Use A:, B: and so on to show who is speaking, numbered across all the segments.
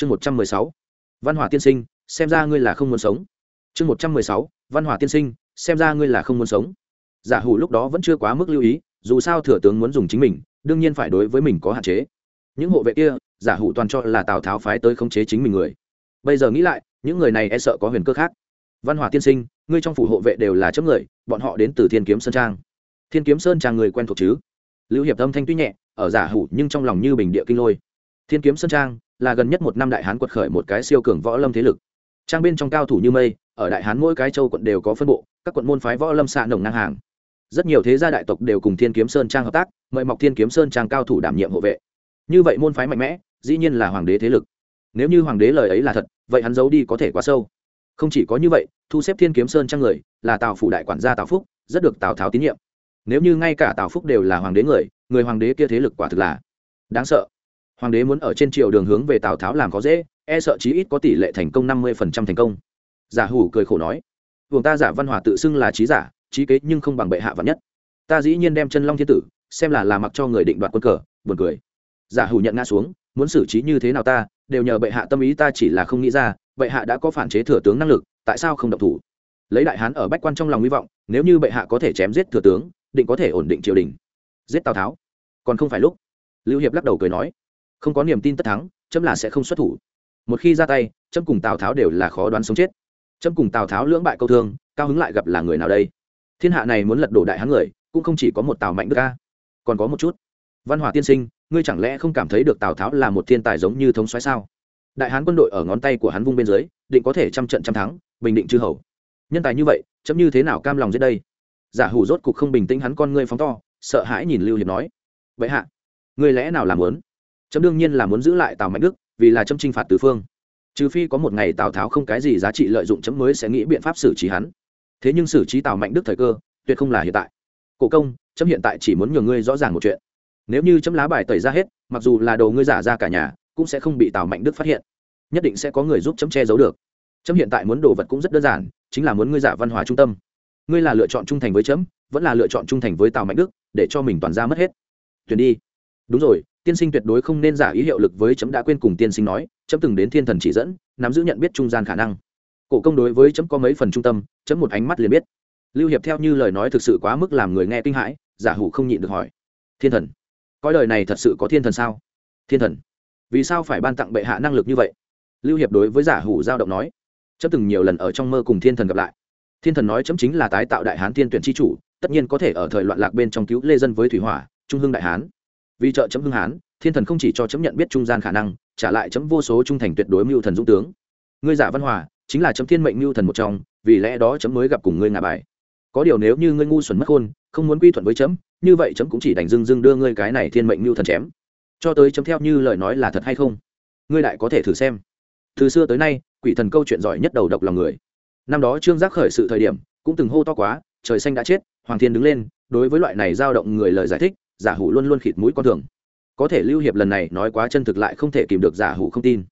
A: chương một trăm mười sáu. Văn hòa tiên sinh, xem ra ngươi là không muốn sống. Chương một trăm mười sáu. Văn hòa tiên sinh, xem ra ngươi là không muốn sống. Giả hủ lúc đó vẫn chưa quá mức lưu ý, dù sao thừa tướng muốn dùng chính mình, đương nhiên phải đối với mình có hạn chế. Những hộ vệ kia, giả hủ toàn cho là tào tháo phái tới khống chế chính mình người. Bây giờ nghĩ lại, những người này e sợ có huyền cơ khác. Văn hòa tiên sinh, ngươi trong phủ hộ vệ đều là chấm người, bọn họ đến từ thiên kiếm sơn trang. Thiên kiếm sơn trang người quen thuộc chứ? Lưu hiệp âm thanh tuy nhẹ, ở giả hủ nhưng trong lòng như bình địa kinh lôi. Thiên kiếm sơn trang là gần nhất một năm đại hán quật khởi một cái siêu cường võ lâm thế lực. Trang bên trong cao thủ như mây, ở đại hán mỗi cái châu quận đều có phân bộ, các quận môn phái võ lâm xạ nồng ngang hàng. Rất nhiều thế gia đại tộc đều cùng thiên kiếm sơn trang hợp tác, mời mọc thiên kiếm sơn trang cao thủ đảm nhiệm hộ vệ. Như vậy môn phái mạnh mẽ, dĩ nhiên là hoàng đế thế lực. Nếu như hoàng đế lời ấy là thật, vậy hắn giấu đi có thể quá sâu. Không chỉ có như vậy, thu xếp thiên kiếm sơn trang người, là tào phủ đại quản gia tào phúc, rất được tào tháo tín nhiệm. Nếu như ngay cả tào phúc đều là hoàng đế người người hoàng đế kia thế lực quả thực là đáng sợ hoàng đế muốn ở trên triều đường hướng về tào tháo làm có dễ e sợ chí ít có tỷ lệ thành công năm mươi phần trăm thành công. Giả hủ cười khổ nói vùng ta giả văn hòa tự xưng là trí giả trí kế nhưng không bằng bệ hạ vạn nhất. Ta dĩ nhiên đem chân long thiên tử, xem là là mặc cho người định đoạt quân cờ, buồn cười. Giả hủ nhận ngã xuống, muốn xử trí như thế nào ta, đều nhờ bệ hạ tâm ý ta chỉ là không nghĩ ra, bệ hạ đã có phản chế thừa tướng năng lực, tại sao không động thủ? Lấy đại hán ở bách quan trong lòng hy vọng, nếu như bệ hạ có thể chém giết thừa tướng, định có thể ổn định triều đình. Giết tào tháo. Còn không phải lúc. Lưu hiệp lắc đầu cười nói không có niềm tin tất thắng, chấm là sẽ không xuất thủ. Một khi ra tay, chấm cùng tào tháo đều là khó đoán sống chết. Chấm cùng tào tháo lưỡng bại câu thương, cao hứng lại gặp là người nào đây? Thiên hạ này muốn lật đổ đại hán người, cũng không chỉ có một tào mạnh đức ca còn có một chút. Văn hòa tiên sinh, ngươi chẳng lẽ không cảm thấy được tào tháo là một thiên tài giống như thống xoáy sao? Đại hán quân đội ở ngón tay của hắn vung bên dưới, định có thể trăm trận trăm thắng, bình định chư hầu. Nhân tài như vậy, chấm như thế nào cam lòng dưới đây? Giả hủ rốt cục không bình tĩnh hắn con ngươi phóng to, sợ hãi nhìn lưu hiệp nói. Vậy hạ, ngươi lẽ nào làm muốn? Chấm đương nhiên là muốn giữ lại tào mạnh đức, vì là chấm t phạt tứ phương. Trừ phi có một ngày tào tháo không cái gì giá trị lợi dụng chấm mới sẽ nghĩ biện pháp xử trí hắn. Thế nhưng xử trí tào mạnh đức thời cơ, tuyệt không là hiện tại. Cổ công, chấm hiện tại chỉ muốn nhường ngươi rõ ràng một chuyện. Nếu như chấm lá bài tẩy ra hết, mặc dù là đồ ngươi giả ra cả nhà, cũng sẽ không bị tào mạnh đức phát hiện. Nhất định sẽ có người giúp chấm che giấu được. Chấm hiện tại muốn đồ vật cũng rất đơn giản, chính là muốn ngươi giả văn hóa trung tâm. Ngươi là lựa chọn trung thành với chấm, vẫn là lựa chọn trung thành với tào mạnh đức, để cho mình toàn ra mất hết. Tuyển đi. Đúng rồi tiên sinh tuyệt đối không nên giả ý hiệu lực với chấm đã quên cùng tiên sinh nói, chấm từng đến thiên thần chỉ dẫn, nắm giữ nhận biết trung gian khả năng. Cổ công đối với chấm có mấy phần trung tâm, chấm một ánh mắt liền biết. Lưu hiệp theo như lời nói thực sự quá mức làm người nghe kinh hãi, giả hủ không nhịn được hỏi. Thiên thần? Coi lời này thật sự có thiên thần sao? Thiên thần? Vì sao phải ban tặng bệ hạ năng lực như vậy? Lưu hiệp đối với giả hủ giao động nói. Chấm từng nhiều lần ở trong mơ cùng thiên thần gặp lại. Thiên thần nói chấm chính là tái tạo đại hán thiên tuyển tri chủ, tất nhiên có thể ở thời loạn lạc bên trong cứu lê dân với thủy hỏa, trung hưng đại hán vì trợ chấm hưng hán, thiên thần không chỉ cho chấm nhận biết trung gian khả năng, trả lại chấm vô số trung thành tuyệt đối mưu thần dũng tướng. Ngươi giả văn hòa, chính là chấm thiên mệnh mưu thần một trong, vì lẽ đó chấm mới gặp cùng ngươi ngả bài. Có điều nếu như ngươi ngu xuẩn mất khôn, không muốn quy thuận với chấm, như vậy chấm cũng chỉ đành dưng dưng đưa ngươi cái này thiên mệnh mưu thần chém. Cho tới chấm theo như lời nói là thật hay không? Ngươi lại có thể thử xem. Từ xưa tới nay, quỷ thần câu chuyện giỏi nhất đầu độc lòng người. Năm đó trương giác khởi sự thời điểm, cũng từng hô to quá, trời xanh đã chết, hoàng thiên đứng lên, đối với loại này dao động người lời giải thích giả hủ luôn luôn khịt mũi con thường. Có thể lưu hiệp lần này nói quá chân thực lại không thể kìm được giả hủ không tin.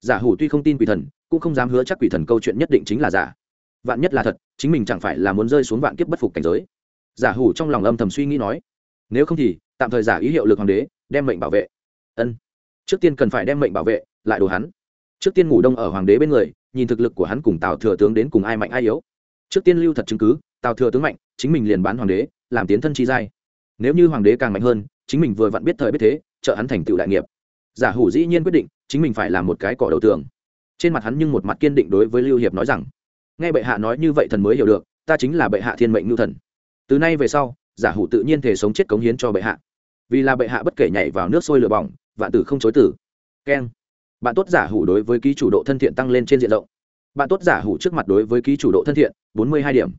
A: Giả hủ tuy không tin quỷ thần, cũng không dám hứa chắc quỷ thần câu chuyện nhất định chính là giả. Vạn nhất là thật, chính mình chẳng phải là muốn rơi xuống vạn kiếp bất phục cảnh giới. Giả hủ trong lòng âm thầm suy nghĩ nói, nếu không thì, tạm thời giả ý hiệu lực hoàng đế, đem mệnh bảo vệ. Ân. Trước tiên cần phải đem mệnh bảo vệ, lại đồ hắn. Trước tiên ngủ đông ở hoàng đế bên người, nhìn thực lực của hắn cùng tào thừa tướng đến cùng ai mạnh ai yếu. Trước tiên lưu thật chứng cứ, tào thừa tướng mạnh, chính mình liền bán hoàng đế, làm tiến thân chi giai nếu như hoàng đế càng mạnh hơn, chính mình vừa vặn biết thời biết thế, trợ hắn thành tựu đại nghiệp. Giả hủ dĩ nhiên quyết định, chính mình phải làm một cái cỏ đầu tường. Trên mặt hắn nhưng một mặt kiên định đối với lưu hiệp nói rằng, nghe bệ hạ nói như vậy thần mới hiểu được, ta chính là bệ hạ thiên mệnh lưu thần. Từ nay về sau, giả hủ tự nhiên thể sống chết cống hiến cho bệ hạ. Vì là bệ hạ bất kể nhảy vào nước sôi lửa bỏng, vạn tử không chối tử. Keng. Bạn tốt giả hủ đối với ký chủ độ thân thiện tăng lên trên diện rộng. Bạn tốt giả hủ trước mặt đối với ký chủ độ thân thiện, bốn mươi hai điểm.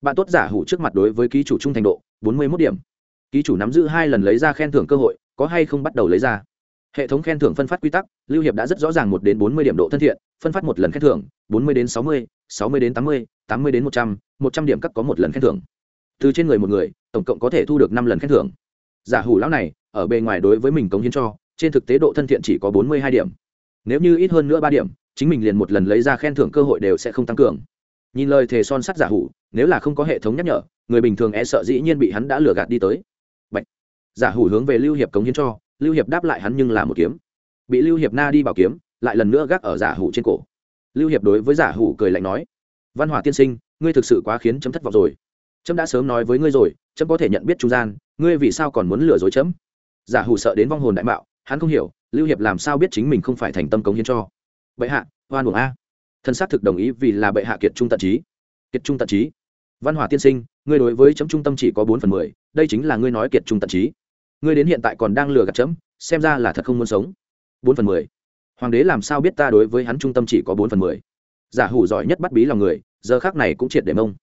A: Bạn tốt giả hủ trước mặt đối với ký chủ trung thành độ, bốn mươi một điểm ký chủ nắm giữ hai lần lấy ra khen thưởng cơ hội, có hay không bắt đầu lấy ra. Hệ thống khen thưởng phân phát quy tắc, lưu hiệp đã rất rõ ràng một đến bốn mươi điểm độ thân thiện, phân phát một lần khen thưởng, bốn mươi đến sáu mươi sáu mươi đến tám mươi tám mươi đến một trăm một trăm điểm cấp có một lần khen thưởng. Từ trên người một người, tổng cộng có thể thu được năm lần khen thưởng. Giả hủ lão này, ở bề ngoài đối với mình cống hiến cho, trên thực tế độ thân thiện chỉ có bốn mươi hai điểm. Nếu như ít hơn nữa ba điểm, chính mình liền một lần lấy ra khen thưởng cơ hội đều sẽ không tăng cường. Nhìn lời thề son sắt giả hủ, nếu là không có hệ thống nhắc nhở, người bình thường e sợ dĩ nhiên bị hắn đã lừa gạt đi tới giả hủ hướng về lưu hiệp cống hiến cho, lưu hiệp đáp lại hắn nhưng là một kiếm. Bị lưu hiệp na đi bảo kiếm, lại lần nữa gác ở giả hủ trên cổ. Lưu hiệp đối với giả hủ cười lạnh nói, văn hòa tiên sinh, ngươi thực sự quá khiến chấm thất vọng rồi. Chấm đã sớm nói với ngươi rồi, chấm có thể nhận biết trung gian, ngươi vì sao còn muốn lừa dối chấm? Giả hủ sợ đến vong hồn đại mạo, hắn không hiểu, lưu hiệp làm sao biết chính mình không phải thành tâm cống hiến cho. Bệ hạ hoan buồng a. Thân xác thực đồng ý vì là bệ hạ kiệt trung tận trí. Kiệt trung tận trí? Văn hòa tiên sinh, ngươi đối với chấm trung tâm chỉ có bốn phần mười, đây chính là ngươi nói kiệt trung tận trí ngươi đến hiện tại còn đang lừa gạt chấm, xem ra là thật không muốn sống. Bốn phần mười. Hoàng đế làm sao biết ta đối với hắn trung tâm chỉ có bốn phần mười? Giả hủ giỏi nhất bắt bí lòng người, giờ khác này cũng triệt để mông.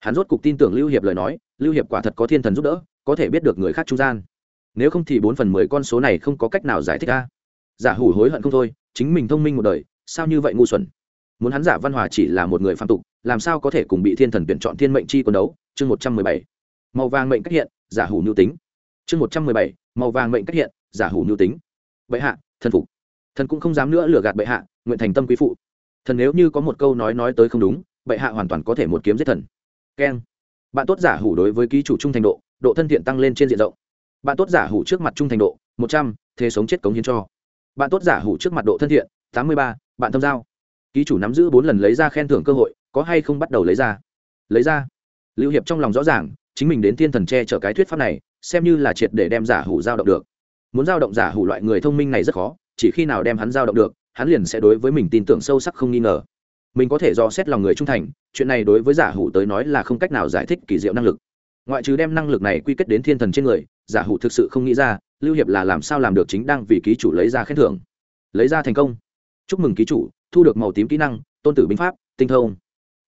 A: Hắn rốt cục tin tưởng lưu hiệp lời nói, lưu hiệp quả thật có thiên thần giúp đỡ, có thể biết được người khác trung gian. Nếu không thì bốn phần mười con số này không có cách nào giải thích ra giả hủ hối hận không thôi, chính mình thông minh một đời, sao như vậy ngu xuẩn? Muốn hắn giả văn hòa chỉ là một người phạm tục, làm sao có thể cùng bị thiên thần tuyển chọn thiên mệnh chi quân đấu? Chương một trăm mười bảy. Màu vàng mệnh cách hiện, giả hủ nhu tính chương một trăm mười bảy, màu vàng mệnh cách hiện, giả hủ nhu tính. Bệ hạ, thần phục. Thần cũng không dám nữa lừa gạt bệ hạ, nguyện thành tâm quý phụ. Thần nếu như có một câu nói nói tới không đúng, bệ hạ hoàn toàn có thể một kiếm giết thần. Keng. Bạn tốt giả hủ đối với ký chủ trung thành độ độ thân thiện tăng lên trên diện rộng. Bạn tốt giả hủ trước mặt trung thành độ, một trăm, thế sống chết cống hiến cho. Bạn tốt giả hủ trước mặt độ thân thiện, tám mươi ba, bạn tâm giao. Ký chủ nắm giữ bốn lần lấy ra khen thưởng cơ hội, có hay không bắt đầu lấy ra? Lấy ra. Lưu hiệp trong lòng rõ ràng, chính mình đến thiên thần che chở cái thuyết pháp này xem như là triệt để đem giả hủ giao động được. Muốn giao động giả hủ loại người thông minh này rất khó, chỉ khi nào đem hắn giao động được, hắn liền sẽ đối với mình tin tưởng sâu sắc không nghi ngờ. Mình có thể do xét lòng người trung thành, chuyện này đối với giả hủ tới nói là không cách nào giải thích kỳ diệu năng lực. Ngoại trừ đem năng lực này quy kết đến thiên thần trên người, giả hủ thực sự không nghĩ ra, lưu hiệp là làm sao làm được chính đang vì ký chủ lấy ra khen thưởng. Lấy ra thành công. Chúc mừng ký chủ, thu được màu tím kỹ năng, tôn tử binh pháp, tinh thông.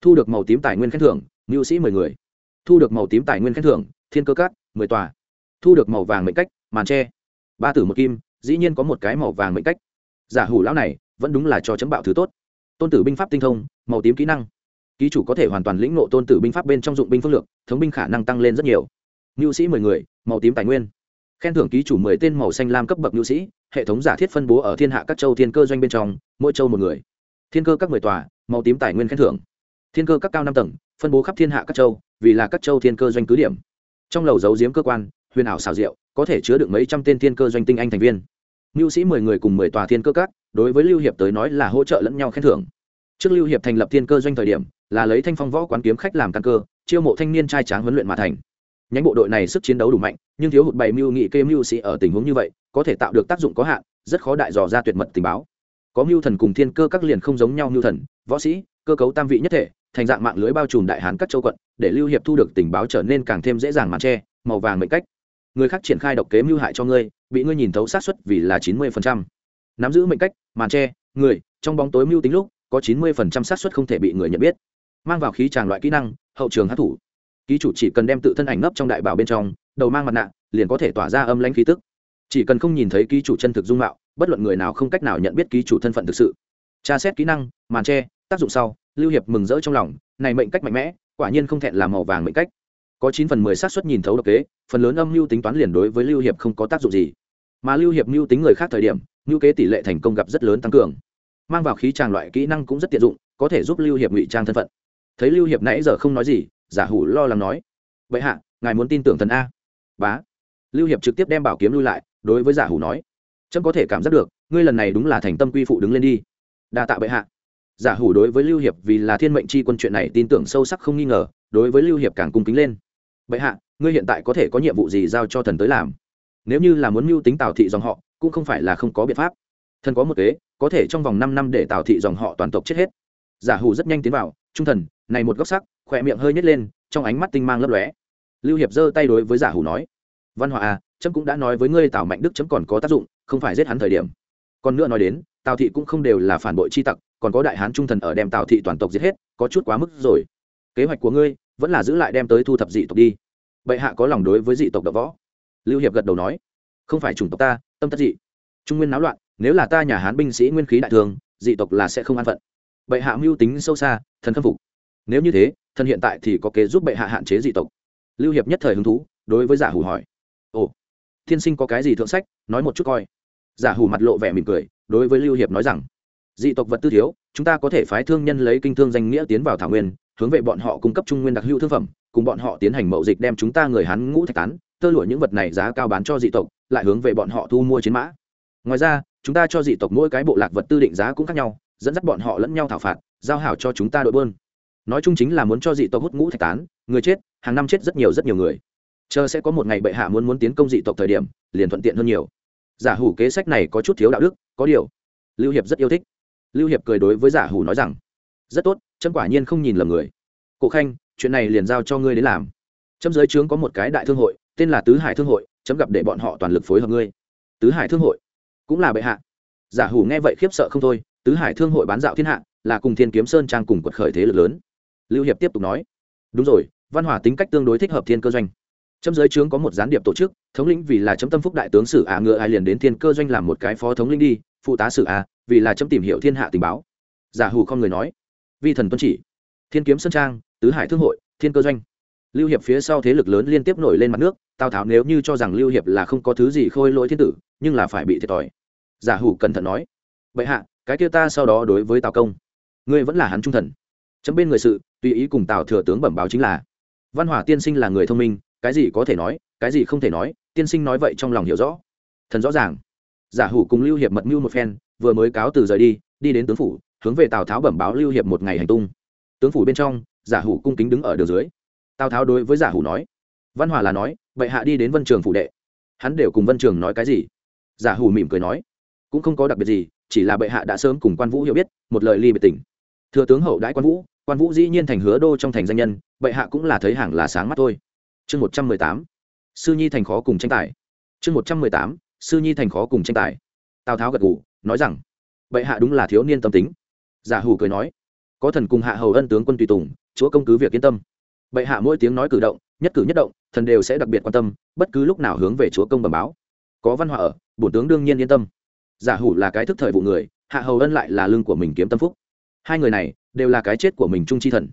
A: Thu được màu tím tài nguyên khen thưởng ngưu sĩ mười người. Thu được màu tím tài nguyên khen thưởng, thiên cơ cát mười tòa thu được màu vàng mệnh cách, màn tre. Ba tử một kim, dĩ nhiên có một cái màu vàng mệnh cách. Giả hủ lão này, vẫn đúng là cho chấm bạo thứ tốt. Tôn tử binh pháp tinh thông, màu tím kỹ năng. Ký chủ có thể hoàn toàn lĩnh nộ tôn tử binh pháp bên trong dụng binh phương lược thống binh khả năng tăng lên rất nhiều. Nhu sĩ mười người, màu tím tài nguyên. Khen thưởng ký chủ mười tên màu xanh lam cấp bậc nhu sĩ, hệ thống giả thiết phân bố ở thiên hạ các châu thiên cơ doanh bên trong, mỗi châu một người. Thiên cơ các mười tòa, màu tím tài nguyên khen thưởng. Thiên cơ các cao năm tầng, phân bố khắp thiên hạ các châu, vì là các châu thiên cơ doanh cứ điểm. Trong lầu giấu giếm cơ quan huyền ảo xào rượu có thể chứa được mấy trăm tên thiên cơ doanh tinh anh thành viên. Mưu sĩ mười người cùng mười tòa thiên cơ các, đối với lưu hiệp tới nói là hỗ trợ lẫn nhau khen thưởng. Trước lưu hiệp thành lập thiên cơ doanh thời điểm, là lấy thanh phong võ quán kiếm khách làm căn cơ, chiêu mộ thanh niên trai tráng huấn luyện mà thành. Nhánh bộ đội này sức chiến đấu đủ mạnh, nhưng thiếu hụt bày mưu nghị kê mưu sĩ ở tình huống như vậy, có thể tạo được tác dụng có hạn, rất khó đại dò ra tuyệt mật tình báo. Có mưu thần cùng thiên cơ các liền không giống nhau mưu thần, võ sĩ, cơ cấu tam vị nhất thể, thành dạng mạng lưới bao trùm đại hán các châu quận, để lưu hiệp thu được tình báo trở nên càng thêm dễ dàng màn tre màu vàng mệnh cách người khác triển khai độc kế mưu hại cho ngươi, bị ngươi nhìn thấu sát xuất vì là chín mươi nắm giữ mệnh cách, màn tre người, trong bóng tối mưu tính lúc, có chín mươi sát xuất không thể bị người nhận biết. Mang vào khí tràng loại kỹ năng, hậu trường hát thủ ký chủ chỉ cần đem tự thân ảnh nấp trong đại bảo bên trong, đầu mang mặt nạ, liền có thể tỏa ra âm lãnh khí tức. Chỉ cần không nhìn thấy ký chủ chân thực dung mạo, bất luận người nào không cách nào nhận biết ký chủ thân phận thực sự. Tra xét kỹ năng, màn tre tác dụng sau, lưu hiệp mừng rỡ trong lòng, này mệnh cách mạnh mẽ, quả nhiên không thẹn làm màu vàng mệnh cách có chín phần mười xác suất nhìn thấu độc kế, phần lớn âm mưu tính toán liền đối với lưu hiệp không có tác dụng gì. Mà lưu hiệp mưu tính người khác thời điểm, mưu kế tỷ lệ thành công gặp rất lớn tăng cường. Mang vào khí tràng loại kỹ năng cũng rất tiện dụng, có thể giúp lưu hiệp ngụy trang thân phận. Thấy lưu hiệp nãy giờ không nói gì, giả hủ lo lắng nói vậy hạ, ngài muốn tin tưởng thần a. Bá. Lưu hiệp trực tiếp đem bảo kiếm lui lại, đối với giả hủ nói trâm có thể cảm giác được, ngươi lần này đúng là thành tâm quy phụ đứng lên đi. Đa tạ bệ hạ giả hủ đối với lưu hiệp vì là thiên mệnh c h i quân chuyện này tin tưởng sâu sắc không nghi ngờ, đối với lưu hiệp càng cung kính lên. Bệ hạ, ngươi hiện tại có thể có nhiệm vụ gì giao cho thần tới làm? Nếu như là muốn mưu tính tào thị dòng họ, cũng không phải là không có biện pháp. Thần có một kế, có thể trong vòng năm năm để tào thị dòng họ toàn tộc chết hết. Giả hủ rất nhanh tiến vào, trung thần, này một góc sắc, khỏe miệng hơi nhét lên, trong ánh mắt tinh mang lấp lóe. Lưu hiệp giơ tay đối với giả hủ nói, văn hòa à trẫm cũng đã nói với ngươi tào mạnh đức chấm còn có tác dụng, không phải giết hắn thời điểm. Còn nữa nói đến, tào thị cũng không đều là phản bội chi tặc còn có đại hán trung thần ở đem tào thị toàn tộc giết hết, có chút quá mức rồi. Kế hoạch của ngươi vẫn là giữ lại đem tới thu thập dị tộc đi. Bệ hạ có lòng đối với dị tộc đ võ? Lưu hiệp gật đầu nói, không phải chủng tộc ta, tâm tất dị. Trung nguyên náo loạn, nếu là ta nhà hán binh sĩ nguyên khí đại thường, dị tộc là sẽ không an phận. Bệ hạ mưu tính sâu xa, thần khâm phục. Nếu như thế, thần hiện tại thì có kế giúp bệ hạ hạn chế dị tộc. Lưu hiệp nhất thời hứng thú, đối với giả hủ hỏi, ồ thiên sinh có cái gì thượng sách, nói một chút coi. Giả hủ mặt lộ vẻ mỉm cười, đối với lưu hiệp nói rằng dị tộc vật tư thiếu, chúng ta có thể phái thương nhân lấy kinh thương danh nghĩa tiến vào thảo nguyên, hướng về bọn họ cung cấp trung nguyên đặc hữu thương phẩm, cùng bọn họ tiến hành mậu dịch đem chúng ta người Hán ngũ thạch tán, tơ lụa những vật này giá cao bán cho dị tộc, lại hướng về bọn họ thu mua chiến mã. Ngoài ra, chúng ta cho dị tộc mỗi cái bộ lạc vật tư định giá cũng khác nhau, dẫn dắt bọn họ lẫn nhau thảo phạt, giao hảo cho chúng ta đội bơn nói chung chính là muốn cho dị tộc hút ngũ thạch tán, người chết, hàng năm chết rất nhiều rất nhiều người. Chờ sẽ có một ngày bệ hạ muốn muốn tiến công dị tộc thời điểm, liền thuận tiện hơn nhiều. Giả hủ kế sách này có chút thiếu đạo đức, có điều, lưu hiệp rất yêu thích lưu hiệp cười đối với giả hủ nói rằng, rất tốt, trâm quả nhiên không nhìn lầm người. Cổ khanh, chuyện này liền giao cho ngươi đến làm. Trâm giới trướng có một cái đại thương hội, tên là tứ hải thương hội chấm gặp để bọn họ toàn lực phối hợp ngươi. Tứ hải thương hội? Cũng là bệ hạ. Giả hủ nghe vậy khiếp sợ không thôi, tứ hải thương hội bán dạo thiên hạ, là cùng thiên kiếm sơn trang cùng quật khởi thế lực lớn. Lưu hiệp tiếp tục nói, đúng rồi, văn hóa tính cách tương đối thích hợp thiên cơ doanh. Chấm giới trướng có một gián điệp tổ chức, thống lĩnh vì là chấm tâm phúc đại tướng sử ả ngựa ai liền đến thiên cơ doanh làm một cái phó thống lĩnh đi phụ tá sử a, vì là chấm tìm hiểu thiên hạ tình báo. Giả hủ không người nói. Vi thần tuân chỉ. Thiên kiếm sơn trang, tứ hải thương hội, thiên cơ doanh. Lưu hiệp phía sau thế lực lớn liên tiếp nổi lên mặt nước, tào tháo nếu như cho rằng lưu hiệp là không có thứ gì khôi lỗi thiên tử, nhưng là phải bị thiệt thòi. Giả hủ cẩn thận nói. Vậy hạ, cái kia ta sau đó đối với tào công. Ngươi vẫn là hắn trung thần. Chấm bên người sự, tùy ý cùng tào thừa tướng bẩm báo chính là. Văn hỏa tiên sinh là người thông minh, cái gì có thể nói, cái gì không thể nói, tiên sinh nói vậy trong lòng hiểu rõ. Thần rõ ràng giả hủ cùng lưu hiệp mật mưu một phen, vừa mới cáo từ rời đi đi đến tướng phủ, hướng về tào tháo bẩm báo lưu hiệp một ngày hành tung. Tướng phủ bên trong, giả hủ cung kính đứng ở đường dưới. Tào tháo đối với giả hủ nói, văn hòa là nói, bệ hạ đi đến vân trường phủ đệ. Hắn đều cùng vân trường nói cái gì? Giả hủ mỉm cười nói, cũng không có đặc biệt gì, chỉ là bệ hạ đã sớm cùng quan vũ hiểu biết, một lời ly biệt tỉnh thừa tướng hậu đãi quan vũ quan vũ dĩ nhiên thành hứa đô trong thành danh nhân, bệ hạ cũng là thấy hàng là sáng mắt thôi. Chương một trăm mười tám, sư nhi thành khó cùng tranh tài. Chương một trăm mười tám sư nhi thành khó cùng tranh tài. Tào tháo gật g ủ nói rằng, bệ hạ đúng là thiếu niên tâm tính. Giả hủ cười nói, có thần cùng hạ hầu ân tướng quân tùy tùng, chúa công cứ việc yên tâm. Bệ hạ mỗi tiếng nói cử động, nhất cử nhất động, thần đều sẽ đặc biệt quan tâm, bất cứ lúc nào hướng về chúa công bẩm báo. Có văn hóa ở, bổn tướng đương nhiên yên tâm. Giả hủ là cái thức thời vụ người, hạ hầu ân lại là lương của mình kiếm tâm phúc. Hai người này đều là cái chết của mình trung chi thần.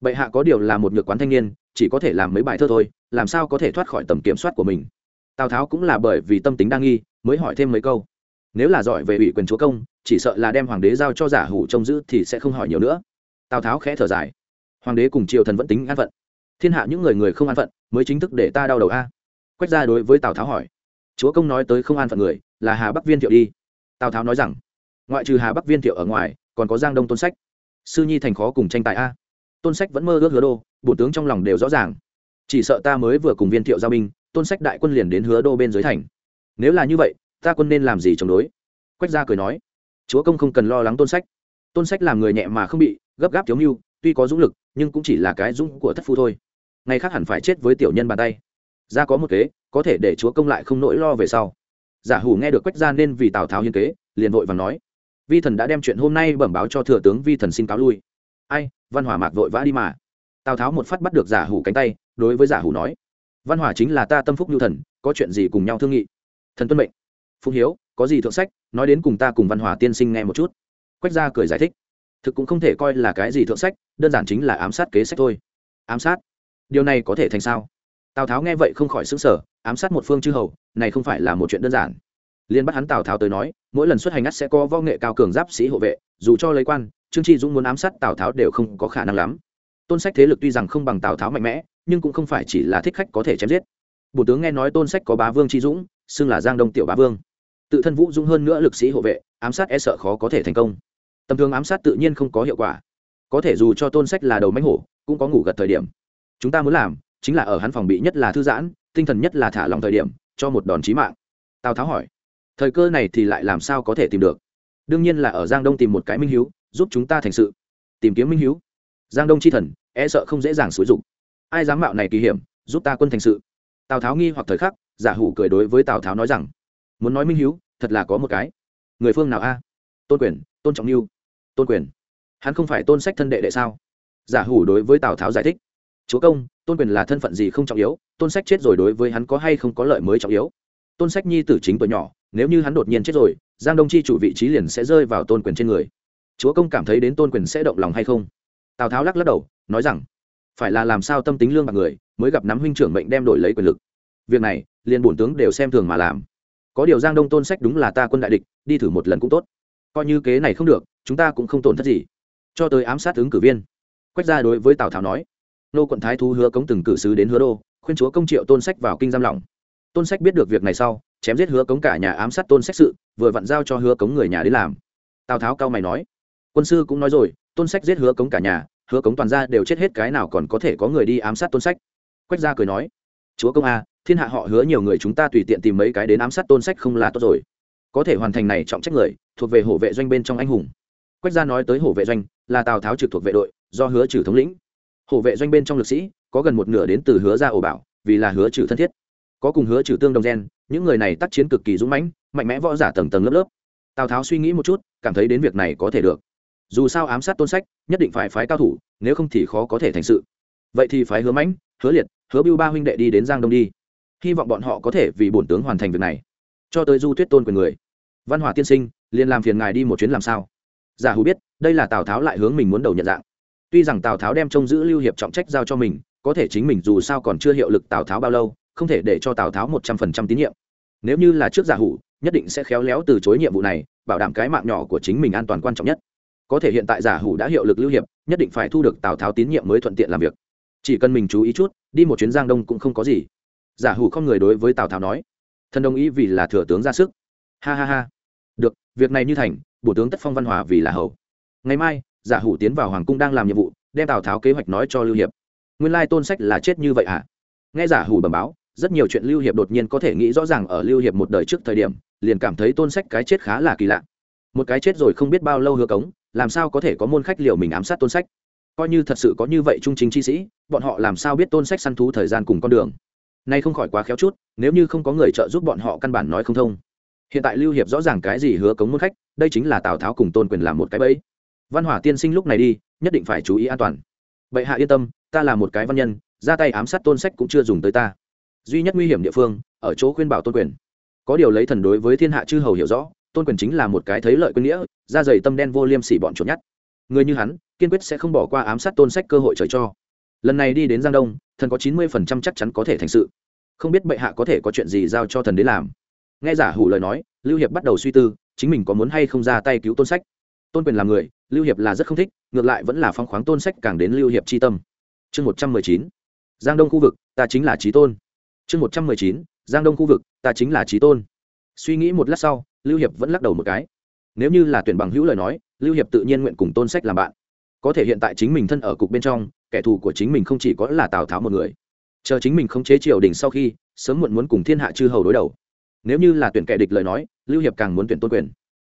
A: Bệ hạ có điều là một nhược quán thanh niên, chỉ có thể làm mấy bài thơ thôi, làm sao có thể thoát khỏi tầm kiểm soát của mình? Tào tháo cũng là bởi vì tâm tính đa nghi mới hỏi thêm mấy câu nếu là giỏi về ủy quyền chúa công chỉ sợ là đem hoàng đế giao cho giả hủ trông giữ thì sẽ không hỏi nhiều nữa tào tháo khẽ thở dài hoàng đế cùng triều thần vẫn tính an phận thiên hạ những người người không an phận mới chính thức để ta đau đầu a quách ra đối với tào tháo hỏi chúa công nói tới không an phận người là hà bắc viên thiệu đi tào tháo nói rằng ngoại trừ hà bắc viên thiệu ở ngoài còn có giang đông tôn sách sư nhi thành khó cùng tranh tài a tôn sách vẫn mơ ước hứa đô bổ tướng trong lòng đều rõ ràng chỉ sợ ta mới vừa cùng viên thiệu giao binh tôn sách đại quân liền đến hứa đô bên dưới thành. Nếu là như vậy, ta quân nên làm gì chống đối? Quách gia cười nói. Chúa công không cần lo lắng tôn sách. Tôn sách làm người nhẹ mà không bị gấp gáp thiếu mưu tuy có dũng lực, nhưng cũng chỉ là cái dũng của thất phu thôi. Ngày khác hẳn phải chết với tiểu nhân bàn tay. Ra có một kế, có thể để chúa công lại không nỗi lo về sau. Giả hủ nghe được quách gia nên vì tào tháo hiên kế, liền vội và nói. Vi thần đã đem chuyện hôm nay bẩm báo cho thừa tướng vi thần xin cáo lui. Ai, văn hỏa mạc vội vã đi mà. Tào tháo một phát bắt được giả hủ cánh tay, đối với giả hủ nói văn hỏa chính là ta tâm phúc nhu thần, có chuyện gì cùng nhau thương nghị? Thần tuân mệnh. Phụng hiếu, có gì thượng sách, nói đến cùng ta cùng văn hỏa tiên sinh nghe một chút. Quách gia cười giải thích. Thực cũng không thể coi là cái gì thượng sách, đơn giản chính là ám sát kế sách thôi. Ám sát? Điều này có thể thành sao? Tào tháo nghe vậy không khỏi xứng sở ám sát một phương chư hầu, này không phải là một chuyện đơn giản. Liên bắt hắn tào tháo tới nói, mỗi lần xuất hành ngắt sẽ có võ nghệ cao cường giáp sĩ hộ vệ, dù cho lấy quan, trương tri dũng muốn ám sát tào tháo đều không có khả năng lắm. Tôn sách thế lực tuy rằng không bằng tào tháo mạnh mẽ nhưng cũng không phải chỉ là thích khách có thể chém giết. Bổ tướng nghe nói tôn sách có bá vương tri dũng, xưng là giang đông tiểu bá vương. Tự thân vũ dũng hơn nữa lực sĩ hộ vệ, ám sát e sợ khó có thể thành công. Tầm thường ám sát tự nhiên không có hiệu quả. Có thể dù cho tôn sách là đầu mánh hổ, cũng có ngủ gật thời điểm. Chúng ta muốn làm chính là ở hắn phòng bị nhất là thư giãn, tinh thần nhất là thả lòng thời điểm, cho một đòn chí mạng. Tào tháo hỏi, thời cơ này thì lại làm sao có thể tìm được? Đương nhiên là ở giang đông tìm một cái minh hiếu, giúp chúng ta thành sự. Tìm kiếm minh hiếu. Giang đông chi thần e sợ không dễ dàng xúi dục ai dám mạo này kỳ hiểm, giúp ta quân thành sự. Tào tháo nghi hoặc thời khắc, giả hủ cười đối với tào tháo nói rằng, muốn nói minh hiếu, thật là có một cái. Người phương nào a? Tôn quyền, tôn trọng lưu tôn quyền? Hắn không phải tôn sách thân đệ đệ sao? Giả hủ đối với tào tháo giải thích, chúa công, tôn quyền là thân phận gì không trọng yếu, tôn sách chết rồi đối với hắn có hay không có lợi mới trọng yếu. Tôn sách nhi tử chính tuổi nhỏ, nếu như hắn đột nhiên chết rồi, giang đông chi chủ vị trí liền sẽ rơi vào tôn quyền trên người. Chúa công cảm thấy đến tôn quyền sẽ động lòng hay không? Tào tháo lắc lắc đầu, nói rằng phải là làm sao tâm tính lương bạc người mới gặp nắm huynh trưởng mệnh đem đổi lấy quyền lực. Việc này, liền bổn tướng đều xem thường mà làm. Có điều giang đông tôn sách đúng là ta quân đại địch, đi thử một lần cũng tốt. Coi như kế này không được, chúng ta cũng không tổn thất gì. Cho tới ám sát ứng cử viên. Quách ra đối với tào tháo nói, nô quận thái thú hứa cống từng cử sứ đến hứa đô, khuyên chúa công triệu tôn sách vào kinh giam lỏng. Tôn sách biết được việc này sau, chém giết hứa cống cả nhà ám sát tôn sách sự, vừa vặn giao cho hứa cống người nhà đến làm. Tào tháo cao mày nói, quân sư cũng nói rồi, tôn sách giết hứa cống cả nhà hứa cống toàn ra đều chết hết cái nào còn có thể có người đi ám sát tôn sách. Quách gia cười nói, chúa công a, thiên hạ họ hứa nhiều người chúng ta tùy tiện tìm mấy cái đến ám sát tôn sách không là tốt rồi. Có thể hoàn thành này trọng trách người, thuộc về hổ vệ doanh bên trong anh hùng. Quách gia nói tới hổ vệ doanh, là tào tháo trực thuộc vệ đội, do hứa trừ thống lĩnh. Hổ vệ doanh bên trong lực sĩ, có gần một nửa đến từ hứa gia ổ bảo, vì là hứa trừ thân thiết. Có cùng hứa trừ tương đồng gen, những người này tác chiến cực kỳ dũng mãnh, mạnh mẽ võ giả tầng tầng lớp lớp. Tào tháo suy nghĩ một chút, cảm thấy đến việc này có thể được dù sao ám sát tôn sách, nhất định phải phái cao thủ, nếu không thì khó có thể thành sự. Vậy thì phái hứa mãnh, hứa liệt, hứa bưu ba huynh đệ đi đến giang đông đi. Hy vọng bọn họ có thể vì bổn tướng hoàn thành việc này. Cho tới du tuyết tôn quyền người. Văn hòa tiên sinh, liền làm phiền ngài đi một chuyến làm sao? Giả hủ biết, đây là tào tháo lại hướng mình muốn đầu nhận dạng. Tuy rằng tào tháo đem trông giữ lưu hiệp trọng trách giao cho mình, có thể chính mình dù sao còn chưa hiệu lực tào tháo bao lâu, không thể để cho tào tháo một trăm phần trăm tín nhiệm. Nếu như là trước giả hủ nhất định sẽ khéo léo từ chối nhiệm vụ này, bảo đảm cái mạng nhỏ của chính mình an toàn quan trọng nhất có thể hiện tại giả hủ đã hiệu lực lưu hiệp, nhất định phải thu được tào tháo tín nhiệm mới thuận tiện làm việc. Chỉ cần mình chú ý chút, đi một chuyến giang đông cũng không có gì. Giả hủ không người đối với tào tháo nói. Thần đồng ý vì là thừa tướng ra sức. Ha ha ha. Được, việc này như thành, bổ tướng tất phong văn hòa vì là hầu. Ngày mai, giả hủ tiến vào hoàng cung đang làm nhiệm vụ, đem tào tháo kế hoạch nói cho lưu hiệp. Nguyên lai tôn sách là chết như vậy hả? À? nghe giả hủ bẩm báo, rất nhiều chuyện lưu hiệp đột nhiên có thể nghĩ rõ ràng ở lưu hiệp một đời trước thời điểm, liền cảm thấy tôn sách cái chết khá là kỳ lạ. Một cái chết rồi không biết bao lâu hứa cống làm sao có thể có môn khách liều mình ám sát tôn sách? Coi như thật sự có như vậy trung chính chi sĩ, bọn họ làm sao biết tôn sách săn thú thời gian cùng con đường? Nay không khỏi quá khéo chút, nếu như không có người trợ giúp bọn họ căn bản nói không thông. Hiện tại lưu hiệp rõ ràng cái gì hứa cống môn khách, đây chính là tào tháo cùng tôn quyền làm một cái bẫy. Văn hỏa tiên sinh lúc này đi, nhất định phải chú ý an toàn. Bệ hạ yên tâm, ta là một cái văn nhân, ra tay ám sát tôn sách cũng chưa dùng tới ta. Duy nhất nguy hiểm địa phương, ở chỗ khuyên bảo tôn quyền. Có điều lấy thần đối với thiên hạ chư hầu hiểu rõ tôn quyền chính là một cái thấy lợi quân nghĩa, da dày tâm đen vô liêm sỉ bọn trộm nhát người như hắn, kiên quyết sẽ không bỏ qua ám sát tôn sách cơ hội trời cho. Lần này đi đến giang đông, thần có chín mươi phần trăm chắc chắn có thể thành sự. Không biết bệ hạ có thể có chuyện gì giao cho thần đến làm. Nghe giả hủ lời nói, lưu hiệp bắt đầu suy tư, chính mình có muốn hay không ra tay cứu tôn sách. Tôn quyền là người, lưu hiệp là rất không thích, ngược lại vẫn là phong khoáng tôn sách càng đến lưu hiệp c tâm. Chương một trăm mười chín. Giang đông khu vực, ta chính là trí tôn. Chương một trăm mười chín. Giang đông khu vực, ta chính là trí tôn. Suy nghĩ một lát sau lưu hiệp vẫn lắc đầu một cái. Nếu như là tuyển bằng hữu lời nói, lưu hiệp tự nhiên nguyện cùng tôn sách làm bạn. Có thể hiện tại chính mình thân ở cục bên trong, kẻ thù của chính mình không chỉ có là tào tháo một người. Chờ chính mình không chế triều đình sau khi, sớm muộn muốn cùng thiên hạ chư hầu đối đầu. Nếu như là tuyển kẻ địch lời nói, lưu hiệp càng muốn tuyển tôn quyền.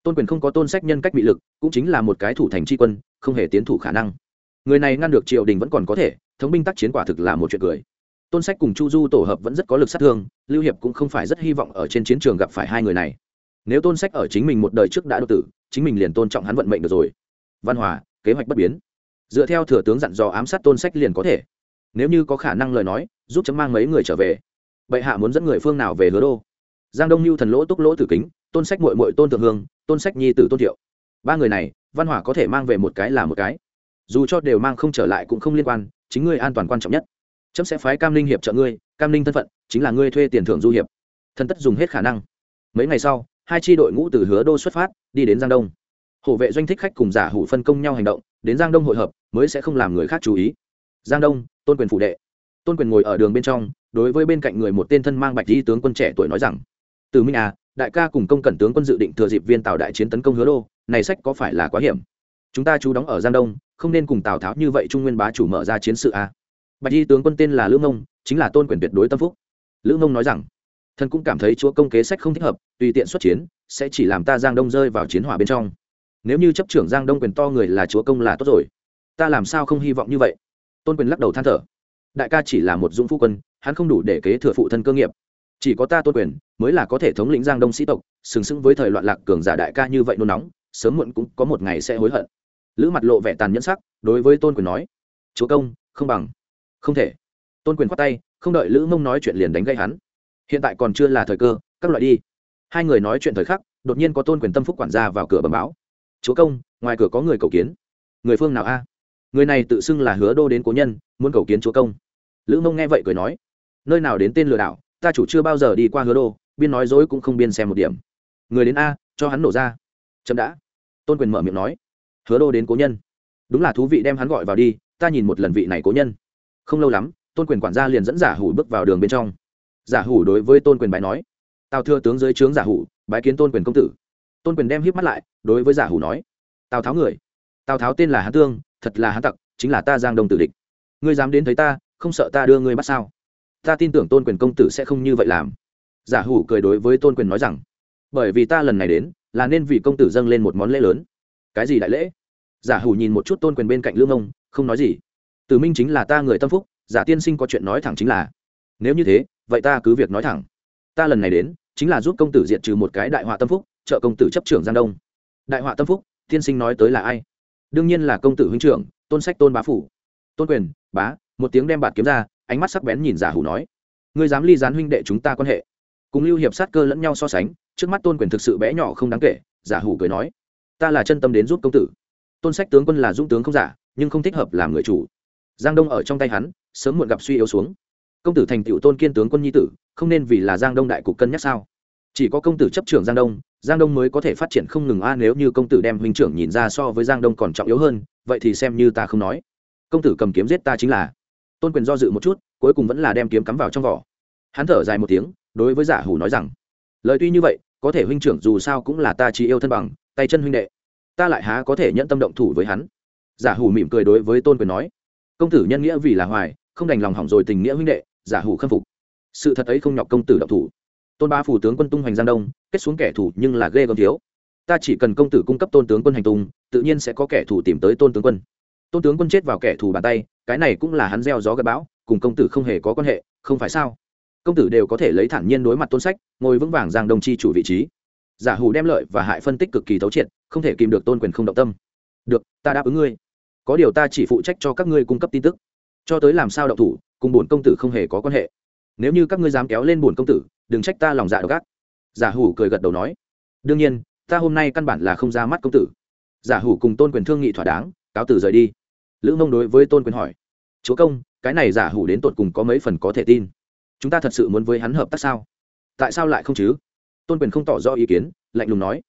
A: Tôn quyền không có tôn sách nhân cách bị lực, cũng chính là một cái thủ thành tri quân, không hề tiến thủ khả năng. Người này ngăn được triều đình vẫn còn có thể, thống binh tác chiến quả thực là một chuyện cười. Tôn sách cùng chu du tổ hợp vẫn rất có lực sát thương, lưu hiệp cũng không phải rất hy vọng ở trên chiến trường gặp phải hai người này nếu tôn sách ở chính mình một đời trước đã đột tử, chính mình liền tôn trọng hắn vận mệnh được rồi. Văn hòa, kế hoạch bất biến. Dựa theo thừa tướng dặn dò ám sát tôn sách liền có thể. Nếu như có khả năng lời nói, giúp chấm mang mấy người trở về. Bệ hạ muốn dẫn người phương nào về hứa đô? Giang đông lưu thần lỗ túc lỗ tử kính, tôn sách mội mội tôn thượng hương, tôn sách nhi tử tôn thiệu. Ba người này, văn hỏa có thể mang về một cái là một cái. Dù cho đều mang không trở lại cũng không liên quan, chính ngươi an toàn quan trọng nhất. Chấm sẽ phái cam linh hiệp trợ ngươi, cam linh thân phận, chính là ngươi thuê tiền thưởng du hiệp. Thân tất dùng hết khả năng. Mấy ngày sau hai tri đội ngũ từ hứa đô xuất phát, đi đến giang đông. Hộ vệ doanh thích khách cùng giả hủ phân công nhau hành động, đến giang đông hội hợp mới sẽ không làm người khác chú ý. Giang đông, tôn quyền phụ đệ. Tôn quyền ngồi ở đường bên trong, đối với bên cạnh người một tên thân mang bạch di tướng quân trẻ tuổi nói rằng, từ minh à đại ca cùng công cẩn tướng quân dự định thừa dịp viên tào đại chiến tấn công hứa đô, này sách có phải là quá hiểm? Chúng ta chú đóng ở giang đông, không nên cùng tào tháo như vậy trung nguyên bá chủ mở ra chiến sự à. bạch di tướng quân tên là lữ mông chính là tôn quyền tuyệt đối tâm phúc. Lữ mông nói rằng thần cũng cảm thấy chúa công kế sách không thích hợp, tùy tiện xuất chiến, sẽ chỉ làm ta giang đông rơi vào chiến hỏa bên trong. Nếu như chấp trưởng giang đông quyền to người là chúa công là tốt rồi. Ta làm sao không hy vọng như vậy? Tôn quyền lắc đầu than thở. Đại ca chỉ là một dũng phu quân, hắn không đủ để kế thừa phụ thân cơ nghiệp. Chỉ có ta tôn quyền, mới là có thể thống lĩnh giang đông sĩ tộc xứng xứng với thời loạn lạc cường giả đại ca như vậy nôn nóng, sớm muộn cũng có một ngày sẽ hối hận. Lữ mặt lộ vẻ tàn nhẫn sắc, đối với tôn quyền nói, chúa công, không bằng. Không thể. Tôn quyền khoát tay, không đợi lữ mông nói chuyện liền đánh gây hắn hiện tại còn chưa là thời cơ, các loại đi. Hai người nói chuyện thời khắc, đột nhiên có tôn quyền tâm phúc quản gia vào cửa bẩm báo. Chúa công, ngoài cửa có người cầu kiến. Người phương nào a? Người này tự xưng là hứa đô đến cố nhân, muốn cầu kiến chúa công. Lữ mông nghe vậy cười nói, nơi nào đến tên lừa đảo, ta chủ chưa bao giờ đi qua hứa đô, biên nói dối cũng không biên xem một điểm. Người đến a, cho hắn nổ ra. Chậm đã. Tôn quyền mở miệng nói, hứa đô đến cố nhân. Đúng là thú vị đem hắn gọi vào đi, ta nhìn một lần vị này cố nhân. Không lâu lắm, tôn quyền quản gia liền dẫn giả hủ bước vào đường bên trong giả hủ đối với tôn quyền bài nói, tào thưa tướng dưới trướng giả hủ, bái kiến tôn quyền công tử. Tôn quyền đem hiếp mắt lại, đối với giả hủ nói, tào tháo người, tào tháo tên là hán tương, thật là hán tặc, chính là ta giang đông tử địch. Ngươi dám đến thấy ta, không sợ ta đưa ngươi bắt sao? Ta tin tưởng tôn quyền công tử sẽ không như vậy làm. Giả hủ cười đối với tôn quyền nói rằng, bởi vì ta lần này đến, là nên vì công tử dâng lên một món lễ lớn. Cái gì đại lễ? Giả hủ nhìn một chút tôn quyền bên cạnh lương ông, không nói gì. Tử minh chính là ta người tâm phúc, giả tiên sinh có chuyện nói thẳng chính là. Nếu như thế vậy ta cứ việc nói thẳng. Ta lần này đến, chính là giúp công tử diệt trừ một cái đại họa tâm phúc, trợ công tử chấp trưởng giang đông. Đại họa tâm phúc, tiên sinh nói tới là ai? Đương nhiên là công tử huynh trưởng, tôn sách tôn bá phủ. Tôn quyền, bá, một tiếng đem bạt kiếm ra, ánh mắt sắc bén nhìn giả hủ nói. Ngươi dám ly gián huynh đệ chúng ta quan hệ. Cùng lưu hiệp sát cơ lẫn nhau so sánh, trước mắt tôn quyền thực sự bé nhỏ không đáng kể, giả hủ cười nói. Ta là chân tâm đến giúp công tử. Tôn sách tướng quân là dũng tướng không giả, nhưng không thích hợp làm người chủ. Giang đông ở trong tay hắn, sớm muộn gặp suy yếu xuống công tử thành tựu tôn kiên tướng quân nhi tử, không nên vì là giang đông đại cục cân nhắc sao? Chỉ có công tử chấp trưởng giang đông giang đông mới có thể phát triển không ngừng a, nếu như công tử đem huynh trưởng nhìn ra so với giang đông còn trọng yếu hơn, vậy thì xem như ta không nói. Công tử cầm kiếm giết ta chính là. Tôn quyền do dự một chút, cuối cùng vẫn là đem kiếm cắm vào trong vỏ. Hắn thở dài một tiếng, đối với giả hủ nói rằng, lời tuy như vậy, có thể huynh trưởng dù sao cũng là ta chỉ yêu thân bằng, tay chân huynh đệ. Ta lại há có thể nhận tâm động thủ với hắn? Giả hủ mỉm cười đối với tôn quyền nói, công tử nhân nghĩa vì là hoài, không đành lòng hỏng rồi tình nghĩa huynh đệ giả hủ khâm phục. Sự thật ấy không nhọc công tử động thủ. Tôn ba phủ tướng quân tung hoành giang đông, kết xuống kẻ thủ nhưng là ghê gớm thiếu. Ta chỉ cần công tử cung cấp tôn tướng quân hành tung, tự nhiên sẽ có kẻ thù tìm tới tôn tướng quân. Tôn tướng quân chết vào kẻ thù bàn tay, cái này cũng là hắn gieo gió gây bão, cùng công tử không hề có quan hệ, không phải sao? Công tử đều có thể lấy thản nhiên đối mặt tôn sách, ngồi vững vàng giang đông chi chủ vị trí. Giả hủ đem lợi và hại phân tích cực kỳ thấu triệt, không thể kìm được tôn quyền không động tâm. Được, ta đáp ứng ngươi. Có điều ta chỉ phụ trách cho các ngươi cung cấp tin tức. Cho tới làm sao động thủ cùng bổn công tử không hề có quan hệ. Nếu như các ngươi dám kéo lên bổn công tử, đừng trách ta lòng dạ độc ác. Giả hủ cười gật đầu nói. Đương nhiên, ta hôm nay căn bản là không ra mắt công tử. Giả hủ cùng tôn quyền thương nghị thỏa đáng, cáo tử rời đi. Lữ mông đối với tôn quyền hỏi. Chúa công, cái này giả hủ đến tột cùng có mấy phần có thể tin? Chúng ta thật sự muốn với hắn hợp tác sao? Tại sao lại không chứ? Tôn quyền không tỏ rõ ý kiến, lạnh lùng nói.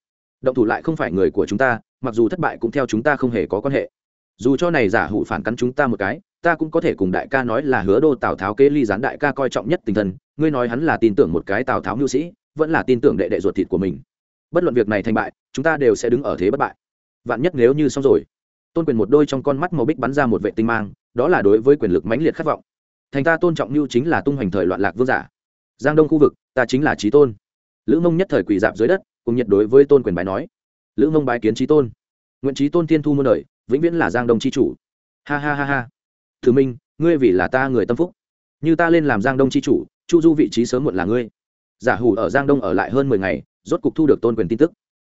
A: Động thủ lại không phải người của chúng ta, mặc dù thất bại cũng theo chúng ta không hề có quan hệ. Dù cho này giả hủ phản cắn chúng ta một cái ta cũng có thể cùng đại ca nói là hứa đô tào tháo kế ly gián đại ca coi trọng nhất tình thân, ngươi nói hắn là tin tưởng một cái tào tháo mưu sĩ, vẫn là tin tưởng đệ đệ ruột thịt của mình. Bất luận việc này thành bại, chúng ta đều sẽ đứng ở thế bất bại. Vạn nhất nếu như xong rồi, tôn quyền một đôi trong con mắt màu bích bắn ra một vệ tinh mang, đó là đối với quyền lực mãnh liệt khát vọng. Thành ta tôn trọng mưu chính là tung hoành thời loạn lạc vương giả. Giang đông khu vực, ta chính là trí tôn. Lữ mông nhất thời quỳ dạp dưới đất, cùng nhiệt đối với tôn quyền bái nói. Lữ mông bái kiến trí tôn. Nguyễn trí tôn tiên thu muôn đời, vĩnh viễn là giang đông tri chủ. Ha ha ha ha thử minh, ngươi vì là ta người tâm phúc. Như ta lên làm giang đông c h i chủ, chu du vị trí sớm muộn là ngươi. Giả hủ ở giang đông ở lại hơn mười ngày, rốt cục thu được tôn quyền tin tức.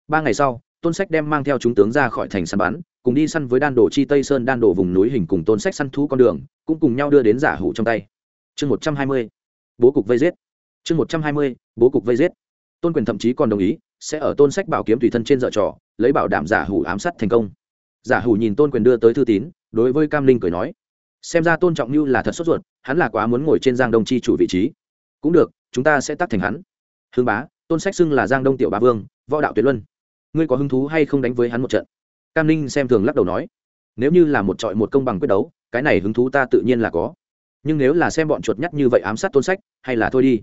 A: Ba ngày sau, tôn sách đem mang theo chúng tướng ra khỏi thành săn bắn, cùng đi săn với đan đồ chi tây sơn, đan đồ vùng núi hình cùng tôn sách săn thú con đường, cũng cùng nhau đưa đến giả hủ trong tay. Chương một trăm hai mươi, bố cục vây giết. Chương một trăm hai mươi, bố cục vây giết. Tôn quyền thậm chí còn đồng ý, sẽ ở tôn sách bảo kiếm tùy thân trên dợ trò, lấy bảo đảm giả hủ ám sát thành công. Giả hủ nhìn tôn quyền đưa tới thư tín, đối với cam linh cười nói xem ra tôn trọng như là thật sốt ruột, hắn là quá muốn ngồi trên giang đông chi chủ vị trí. Cũng được, chúng ta sẽ tắt thành hắn. Hương bá, tôn sách xưng là giang đông tiểu bá vương, võ đạo tuyệt luân. Ngươi có hứng thú hay không đánh với hắn một trận? Cam ninh xem thường lắc đầu nói. Nếu như là một trọi một công bằng quyết đấu, cái này hứng thú ta tự nhiên là có. Nhưng nếu là xem bọn chuột nhắt như vậy ám sát tôn sách, hay là thôi đi.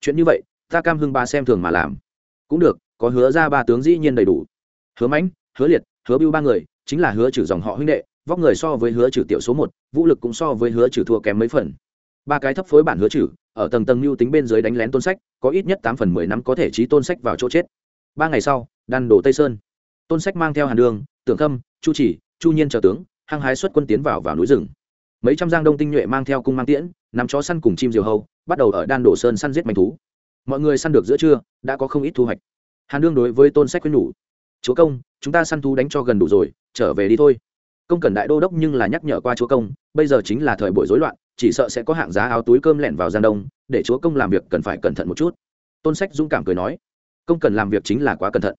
A: Chuyện như vậy, ta cam hưng ba xem thường mà làm. Cũng được, có hứa ra ba tướng dĩ nhiên đầy đủ. Hứa mãnh, hứa liệt, hứa bưu ba người, chính là hứa trừ dòng họ huynh đệ vóc người so với hứa trừ tiểu số một, vũ lực cũng so với hứa trừ thua kém mấy phần. Ba cái thấp phối bản hứa trừ, ở tầng tầng mưu tính bên dưới đánh lén tôn sách, có ít nhất tám phần mười năm có thể trí tôn sách vào chỗ chết. Ba ngày sau, đan đổ tây sơn. Tôn sách mang theo hàn đường, tưởng khâm, chu chỉ, chu nhiên trợ tướng, hăng hái xuất quân tiến vào vào núi rừng. Mấy trăm giang đông tinh nhuệ mang theo cung mang tiễn, nằm chó săn cùng chim diều hâu, bắt đầu ở đan đổ sơn săn giết manh thú. Mọi người săn được giữa trưa, đã có không ít thu hoạch. Hàn đương đối với tôn sách khuyên nhủ, chúa công, chúng ta săn thú đánh cho gần đủ rồi, trở về đi thôi công cần đại đô đốc nhưng là nhắc nhở qua chúa công, bây giờ chính là thời buổi rối loạn, chỉ sợ sẽ có hạng giá áo túi cơm lẻn vào giang đông, để chúa công làm việc cần phải cẩn thận một chút. Tôn sách dũng cảm cười nói, công cần làm việc chính là quá cẩn thận.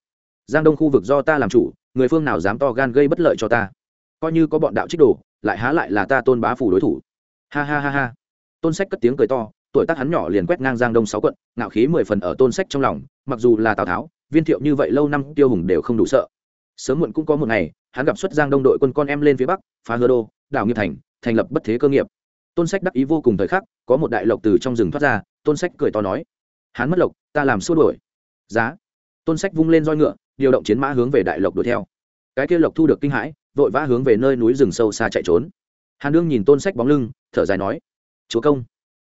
A: Giang đông khu vực do ta làm chủ, người phương nào dám to gan gây bất lợi cho ta? Coi như có bọn đạo trích đồ, lại há lại là ta tôn bá phủ đối thủ. Ha ha ha ha. Tôn sách cất tiếng cười to, tuổi tác hắn nhỏ liền quét ngang giang đông sáu quận, ngạo khí mười phần ở tôn sách trong lòng, mặc dù là tào tháo, viên thiệu như vậy lâu năm, tiêu hùng đều không đủ sợ sớm muộn cũng có một ngày, hắn gặp xuất giang đông đội quân con em lên phía bắc, phá hứa đô, đảo nghiệp thành thành lập bất thế cơ nghiệp. Tôn sách đắc ý vô cùng thời khắc, có một đại lộc từ trong rừng thoát ra, tôn sách cười to nói, hắn mất lộc, ta làm xua đổi giá. Tôn sách vung lên roi ngựa, điều động chiến mã hướng về đại lộc đuổi theo. Cái kia lộc thu được kinh hãi, vội vã hướng về nơi núi rừng sâu xa chạy trốn. Hàn đương nhìn tôn sách bóng lưng, thở dài nói, chúa công,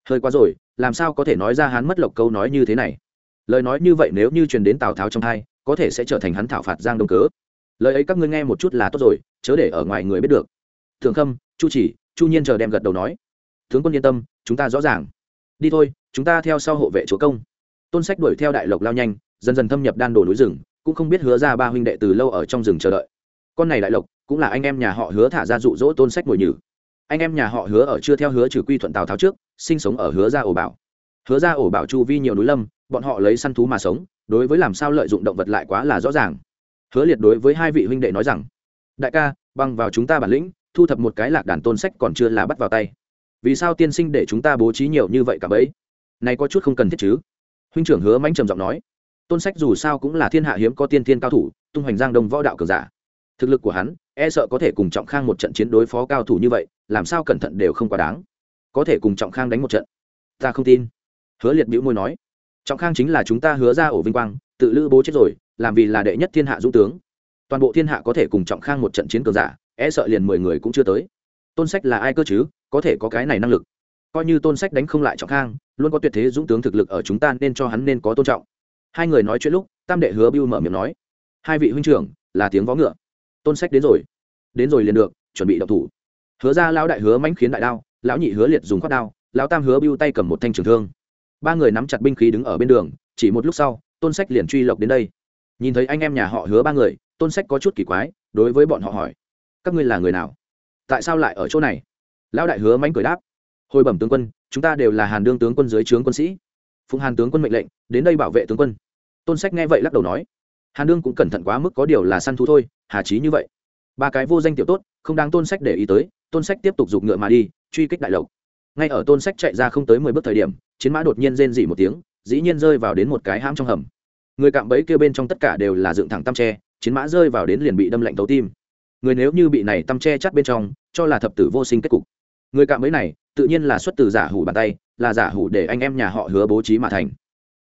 A: hơi quá rồi, làm sao có thể nói ra hắn mất lộc câu nói như thế này? Lời nói như vậy nếu như truyền đến tào tháo trong hai có thể sẽ trở thành hắn thảo phạt giang đông cớ lời ấy các ngươi nghe một chút là tốt rồi, chớ để ở ngoài người biết được. Thường khâm, chu chỉ, chu nhiên chờ đem gật đầu nói. Tướng quân yên tâm, chúng ta rõ ràng. Đi thôi, chúng ta theo sau hộ vệ chúa công. Tôn sách đuổi theo đại lộc lao nhanh, dần dần thâm nhập đan đổ núi rừng, cũng không biết hứa ra ba huynh đệ từ lâu ở trong rừng chờ đợi. Con này đại lộc, cũng là anh em nhà họ hứa thả ra dụ dỗ tôn sách ngồi nhử. Anh em nhà họ hứa ở chưa theo hứa trừ quy thuận tào tháo trước, sinh sống ở hứa ra ổ bảo. Hứa ra ổ bảo chu vi nhiều núi lâm, bọn họ lấy săn thú mà sống, đối với làm sao lợi dụng động vật lại quá là rõ ràng hứa liệt đối với hai vị huynh đệ nói rằng, đại ca, băng vào chúng ta bản lĩnh, thu thập một cái lạc đàn tôn sách còn chưa là bắt vào tay. Vì sao tiên sinh để chúng ta bố trí nhiều như vậy cả bấy? Này có chút không cần thiết chứ. Huynh trưởng hứa mãnh trầm giọng nói, tôn sách dù sao cũng là thiên hạ hiếm có tiên thiên cao thủ, tung hoành giang đông võ đạo cường giả. Thực lực của hắn e sợ có thể cùng trọng khang một trận chiến đối phó cao thủ như vậy, làm sao cẩn thận đều không quá đáng. Có thể cùng trọng khang đánh một trận. Ta không tin. Hứa liệt bĩu môi nói, trọng khang chính là chúng ta hứa ra ổ vinh quang, tự lữ bố chết rồi làm vì là đệ nhất thiên hạ dũng tướng. Toàn bộ thiên hạ có thể cùng trọng khang một trận chiến cường giả e sợ liền mười người cũng chưa tới. Tôn sách là ai cơ chứ? Có thể có cái này năng lực. Coi như tôn sách đánh không lại trọng khang, luôn có tuyệt thế dũng tướng thực lực ở chúng ta nên cho hắn nên có tôn trọng. Hai người nói chuyện lúc, tam đệ hứa bưu mở miệng nói, hai vị huynh trưởng, là tiếng vó ngựa. Tôn sách đến rồi. Đến rồi liền được, chuẩn bị đậu thủ. Hứa ra lão đại hứa mãnh khiến đại đao, lão nhị hứa liệt dùng khoát đao, lão tam hứa bưu tay cầm một thanh trường thương. Ba người nắm chặt binh khí đứng ở bên đường, chỉ một lúc sau, tôn sách liền truy lộc đến đây nhìn thấy anh em nhà họ hứa ba người, tôn sách có chút kỳ quái, đối với bọn họ hỏi, các ngươi là người nào? Tại sao lại ở chỗ này? Lão đại hứa mánh cười đáp, hồi bẩm tướng quân, chúng ta đều là hàn đương tướng quân dưới trướng quân sĩ. Phụng hàn tướng quân mệnh lệnh, đến đây bảo vệ tướng quân. Tôn sách nghe vậy lắc đầu nói, hàn đương cũng cẩn thận quá mức có điều là săn thú thôi, hà trí như vậy. Ba cái vô danh tiểu tốt, không đáng tôn sách để ý tới, tôn sách tiếp tục giục ngựa mà đi, truy kích đại lộc. Ngay ở tôn sách chạy ra không tới mười bước thời điểm, chiến mã đột nhiên rên dỉ một tiếng, dĩ nhiên rơi vào đến một cái hãm trong hầm người cạm bẫy kia bên trong tất cả đều là dựng thẳng tăm tre, chiến mã rơi vào đến liền bị đâm lạnh tấu tim. Người nếu như bị này tăm tre chắt bên trong, cho là thập tử vô sinh kết cục. Người cạm bẫy này, tự nhiên là xuất từ giả hủ bàn tay, là giả hủ để anh em nhà họ hứa bố trí mà thành.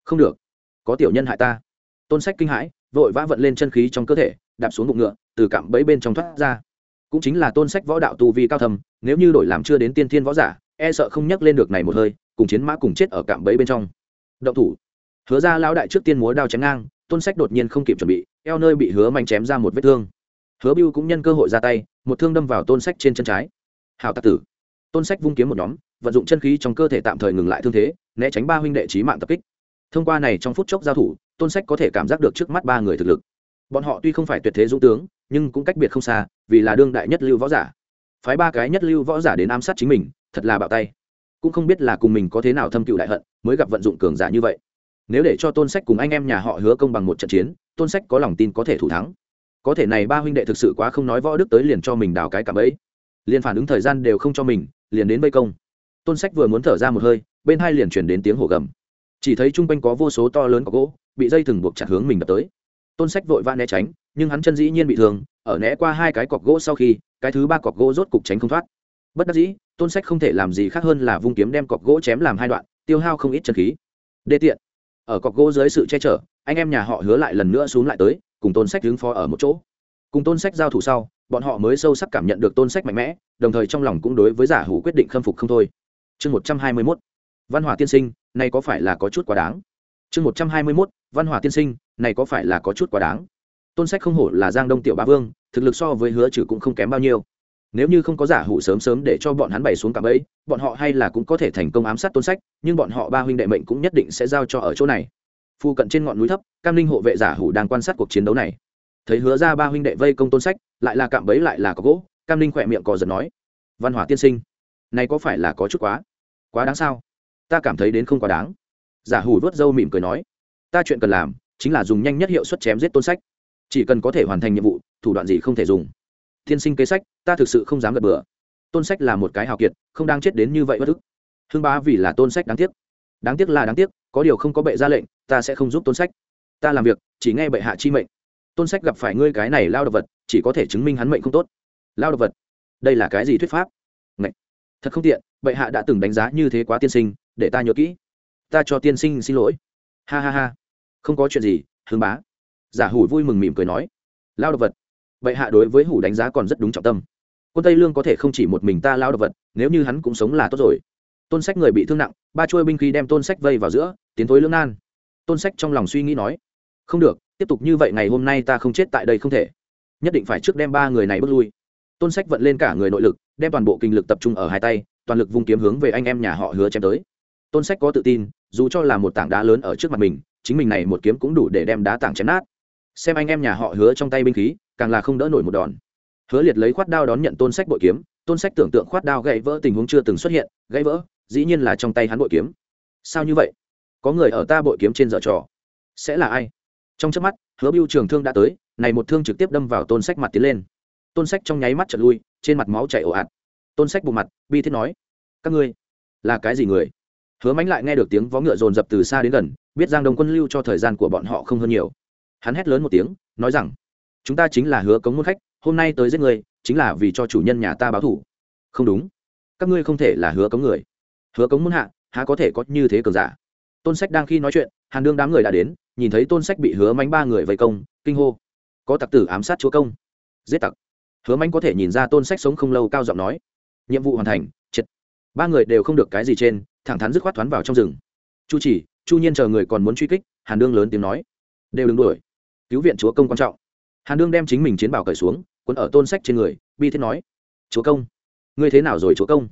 A: Không được. Có tiểu nhân hại ta. Tôn sách kinh hãi, vội vã vận lên chân khí trong cơ thể, đạp xuống bụng ngựa, từ cạm bẫy bên trong thoát ra. Cũng chính là tôn sách võ đạo tu vi cao thầm nếu như đổi làm chưa đến tiên thiên võ giả e sợ không nhắc lên được này một hơi, cùng chiến mã cùng chết ở cạm bẫy bên trong. Động thủ hứa ra lão đại trước tiên múa đao chém ngang, tôn sách đột nhiên không kịp chuẩn bị, eo nơi bị hứa mạnh chém ra một vết thương. Hứa biêu cũng nhân cơ hội ra tay, một thương đâm vào tôn sách trên chân trái. Hào tạc tử. Tôn sách vung kiếm một nhóm, vận dụng chân khí trong cơ thể tạm thời ngừng lại thương thế, né tránh ba huynh đệ trí mạng tập kích. Thông qua này trong phút chốc giao thủ, tôn sách có thể cảm giác được trước mắt ba người thực lực. Bọn họ tuy không phải tuyệt thế dũng tướng, nhưng cũng cách biệt không xa, vì là đương đại nhất lưu võ giả. Phái ba cái nhất lưu võ giả đến ám sát chính mình, thật là bạo tay. Cũng không biết là cùng mình có thế nào thâm cựu đại hận, mới gặp vận dụng cường giả như vậy nếu để cho tôn sách cùng anh em nhà họ hứa công bằng một trận chiến, tôn sách có lòng tin có thể thủ thắng. Có thể này ba huynh đệ thực sự quá không nói võ đức tới liền cho mình đào cái cảm ấy. Liền phản ứng thời gian đều không cho mình, liền đến vây công. Tôn sách vừa muốn thở ra một hơi, bên hai liền chuyển đến tiếng hổ gầm. Chỉ thấy chung quanh có vô số to lớn có gỗ, bị dây thừng buộc chặt hướng mình đập tới. Tôn sách vội vã né tránh, nhưng hắn chân dĩ nhiên bị thương, ở né qua hai cái cọc gỗ sau khi, cái thứ ba cọc gỗ rốt cục tránh không thoát. Bất đắc dĩ, tôn sách không thể làm gì khác hơn là vung kiếm đem cọc gỗ chém làm hai đoạn, tiêu hao không ít chân khí. Đê tiện ở cọc gỗ dưới sự che chở, anh em nhà họ hứa lại lần nữa xuống lại tới, cùng tôn sách hướng phó ở một chỗ. Cùng tôn sách giao thủ sau, bọn họ mới sâu sắc cảm nhận được tôn sách mạnh mẽ, đồng thời trong lòng cũng đối với giả hủ quyết định khâm phục không thôi. Chương một trăm hai mươi mốt, văn hòa tiên sinh, này có phải là có chút quá đáng? Chương một trăm hai mươi mốt, văn hòa tiên sinh, này có phải là có chút quá đáng? Tôn sách không hổ là giang đông tiểu bá vương, thực lực so với hứa trừ cũng không kém bao nhiêu nếu như không có giả hủ sớm sớm để cho bọn hắn bày xuống cạm ấy bọn họ hay là cũng có thể thành công ám sát tôn sách, nhưng bọn họ ba huynh đệ mệnh cũng nhất định sẽ giao cho ở chỗ này. Phu cận trên ngọn núi thấp, cam linh hộ vệ giả hủ đang quan sát cuộc chiến đấu này. Thấy hứa ra ba huynh đệ vây công tôn sách, lại là cạm bẫy lại là có gỗ, cam linh khỏe miệng cò giật nói, văn hỏa tiên sinh, này có phải là có chút quá? Quá đáng sao? Ta cảm thấy đến không quá đáng. Giả hủ vớt râu mỉm cười nói, ta chuyện cần làm chính là dùng nhanh nhất hiệu suất chém giết tôn sách. Chỉ cần có thể hoàn thành nhiệm vụ, thủ đoạn gì không thể dùng tiên sinh kế sách, ta thực sự không dám gật bừa. Tôn sách là một cái hào kiệt, không đang chết đến như vậy bất ức. Hương bá vì là tôn sách đáng tiếc. Đáng tiếc là đáng tiếc, có điều không có bệ ra lệnh, ta sẽ không giúp tôn sách. Ta làm việc, chỉ nghe bệ hạ chi mệnh. Tôn sách gặp phải ngươi cái này lao đ vật, chỉ có thể chứng minh hắn mệnh không tốt. Lao đ vật, đây là cái gì thuyết pháp? Ngậy! thật không tiện, bệ hạ đã từng đánh giá như thế quá tiên sinh, để ta nhớ kỹ. Ta cho tiên sinh xin lỗi. Ha ha ha. Không có chuyện gì hương bá. Giả hủ vui mừng mỉm cười nói. Lao độc vật vậy hạ đối với hủ đánh giá còn rất đúng trọng tâm. Quân tây lương có thể không chỉ một mình ta lao độc vật, nếu như hắn cũng sống là tốt rồi. Tôn sách người bị thương nặng, ba chuôi binh khí đem tôn sách vây vào giữa, tiến thối lưỡng nan. Tôn sách trong lòng suy nghĩ nói, không được, tiếp tục như vậy ngày hôm nay ta không chết tại đây không thể. Nhất định phải trước đem ba người này bước lui. Tôn sách vận lên cả người nội lực, đem toàn bộ kinh lực tập trung ở hai tay, toàn lực vung kiếm hướng về anh em nhà họ hứa chém tới. Tôn sách có tự tin, dù cho là một tảng đá lớn ở trước mặt mình, chính mình này một kiếm cũng đủ để đem đá tảng chém nát xem anh em nhà họ hứa trong tay binh khí, càng là không đỡ nổi một đòn. Hứa liệt lấy khoát đao đón nhận tôn sách bội kiếm. Tôn sách tưởng tượng khoát đao gãy vỡ tình huống chưa từng xuất hiện, gãy vỡ, dĩ nhiên là trong tay hắn bội kiếm. Sao như vậy? Có người ở ta bội kiếm trên dở trò. Sẽ là ai? Trong chớp mắt, hứa biêu trường thương đã tới, này một thương trực tiếp đâm vào tôn sách mặt tiến lên. Tôn sách trong nháy mắt trật lui, trên mặt máu chảy ồ ạt. Tôn sách bù mặt, bi thiết nói, các ngươi là cái gì người? Hứa mánh lại nghe được tiếng vó ngựa dồn dập từ xa đến gần, biết giang đông quân lưu cho thời gian của bọn họ không hơn nhiều hắn hét lớn một tiếng, nói rằng, chúng ta chính là hứa cống môn khách, hôm nay tới giết người, chính là vì cho chủ nhân nhà ta báo thủ. Không đúng. Các ngươi không thể là hứa cống người. Hứa cống môn hạ, há có thể có như thế cường giả? Tôn sách đang khi nói chuyện, hàn đương đám người đã đến, nhìn thấy tôn sách bị hứa mánh ba người vây công, kinh hô. Có tặc tử ám sát chúa công. Giết tặc. Hứa mánh có thể nhìn ra tôn sách sống không lâu cao giọng nói. Nhiệm vụ hoàn thành, triệt. Ba người đều không được cái gì trên, thẳng thắn dứt khoát thoán vào trong rừng. Chu chỉ, chu nhiên chờ người còn muốn truy kích, hàn đương lớn tiếng nói. Đều đừng đuổi cứu viện chúa công quan trọng. Hàn đương đem chính mình chiến bảo cởi xuống quấn ở tôn sách trên người, bi thiết nói, chúa công, ngươi thế nào rồi chúa công?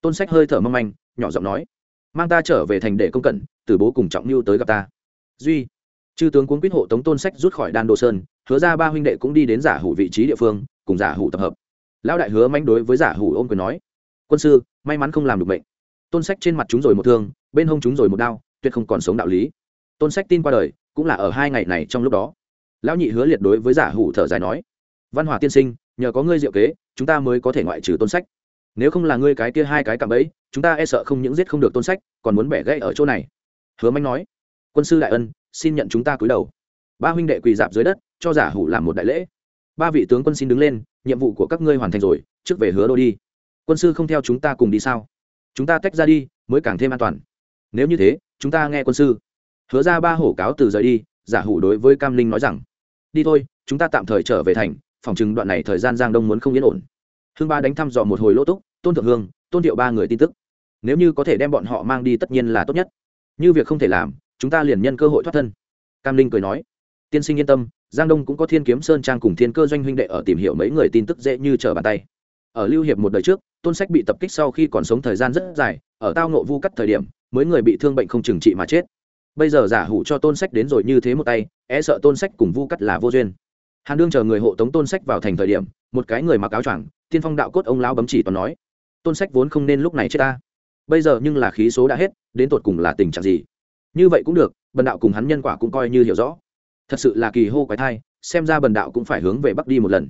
A: Tôn sách hơi thở mong manh, nhỏ giọng nói, mang ta trở về thành để công cận từ bố cùng trọng mưu tới gặp ta. Duy, chư tướng cuốn quyết hộ tống tôn sách rút khỏi đan đồ sơn, hứa ra ba huynh đệ cũng đi đến giả hủ vị trí địa phương, cùng giả hủ tập hợp. Lão đại hứa manh đối với giả hủ ôm quyền nói, quân sư, may mắn không làm được bệnh tôn sách trên mặt chúng rồi một thương, bên hông chúng rồi một đao, tuyệt không còn sống đạo lý. Tôn sách tin qua đời, cũng là ở hai ngày này trong lúc đó lão nhị hứa liệt đối với giả hủ thở dài nói, văn hòa tiên sinh, nhờ có ngươi diệu kế, chúng ta mới có thể ngoại trừ tôn sách. Nếu không là ngươi cái kia hai cái cạm bẫy, chúng ta e sợ không những giết không được tôn sách, còn muốn bẻ gãy ở chỗ này. Hứa manh nói, quân sư đại ân, xin nhận chúng ta cúi đầu. Ba huynh đệ quỳ dạp dưới đất, cho giả hủ làm một đại lễ. Ba vị tướng quân xin đứng lên, nhiệm vụ của các ngươi hoàn thành rồi, trước về hứa đô đi. Quân sư không theo chúng ta cùng đi sao? Chúng ta tách ra đi, mới càng thêm an toàn. Nếu như thế, chúng ta nghe quân sư. Hứa ra ba hổ cáo từ rời đi, giả hủ đối với cam linh nói rằng đi thôi, chúng ta tạm thời trở về thành, phòng chừng đoạn này thời gian giang đông muốn không yên ổn. Hương ba đánh thăm dò một hồi lỗ túc, tôn thượng hương, tôn thiệu ba người tin tức. Nếu như có thể đem bọn họ mang đi tất nhiên là tốt nhất. Như việc không thể làm, chúng ta liền nhân cơ hội thoát thân. Cam linh cười nói. Tiên sinh yên tâm, giang đông cũng có thiên kiếm sơn trang cùng thiên cơ doanh huynh đệ ở tìm hiểu mấy người tin tức dễ như trở bàn tay. Ở lưu hiệp một đời trước, tôn sách bị tập kích sau khi còn sống thời gian rất dài, ở tao nộ vu cắt thời điểm mới người bị thương bệnh không trừng trị mà chết bây giờ giả hủ cho tôn sách đến rồi như thế một tay é sợ tôn sách cùng vu cắt là vô duyên. Hàn đương chờ người hộ tống tôn sách vào thành thời điểm, một cái người mặc áo choàng, tiên phong đạo cốt ông lão bấm chỉ toàn nói, tôn sách vốn không nên lúc này chết ta. Bây giờ nhưng là khí số đã hết, đến tột cùng là tình trạng gì? Như vậy cũng được, bần đạo cùng hắn nhân quả cũng coi như hiểu rõ. Thật sự là kỳ hô quái thai, xem ra bần đạo cũng phải hướng về bắc đi một lần.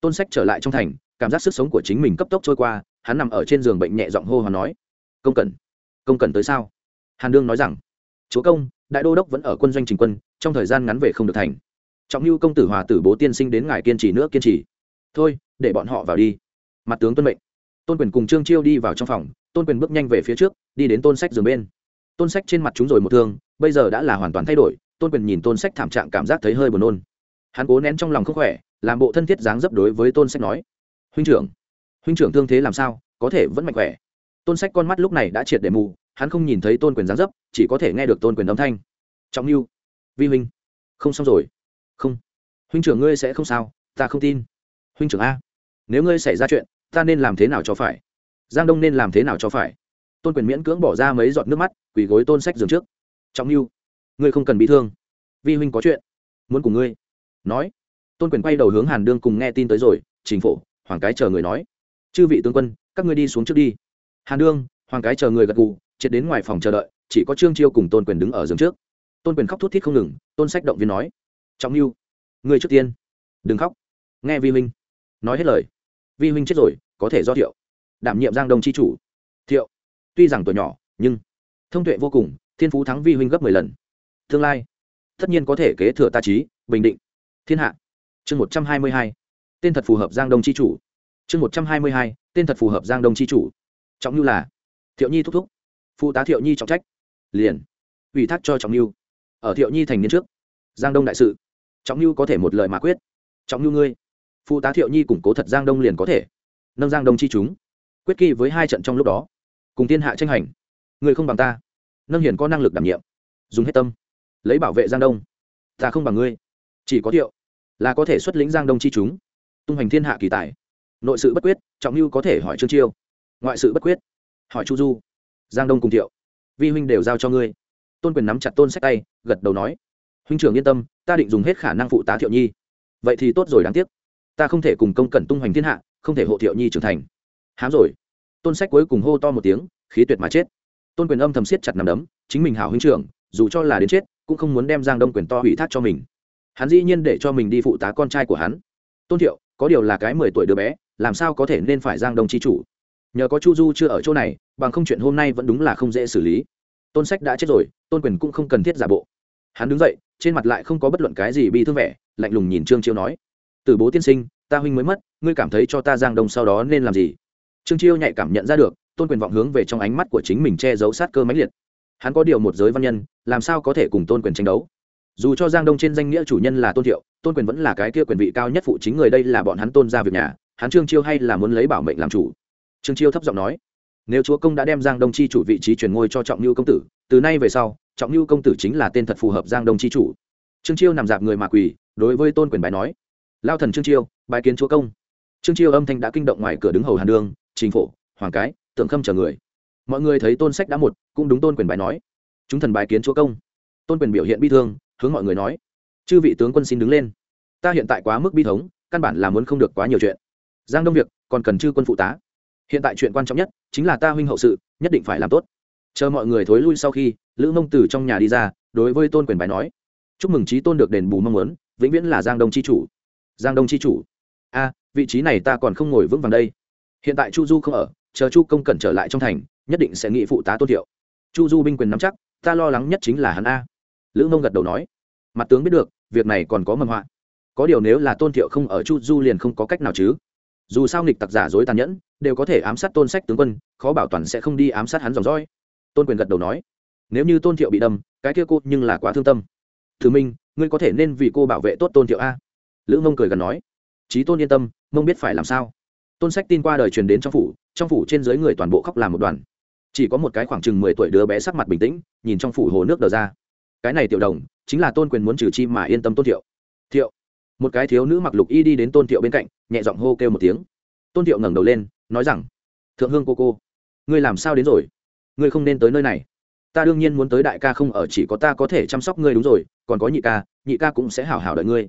A: Tôn sách trở lại trong thành, cảm giác sức sống của chính mình cấp tốc trôi qua, hắn nằm ở trên giường bệnh nhẹ giọng hô hoán nói, công cần công cần tới sao? Hàn đương nói rằng chúa công, đại đô đốc vẫn ở quân doanh trình quân, trong thời gian ngắn về không được thành. Trọng lưu công tử hòa tử bố tiên sinh đến ngài kiên trì nữa, kiên trì. Thôi, để bọn họ vào đi. Mặt tướng tuân mệnh. Tôn quyền cùng trương chiêu đi vào trong phòng, tôn quyền bước nhanh về phía trước, đi đến tôn sách giường bên. Tôn sách trên mặt chúng rồi một thương, bây giờ đã là hoàn toàn thay đổi, tôn quyền nhìn tôn sách thảm trạng cảm giác thấy hơi buồn nôn. Hắn cố nén trong lòng không khỏe, làm bộ thân thiết dáng dấp đối với tôn sách nói. Huynh trưởng huynh trưởng thương thế làm sao, có thể vẫn mạnh khỏe? Tôn sách con mắt lúc này đã triệt để mù hắn không nhìn thấy tôn quyền dáng dấp, chỉ có thể nghe được tôn quyền âm thanh. Trọng mưu vi huynh, không xong rồi. Không. Huynh trưởng ngươi sẽ không sao, ta không tin. Huynh trưởng a, nếu ngươi xảy ra chuyện, ta nên làm thế nào cho phải? Giang đông nên làm thế nào cho phải? Tôn quyền miễn cưỡng bỏ ra mấy giọt nước mắt, quỳ gối tôn sách giường trước. Trọng mưu ngươi không cần bị thương. Vi huynh có chuyện muốn cùng ngươi nói. Tôn quyền quay đầu hướng hàn đương cùng nghe tin tới rồi chính phủ hoàng cái chờ người nói. Chư vị tướng quân, các ngươi đi xuống trước đi. Hàn đương, hoàng cái chờ người gật gù triệt đến ngoài phòng chờ đợi, chỉ có trương chiêu cùng tôn quyền đứng ở giường trước. Tôn quyền khóc thút thít không ngừng, tôn sách động viên nói, trọng mưu người trước tiên. Đừng khóc. Nghe vi huynh nói hết lời, vi huynh chết rồi, có thể do thiệu. Đảm nhiệm giang đông c h i chủ. Thiệu, tuy rằng tuổi nhỏ, nhưng thông tuệ vô cùng, thiên phú thắng vi huynh gấp mười lần. Tương lai, tất nhiên có thể kế thừa ta trí, bình định. Thiên hạ. Chương một trăm hai mươi hai, tên thật phù hợp giang đông c h i chủ. Chương một trăm hai mươi hai, tên thật phù hợp giang đông c h i chủ. Trọng như là thiệu nhi thúc thúc phụ tá thiệu nhi trọng trách. Liền. Ủy thác cho trọng lưu ở thiệu nhi thành niên trước. Giang đông đại sự. Trọng lưu có thể một lời mà quyết. Trọng lưu ngươi. Phụ tá thiệu nhi củng cố thật giang đông liền có thể. Nâng giang đông chi chúng. Quyết kỳ với hai trận trong lúc đó. Cùng thiên hạ tranh hành. Người không bằng ta. Nâng hiền có năng lực đảm nhiệm. Dùng hết tâm. Lấy bảo vệ giang đông. Ta không bằng ngươi. Chỉ có thiệu là có thể xuất lĩnh giang đông chi chúng. Tung hành thiên hạ kỳ tài. Nội sự bất quyết, trọng lưu có thể hỏi trương chiêu. Ngoại sự bất quyết. Hỏi chu du giang đông cùng thiệu. Vi huynh đều giao cho ngươi. Tôn quyền nắm chặt tôn sách tay, gật đầu nói. Huynh trưởng yên tâm, ta định dùng hết khả năng phụ tá thiệu nhi. Vậy thì tốt rồi, đáng tiếc. Ta không thể cùng công cẩn tung hoành thiên hạ, không thể hộ thiệu nhi trưởng thành. Hám rồi. Tôn sách cuối cùng hô to một tiếng, khí tuyệt mà chết. Tôn quyền âm thầm siết chặt nằm đấm, chính mình hảo huynh trưởng, dù cho là đến chết, cũng không muốn đem giang đông quyền to ủy thác cho mình. Hắn dĩ nhiên để cho mình đi phụ tá con trai của hắn. Tôn thiệu, có điều là cái mười tuổi đứa bé, làm sao có thể nên phải giang đông chi chủ? Nhờ có chu du chưa ở chỗ này, bằng không chuyện hôm nay vẫn đúng là không dễ xử lý. Tôn sách đã chết rồi, tôn quyền cũng không cần thiết giả bộ. Hắn đứng dậy, trên mặt lại không có bất luận cái gì bị thương vẻ, lạnh lùng nhìn trương chiêu nói từ bố tiên sinh, ta huynh mới mất, ngươi cảm thấy cho ta giang đông sau đó nên làm gì? Trương chiêu nhạy cảm nhận ra được, tôn quyền vọng hướng về trong ánh mắt của chính mình che giấu sát cơ mãnh liệt. Hắn có điều một giới văn nhân, làm sao có thể cùng tôn quyền tranh đấu? Dù cho giang đông trên danh nghĩa chủ nhân là tôn thiệu, tôn quyền vẫn là cái kia quyền vị cao nhất phụ chính người đây là bọn hắn tôn ra việc nhà, hắn trương chiêu hay là muốn lấy bảo mệnh làm chủ? Trương chiêu thấp giọng nói, nếu chúa công đã đem giang đông chi chủ vị trí truyền ngôi cho trọng như công tử, từ nay về sau, trọng như công tử chính là tên thật phù hợp giang đông chi chủ. Trương chiêu nằm dạp người mà quỳ, đối với tôn quyền bài nói, lao thần trương chiêu bài kiến chúa công. Trương chiêu âm thanh đã kinh động ngoài cửa đứng hầu hàn đương chính phổ, hoàng cái, tượng khâm chờ người. Mọi người thấy tôn sách đã một, cũng đúng tôn quyền bài nói, chúng thần bài kiến chúa công. Tôn quyền biểu hiện bi thương, hướng mọi người nói, chư vị tướng quân xin đứng lên. Ta hiện tại quá mức bi thống, căn bản là muốn không được quá nhiều chuyện. Giang đông việc, còn cần chư quân phụ tá hiện tại chuyện quan trọng nhất chính là ta huynh hậu sự, nhất định phải làm tốt. Chờ mọi người thối lui sau khi, lữ mông từ trong nhà đi ra, đối với tôn quyền bài nói, chúc mừng trí tôn được đền bù mong muốn, vĩnh viễn là giang đông c h i chủ. Giang đông c h i chủ? A, vị trí này ta còn không ngồi vững vàng đây. Hiện tại chu du không ở, chờ chu công cẩn trở lại trong thành, nhất định sẽ nghị phụ tá tôn thiệu. Chu du binh quyền nắm chắc, ta lo lắng nhất chính là hắn a. Lữ mông gật đầu nói, mặt tướng biết được, việc này còn có mầm họa. Có điều nếu là tôn thiệu không ở chu du liền không có cách nào chứ dù sao nghịch tặc giả dối tàn nhẫn, đều có thể ám sát tôn sách tướng quân, khó bảo toàn sẽ không đi ám sát hắn dòng dõi. Tôn quyền gật đầu nói, nếu như tôn thiệu bị đâm, cái kia cô nhưng là quá thương tâm. Thứ minh, ngươi có thể nên vì cô bảo vệ tốt tôn thiệu a? Lữ mông cười gần nói trí tôn yên tâm, mông biết phải làm sao. Tôn sách tin qua đời truyền đến trong phủ trong phủ trên dưới người toàn bộ khóc làm một đoàn. Chỉ có một cái khoảng chừng mười tuổi đứa bé sắc mặt bình tĩnh, nhìn trong phủ hồ nước đờ ra. Cái này tiểu đồng, chính là tôn quyền muốn trừ chi mà yên tâm tôn thiệu. Thiệu một cái thiếu nữ mặc lục y đi đến tôn thiệu bên cạnh nhẹ giọng hô kêu một tiếng tôn thiệu ngẩng đầu lên nói rằng thượng hương cô cô ngươi làm sao đến rồi ngươi không nên tới nơi này ta đương nhiên muốn tới đại ca không ở chỉ có ta có thể chăm sóc ngươi đúng rồi còn có nhị ca nhị ca cũng sẽ hảo hảo đợi ngươi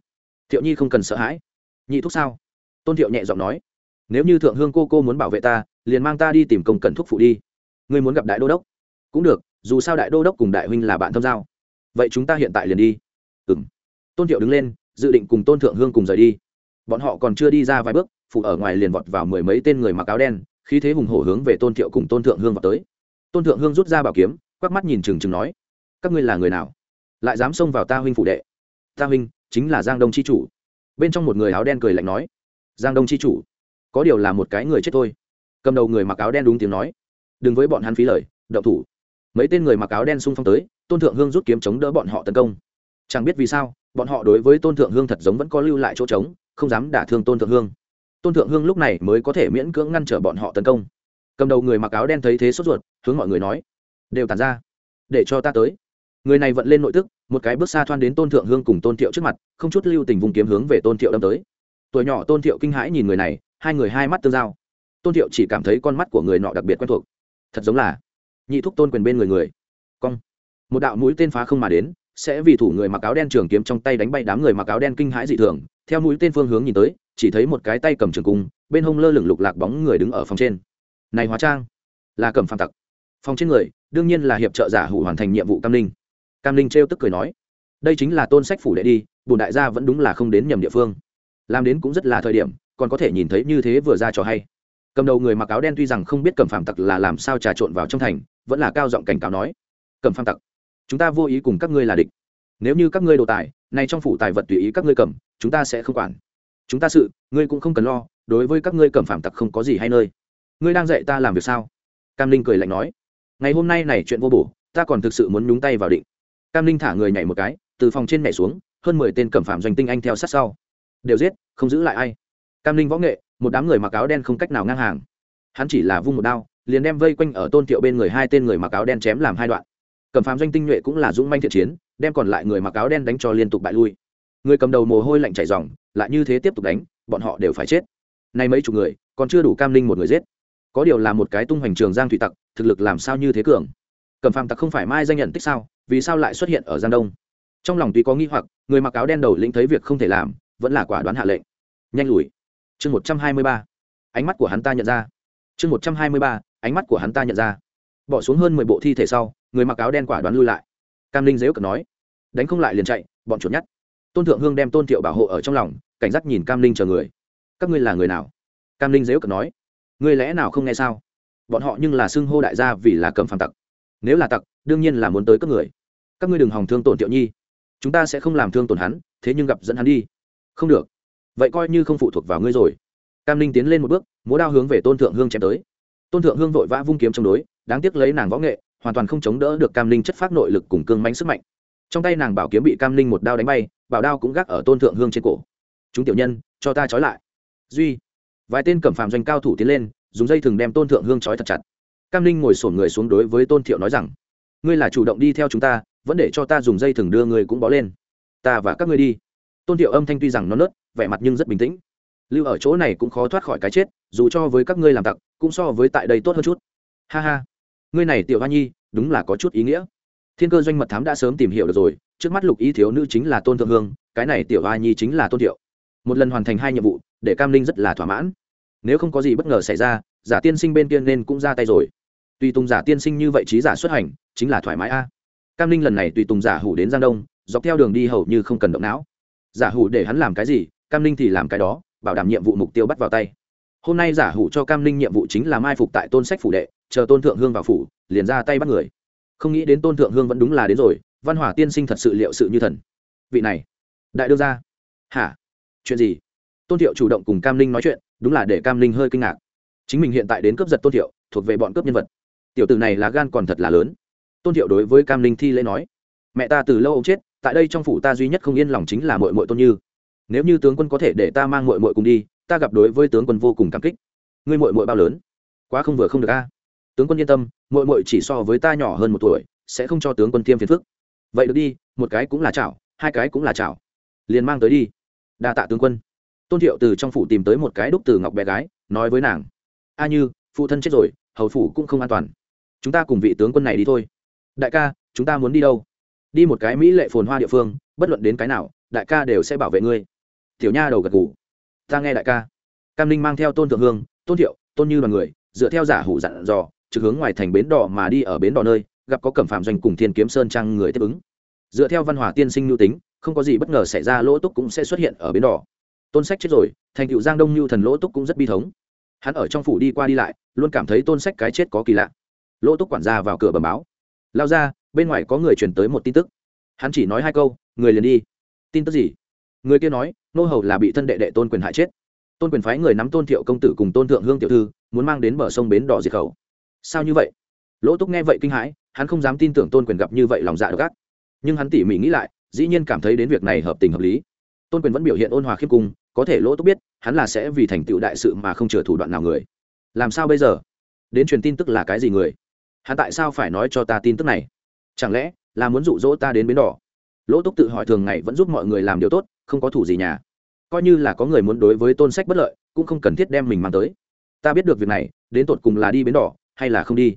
A: thiệu nhi không cần sợ hãi nhị thúc sao tôn thiệu nhẹ giọng nói nếu như thượng hương cô cô muốn bảo vệ ta liền mang ta đi tìm công cần thúc phụ đi ngươi muốn gặp đại đô đốc cũng được dù sao đại đô đốc cùng đại huynh là bạn thâm giao vậy chúng ta hiện tại liền đi ừ m tôn thiệu đứng lên dự định cùng tôn thượng hương cùng rời đi. Bọn họ còn chưa đi ra vài bước phụ ở ngoài liền vọt vào mười mấy tên người mặc áo đen, khí thế hùng hổ hướng về tôn thiệu cùng tôn thượng hương vào tới. Tôn thượng hương rút ra bảo kiếm, quắc mắt nhìn trừng trừng nói, các ngươi là người nào? Lại dám xông vào ta huynh phụ đệ? Ta huynh chính là giang đông c h i chủ. Bên trong một người áo đen cười lạnh nói, giang đông c h i chủ, có điều là một cái người chết thôi. Cầm đầu người mặc áo đen đúng tiếng nói, đừng với bọn hắn phí lời đậu thủ. Mấy tên người mặc áo đen xung phong tới, tôn thượng hương rút kiếm chống đỡ bọn họ tấn công. Chẳng biết vì sao bọn họ đối với tôn thượng hương thật giống vẫn có lưu lại chỗ trống, không dám đả thương tôn thượng hương. Tôn thượng hương lúc này mới có thể miễn cưỡng ngăn trở bọn họ tấn công. Cầm đầu người mặc áo đen thấy thế sốt ruột, hướng mọi người nói, đều tàn ra, để cho ta tới. Người này vận lên nội tức, một cái bước xa thoan đến tôn thượng hương cùng tôn thiệu trước mặt, không chút lưu tình vùng kiếm hướng về tôn thiệu đâm tới. Tuổi nhỏ tôn thiệu kinh hãi nhìn người này, hai người hai mắt tương giao. Tôn thiệu chỉ cảm thấy con mắt của người nọ đặc biệt quen thuộc. Thật giống là nhị thúc tôn quyền bên người người. Cong. Một đạo mũi tên phá không mà đến sẽ vì thủ người mặc áo đen trường kiếm trong tay đánh bay đám người mặc áo đen kinh hãi dị thường, theo mũi tên phương hướng nhìn tới, chỉ thấy một cái tay cầm trường cung, bên hông lơ lửng lục lạc bóng người đứng ở phòng trên. Này hóa trang, là cầm phạm tặc. Phòng trên người, đương nhiên là hiệp trợ giả hủ hoàn thành nhiệm vụ cam linh. Cam linh trêu tức cười nói, đây chính là tôn sách phủ đệ đi bùn đại gia vẫn đúng là không đến nhầm địa phương. Làm đến cũng rất là thời điểm, còn có thể nhìn thấy như thế vừa ra trò hay. Cầm đầu người mặc áo đen tuy rằng không biết cầm phạm tặc là làm sao trà trộn vào trong thành, vẫn là cao giọng cảnh cáo nói, cầm phạm tặc chúng ta vô ý cùng các ngươi là địch. Nếu như các ngươi đồ tài, nay trong phủ tài vật tùy ý các ngươi cầm, chúng ta sẽ không quản. Chúng ta sự, ngươi cũng không cần lo, đối với các ngươi cầm phạm tặc không có gì hay nơi. Ngươi đang dạy ta làm việc sao? Cam linh cười lạnh nói. Ngày hôm nay này chuyện vô bổ, ta còn thực sự muốn nhúng tay vào định. Cam linh thả người nhảy một cái, từ phòng trên nhảy xuống, hơn mười tên cẩm phạm doanh tinh anh theo sát sau. Đều giết, không giữ lại ai. Cam linh võ nghệ, một đám người mặc áo đen không cách nào ngang hàng. Hắn chỉ là vung một đao, liền đem vây quanh ở tôn thiệu bên người hai tên người mặc áo đen chém làm hai đoạn cẩm Phàm doanh tinh nhuệ cũng là dũng manh thiện chiến, đem còn lại người mặc áo đen đánh cho liên tục bại lui. Người cầm đầu mồ hôi lạnh chảy dòng lại như thế tiếp tục đánh, bọn họ đều phải chết. Nay mấy chục người, còn chưa đủ cam linh một người giết. Có điều là một cái tung hoành trường giang thủy tặc, thực lực làm sao như thế cường? Cầm phàm tặc không phải mai danh nhận tích sao, vì sao lại xuất hiện ở giang đông? Trong lòng tuy có nghi hoặc, người mặc áo đen đầu lĩnh thấy việc không thể làm, vẫn là quả đoán hạ lệnh. Nhanh lùi. Chương một trăm hai mươi ba. Ánh mắt của hắn ta nhận ra. Chương một trăm hai mươi ba, ánh mắt của hắn ta nhận ra. Bỏ xuống hơn mười bộ thi thể sau người mặc áo đen quả đoán lui lại. Cam linh dếu cờ nói, đánh không lại liền chạy, bọn chuột nhát tôn thượng hương đem tôn thiệu bảo hộ ở trong lòng, cảnh giác nhìn cam linh chờ người. Các ngươi là người nào? Cam linh dếu cờ nói, ngươi lẽ nào không nghe sao? Bọn họ nhưng là xưng hô đại gia vì là cầm phàm tặc. Nếu là tặc, đương nhiên là muốn tới các người. Các ngươi đừng hòng thương tổn tiểu nhi. Chúng ta sẽ không làm thương tổn hắn, thế nhưng gặp dẫn hắn đi. Không được. Vậy coi như không phụ thuộc vào ngươi rồi. Cam linh tiến lên một bước, múa đao hướng về tôn thượng hương chém tới. Tôn thượng hương vội vã vung kiếm chống đối, đáng tiếc lấy nàng võ nghệ hoàn toàn không chống đỡ được cam linh chất phát nội lực cùng cương mánh sức mạnh. Trong tay nàng bảo kiếm bị cam linh một đao đánh bay, bảo đao cũng gác ở tôn thượng hương trên cổ. Chúng tiểu nhân, cho ta trói lại. Duy. Vài tên cẩm phàm doanh cao thủ tiến lên, dùng dây thừng đem tôn thượng hương trói thật chặt. Cam linh ngồi sổn người xuống đối với tôn thiệu nói rằng, ngươi là chủ động đi theo chúng ta, vẫn để cho ta dùng dây thừng đưa ngươi cũng bó lên. Ta và các ngươi đi. Tôn thiệu âm thanh tuy rằng nó nớt, vẻ mặt nhưng rất bình tĩnh. Lưu ở chỗ này cũng khó thoát khỏi cái chết, dù cho với các ngươi làm tặc, cũng so với tại đây tốt hơn chút. Ha ha ngươi này tiểu hoa nhi, đúng là có chút ý nghĩa. Thiên cơ doanh mật thám đã sớm tìm hiểu được rồi, trước mắt lục ý thiếu nữ chính là tôn thượng hương, cái này tiểu hoa nhi chính là tôn thiệu. Một lần hoàn thành hai nhiệm vụ, để cam linh rất là thỏa mãn. Nếu không có gì bất ngờ xảy ra, giả tiên sinh bên kia nên cũng ra tay rồi. Tùy tùng giả tiên sinh như vậy trí giả xuất hành, chính là thoải mái a. Cam linh lần này tùy tùng giả hủ đến giang đông, dọc theo đường đi hầu như không cần động não. Giả hủ để hắn làm cái gì, cam linh thì làm cái đó, bảo đảm nhiệm vụ mục tiêu bắt vào tay hôm nay giả hủ cho cam linh nhiệm vụ chính là mai phục tại tôn sách phủ đệ, chờ tôn thượng hương vào phủ, liền ra tay bắt người. Không nghĩ đến tôn thượng hương vẫn đúng là đến rồi, văn hỏa tiên sinh thật sự liệu sự như thần. Vị này, đại đương ra hả? Chuyện gì? Tôn thiệu chủ động cùng cam linh nói chuyện, đúng là để cam linh hơi kinh ngạc. Chính mình hiện tại đến cướp giật tôn thiệu, thuộc về bọn cướp nhân vật. Tiểu tử này là gan còn thật là lớn. Tôn thiệu đối với cam linh thi lễ nói, mẹ ta từ lâu ông chết, tại đây trong phủ ta duy nhất không yên lòng chính là mội mội tôn như. Nếu như tướng quân có thể để ta mang mội mội cùng đi ta gặp đối với tướng quân vô cùng cảm kích. Ngươi mội mội bao lớn? Quá không vừa không được a. Tướng quân yên tâm mội mội chỉ so với ta nhỏ hơn một tuổi, sẽ không cho tướng quân tiêm phiền phức. Vậy được đi, một cái cũng là chảo, hai cái cũng là chảo. Liền mang tới đi. Đa tạ tướng quân. Tôn thiệu từ trong phủ tìm tới một cái đúc từ ngọc bé gái, nói với nàng. A như, phụ thân chết rồi, hầu phủ cũng không an toàn. Chúng ta cùng vị tướng quân này đi thôi. Đại ca, chúng ta muốn đi đâu? Đi một cái mỹ lệ phồn hoa địa phương, bất luận đến cái nào, đại ca đều sẽ bảo vệ ngươi. Tiểu nha đầu gật ngủ ta nghe đại ca. Cam linh mang theo tôn thượng hương, tôn thiệu, tôn như đoàn người, dựa theo giả hủ dặn dò, trực hướng ngoài thành bến đỏ mà đi ở bến đỏ nơi, gặp có cẩm phạm doanh cùng thiên kiếm sơn trang người tiếp ứng. Dựa theo văn hóa tiên sinh lưu tính, không có gì bất ngờ xảy ra lỗ túc cũng sẽ xuất hiện ở bến đỏ. Tôn sách chết rồi, thành cựu giang đông như thần lỗ túc cũng rất bi thống. Hắn ở trong phủ đi qua đi lại, luôn cảm thấy tôn sách cái chết có kỳ lạ. Lỗ túc quản gia vào cửa bờ báo. Lao ra, bên ngoài có người truyền tới một tin tức. Hắn chỉ nói hai câu, người liền đi. Tin tức gì? Người kia nói nô hầu là bị thân đệ đệ tôn quyền hại chết. Tôn quyền phái người nắm tôn thiệu công tử cùng tôn thượng hương tiểu thư, muốn mang đến bờ sông bến đỏ diệt khẩu. Sao như vậy? Lỗ túc nghe vậy kinh hãi, hắn không dám tin tưởng tôn quyền gặp như vậy lòng dạ độc ác. Nhưng hắn tỉ mỉ nghĩ lại, dĩ nhiên cảm thấy đến việc này hợp tình hợp lý. Tôn quyền vẫn biểu hiện ôn hòa khiêm cung, có thể lỗ túc biết, hắn là sẽ vì thành tựu đại sự mà không chừa thủ đoạn nào người. Làm sao bây giờ? Đến truyền tin tức là cái gì người? Hắn tại sao phải nói cho ta tin tức này? Chẳng lẽ là muốn dụ dỗ ta đến bến đỏ? Lỗ túc tự hỏi thường ngày vẫn giúp mọi người làm điều tốt không có thủ gì nhà. Coi như là có người muốn đối với tôn sách bất lợi, cũng không cần thiết đem mình mang tới. Ta biết được việc này, đến tột cùng là đi bến đỏ, hay là không đi.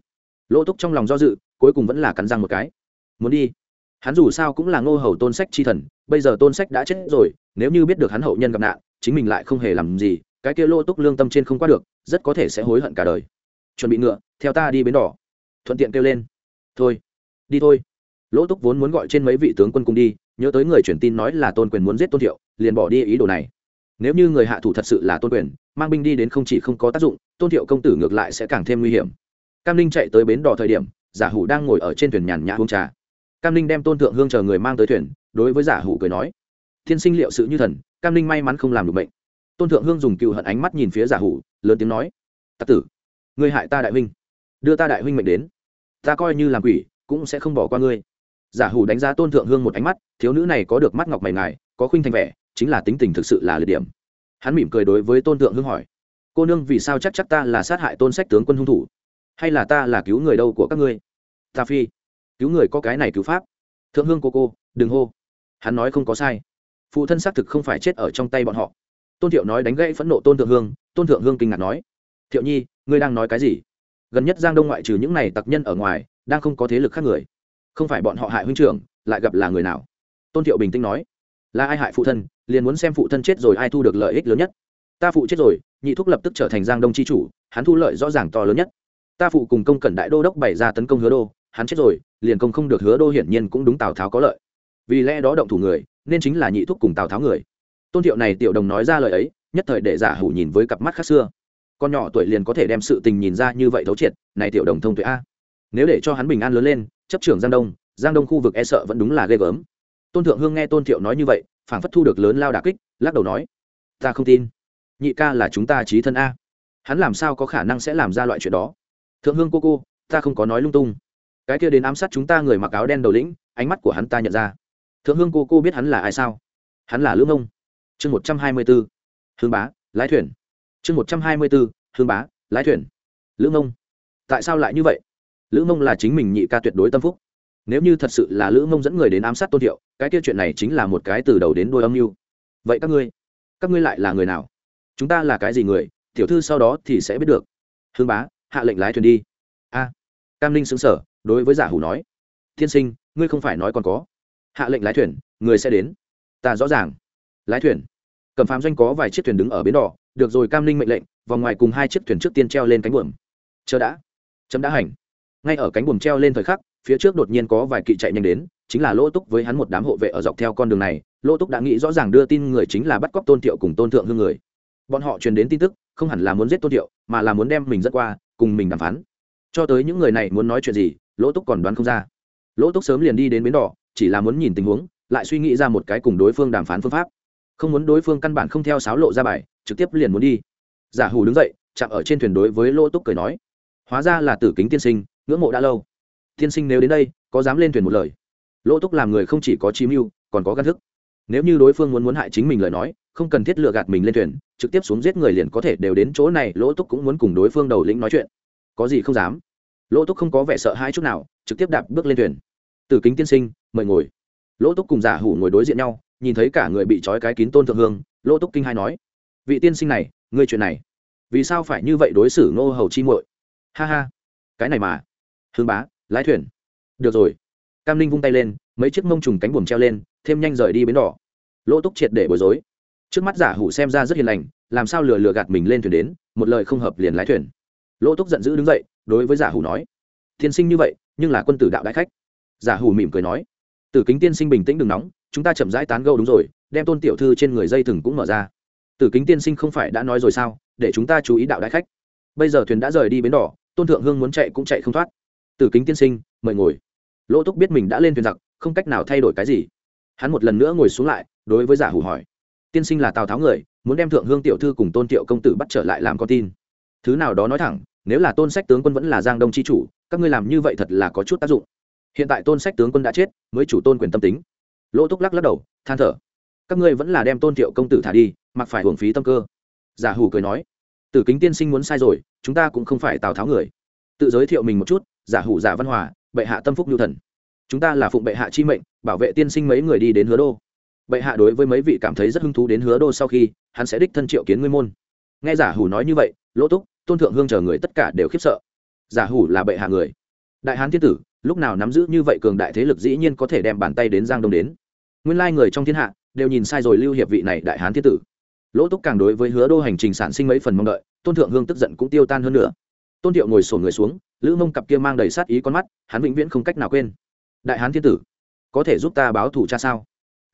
A: Lỗ túc trong lòng do dự, cuối cùng vẫn là cắn răng một cái. Muốn đi? Hắn dù sao cũng là ngô hầu tôn sách chi thần, bây giờ tôn sách đã chết rồi, nếu như biết được hắn hậu nhân gặp nạn, chính mình lại không hề làm gì, cái kia Lỗ túc lương tâm trên không qua được, rất có thể sẽ hối hận cả đời. Chuẩn bị ngựa, theo ta đi bến đỏ. Thuận tiện kêu lên. Thôi, đi thôi. Lỗ túc vốn muốn gọi trên mấy vị tướng quân cùng đi nhớ tới người truyền tin nói là tôn quyền muốn giết tôn thiệu, liền bỏ đi ý đồ này. Nếu như người hạ thủ thật sự là tôn quyền, mang binh đi đến không chỉ không có tác dụng, tôn thiệu công tử ngược lại sẽ càng thêm nguy hiểm. Cam linh chạy tới bến đò thời điểm, giả hủ đang ngồi ở trên thuyền nhàn nhã uống trà. Cam linh đem tôn thượng hương chờ người mang tới thuyền, đối với giả hủ cười nói, thiên sinh liệu sự như thần, cam linh may mắn không làm được bệnh. Tôn thượng hương dùng cựu hận ánh mắt nhìn phía giả hủ, lớn tiếng nói, tặc tử, ngươi hại ta đại huynh, đưa ta đại huynh mệnh đến. Ta coi như làm quỷ, cũng sẽ không bỏ qua ngươi giả hủ đánh giá tôn thượng hương một ánh mắt, thiếu nữ này có được mắt ngọc mày ngài, có khuynh thành vẻ, chính là tính tình thực sự là liệt điểm. Hắn mỉm cười đối với tôn thượng hương hỏi, cô nương, vì sao chắc chắc ta là sát hại tôn sách tướng quân hung thủ? Hay là ta là cứu người đâu của các ngươi? Ta phi, cứu người có cái này cứu pháp. Thượng hương cô cô, đừng hô. Hắn nói không có sai. Phụ thân xác thực không phải chết ở trong tay bọn họ. Tôn thiệu nói đánh gãy phẫn nộ tôn thượng hương, tôn thượng hương kinh ngạc nói, thiệu nhi, ngươi đang nói cái gì? Gần nhất giang đông ngoại trừ những này tặc nhân ở ngoài, đang không có thế lực khác người không phải bọn họ hại huynh trưởng, lại gặp là người nào? Tôn thiệu bình tĩnh nói. Là ai hại phụ thân, liền muốn xem phụ thân chết rồi ai thu được lợi ích lớn nhất. Ta phụ chết rồi, nhị thúc lập tức trở thành giang đông c h i chủ, hắn thu lợi rõ ràng to lớn nhất. Ta phụ cùng công cẩn đại đô đốc bày ra tấn công hứa đô, hắn chết rồi, liền công không được hứa đô hiển nhiên cũng đúng tào tháo có lợi. Vì lẽ đó động thủ người, nên chính là nhị thúc cùng tào tháo người. Tôn thiệu này tiểu đồng nói ra lời ấy, nhất thời để giả hủ nhìn với cặp mắt khác xưa. Con nhỏ tuổi liền có thể đem sự tình nhìn ra như vậy thấu triệt, này tiểu đồng thông tuệ a nếu để cho hắn bình an lớn lên, chấp trưởng giang đông giang đông khu vực e sợ vẫn đúng là ghê gớm. Tôn thượng hương nghe tôn thiệu nói như vậy, phảng phất thu được lớn lao đà kích, lắc đầu nói, ta không tin. Nhị ca là chúng ta trí thân a. Hắn làm sao có khả năng sẽ làm ra loại chuyện đó? Thượng hương cô cô, ta không có nói lung tung. Cái kia đến ám sát chúng ta người mặc áo đen đầu lĩnh, ánh mắt của hắn ta nhận ra. Thượng hương cô cô biết hắn là ai sao? Hắn là lưỡng ông chương một trăm hai mươi b ố hương bá, lái thuyền. Chương một trăm hai mươi b ố hương bá, lái thuyền. Lưỡng ông tại sao lại như vậy? Lữ Mông là chính mình nhị ca tuyệt đối tâm phúc. Nếu như thật sự là lữ mông dẫn người đến ám sát tôn thiệu, cái kia chuyện này chính là một cái từ đầu đến đôi âm mưu. Vậy các ngươi các ngươi lại là người nào? Chúng ta là cái gì người? Tiểu thư sau đó thì sẽ biết được. Hương bá, hạ lệnh lái thuyền đi. A. Cam linh xứng sở đối với giả hủ nói. Tiên sinh, ngươi không phải nói còn có. Hạ lệnh lái thuyền, người sẽ đến. Ta rõ ràng. Lái thuyền. Cầm phàm doanh có vài chiếc thuyền đứng ở bến đỏ. Được rồi, cam linh mệnh lệnh, vòng ngoài cùng hai chiếc thuyền trước tiên treo lên cánh buồm. Chờ đã. Chấm đã hành ngay ở cánh buồm treo lên thời khắc, phía trước đột nhiên có vài kỵ chạy nhanh đến, chính là lỗ túc với hắn một đám hộ vệ ở dọc theo con đường này. Lỗ túc đã nghĩ rõ ràng đưa tin người chính là bắt cóc tôn thiệu cùng tôn thượng hương người. Bọn họ truyền đến tin tức, không hẳn là muốn giết tôn thiệu, mà là muốn đem mình dẫn qua, cùng mình đàm phán. Cho tới những người này muốn nói chuyện gì lỗ túc còn đoán không ra. Lỗ túc sớm liền đi đến bến đỏ, chỉ là muốn nhìn tình huống, lại suy nghĩ ra một cái cùng đối phương đàm phán phương pháp. Không muốn đối phương căn bản không theo sáo lộ ra bài, trực tiếp liền muốn đi. Giả hù đứng dậy, chạm ở trên thuyền đối với lỗ túc cười nói, hóa ra là tử kính tiên sinh ngưỡng mộ đã lâu. Tiên sinh nếu đến đây, có dám lên thuyền một lời? Lỗ túc làm người không chỉ có chí mưu, còn có gan thức. Nếu như đối phương muốn muốn hại chính mình lời nói, không cần thiết lựa gạt mình lên thuyền, trực tiếp xuống giết người liền có thể đều đến chỗ này, lỗ túc cũng muốn cùng đối phương đầu lĩnh nói chuyện. Có gì không dám? Lỗ túc không có vẻ sợ hai chút nào, trực tiếp đạp bước lên thuyền. Từ kính tiên sinh, mời ngồi. Lỗ túc cùng giả hủ ngồi đối diện nhau, nhìn thấy cả người bị trói cái kín tôn thượng hương, lỗ túc kinh hai nói, vị tiên sinh này, ngươi chuyện này, vì sao phải như vậy đối xử ngô hầu chi muội? Ha ha, cái này mà hương bá, lái thuyền. Được rồi. Cam linh vung tay lên, mấy chiếc mông trùng cánh buồm treo lên, thêm nhanh rời đi bến đỏ. Lỗ túc triệt để bối rối. Trước mắt giả hủ xem ra rất hiền lành, làm sao lừa lừa gạt mình lên thuyền đến, một lời không hợp liền lái thuyền. Lỗ túc giận dữ đứng dậy, đối với giả hủ nói, tiên sinh như vậy, nhưng là quân tử đạo đại khách. Giả hủ mỉm cười nói, tử kính tiên sinh bình tĩnh đừng nóng, chúng ta chậm rãi tán gâu đúng rồi, đem tôn tiểu thư trên người dây thừng cũng mở ra. Tử kính tiên sinh không phải đã nói rồi sao, để chúng ta chú ý đạo đại khách. Bây giờ thuyền đã rời đi bến đỏ, tôn thượng hương muốn chạy cũng chạy không thoát tử kính tiên sinh, mời ngồi. Lỗ túc biết mình đã lên thuyền giặc, không cách nào thay đổi cái gì. Hắn một lần nữa ngồi xuống lại, đối với giả hủ hỏi. Tiên sinh là tào tháo người, muốn đem thượng hương tiểu thư cùng tôn tiệu công tử bắt trở lại làm con tin. Thứ nào đó nói thẳng, nếu là tôn sách tướng quân vẫn là giang đông c h i chủ, các ngươi làm như vậy thật là có chút tác dụng. Hiện tại tôn sách tướng quân đã chết, mới chủ tôn quyền tâm tính. Lỗ túc lắc lắc đầu, than thở. Các ngươi vẫn là đem tôn thiệu công tử thả đi, mặc phải hưởng phí tâm cơ. Giả hủ cười nói. Tử kính tiên sinh muốn sai rồi, chúng ta cũng không phải tào tháo người tự giới thiệu mình một chút, giả hủ giả văn hòa, bệ hạ tâm phúc nhu thần. Chúng ta là phụng bệ hạ chi mệnh, bảo vệ tiên sinh mấy người đi đến hứa đô. Bệ hạ đối với mấy vị cảm thấy rất hứng thú đến hứa đô sau khi, hắn sẽ đích thân triệu kiến ngươi môn. Nghe giả hủ nói như vậy, lỗ túc, tôn thượng hương chờ người tất cả đều khiếp sợ. Giả hủ là bệ hạ người. Đại hán thiên tử, lúc nào nắm giữ như vậy cường đại thế lực dĩ nhiên có thể đem bàn tay đến giang đông đến. Nguyên lai người trong thiên hạ đều nhìn sai rồi lưu hiệp vị này đại hán thiên tử. Lỗ túc càng đối với hứa đô hành trình sản sinh mấy phần mong đợi, tôn thượng hương tức giận cũng tiêu tan hơn nữa tôn thiệu ngồi sổ người xuống, lữ mông cặp kia mang đầy sát ý con mắt, hắn vĩnh viễn không cách nào quên. Đại hán thiên tử, có thể giúp ta báo thủ cha sao?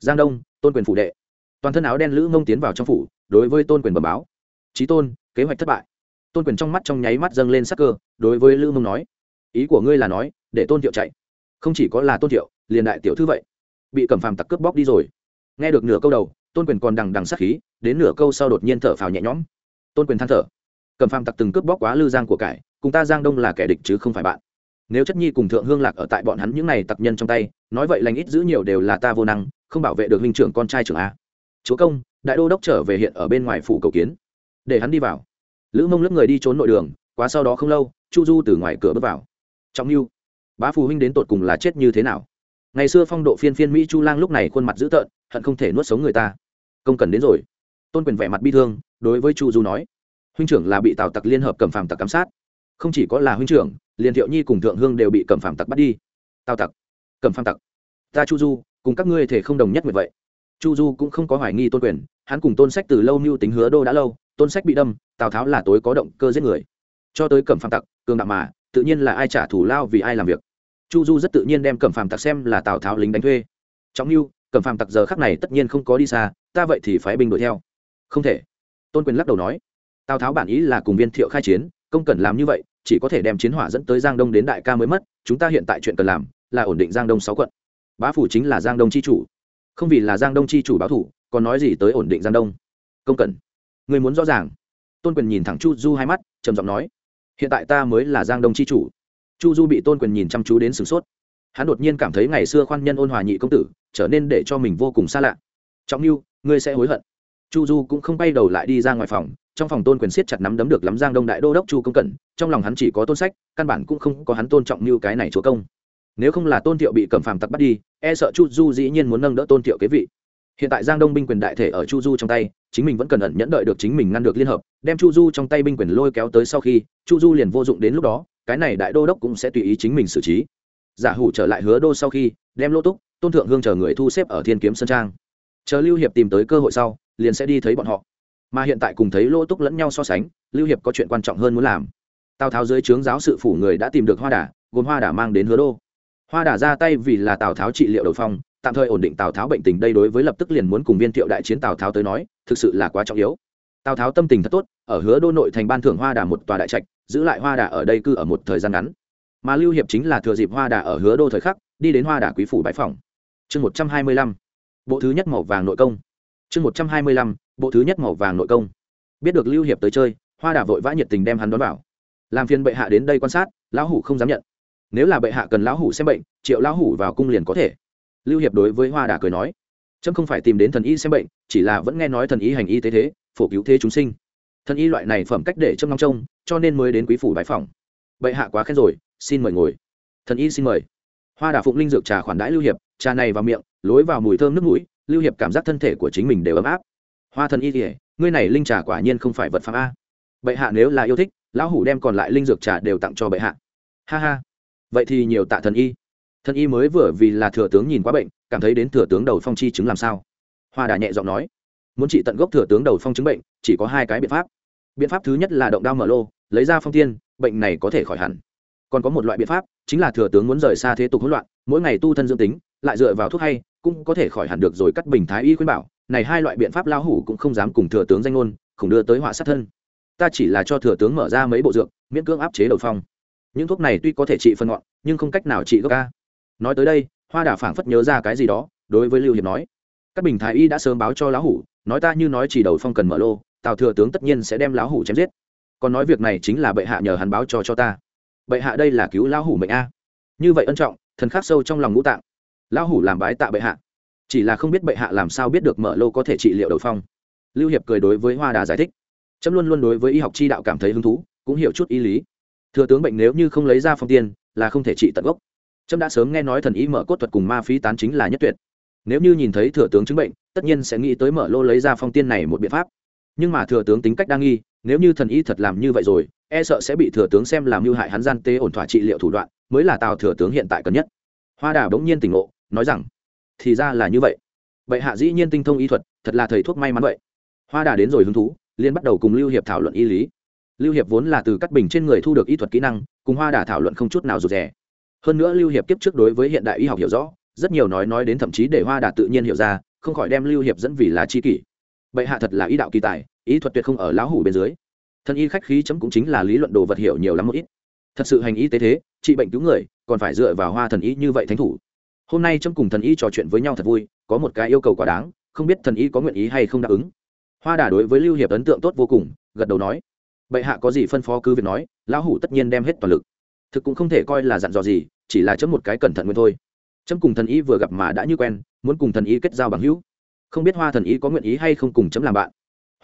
A: Giang đông, tôn quyền phủ đệ. Toàn thân áo đen lữ mông tiến vào trong phủ, đối với tôn quyền bẩm báo. Trí tôn, kế hoạch thất bại. Tôn quyền trong mắt trong nháy mắt dâng lên sắc cơ, đối với lữ mông nói. Ý của ngươi là nói, để tôn thiệu chạy. Không chỉ có là tôn thiệu, liền đại tiểu thư vậy. Bị cẩm phàm tặc cướp bóc đi rồi. Nghe được nửa câu đầu, tôn quyền còn đằng đằng sắc khí, đến nửa câu sau đột nhiên thở phào nhẹ nhõm. Tôn quyền than thở cầm phàm tặc từng cướp bóc quá lư giang của cải, cùng ta giang đông là kẻ địch chứ không phải bạn. Nếu chất nhi cùng thượng hương lạc ở tại bọn hắn những này tặc nhân trong tay, nói vậy lành ít giữ nhiều đều là ta vô năng, không bảo vệ được huynh trưởng con trai trưởng a. Chúa công, đại đô đốc trở về hiện ở bên ngoài phủ cầu kiến. Để hắn đi vào. Lữ mông lướt người đi trốn nội đường, quá sau đó không lâu, chu du từ ngoài cửa bước vào. Trọng mưu bá phù huynh đến tột cùng là chết như thế nào? Ngày xưa phong độ phiên phiên mỹ chu lang lúc này khuôn mặt dữ tợn, hận không thể nuốt sống người ta. Công cần đến rồi. Tôn quyền vẻ mặt bi thương, đối với chu du nói huynh trưởng là bị tào tặc liên hợp cầm phàm tặc giám sát. Không chỉ có là huynh trưởng, liền thiệu nhi cùng thượng hương đều bị cầm phàm tặc bắt đi. Tào tặc, cầm phàm tặc. Ta chu du, cùng các ngươi thể không đồng nhất nguyện vậy. Chu du cũng không có hoài nghi tôn quyền, hắn cùng tôn sách từ lâu mưu tính hứa đô đã lâu, tôn sách bị đâm, tào tháo là tối có động cơ giết người. Cho tới cẩm phàm tặc, cường đạo mà, tự nhiên là ai trả thù lao vì ai làm việc. Chu du rất tự nhiên đem cẩm phàm tặc xem là tào tháo lính đánh thuê. Trọng mưu cẩm phàm tặc giờ khắc này tất nhiên không có đi xa, ta vậy thì phái binh đuổi theo. Không thể. Tôn quyền lắc đầu nói tào tháo bản ý là cùng viên thiệu khai chiến, công cần làm như vậy, chỉ có thể đem chiến hỏa dẫn tới giang đông đến đại ca mới mất, chúng ta hiện tại chuyện cần làm là ổn định giang đông sáu quận. Bá phủ chính là giang đông c h i chủ. Không vì là giang đông c h i chủ báo thủ, còn nói gì tới ổn định giang đông. Công cần. Người muốn rõ ràng. Tôn quyền nhìn thẳng chu du hai mắt, trầm giọng nói, hiện tại ta mới là giang đông c h i chủ. Chu du bị tôn quyền nhìn chăm chú đến sửng sốt. Hắn đột nhiên cảm thấy ngày xưa khoan nhân ôn hòa nhị công tử, trở nên để cho mình vô cùng xa lạ. Trọng mưu ngươi sẽ hối hận chu du cũng không bay đầu lại đi ra ngoài phòng, trong phòng tôn quyền siết chặt nắm đấm được lắm giang đông đại đô đốc chu công cẩn, trong lòng hắn chỉ có tôn sách, căn bản cũng không có hắn tôn trọng như cái này chúa công. Nếu không là tôn thiệu bị cẩm phàm tặc bắt đi e sợ chu du dĩ nhiên muốn nâng đỡ tôn thiệu kế vị. Hiện tại giang đông binh quyền đại thể ở chu du trong tay, chính mình vẫn cần ẩn nhẫn đợi được chính mình ngăn được liên hợp, đem chu du trong tay binh quyền lôi kéo tới sau khi, chu du liền vô dụng đến lúc đó, cái này đại đô đốc cũng sẽ tùy ý chính mình xử trí. Giả hủ trở lại hứa đô sau khi, đem lô túc, tôn thượng hương chờ người thu xếp ở thiên kiếm sơn trang. Chờ lưu hiệp tìm tới cơ hội sau liền sẽ đi thấy bọn họ. Mà hiện tại cùng thấy lô túc lẫn nhau so sánh, lưu hiệp có chuyện quan trọng hơn muốn làm. Tào tháo dưới trướng giáo sự phủ người đã tìm được hoa đà, gồm hoa đà mang đến hứa đô. Hoa đà ra tay vì là tào tháo trị liệu đầu phong, tạm thời ổn định tào tháo bệnh tình đây đối với lập tức liền muốn cùng viên thiệu đại chiến tào tháo tới nói, thực sự là quá trọng yếu. Tào tháo tâm tình thật tốt, ở hứa đô nội thành ban thưởng hoa đà một tòa đại trạch, giữ lại hoa đà ở đây cư ở một thời gian ngắn. Mà lưu hiệp chính là thừa dịp hoa đà ở hứa đô thời khắc, đi đến hoa đà quý phủ bãi phòng. Chương một trăm hai mươi lăm, bộ thứ nhất màu vàng nội công chương một trăm hai mươi lăm, bộ thứ nhất màu vàng nội công. Biết được lưu hiệp tới chơi, hoa đà vội vã nhiệt tình đem hắn đón vào. Làm phiền bệ hạ đến đây quan sát, lão hủ không dám nhận. Nếu là bệ hạ cần lão hủ xem bệnh, triệu lão hủ vào cung liền có thể. Lưu hiệp đối với hoa đà cười nói trâm không phải tìm đến thần y xem bệnh, chỉ là vẫn nghe nói thần y hành y tế thế, phổ cứu thế chúng sinh. Thần y loại này phẩm cách để trâm long trông, cho nên mới đến quý phủ bãi phòng bệ hạ quá khen rồi, xin mời ngồi. Thần y xin mời. Hoa đà phụng linh dược trà khoản đãi lưu hiệp, trà này vào miệng, lối vào mùi thơm nước mũi lưu hiệp cảm giác thân thể của chính mình đều ấm áp. Hoa thần y kỉa ngươi này linh trà quả nhiên không phải vật phạm a. Bệ hạ nếu là yêu thích, lão hủ đem còn lại linh dược trà đều tặng cho bệ hạ. Ha ha. Vậy thì nhiều tạ thần y. Thần y mới vừa vì là thừa tướng nhìn quá bệnh, cảm thấy đến thừa tướng đầu phong chi chứng làm sao? Hoa đà nhẹ giọng nói. Muốn trị tận gốc thừa tướng đầu phong chứng bệnh, chỉ có hai cái biện pháp. Biện pháp thứ nhất là động đao mở lô, lấy ra phong tiên, bệnh này có thể khỏi hẳn. Còn có một loại biện pháp, chính là thừa tướng muốn rời xa thế tục hỗn loạn, mỗi ngày tu thân dưỡng tính lại dựa vào thuốc hay, cũng có thể khỏi hẳn được rồi cắt bình thái y khuyên bảo, này hai loại biện pháp lao hủ cũng không dám cùng thừa tướng danh ngôn, khủng đưa tới họa sát thân. Ta chỉ là cho thừa tướng mở ra mấy bộ dược, miễn cưỡng áp chế đầu phong. Những thuốc này tuy có thể trị phân ngọn, nhưng không cách nào trị gốc ca. Nói tới đây, hoa đà phảng phất nhớ ra cái gì đó, đối với lưu hiệp nói. Các bình thái y đã sớm báo cho lão hủ, nói ta như nói chỉ đầu phong cần mở lô, tào thừa tướng tất nhiên sẽ đem lão hủ chém giết. Còn nói việc này chính là bệ hạ nhờ hắn báo cho cho ta. Bệ hạ đây là cứu lão hủ mệnh a. Như vậy ân trọng, thần khắc sâu trong lòng ngũ tạng lão hủ làm bái tạ bệ hạ. Chỉ là không biết bệ hạ làm sao biết được mở lô có thể trị liệu đầu phong. Lưu hiệp cười đối với hoa đà giải thích. Trâm luôn luôn đối với y học chi đạo cảm thấy hứng thú, cũng hiểu chút ý lý. Thừa tướng bệnh nếu như không lấy ra phong tiên, là không thể trị tận gốc. Trâm đã sớm nghe nói thần ý mở cốt thuật cùng ma phí tán chính là nhất tuyệt. Nếu như nhìn thấy thừa tướng chứng bệnh, tất nhiên sẽ nghĩ tới mở lô lấy ra phong tiên này một biện pháp. Nhưng mà thừa tướng tính cách đa nghi, nếu như thần y thật làm như vậy rồi e sợ sẽ bị thừa tướng xem làm mưu hại hắn gian tế ổn thỏa trị liệu thủ đoạn, mới là tào thừa tướng hiện tại cần nhất. Hoa đà bỗng nhiên tỉnh ngộ nói rằng, thì ra là như vậy. Vậy hạ dĩ nhiên tinh thông y thuật, thật là thầy thuốc may mắn vậy. Hoa đà đến rồi hứng thú liên bắt đầu cùng lưu hiệp thảo luận y lý. Lưu hiệp vốn là từ cắt bình trên người thu được y thuật kỹ năng, cùng hoa đà thảo luận không chút nào rụt rè. Hơn nữa lưu hiệp kiếp trước đối với hiện đại y học hiểu rõ, rất nhiều nói nói đến thậm chí để hoa đà tự nhiên hiểu ra, không khỏi đem lưu hiệp dẫn vì là chi kỷ. Bệ hạ thật là y đạo kỳ tài ý thuật tuyệt không ở lão hủ bên dưới. Thân y khách khí chấm cũng chính là lý luận đồ vật hiểu nhiều lắm một ít. Thật sự hành y tế thế, trị bệnh cứu người, còn phải dựa vào hoa thần y như vậy thánh thủ hôm nay trâm cùng thần y trò chuyện với nhau thật vui, có một cái yêu cầu quá đáng, không biết thần y có nguyện ý hay không đáp ứng. Hoa đà đối với lưu hiệp ấn tượng tốt vô cùng, gật đầu nói, bệ hạ có gì phân phó cứ việc nói, lão hủ tất nhiên đem hết toàn lực. Thực cũng không thể coi là dặn dò gì, chỉ là chấm một cái cẩn thận nguyên thôi. Chấm cùng thần y vừa gặp mà đã như quen, muốn cùng thần y kết giao bằng hữu. Không biết hoa thần y có nguyện ý hay không cùng chấm làm bạn.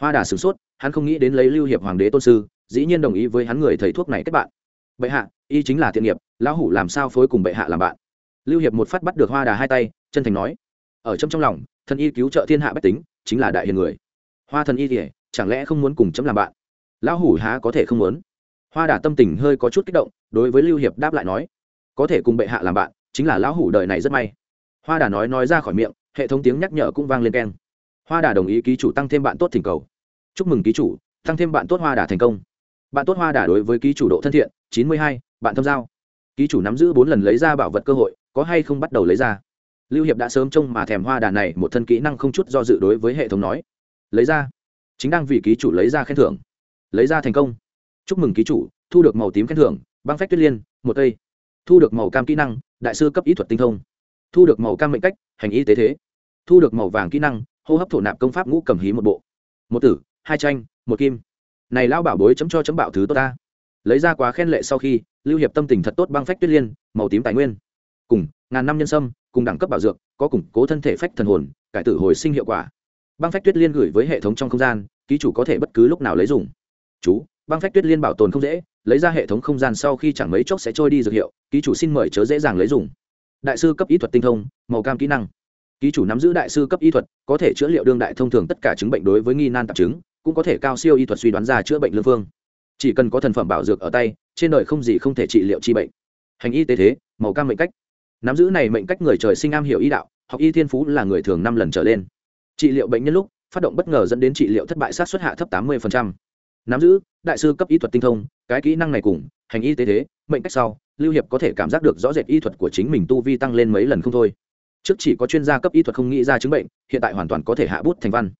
A: Hoa đà sửng sốt, hắn không nghĩ đến lấy lưu hiệp hoàng đế tôn sư, dĩ nhiên đồng ý với hắn người thầy thuốc này kết bạn. Bệ hạ, y chính là thiện nghiệp, lão hủ làm sao phối cùng bệ hạ làm bạn? Lưu hiệp một phát bắt được hoa đà hai tay, chân thành nói, ở trong trong lòng, thần y cứu trợ thiên hạ bách tính, chính là đại hiền người. Hoa thần y thì chẳng lẽ không muốn cùng chấm làm bạn? Lão hủ há có thể không muốn? Hoa đà tâm tình hơi có chút kích động, đối với lưu hiệp đáp lại nói, có thể cùng bệ hạ làm bạn, chính là lão hủ đời này rất may. Hoa đà nói nói ra khỏi miệng, hệ thống tiếng nhắc nhở cũng vang lên keng. Hoa đà đồng ý ký chủ tăng thêm bạn tốt thỉnh cầu. Chúc mừng ký chủ, tăng thêm bạn tốt hoa đà thành công. Bạn tốt hoa đà đối với ký chủ độ thân thiện, chín mươi hai, bạn thâm giao. Ký chủ nắm giữ bốn lần lấy ra bảo vật cơ hội có hay không bắt đầu lấy ra. Lưu hiệp đã sớm trông mà thèm hoa đà này, một thân kỹ năng không chút do dự đối với hệ thống nói. Lấy ra. Chính đang vì ký chủ lấy ra khen thưởng. Lấy ra thành công. Chúc mừng ký chủ, thu được màu tím khen thưởng, băng phách tuyết liên, một cây thu được màu cam kỹ năng, đại sư cấp ý thuật tinh thông. Thu được màu cam mệnh cách, hành y tế thế. Thu được màu vàng kỹ năng, hô hấp thổ nạp công pháp ngũ cầm hí một bộ. Một tử, hai tranh, một kim. Này lao bảo bối chấm cho chấm bảo thứ tốt ta. Lấy ra quá khen lệ sau khi, lưu hiệp tâm tình thật tốt băng phách tuyết liên, màu tím tài nguyên cùng ngàn năm nhân sâm, cùng đẳng cấp bảo dược, có củng cố thân thể phách thần hồn, cải tử hồi sinh hiệu quả. Băng phách tuyết liên gửi với hệ thống trong không gian, ký chủ có thể bất cứ lúc nào lấy dùng. Chú, băng phách tuyết liên bảo tồn không dễ, lấy ra hệ thống không gian sau khi chẳng mấy chốc sẽ trôi đi dược hiệu, ký chủ xin mời chớ dễ dàng lấy dùng. Đại sư cấp ý thuật tinh thông, màu cam kỹ năng. Ký chủ nắm giữ đại sư cấp y thuật, có thể chữa liệu đương đại thông thường tất cả chứng bệnh đối với nghi nan tạp chứng, cũng có thể cao siêu y thuật suy đoán ra chữa bệnh lương phương. Chỉ cần có thần phẩm bảo dược ở tay, trên đời không gì không thể trị liệu chi bệnh. Hành y tế thế, màu cam mệnh cách nắm giữ này mệnh cách người trời sinh am hiểu y đạo, học y thiên phú là người thường năm lần trở lên. Trị liệu bệnh nhân lúc, phát động bất ngờ dẫn đến trị liệu thất bại sát xuất hạ thấp tám mươi nắm giữ, đại sư cấp y thuật tinh thông, cái kỹ năng này cùng, hành y tế thế, mệnh cách sau, lưu hiệp có thể cảm giác được rõ rệt y thuật của chính mình tu vi tăng lên mấy lần không thôi. Trước chỉ có chuyên gia cấp y thuật không nghĩ ra chứng bệnh, hiện tại hoàn toàn có thể hạ bút thành văn.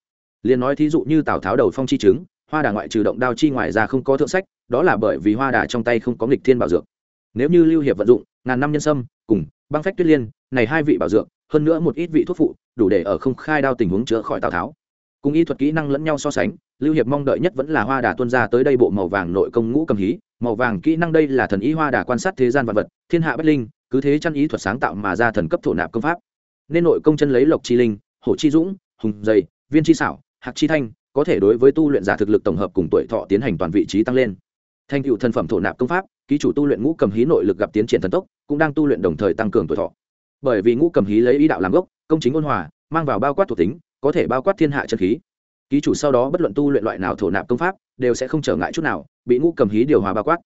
A: Liền nói thí dụ như tào tháo đầu phong chi chứng, hoa đà ngoại trừ động đao chi ngoài ra không có thượng sách, đó là bởi vì hoa đà trong tay không có nghịch thiên bảo dược. Nếu như lưu hiệp vận dụng, ngàn năm nhân sâm, cùng băng phách tuyết liên, này hai vị bảo dược, hơn nữa một ít vị thuốc phụ, đủ để ở không khai đao tình huống chữa khỏi tào tháo. Cùng y thuật kỹ năng lẫn nhau so sánh, lưu hiệp mong đợi nhất vẫn là hoa đà tuân ra tới đây bộ màu vàng nội công ngũ cầm hí. Màu vàng kỹ năng đây là thần ý hoa đà quan sát thế gian vật vật, thiên hạ bất linh, cứ thế chăn ý thuật sáng tạo mà ra thần cấp thổ nạp công pháp. Nên nội công chân lấy lộc chi linh, hổ chi dũng, hùng dày, viên chi xảo, hạc chi thanh, có thể đối với tu luyện giả thực lực tổng hợp cùng tuổi thọ tiến hành toàn vị trí tăng lên. Thành tựu thân phẩm thổ nạp công pháp ký chủ tu luyện ngũ cầm hí nội lực gặp tiến triển thần tốc, cũng đang tu luyện đồng thời tăng cường tuổi thọ. Bởi vì ngũ cầm hí lấy ý đạo làm gốc, công chính ôn hòa, mang vào bao quát thuộc tính, có thể bao quát thiên hạ chân khí. Ký chủ sau đó bất luận tu luyện loại nào thổ nạp công pháp, đều sẽ không trở ngại chút nào, bị ngũ cầm hí điều hòa bao quát.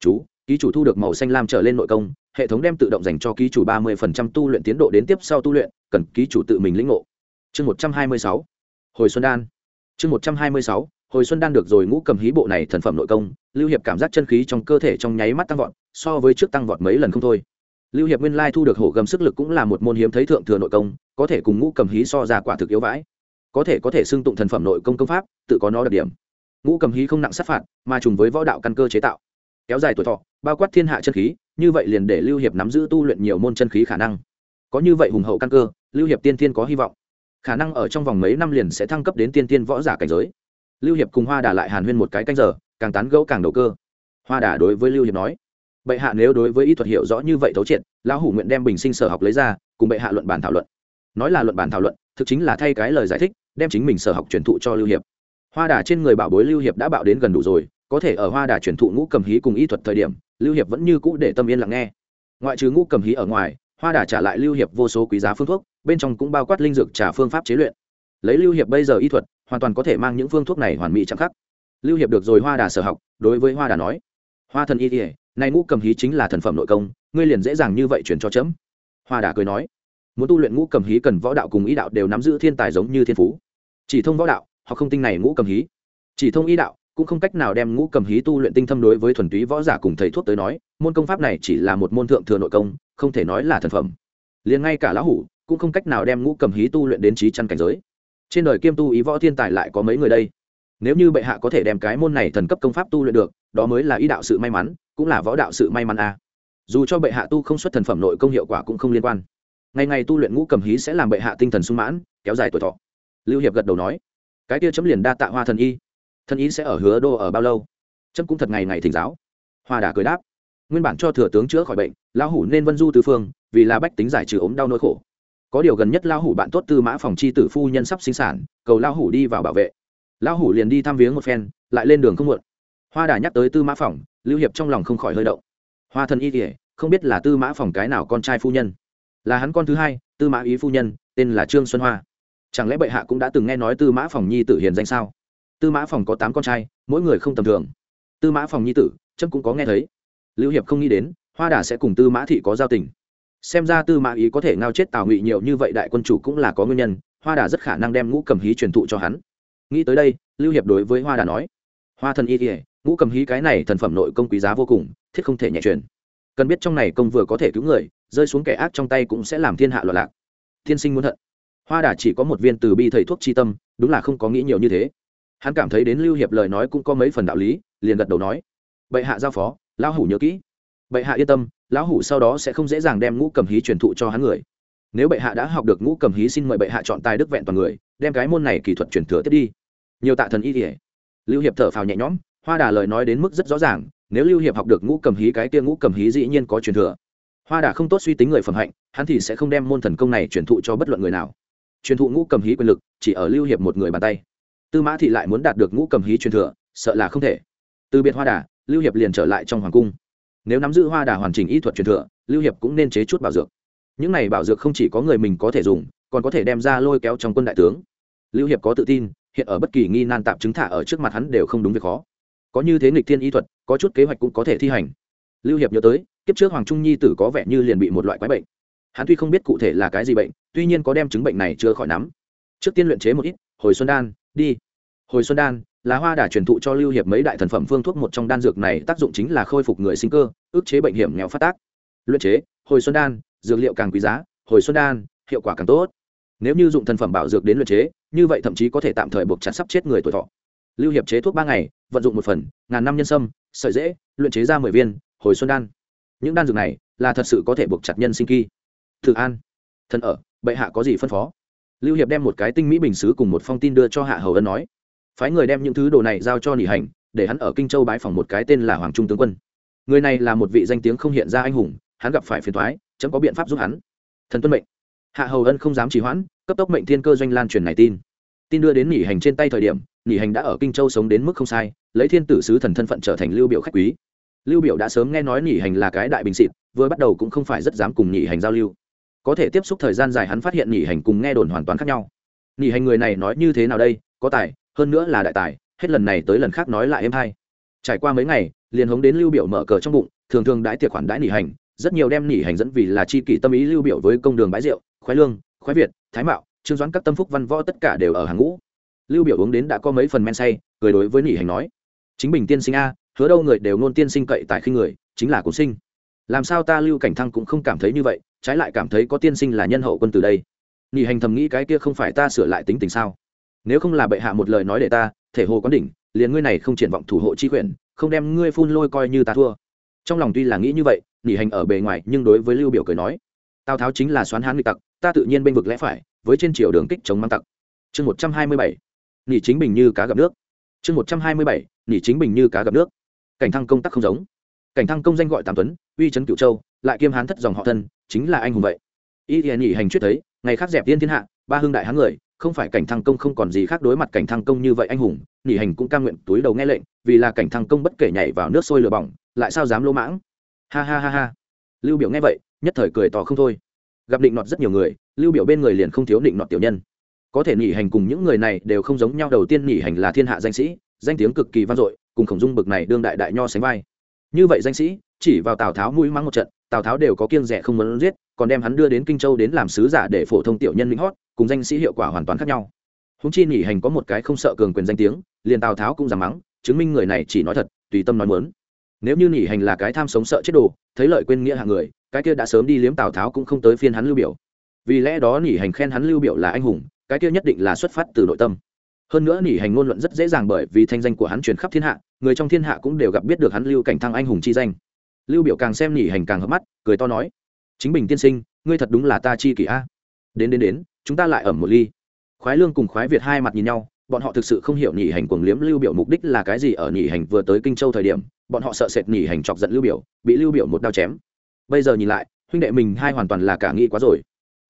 A: Chú, ký chủ thu được màu xanh lam trở lên nội công, hệ thống đem tự động dành cho ký chủ ba mươi tu luyện tiến độ đến tiếp sau tu luyện, cần ký chủ tự mình lĩnh ngộ. Chương một trăm hai mươi sáu. Hồi xuân đan. Chương một trăm hai mươi sáu hồi xuân đan được rồi ngũ cầm hí bộ này thần phẩm nội công, lưu hiệp cảm giác chân khí trong cơ thể trong nháy mắt tăng vọt, so với trước tăng vọt mấy lần không thôi. Lưu hiệp nguyên lai thu được hổ gầm sức lực cũng là một môn hiếm thấy thượng thừa nội công, có thể cùng ngũ cầm hí so ra quả thực yếu vãi. Có thể có thể xưng tụng thần phẩm nội công công pháp, tự có nó đặc điểm. Ngũ cầm hí không nặng sát phạt, mà trùng với võ đạo căn cơ chế tạo. Kéo dài tuổi thọ, bao quát thiên hạ chân khí, như vậy liền để lưu hiệp nắm giữ tu luyện nhiều môn chân khí khả năng. Có như vậy hùng hậu căn cơ, lưu hiệp tiên tiên có hy vọng. Khả năng ở trong vòng mấy năm liền sẽ thăng cấp đến tiên tiên võ giả cảnh giới lưu hiệp cùng hoa đà lại hàn huyên một cái canh giờ, càng tán gẫu càng đầu cơ. Hoa đà đối với lưu hiệp nói, bệ hạ nếu đối với y thuật hiểu rõ như vậy thấu triệt, lão hủ nguyện đem bình sinh sở học lấy ra, cùng bệ hạ luận bàn thảo luận. Nói là luận bàn thảo luận, thực chính là thay cái lời giải thích, đem chính mình sở học truyền thụ cho lưu hiệp. Hoa đà trên người bảo bối lưu hiệp đã bạo đến gần đủ rồi, có thể ở hoa đà truyền thụ ngũ cầm hí cùng y thuật thời điểm, lưu hiệp vẫn như cũ để tâm yên lặng nghe. Ngoại trừ ngũ cầm hí ở ngoài, hoa đà trả lại lưu hiệp vô số quý giá phương thuốc, bên trong cũng bao quát linh dược trả phương pháp chế luyện. Lấy lưu hiệp bây giờ y thuật hoàn toàn có thể mang những phương thuốc này hoàn mỹ chẳng khắc lưu hiệp được rồi, hoa đà sở học, đối với hoa đà nói, hoa thần y kỉa nay ngũ cầm hí chính là thần phẩm nội công, ngươi liền dễ dàng như vậy chuyển cho chấm. Hoa đà cười nói, muốn tu luyện ngũ cầm hí cần võ đạo cùng ý đạo đều nắm giữ thiên tài giống như thiên phú. Chỉ thông võ đạo họ không tinh này ngũ cầm hí. Chỉ thông ý đạo, cũng không cách nào đem ngũ cầm hí tu luyện tinh thâm đối với thuần túy võ giả cùng thầy thuốc tới nói, môn công pháp này chỉ là một môn thượng thừa nội công, không thể nói là thần phẩm. Liền ngay cả lão hủ cũng không cách nào đem ngũ cầm hí tu luyện đến trí chăn cảnh giới trên đời kiêm tu ý võ thiên tài lại có mấy người đây? Nếu như bệ hạ có thể đem cái môn này thần cấp công pháp tu luyện được, đó mới là ý đạo sự may mắn, cũng là võ đạo sự may mắn a à. dù cho bệ hạ tu không xuất thần phẩm nội công hiệu quả cũng không liên quan. Ngày ngày tu luyện ngũ cầm hí sẽ làm bệ hạ tinh thần sung mãn, kéo dài tuổi thọ. Lưu hiệp gật đầu nói, cái kia chấm liền đa tạ hoa thần y. Thần y sẽ ở hứa đô ở bao lâu? Chấm cũng thật ngày ngày thỉnh giáo. Hoa đà cười đáp, nguyên bản cho thừa tướng chữa khỏi bệnh, lão hủ nên vân du tứ phương, vì là bách tính giải trừ ốm đau nỗi khổ có điều gần nhất lão hủ bạn tốt tư mã phòng chi tử phu nhân sắp sinh sản, cầu lão hủ đi vào bảo vệ. Lão hủ liền đi thăm viếng một phen, lại lên đường không muộn. Hoa đà nhắc tới tư mã phòng, lưu hiệp trong lòng không khỏi hơi động. Hoa thần y kể không biết là tư mã phòng cái nào con trai phu nhân? Là hắn con thứ hai, tư mã ý phu nhân, tên là trương xuân hoa. Chẳng lẽ bệ hạ cũng đã từng nghe nói tư mã phòng nhi tử hiền danh sao? Tư mã phòng có tám con trai, mỗi người không tầm thường. Tư mã phòng nhi tử trâm cũng có nghe thấy. Lưu hiệp không nghĩ đến, hoa đà sẽ cùng tư mã thị có giao tình xem ra tư mã ý có thể ngao chết tào ngụy nhiều như vậy đại quân chủ cũng là có nguyên nhân, hoa đà rất khả năng đem ngũ cầm hí truyền thụ cho hắn. Nghĩ tới đây, lưu hiệp đối với hoa đà nói, hoa thần y kỉa ngũ cầm hí cái này thần phẩm nội công quý giá vô cùng, thiết không thể nhẹ truyền. Cần biết trong này công vừa có thể cứu người, rơi xuống kẻ ác trong tay cũng sẽ làm thiên hạ loạn lạc. Thiên sinh muốn thận hoa đà chỉ có một viên từ bi thầy thuốc chi tâm, đúng là không có nghĩ nhiều như thế. Hắn cảm thấy đến lưu hiệp lời nói cũng có mấy phần đạo lý, liền gật đầu nói, bệ hạ giao phó, lão hủ nhớ kỹ. Bệ hạ yên tâm lão hủ sau đó sẽ không dễ dàng đem ngũ cầm hí truyền thụ cho hắn người. Nếu bệ hạ đã học được ngũ cầm hí, xin mời bệ hạ chọn tài đức vẹn toàn người, đem cái môn này kỹ thuật truyền thừa tiếp đi. Nhiều tạ thần y kỉa lưu hiệp thở phào nhẹ nhõm, hoa đà lời nói đến mức rất rõ ràng, nếu lưu hiệp học được ngũ cầm hí, cái kia ngũ cầm hí dĩ nhiên có truyền thừa. Hoa đà không tốt suy tính người phẩm hạnh, hắn thì sẽ không đem môn thần công này truyền thụ cho bất luận người nào. Truyền thụ ngũ cầm hí quyền lực, chỉ ở lưu hiệp một người bàn tay. Tư mã thị lại muốn đạt được ngũ cầm hí truyền thừa, sợ là không thể. Từ biệt hoa đà, lưu hiệp liền trở lại trong hoàng cung nếu nắm giữ hoa đà hoàn chỉnh y thuật truyền thừa, lưu hiệp cũng nên chế chút bảo dược. Những này bảo dược không chỉ có người mình có thể dùng, còn có thể đem ra lôi kéo trong quân đại tướng. Lưu hiệp có tự tin, hiện ở bất kỳ nghi nan tạm chứng thả ở trước mặt hắn đều không đúng việc khó. Có như thế nghịch thiên y thuật, có chút kế hoạch cũng có thể thi hành. Lưu hiệp nhớ tới, kiếp trước hoàng trung nhi tử có vẻ như liền bị một loại quái bệnh. Hắn tuy không biết cụ thể là cái gì bệnh, tuy nhiên có đem chứng bệnh này chưa khỏi nắm. Trước tiên luyện chế một ít, hồi xuân đan, đi. Hồi xuân đan là hoa đà truyền thụ cho lưu hiệp mấy đại thần phẩm phương thuốc một trong đan dược này, tác dụng chính là khôi phục người sinh cơ, ức chế bệnh hiểm nghèo phát tác. Luyện chế, hồi xuân đan, dược liệu càng quý giá, hồi xuân đan, hiệu quả càng tốt. Nếu như dụng thần phẩm bảo dược đến luyện chế, như vậy thậm chí có thể tạm thời buộc chặt sắp chết người tuổi thọ. Lưu hiệp chế thuốc ba ngày, vận dụng một phần, ngàn năm nhân sâm, sợi dễ luyện chế ra mười viên, hồi xuân đan. Những đan dược này là thật sự có thể buộc chặt nhân sinh kỳ. Thử an. Thần ở, bệ hạ có gì phân phó? Lưu hiệp đem một cái tinh mỹ bình xứ cùng một phong tin đưa cho hạ hầu ân nói phái người đem những thứ đồ này giao cho nỉ hành, để hắn ở kinh châu bái phòng một cái tên là hoàng trung tướng quân. Người này là một vị danh tiếng không hiện ra anh hùng, hắn gặp phải phiền thoái chấm có biện pháp giúp hắn. Thần tuân mệnh. Hạ hầu ân không dám trì hoãn, cấp tốc mệnh thiên cơ doanh lan truyền này tin. Tin đưa đến nỉ hành trên tay thời điểm, nỉ hành đã ở kinh châu sống đến mức không sai, lấy thiên tử sứ thần thân phận trở thành lưu biểu khách quý. Lưu biểu đã sớm nghe nói nỉ hành là cái đại bình xịt, vừa bắt đầu cũng không phải rất dám cùng nỉ hành giao lưu. Có thể tiếp xúc thời gian dài hắn phát hiện nỉ hành cùng nghe đồn hoàn toàn khác nhau. Nỉ hành người này nói như thế nào đây, có tài hơn nữa là đại tài, hết lần này tới lần khác nói lại em hay. Trải qua mấy ngày, liền hống đến lưu biểu mở cờ trong bụng, thường thường đãi tiệc khoản đãi nỉ hành, rất nhiều đem nỉ hành dẫn vì là chi kỷ tâm ý lưu biểu với công đường bãi rượu, khoái lương, khoái việt, thái mạo, trương doãn các tâm phúc văn võ tất cả đều ở hàng ngũ. Lưu biểu uống đến đã có mấy phần men say, cười đối với nỉ hành nói, chính bình tiên sinh a, hứa đâu người đều ngôn tiên sinh cậy tại khi người, chính là cổ sinh. Làm sao ta lưu cảnh thăng cũng không cảm thấy như vậy, trái lại cảm thấy có tiên sinh là nhân hậu quân từ đây. Nỉ hành thầm nghĩ cái kia không phải ta sửa lại tính tình sao? Nếu không là bệ hạ một lời nói để ta, thể hồ quán đỉnh, liền ngươi này không triển vọng thủ hộ chi quyền, không đem ngươi phun lôi coi như ta thua. Trong lòng tuy là nghĩ như vậy nghỉ hành ở bề ngoài, nhưng đối với lưu biểu cười nói, tào tháo chính là xoán hán nghịch tặc, ta tự nhiên bênh vực lẽ phải, với trên chiều đường kích chống mang tặc. Chương một trăm hai mươi bảy, nỉ chính bình như cá gặp nước. Chương một trăm hai mươi bảy, nỉ chính bình như cá gặp nước. Cảnh thăng công tác không giống. Cảnh thăng công danh gọi tam tuấn, uy trấn cửu châu, lại kiêm hán thất dòng họ thân, chính là anh hùng vậy. Y thì nhị hành chuyết thấy, ngày khác dẹp tiên thiên hạ, ba hương đại hán người không phải cảnh thăng công không còn gì khác đối mặt cảnh thăng công như vậy anh hùng nhị hành cũng cam nguyện túi đầu nghe lệnh, vì là cảnh thăng công bất kể nhảy vào nước sôi lửa bỏng, lại sao dám lỗ mãng? Ha ha ha ha. Lưu biểu nghe vậy, nhất thời cười tỏ không thôi. Gặp định nọt rất nhiều người, lưu biểu bên người liền không thiếu định nọt tiểu nhân. Có thể nhị hành cùng những người này đều không giống nhau, đầu tiên nhị hành là thiên hạ danh sĩ, danh tiếng cực kỳ vang dội, cùng khổng dung bực này đương đại đại nho sánh vai. Như vậy danh sĩ, chỉ vào tào tháo mũi mắng một trận, tào tháo đều có kiêng rẻ không muốn giết, còn đem hắn đưa đến kinh châu đến làm sứ giả để phổ thông tiểu nhân lĩnh hót cùng danh sĩ hiệu quả hoàn toàn khác nhau. Húng chi nghỉ hành có một cái không sợ cường quyền danh tiếng, liền tào tháo cũng dám mắng, chứng minh người này chỉ nói thật, tùy tâm nói muốn. Nếu như nghỉ hành là cái tham sống sợ chết đồ, thấy lợi quên nghĩa hạng người, cái kia đã sớm đi liếm tào tháo cũng không tới phiên hắn lưu biểu. Vì lẽ đó nghỉ hành khen hắn lưu biểu là anh hùng, cái kia nhất định là xuất phát từ nội tâm. Hơn nữa nghỉ hành ngôn luận rất dễ dàng bởi vì thanh danh của hắn truyền khắp thiên hạ, người trong thiên hạ cũng đều gặp biết được hắn lưu cảnh thăng anh hùng chi danh. Lưu biểu càng xem nghỉ hành càng hợp mắt, cười to nói, chính bình tiên sinh, ngươi thật đúng là ta chi kỷ a. Đến đến đến chúng ta lại ẩm một ly. Khoái lương cùng khoái việt hai mặt nhìn nhau, bọn họ thực sự không hiểu nhị hành cuồng liếm lưu biểu mục đích là cái gì ở nhị hành vừa tới kinh châu thời điểm, bọn họ sợ sệt nhỉ hành chọc giận lưu biểu, bị lưu biểu một đao chém. Bây giờ nhìn lại, huynh đệ mình hai hoàn toàn là cả nghĩ quá rồi.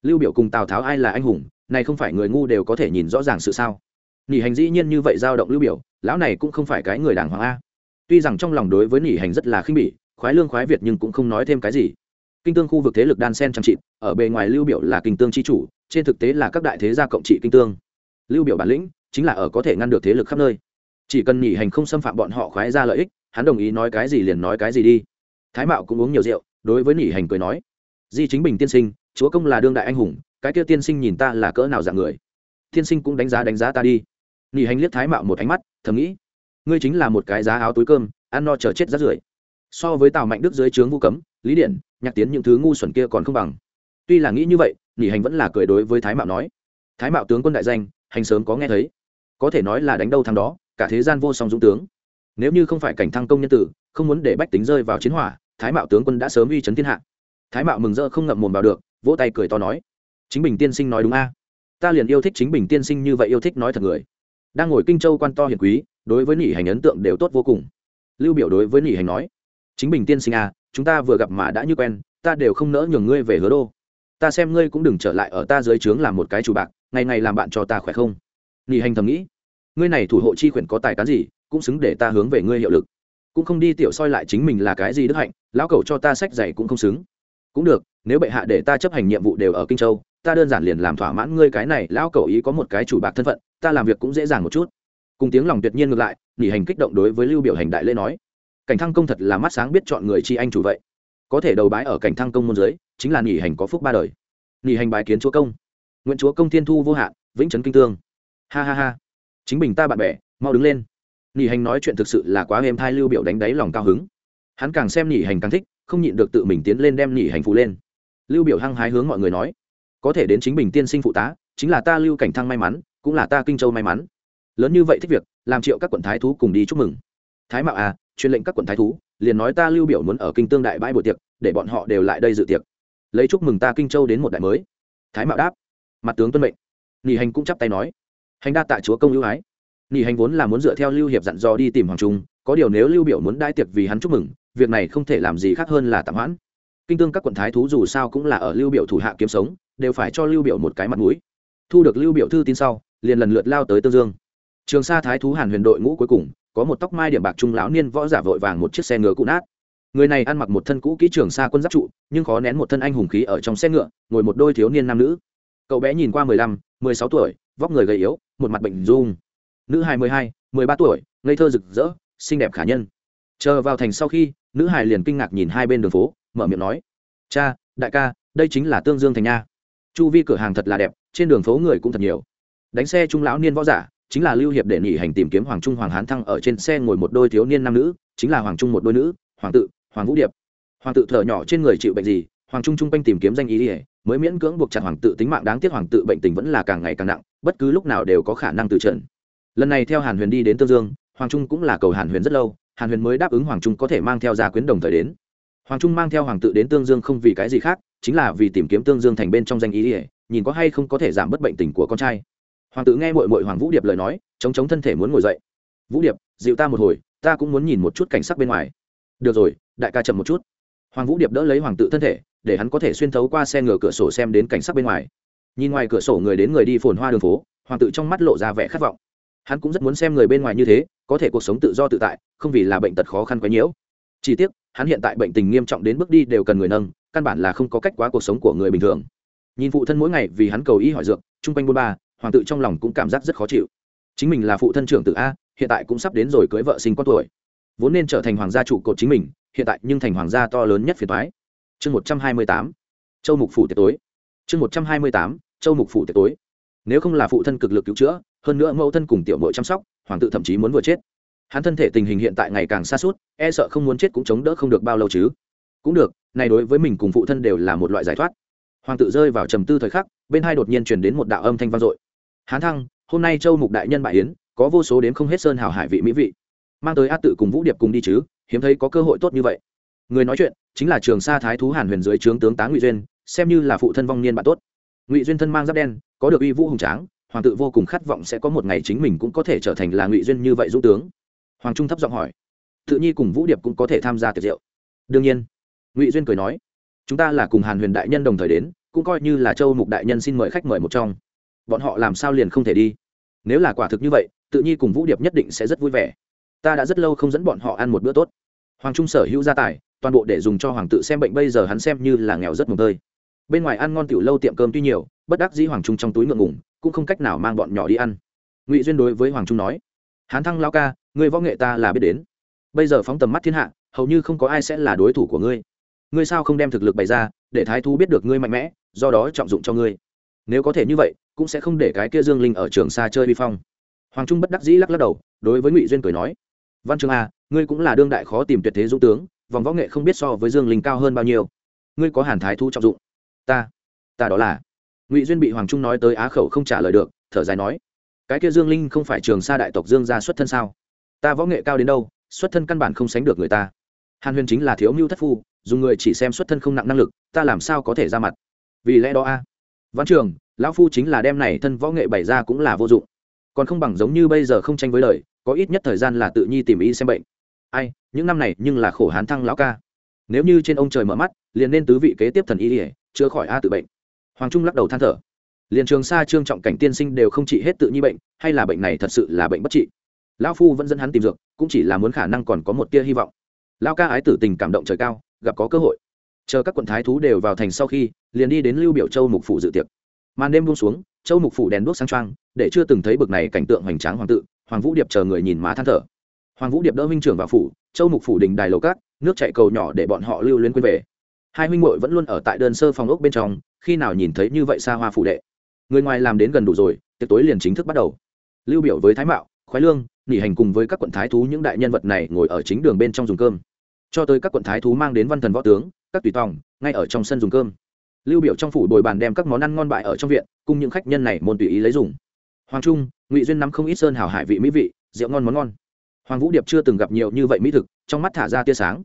A: Lưu biểu cùng tào tháo ai là anh hùng, này không phải người ngu đều có thể nhìn rõ ràng sự sao? Nhỉ hành dĩ nhiên như vậy dao động lưu biểu, lão này cũng không phải cái người đàng hoàng a. Tuy rằng trong lòng đối với nhỉ hành rất là khinh bỉ, khoái lương, khoái việt nhưng cũng không nói thêm cái gì. Kinh tương khu vực thế lực đan sen trang trị ở bề ngoài lưu biểu là kinh tương chi chủ trên thực tế là các đại thế gia cộng trị kinh tương. Lưu biểu bản lĩnh chính là ở có thể ngăn được thế lực khắp nơi. Chỉ cần nhị hành không xâm phạm bọn họ khoái ra lợi ích, hắn đồng ý nói cái gì liền nói cái gì đi. Thái mạo cũng uống nhiều rượu, đối với nhị hành cười nói, di chính bình tiên sinh, chúa công là đương đại anh hùng, cái kia tiên sinh nhìn ta là cỡ nào dạng người? Tiên sinh cũng đánh giá đánh giá ta đi. Nhị hành liếc thái mạo một ánh mắt, thầm nghĩ, ngươi chính là một cái giá áo túi cơm, ăn no chờ chết rát rưởi. So với tào mạnh đức dưới trướng vu cấm, lý điển, nhạc tiến những thứ ngu xuẩn kia còn không bằng. Tuy là nghĩ như vậy nỉ hành vẫn là cười đối với thái mạo nói. Thái mạo tướng quân đại danh, hành sớm có nghe thấy. Có thể nói là đánh đâu thằng đó, cả thế gian vô song dũng tướng. Nếu như không phải cảnh thăng công nhân tử, không muốn để bách tính rơi vào chiến hỏa, thái mạo tướng quân đã sớm uy chấn thiên hạ. Thái mạo mừng rỡ không ngậm mồm vào được, vỗ tay cười to nói. Chính bình tiên sinh nói đúng a. Ta liền yêu thích chính bình tiên sinh như vậy yêu thích nói thật người. Đang ngồi kinh châu quan to hiền quý, đối với nỉ hành ấn tượng đều tốt vô cùng. Lưu biểu đối với nỉ hành nói. Chính bình tiên sinh a, chúng ta vừa gặp mà đã như quen, ta đều không nỡ nhường ngươi về hứa đô ta xem ngươi cũng đừng trở lại ở ta dưới trướng làm một cái chủ bạc, ngày ngày làm bạn cho ta khỏe không? Nghỉ hành thầm nghĩ. Ngươi này thủ hộ chi quyển có tài cán gì, cũng xứng để ta hướng về ngươi hiệu lực. Cũng không đi tiểu soi lại chính mình là cái gì đức hạnh, lão cầu cho ta sách dạy cũng không xứng. Cũng được, nếu bệ hạ để ta chấp hành nhiệm vụ đều ở kinh châu, ta đơn giản liền làm thỏa mãn ngươi cái này, lão cầu ý có một cái chủ bạc thân phận, ta làm việc cũng dễ dàng một chút. Cùng tiếng lòng tuyệt nhiên ngược lại nghỉ hành kích động đối với lưu biểu hành đại lễ nói. Cảnh thăng công thật là mắt sáng biết chọn người chi anh chủ vậy. Có thể đầu bái ở cảnh thăng công môn giới chính là nghỉ hành có phúc ba đời. Nghỉ hành bài kiến chúa công. Nguyện chúa công thiên thu vô hạn, vĩnh trấn kinh tương. Ha ha ha. Chính mình ta bạn bè, mau đứng lên. Nghỉ hành nói chuyện thực sự là quá êm thai lưu biểu đánh đáy lòng cao hứng. Hắn càng xem nghỉ hành càng thích, không nhịn được tự mình tiến lên đem nghỉ hành phụ lên. Lưu biểu hăng hái hướng mọi người nói, có thể đến chính mình tiên sinh phụ tá, chính là ta lưu cảnh thăng may mắn, cũng là ta kinh châu may mắn. Lớn như vậy thích việc, làm triệu các quận thái thú cùng đi chúc mừng. Thái mạo à truyền lệnh các quận thái thú, liền nói ta lưu biểu muốn ở kinh tương đại bãi buổi tiệc, để bọn họ đều lại đây dự tiệc lấy chúc mừng ta kinh châu đến một đại mới. Thái mạo đáp. Mặt tướng tuân mệnh. Nghỉ hành cũng chắp tay nói. Hành đa tạ chúa công ưu ái. Nghỉ hành vốn là muốn dựa theo lưu hiệp dặn dò đi tìm hoàng trung, có điều nếu lưu biểu muốn đai tiệc vì hắn chúc mừng, việc này không thể làm gì khác hơn là tạm hoãn. Kinh tương các quận thái thú dù sao cũng là ở lưu biểu thủ hạ kiếm sống, đều phải cho lưu biểu một cái mặt mũi. Thu được lưu biểu thư tin sau, liền lần lượt lao tới tương dương. Trường sa thái thú hàn huyền đội ngũ cuối cùng, có một tóc mai điểm bạc trung lão niên võ giả vội vàng một chiếc xe ngựa cũ nát người này ăn mặc một thân cũ kỹ trường xa quân giáp trụ, nhưng khó nén một thân anh hùng khí ở trong xe ngựa, ngồi một đôi thiếu niên nam nữ. Cậu bé nhìn qua mười lăm, mười sáu tuổi, vóc người gầy yếu, một mặt bệnh dung. Nữ hai mươi hai, mười ba tuổi, ngây thơ rực rỡ, xinh đẹp khả nhân. Chờ vào thành sau khi, nữ hải liền kinh ngạc nhìn hai bên đường phố, mở miệng nói, cha, đại ca, đây chính là tương dương thành nha. Chu vi cửa hàng thật là đẹp, trên đường phố người cũng thật nhiều. Đánh xe trung lão niên võ giả, chính là lưu hiệp để nghỉ hành tìm kiếm hoàng trung hoàng hán thăng ở trên xe ngồi một đôi thiếu niên nam nữ, chính là hoàng trung một đôi nữ, hoàng tự hoàng vũ điệp. Hoàng tự thở nhỏ trên người chịu bệnh gì, hoàng trung trung quanh tìm kiếm danh ý ỉa mới miễn cưỡng buộc chặt hoàng tự tính mạng, đáng tiếc hoàng tự bệnh tình vẫn là càng ngày càng nặng, bất cứ lúc nào đều có khả năng tự trận lần này theo hàn huyền đi đến tương dương, hoàng trung cũng là cầu hàn huyền rất lâu, hàn huyền mới đáp ứng hoàng trung có thể mang theo gia quyến đồng thời đến. Hoàng trung mang theo hoàng tự đến tương dương không vì cái gì khác, chính là vì tìm kiếm tương dương thành bên trong danh ý ỉa nhìn có hay không có thể giảm bớt bệnh tình của con trai. Hoàng Tự nghe mội mội hoàng vũ điệp lời nói, chống chống thân thể muốn ngồi dậy. Vũ điệp, dịu ta một hồi, ta cũng muốn nhìn một chút cảnh sắc bên ngoài. Được rồi đại ca chậm một chút. Hoàng vũ điệp đỡ lấy hoàng tự thân thể, để hắn có thể xuyên thấu qua xe ngựa cửa sổ xem đến cảnh sắc bên ngoài. Nhìn ngoài cửa sổ người đến người đi phồn hoa đường phố, hoàng tự trong mắt lộ ra vẻ khát vọng. Hắn cũng rất muốn xem người bên ngoài như thế, có thể cuộc sống tự do tự tại, không vì là bệnh tật khó khăn quá nhiễu. Chỉ tiếc, hắn hiện tại bệnh tình nghiêm trọng đến bước đi đều cần người nâng, căn bản là không có cách quá cuộc sống của người bình thường. Nhìn phụ thân mỗi ngày vì hắn cầu ý hỏi dược, chung quanh buôn ba, hoàng tự trong lòng cũng cảm giác rất khó chịu. Chính mình là phụ thân trưởng tự a, hiện tại cũng sắp đến rồi cưới vợ sinh con tuổi. Vốn nên trở thành hoàng gia trụ cột chính mình hiện tại nhưng thành hoàng gia to lớn nhất phiền thoái chương một trăm hai mươi tám, châu mục phủ tiệc tối. Chương một trăm hai mươi tám, châu mục phủ tiệc tối. Nếu không là phụ thân cực lực cứu chữa, hơn nữa mẫu thân cùng tiểu mội chăm sóc, hoàng tự thậm chí muốn vừa chết. Hắn thân thể tình hình hiện tại ngày càng xa suốt e sợ không muốn chết cũng chống đỡ không được bao lâu chứ. Cũng được, này đối với mình cùng phụ thân đều là một loại giải thoát. Hoàng tự rơi vào trầm tư thời khắc, bên hai đột nhiên truyền đến một đạo âm thanh vang dội. Hán thăng, hôm nay châu mục đại nhân bại yến, có vô số đến không hết sơn hào hải vị mỹ vị. Mang tới a tự cùng vũ điệp cùng đi chứ hiếm thấy có cơ hội tốt như vậy. Người nói chuyện chính là trường sa thái thú hàn huyền dưới trướng tướng tá ngụy duyên, xem như là phụ thân vong niên bạn tốt. Ngụy duyên thân mang giáp đen, có được uy vũ hùng tráng, hoàng tự vô cùng khát vọng sẽ có một ngày chính mình cũng có thể trở thành là ngụy duyên như vậy dũng tướng. Hoàng trung thấp giọng hỏi, tự nhi cùng vũ điệp cũng có thể tham gia tiệc rượu? Đương nhiên. Ngụy duyên cười nói, chúng ta là cùng hàn huyền đại nhân đồng thời đến, cũng coi như là châu mục đại nhân xin mời khách mời một trong. Bọn họ làm sao liền không thể đi? Nếu là quả thực như vậy, tự nhi cùng vũ điệp nhất định sẽ rất vui vẻ ta đã rất lâu không dẫn bọn họ ăn một bữa tốt. Hoàng trung sở hữu gia tài, toàn bộ để dùng cho hoàng tự xem bệnh, bây giờ hắn xem như là nghèo rất mồm tơi. Bên ngoài ăn ngon tiểu lâu tiệm cơm tuy nhiều, bất đắc dĩ hoàng trung trong túi ngượng ngủng cũng không cách nào mang bọn nhỏ đi ăn. Ngụy duyên đối với hoàng trung nói, hán thăng lao ca người võ nghệ ta là biết đến. Bây giờ phóng tầm mắt thiên hạ, hầu như không có ai sẽ là đối thủ của ngươi. Ngươi sao không đem thực lực bày ra, để thái thú biết được ngươi mạnh mẽ, do đó trọng dụng cho ngươi. Nếu có thể như vậy, cũng sẽ không để cái kia dương linh ở trường xa chơi vi phong. Hoàng trung bất đắc dĩ lắc lắc đầu, đối với ngụy duyên cười nói văn trường a, ngươi cũng là đương đại khó tìm tuyệt thế dũng tướng, vòng võ nghệ không biết so với dương linh cao hơn bao nhiêu. Ngươi có hàn thái thu trọng dụng. Ta ta đó là. Ngụy duyên bị hoàng trung nói tới á khẩu không trả lời được, thở dài nói, cái kia dương linh không phải trường sa đại tộc dương gia xuất thân sao? Ta võ nghệ cao đến đâu, xuất thân căn bản không sánh được người ta. Hàn huyền chính là thiếu mưu thất phu, dùng người chỉ xem xuất thân không nặng năng lực, ta làm sao có thể ra mặt? Vì lẽ đó a, văn trường, lão phu chính là đem này thân võ nghệ bày ra cũng là vô dụng. Còn không bằng giống như bây giờ không tranh với đời có ít nhất thời gian là tự nhi tìm y xem bệnh. Ai những năm này nhưng là khổ hán thăng lão ca. Nếu như trên ông trời mở mắt liền nên tứ vị kế tiếp thần y ỉa chữa khỏi a tự bệnh. Hoàng trung lắc đầu than thở. Liền trường xa trương trọng cảnh tiên sinh đều không trị hết tự nhi bệnh hay là bệnh này thật sự là bệnh bất trị? Lão phu vẫn dẫn hắn tìm dược cũng chỉ là muốn khả năng còn có một tia hy vọng. Lão ca ái tử tình cảm động trời cao gặp có cơ hội. Chờ các quận thái thú đều vào thành sau khi liền đi đến lưu biểu châu mục phủ dự tiệc. Màn đêm buông xuống châu mục phủ đèn đuốc sáng trang, để chưa từng thấy bực này cảnh tượng hoành tráng hoàng tự hoàng vũ điệp chờ người nhìn má than thở. Hoàng vũ điệp đỡ huynh trưởng vào phủ, châu mục phủ đình đài lầu cát nước chạy cầu nhỏ để bọn họ lưu luyến quên về. Hai huynh muội vẫn luôn ở tại đơn sơ phòng ốc bên trong, khi nào nhìn thấy như vậy xa hoa phủ đệ. Người ngoài làm đến gần đủ rồi, tiệc tối liền chính thức bắt đầu. Lưu biểu với thái mạo, khoái lương nghỉ hành cùng với các quận thái thú những đại nhân vật này ngồi ở chính đường bên trong dùng cơm. Cho tới các quận thái thú mang đến văn thần võ tướng, các tùy tòng, ngay ở trong sân dùng cơm. Lưu biểu trong phủ bồi bàn đem các món ăn ngon bại ở trong viện, cùng những khách nhân này môn tùy ý lấy dùng. Hoàng trung ngụy duyên nắm không ít sơn hào hải vị mỹ vị rượu ngon món ngon hoàng vũ điệp chưa từng gặp nhiều như vậy mỹ thực trong mắt thả ra tia sáng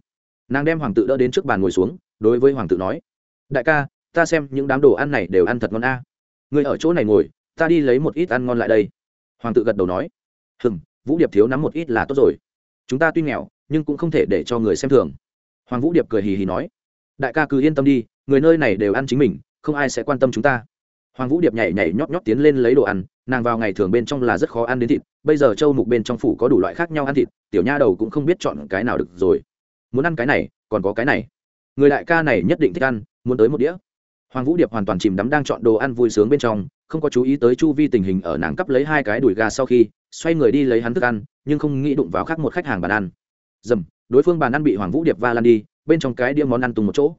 A: nàng đem hoàng tự đỡ đến trước bàn ngồi xuống đối với hoàng tự nói đại ca ta xem những đám đồ ăn này đều ăn thật ngon a à. người ở chỗ này ngồi ta đi lấy một ít ăn ngon lại đây hoàng tự gật đầu nói hừng vũ điệp thiếu nắm một ít là tốt rồi chúng ta tuy nghèo nhưng cũng không thể để cho người xem thường hoàng vũ điệp cười hì hì nói đại ca cứ yên tâm đi người nơi này đều ăn chính mình không ai sẽ quan tâm chúng ta hoàng vũ điệp nhảy nhảy nhót nhót tiến lên lấy đồ ăn, nàng vào ngày thường bên trong là rất khó ăn đến thịt, bây giờ châu mục bên trong phủ có đủ loại khác nhau ăn thịt, tiểu nha đầu cũng không biết chọn cái nào được rồi. Muốn ăn cái này, còn có cái này. Người đại ca này nhất định thích ăn, muốn tới một đĩa. Hoàng vũ điệp hoàn toàn chìm đắm đang chọn đồ ăn vui sướng bên trong, không có chú ý tới chu vi tình hình ở nàng cấp lấy hai cái đùi gà sau khi, xoay người đi lấy hắn thức ăn, nhưng không nghĩ đụng vào khác một khách hàng bàn ăn. Dầm, đối phương bàn ăn bị hoàng vũ điệp va lan đi, bên trong cái đĩa món ăn tung một chỗ.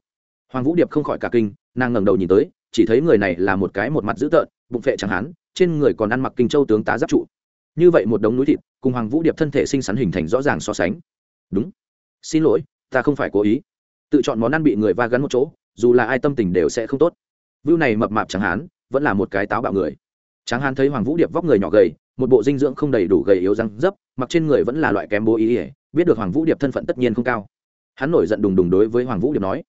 A: Hoàng vũ điệp không khỏi cả kinh, nàng ngẩng đầu nhìn tới chỉ thấy người này là một cái một mặt dữ tợn, bụng phệ chẳng hán, trên người còn ăn mặc kinh châu tướng tá giáp trụ. Như vậy một đống núi thịt, cùng hoàng vũ điệp thân thể sinh sắn hình thành rõ ràng so sánh. Đúng. Xin lỗi, ta không phải cố ý. Tự chọn món ăn bị người va gắn một chỗ, dù là ai tâm tình đều sẽ không tốt. Vưu này mập mạp chẳng hán, vẫn là một cái táo bạo người. Tráng hán thấy hoàng vũ điệp vóc người nhỏ gầy, một bộ dinh dưỡng không đầy đủ gầy yếu răng dấp, mặc trên người vẫn là loại kém bố ý ỉa biết được hoàng vũ điệp thân phận tất nhiên không cao. Hắn nổi giận đùng đùng đối với hoàng vũ điệp nói,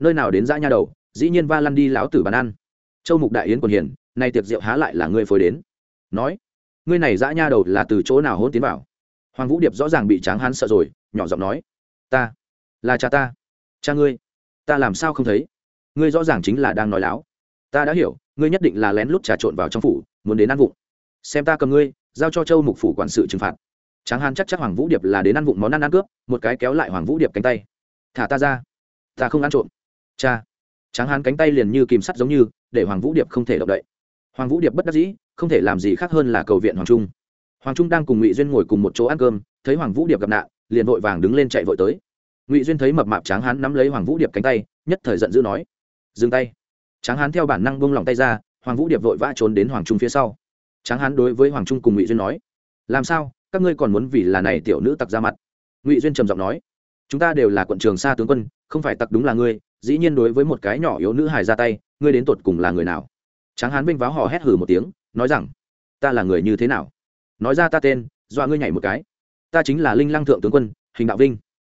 A: nơi nào đến dã nha đầu dĩ nhiên va lăn đi lão tử bàn ăn. Châu mục đại yến còn hiền, nay tiệc rượu há lại là ngươi phối đến. Nói, ngươi này dã nha đầu là từ chỗ nào hôn tiến vào? Hoàng vũ điệp rõ ràng bị tráng hắn sợ rồi, nhỏ giọng nói, ta, là cha ta. Cha ngươi, ta làm sao không thấy? Ngươi rõ ràng chính là đang nói láo. Ta đã hiểu, ngươi nhất định là lén lút trà trộn vào trong phủ, muốn đến ăn vụng. Xem ta cầm ngươi, giao cho châu mục phủ quản sự trừng phạt. Tráng hán chắc chắc hoàng vũ điệp là đến ăn vụng món ăn ăn cướp, một cái kéo lại hoàng vũ điệp cánh tay. Thả ta ra, ta không ăn trộm. Cha tráng hán cánh tay liền như kìm sắt giống như, để hoàng vũ điệp không thể động đậy. Hoàng vũ điệp bất đắc dĩ, không thể làm gì khác hơn là cầu viện hoàng trung. Hoàng trung đang cùng ngụy duyên ngồi cùng một chỗ ăn cơm, thấy hoàng vũ điệp gặp nạn, liền vội vàng đứng lên chạy vội tới. Ngụy duyên thấy mập mạp tráng hán nắm lấy hoàng vũ điệp cánh tay, nhất thời giận dữ nói, dừng tay. Tráng hán theo bản năng bông lòng tay ra, hoàng vũ điệp vội vã trốn đến hoàng trung phía sau. Tráng hán đối với hoàng trung cùng ngụy duyên nói, làm sao? Các ngươi còn muốn vì là này tiểu nữ tặc ra mặt? Ngụy duyên trầm giọng nói, chúng ta đều là quận trường xa tướng quân, không phải tặc đúng là ngươi dĩ nhiên đối với một cái nhỏ yếu nữ hài ra tay, ngươi đến tột cùng là người nào? Tráng hán vinh váo hò hét hử một tiếng, nói rằng, ta là người như thế nào? Nói ra ta tên, dọa ngươi nhảy một cái. Ta chính là linh lăng thượng tướng quân, hình đạo vinh.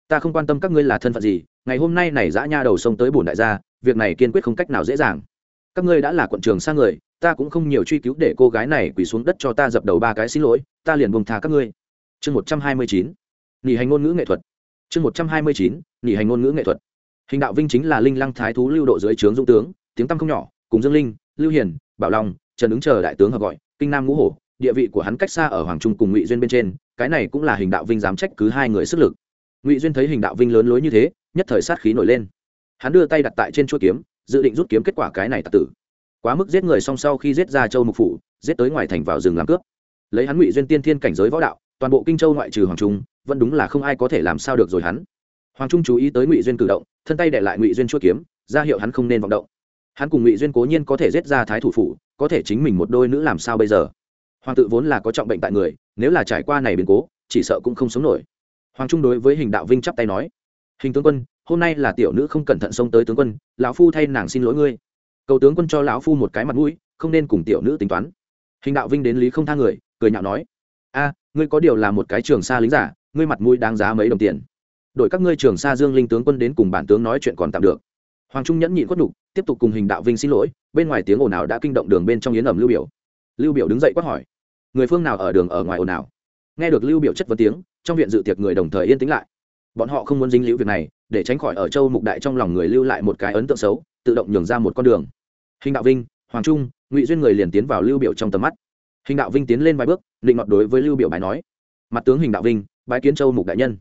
A: Ta không quan tâm các ngươi là thân phận gì, ngày hôm nay này dã nha đầu sông tới bổn đại gia, việc này kiên quyết không cách nào dễ dàng. Các ngươi đã là quận trường sang người, ta cũng không nhiều truy cứu để cô gái này quỳ xuống đất cho ta dập đầu ba cái xin lỗi, ta liền buông tha các ngươi. Chương một trăm hai mươi chín, nghỉ hành ngôn ngữ nghệ thuật. Chương một trăm hai mươi chín, nghỉ hành ngôn ngữ nghệ thuật hình đạo vinh chính là linh lăng thái thú lưu độ dưới trướng dũng tướng, tiếng tăm không nhỏ, cùng dương linh, lưu hiền, bảo long, trần ứng chờ đại tướng hợp gọi, kinh nam ngũ hổ, địa vị của hắn cách xa ở hoàng trung cùng ngụy duyên bên trên, cái này cũng là hình đạo vinh dám trách cứ hai người sức lực. Ngụy duyên thấy hình đạo vinh lớn lối như thế, nhất thời sát khí nổi lên. Hắn đưa tay đặt tại trên chuôi kiếm, dự định rút kiếm kết quả cái này tặc tử. Quá mức giết người song sau khi giết ra châu mục phủ, giết tới ngoài thành vào rừng làm cướp. Lấy hắn ngụy duyên tiên thiên cảnh giới võ đạo, toàn bộ kinh châu ngoại trừ hoàng trung, vẫn đúng là không ai có thể làm sao được rồi hắn. Hoàng trung chú ý tới ngụy duyên cử động thân tay để lại ngụy duyên chuỗi kiếm, ra hiệu hắn không nên vọng động. Hắn cùng ngụy duyên cố nhiên có thể giết ra thái thủ phủ, có thể chính mình một đôi nữ làm sao bây giờ? Hoàng tự vốn là có trọng bệnh tại người, nếu là trải qua này biến cố, chỉ sợ cũng không sống nổi. Hoàng trung đối với hình đạo vinh chắp tay nói, hình tướng quân, hôm nay là tiểu nữ không cẩn thận xông tới tướng quân, lão phu thay nàng xin lỗi ngươi. Cầu tướng quân cho lão phu một cái mặt mũi, không nên cùng tiểu nữ tính toán. Hình đạo vinh đến lý không tha người, cười nhạo nói, a, ngươi có điều là một cái trường xa lính giả, ngươi mặt mũi đáng giá mấy đồng tiền đội các ngươi trường Sa dương linh tướng quân đến cùng bản tướng nói chuyện còn tạm được. Hoàng trung nhẫn nhịn quất đục tiếp tục cùng hình đạo vinh xin lỗi, bên ngoài tiếng ồn ào đã kinh động đường bên trong yến ẩm lưu biểu. Lưu biểu đứng dậy quát hỏi, người phương nào ở đường ở ngoài ồn ào? Nghe được lưu biểu chất vấn tiếng, trong viện dự tiệc người đồng thời yên tĩnh lại. Bọn họ không muốn dính liễu việc này, để tránh khỏi ở châu mục đại trong lòng người lưu lại một cái ấn tượng xấu, tự động nhường ra một con đường. Hình đạo vinh, hoàng trung, ngụy duyên người liền tiến vào lưu biểu trong tầm mắt. Hình đạo vinh tiến lên vài bước định ngọt đối với lưu biểu bài nói, mặt tướng hình đạo vinh, bái kiến châu mục đại nhân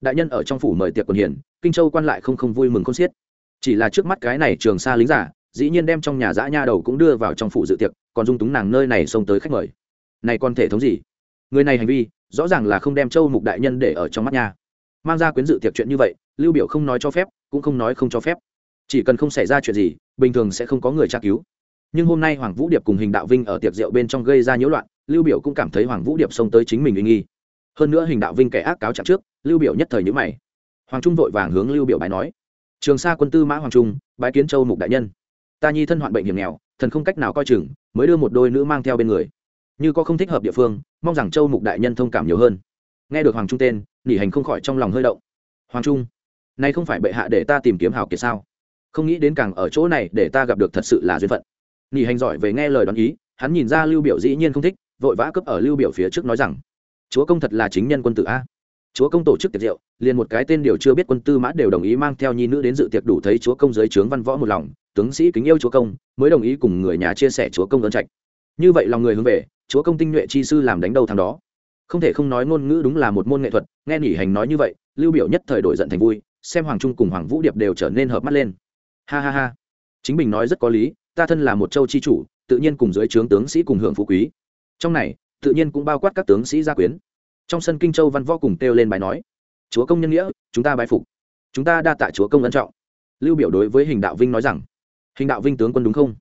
A: đại nhân ở trong phủ mời tiệc quần hiển kinh châu quan lại không không vui mừng không xiết. Chỉ là trước mắt cái này trường xa lính giả, dĩ nhiên đem trong nhà dã nha đầu cũng đưa vào trong phủ dự tiệc, còn dung túng nàng nơi này xông tới khách mời. Này còn thể thống gì? Người này hành vi, rõ ràng là không đem châu mục đại nhân để ở trong mắt nha. Mang ra quyến dự tiệc chuyện như vậy, lưu biểu không nói cho phép, cũng không nói không cho phép. Chỉ cần không xảy ra chuyện gì, bình thường sẽ không có người tra cứu. Nhưng hôm nay hoàng vũ điệp cùng hình đạo vinh ở tiệc rượu bên trong gây ra nhiễu loạn, lưu biểu cũng cảm thấy hoàng vũ điệp xông tới chính mình uy nghi hơn nữa hình đạo vinh kẻ ác cáo trạng trước, lưu biểu nhất thời nhữ mày. Hoàng trung vội vàng hướng lưu biểu bài nói, trường sa quân tư mã hoàng trung, bái kiến châu mục đại nhân. Ta nhi thân hoạn bệnh hiểm nghèo, thần không cách nào coi chừng, mới đưa một đôi nữ mang theo bên người. Như có không thích hợp địa phương, mong rằng châu mục đại nhân thông cảm nhiều hơn. Nghe được hoàng trung tên, nỉ hành không khỏi trong lòng hơi động. Hoàng trung, nay không phải bệ hạ để ta tìm kiếm hào kiệt sao? Không nghĩ đến càng ở chỗ này để ta gặp được thật sự là duyên phận. Nỉ hành giỏi về nghe lời đoán ý, hắn nhìn ra lưu biểu dĩ nhiên không thích, vội vã cướp ở lưu biểu phía trước nói rằng chúa công thật là chính nhân quân tử a. Chúa công tổ chức tiệc rượu, liền một cái tên điều chưa biết quân tư mã đều đồng ý mang theo nhi nữ đến dự tiệc đủ thấy chúa công dưới trướng văn võ một lòng, tướng sĩ kính yêu chúa công, mới đồng ý cùng người nhà chia sẻ chúa công ơn trạch. Như vậy lòng người hướng về, chúa công tinh nhuệ chi sư làm đánh đầu thằng đó. Không thể không nói ngôn ngữ đúng là một môn nghệ thuật, nghe nỉ hành nói như vậy, lưu biểu nhất thời đổi giận thành vui, xem hoàng trung cùng hoàng vũ điệp đều trở nên hợp mắt lên. Ha ha ha. Chính mình nói rất có lý, ta thân là một châu chi chủ, tự nhiên cùng dưới trướng tướng sĩ cùng hưởng phú quý. Trong này tự nhiên cũng bao quát các tướng sĩ gia quyến. Trong sân kinh châu văn võ cùng kêu lên bài nói, chúa công nhân nghĩa, chúng ta bài phục. Chúng ta đa tạ chúa công ân trọng. Lưu biểu đối với hình đạo vinh nói rằng, hình đạo vinh tướng quân đúng không?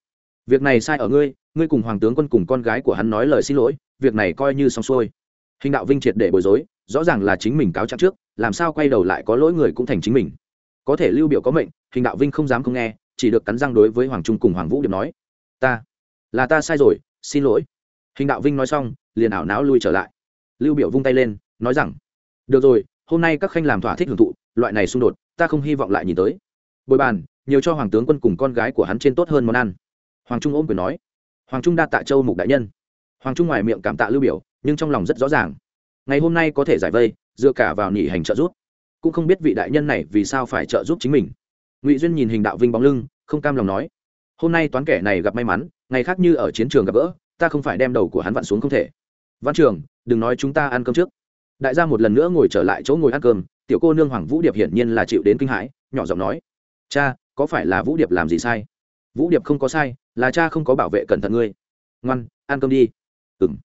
A: Việc này sai ở ngươi ngươi cùng hoàng tướng quân cùng con gái của hắn nói lời xin lỗi, việc này coi như xong xuôi. Hình đạo vinh triệt để bối rối, rõ ràng là chính mình cáo trạng trước, làm sao quay đầu lại có lỗi người cũng thành chính mình. Có thể lưu biểu có mệnh, hình đạo vinh không dám không nghe, chỉ được cắn răng đối với hoàng trung cùng hoàng vũ điệp nói, ta, là ta sai rồi, xin lỗi hình đạo vinh nói xong, liền ảo não lui trở lại. Lưu biểu vung tay lên, nói rằng, được rồi, hôm nay các khanh làm thỏa thích hưởng thụ, loại này xung đột, ta không hy vọng lại nhìn tới. Bồi bàn, nhiều cho hoàng tướng quân cùng con gái của hắn trên tốt hơn món ăn. Hoàng trung ôm quyền nói, hoàng trung đa tạ châu mục đại nhân. Hoàng trung ngoài miệng cảm tạ lưu biểu, nhưng trong lòng rất rõ ràng. Ngày hôm nay có thể giải vây, dựa cả vào nhị hành trợ giúp. Cũng không biết vị đại nhân này vì sao phải trợ giúp chính mình. Ngụy duyên nhìn hình đạo vinh bóng lưng, không cam lòng nói, hôm nay toán kẻ này gặp may mắn, ngày khác như ở chiến trường gặp gỡ ta không phải đem đầu của hắn vặn xuống không thể. Văn trường, đừng nói chúng ta ăn cơm trước. Đại gia một lần nữa ngồi trở lại chỗ ngồi ăn cơm, tiểu cô nương hoàng vũ điệp hiển nhiên là chịu đến kinh hãi, nhỏ giọng nói, cha, có phải là vũ điệp làm gì sai? Vũ điệp không có sai, là cha không có bảo vệ cẩn thận ngươi. Ngoan, ăn cơm đi. Ừ m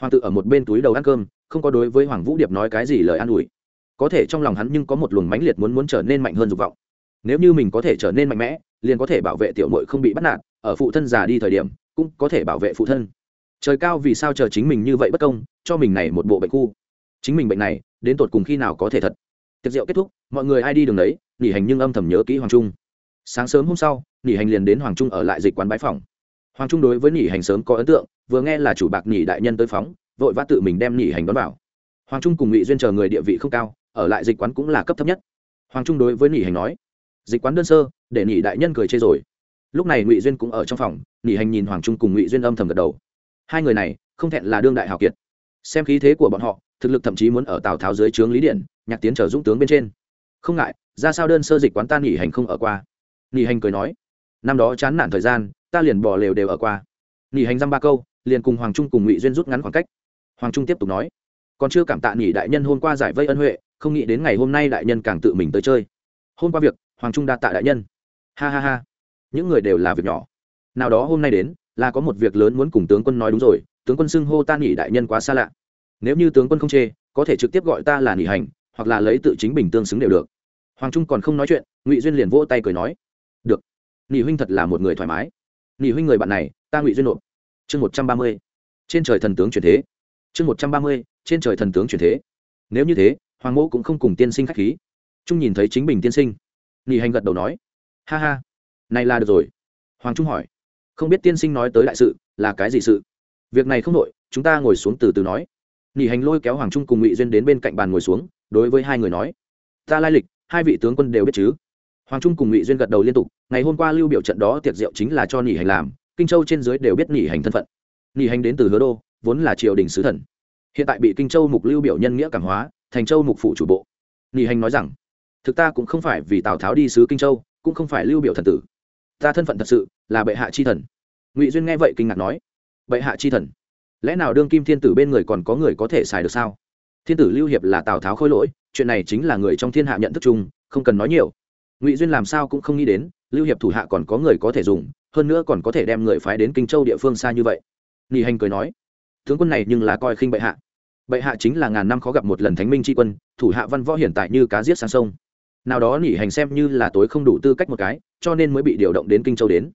A: hoàng tự ở một bên túi đầu ăn cơm, không có đối với hoàng vũ điệp nói cái gì lời an ủi. Có thể trong lòng hắn nhưng có một luồng mãnh liệt muốn muốn trở nên mạnh hơn dục vọng. Nếu như mình có thể trở nên mạnh mẽ, liền có thể bảo vệ tiểu mội không bị bắt nạt, ở phụ thân già đi thời điểm, cũng có thể bảo vệ phụ thân trời cao vì sao chờ chính mình như vậy bất công, cho mình này một bộ bệnh khu. Chính mình bệnh này, đến tột cùng khi nào có thể thật. Tiệc rượu kết thúc, mọi người ai đi đường đấy nghỉ hành nhưng âm thầm nhớ kỹ hoàng trung. Sáng sớm hôm sau, nghỉ hành liền đến hoàng trung ở lại dịch quán bãi phòng. Hoàng trung đối với nghỉ hành sớm có ấn tượng, vừa nghe là chủ bạc nghỉ đại nhân tới phóng, vội vã tự mình đem nghỉ hành đón vào. Hoàng trung cùng ngụy duyên chờ người địa vị không cao, ở lại dịch quán cũng là cấp thấp nhất. Hoàng trung đối với nghỉ hành nói, dịch quán đơn sơ, để nghỉ đại nhân cười chê rồi. Lúc này ngụy duyên cũng ở trong phòng, nghỉ hành nhìn hoàng trung cùng ngụy duyên âm thầm gật đầu hai người này không thẹn là đương đại hào kiệt. Xem khí thế của bọn họ, thực lực thậm chí muốn ở tào tháo dưới trướng lý điện, nhạc tiến trở dũng tướng bên trên. Không ngại, ra sao đơn sơ dịch quán ta nghỉ hành không ở qua. Nghỉ hành cười nói, năm đó chán nản thời gian, ta liền bỏ lều đều ở qua. Nghỉ hành dăm ba câu, liền cùng hoàng trung cùng ngụy duyên rút ngắn khoảng cách. Hoàng trung tiếp tục nói, còn chưa cảm tạ nghỉ đại nhân hôm qua giải vây ân huệ, không nghĩ đến ngày hôm nay đại nhân càng tự mình tới chơi. Hôm qua việc, hoàng trung đa tạ đại nhân. Ha ha ha, những người đều là việc nhỏ. Nào đó hôm nay đến là có một việc lớn muốn cùng tướng quân nói đúng rồi, tướng quân xưng hô ta nghỉ đại nhân quá xa lạ. Nếu như tướng quân không chê, có thể trực tiếp gọi ta là nghỉ hành, hoặc là lấy tự chính bình tương xứng đều được. Hoàng trung còn không nói chuyện, ngụy duyên liền vỗ tay cười nói, được, nghỉ huynh thật là một người thoải mái. Nghỉ huynh người bạn này, ta ngụy duyên nộp. Chương một trăm ba mươi, trên trời thần tướng chuyển thế. Chương một trăm ba mươi, trên trời thần tướng chuyển thế. Nếu như thế, hoàng mẫu cũng không cùng tiên sinh k h á c h khí. Trung nhìn thấy chính bình tiên sinh, nghỉ hành gật đầu nói, ha ha, này là được rồi. Hoàng trung hỏi không biết tiên sinh nói tới đại sự là cái gì sự? Việc này không đội chúng ta ngồi xuống từ từ nói. Nghỉ hành lôi kéo hoàng trung cùng ngụy duyên đến bên cạnh bàn ngồi xuống, đối với hai người nói. Ta lai lịch, hai vị tướng quân đều biết chứ? Hoàng trung cùng ngụy duyên gật đầu liên tục, ngày hôm qua lưu biểu trận đó tiệc rượu chính là cho nghỉ hành làm, kinh châu trên dưới đều biết nghỉ hành thân phận. Nghỉ hành đến từ hứa đô, vốn là triều đình sứ thần. Hiện tại bị kinh châu mục lưu biểu nhân nghĩa cảm hóa, thành châu mục phụ chủ bộ. Nghỉ hành nói rằng, thực ta cũng không phải vì tào tháo đi sứ kinh châu, cũng không phải lưu biểu thần tử. Ta thân phận thật sự là bệ hạ chi thần. Ngụy duyên nghe vậy kinh ngạc nói, bệ hạ chi thần? Lẽ nào đương kim thiên tử bên người còn có người có thể xài được sao? Thiên tử lưu hiệp là tào tháo khôi lỗi, chuyện này chính là người trong thiên hạ nhận thức chung, không cần nói nhiều. Ngụy duyên làm sao cũng không nghĩ đến, lưu hiệp thủ hạ còn có người có thể dùng, hơn nữa còn có thể đem người phái đến kinh châu địa phương xa như vậy. Nghỉ hành cười nói, tướng quân này nhưng là coi khinh bệ hạ. Bệ hạ chính là ngàn năm khó gặp một lần thánh minh tri quân, thủ hạ văn võ hiện tại như cá giết sang sông. Nào đó nghỉ hành xem như là tối không đủ tư cách một cái, cho nên mới bị điều động đến kinh châu đến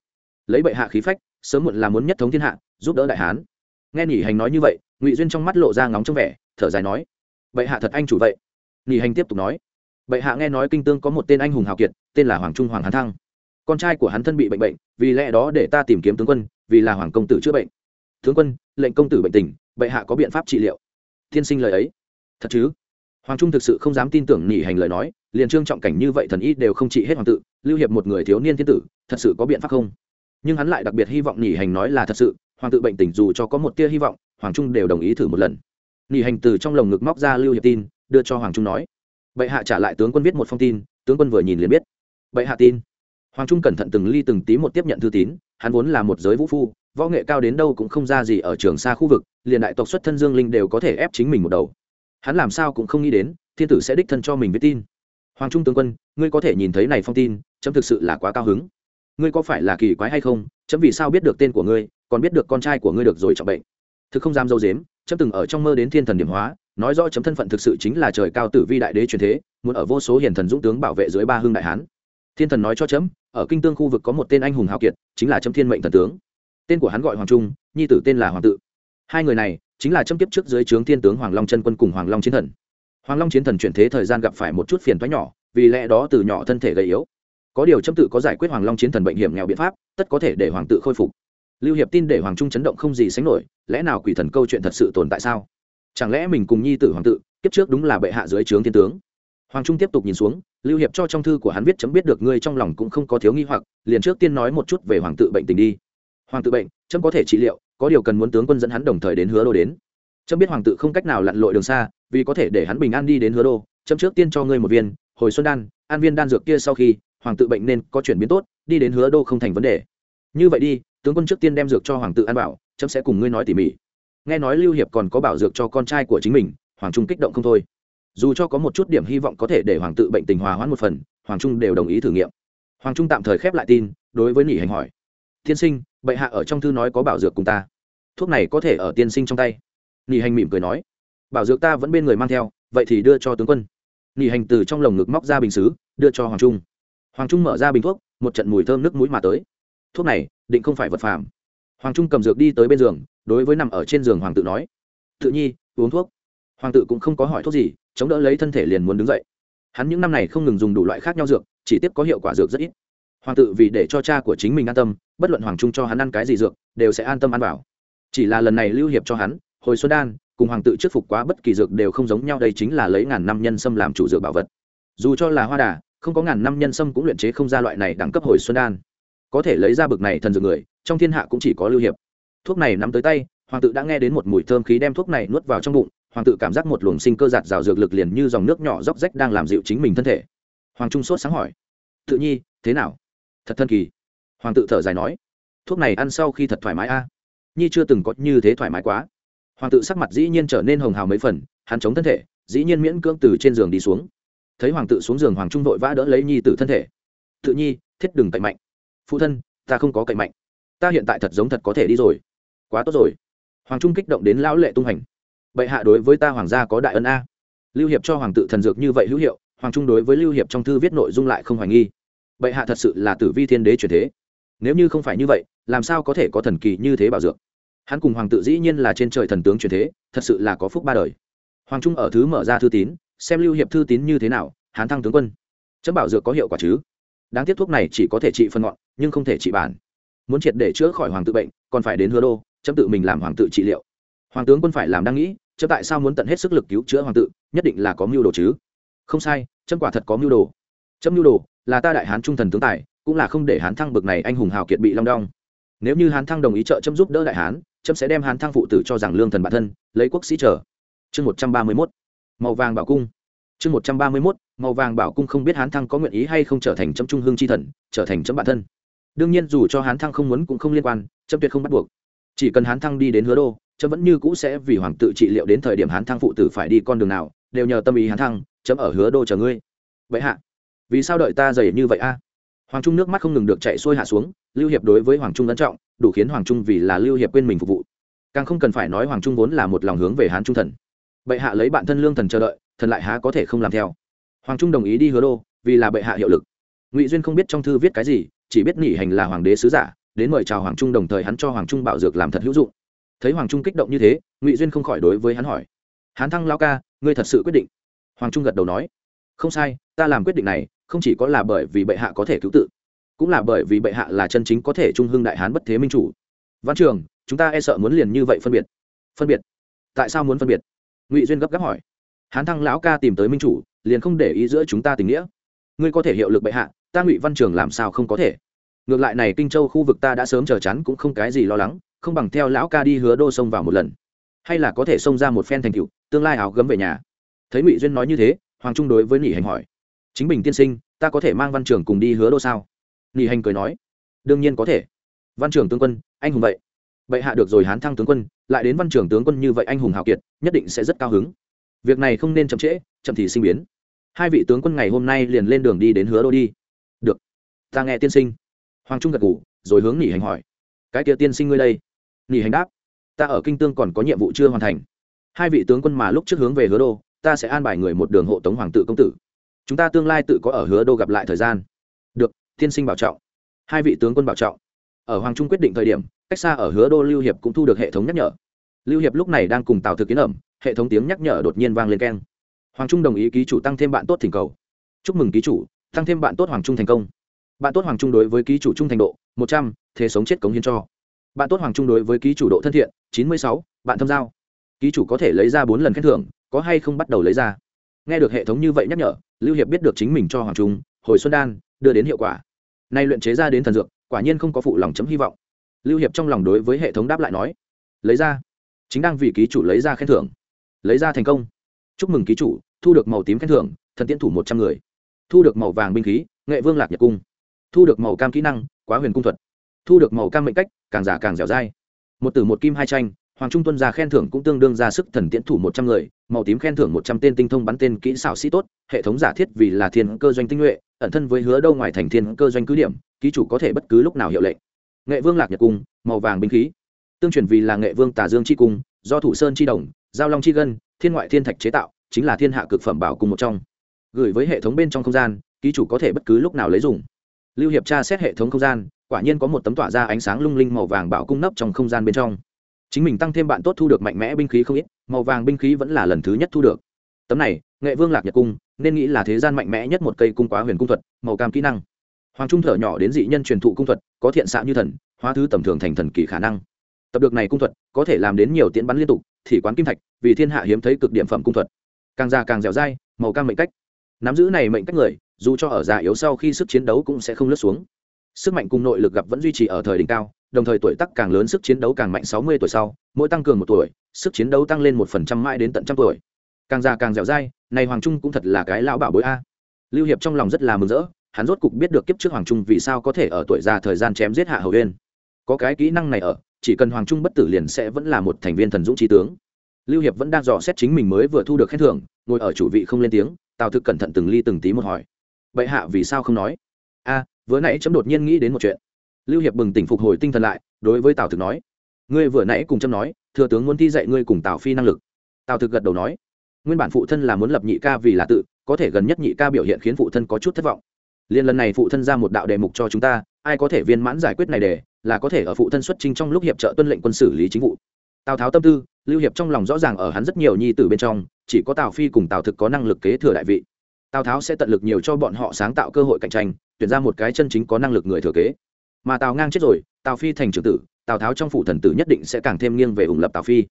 A: lấy bệ hạ khí phách, sớm muộn là muốn nhất thống thiên hạ, giúp đỡ đại hán. Nghe nghỉ hành nói như vậy, ngụy duyên trong mắt lộ ra ngóng trong vẻ, thở dài nói, bệ hạ thật anh chủ vậy? Nghỉ hành tiếp tục nói, bệ hạ nghe nói kinh tương có một tên anh hùng hào kiệt, tên là hoàng trung hoàng hán thăng. Con trai của hắn thân bị bệnh bệnh, vì lẽ đó để ta tìm kiếm tướng quân, vì là hoàng công tử chữa bệnh. Tướng quân, lệnh công tử bệnh tình, bệ hạ có biện pháp trị liệu. Thiên sinh lời ấy. Thật chứ? Hoàng trung thực sự không dám tin tưởng nghỉ hành lời nói, liền trương trọng cảnh như vậy thần y đều không trị hết hoàng tự, lưu hiệp một người thiếu niên thiên tử, thật sự có biện pháp không? Nhưng hắn lại đặc biệt hy vọng nghỉ hành nói là thật sự, hoàng tự bệnh tình dù cho có một tia hy vọng, hoàng trung đều đồng ý thử một lần. Nghỉ hành từ trong lồng ngực móc ra lưu hiệp tin, đưa cho hoàng trung nói. Bệ hạ trả lại tướng quân viết một phong tin, tướng quân vừa nhìn liền biết. Bệ hạ tin. Hoàng trung cẩn thận từng ly từng tí một tiếp nhận thư tín, hắn vốn là một giới vũ phu, võ nghệ cao đến đâu cũng không ra gì ở trường xa khu vực, liền đại tộc xuất thân dương linh đều có thể ép chính mình một đầu. Hắn làm sao cũng không nghĩ đến, thiên tử sẽ đích thân cho mình viết tin. Hoàng trung tướng quân, ngươi có thể nhìn thấy này phong tin, chấm thực sự là quá cao hứng ngươi có phải là kỳ quái hay không? Chấm vì sao biết được tên của ngươi, còn biết được con trai của ngươi được rồi trọng bệnh? Thực không dám dâu dếm, chấm từng ở trong mơ đến thiên thần điểm hóa, nói rõ chấm thân phận thực sự chính là trời cao tử vi đại đế truyền thế, muốn ở vô số hiền thần dũng tướng bảo vệ dưới ba hương đại hán. Thiên thần nói cho chấm, ở kinh tương khu vực có một tên anh hùng hào kiệt, chính là chấm thiên mệnh thần tướng. Tên của hắn gọi hoàng trung, nhi tử tên là hoàng tự. Hai người này, chính là chấm tiếp trước dưới trướng thiên tướng hoàng long chân quân cùng hoàng long chiến thần. Hoàng long chiến thần chuyển thế thời gian gặp phải một chút phiền thoái nhỏ, vì lẽ đó từ nhỏ thân thể gầy yếu có điều chấm tự có giải quyết hoàng long chiến thần bệnh hiểm nghèo biện pháp, tất có thể để hoàng tự khôi phục. Lưu hiệp tin để hoàng trung chấn động không gì sánh nổi, lẽ nào quỷ thần câu chuyện thật sự tồn tại sao? Chẳng lẽ mình cùng nhi tử hoàng tự kiếp trước đúng là bệ hạ dưới trướng thiên tướng? Hoàng trung tiếp tục nhìn xuống, lưu hiệp cho trong thư của hắn viết chấm biết được ngươi trong lòng cũng không có thiếu nghi hoặc, liền trước tiên nói một chút về hoàng tự bệnh tình đi. Hoàng tự bệnh, chấm có thể trị liệu, có điều cần muốn tướng quân dẫn hắn đồng thời đến hứa đô đến. Chấm biết hoàng tự không cách nào lặn lội đường xa, vì có thể để hắn bình an đi đến hứa đô, chấm trước tiên cho ngươi một viên, hồi xuân đan, an viên đan dược kia sau khi hoàng tự bệnh nên có chuyển biến tốt, đi đến hứa đô không thành vấn đề. Như vậy đi, tướng quân trước tiên đem dược cho hoàng tự an bảo, chấm sẽ cùng ngươi nói tỉ mỉ. Nghe nói lưu hiệp còn có bảo dược cho con trai của chính mình, hoàng trung kích động không thôi. Dù cho có một chút điểm hy vọng có thể để hoàng tự bệnh tình hòa hoãn một phần, hoàng trung đều đồng ý thử nghiệm. Hoàng trung tạm thời khép lại tin, đối với nỉ hành hỏi. Tiên sinh, bệ hạ ở trong thư nói có bảo dược cùng ta. Thuốc này có thể ở tiên sinh trong tay. Nỉ hành mỉm cười nói. Bảo dược ta vẫn bên người mang theo, vậy thì đưa cho tướng quân. Nỉ hành từ trong lồng ngực móc ra bình xứ, đưa cho hoàng trung hoàng trung mở ra bình thuốc, một trận mùi thơm nước mũi mà tới. Thuốc này, định không phải vật phàm. Hoàng trung cầm dược đi tới bên giường, đối với nằm ở trên giường hoàng tự nói, tự nhi, uống thuốc. Hoàng tự cũng không có hỏi thuốc gì, chống đỡ lấy thân thể liền muốn đứng dậy. Hắn những năm này không ngừng dùng đủ loại khác nhau dược, chỉ tiếp có hiệu quả dược rất ít. Hoàng tự vì để cho cha của chính mình an tâm, bất luận hoàng trung cho hắn ăn cái gì dược, đều sẽ an tâm ăn vào. Chỉ là lần này lưu hiệp cho hắn, hồi xuân đan, cùng hoàng tự trước phục quá bất kỳ dược đều không giống nhau, đây chính là lấy ngàn năm nhân sâm làm chủ dược bảo vật. Dù cho là hoa đà không có ngàn năm nhân sâm cũng luyện chế không ra loại này đẳng cấp hồi xuân đan. Có thể lấy ra bực này thần dược người, trong thiên hạ cũng chỉ có lưu hiệp. Thuốc này nắm tới tay, hoàng tự đã nghe đến một mùi thơm khí đem thuốc này nuốt vào trong bụng, hoàng tự cảm giác một luồng sinh cơ giạt rào dược lực liền như dòng nước nhỏ róc rách đang làm dịu chính mình thân thể. Hoàng trung sốt sáng hỏi, tự nhi, thế nào? Thật thân kỳ. Hoàng tự thở dài nói, thuốc này ăn sau khi thật thoải mái a. Nhi chưa từng có như thế thoải mái quá. Hoàng tự sắc mặt dĩ nhiên trở nên hồng hào mấy phần, hắn chống thân thể, dĩ nhiên miễn cưỡng từ trên giường đi xuống thấy hoàng tự xuống giường hoàng trung vội vã đỡ lấy nhi t thân thể. Tự nhi, thiết đừng cậy mạnh. Phụ thân, ta không có cậy mạnh. Ta hiện tại thật giống thật có thể đi rồi. Quá tốt rồi. Hoàng trung kích động đến lão lệ tung hành. Bệ hạ đối với ta hoàng gia có đại ân a. Lưu hiệp cho hoàng tự thần dược như vậy hữu hiệu, hoàng trung đối với lưu hiệp trong thư viết nội dung lại không hoài nghi. Bệ hạ thật sự là tử vi thiên đế truyền thế. Nếu như không phải như vậy, làm sao có thể có thần kỳ như thế bảo dược? Hắn cùng hoàng tự dĩ nhiên là trên trời thần tướng truyền thế, thật sự là có phúc ba đời. Hoàng trung ở thứ mở ra thư tín xem lưu hiệp thư tín như thế nào, hán thăng tướng quân. Chấm bảo dược có hiệu quả chứ? Đáng tiếc thuốc này chỉ có thể trị phân ngọn, nhưng không thể trị bản. Muốn triệt để chữa khỏi hoàng tự bệnh, còn phải đến hứa đô, chấm tự mình làm hoàng tự trị liệu. Hoàng tướng quân phải làm đang nghĩ, chấm tại sao muốn tận hết sức lực cứu chữa hoàng tự, nhất định là có mưu đồ chứ? Không sai, chấm quả thật có mưu đồ. Chấm mưu đồ là ta đại hán trung thần tướng tài, cũng là không để hán thăng bực này anh hùng hào kiệt bị long đong. Nếu như hán thăng đồng ý trợ chấm giúp đỡ đại hán, chấm sẽ đem hán thăng phụ tử cho rằng lương thần bản thân, lấy quốc sĩ trở chương một trăm ba mươi mốt màu vàng bảo cung. Chương một trăm ba mươi mốt, màu vàng bảo cung không biết hán thăng có nguyện ý hay không trở thành chấm trung hương chi thần, trở thành chấm bản thân. Đương nhiên dù cho hán thăng không muốn cũng không liên quan, chấm tuyệt không bắt buộc. Chỉ cần hán thăng đi đến hứa đô, chấm vẫn như cũ sẽ vì hoàng tự trị liệu đến thời điểm hán thăng phụ tử phải đi con đường nào, đều nhờ tâm ý hán thăng, chấm ở hứa đô chờ ngươi. Vậy hạ, vì sao đợi ta dày như vậy a? Hoàng trung nước mắt không ngừng được chạy xuôi hạ xuống, lưu hiệp đối với hoàng trung ấn trọng, đủ khiến hoàng trung vì là lưu hiệp quên mình phục vụ. Càng không cần phải nói hoàng trung vốn là một lòng hướng về hán trung thần bệ hạ lấy bản thân lương thần chờ đợi, thần lại há có thể không làm theo. Hoàng trung đồng ý đi hứa đô, vì là bệ hạ hiệu lực. Ngụy duyên không biết trong thư viết cái gì, chỉ biết nghỉ hành là hoàng đế sứ giả, đến mời chào hoàng trung đồng thời hắn cho hoàng trung bảo dược làm thật hữu dụng. Thấy hoàng trung kích động như thế, ngụy duyên không khỏi đối với hắn hỏi. Hán thăng lao ca, ngươi thật sự quyết định? Hoàng trung gật đầu nói. Không sai, ta làm quyết định này, không chỉ có là bởi vì bệ hạ có thể cứu tự, cũng là bởi vì bệ hạ là chân chính có thể trung hưng đại hán bất thế minh chủ. Văn trường, chúng ta e sợ muốn liền như vậy phân biệt. Phân biệt? Tại sao muốn phân biệt? Ngụy duyên gấp gáp hỏi hán thăng lão ca tìm tới minh chủ liền không để ý giữa chúng ta tình nghĩa ngươi có thể hiệu lực bệ hạ ta ngụy văn trường làm sao không có thể ngược lại này kinh châu khu vực ta đã sớm chờ chắn cũng không cái gì lo lắng không bằng theo lão ca đi hứa đô sông vào một lần hay là có thể xông ra một phen thành cựu tương lai áo gấm về nhà thấy ngụy duyên nói như thế hoàng trung đối với nỉ hành hỏi chính bình tiên sinh ta có thể mang văn trường cùng đi hứa đô sao nỉ hành cười nói đương nhiên có thể văn trường tương quân anh hùng vậy vậy hạ được rồi hán thăng tướng quân, lại đến văn trưởng tướng quân như vậy anh hùng hào kiệt, nhất định sẽ rất cao hứng. Việc này không nên chậm trễ, chậm thì sinh biến. Hai vị tướng quân ngày hôm nay liền lên đường đi đến hứa đô đi. Được. Ta nghe tiên sinh. Hoàng trung gật ngủ rồi hướng nghỉ hành hỏi. Cái kia tiên sinh ngươi đây? Nghỉ hành đáp. Ta ở kinh tương còn có nhiệm vụ chưa hoàn thành. Hai vị tướng quân mà lúc trước hướng về hứa đô, ta sẽ an bài người một đường hộ tống hoàng tự công tử. Chúng ta tương lai tự có ở hứa đô gặp lại thời gian. Được, tiên sinh bảo trọng. Hai vị tướng quân bảo trọng. Ở hoàng trung quyết định thời điểm cách xa ở hứa đô lưu hiệp cũng thu được hệ thống nhắc nhở. Lưu hiệp lúc này đang cùng tào thực kiến ẩm, hệ thống tiếng nhắc nhở đột nhiên vang lên keng. Hoàng trung đồng ý ký chủ tăng thêm bạn tốt thỉnh cầu. Chúc mừng ký chủ, tăng thêm bạn tốt hoàng trung thành công. Bạn tốt hoàng trung đối với ký chủ trung thành độ, một trăm, thế sống chết cống hiến cho. Bạn tốt hoàng trung đối với ký chủ độ thân thiện, chín mươi sáu, bạn thâm giao. Ký chủ có thể lấy ra bốn lần khen thưởng, có hay không bắt đầu lấy ra. Nghe được hệ thống như vậy nhắc nhở, lưu hiệp biết được chính mình cho hoàng trung, hồi xuân đan, đưa đến hiệu quả. Nay luyện chế ra đến thần dược, quả nhiên không có phụ lòng chấm hy vọng lưu hiệp trong lòng đối với hệ thống đáp lại nói, lấy ra. Chính đang vì ký chủ lấy ra khen thưởng. Lấy ra thành công. Chúc mừng ký chủ, thu được màu tím khen thưởng, thần tiễn thủ một trăm người. Thu được màu vàng binh khí, nghệ vương lạc nhật cung. Thu được màu cam kỹ năng, quá huyền cung thuật. Thu được màu cam mệnh cách, càng giả càng dẻo dai. Một tử một kim hai tranh, hoàng trung tuân ra khen thưởng cũng tương đương ra sức thần tiễn thủ một trăm người, màu tím khen thưởng một trăm tên tinh thông bắn tên kỹ xảo sĩ tốt, hệ thống giả thiết vì là thiên cơ doanh tinh nhuệ, ẩn thân với hứa đâu ngoài thành thiên cơ doanh cứ điểm, ký chủ có thể bất cứ lúc nào hiệu lệnh nghệ vương lạc nhật cung, màu vàng binh khí. Tương truyền vì là nghệ vương tà dương c h i cung, do thủ sơn c h i đồng, giao long c h i gân, thiên ngoại thiên thạch chế tạo, chính là thiên hạ cực phẩm bảo cùng một trong. Gửi với hệ thống bên trong không gian, ký chủ có thể bất cứ lúc nào lấy dùng. Lưu hiệp tra xét hệ thống không gian, quả nhiên có một tấm tỏa ra ánh sáng lung linh màu vàng bảo cung nấp trong không gian bên trong. Chính mình tăng thêm bạn tốt thu được mạnh mẽ binh khí không ít, màu vàng binh khí vẫn là lần thứ nhất thu được. Tấm này, nghệ vương lạc nhật cung, nên nghĩ là thế gian mạnh mẽ nhất một cây cung quá huyền cung thuật, màu cam kỹ năng hoàng trung thở nhỏ đến dị nhân truyền thụ cung thuật, có thiện xạ như thần, hóa thứ tầm thường thành thần kỳ khả năng. Tập được này cung thuật, có thể làm đến nhiều tiễn bắn liên tục, thì quán kim thạch, vì thiên hạ hiếm thấy cực điểm phẩm cung thuật. Càng già càng dẻo dai, màu cam mệnh cách. Nắm giữ này mệnh cách người, dù cho ở già yếu sau khi sức chiến đấu cũng sẽ không lướt xuống. Sức mạnh cùng nội lực gặp vẫn duy trì ở thời đỉnh cao, đồng thời tuổi tác càng lớn sức chiến đấu càng mạnh sáu mươi tuổi sau, mỗi tăng cường một tuổi, sức chiến đấu tăng lên một phần trăm mãi đến tận trăm tuổi. Càng già càng dẻo dai, này hoàng trung cũng thật là cái lão bảo bối a. Lưu hiệp trong lòng rất là mừng rỡ hắn rốt cục biết được kiếp trước hoàng trung vì sao có thể ở tuổi già thời gian chém giết hạ hầu uyên. Có cái kỹ năng này ở, chỉ cần hoàng trung bất tử liền sẽ vẫn là một thành viên thần dũng trí tướng. Lưu hiệp vẫn đang dò xét chính mình mới vừa thu được khen thưởng, ngồi ở chủ vị không lên tiếng, tào thực cẩn thận từng ly từng tí một hỏi. Bệ hạ vì sao không nói? A, vừa nãy chấm đột nhiên nghĩ đến một chuyện. Lưu hiệp bừng tỉnh phục hồi tinh thần lại, đối với tào thực nói. Ngươi vừa nãy cùng chấm nói, thừa tướng muốn thi dạy ngươi cùng tào phi năng lực. Tào thực gật đầu nói. Nguyên bản phụ thân là muốn lập nhị ca vì là tự, có thể gần nhất nhị ca biểu hiện khiến phụ thân có chút thất vọng liên lần này phụ thân ra một đạo đề mục cho chúng ta, ai có thể viên mãn giải quyết này để là có thể ở phụ thân xuất trình trong lúc hiệp trợ tuân lệnh quân xử lý chính vụ. Tào tháo tâm tư, lưu hiệp trong lòng rõ ràng ở hắn rất nhiều nhi tử bên trong, chỉ có tào phi cùng tào thực có năng lực kế thừa đại vị. Tào tháo sẽ tận lực nhiều cho bọn họ sáng tạo cơ hội cạnh tranh, tuyển ra một cái chân chính có năng lực người thừa kế. Mà tào ngang chết rồi, tào phi thành trưởng tử, tào tháo trong phủ thần tử nhất định sẽ càng thêm nghiêng về ủng lập tào phi.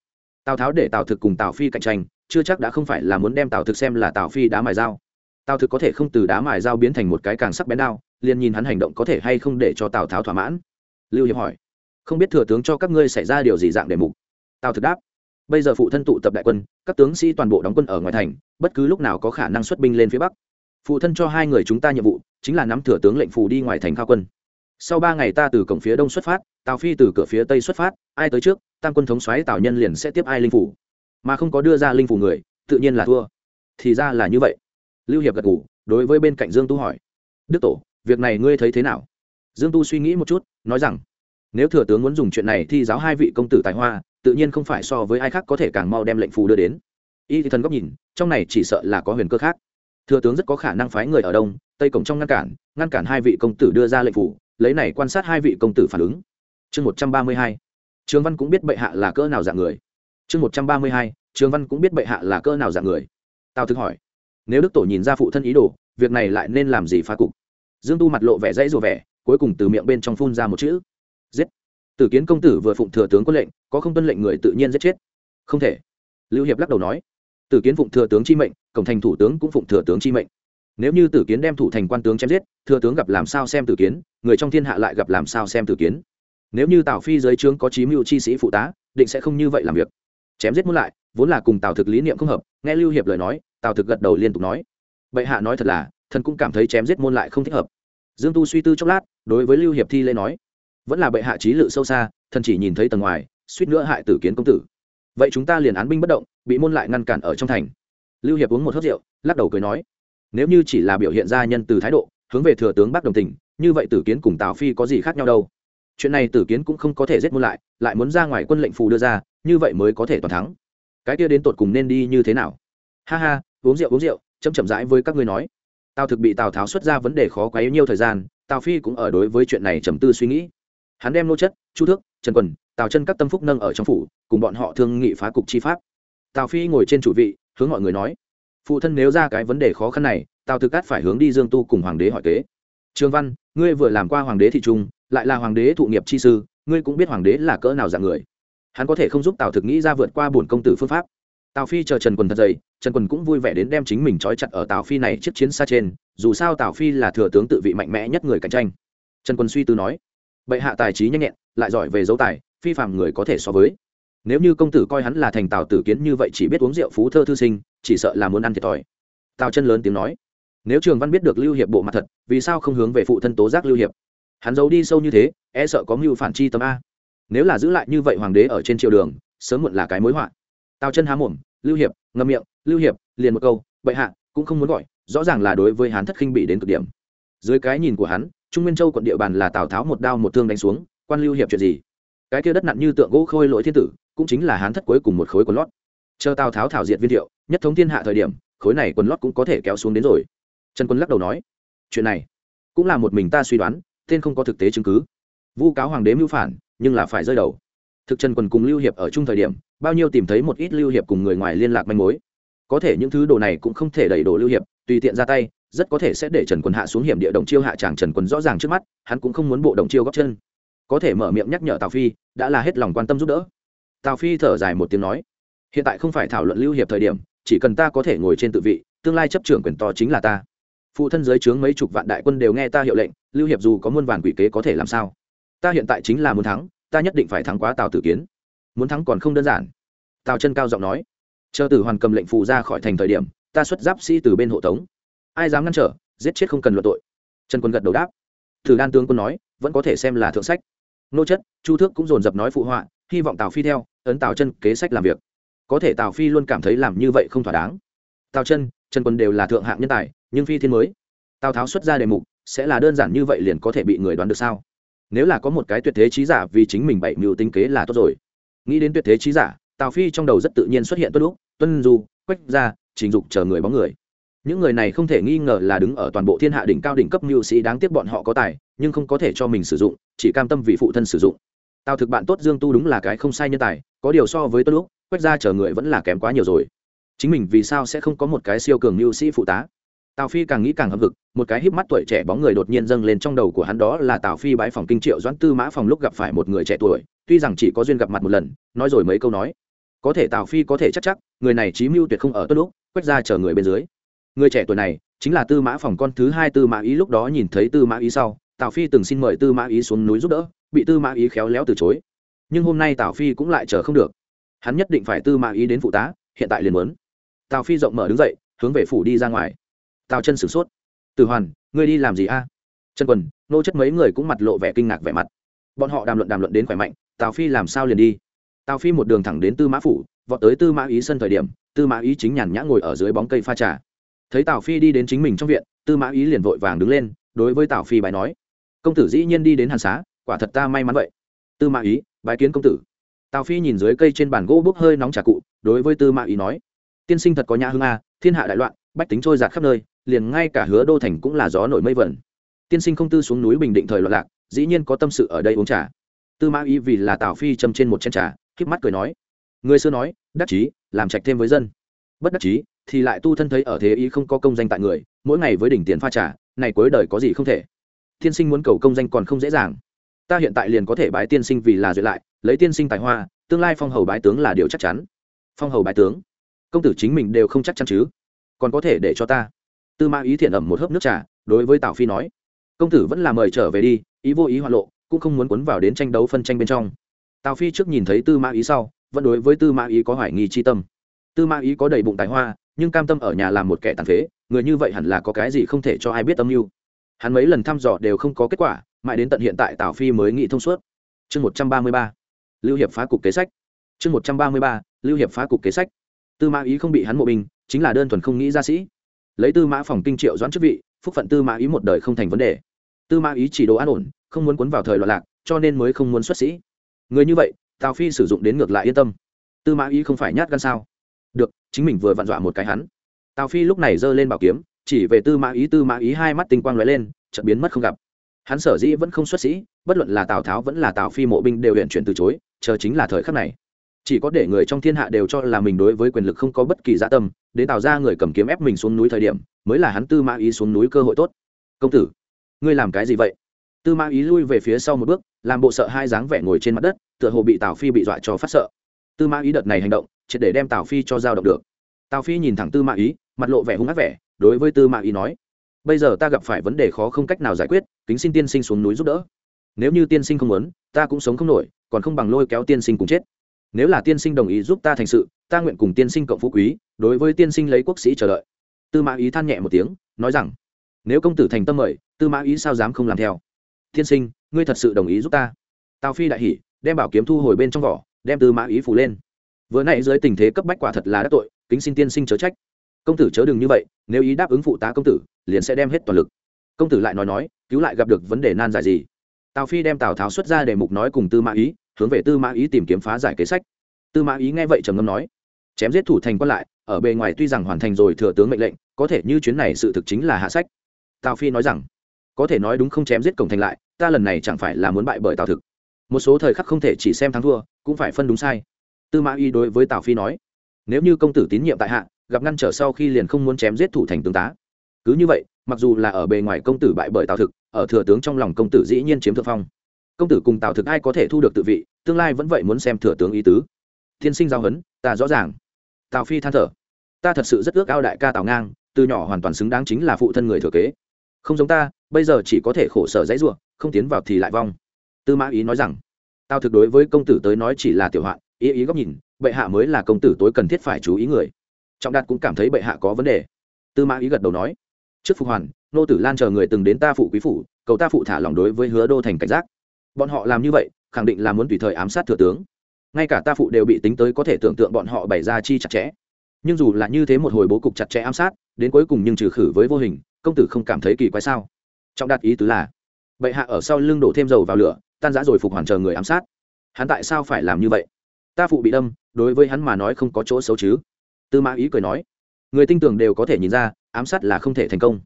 A: Tào tháo để tào thực cùng tào phi cạnh tranh, chưa chắc đã không phải là muốn đem tào thực xem là tào phi đá mài dao tào thực có thể không từ đá mài dao biến thành một cái càng sắc bén đao, liền nhìn hắn hành động có thể hay không để cho tào tháo thỏa mãn. Lưu hiệp hỏi, không biết thừa tướng cho các ngươi xảy ra điều gì dạng đề mục? Tào thực đáp, bây giờ phụ thân tụ tập đại quân, các tướng sĩ toàn bộ đóng quân ở ngoài thành, bất cứ lúc nào có khả năng xuất binh lên phía bắc. Phụ thân cho hai người chúng ta nhiệm vụ, chính là nắm thừa tướng lệnh phù đi ngoài thành khao quân. Sau ba ngày ta từ cổng phía đông xuất phát, tào phi từ cửa phía tây xuất phát, ai tới trước, tam quân thống xoáy tào nhân liền sẽ tiếp ai linh phủ mà không có đưa ra linh phủ người, tự nhiên là thua. Thì ra là như vậy lưu hiệp gật ngủ đối với bên cạnh dương tu hỏi, đức tổ, việc này ngươi thấy thế nào? Dương tu suy nghĩ một chút, nói rằng, nếu thừa tướng muốn dùng chuyện này thì giáo hai vị công tử tài hoa, tự nhiên không phải so với ai khác có thể càng mau đem lệnh phù đưa đến. Y thì thần góc nhìn, trong này chỉ sợ là có huyền cơ khác. Thừa tướng rất có khả năng phái người ở đông, tây cổng trong ngăn cản ngăn cản hai vị công tử đưa ra lệnh phủ lấy này quan sát hai vị công tử phản ứng. Chương một trăm ba mươi hai trường văn cũng biết bệ hạ là cỡ nào dạng người. Chương một trăm ba mươi hai trường văn cũng biết bệ hạ là cỡ nào dạng người. Tào thực hỏi nếu đức tổ nhìn ra phụ thân ý đồ, việc này lại nên làm gì phá cục? Dương tu mặt lộ vẻ dãy rùa vẻ, cuối cùng từ miệng bên trong phun ra một chữ, giết. Tử kiến công tử vừa phụng thừa tướng quân lệnh, có không tuân lệnh người tự nhiên giết chết? Không thể. Lưu hiệp lắc đầu nói, tử kiến phụng thừa tướng chi mệnh, cổng thành thủ tướng cũng phụng thừa tướng chi mệnh. Nếu như tử kiến đem thủ thành quan tướng chém giết, thừa tướng gặp làm sao xem tử kiến, người trong thiên hạ lại gặp làm sao xem tử kiến? Nếu như tào phi giới trướng có chí mưu chi sĩ phụ tá, định sẽ không như vậy làm việc. Chém giết muốn lại, vốn là cùng tào thực lý niệm không hợp, nghe lưu hiệp lời nói tào thực gật đầu liên tục nói bệ hạ nói thật là thần cũng cảm thấy chém giết môn lại không thích hợp dương tu suy tư chốc lát đối với lưu hiệp thi lễ nói vẫn là bệ hạ trí lự sâu xa thần chỉ nhìn thấy tầng ngoài suýt nữa hại tử kiến công tử vậy chúng ta liền án binh bất động bị môn lại ngăn cản ở trong thành lưu hiệp uống một hớt rượu lắc đầu cười nói nếu như chỉ là biểu hiện ra nhân từ thái độ hướng về thừa tướng bắc đồng tình như vậy tử kiến cùng tào phi có gì khác nhau đâu chuyện này tử kiến cũng không có thể giết môn lại lại muốn ra ngoài quân lệnh phù đưa ra như vậy mới có thể toàn thắng cái kia đến tột cùng nên đi như thế nào ha ha uống rượu uống rượu chấm chậm rãi với các ngươi nói. Tào thực bị tào tháo xuất ra vấn đề khó quá nhiều thời gian, tào phi cũng ở đối với chuyện này trầm tư suy nghĩ. Hắn đem nô chất, chu thước, trần quần, tào chân các tâm phúc nâng ở trong phủ, cùng bọn họ thương nghị phá cục chi pháp. Tào phi ngồi trên chủ vị, hướng mọi người nói, phụ thân nếu ra cái vấn đề khó khăn này, tào thực cát phải hướng đi dương tu cùng hoàng đế hỏi kế. Trương văn, ngươi vừa làm qua hoàng đế thị trung, lại là hoàng đế thụ nghiệp chi sư, ngươi cũng biết hoàng đế là cỡ nào dạng người. Hắn có thể không giúp tào thực nghĩ ra vượt qua bổn công tử phương pháp. Tào phi chờ trần quần thật dày trần quần cũng vui vẻ đến đem chính mình trói chặt ở tào phi này chiếc chiến xa trên, dù sao tào phi là thừa tướng tự vị mạnh mẽ nhất người cạnh tranh. Trần quân suy tư nói, bệ hạ tài trí nhanh nhẹn, lại giỏi về dấu tài, phi phạm người có thể so với. Nếu như công tử coi hắn là thành tào tử kiến như vậy chỉ biết uống rượu phú thơ thư sinh, chỉ sợ là muốn ăn thiệt thòi. Tào chân lớn tiếng nói, nếu trường văn biết được lưu hiệp bộ mặt thật, vì sao không hướng về phụ thân tố giác lưu hiệp? Hắn giấu đi sâu như thế e sợ có mưu phản chi tâm a. Nếu là giữ lại như vậy hoàng đế ở trên triều đường, sớm muộn là cái mối họa. Tào chân há mồm, lưu hiệp, ngâm miệng lưu hiệp, liền một câu, bệ hạ, cũng không muốn gọi, rõ ràng là đối với hắn thất khinh bị đến cực điểm. Dưới cái nhìn của hắn, trung nguyên châu quận địa bàn là tào tháo một đao một thương đánh xuống, quan lưu hiệp chuyện gì? Cái kia đất nặng như tượng gỗ khôi lỗi thiên tử, cũng chính là hắn thất cuối cùng một khối quần lót. Chờ tào tháo thảo diệt viên thiệu, nhất thống thiên hạ thời điểm, khối này quần lót cũng có thể kéo xuống đến rồi. Trần quân lắc đầu nói, chuyện này cũng là một mình ta suy đoán, tên không có thực tế chứng cứ. Vu cáo hoàng đế mưu phản, nhưng là phải rơi đầu. Thực trần quân cùng lưu hiệp ở chung thời điểm, bao nhiêu tìm thấy một ít lưu hiệp cùng người ngoài liên lạc manh mối có thể những thứ đồ này cũng không thể đẩy đổ lưu hiệp, tùy tiện ra tay, rất có thể sẽ để trần quân hạ xuống hiểm địa động chiêu hạ tràng trần quân rõ ràng trước mắt, hắn cũng không muốn bộ động chiêu góc chân. Có thể mở miệng nhắc nhở tào phi, đã là hết lòng quan tâm giúp đỡ. Tào phi thở dài một tiếng nói, hiện tại không phải thảo luận lưu hiệp thời điểm, chỉ cần ta có thể ngồi trên tự vị, tương lai chấp trưởng quyền to chính là ta. Phụ thân giới trướng mấy chục vạn đại quân đều nghe ta hiệu lệnh, lưu hiệp dù có muôn vàn quỷ kế có thể làm sao? Ta hiện tại chính là muốn thắng, ta nhất định phải thắng quá tào tử kiến. Muốn thắng còn không đơn giản. Tào chân cao giọng nói chờ tử hoàn cầm lệnh phụ ra khỏi thành thời điểm, ta xuất giáp sĩ từ bên hộ tống. Ai dám ngăn trở, giết chết không cần luận tội. Trần quân gật đầu đáp. Thử đan tướng quân nói, vẫn có thể xem là thượng sách. Nô chất, chu thước cũng dồn dập nói phụ họa, hy vọng tào phi theo, ấn tào chân kế sách làm việc. Có thể tào phi luôn cảm thấy làm như vậy không thỏa đáng. Tào chân, trần quân đều là thượng hạng nhân tài, nhưng phi thiên mới. Tào tháo xuất ra đề mục, sẽ là đơn giản như vậy liền có thể bị người đoán được sao? Nếu là có một cái tuyệt thế trí giả vì chính mình bảy mưu tinh kế là tốt rồi. Nghĩ đến tuyệt thế trí giả tào phi trong đầu rất tự nhiên xuất hiện tuân lúc tuân du, quách gia, trình dục chờ người bóng người. Những người này không thể nghi ngờ là đứng ở toàn bộ thiên hạ đỉnh cao đỉnh cấp mưu sĩ đáng tiếc bọn họ có tài, nhưng không có thể cho mình sử dụng, chỉ cam tâm vì phụ thân sử dụng. Tào thực bạn tốt dương tu đúng là cái không sai nhân tài, có điều so với tuân lúc quách gia chờ người vẫn là kém quá nhiều rồi. Chính mình vì sao sẽ không có một cái siêu cường mưu sĩ phụ tá? Tào phi càng nghĩ càng hâm hực, một cái híp mắt tuổi trẻ bóng người đột nhiên dâng lên trong đầu của hắn đó là tào phi bãi phòng kinh triệu doãn tư mã phòng lúc gặp phải một người trẻ tuổi, tuy rằng chỉ có duyên gặp mặt một lần, nói rồi mấy câu nói có thể tào phi có thể chắc chắc, người này trí mưu tuyệt không ở tốt lúc, quét ra chờ người bên dưới. Người trẻ tuổi này, chính là tư mã phòng con thứ hai tư mã ý lúc đó nhìn thấy tư mã ý sau, tào phi từng xin mời tư mã ý xuống núi giúp đỡ, bị tư mã ý khéo léo từ chối. Nhưng hôm nay tào phi cũng lại chờ không được. Hắn nhất định phải tư mã ý đến phụ tá, hiện tại liền muốn. Tào phi rộng mở đứng dậy, hướng về phủ đi ra ngoài. Tào chân sửng sốt. Từ hoàn, ngươi đi làm gì a? Chân quần, nô chất mấy người cũng mặt lộ vẻ kinh ngạc vẻ mặt. Bọn họ đàm luận đàm luận đến khỏe mạnh, tào phi làm sao liền đi? Tào phi một đường thẳng đến tư mã phủ, vọt tới tư mã ý sân thời điểm, tư mã ý chính nhàn nhã ngồi ở dưới bóng cây pha trà. Thấy tào phi đi đến chính mình trong viện, tư mã ý liền vội vàng đứng lên, đối với tào phi bài nói, công tử dĩ nhiên đi đến hàn xá, quả thật ta may mắn vậy. Tư mã ý bài kiến công tử. Tào phi nhìn dưới cây trên bàn gỗ bốc hơi nóng trà cụ, đối với tư mã ý nói, tiên sinh thật có nhã hương a, thiên hạ đại loạn, bách tính trôi giạt khắp nơi, liền ngay cả hứa đô thành cũng là gió nổi mây vẩn. Tiên sinh không tư xuống núi bình định thời loạn lạc, dĩ nhiên có tâm sự ở đây uống trà. Tư mã ý vì là tào phi châm trên một chén trà k mắt cười nói. Người xưa nói, đắc chí, làm trạch thêm với dân. Bất đắc chí, thì lại tu thân thấy ở thế ý không có công danh tại người, mỗi ngày với đỉnh tiền pha trà, này cuối đời có gì không thể. Tiên sinh muốn cầu công danh còn không dễ dàng. Ta hiện tại liền có thể bái tiên sinh vì là duyệt lại, lấy tiên sinh tài hoa, tương lai phong hầu bái tướng là điều chắc chắn. Phong hầu bái tướng? Công tử chính mình đều không chắc chắn chứ. Còn có thể để cho ta. Tư ma ý thiện ẩm một hớp nước trà, đối với tào phi nói. Công tử vẫn là mời trở về đi, ý vô ý hoạn lộ, cũng không muốn cuốn vào đến tranh đấu phân tranh bên trong tào phi trước nhìn thấy tư mã ý sau, vẫn đối với tư mã ý có hoài nghi chi tâm. Tư mã ý có đầy bụng tài hoa, nhưng cam tâm ở nhà làm một kẻ tàn phế, người như vậy hẳn là có cái gì không thể cho ai biết âm mưu. Hắn mấy lần thăm dò đều không có kết quả, mãi đến tận hiện tại tào phi mới nghĩ thông suốt. Chương một trăm ba mươi ba, lưu hiệp phá cục kế sách. Chương một trăm ba mươi ba, lưu hiệp phá cục kế sách. Tư mã ý không bị hắn mộ binh, chính là đơn thuần không nghĩ ra sĩ. Lấy tư mã phòng kinh triệu doãn chức vị, phúc phận tư mã ý một đời không thành vấn đề. Tư mã ý chỉ đồ an ổn, không muốn cuốn vào thời loạn lạc, cho nên mới không muốn xuất sĩ người như vậy, tào phi sử dụng đến ngược lại yên tâm. Tư mã ý không phải nhát gan sao? Được, chính mình vừa vặn dọa một cái hắn. Tào phi lúc này giơ lên bảo kiếm, chỉ về tư mã ý, tư mã ý hai mắt tinh quang lóe lên, chợt biến mất không gặp. Hắn sở dĩ vẫn không xuất sĩ, bất luận là tào tháo vẫn là tào phi mộ binh đều hiện chuyển từ chối, chờ chính là thời khắc này. Chỉ có để người trong thiên hạ đều cho là mình đối với quyền lực không có bất kỳ dạ tâm đến tạo ra người cầm kiếm ép mình xuống núi thời điểm, mới là hắn tư mã ý xuống núi cơ hội tốt. Công tử, ngươi làm cái gì vậy? Tư mã ý lui về phía sau một bước làm bộ sợ hai dáng vẻ ngồi trên mặt đất, tựa hồ bị tào phi bị dọa cho phát sợ. Tư mã ý đợt này hành động, triệt để đem tào phi cho giao động được. Tào phi nhìn thẳng tư mã ý, mặt lộ vẻ hung ác vẻ, đối với tư mã ý nói, bây giờ ta gặp phải vấn đề khó không cách nào giải quyết, kính xin tiên sinh xuống núi giúp đỡ. Nếu như tiên sinh không muốn, ta cũng sống không nổi, còn không bằng lôi kéo tiên sinh cùng chết. Nếu là tiên sinh đồng ý giúp ta thành sự, ta nguyện cùng tiên sinh cộng phú quý, đối với tiên sinh lấy quốc sĩ chờ đợi. Tư mã ý than nhẹ một tiếng, nói rằng, nếu công tử thành tâm mời, tư mã ý sao dám không làm theo? Tiên sinh ngươi thật sự đồng ý giúp ta? Tào phi đại hỉ, đem bảo kiếm thu hồi bên trong vỏ, đem tư mã ý phủ lên. Vừa nãy dưới tình thế cấp bách quả thật là đắc tội, kính xin tiên sinh chớ trách. Công tử chớ đừng như vậy, nếu ý đáp ứng phụ tá công tử, liền sẽ đem hết toàn lực. Công tử lại nói nói, cứu lại gặp được vấn đề nan giải gì? Tào phi đem tào tháo xuất ra để mục nói cùng tư mã ý, hướng về tư mã ý tìm kiếm phá giải kế sách. Tư mã ý nghe vậy trầm ngâm nói, chém giết thủ thành quan lại, ở bề ngoài tuy rằng hoàn thành rồi thừa tướng mệnh lệnh, có thể như chuyến này sự thực chính là hạ sách. Tào phi nói rằng, có thể nói đúng không chém giết cổng thành lại ta lần này chẳng phải là muốn bại bởi tào thực. Một số thời khắc không thể chỉ xem thắng thua, cũng phải phân đúng sai. Tư mã y đối với tào phi nói, nếu như công tử tín nhiệm tại hạ, gặp ngăn trở sau khi liền không muốn chém giết thủ thành tướng tá. Cứ như vậy, mặc dù là ở bề ngoài công tử bại bởi tào thực, ở thừa tướng trong lòng công tử dĩ nhiên chiếm thượng phong. Công tử cùng tào thực ai có thể thu được tự vị, tương lai vẫn vậy muốn xem thừa tướng ý tứ. Thiên sinh giao hấn, ta rõ ràng. Tào phi than thở, ta thật sự rất ước ao đại ca tào ngang, từ nhỏ hoàn toàn xứng đáng chính là phụ thân người thừa kế. Không giống ta bây giờ chỉ có thể khổ sở dãy ruộng không tiến vào thì lại vong. Tư mã ý nói rằng, tao thực đối với công tử tới nói chỉ là tiểu hoạn, ý ý góc nhìn, bệ hạ mới là công tử tối cần thiết phải chú ý người. Trọng đạt cũng cảm thấy bệ hạ có vấn đề. Tư mã ý gật đầu nói, trước phục hoàn, nô tử lan chờ người từng đến ta phụ quý phủ, cầu ta phụ thả lòng đối với hứa đô thành cảnh giác. Bọn họ làm như vậy, khẳng định là muốn tùy thời ám sát thừa tướng. Ngay cả ta phụ đều bị tính tới có thể tưởng tượng bọn họ bày ra chi chặt chẽ. Nhưng dù là như thế một hồi bố cục chặt chẽ ám sát, đến cuối cùng nhưng trừ khử với vô hình, công tử không cảm thấy kỳ quái sao? Trọng đạt ý tứ là, bệ hạ ở sau lưng đổ thêm dầu vào lửa, tan giã rồi phục hoàn chờ người ám sát. Hắn tại sao phải làm như vậy? Ta phụ bị đâm, đối với hắn mà nói không có chỗ xấu chứ. Tư mã ý cười nói, người tin tưởng đều có thể nhìn ra, ám sát là không thể thành công.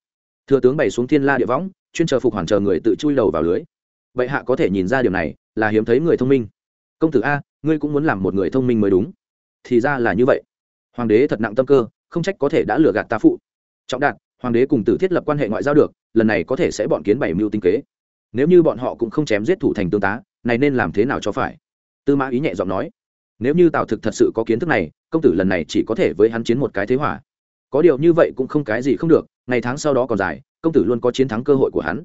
A: Thừa tướng bày xuống thiên la địa võng, chuyên chờ phục hoàn chờ người tự chui đầu vào lưới. Vậy hạ có thể nhìn ra điều này, là hiếm thấy người thông minh. Công tử a, ngươi cũng muốn làm một người thông minh mới đúng. Thì ra là như vậy. Hoàng đế thật nặng tâm cơ, không trách có thể đã lừa gạt ta phụ. Trọng đạt hoàng đế cùng tử thiết lập quan hệ ngoại giao được, lần này có thể sẽ bọn kiến bảy mưu tinh kế. Nếu như bọn họ cũng không chém giết thủ thành tương tá, này nên làm thế nào cho phải? Tư mã ý nhẹ giọng nói. Nếu như tào thực thật sự có kiến thức này, công tử lần này chỉ có thể với hắn chiến một cái thế hỏa có điều như vậy cũng không cái gì không được, ngày tháng sau đó còn dài, công tử luôn có chiến thắng cơ hội của hắn.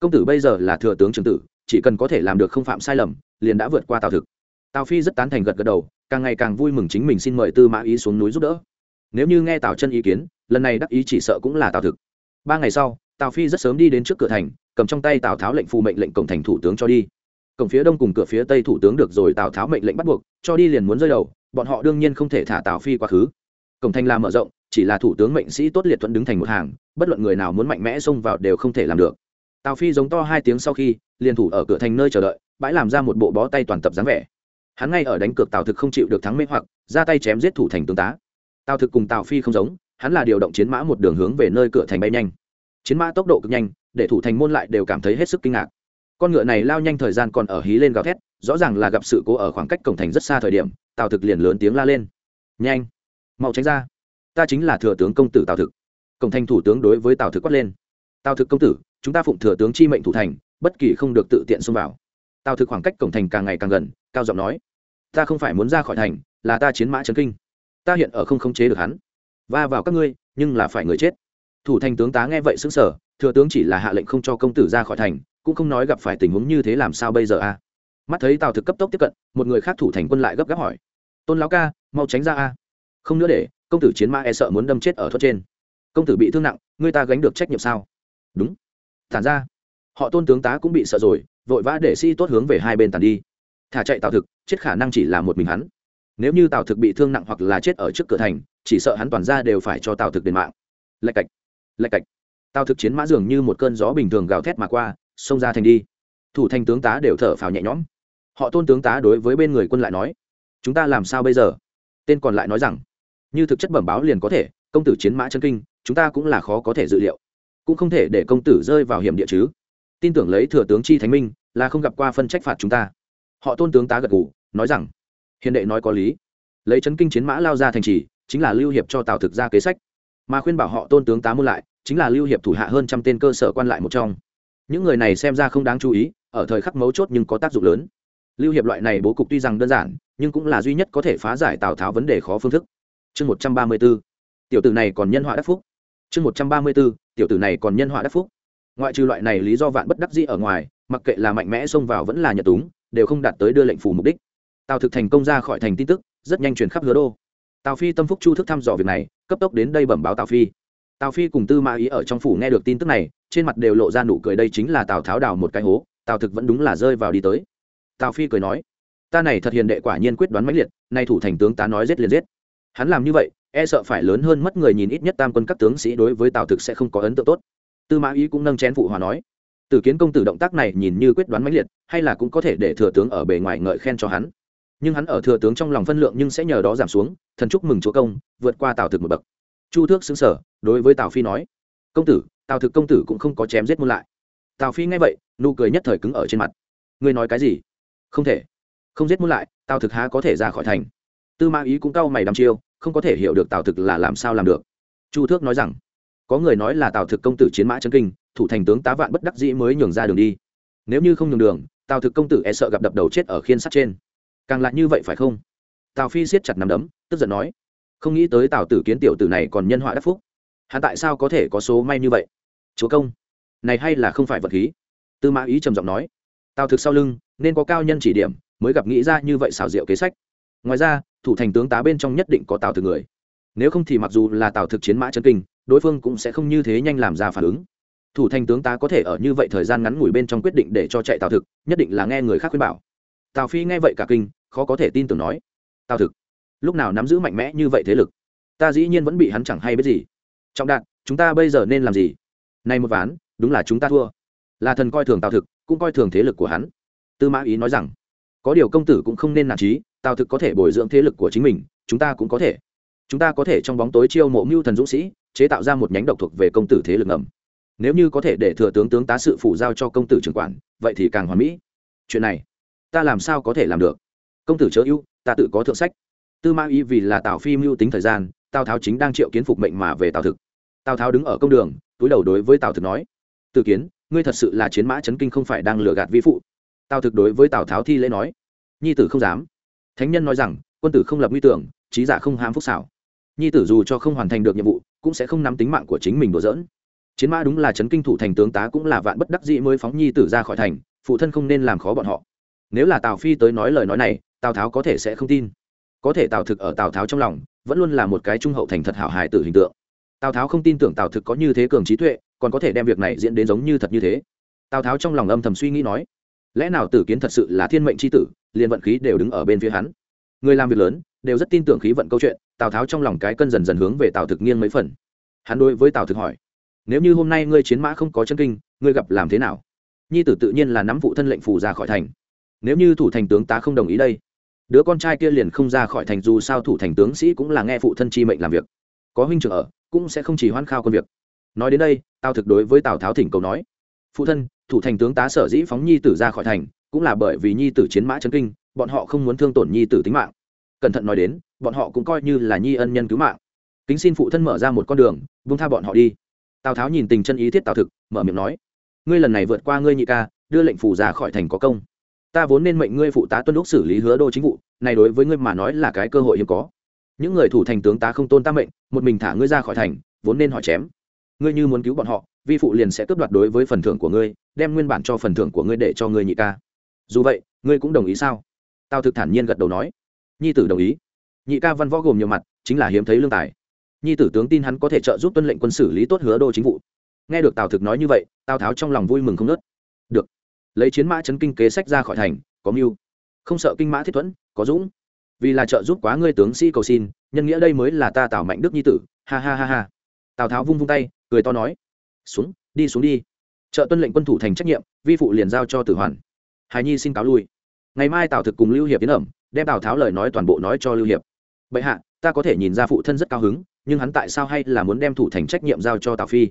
A: Công tử bây giờ là thừa tướng trường tử, chỉ cần có thể làm được không phạm sai lầm, liền đã vượt qua tào thực. Tào phi rất tán thành gật gật đầu, càng ngày càng vui mừng chính mình xin mời tư mã ý xuống núi giúp đỡ. Nếu như nghe tào chân ý kiến lần này đắc ý chỉ sợ cũng là tào thực. Ba ngày sau, tào phi rất sớm đi đến trước cửa thành, cầm trong tay tào tháo lệnh phù mệnh lệnh cổng thành thủ tướng cho đi. Cổng phía đông cùng cửa phía tây thủ tướng được rồi tào tháo mệnh lệnh bắt buộc, cho đi liền muốn rơi đầu, bọn họ đương nhiên không thể thả tào phi quá khứ. Cổng thành làm mở rộng, chỉ là thủ tướng mệnh sĩ tốt liệt thuận đứng thành một hàng, bất luận người nào muốn mạnh mẽ xông vào đều không thể làm được. Tào phi giống to hai tiếng sau khi, liền thủ ở cửa thành nơi chờ đợi, bãi làm ra một bộ bó tay toàn tập dáng vẻ. Hắn ngay ở đánh cược tào thực không chịu được thắng mê hoặc, ra tay chém giết thủ thành tướng tá. Tào thực cùng tào phi không giống hắn là điều động chiến mã một đường hướng về nơi cửa thành bay nhanh. Chiến mã tốc độ cực nhanh, để thủ thành môn lại đều cảm thấy hết sức kinh ngạc. Con ngựa này lao nhanh thời gian còn ở hí lên gào thét, rõ ràng là gặp sự cố ở khoảng cách cổng thành rất xa thời điểm, tào thực liền lớn tiếng la lên. Nhanh, mau tránh ra. Ta chính là thừa tướng công tử tào thực. Cổng thành thủ tướng đối với tào thực quát lên. Tào thực công tử, chúng ta phụng thừa tướng chi mệnh thủ thành, bất kỳ không được tự tiện xông vào. Tào thực khoảng cách cổng thành càng ngày càng gần, cao giọng nói. Ta không phải muốn ra khỏi thành, là ta chiến mã trấn kinh. Ta hiện ở không khống chế được hắn va vào các ngươi, nhưng là phải người chết. Thủ thành tướng tá nghe vậy xứng sở thừa tướng chỉ là hạ lệnh không cho công tử ra khỏi thành, cũng không nói gặp phải tình huống như thế làm sao bây giờ a? Mắt thấy tào thực cấp tốc tiếp cận, một người khác thủ thành quân lại gấp gáp hỏi. Tôn lão ca, mau tránh ra a. Không nữa để, công tử chiến ma e sợ muốn đâm chết ở thoát trên. Công tử bị thương nặng người ta gánh được trách nhiệm sao? Đúng. Tản ra. Họ tôn tướng tá cũng bị sợ rồi, vội vã để sĩ tốt hướng về hai bên tàn đi. Thả chạy tào thực, chết khả năng chỉ là một mình hắn nếu như tào thực bị thương nặng hoặc là chết ở trước cửa thành, chỉ sợ hắn toàn ra đều phải cho tào thực đền mạng. Lạch cạch lạch cạch. Tào thực chiến mã dường như một cơn gió bình thường gào thét mà qua, xông ra thành đi. Thủ thành tướng tá đều thở phào nhẹ nhõm. Họ tôn tướng tá đối với bên người quân lại nói, chúng ta làm sao bây giờ? Tên còn lại nói rằng, như thực chất bẩm báo liền có thể, công tử chiến mã chân kinh, chúng ta cũng là khó có thể dự liệu. Cũng không thể để công tử rơi vào hiểm địa chứ. Tin tưởng lấy thừa tướng chi thánh minh, là không gặp qua phân trách phạt chúng ta. Họ tôn tướng tá gật ngủ nói rằng hiền đệ nói có lý. Lấy chấn kinh chiến mã lao ra thành trì, chính là lưu hiệp cho tào thực ra kế sách. Mà khuyên bảo họ tôn tướng tá muôn lại, chính là lưu hiệp thủ hạ hơn trăm tên cơ sở quan lại một trong. Những người này xem ra không đáng chú ý, ở thời khắc mấu chốt nhưng có tác dụng lớn. Lưu hiệp loại này bố cục tuy rằng đơn giản, nhưng cũng là duy nhất có thể phá giải tào tháo vấn đề khó phương thức. Chương một trăm ba mươi b ố tiểu tử này còn nhân họa đắc phúc. Chương một trăm ba mươi b ố tiểu tử này còn nhân họa đắc phúc. Ngoại trừ loại này lý do vạn bất đắc dĩ ở ngoài, mặc kệ là mạnh mẽ xông vào vẫn là nhật túng, đều không đạt tới đưa lệnh phủ mục đích tào thực thành công ra khỏi thành tin tức, rất nhanh truyền khắp hứa đô. Tào phi tâm phúc chu thức thăm dò việc này, cấp tốc đến đây bẩm báo tào phi. Tào phi cùng tư mã ý ở trong phủ nghe được tin tức này, trên mặt đều lộ ra nụ cười đây chính là tào tháo đào một cái hố, tào thực vẫn đúng là rơi vào đi tới. Tào phi cười nói, ta này thật hiền đệ quả nhiên quyết đoán mãnh liệt, nay thủ thành tướng ta nói giết liền giết. Hắn làm như vậy e sợ phải lớn hơn mất người nhìn ít nhất tam quân các tướng sĩ đối với tào thực sẽ không có ấn tượng tốt. Tư mã ý cũng nâng chén phụ hòa nói từ kiến công tử động tác này nhìn như quyết đoán mãnh liệt, hay là cũng có thể để thừa tướng ở bề ngoài ngợi khen cho hắn nhưng hắn ở thừa tướng trong lòng phân lượng nhưng sẽ nhờ đó giảm xuống, thần chúc mừng chúa công, vượt qua tào thực một bậc. Chu thước xứng sở đối với tào phi nói, công tử, tào thực công tử cũng không có chém giết muôn lại. Tào phi nghe vậy, nụ cười nhất thời cứng ở trên mặt. Ngươi nói cái gì? Không thể. Không giết muôn lại, tào thực há có thể ra khỏi thành. Tư mã ý cũng cau mày đăm chiêu, không có thể hiểu được tào thực là làm sao làm được. Chu thước nói rằng, có người nói là tào thực công tử chiến mã chân kinh, thủ thành tướng tá vạn bất đắc dĩ mới nhường ra đường đi. Nếu như không nhường đường, tào thực công tử e sợ gặp đập đầu chết ở khiên sắt trên càng lại như vậy phải không? Tào phi siết chặt nằm đấm, tức giận nói, không nghĩ tới tào tử kiến tiểu tử này còn nhân họa đắc phúc. Hắn tại sao có thể có số may như vậy? Chúa công, này hay là không phải vật khí? Tư mã ý trầm giọng nói, tào thực sau lưng, nên có cao nhân chỉ điểm, mới gặp nghĩ ra như vậy xảo diệu kế sách. Ngoài ra, thủ thành tướng tá bên trong nhất định có tào thực người. Nếu không thì mặc dù là tào thực chiến mã chân kinh, đối phương cũng sẽ không như thế nhanh làm ra phản ứng. Thủ thành tướng tá có thể ở như vậy thời gian ngắn ngủi bên trong quyết định để cho chạy tào thực, nhất định là nghe người khác khuyên bảo tào phi nghe vậy cả kinh khó có thể tin tưởng nói tào thực lúc nào nắm giữ mạnh mẽ như vậy thế lực ta dĩ nhiên vẫn bị hắn chẳng hay biết gì. Trọng Đạt, chúng ta bây giờ nên làm gì? Nay một ván đúng là chúng ta thua. Là thần coi thường tào thực cũng coi thường thế lực của hắn. Tư mã ý nói rằng có điều công tử cũng không nên nản trí tào thực có thể bồi dưỡng thế lực của chính mình chúng ta cũng có thể. Chúng ta có thể trong bóng tối chiêu mộ mưu thần dũng sĩ chế tạo ra một nhánh độc thuộc về công tử thế lực ngầm. Nếu như có thể để thừa tướng tướng tá sự phủ giao cho công tử trưởng quản vậy thì càng hoàn mỹ. Chuyện này ta làm sao có thể làm được? Công tử chớ ưu, ta tự có thượng sách. Tư mã ý vì là tào phi mưu tính thời gian, tào tháo chính đang triệu kiến phục mệnh mà về tào thực. Tào tháo đứng ở công đường, túi đầu đối với tào thực nói tự kiến, ngươi thật sự là chiến mã chấn kinh không phải đang lừa gạt vi phụ. Tào thực đối với tào tháo thi lễ nói, nhi tử không dám. Thánh nhân nói rằng, quân tử không lập nguy tưởng, trí giả không hám phúc xảo. Nhi tử dù cho không hoàn thành được nhiệm vụ, cũng sẽ không nắm tính mạng của chính mình đùa dỡn chiến mã đúng là chấn kinh thủ thành tướng tá cũng là vạn bất đắc dĩ mới phóng nhi tử ra khỏi thành, phụ thân không nên làm khó bọn họ nếu là tào phi tới nói lời nói này, tào tháo có thể sẽ không tin. Có thể tào thực ở tào tháo trong lòng, vẫn luôn là một cái trung hậu thành thật hảo hài tử hình tượng. Tào tháo không tin tưởng tào thực có như thế cường trí tuệ, còn có thể đem việc này diễn đến giống như thật như thế. Tào tháo trong lòng âm thầm suy nghĩ nói, lẽ nào tử kiến thật sự là thiên mệnh c h i tử, liền vận khí đều đứng ở bên phía hắn? Người làm việc lớn, đều rất tin tưởng khí vận câu chuyện. Tào tháo trong lòng cái cân dần dần hướng về tào thực nghiêng mấy phần. Hắn đối với tào thực hỏi, nếu như hôm nay ngươi chiến mã không có chân kinh, ngươi gặp làm thế nào? Nhi tử tự nhiên là nắm vụ thân lệnh phủ ra khỏi thành nếu như thủ thành tướng tá không đồng ý đây. Đứa con trai kia liền không ra khỏi thành, dù sao thủ thành tướng sĩ cũng là nghe phụ thân chi mệnh làm việc. Có huynh trưởng ở, cũng sẽ không chỉ hoan khao công việc. Nói đến đây, tao thực đối với tào tháo thỉnh cầu nói, phụ thân, thủ thành tướng tá sở dĩ phóng nhi tử ra khỏi thành, cũng là bởi vì nhi tử chiến mã chân kinh, bọn họ không muốn thương tổn nhi tử tính mạng. Cẩn thận nói đến, bọn họ cũng coi như là nhi ân nhân cứu mạng. Kính xin phụ thân mở ra một con đường vung tha bọn họ đi. Tào tháo nhìn tình chân ý thiết tào thực, mở miệng nói, ngươi lần này vượt qua ngươi nhị ca, đưa lệnh phủ ra khỏi thành có công ta vốn nên mệnh ngươi phụ tá tuân lúc xử lý hứa đô chính vụ, này đối với ngươi mà nói là cái cơ hội hiếm có. Những người thủ thành tướng tá không tôn ta mệnh, một mình thả ngươi ra khỏi thành, vốn nên họ chém. Ngươi như muốn cứu bọn họ, vi phụ liền sẽ cướp đoạt đối với phần thưởng của ngươi, đem nguyên bản cho phần thưởng của ngươi để cho ngươi nhị ca. Dù vậy, ngươi cũng đồng ý sao? Tào thực thản nhiên gật đầu nói. Nhi tử đồng ý. Nhị ca văn võ gồm nhiều mặt, chính là hiếm thấy lương tài. Nhi tử tướng tin hắn có thể trợ giúp tuân lệnh quân xử lý tốt hứa đô chính vụ. Nghe được tào thực nói như vậy, tào tháo trong lòng vui mừng không nớt được lấy chiến mã chấn kinh kế sách ra khỏi thành, có mưu. Không sợ kinh mã thiết thuẫn, có dũng. Vì là trợ giúp quá ngươi tướng sĩ cầu xin, nhân nghĩa đây mới là ta tào mạnh đức nhi tử. Ha ha ha ha. Tào tháo vung vung tay, cười to nói, xuống, đi xuống đi. Trợ tuân lệnh quân thủ thành trách nhiệm, vi phụ liền giao cho tử hoàn. Hài nhi xin cáo lui. Ngày mai tào thực cùng lưu hiệp đến ẩm, đem tào tháo lời nói toàn bộ nói cho lưu hiệp. Bệ hạ, ta có thể nhìn ra phụ thân rất cao hứng, nhưng hắn tại sao hay là muốn đem thủ thành trách nhiệm giao cho tào phi?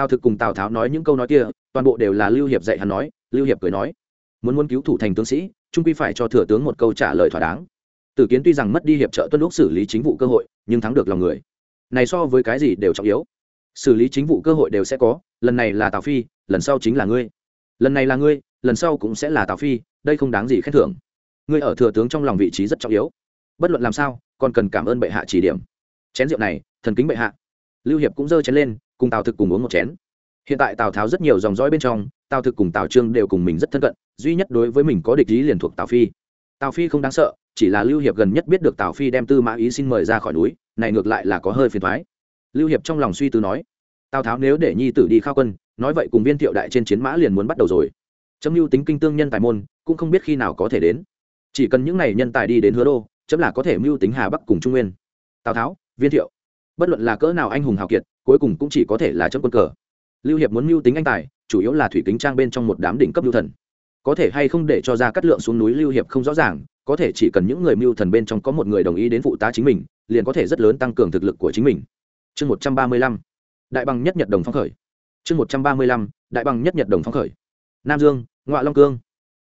A: Tào thực cùng tào tháo nói những câu nói kia, toàn bộ đều là lưu hiệp dạy hắn nói, lưu hiệp cười nói, muốn muốn cứu thủ thành tướng sĩ, trung quy phải cho thừa tướng một câu trả lời thỏa đáng. Tử kiến tuy rằng mất đi hiệp trợ tuân lúc xử lý chính vụ cơ hội, nhưng thắng được lòng người. Này so với cái gì đều trọng yếu. Xử lý chính vụ cơ hội đều sẽ có, lần này là tào phi, lần sau chính là ngươi. Lần này là ngươi, lần sau cũng sẽ là tào phi, đây không đáng gì khen thưởng. Ngươi ở thừa tướng trong lòng vị trí rất trọng yếu. Bất luận làm sao, còn cần cảm ơn bệ hạ chỉ điểm. Chén rượu này, thần kính bệ hạ. Lưu hiệp cũng giơ chén lên cùng tào thực cùng uống một chén. Hiện tại tào tháo rất nhiều dòng dõi bên trong, tào thực cùng tào trương đều cùng mình rất thân cận, duy nhất đối với mình có địch ý liền thuộc tào phi. Tào phi không đáng sợ, chỉ là lưu hiệp gần nhất biết được tào phi đem tư mã ý xin mời ra khỏi núi, này ngược lại là có hơi phiền thoái lưu hiệp trong lòng suy tư nói, tào tháo nếu để nhi tử đi khao quân, nói vậy cùng viên thiệu đại trên chiến mã liền muốn bắt đầu rồi. Chấm lưu tính kinh tương nhân tài môn, cũng không biết khi nào có thể đến. Chỉ cần những n à y nhân tài đi đến hứa đô, chấm là có thể mưu tính hà bắc cùng trung nguyên. Tào tháo, viên thiệu, bất luận là cỡ nào anh hùng hào kiệt cuối cùng cũng chỉ có thể là chấm quân cờ. Lưu hiệp muốn mưu tính anh tài, chủ yếu là thủy kính trang bên trong một đám đỉnh cấp lưu thần. Có thể hay không để cho ra cắt lượng xuống núi lưu hiệp không rõ ràng, có thể chỉ cần những người mưu thần bên trong có một người đồng ý đến phụ tá chính mình, liền có thể rất lớn tăng cường thực lực của chính mình. Chương một trăm ba mươi lăm, đại bằng nhất nhật đồng phong khởi. Chương một trăm ba mươi lăm, đại bằng nhất nhật đồng phong khởi. Nam dương ngoại long cương.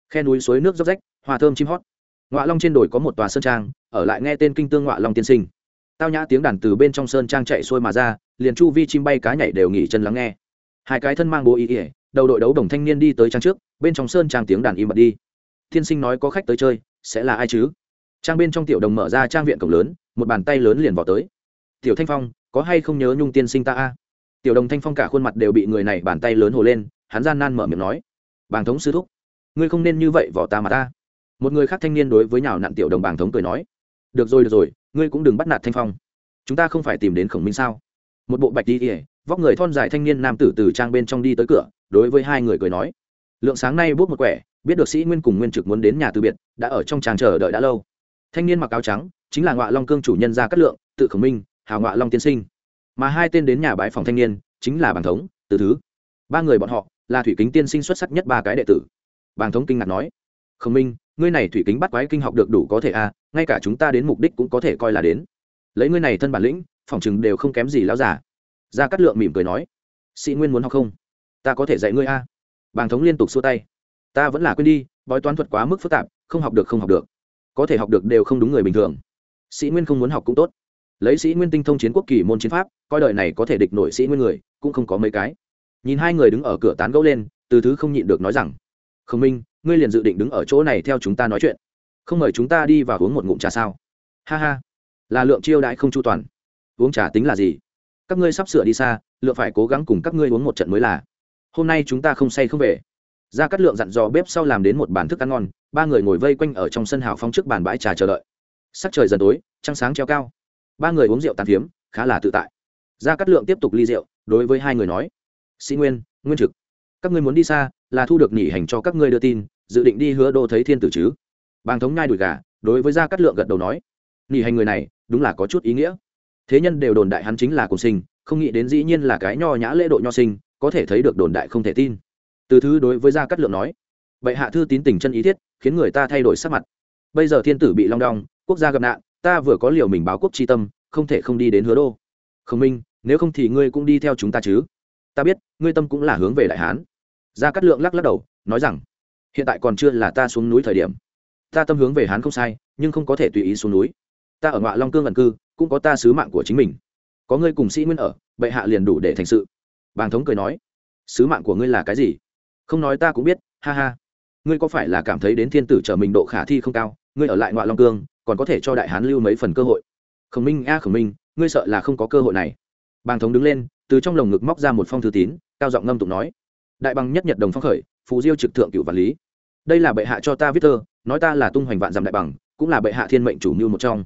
A: Khe núi suối nước dốc rách hoa thơm chim hót. Ngoại long trên đồi có một tòa sơn trang, ở lại nghe tên kinh tương ngoại long tiên sinh tao nhã tiếng đàn từ bên trong sơn trang chạy xuôi mà ra, liền chu vi chim bay cá nhảy đều nghỉ chân lắng nghe. Hai cái thân mang bố ý ỉa đầu đội đấu đồng thanh niên đi tới trang trước, bên trong sơn trang tiếng đàn im bật đi. Tiên sinh nói có khách tới chơi, sẽ là ai chứ? Trang bên trong tiểu đồng mở ra trang viện cổng lớn, một bàn tay lớn liền vào tới. Tiểu thanh phong, có hay không nhớ nhung tiên sinh ta a? Tiểu đồng thanh phong cả khuôn mặt đều bị người này bàn tay lớn hồ lên, hắn gian nan mở miệng nói. Bàng thống sư thúc, ngươi không nên như vậy vỏ ta mà ta. Một người khác thanh niên đối với nhào nặn tiểu đồng bàng thống cười nói. Được rồi được rồi ngươi cũng đừng bắt nạt thanh phong. Chúng ta không phải tìm đến khổng minh sao? Một bộ bạch đi ỉa vóc người thon dài thanh niên nam tử từ trang bên trong đi tới cửa, đối với hai người cười nói. Lượng sáng nay bút một quẻ, biết được sĩ nguyên cùng nguyên trực muốn đến nhà từ biệt, đã ở trong tràng chờ đợi đã lâu. Thanh niên mặc áo trắng, chính là ngọa long cương chủ nhân gia cát lượng, tự khổng minh, hào ngọa long tiên sinh. Mà hai tên đến nhà bái phòng thanh niên, chính là bàng thống, từ thứ. Ba người bọn họ, là thủy kính tiên sinh xuất sắc nhất ba cái đệ tử. Bàng thống kinh ngạc nói. Khổng minh ngươi này thủy kính bắt quái kinh học được đủ có thể à ngay cả chúng ta đến mục đích cũng có thể coi là đến. Lấy ngươi này thân bản lĩnh, phòng chừng đều không kém gì lão giả gia cát lượng mỉm cười nói. Sĩ nguyên muốn học không? Ta có thể dạy ngươi a. À. bàng thống liên tục xua tay. Ta vẫn là quên đi, bói toán thuật quá mức phức tạp, không học được không học được. Có thể học được đều không đúng người bình thường. Sĩ nguyên không muốn học cũng tốt. Lấy sĩ nguyên tinh thông chiến quốc kỳ môn chiến pháp, coi đời này có thể địch nổi sĩ nguyên người, cũng không có mấy cái. Nhìn hai người đứng ở cửa tán gẫu lên, từ thứ không nhịn được nói rằng, khổng minh ngươi liền dự định đứng ở chỗ này theo chúng ta nói chuyện, không mời chúng ta đi và uống một ngụm trà sao? Ha ha, là lượng chiêu đãi không chu toàn. Uống trà tính là gì? Các ngươi sắp sửa đi xa, lượng phải cố gắng cùng các ngươi uống một trận mới là. Hôm nay chúng ta không say không về. Ra cắt lượng dặn dò bếp sau làm đến một bàn thức ăn ngon, ba người ngồi vây quanh ở trong sân hào phong trước bàn bãi trà chờ đợi. Sắc trời dần tối, trăng sáng treo cao. Ba người uống rượu tàn phiếm, khá là tự tại. Ra cắt lượng tiếp tục ly rượu, đối với hai người nói, sĩ nguyên nguyên trực các ngươi muốn đi xa, là thu được nghỉ hành cho các ngươi đưa tin, dự định đi hứa đô thấy thiên tử chứ? Bàng thống nhai đùi gà, đối với gia cát lượng gật đầu nói. Nghỉ hành người này, đúng là có chút ý nghĩa. Thế nhân đều đồn đại hắn chính là cùng sinh, không nghĩ đến dĩ nhiên là cái nho nhã lễ độ nho sinh, có thể thấy được đồn đại không thể tin. Từ thứ đối với gia cát lượng nói vậy hạ thư tín tình chân ý thiết, khiến người ta thay đổi sắc mặt. Bây giờ thiên tử bị long đong, quốc gia gặp nạn, ta vừa có liều mình báo quốc tri tâm, không thể không đi đến hứa đô. Khổng minh, nếu không thì ngươi cũng đi theo chúng ta chứ ta biết, ngươi tâm cũng là hướng về đại hán. Gia cát lượng lắc lắc đầu, nói rằng, hiện tại còn chưa là ta xuống núi thời điểm. Ta tâm hướng về hán không sai, nhưng không có thể tùy ý xuống núi. Ta ở ngoại long cương ẩn cư, cũng có ta sứ mạng của chính mình. Có ngươi cùng sĩ nguyên ở, bệ hạ liền đủ để thành sự. Bàng thống cười nói, sứ mạng của ngươi là cái gì? Không nói ta cũng biết, ha ha. Ngươi có phải là cảm thấy đến thiên tử trở mình độ khả thi không cao? Ngươi ở lại ngoại long cương, còn có thể cho đại hán lưu mấy phần cơ hội. Khổng minh, a khổng minh, ngươi sợ là không có cơ hội này. Bàng thống đứng lên từ trong lồng ngực móc ra một phong thư tín, cao giọng ngâm tụng nói, đại bằng nhất nhật đồng phong khởi, phù diêu trực thượng cựu vạn lý. Đây là bệ hạ cho ta viết thơ, nói ta là tung hoành vạn dặm đại bằng, cũng là bệ hạ thiên mệnh chủ mưu một trong.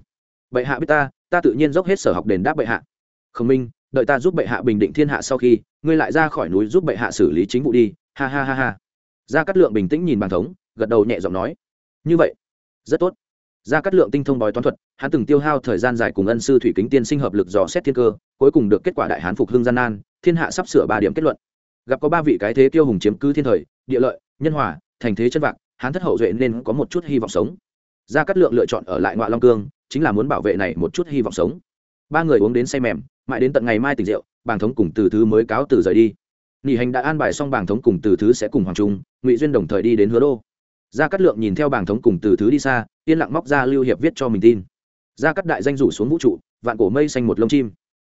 A: Bệ hạ biết ta ta tự nhiên dốc hết sở học đền đáp bệ hạ. Khổng minh, đợi ta giúp bệ hạ bình định thiên hạ sau khi, ngươi lại ra khỏi núi giúp bệ hạ xử lý chính vụ đi. Ha ha ha ha. Gia cát lượng bình tĩnh nhìn bàn thống, gật đầu nhẹ giọng nói, như vậy, rất tốt. Gia cát lượng tinh thông bói toán thuật hắn từng tiêu hao thời gian dài cùng ân sư thủy kính tiên sinh hợp lực dò xét thiên cơ, cuối cùng được kết quả đại hán phục hưng gian nan, thiên hạ sắp sửa ba điểm kết luận. Gặp có ba vị cái thế tiêu hùng chiếm cứ thiên thời, địa lợi, nhân hòa, thành thế chân vạc, hán thất hậu duệ nên có một chút hy vọng sống. Gia cát lượng lựa chọn ở lại ngoại long cương, chính là muốn bảo vệ này một chút hy vọng sống. Ba người uống đến say mềm, mãi đến tận ngày mai tỉnh rượu, bàng thống cùng từ thứ mới cáo từ rời đi. Nghỉ hành đã an bài xong bàng thống cùng từ thứ sẽ cùng hoàng trung, ngụy duyên đồng thời đi đến hứa đô. Gia cát lượng nhìn theo bàng thống cùng từ thứ đi xa, yên lặng móc ra lưu hiệp viết cho mình tin gia cắt đại danh rủ xuống vũ trụ, vạn cổ mây xanh một lông chim.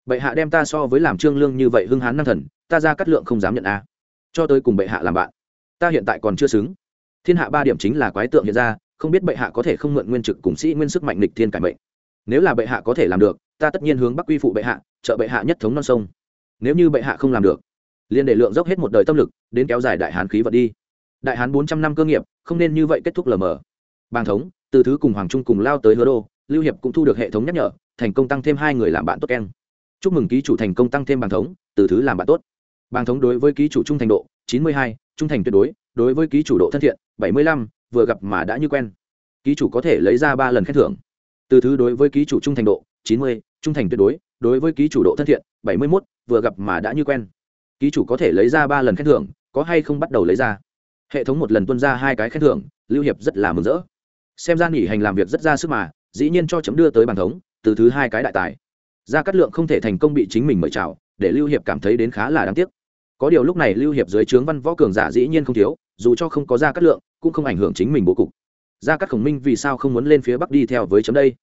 A: Bệ hạ đem ta so với làm trương lương như vậy hưng hán năng thần, ta gia cắt lượng không dám nhận a. Cho tới cùng bệ hạ làm bạn. Ta hiện tại còn chưa xứng. Thiên hạ ba điểm chính là quái tượng hiện ra, không biết bệ hạ có thể không mượn nguyên trực cùng sĩ nguyên sức mạnh lịch thiên cải mệnh. Nếu là bệ hạ có thể làm được, ta tất nhiên hướng bắc quy phụ bệ hạ, trợ bệ hạ nhất thống non sông. Nếu như bệ hạ không làm được, liền để lượng dốc hết một đời tâm lực, đến kéo dài đại hán khí vật đi. Đại hán bốn trăm năm cơ nghiệp, không nên như vậy kết thúc lờ mờ. Bàng thống, từ thứ cùng hoàng trung cùng lao tới hứa đô lưu hiệp cũng thu được hệ thống nhắc nhở, thành công tăng thêm hai người làm bạn tốt keng. Chúc mừng ký chủ thành công tăng thêm bàn thống, từ thứ làm bạn tốt. Bàn thống đối với ký chủ trung thành độ, chín mươi hai, trung thành tuyệt đối đối với ký chủ độ thân thiện, bảy mươi lăm, vừa gặp mà đã như quen. Ký chủ có thể lấy ra ba lần khen thưởng. Từ thứ đối với ký chủ trung thành độ, chín mươi, trung thành tuyệt đối đối với ký chủ độ thân thiện, bảy mươi mốt, vừa gặp mà đã như quen. Ký chủ có thể lấy ra ba lần khen thưởng, có hay không bắt đầu lấy ra. Hệ thống một lần tuân ra hai cái khen thưởng, lưu hiệp rất là mừng rỡ. Xem ra nghỉ hành làm việc rất ra sức mà dĩ nhiên cho chấm đưa tới bàn thống, từ thứ hai cái đại tài. Gia cát lượng không thể thành công bị chính mình mời chào, để lưu hiệp cảm thấy đến khá là đáng tiếc. Có điều lúc này lưu hiệp dưới trướng văn võ cường giả dĩ nhiên không thiếu, dù cho không có gia cát lượng, cũng không ảnh hưởng chính mình bố cục. Gia cát khổng minh vì sao không muốn lên phía bắc đi theo với chấm đây?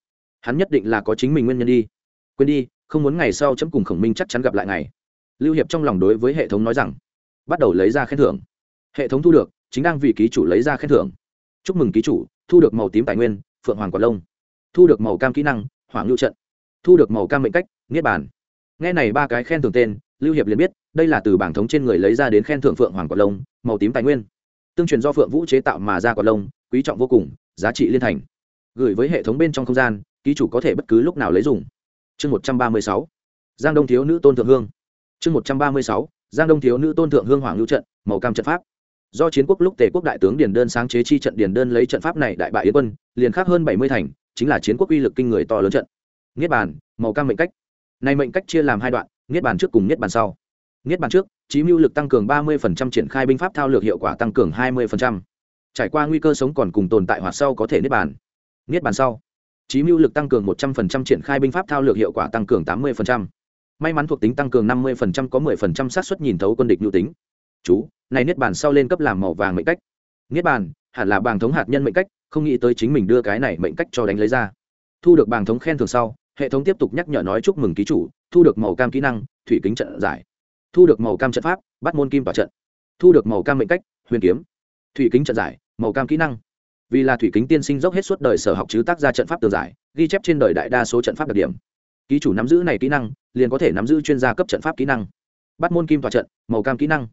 A: Hắn nhất định là có chính mình nguyên nhân đi. Quên đi, không muốn ngày sau chấm cùng khổng minh chắc chắn gặp lại ngày. Lưu hiệp trong lòng đối với hệ thống nói rằng, bắt đầu lấy ra khen thưởng. Hệ thống thu được, chính đang vì ký chủ lấy ra khen thưởng. Chúc mừng ký chủ, thu được màu tím tài nguyên, phượng hoàng quả lông thu được màu cam kỹ năng hoàng lưu trận. Thu được màu cam mệnh cách, niết bàn. Nghe này ba cái khen thưởng tên, lưu hiệp liền biết, đây là từ bảng thống trên người lấy ra đến khen thưởng phượng hoàng quạt lông, màu tím tài nguyên. Tương truyền do phượng vũ chế tạo mà ra quạt lông, quý trọng vô cùng, giá trị liên thành. Gửi với hệ thống bên trong không gian, ký chủ có thể bất cứ lúc nào lấy dùng. Chương một trăm ba mươi sáu. Giang đông thiếu nữ tôn thượng hương. Chương một trăm ba mươi sáu. Giang đông thiếu nữ tôn thượng hương hoàng lưu trận, màu cam trận pháp. Do chiến quốc lúc tề quốc đại tướng điền đơn sáng chế chi trận điền đơn lấy trận pháp này đại bại yến quân, liền khác hơn bảy mươi thành chính là chiến quốc uy lực kinh người to lớn trận. Niết bàn, màu cam mệnh cách. Này mệnh cách chia làm hai đoạn, niết bàn trước cùng niết bàn sau. Niết bàn trước, chí mưu lực tăng cường ba mươi triển khai binh pháp thao lược hiệu quả tăng cường hai mươi trải qua nguy cơ sống còn cùng tồn tại hoạt sau có thể niết bàn. Niết bàn sau, chí mưu lực tăng cường một trăm linh triển khai binh pháp thao lược hiệu quả tăng cường tám mươi may mắn thuộc tính tăng cường năm mươi có mười xác suất nhìn thấu quân địch nhu tính. Chú này niết bàn sau lên cấp làm màu vàng mệnh cách. Niết bàn, hẳn là bàng thống hạt nhân mệnh cách không nghĩ tới chính mình đưa cái này mệnh cách cho đánh lấy ra. Thu được bàng thống khen thường sau, hệ thống tiếp tục nhắc nhở nói chúc mừng ký chủ, thu được màu cam kỹ năng, thủy kính trận giải. Thu được màu cam trận pháp, bắt môn kim tỏa trận. Thu được màu cam mệnh cách, huyền kiếm. Thủy kính trận giải, màu cam kỹ năng. Vì là thủy kính tiên sinh dốc hết suốt đời sở học chứ tác ra trận pháp tường giải, ghi chép trên đời đại đa số trận pháp đặc điểm. Ký chủ nắm giữ này kỹ năng, liền có thể nắm giữ chuyên gia cấp trận pháp kỹ năng. Bắt môn kim tòa trận, màu cam kỹ năng.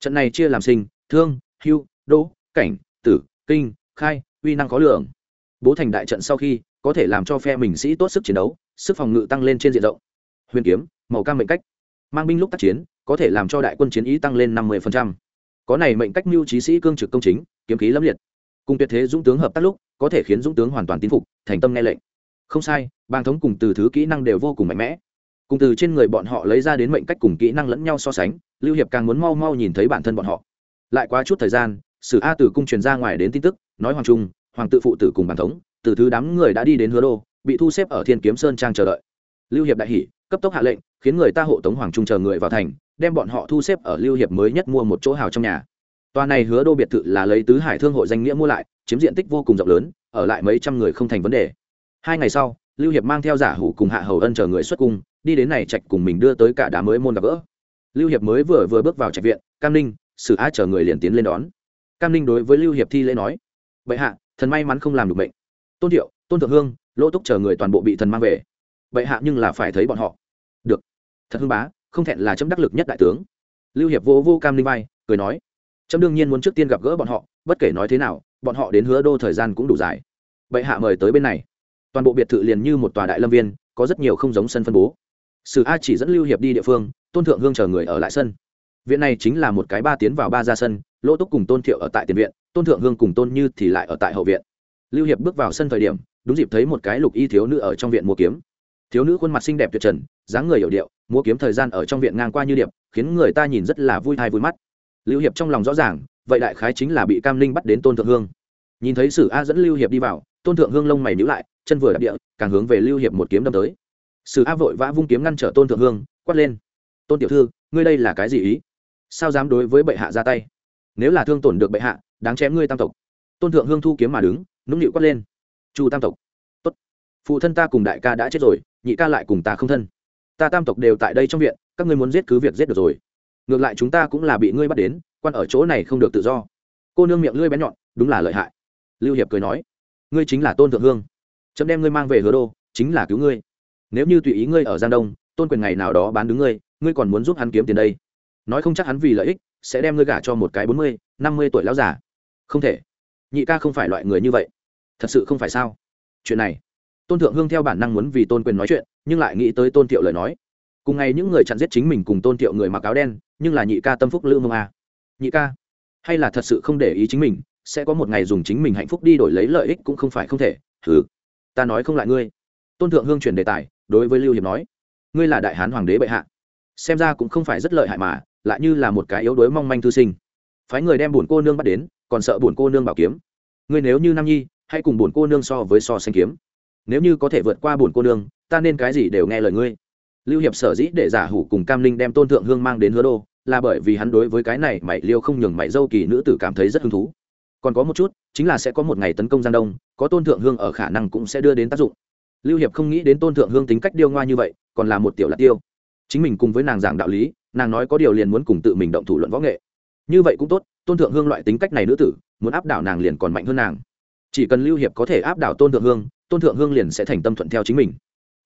A: Trận này chia làm sinh, thương, hưu, đỗ, cảnh, tử, kinh, khai uy năng khó lường. Bố thành đại trận sau khi, có thể làm cho phe mình sĩ tốt sức chiến đấu, sức phòng ngự tăng lên trên diện rộng. Huyền kiếm, màu cam mệnh cách. Mang binh lúc tác chiến, có thể làm cho đại quân chiến ý tăng lên năm mươi có này mệnh cách mưu trí sĩ cương trực công chính, kiếm khí lâm liệt. Cùng tuyệt thế dũng tướng hợp tác lúc, có thể khiến dũng tướng hoàn toàn tín phục, thành tâm nghe lệnh. Không sai bang thống cùng từ thứ kỹ năng đều vô cùng mạnh mẽ. Cùng từ trên người bọn họ lấy ra đến mệnh cách cùng kỹ năng lẫn nhau so sánh, lưu hiệp càng muốn mau mau nhìn thấy bản thân bọn họ. Lại quá chút thời gian, sử a tử cung truyền ra ngoài đến tin tức nói hoàng trung, hoàng tự phụ tử cùng bản thống, từ thứ đám người đã đi đến hứa đô, bị thu xếp ở thiên kiếm sơn trang chờ đợi. Lưu hiệp đại hỷ cấp tốc hạ lệnh, khiến người ta hộ tống hoàng trung chờ người vào thành, đem bọn họ thu xếp ở lưu hiệp mới nhất mua một chỗ hào trong nhà. Tòa này hứa đô biệt thự là lấy tứ hải thương hội danh nghĩa mua lại, chiếm diện tích vô cùng rộng lớn, ở lại mấy trăm người không thành vấn đề. Hai ngày sau, lưu hiệp mang theo giả hủ cùng hạ hầu ân chờ người xuất cung, đi đến này trạch cùng mình đưa tới cả đá mới môn gặp gỡ. Lưu hiệp mới vừa vừa bước vào trạch viện, cam ninh, sử á chờ người liền tiến lên đón. Cam ninh đối với lưu hiệp thi lễ nói bệ hạ, thần may mắn không làm được bệnh tôn thiệu, tôn thượng hương, lỗ túc chờ người toàn bộ bị thần mang về. Bệ hạ nhưng là phải thấy bọn họ. Được. Thật hưng bá, không thẹn là chấm đắc lực nhất đại tướng. Lưu hiệp vô vô cam linh vai, cười nói. Trâm đương nhiên muốn trước tiên gặp gỡ bọn họ, bất kể nói thế nào, bọn họ đến hứa đô thời gian cũng đủ dài. Bệ hạ mời tới bên này. Toàn bộ biệt thự liền như một tòa đại lâm viên, có rất nhiều không giống sân phân bố. Sử a chỉ dẫn lưu hiệp đi địa phương, tôn thượng hương chờ người ở lại sân. Viện này chính là một cái ba tiến vào ba ra sân lỗ túc cùng tôn thiệu ở tại tiền viện, tôn thượng hương cùng tôn như thì lại ở tại hậu viện. Lưu hiệp bước vào sân thời điểm, đúng dịp thấy một cái lục y thiếu nữ ở trong viện mua kiếm. Thiếu nữ khuôn mặt xinh đẹp tuyệt trần, dáng người hiểu điệu mua kiếm thời gian ở trong viện ngang qua như điệp, khiến người ta nhìn rất là vui thai vui mắt. Lưu hiệp trong lòng rõ ràng, vậy đại khái chính là bị cam linh bắt đến tôn thượng hương. Nhìn thấy sử a dẫn lưu hiệp đi vào, tôn thượng hương lông mày nhíu lại, chân vừa đạp địa, càng hướng về lưu hiệp một kiếm đâm tới. Sử a vội vã vung kiếm ngăn trở tôn thượng hương, quát lên. Tôn tiểu thư, ngươi đây là cái gì ý? Sao dám đối với bệ hạ ra tay? Nếu là thương tổn được bệ hạ, đáng chém ngươi tam tộc. Tôn thượng hương thu kiếm mà đứng, nũng nịu quát lên. Chu tam tộc. Tốt. Phụ thân ta cùng đại ca đã chết rồi, nhị ca lại cùng ta không thân. Ta tam tộc đều tại đây trong viện, các ngươi muốn giết cứ việc giết được rồi. Ngược lại chúng ta cũng là bị ngươi bắt đến, quan ở chỗ này không được tự do. Cô nương miệng lưỡi bén nhọn, đúng là lợi hại. Lưu hiệp cười nói, ngươi chính là tôn thượng hương. Chấm đem ngươi mang về hứa đô, chính là cứu ngươi. Nếu như tùy ý ngươi ở giang đông, tôn quyền ngày nào đó bán đứng ngươi ngươi còn muốn giúp hắn kiếm tiền đây. Nói không chắc hắn vì lợi ích sẽ đem ngươi gả cho một cái bốn mươi, năm mươi tuổi lão già. Không thể. Nhị ca không phải loại người như vậy. Thật sự không phải sao? Chuyện này, tôn thượng hương theo bản năng muốn vì tôn quyền nói chuyện, nhưng lại nghĩ tới tôn thiệu lời nói. Cùng ngày những người chặn giết chính mình cùng tôn thiệu người mặc áo đen, nhưng là nhị ca tâm phúc lữ mông a. Nhị ca, hay là thật sự không để ý chính mình, sẽ có một ngày dùng chính mình hạnh phúc đi đổi lấy lợi ích cũng không phải không thể. Thử ta nói không lại ngươi. Tôn thượng hương chuyển đề tài, đối với lưu hiệp nói, ngươi là đại hán hoàng đế bệ hạ. Xem ra cũng không phải rất lợi hại mà lại như là một cái yếu đuối mong manh thư sinh. Phái người đem bổn cô nương bắt đến, còn sợ bổn cô nương bảo kiếm. Ngươi nếu như nam nhi, hãy cùng bổn cô nương so với so sánh kiếm. Nếu như có thể vượt qua bổn cô nương, ta nên cái gì đều nghe lời ngươi. Lưu hiệp sở dĩ để giả hủ cùng cam linh đem tôn thượng hương mang đến hứa đô, là bởi vì hắn đối với cái này mày liêu không nhường mày dâu kỳ nữ tử cảm thấy rất hứng thú. Còn có một chút, chính là sẽ có một ngày tấn công giang đông, có tôn thượng hương ở khả năng cũng sẽ đưa đến tác dụng. Lưu hiệp không nghĩ đến tôn thượng hương tính cách điêu ngoa như vậy, còn là một tiểu lạc tiêu. Chính mình cùng với nàng giảng đạo lý nàng nói có điều liền muốn cùng tự mình động thủ luận võ nghệ. Như vậy cũng tốt, tôn thượng hương loại tính cách này nữ tử, muốn áp đảo nàng liền còn mạnh hơn nàng. Chỉ cần lưu hiệp có thể áp đảo tôn thượng hương, tôn thượng hương liền sẽ thành tâm thuận theo chính mình.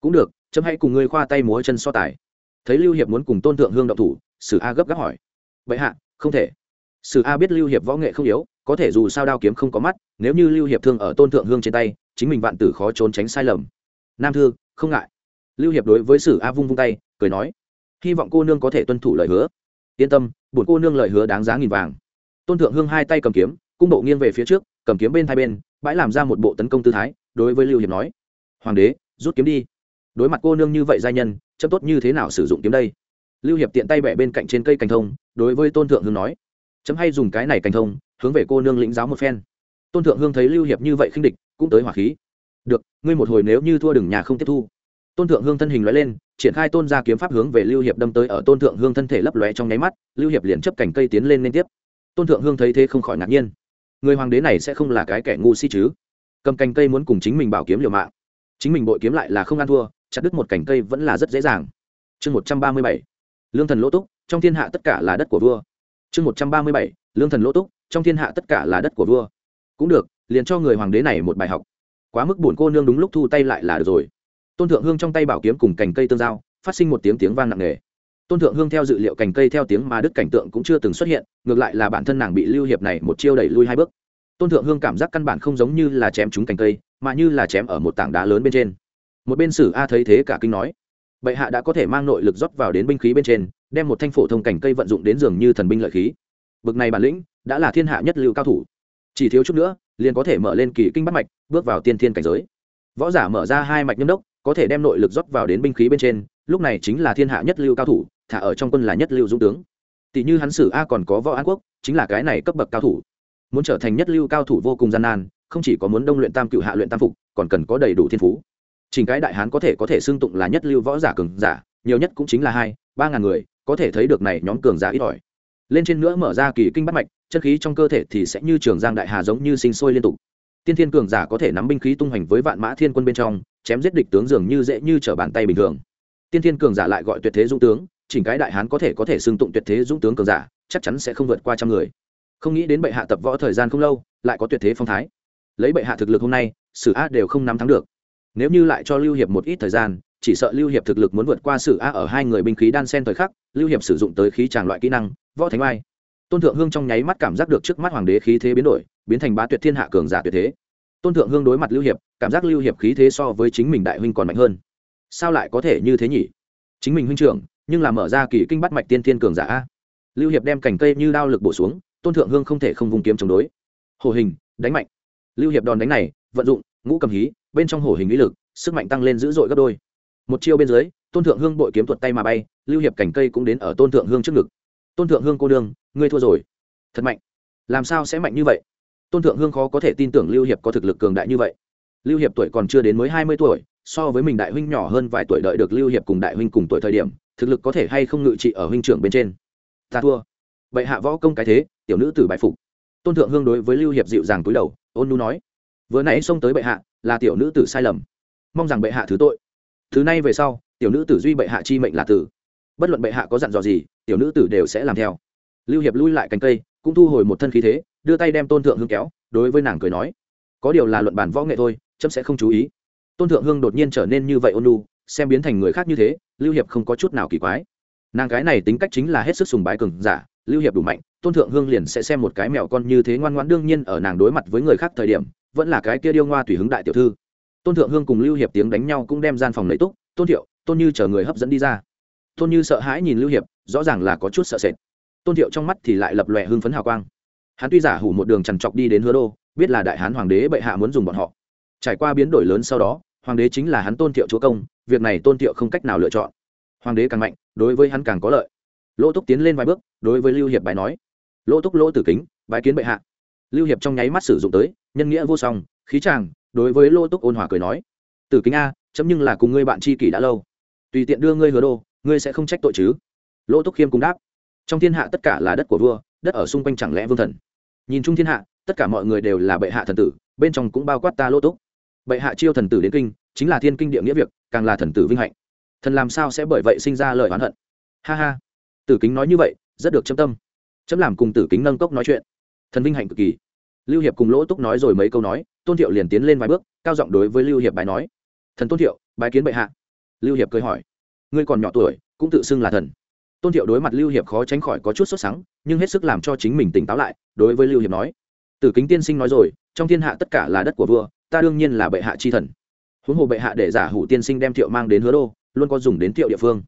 A: Cũng được, chấm hãy cùng ngươi khoa tay múa chân so tài. Thấy lưu hiệp muốn cùng tôn thượng hương động thủ, sử a gấp gáp hỏi. Vậy hạ, không thể. Sử a biết lưu hiệp võ nghệ không yếu, có thể dù sao đao kiếm không có mắt, nếu như lưu hiệp thương ở tôn thượng hương trên tay, chính mình vạn tử khó trốn tránh sai lầm. Nam thư, không ngại. Lưu hiệp đối với sử a vung vung tay, cười nói hy vọng cô nương có thể tuân thủ lời hứa. Yên tâm, bổn cô nương lời hứa đáng giá nghìn vàng. Tôn thượng hương hai tay cầm kiếm, cung bộ nghiêng về phía trước, cầm kiếm bên hai bên, bãi làm ra một bộ tấn công tư thái, đối với lưu hiệp nói, hoàng đế, rút kiếm đi. Đối mặt cô nương như vậy giai nhân, chấm tốt như thế nào sử dụng kiếm đây? Lưu hiệp tiện tay bẻ bên cạnh trên cây cành thông, đối với tôn thượng hương nói, chấm hay dùng cái này cành thông, hướng về cô nương lĩnh giáo một phen. Tôn thượng hương thấy lưu hiệp như vậy khinh địch, cũng tới hỏa khí. Được, ngươi một hồi nếu như thua đừng nhà không tiếp thu. Tôn thượng hương thân hình nói lên triển khai tôn ra kiếm pháp hướng về lưu hiệp đâm tới ở tôn thượng hương thân thể lấp lóe trong nháy mắt, lưu hiệp liền chấp cành cây tiến lên liên tiếp. Tôn thượng hương thấy thế không khỏi ngạc nhiên. Người hoàng đế này sẽ không là cái kẻ ngu si chứ? Cầm cành cây muốn cùng chính mình bảo kiếm liều mạng. Chính mình bội kiếm lại là không ăn thua, chặt đứt một cành cây vẫn là rất dễ dàng. Chương một trăm ba mươi bảy, lương thần lỗ túc, trong thiên hạ tất cả là đất của vua. Chương một trăm ba mươi bảy, lương thần lỗ túc, trong thiên hạ tất cả là đất của vua. Cũng được, liền cho người hoàng đế này một bài học. Quá mức buồn cô nương đúng lúc thu tay lại là được rồi tôn thượng hương trong tay bảo kiếm cùng cành cây tương giao, phát sinh một tiếng tiếng vang nặng nề. Tôn thượng hương theo dự liệu cành cây theo tiếng mà đức cảnh tượng cũng chưa từng xuất hiện, ngược lại là bản thân nàng bị lưu hiệp này một chiêu đẩy lui hai bước. Tôn thượng hương cảm giác căn bản không giống như là chém trúng cành cây, mà như là chém ở một tảng đá lớn bên trên. Một bên sử a thấy thế cả kinh nói, bệ hạ đã có thể mang nội lực rót vào đến binh khí bên trên, đem một thanh phổ thông cành cây vận dụng đến giường như thần binh lợi khí. Bực này bản lĩnh, đã là thiên hạ nhất lưu cao thủ. Chỉ thiếu chút nữa, liền có thể mở lên kỳ kinh bắt mạch, bước vào tiên thiên cảnh giới. Võ giả mở ra hai mạch nhâm đốc có thể đem nội lực rót vào đến binh khí bên trên, lúc này chính là thiên hạ nhất lưu cao thủ, thả ở trong quân là nhất lưu dũng tướng. Tỷ như hắn sử a còn có võ an quốc, chính là cái này cấp bậc cao thủ. Muốn trở thành nhất lưu cao thủ vô cùng gian nan, không chỉ có muốn đông luyện tam cựu hạ luyện tam phục, còn cần có đầy đủ thiên phú. Trình cái đại hán có thể có thể xưng tụng là nhất lưu võ giả cường giả, nhiều nhất cũng chính là hai, ba ngàn người, có thể thấy được này nhóm cường giả ít ỏi. Lên trên nữa mở ra kỳ kinh bắt mạch, chân khí trong cơ thể thì sẽ như trường giang đại hà giống như sinh sôi liên tục. Tiên thiên cường giả có thể nắm binh khí tung hoành với vạn mã thiên quân bên trong chém giết địch tướng dường như dễ như trở bàn tay bình thường. Tiên thiên cường giả lại gọi tuyệt thế dũng tướng, chỉnh cái đại hán có thể có thể xưng tụng tuyệt thế dũng tướng cường giả, chắc chắn sẽ không vượt qua trăm người. Không nghĩ đến bệ hạ tập võ thời gian không lâu, lại có tuyệt thế phong thái. Lấy bệ hạ thực lực hôm nay, sử a đều không nắm thắng được. Nếu như lại cho lưu hiệp một ít thời gian, chỉ sợ lưu hiệp thực lực muốn vượt qua sử a ở hai người binh khí đan sen thời khắc, lưu hiệp sử dụng tới khí tràng loại kỹ năng, võ thánh oai. Tôn thượng hương trong nháy mắt cảm giác được trước mắt hoàng đế khí thế biến đổi, biến thành bá tuyệt thiên hạ cường giả tuyệt thế tôn thượng hương đối mặt lưu hiệp, cảm giác lưu hiệp khí thế so với chính mình đại huynh còn mạnh hơn. Sao lại có thể như thế nhỉ? Chính mình huynh trưởng, nhưng là mở ra kỳ kinh bắt mạch tiên thiên cường giả a. lưu hiệp đem cành cây như đao lực bổ xuống, tôn thượng hương không thể không vùng kiếm chống đối. Hồ hình, đánh mạnh. Lưu hiệp đòn đánh này, vận dụng, ngũ cầm hí, bên trong hồ hình lý lực, sức mạnh tăng lên dữ dội gấp đôi. Một chiêu bên dưới, tôn thượng hương bội kiếm tuột tay mà bay, lưu hiệp cành cây cũng đến ở tôn thượng hương trước ngực. Tôn thượng hương cô đương ngươi thua rồi. Thật mạnh. Làm sao sẽ mạnh như vậy? Tôn thượng hương khó có thể tin tưởng lưu hiệp có thực lực cường đại như vậy. Lưu hiệp tuổi còn chưa đến mới hai mươi tuổi, so với mình đại huynh nhỏ hơn vài tuổi đợi được lưu hiệp cùng đại huynh cùng tuổi thời điểm, thực lực có thể hay không ngự trị ở huynh trưởng bên trên. Ta thua. Vậy hạ võ công cái thế, tiểu nữ tử bại phục. Tôn thượng hương đối với lưu hiệp dịu dàng túi đầu, ôn nu nói, vừa nãy xông tới bệ hạ, là tiểu nữ tử sai lầm. Mong rằng bệ hạ thứ tội. Thứ nay về sau, tiểu nữ tử duy bệ hạ chi mệnh là tử. Bất luận bệ hạ có dặn dò gì, tiểu nữ tử đều sẽ làm theo. Lưu hiệp lui lại cánh cây, cũng thu hồi một thân khí thế đưa tay đem tôn thượng hương kéo, đối với nàng cười nói, có điều là luận bản võ nghệ thôi, chấm sẽ không chú ý. Tôn thượng hương đột nhiên trở nên như vậy ôn lu xem biến thành người khác như thế, lưu hiệp không có chút nào kỳ quái. Nàng cái này tính cách chính là hết sức sùng bái cường giả, lưu hiệp đủ mạnh, tôn thượng hương liền sẽ xem một cái mèo con như thế ngoan ngoãn, đương nhiên ở nàng đối mặt với người khác thời điểm, vẫn là cái kia điêu ngoa tùy hứng đại tiểu thư. Tôn thượng hương cùng lưu hiệp tiếng đánh nhau cũng đem gian phòng lấy túc, tôn thiệu, tôn như chờ người hấp dẫn đi ra. Tôn như sợ hãi nhìn lưu hiệp, rõ ràng là có chút sợ sệt. Tôn thiệu trong mắt thì lại lập lòe hưng phấn hào quang hắn tuy giả hủ một đường trằn trọc đi đến hứa đô, biết là đại hán hoàng đế bệ hạ muốn dùng bọn họ. Trải qua biến đổi lớn sau đó, hoàng đế chính là hắn tôn thiệu chúa công, việc này tôn thiệu không cách nào lựa chọn. Hoàng đế càng mạnh, đối với hắn càng có lợi. Lỗ túc tiến lên vài bước, đối với lưu hiệp bài nói, lỗ túc, lỗ tử kính, bái kiến bệ hạ. Lưu hiệp trong nháy mắt sử dụng tới, nhân nghĩa vô song, khí tràng đối với lỗ túc ôn hòa cười nói, tử kính a, chấm nhưng là cùng ngươi bạn tri kỷ đã lâu. Tùy tiện đưa ngươi hứa đô, ngươi sẽ không trách tội chứ? Lỗ túc khiêm cung đáp, trong thiên hạ tất cả là đất của vua đất ở xung quanh chẳng lẽ vương thần? Nhìn chung thiên hạ, tất cả mọi người đều là bệ hạ thần tử, bên trong cũng bao quát ta lỗ túc. Bệ hạ chiêu thần tử đến kinh, chính là thiên kinh địa nghĩa việc, càng là thần tử vinh hạnh. Thần làm sao sẽ bởi vậy sinh ra lời oán hận? Ha ha. Tử kính nói như vậy, rất được châm tâm. Chấm làm cùng tử kính nâng cốc nói chuyện. Thần vinh hạnh cực kỳ. Lưu hiệp cùng lỗ túc nói rồi mấy câu nói, tôn thiệu liền tiến lên vài bước, cao giọng đối với lưu hiệp bài nói. Thần tôn thiệu bài kiến bệ hạ. Lưu hiệp cười hỏi. Ngươi còn nhỏ tuổi, cũng tự xưng là thần. Tôn thiệu đối mặt lưu hiệp khó tránh khỏi có chút sốt sắng nhưng hết sức làm cho chính mình tỉnh táo lại, đối với lưu hiệp nói, tử kính tiên sinh nói rồi, trong thiên hạ tất cả là đất của vua, ta đương nhiên là bệ hạ chi thần. Huống hồ bệ hạ để giả hủ tiên sinh đem thiệu mang đến hứa đô, luôn có dùng đến thiệu địa phương.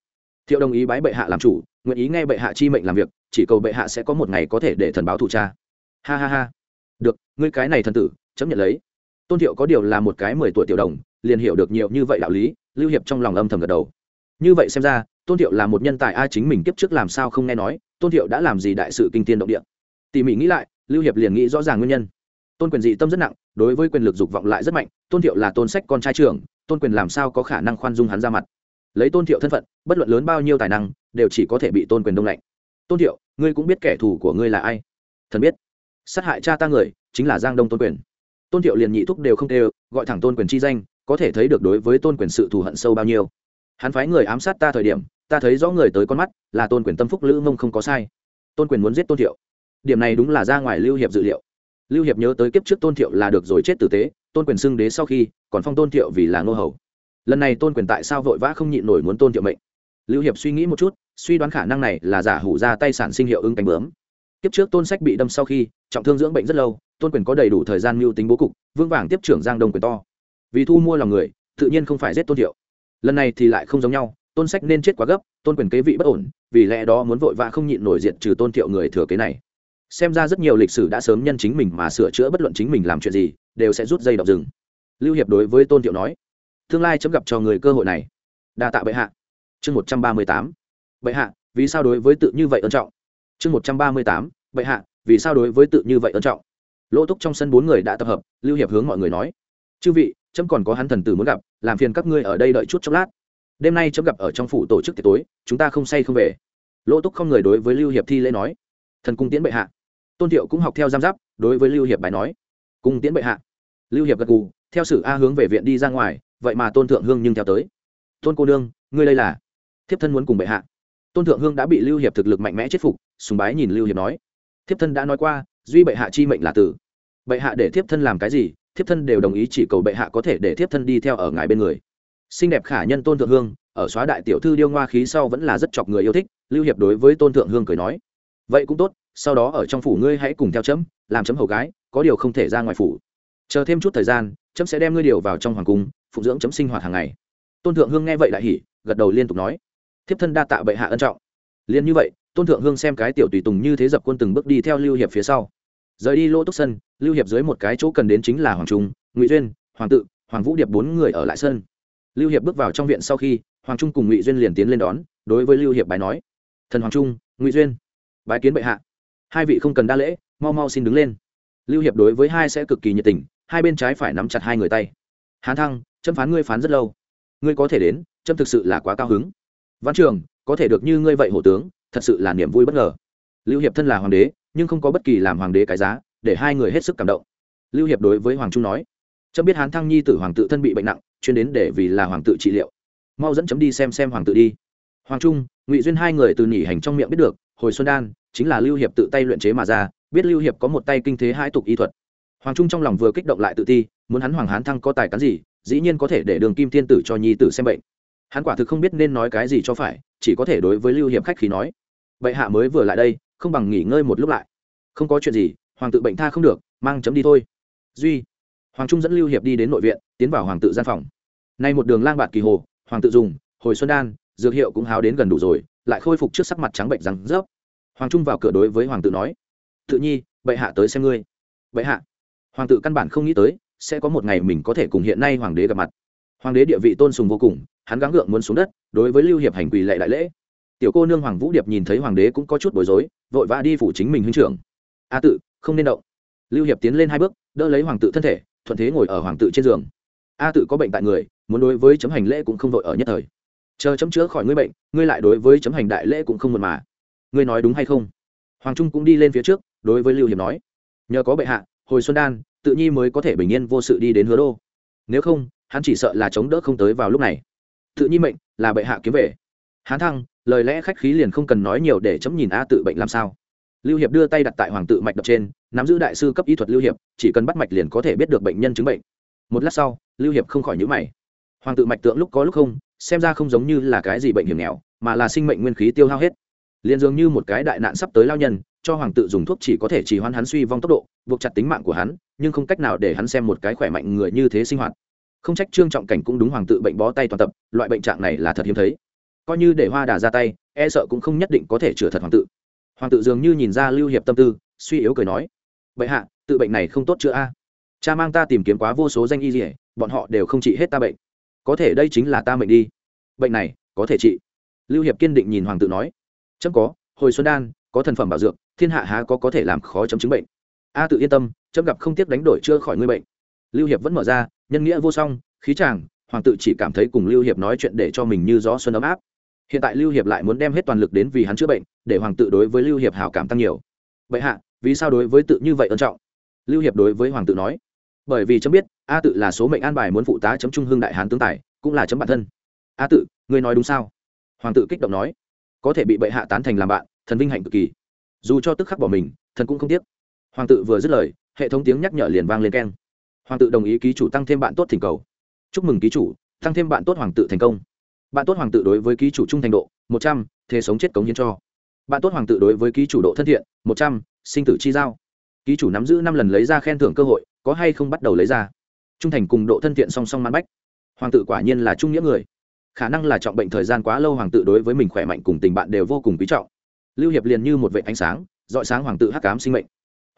A: Thiệu đồng ý bái bệ hạ làm chủ, nguyện ý nghe bệ hạ chi mệnh làm việc, chỉ cầu bệ hạ sẽ có một ngày có thể để thần báo thủ cha. Ha ha ha. Được, ngươi cái này thần tử, chấp nhận lấy. Tôn thiệu có điều là một cái mười tuổi tiểu đồng, liền hiểu được nhiều như vậy đạo lý, lưu hiệp trong lòng âm thầm gật đầu. Như vậy xem ra tôn thiệu là một nhân tài a chính mình kiếp trước làm sao không nghe nói, tôn thiệu đã làm gì đại sự kinh tiên động địa. Tỉ mỉ nghĩ lại, lưu hiệp liền nghĩ rõ ràng nguyên nhân. Tôn quyền dị tâm rất nặng, đối với quyền lực dục vọng lại rất mạnh, tôn thiệu là tôn sách con trai trưởng, tôn quyền làm sao có khả năng khoan dung hắn ra mặt. Lấy tôn thiệu thân phận, bất luận lớn bao nhiêu tài năng, đều chỉ có thể bị tôn quyền đông lạnh. Tôn thiệu, ngươi cũng biết kẻ thù của ngươi là ai? Thần biết. Sát hại cha ta người, chính là giang đông tôn quyền. Tôn thiệu liền nhị thúc đều không đều gọi thẳng tôn quyền chi danh, có thể thấy được đối với tôn quyền sự thù hận sâu bao nhiêu. Hắn phái người ám sát ta thời điểm ta thấy rõ người tới con mắt, là tôn quyền tâm phúc lữ mông không có sai. Tôn quyền muốn giết tôn thiệu. Điểm này đúng là ra ngoài lưu hiệp dự liệu. Lưu hiệp nhớ tới kiếp trước tôn thiệu là được rồi chết tử tế, tôn quyền xưng đế sau khi, còn phong tôn thiệu vì là ngô hầu. Lần này tôn quyền tại sao vội vã không nhịn nổi muốn tôn thiệu mệnh? Lưu hiệp suy nghĩ một chút, suy đoán khả năng này là giả hủ ra tay sản sinh hiệu ứng cánh bướm. Kiếp trước tôn sách bị đâm sau khi, trọng thương dưỡng bệnh rất lâu, tôn quyền có đầy đủ thời gian mưu tính bố cục vương vàng tiếp trưởng giang đông quyền to. Vì thu mua lòng người, tự nhiên không phải giết tôn thiệu. Lần này thì lại không giống nhau tôn sách nên chết quá gấp, tôn quyền kế vị bất ổn, vì lẽ đó muốn vội vã không nhịn nổi diện trừ tôn thiệu người thừa kế này. Xem ra rất nhiều lịch sử đã sớm nhân chính mình mà sửa chữa bất luận chính mình làm chuyện gì, đều sẽ rút dây đọc rừng. Lưu hiệp đối với tôn thiệu nói, tương lai chấm gặp cho người cơ hội này. Đa tạ bệ hạ. Chương một trăm ba mươi tám. Bệ hạ, vì sao đối với tự như vậy ân trọng? Chương một trăm ba mươi tám. Bệ hạ, vì sao đối với tự như vậy ân trọng? Lỗ túc trong sân bốn người đã tập hợp, lưu hiệp hướng mọi người nói, chư vị, chấm còn có hắn thần tử muốn gặp, làm phiền các ngươi ở đây đợi chút chốc lát đêm nay chấm gặp ở trong phủ tổ chức tiệc tối, chúng ta không say không về. Lỗ túc không người đối với lưu hiệp thi lễ nói. Thần cung tiễn bệ hạ. Tôn thiệu cũng học theo giam giáp, đối với lưu hiệp bài nói. Cung tiễn bệ hạ. Lưu hiệp gật gù, theo sử a hướng về viện đi ra ngoài, vậy mà tôn thượng hương nhưng theo tới. Tôn cô đương ngươi đây là? Thiếp thân muốn cùng bệ hạ. Tôn thượng hương đã bị lưu hiệp thực lực mạnh mẽ chết phục, sùng bái nhìn lưu hiệp nói. Thiếp thân đã nói qua, duy bệ hạ chi mệnh là tử. Bệ hạ để thiếp thân làm cái gì, thiếp thân đều đồng ý chỉ cầu bệ hạ có thể để thiếp thân đi theo ở ngài bên người xinh đẹp khả nhân tôn thượng hương, ở xóa đại tiểu thư điêu ngoa khí sau vẫn là rất chọc người yêu thích, lưu hiệp đối với tôn thượng hương cười nói. Vậy cũng tốt, sau đó ở trong phủ ngươi hãy cùng theo chấm, làm chấm hầu gái, có điều không thể ra ngoài phủ. Chờ thêm chút thời gian, chấm sẽ đem ngươi điều vào trong hoàng cung, phụng dưỡng chấm sinh hoạt hàng ngày. Tôn thượng hương nghe vậy lại hỉ, gật đầu liên tục nói. Thiếp thân đa tạ bệ hạ ân trọng. Liền như vậy, tôn thượng hương xem cái tiểu tùy tùng như thế dập quân từng bước đi theo lưu hiệp phía sau. Rời đi lỗ túc sân, lưu hiệp dưới một cái chỗ cần đến chính là hoàng trung, ngụy duyên, hoàng tự, hoàng vũ điệp bốn người ở lại sân lưu hiệp bước vào trong viện sau khi, hoàng trung cùng ngụy duyên liền tiến lên đón, đối với lưu hiệp bài nói, thần hoàng trung, ngụy duyên, bái kiến bệ hạ. Hai vị không cần đa lễ, mau mau xin đứng lên. Lưu hiệp đối với hai sẽ cực kỳ nhiệt tình, hai bên trái phải nắm chặt hai người tay. Hán thăng châm phán ngươi phán rất lâu. Ngươi có thể đến châm thực sự là quá cao hứng. Văn trường, có thể được như ngươi vậy hổ tướng, thật sự là niềm vui bất ngờ. Lưu hiệp thân là hoàng đế, nhưng không có bất kỳ làm hoàng đế cái giá, để hai người hết sức cảm động. Lưu hiệp đối với hoàng trung nói, chấm biết hán thăng nhi tử hoàng tự thân bị bệnh nặng chuyên đến để vì là hoàng tự trị liệu. Mau dẫn chấm đi xem xem hoàng tự đi. Hoàng trung, ngụy duyên hai người từ nhỉ hành trong miệng biết được, hồi xuân đan, chính là lưu hiệp tự tay luyện chế mà ra, biết lưu hiệp có một tay kinh thế hai tục y thuật. Hoàng trung trong lòng vừa kích động lại tự ti, muốn hắn hoàng hán thăng có tài cán gì, dĩ nhiên có thể để đường kim thiên tử cho nhi tử xem bệnh. Hắn quả thực không biết nên nói cái gì cho phải, chỉ có thể đối với lưu hiệp khách khí nói. Bệ hạ mới vừa lại đây, không bằng nghỉ ngơi một lúc lại. Không có chuyện gì, hoàng tự bệnh tha không được, mang chấm đi thôi. Duy hoàng trung dẫn lưu hiệp đi đến nội viện, tiến vào hoàng tự gian phòng. Nay một đường lang bạt kỳ hồ, hoàng tự dùng, hồi xuân đan, dược hiệu cũng háo đến gần đủ rồi, lại khôi phục trước sắc mặt trắng bệnh răng rớp. Hoàng trung vào cửa đối với hoàng tự nói, tự nhi, bệ hạ tới xem ngươi. Bệ hạ. Hoàng tự căn bản không nghĩ tới, sẽ có một ngày mình có thể cùng hiện nay hoàng đế gặp mặt. Hoàng đế địa vị tôn sùng vô cùng, hắn gắng gượng muốn xuống đất, đối với lưu hiệp hành quỳ lệ đại lễ. Tiểu cô nương hoàng vũ điệp nhìn thấy hoàng đế cũng có chút bối rối, vội vã đi phủ chính mình huynh trưởng. A tự, không nên động. Lưu hiệp tiến lên hai bước, đỡ lấy hoàng tự thân thể thuận thế ngồi ở hoàng tự trên giường. A tự có bệnh tại người, muốn đối với chấm hành lễ cũng không vội ở nhất thời. Chờ chấm chữa khỏi ngươi bệnh, ngươi lại đối với chấm hành đại lễ cũng không mượn mà. Ngươi nói đúng hay không? Hoàng trung cũng đi lên phía trước, đối với lưu hiệp nói. Nhờ có bệ hạ, hồi xuân đan, tự nhi mới có thể bình yên vô sự đi đến hứa đô. Nếu không, hắn chỉ sợ là chống đỡ không tới vào lúc này. Tự nhi mệnh, là bệ hạ kiếm về. Hán thăng, lời lẽ khách khí liền không cần nói nhiều để chấm nhìn a tự bệnh làm sao lưu hiệp đưa tay đặt tại hoàng tự mạch đập trên, nắm giữ đại sư cấp y thuật lưu hiệp, chỉ cần bắt mạch liền có thể biết được bệnh nhân chứng bệnh. Một lát sau, lưu hiệp không khỏi nhữ mày. Hoàng tự mạch tượng lúc có lúc không, xem ra không giống như là cái gì bệnh hiểm nghèo, mà là sinh mệnh nguyên khí tiêu hao hết. Liền dường như một cái đại nạn sắp tới lao nhân, cho hoàng tự dùng thuốc chỉ có thể chỉ hoãn hắn suy vong tốc độ, buộc chặt tính mạng của hắn, nhưng không cách nào để hắn xem một cái khỏe mạnh người như thế sinh hoạt. Không trách trương trọng cảnh cũng đúng hoàng tự bệnh bó tay toàn tập, loại bệnh trạng này là thật hiếm thấy. Coi như để hoa đà ra tay e sợ cũng không nhất định có thể chữa thật hoàng tự hoàng tự dường như nhìn ra lưu hiệp tâm tư, suy yếu cười nói vậy hạ, tự bệnh này không tốt chữa a? Cha mang ta tìm kiếm quá vô số danh y dỉa bọn họ đều không trị hết ta bệnh. Có thể đây chính là ta mệnh đi. Bệnh này, có thể trị. Lưu hiệp kiên định nhìn hoàng tự nói, chấm có, hồi xuân đan, có thần phẩm bảo dược, thiên hạ há có có thể làm khó chấm chứng bệnh. A, tự yên tâm, chấm gặp không tiếc đánh đổi chưa khỏi ngươi bệnh. Lưu hiệp vẫn mở ra, nhân nghĩa vô song, khí chàng. Hoàng tự chỉ cảm thấy cùng lưu hiệp nói chuyện để cho mình như gió xuân ấm áp hiện tại lưu hiệp lại muốn đem hết toàn lực đến vì hắn chữa bệnh, để hoàng tự đối với lưu hiệp hảo cảm tăng nhiều. Vậy hạ, vì sao đối với tự như vậy ân trọng? Lưu hiệp đối với hoàng tự nói, bởi vì chấm biết, a tự là số mệnh an bài muốn phụ tá chấm trung hương đại hán tướng tài, cũng là chấm bản thân. A tự, ngươi nói đúng sao? Hoàng tự kích động nói, có thể bị bệ hạ tán thành làm bạn, thần vinh hạnh cực kỳ. Dù cho tức khắc bỏ mình, thần cũng không tiếc. Hoàng tự vừa dứt lời, hệ thống tiếng nhắc nhở liền vang lên keng. Hoàng tự đồng ý ký chủ tăng thêm bạn tốt thỉnh cầu. Chúc mừng ký chủ, tăng thêm bạn tốt hoàng tự thành công bạn tốt hoàng tự đối với ký chủ trung thành độ, một trăm thế sống chết cống hiến cho. Bạn tốt hoàng tự đối với ký chủ độ thân thiện, một trăm, sinh tử chi giao. Ký chủ nắm giữ năm lần lấy ra khen thưởng cơ hội, có hay không bắt đầu lấy ra? Trung thành cùng độ thân thiện song song mãn bách. Hoàng tự quả nhiên là trung nghĩa người. Khả năng là trọng bệnh thời gian quá lâu hoàng tự đối với mình khỏe mạnh cùng tình bạn đều vô cùng quý trọng. Lưu hiệp liền như một vệ ánh sáng dọi sáng hoàng tự hắc cám sinh mệnh.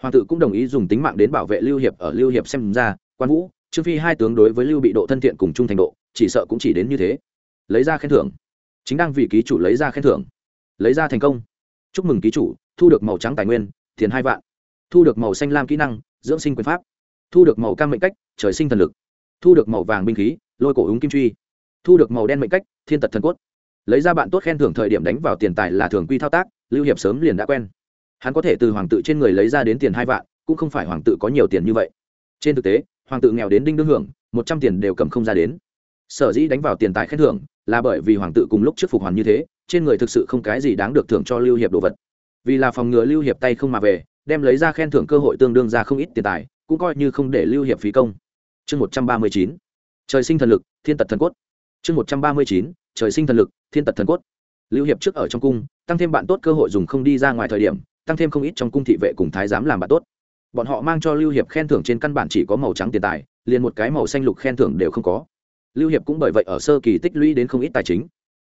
A: Hoàng tự cũng đồng ý dùng tính mạng đến bảo vệ lưu hiệp ở lưu hiệp xem ra, quan vũ, trương phi hai tướng đối với lưu bị độ thân thiện cùng trung thành độ, chỉ sợ cũng chỉ đến như thế lấy ra khen thưởng. Chính đang vì ký chủ lấy ra khen thưởng. Lấy ra thành công. Chúc mừng ký chủ, thu được màu trắng tài nguyên, tiền hai vạn. Thu được màu xanh lam kỹ năng, dưỡng sinh quyền pháp. Thu được màu cam mệnh cách, trời sinh thần lực. Thu được màu vàng binh khí, lôi cổ ứng kim truy. Thu được màu đen mệnh cách, thiên tật thần cốt. Lấy ra bạn tốt khen thưởng thời điểm đánh vào tiền tài là thường quy thao tác, lưu hiệp sớm liền đã quen. Hắn có thể từ hoàng tự trên người lấy ra đến tiền hai vạn, cũng không phải hoàng tự có nhiều tiền như vậy. Trên thực tế, hoàng tự nghèo đến đinh đương hưởng, một trăm tiền đều cầm không ra đến. Sở dĩ đánh vào tiền tài khen thưởng là bởi vì hoàng tự cùng lúc trước phục hoàn như thế, trên người thực sự không cái gì đáng được thưởng cho lưu hiệp đồ vật. Vì là phòng ngừa lưu hiệp tay không mà về, đem lấy ra khen thưởng cơ hội tương đương ra không ít tiền tài, cũng coi như không để lưu hiệp phí công. Chương một trăm ba mươi chín, trời sinh thần lực, thiên tật thần cốt. Chương một trăm ba mươi chín, trời sinh thần lực, thiên tật thần cốt. Lưu hiệp trước ở trong cung, tăng thêm bạn tốt cơ hội dùng không đi ra ngoài thời điểm, tăng thêm không ít trong cung thị vệ cùng thái giám làm bạn tốt. Bọn họ mang cho lưu hiệp khen thưởng trên căn bản chỉ có màu trắng tiền tài, liền một cái màu xanh lục khen thưởng đều không có lưu hiệp cũng bởi vậy ở sơ kỳ tích lũy đến không ít tài chính.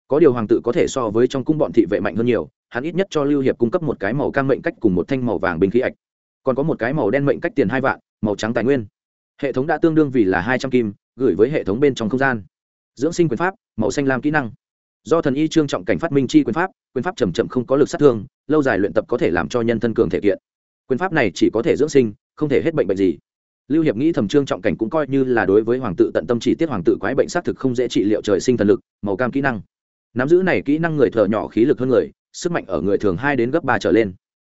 A: Có điều hoàng tự có thể so với trong cung bọn thị vệ mạnh hơn nhiều, hắn ít nhất cho lưu hiệp cung cấp một cái màu cam mệnh cách cùng một thanh màu vàng bình khí ạch. Còn có một cái màu đen mệnh cách tiền hai vạn, màu trắng tài nguyên. Hệ thống đã tương đương vì là hai trăm kim, gửi với hệ thống bên trong không gian. Dưỡng sinh quyền pháp, màu xanh lam kỹ năng. Do thần y trương trọng cảnh phát minh chi quyền pháp quyền pháp chầm chậm không có lực sát thương, lâu dài luyện tập có thể làm cho nhân thân cường thể kiện. Quyền pháp này chỉ có thể dưỡng sinh, không thể hết bệnh bệnh gì lưu hiệp nghĩ thầm trương trọng cảnh cũng coi như là đối với hoàng tự tận tâm chỉ tiết hoàng tự quái bệnh xác thực không dễ trị liệu trời sinh thần lực, màu cam kỹ năng. Nắm giữ này kỹ năng người thợ nhỏ khí lực hơn người, sức mạnh ở người thường hai đến gấp ba trở lên.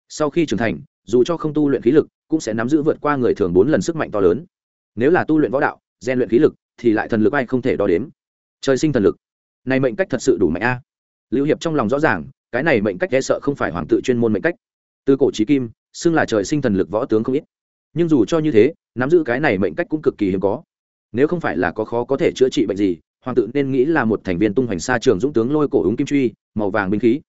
A: Sau khi trưởng thành, dù cho không tu luyện khí lực, cũng sẽ nắm giữ vượt qua người thường bốn lần sức mạnh to lớn. Nếu là tu luyện võ đạo gian luyện khí lực, thì lại thần lực ai không thể đo đếm. Trời sinh thần lực. Này mệnh cách thật sự đủ mạnh a. Lưu hiệp trong lòng rõ ràng, cái này mệnh cách e sợ không phải hoàng tự chuyên môn mệnh cách. Từ cổ trí kim, xưng là trời sinh thần lực võ tướng không ít nhưng dù cho như thế, nắm giữ cái này mệnh cách cũng cực kỳ hiếm có. Nếu không phải là có khó có thể chữa trị bệnh gì, hoàng tự nên nghĩ là một thành viên tung hoành xa trường dũng tướng lôi cổ ứng kim truy, màu vàng binh khí.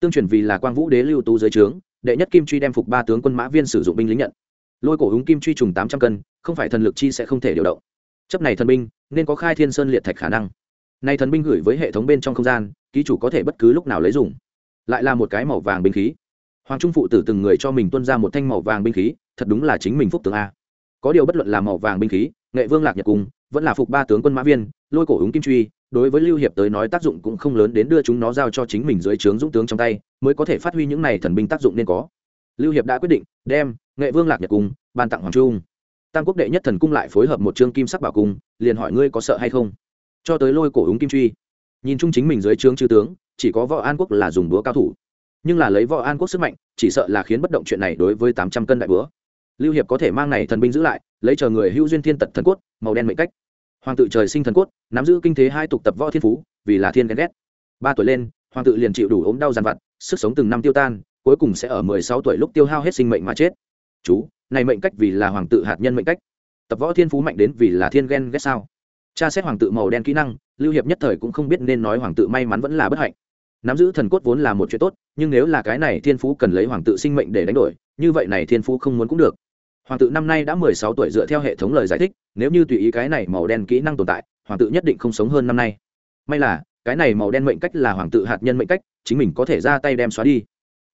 A: Tương truyền vì là quang vũ đế lưu tú dưới trướng, đệ nhất kim truy đem phục ba tướng quân mã viên sử dụng binh lính nhận. Lôi cổ ứng kim truy trùng tám trăm cân, không phải thần lực chi sẽ không thể điều động. Chấp này thần binh, nên có khai thiên sơn liệt thạch khả năng. Nay thần binh gửi với hệ thống bên trong không gian, ký chủ có thể bất cứ lúc nào lấy dùng. Lại là một cái màu vàng binh khí. Hoàng trung phụ tử từng người cho mình tuân ra một thanh màu vàng binh khí thật đúng là chính mình phúc tướng a. Có điều bất luận là màu vàng binh khí, nghệ vương lạc nhật cung vẫn là phục ba tướng quân mã viên, lôi cổ ứng kim truy, đối với lưu hiệp tới nói tác dụng cũng không lớn đến đưa chúng nó giao cho chính mình dưới trướng dũng tướng trong tay, mới có thể phát huy những này thần binh tác dụng nên có. Lưu hiệp đã quyết định, đem nghệ vương lạc nhật cung ban tặng hoàng trung. Tam quốc đệ nhất thần cung lại phối hợp một trương kim sắc bảo cung, liền hỏi ngươi có sợ hay không? Cho tới lôi cổ ứng kim truy. Nhìn chung chính mình dưới trướng chư tướng, chỉ có võ an quốc là dùng búa cao thủ. Nhưng là lấy võ an quốc sức mạnh, chỉ sợ là khiến bất động chuyện này đối với tám trăm cân đại búa lưu hiệp có thể mang này thần binh giữ lại, lấy chờ người hữu duyên thiên tật thần cốt, màu đen mệnh cách. Hoàng tự trời sinh thần cốt, nắm giữ kinh thế hai tục tập võ thiên phú, vì là thiên ghen ghét. Ba tuổi lên, hoàng tự liền chịu đủ ốm đau dằn vặt, sức sống từng năm tiêu tan, cuối cùng sẽ ở mười sáu tuổi lúc tiêu hao hết sinh mệnh mà chết. Chú, này mệnh cách vì là hoàng tự hạt nhân mệnh cách. Tập võ thiên phú mạnh đến vì là thiên ghen ghét sao? Cha xét hoàng tự màu đen kỹ năng, lưu hiệp nhất thời cũng không biết nên nói hoàng tự may mắn vẫn là bất hạnh. Nắm giữ thần cốt vốn là một chuyện tốt, nhưng nếu là cái này thiên phú cần lấy hoàng tự sinh mệnh để đánh đổi, như vậy này thiên phú không muốn cũng được hoàng tự năm nay đã mười sáu tuổi dựa theo hệ thống lời giải thích, nếu như tùy ý cái này màu đen kỹ năng tồn tại, hoàng tự nhất định không sống hơn năm nay. May là, cái này màu đen mệnh cách là hoàng tự hạt nhân mệnh cách, chính mình có thể ra tay đem xóa đi.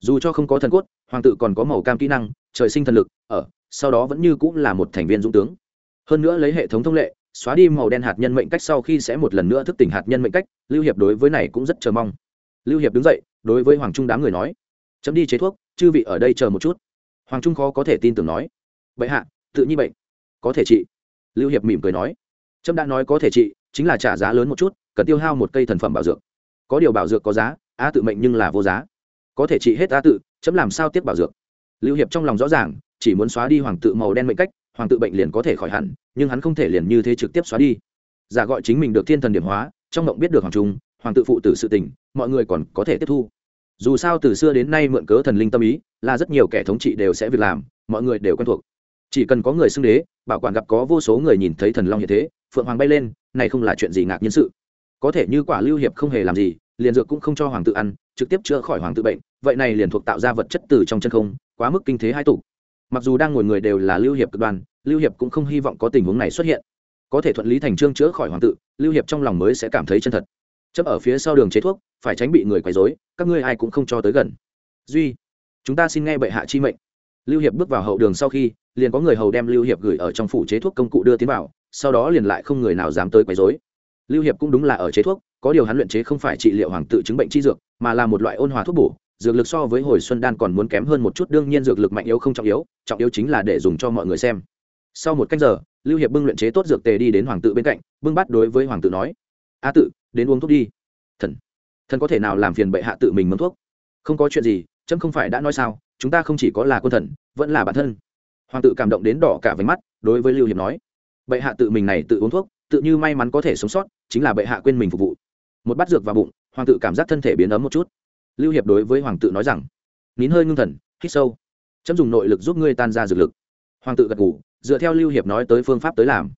A: Dù cho không có thần cốt, hoàng tự còn có màu cam kỹ năng, trời sinh thần lực, ở, sau đó vẫn như cũng là một thành viên dũng tướng. Hơn nữa lấy hệ thống thông lệ, xóa đi màu đen hạt nhân mệnh cách sau khi sẽ một lần nữa thức tỉnh hạt nhân mệnh cách, lưu hiệp đối với này cũng rất chờ mong. Lưu hiệp đứng dậy, đối với hoàng trung đám người nói, chấm đi chế thuốc, chư vị ở đây chờ một chút. Hoàng trung khó có thể tin tưởng nói bệ hạ, tự nhi bệnh. Có thể trị. Lưu hiệp mỉm cười nói. Trâm đã nói có thể trị, chính là trả giá lớn một chút, cần tiêu hao một cây thần phẩm bảo dược. Có điều bảo dược có giá a tự mệnh nhưng là vô giá. Có thể trị hết a tự chấm làm sao tiếp bảo dược? Lưu hiệp trong lòng rõ ràng, chỉ muốn xóa đi hoàng tự màu đen mệnh cách, hoàng tự bệnh liền có thể khỏi hẳn, nhưng hắn không thể liền như thế trực tiếp xóa đi. Giả gọi chính mình được thiên thần điểm hóa, trong mộng biết được hoàng trung, hoàng tự phụ tử sự tình, mọi người còn có thể tiếp thu. Dù sao từ xưa đến nay mượn cớ thần linh tâm ý, là rất nhiều kẻ thống trị đều sẽ việc làm, mọi người đều quen thuộc chỉ cần có người xưng đế, bảo quản gặp có vô số người nhìn thấy thần long như thế, phượng hoàng bay lên, này không là chuyện gì ngạc nhiên sự. Có thể như quả lưu hiệp không hề làm gì, liền dược cũng không cho hoàng tự ăn, trực tiếp chữa khỏi hoàng tự bệnh, vậy này liền thuộc tạo ra vật chất từ trong chân không, quá mức kinh thế hai tụ. Mặc dù đang ngồi người đều là lưu hiệp cực đoan, lưu hiệp cũng không hy vọng có tình huống này xuất hiện. Có thể thuận lý thành trương chữa khỏi hoàng tự lưu hiệp trong lòng mới sẽ cảm thấy chân thật. Chấp ở phía sau đường chế thuốc, phải tránh bị người quấy rối, các ngươi ai cũng không cho tới gần. Duy, chúng ta xin nghe bệ hạ chi mệnh lưu hiệp bước vào hậu đường sau khi, liền có người hầu đem lưu hiệp gửi ở trong phủ chế thuốc công cụ đưa tiến vào, sau đó liền lại không người nào dám tới quấy rối. Lưu hiệp cũng đúng là ở chế thuốc, có điều hắn luyện chế không phải trị liệu hoàng tự chứng bệnh chi dược, mà là một loại ôn hòa thuốc bổ, dược lực so với hồi xuân đan còn muốn kém hơn một chút, đương nhiên dược lực mạnh yếu không trọng yếu trọng yếu chính là để dùng cho mọi người xem. Sau một cách giờ, lưu hiệp bưng luyện chế tốt dược tề đi đến hoàng tự bên cạnh, bưng bắt đối với hoàng tự nói, a tự, đến uống thuốc đi. Thần thần có thể nào làm phiền bệ hạ tự mình mâm thuốc? Không có chuyện gì trâm không phải đã nói sao chúng ta không chỉ có là quân thần, vẫn là bản thân. Hoàng tự cảm động đến đỏ cả váy mắt, đối với lưu hiệp nói, bệ hạ tự mình này tự uống thuốc, tự như may mắn có thể sống sót, chính là bệ hạ quên mình phục vụ. Một bát dược vào bụng, hoàng tự cảm giác thân thể biến ấm một chút. Lưu hiệp đối với hoàng tự nói rằng, nín hơi ngưng thần, hít sâu. Chấm dùng nội lực giúp ngươi tan ra dược lực. Hoàng tự gật ngủ dựa theo lưu hiệp nói tới phương pháp tới làm.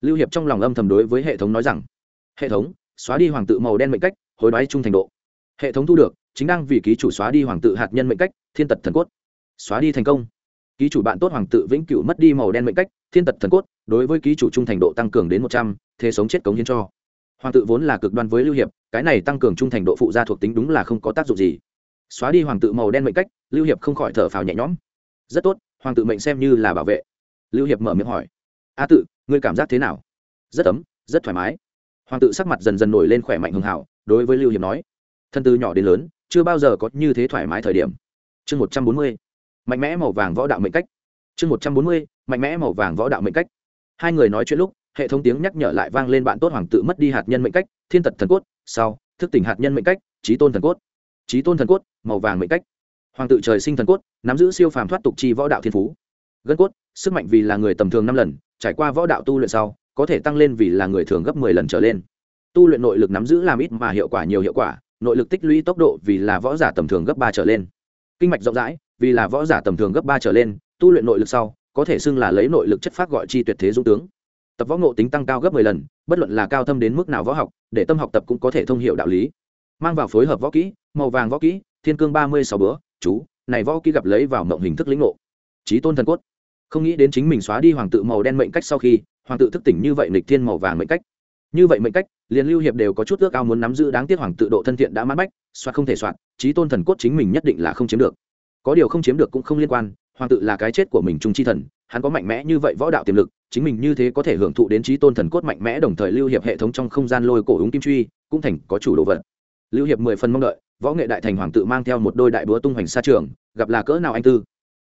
A: Lưu hiệp trong lòng âm thầm đối với hệ thống nói rằng, hệ thống, xóa đi hoàng tự màu đen mệnh cách, hối đoái trung thành độ. Hệ thống thu được chính đang vì ký chủ xóa đi hoàng tự hạt nhân mệnh cách, thiên tật thần cốt. Xóa đi thành công. Ký chủ bạn tốt hoàng tự vĩnh cửu mất đi màu đen mệnh cách, thiên tật thần cốt, đối với ký chủ trung thành độ tăng cường đến một trăm, thế sống chết cống hiến cho. Hoàng tự vốn là cực đoan với lưu hiệp, cái này tăng cường trung thành độ phụ gia thuộc tính đúng là không có tác dụng gì. Xóa đi hoàng tự màu đen mệnh cách, lưu hiệp không khỏi thở phào nhẹ nhõm. Rất tốt, hoàng tự mệnh xem như là bảo vệ. Lưu hiệp mở miệng hỏi. A tự, ngươi cảm giác thế nào? Rất ấm, rất thoải mái. Hoàng tự sắc mặt dần dần nổi lên khỏe mạnh hưng hảo, đối với lưu hiệp nói. Thân từ nhỏ đến lớn chưa bao giờ có như thế thoải mái thời điểm. Chương một trăm bốn mươi, mạnh mẽ màu vàng võ đạo mệnh cách. Chương một trăm bốn mươi, mạnh mẽ màu vàng võ đạo mệnh cách. Hai người nói chuyện lúc, hệ thống tiếng nhắc nhở lại vang lên bạn tốt hoàng tự mất đi hạt nhân mệnh cách, thiên tật thần cốt, sau, thức tỉnh hạt nhân mệnh cách, trí tôn thần cốt. Trí tôn thần cốt, màu vàng mệnh cách. Hoàng tự trời sinh thần cốt, nắm giữ siêu phàm thoát tục chi võ đạo thiên phú. Gân cốt, sức mạnh vì là người tầm thường năm lần, trải qua võ đạo tu luyện sau, có thể tăng lên vì là người thường gấp mười lần trở lên. Tu luyện nội lực nắm giữ làm ít mà hiệu quả nhiều hiệu quả nội lực tích lũy tốc độ vì là võ giả tầm thường gấp ba trở lên. Kinh mạch rộng rãi, vì là võ giả tầm thường gấp ba trở lên, tu luyện nội lực sau, có thể xưng là lấy nội lực chất phát gọi chi tuyệt thế dũng tướng. Tập võ ngộ tính tăng cao gấp mười lần, bất luận là cao thâm đến mức nào võ học, để tâm học tập cũng có thể thông hiểu đạo lý. Mang vào phối hợp võ kỹ, màu vàng võ kỹ, thiên cương ba mươi sáu bữa, chú, này võ kỹ gặp lấy vào mộng hình thức lĩnh ngộ. Trí tôn thần cốt. Không nghĩ đến chính mình xóa đi hoàng tự màu đen mệnh cách sau khi, hoàng tự thức tỉnh như vậy nghịch thiên màu vàng mệnh cách. Như vậy mệnh cách liền lưu hiệp đều có chút ước ao muốn nắm giữ đáng tiếc hoàng tự độ thân thiện đã mãn bách, soạt không thể soạt trí tôn thần cốt chính mình nhất định là không chiếm được. Có điều không chiếm được cũng không liên quan, hoàng tự là cái chết của mình trung chi thần, hắn có mạnh mẽ như vậy võ đạo tiềm lực, chính mình như thế có thể hưởng thụ đến trí tôn thần cốt mạnh mẽ đồng thời lưu hiệp hệ thống trong không gian lôi cổ ứng kim truy, cũng thành có chủ đồ vật. Lưu hiệp mười phần mong đợi, võ nghệ đại thành hoàng tự mang theo một đôi đại búa tung hoành xa trường, gặp là cỡ nào anh tư.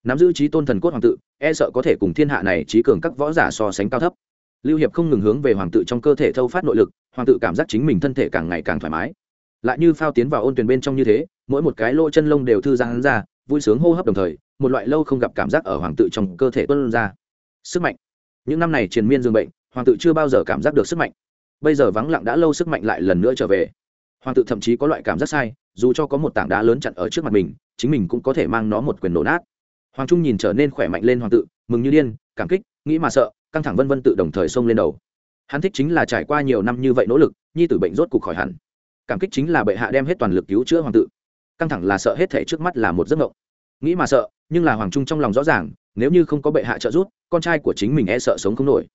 A: Nắm giữ trí tôn thần cốt hoàng tự e sợ có thể cùng thiên hạ này trí cường các võ giả so sánh cao thấp lưu hiệp không ngừng hướng về hoàng tự trong cơ thể thâu phát nội lực, hoàng tự cảm giác chính mình thân thể càng ngày càng thoải mái. Lại như phao tiến vào ôn tuyển bên trong như thế, mỗi một cái lỗ chân lông đều thư giãn ra, vui sướng hô hấp đồng thời, một loại lâu không gặp cảm giác ở hoàng tự trong cơ thể tuân ra. Sức mạnh. Những năm này triền miên dương bệnh, hoàng tự chưa bao giờ cảm giác được sức mạnh. Bây giờ vắng lặng đã lâu sức mạnh lại lần nữa trở về. Hoàng tự thậm chí có loại cảm giác sai, dù cho có một tảng đá lớn chặn ở trước mặt mình, chính mình cũng có thể mang nó một quyền nổ nát. Hoàng trung nhìn trở nên khỏe mạnh lên hoàng tự, mừng như điên, cảm kích, nghĩ mà sợ căng thẳng vân vân tự đồng thời xông lên đầu. Hắn thích chính là trải qua nhiều năm như vậy nỗ lực, nhi tử bệnh rốt cục khỏi hẳn. Cảm kích chính là bệ hạ đem hết toàn lực cứu chữa hoàng tự. Căng thẳng là sợ hết thể trước mắt là một giấc mộng. Nghĩ mà sợ, nhưng là hoàng trung trong lòng rõ ràng, nếu như không có bệ hạ trợ giúp, con trai của chính mình e sợ sống không nổi.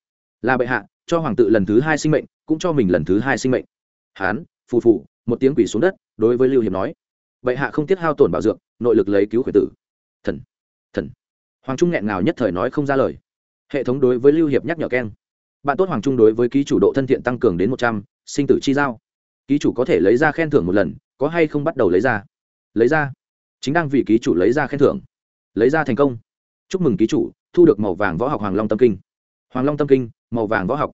A: Là bệ hạ, cho hoàng tự lần thứ hai sinh mệnh, cũng cho mình lần thứ hai sinh mệnh. Hán, phù phù, một tiếng quỷ xuống đất, đối với lưu hiệp nói. Bệ hạ không tiết hao tổn bảo dược, nội lực lấy cứu khuyển tử. Thần thần. Hoàng trung nghẹn ngào nhất thời nói không ra lời hệ thống đối với lưu hiệp nhắc nhở keng. Bạn tốt hoàng trung đối với ký chủ độ thân thiện tăng cường đến một trăm, sinh tử chi giao. Ký chủ có thể lấy ra khen thưởng một lần, có hay không bắt đầu lấy ra? Lấy ra. Chính đang vì ký chủ lấy ra khen thưởng. Lấy ra thành công. Chúc mừng ký chủ, thu được màu vàng võ học hoàng long tâm kinh. Hoàng long tâm kinh, màu vàng võ học.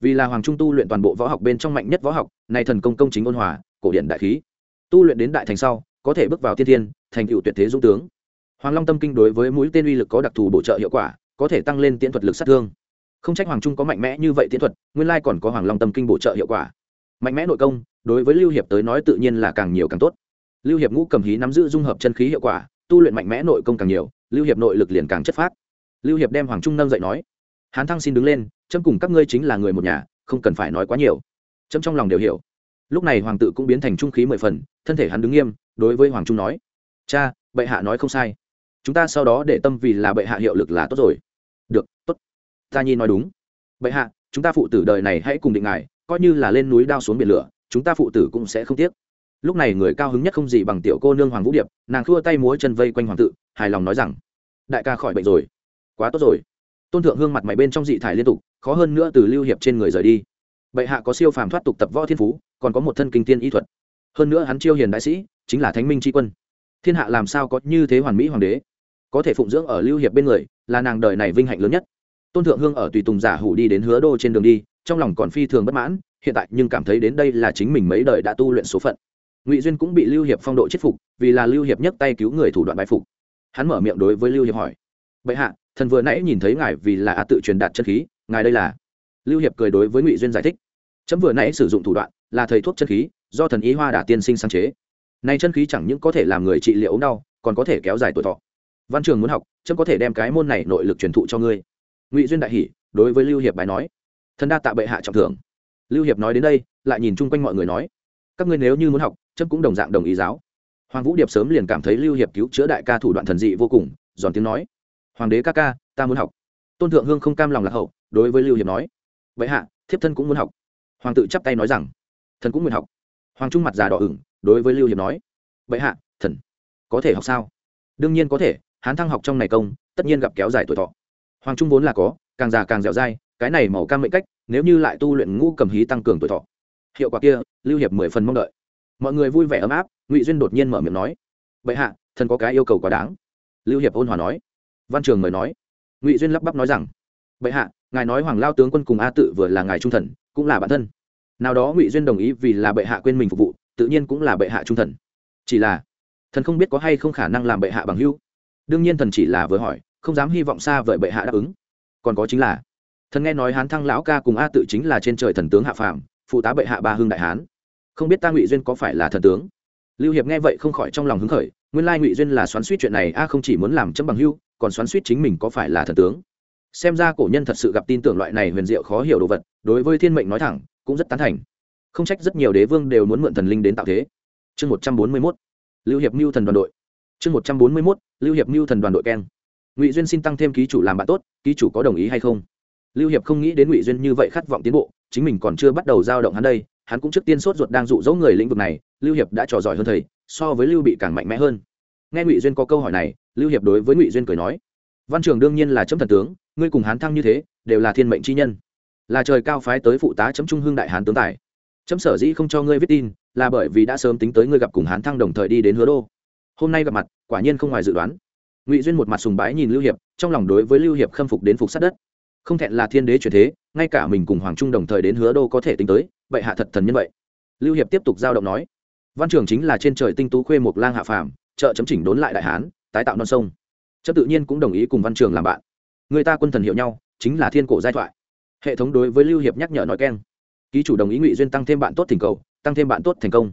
A: Vì là hoàng trung tu luyện toàn bộ võ học bên trong mạnh nhất võ học này thần công công chính ôn hòa, cổ điển đại khí. Tu luyện đến đại thành sau, có thể bước vào tiên thiên, thành cựu tuyệt thế dũng tướng. Hoàng long tâm kinh đối với mũi tên uy lực có đặc thù bổ trợ hiệu quả có thể tăng lên tiễn thuật lực sát thương. Không trách hoàng trung có mạnh mẽ như vậy tiễn thuật, nguyên lai còn có hoàng long tâm kinh bổ trợ hiệu quả. Mạnh mẽ nội công, đối với lưu hiệp tới nói tự nhiên là càng nhiều càng tốt. Lưu hiệp ngũ cầm hí nắm giữ dung hợp chân khí hiệu quả, tu luyện mạnh mẽ nội công càng nhiều, lưu hiệp nội lực liền càng chất phát lưu hiệp đem hoàng trung nâng dậy nói, hán thăng xin đứng lên trâm cùng các ngươi chính là người một nhà, không cần phải nói quá nhiều. Trâm trong lòng đều hiểu. Lúc này hoàng tự cũng biến thành trung khí mười phần, thân thể hắn đứng nghiêm, đối với hoàng trung nói, cha, bệ hạ nói không sai chúng ta sau đó để tâm vì là bệ hạ hiệu lực là tốt rồi. Được, tốt. Ta nhi nói đúng. Bệ hạ, chúng ta phụ tử đời này hãy cùng định ngài, coi như là lên núi đao xuống biển lửa, chúng ta phụ tử cũng sẽ không tiếc. Lúc này người cao hứng nhất không gì bằng tiểu cô nương hoàng vũ điệp, nàng khua tay múa chân vây quanh hoàng tự, hài lòng nói rằng, đại ca khỏi bệnh rồi. Quá tốt rồi. Tôn thượng hương mặt mày bên trong dị thải liên tục, khó hơn nữa từ lưu hiệp trên người rời đi. Bệ hạ có siêu phàm thoát tục tập võ thiên phú, còn có một thân kinh tiên y thuật. Hơn nữa hắn chiêu hiền đại sĩ, chính là thánh minh tri quân. Thiên hạ làm sao có như thế hoàn mỹ hoàng đế? Có thể phụng dưỡng ở lưu hiệp bên người, là nàng đời này vinh hạnh lớn nhất. Tôn thượng hương ở tùy tùng giả hủ đi đến hứa đô trên đường đi, trong lòng còn phi thường bất mãn, hiện tại nhưng cảm thấy đến đây là chính mình mấy đời đã tu luyện số phận. Ngụy duyên cũng bị lưu hiệp phong độ chết phục, vì là lưu hiệp nhấc tay cứu người thủ đoạn bài phục. Hắn mở miệng đối với lưu hiệp hỏi, bệ hạ, thần vừa nãy nhìn thấy ngài vì là a tự truyền đạt chân khí, ngài đây là? Lưu hiệp cười đối với ngụy duyên giải thích, chấm vừa nãy sử dụng thủ đoạn, là thầy thuốc chân khí, do thần ý hoa đả tiên sinh sáng chế. Nay chân khí chẳng những có thể làm người trị liệu ốm đau, còn có thể kéo dài tuổi thọ văn trường muốn học trâm có thể đem cái môn này nội lực truyền thụ cho ngươi. Ngụy duyên đại hỷ đối với lưu hiệp bài nói, thần đa tạ bệ hạ trọng thưởng. Lưu hiệp nói đến đây, lại nhìn chung quanh mọi người nói, các ngươi nếu như muốn học trâm cũng đồng dạng đồng ý giáo. Hoàng vũ điệp sớm liền cảm thấy lưu hiệp cứu chữa đại ca thủ đoạn thần dị vô cùng, giòn tiếng nói, hoàng đế ca ca, ta muốn học. Tôn thượng hương không cam lòng lạc hậu, đối với lưu hiệp nói vậy hạ, thiếp thân cũng muốn học. Hoàng tự chắp tay nói rằng, thần cũng nguyện học. Hoàng trung mặt già đỏ ửng, đối với lưu hiệp nói vậy hạ, thần, có thể học sao? Đương nhiên có thể hán thăng học trong này công, tất nhiên gặp kéo dài tuổi thọ. Hoàng trung vốn là có, càng già càng dẻo dai, cái này màu cam mệnh cách, nếu như lại tu luyện ngũ cầm hí tăng cường tuổi thọ. Hiệu quả kia, lưu hiệp mười phần mong đợi. Mọi người vui vẻ ấm áp, ngụy duyên đột nhiên mở miệng nói vậy hạ, thần có cái yêu cầu quá đáng. Lưu hiệp ôn hòa nói. Văn trường mời nói. Ngụy duyên lắp bắp nói rằng, bệ hạ, ngài nói hoàng lao tướng quân cùng a tự vừa là ngài trung thần, cũng là bản thân. Nào đó ngụy duyên đồng ý vì là bệ hạ quên mình phục vụ, tự nhiên cũng là bệ hạ trung thần. Chỉ là, thần không biết có hay không khả năng làm bệ hạ bằng hưu đương nhiên thần chỉ là vừa hỏi, không dám hy vọng xa vời bệ hạ đáp ứng. Còn có chính là, thần nghe nói hán thăng lão ca cùng a tự chính là trên trời thần tướng hạ phàm, phụ tá bệ hạ ba hương đại hán. Không biết ta ngụy duyên có phải là thần tướng? Lưu hiệp nghe vậy không khỏi trong lòng hứng khởi, nguyên lai ngụy duyên là xoắn suýt chuyện này, a không chỉ muốn làm chấm bằng hưu, còn xoắn suýt chính mình có phải là thần tướng. Xem ra cổ nhân thật sự gặp tin tưởng loại này huyền diệu khó hiểu đồ vật, đối với thiên mệnh nói thẳng, cũng rất tán thành. Không trách rất nhiều đế vương đều muốn mượn thần linh đến tạo thế. Chương một trăm bốn mươi mốt. Lưu hiệp mưu thần đoàn đội chương một trăm bốn mươi mốt, lưu hiệp mưu thần đoàn đội keng. Ngụy duyên xin tăng thêm ký chủ làm bạn tốt, ký chủ có đồng ý hay không? Lưu hiệp không nghĩ đến ngụy duyên như vậy khát vọng tiến bộ, chính mình còn chưa bắt đầu giao động hắn đây, hắn cũng trước tiên sốt ruột đang dụ dỗ người lĩnh vực này, lưu hiệp đã trò giỏi hơn thầy, so với lưu bị càng mạnh mẽ hơn. Nghe ngụy duyên có câu hỏi này, lưu hiệp đối với ngụy duyên cười nói, văn trường đương nhiên là chấm thần tướng, ngươi cùng hán thăng như thế, đều là thiên mệnh chi nhân. Là trời cao phái tới phụ tá chấm trung hương đại hán tướng tài. Chấm sở dĩ không cho ngươi viết tin, là bởi vì đã sớm tính tới ngươi gặp cùng hán thăng đồng thời đi đến hứa đô hôm nay gặp mặt, quả nhiên không ngoài dự đoán. Ngụy duyên một mặt sùng bái nhìn lưu hiệp, trong lòng đối với lưu hiệp khâm phục đến phục sát đất. Không thẹn là thiên đế chuyển thế, ngay cả mình cùng hoàng trung đồng thời đến hứa đô có thể tính tới, vậy hạ thật thần nhân vậy. Lưu hiệp tiếp tục giao động nói, văn trường chính là trên trời tinh tú khuê một lang hạ phàm, trợ chấm chỉnh đốn lại đại hán, tái tạo non sông. Chấp tự nhiên cũng đồng ý cùng văn trường làm bạn. Người ta quân thần hiệu nhau, chính là thiên cổ giai thoại. Hệ thống đối với lưu hiệp nhắc nhở nói keng. Ký chủ đồng ý ngụy duyên tăng thêm bạn tốt thỉnh cầu, tăng thêm bạn tốt thành công.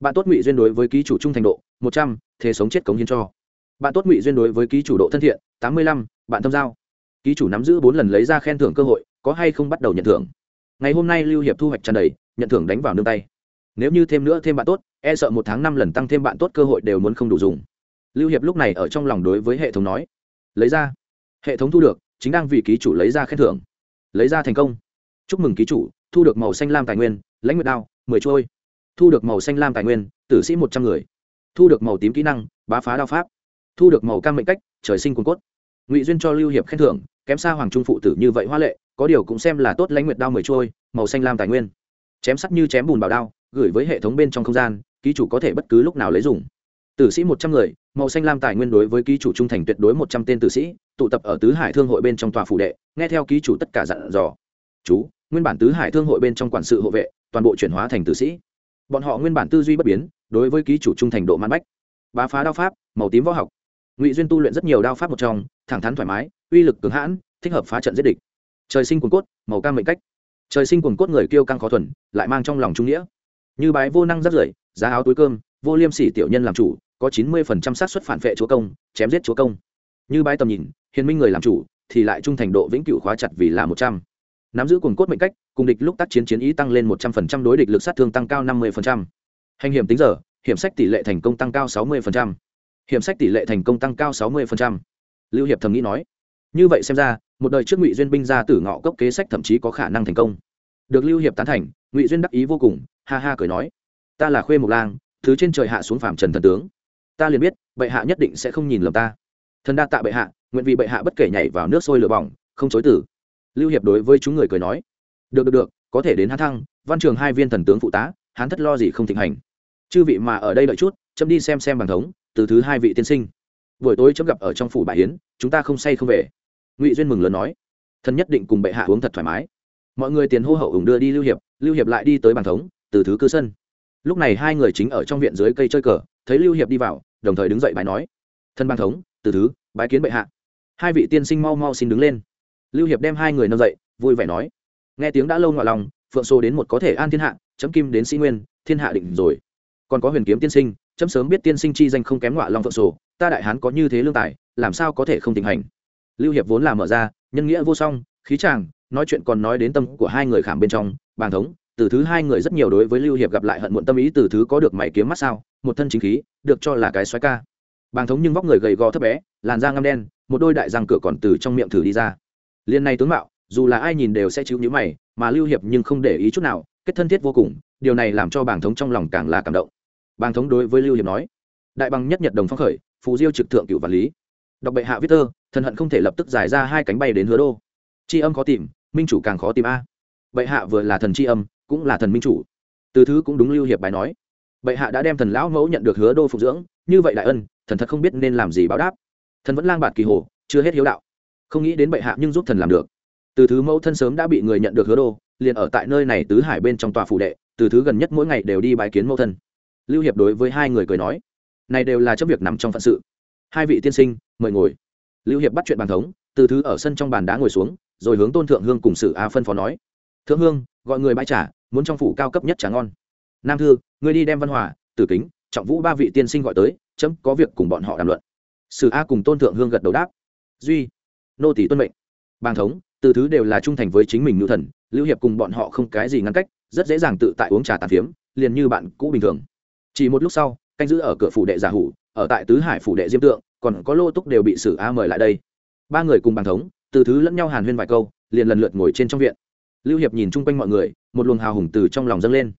A: Bạn tốt ngụy duyên đối với ký chủ trung thành độ một trăm, thế sống chết cống hiến cho. Bạn tốt ngụy duyên đối với ký chủ độ thân thiện, tám mươi lăm, bạn thâm giao. Ký chủ nắm giữ bốn lần lấy ra khen thưởng cơ hội, có hay không bắt đầu nhận thưởng? Ngày hôm nay lưu hiệp thu hoạch tràn đầy, nhận thưởng đánh vào nương tay. Nếu như thêm nữa thêm bạn tốt e sợ một tháng năm lần tăng thêm bạn tốt cơ hội đều muốn không đủ dùng. Lưu hiệp lúc này ở trong lòng đối với hệ thống nói, lấy ra. Hệ thống thu được, chính đang vì ký chủ lấy ra khen thưởng. Lấy ra thành công. Chúc mừng ký chủ, thu được màu xanh lam tài nguyên, lãnh nguyệt đao, mười trôi thu được màu xanh lam tài nguyên, tử sĩ một trăm người thu được màu tím kỹ năng, bá phá đao pháp, thu được màu cam mệnh cách, trời sinh cuốn cốt. Ngụy duyên cho lưu hiệp khen thưởng, kém xa hoàng trung phụ tử như vậy hoa lệ, có điều cũng xem là tốt lãnh nguyệt đao mười trôi, màu xanh lam tài nguyên. Chém sắt như chém bùn bảo đao, gửi với hệ thống bên trong không gian, ký chủ có thể bất cứ lúc nào lấy dùng. Tử sĩ một trăm người, màu xanh lam tài nguyên đối với ký chủ trung thành tuyệt đối một trăm tên tử sĩ, tụ tập ở tứ hải thương hội bên trong tòa phủ đệ, nghe theo ký chủ tất cả dặn dò. Chú, nguyên bản tứ hải thương hội bên trong quản sự hộ vệ, toàn bộ chuyển hóa thành tử sĩ. Bọn họ nguyên bản tư duy bất biến đối với ký chủ trung thành độ man bách. Bá phá đao pháp, màu tím võ học. Ngụy duyên tu luyện rất nhiều đao pháp một trong, thẳng thắn thoải mái, uy lực cường hãn, thích hợp phá trận giết địch. Trời sinh quần cốt, màu cam mệnh cách. Trời sinh quần cốt người kêu căng khó thuần, lại mang trong lòng trung nghĩa. Như bái vô năng rất rưởi, giá áo túi cơm, vô liêm sỉ tiểu nhân làm chủ, có chín mươi phần trăm xác suất phản vệ chúa công, chém giết chúa công. Như bái tầm nhìn, hiền minh người làm chủ, thì lại trung thành độ vĩnh cửu khóa chặt vì là một trăm. Nắm giữ quần cốt mệnh cách, cùng địch lúc tác chiến chiến ý tăng lên một trăm phần trăm, đối địch lực sát thương tăng cao năm mươi phần trăm hành hiểm tính giờ, hiểm sách tỷ lệ thành công tăng cao sáu mươi phần trăm. Hiểm sách tỷ lệ thành công tăng cao sáu mươi phần trăm. Lưu hiệp thầm nghĩ nói, như vậy xem ra, một đời trước ngụy duyên binh ra tử ngọ cốc kế sách thậm chí có khả năng thành công. Được lưu hiệp tán thành, ngụy duyên đắc ý vô cùng, ha ha cười nói, ta là khuê mộc lang, thứ trên trời hạ xuống phạm trần thần tướng. Ta liền biết, bệ hạ nhất định sẽ không nhìn lầm ta. Thần đa tạ bệ hạ, nguyện vì bệ hạ bất kể nhảy vào nước sôi lửa bỏng, không chối tử. Lưu hiệp đối với chúng người cười nói, được được được, có thể đến hán thăng, văn trường hai viên thần tướng phụ tá, hán thất lo gì không thịnh hành chư vị mà ở đây đợi chút, chấm đi xem xem bằng thống, từ thứ hai vị tiên sinh. Buổi tối chấm gặp ở trong phủ bà hiến chúng ta không say không về. Ngụy duyên mừng lớn nói. Thần nhất định cùng bệ hạ uống thật thoải mái. Mọi người tiền hô hậu ủng đưa đi lưu hiệp lưu hiệp lại đi tới bàn thống, từ thứ cư sân. Lúc này hai người chính ở trong viện dưới cây chơi cờ, thấy lưu hiệp đi vào, đồng thời đứng dậy bài nói. Thân bàn thống, từ thứ, bái kiến bệ hạ. Hai vị tiên sinh mau mau xin đứng lên. Lưu hiệp đem hai người nâng dậy, vui vẻ nói. Nghe tiếng đã lâu ngoại lòng, phượng xô đến một có thể an thiên hạ, chấm kim đến sĩ nguyên, thiên hạ định rồi còn có huyền kiếm tiên sinh chấm sớm biết tiên sinh chi danh không kém ngoại long phượng sổ ta đại hán có như thế lương tài làm sao có thể không tình hành? Lưu hiệp vốn là mở ra nhân nghĩa vô song khí chàng, nói chuyện còn nói đến tâm của hai người khảm bên trong bàn thống từ thứ hai người rất nhiều đối với lưu hiệp gặp lại hận muộn tâm ý từ thứ có được mày kiếm mắt sao một thân chính khí được cho là cái xoáy ca. Bàn thống nhưng vóc người gầy gò thấp bé làn da ngăm đen một đôi đại răng cửa còn từ trong miệng thử đi ra. Liên này tướng mạo dù là ai nhìn đều sẽ chịu nhữ mày mà lưu hiệp nhưng không để ý chút nào kết thân thiết vô cùng điều này làm cho bàng thống trong lòng càng là cảm động bàng thống đối với lưu hiệp nói, đại bằng nhất nhật đồng phong khởi, phù diêu trực thượng cựu vật lý. Đọc bệ hạ viết thơ, thần hận không thể lập tức giải ra hai cánh bay đến hứa đô. Tri âm khó tìm, minh chủ càng khó tìm a. Bệ hạ vừa là thần tri âm, cũng là thần minh chủ. Từ thứ cũng đúng lưu hiệp bài nói, bệ hạ đã đem thần lão mẫu nhận được hứa đô phục dưỡng, như vậy đại ân, thần thật không biết nên làm gì báo đáp. Thần vẫn lang bạt kỳ hồ, chưa hết hiếu đạo. Không nghĩ đến bệ hạ nhưng giúp thần làm được. Từ thứ mẫu thân sớm đã bị người nhận được hứa đô, liền ở tại nơi này tứ hải bên trong tòa phủ đệ, từ thứ gần nhất mỗi ngày đều đi bái kiến mẫu thân lưu hiệp đối với hai người cười nói, này đều là trong việc nằm trong phận sự. Hai vị tiên sinh, mời ngồi. Lưu hiệp bắt chuyện bàn thống, từ thứ ở sân trong bàn đá ngồi xuống, rồi hướng tôn thượng hương cùng sử a phân phó nói, thượng hương, gọi người bãi trả muốn trong phủ cao cấp nhất trà ngon. Nam thư người đi đem văn hòa, tử kính, trọng vũ ba vị tiên sinh gọi tới, chấm có việc cùng bọn họ đàm luận. Sử a cùng tôn thượng hương gật đầu đáp, duy, nô tỷ tuân mệnh. Bàn thống, từ thứ đều là trung thành với chính mình nữ thần, lưu hiệp cùng bọn họ không cái gì ngăn cách, rất dễ dàng tự tại uống trà tàn phiếm, liền như bạn cũ bình thường chỉ một lúc sau, canh giữ ở cửa phủ đệ giả hủ, ở tại tứ hải phủ đệ diêm tượng, còn có lô túc đều bị sử a mời lại đây. Ba người cùng bàn thống, từ thứ lẫn nhau hàn huyên vài câu, liền lần lượt ngồi trên trong viện. Lưu hiệp nhìn chung quanh mọi người, một luồng hào hùng từ trong lòng dâng lên.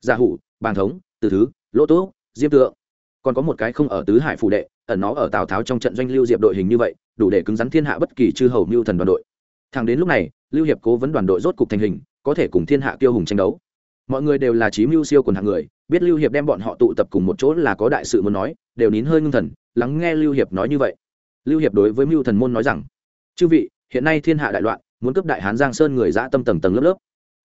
A: Giả hủ bàn thống, từ thứ lỗ túc, diêm tượng. Còn có một cái không ở tứ hải phủ đệ, ẩn nó ở tào tháo trong trận doanh lưu diệp đội hình như vậy, đủ để cứng rắn thiên hạ bất kỳ chư hầu mưu thần đoàn đội. Thẳng đến lúc này, lưu hiệp cố vấn đoàn đội rốt cục thành hình, có thể cùng thiên hạ tiêu hùng tranh đấu. Mọi người đều là trí mưu siêu quần hạng người biết lưu hiệp đem bọn họ tụ tập cùng một chỗ là có đại sự muốn nói, đều nín hơi ngưng thần, lắng nghe lưu hiệp nói như vậy. Lưu hiệp đối với mưu thần môn nói rằng, chư vị, hiện nay thiên hạ đại loạn, muốn cướp đại hán giang sơn người dã tâm tầng tầng lớp lớp.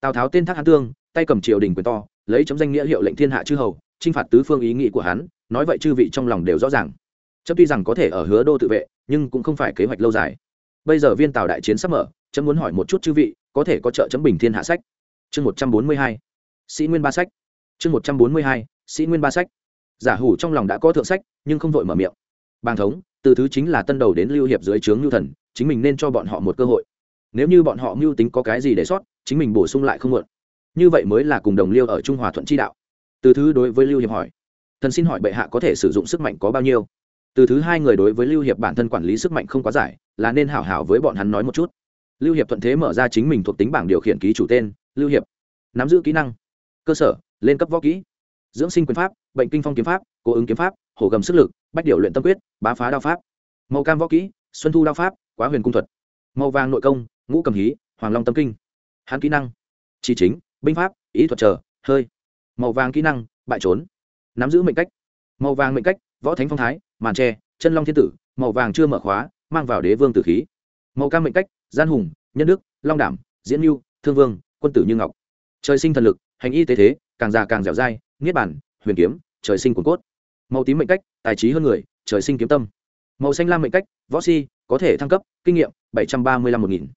A: Tào tháo tên thác hán tương, tay cầm triều đình quyền to, lấy chấm danh nghĩa hiệu lệnh thiên hạ chư hầu, chinh phạt tứ phương ý nghĩ của hắn, nói vậy chư vị trong lòng đều rõ ràng. Chấp tuy rằng có thể ở hứa đô tự vệ, nhưng cũng không phải kế hoạch lâu dài. Bây giờ viên tào đại chiến sắp mở, chấm muốn hỏi một chút chư vị, có thể có trợ chấm bình thiên hạ sách? Chương một trăm bốn mươi hai, sĩ nguyên ba sách chương một trăm bốn mươi hai, sĩ nguyên ba sách. Giả hủ trong lòng đã có thượng sách, nhưng không vội mở miệng. Bàng thống, từ thứ chính là tân đầu đến lưu hiệp dưới trướng lưu thần, chính mình nên cho bọn họ một cơ hội. Nếu như bọn họ mưu tính có cái gì để sót, chính mình bổ sung lại không muộn như vậy mới là cùng đồng liêu ở trung hòa thuận chi đạo. Từ thứ đối với lưu hiệp hỏi, thần xin hỏi bệ hạ có thể sử dụng sức mạnh có bao nhiêu? Từ thứ hai người đối với lưu hiệp bản thân quản lý sức mạnh không quá giải, là nên hảo hảo với bọn hắn nói một chút. Lưu hiệp thuận thế mở ra chính mình thuộc tính bảng điều khiển ký chủ tên, lưu hiệp, nắm giữ kỹ năng, cơ sở lên cấp võ kỹ. Dưỡng sinh quyền pháp, bệnh kinh phong kiếm pháp, cố ứng kiếm pháp, hổ gầm sức lực, bách điều luyện tâm quyết, bá phá đao pháp. Màu cam võ kỹ, xuân thu đao pháp, quá huyền cung thuật. Màu vàng nội công, ngũ cầm hí, hoàng long tâm kinh. Hán kỹ năng, chi chính, binh pháp, ý thuật trở hơi. Màu vàng kỹ năng, bại trốn. Nắm giữ mệnh cách. Màu vàng mệnh cách, võ thánh phong thái, màn tre, chân long thiên tử, màu vàng chưa mở khóa, mang vào đế vương tử khí. Màu cam mệnh cách, gian hùng, nhân đức, long đảm, diễn mưu, thương vương, quân tử như ngọc. Trời sinh thần lực, hành y tế thế càng già càng dẻo dai, niết bản huyền kiếm, trời sinh cuồn cốt. Màu tím mệnh cách, tài trí hơn người, trời sinh kiếm tâm. Màu xanh lam mệnh cách, võ si, có thể thăng cấp, kinh nghiệm, bảy trăm ba mươi năm một nghìn.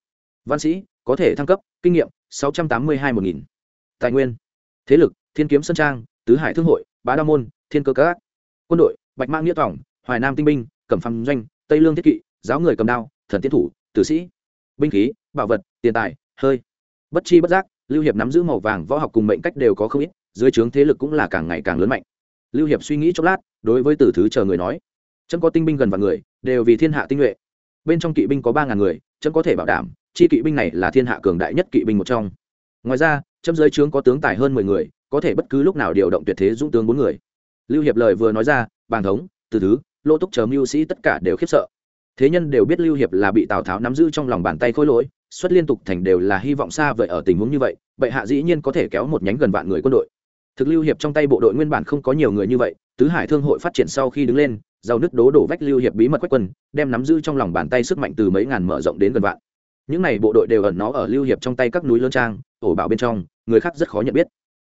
A: Văn sĩ, có thể thăng cấp, kinh nghiệm, sáu trăm tám mươi hai một nghìn. Tài nguyên, thế lực, thiên kiếm sơn trang, tứ hải thương hội, bá đa môn, thiên cơ các quân đội, bạch mã nghĩa tỏng hoài nam tinh binh, cẩm phăng doanh, tây lương thiết kỵ, giáo người cầm đao, thần tiến thủ, tử sĩ. Binh khí, bảo vật, tiền tài, hơi bất chi bất giác, lưu hiệp nắm giữ màu vàng võ học cùng mệnh cách đều có không ít, dưới trướng thế lực cũng là càng ngày càng lớn mạnh. Lưu hiệp suy nghĩ chốc lát, đối với tử thứ chờ người nói trâm có tinh binh gần vạn người, đều vì thiên hạ tinh nhuệ. Bên trong kỵ binh có ba ngàn người trâm có thể bảo đảm, chi kỵ binh này là thiên hạ cường đại nhất kỵ binh một trong. Ngoài ra trâm dưới trướng có tướng tài hơn mười người, có thể bất cứ lúc nào điều động tuyệt thế dũng tướng bốn người. Lưu hiệp lời vừa nói ra bàn thống, từ thứ, lô túc chờ mưu sĩ tất cả đều khiếp sợ. Thế nhân đều biết lưu hiệp là bị tào tháo nắm giữ trong lòng bàn tay khôi lỗi xuất liên tục thành đều là hy vọng xa vời ở tình huống như vậy, bệ hạ dĩ nhiên có thể kéo một nhánh gần vạn người quân đội. Thực lưu hiệp trong tay bộ đội nguyên bản không có nhiều người như vậy, tứ hải thương hội phát triển sau khi đứng lên, giàu nứt đố đổ vách lưu hiệp bí mật quách quân, đem nắm giữ trong lòng bàn tay sức mạnh từ mấy ngàn mở rộng đến gần vạn. Những này bộ đội đều ẩn nó ở lưu hiệp trong tay các núi lớn trang, ổ bảo bên trong, người khác rất khó nhận biết.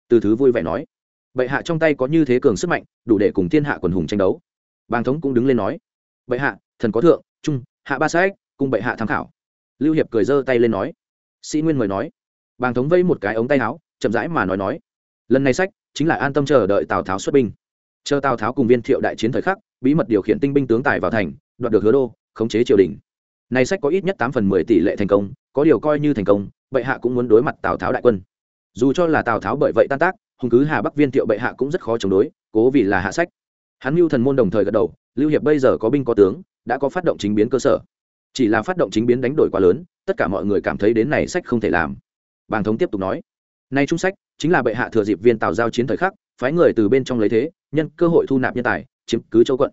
A: Từ thứ vui vẻ nói, bệ hạ trong tay có như thế cường sức mạnh, đủ để cùng thiên hạ quần hùng tranh đấu. Bàng thống cũng đứng lên nói, bệ hạ, thần có thượng, trung, hạ ba sách, cùng bệ hạ tham khảo lưu hiệp cười giơ tay lên nói. Sĩ nguyên mời nói. Bàng thống vây một cái ống tay áo, chậm rãi mà nói nói. Lần này sách chính là an tâm chờ đợi tào tháo xuất binh. Chờ tào tháo cùng viên thiệu đại chiến thời khắc, bí mật điều khiển tinh binh tướng tài vào thành, đoạt được hứa đô, khống chế triều đình. Này sách có ít nhất tám phần mười tỷ lệ thành công, có điều coi như thành công, bệ hạ cũng muốn đối mặt tào tháo đại quân. Dù cho là tào tháo bởi vậy tan tác hùng cứ hà bắc viên thiệu bệ hạ cũng rất khó chống đối, cố vì là hạ sách. Hắn mưu thần môn đồng thời gật đầu, lưu hiệp bây giờ có binh có tướng, đã có phát động chính biến cơ sở chỉ là phát động chính biến đánh đổi quá lớn, tất cả mọi người cảm thấy đến này sách không thể làm. Bàng thống tiếp tục nói nay trung sách, chính là bệ hạ thừa dịp viên tào giao chiến thời khắc, phái người từ bên trong lấy thế, nhân cơ hội thu nạp nhân tài, chiếm cứ châu quận.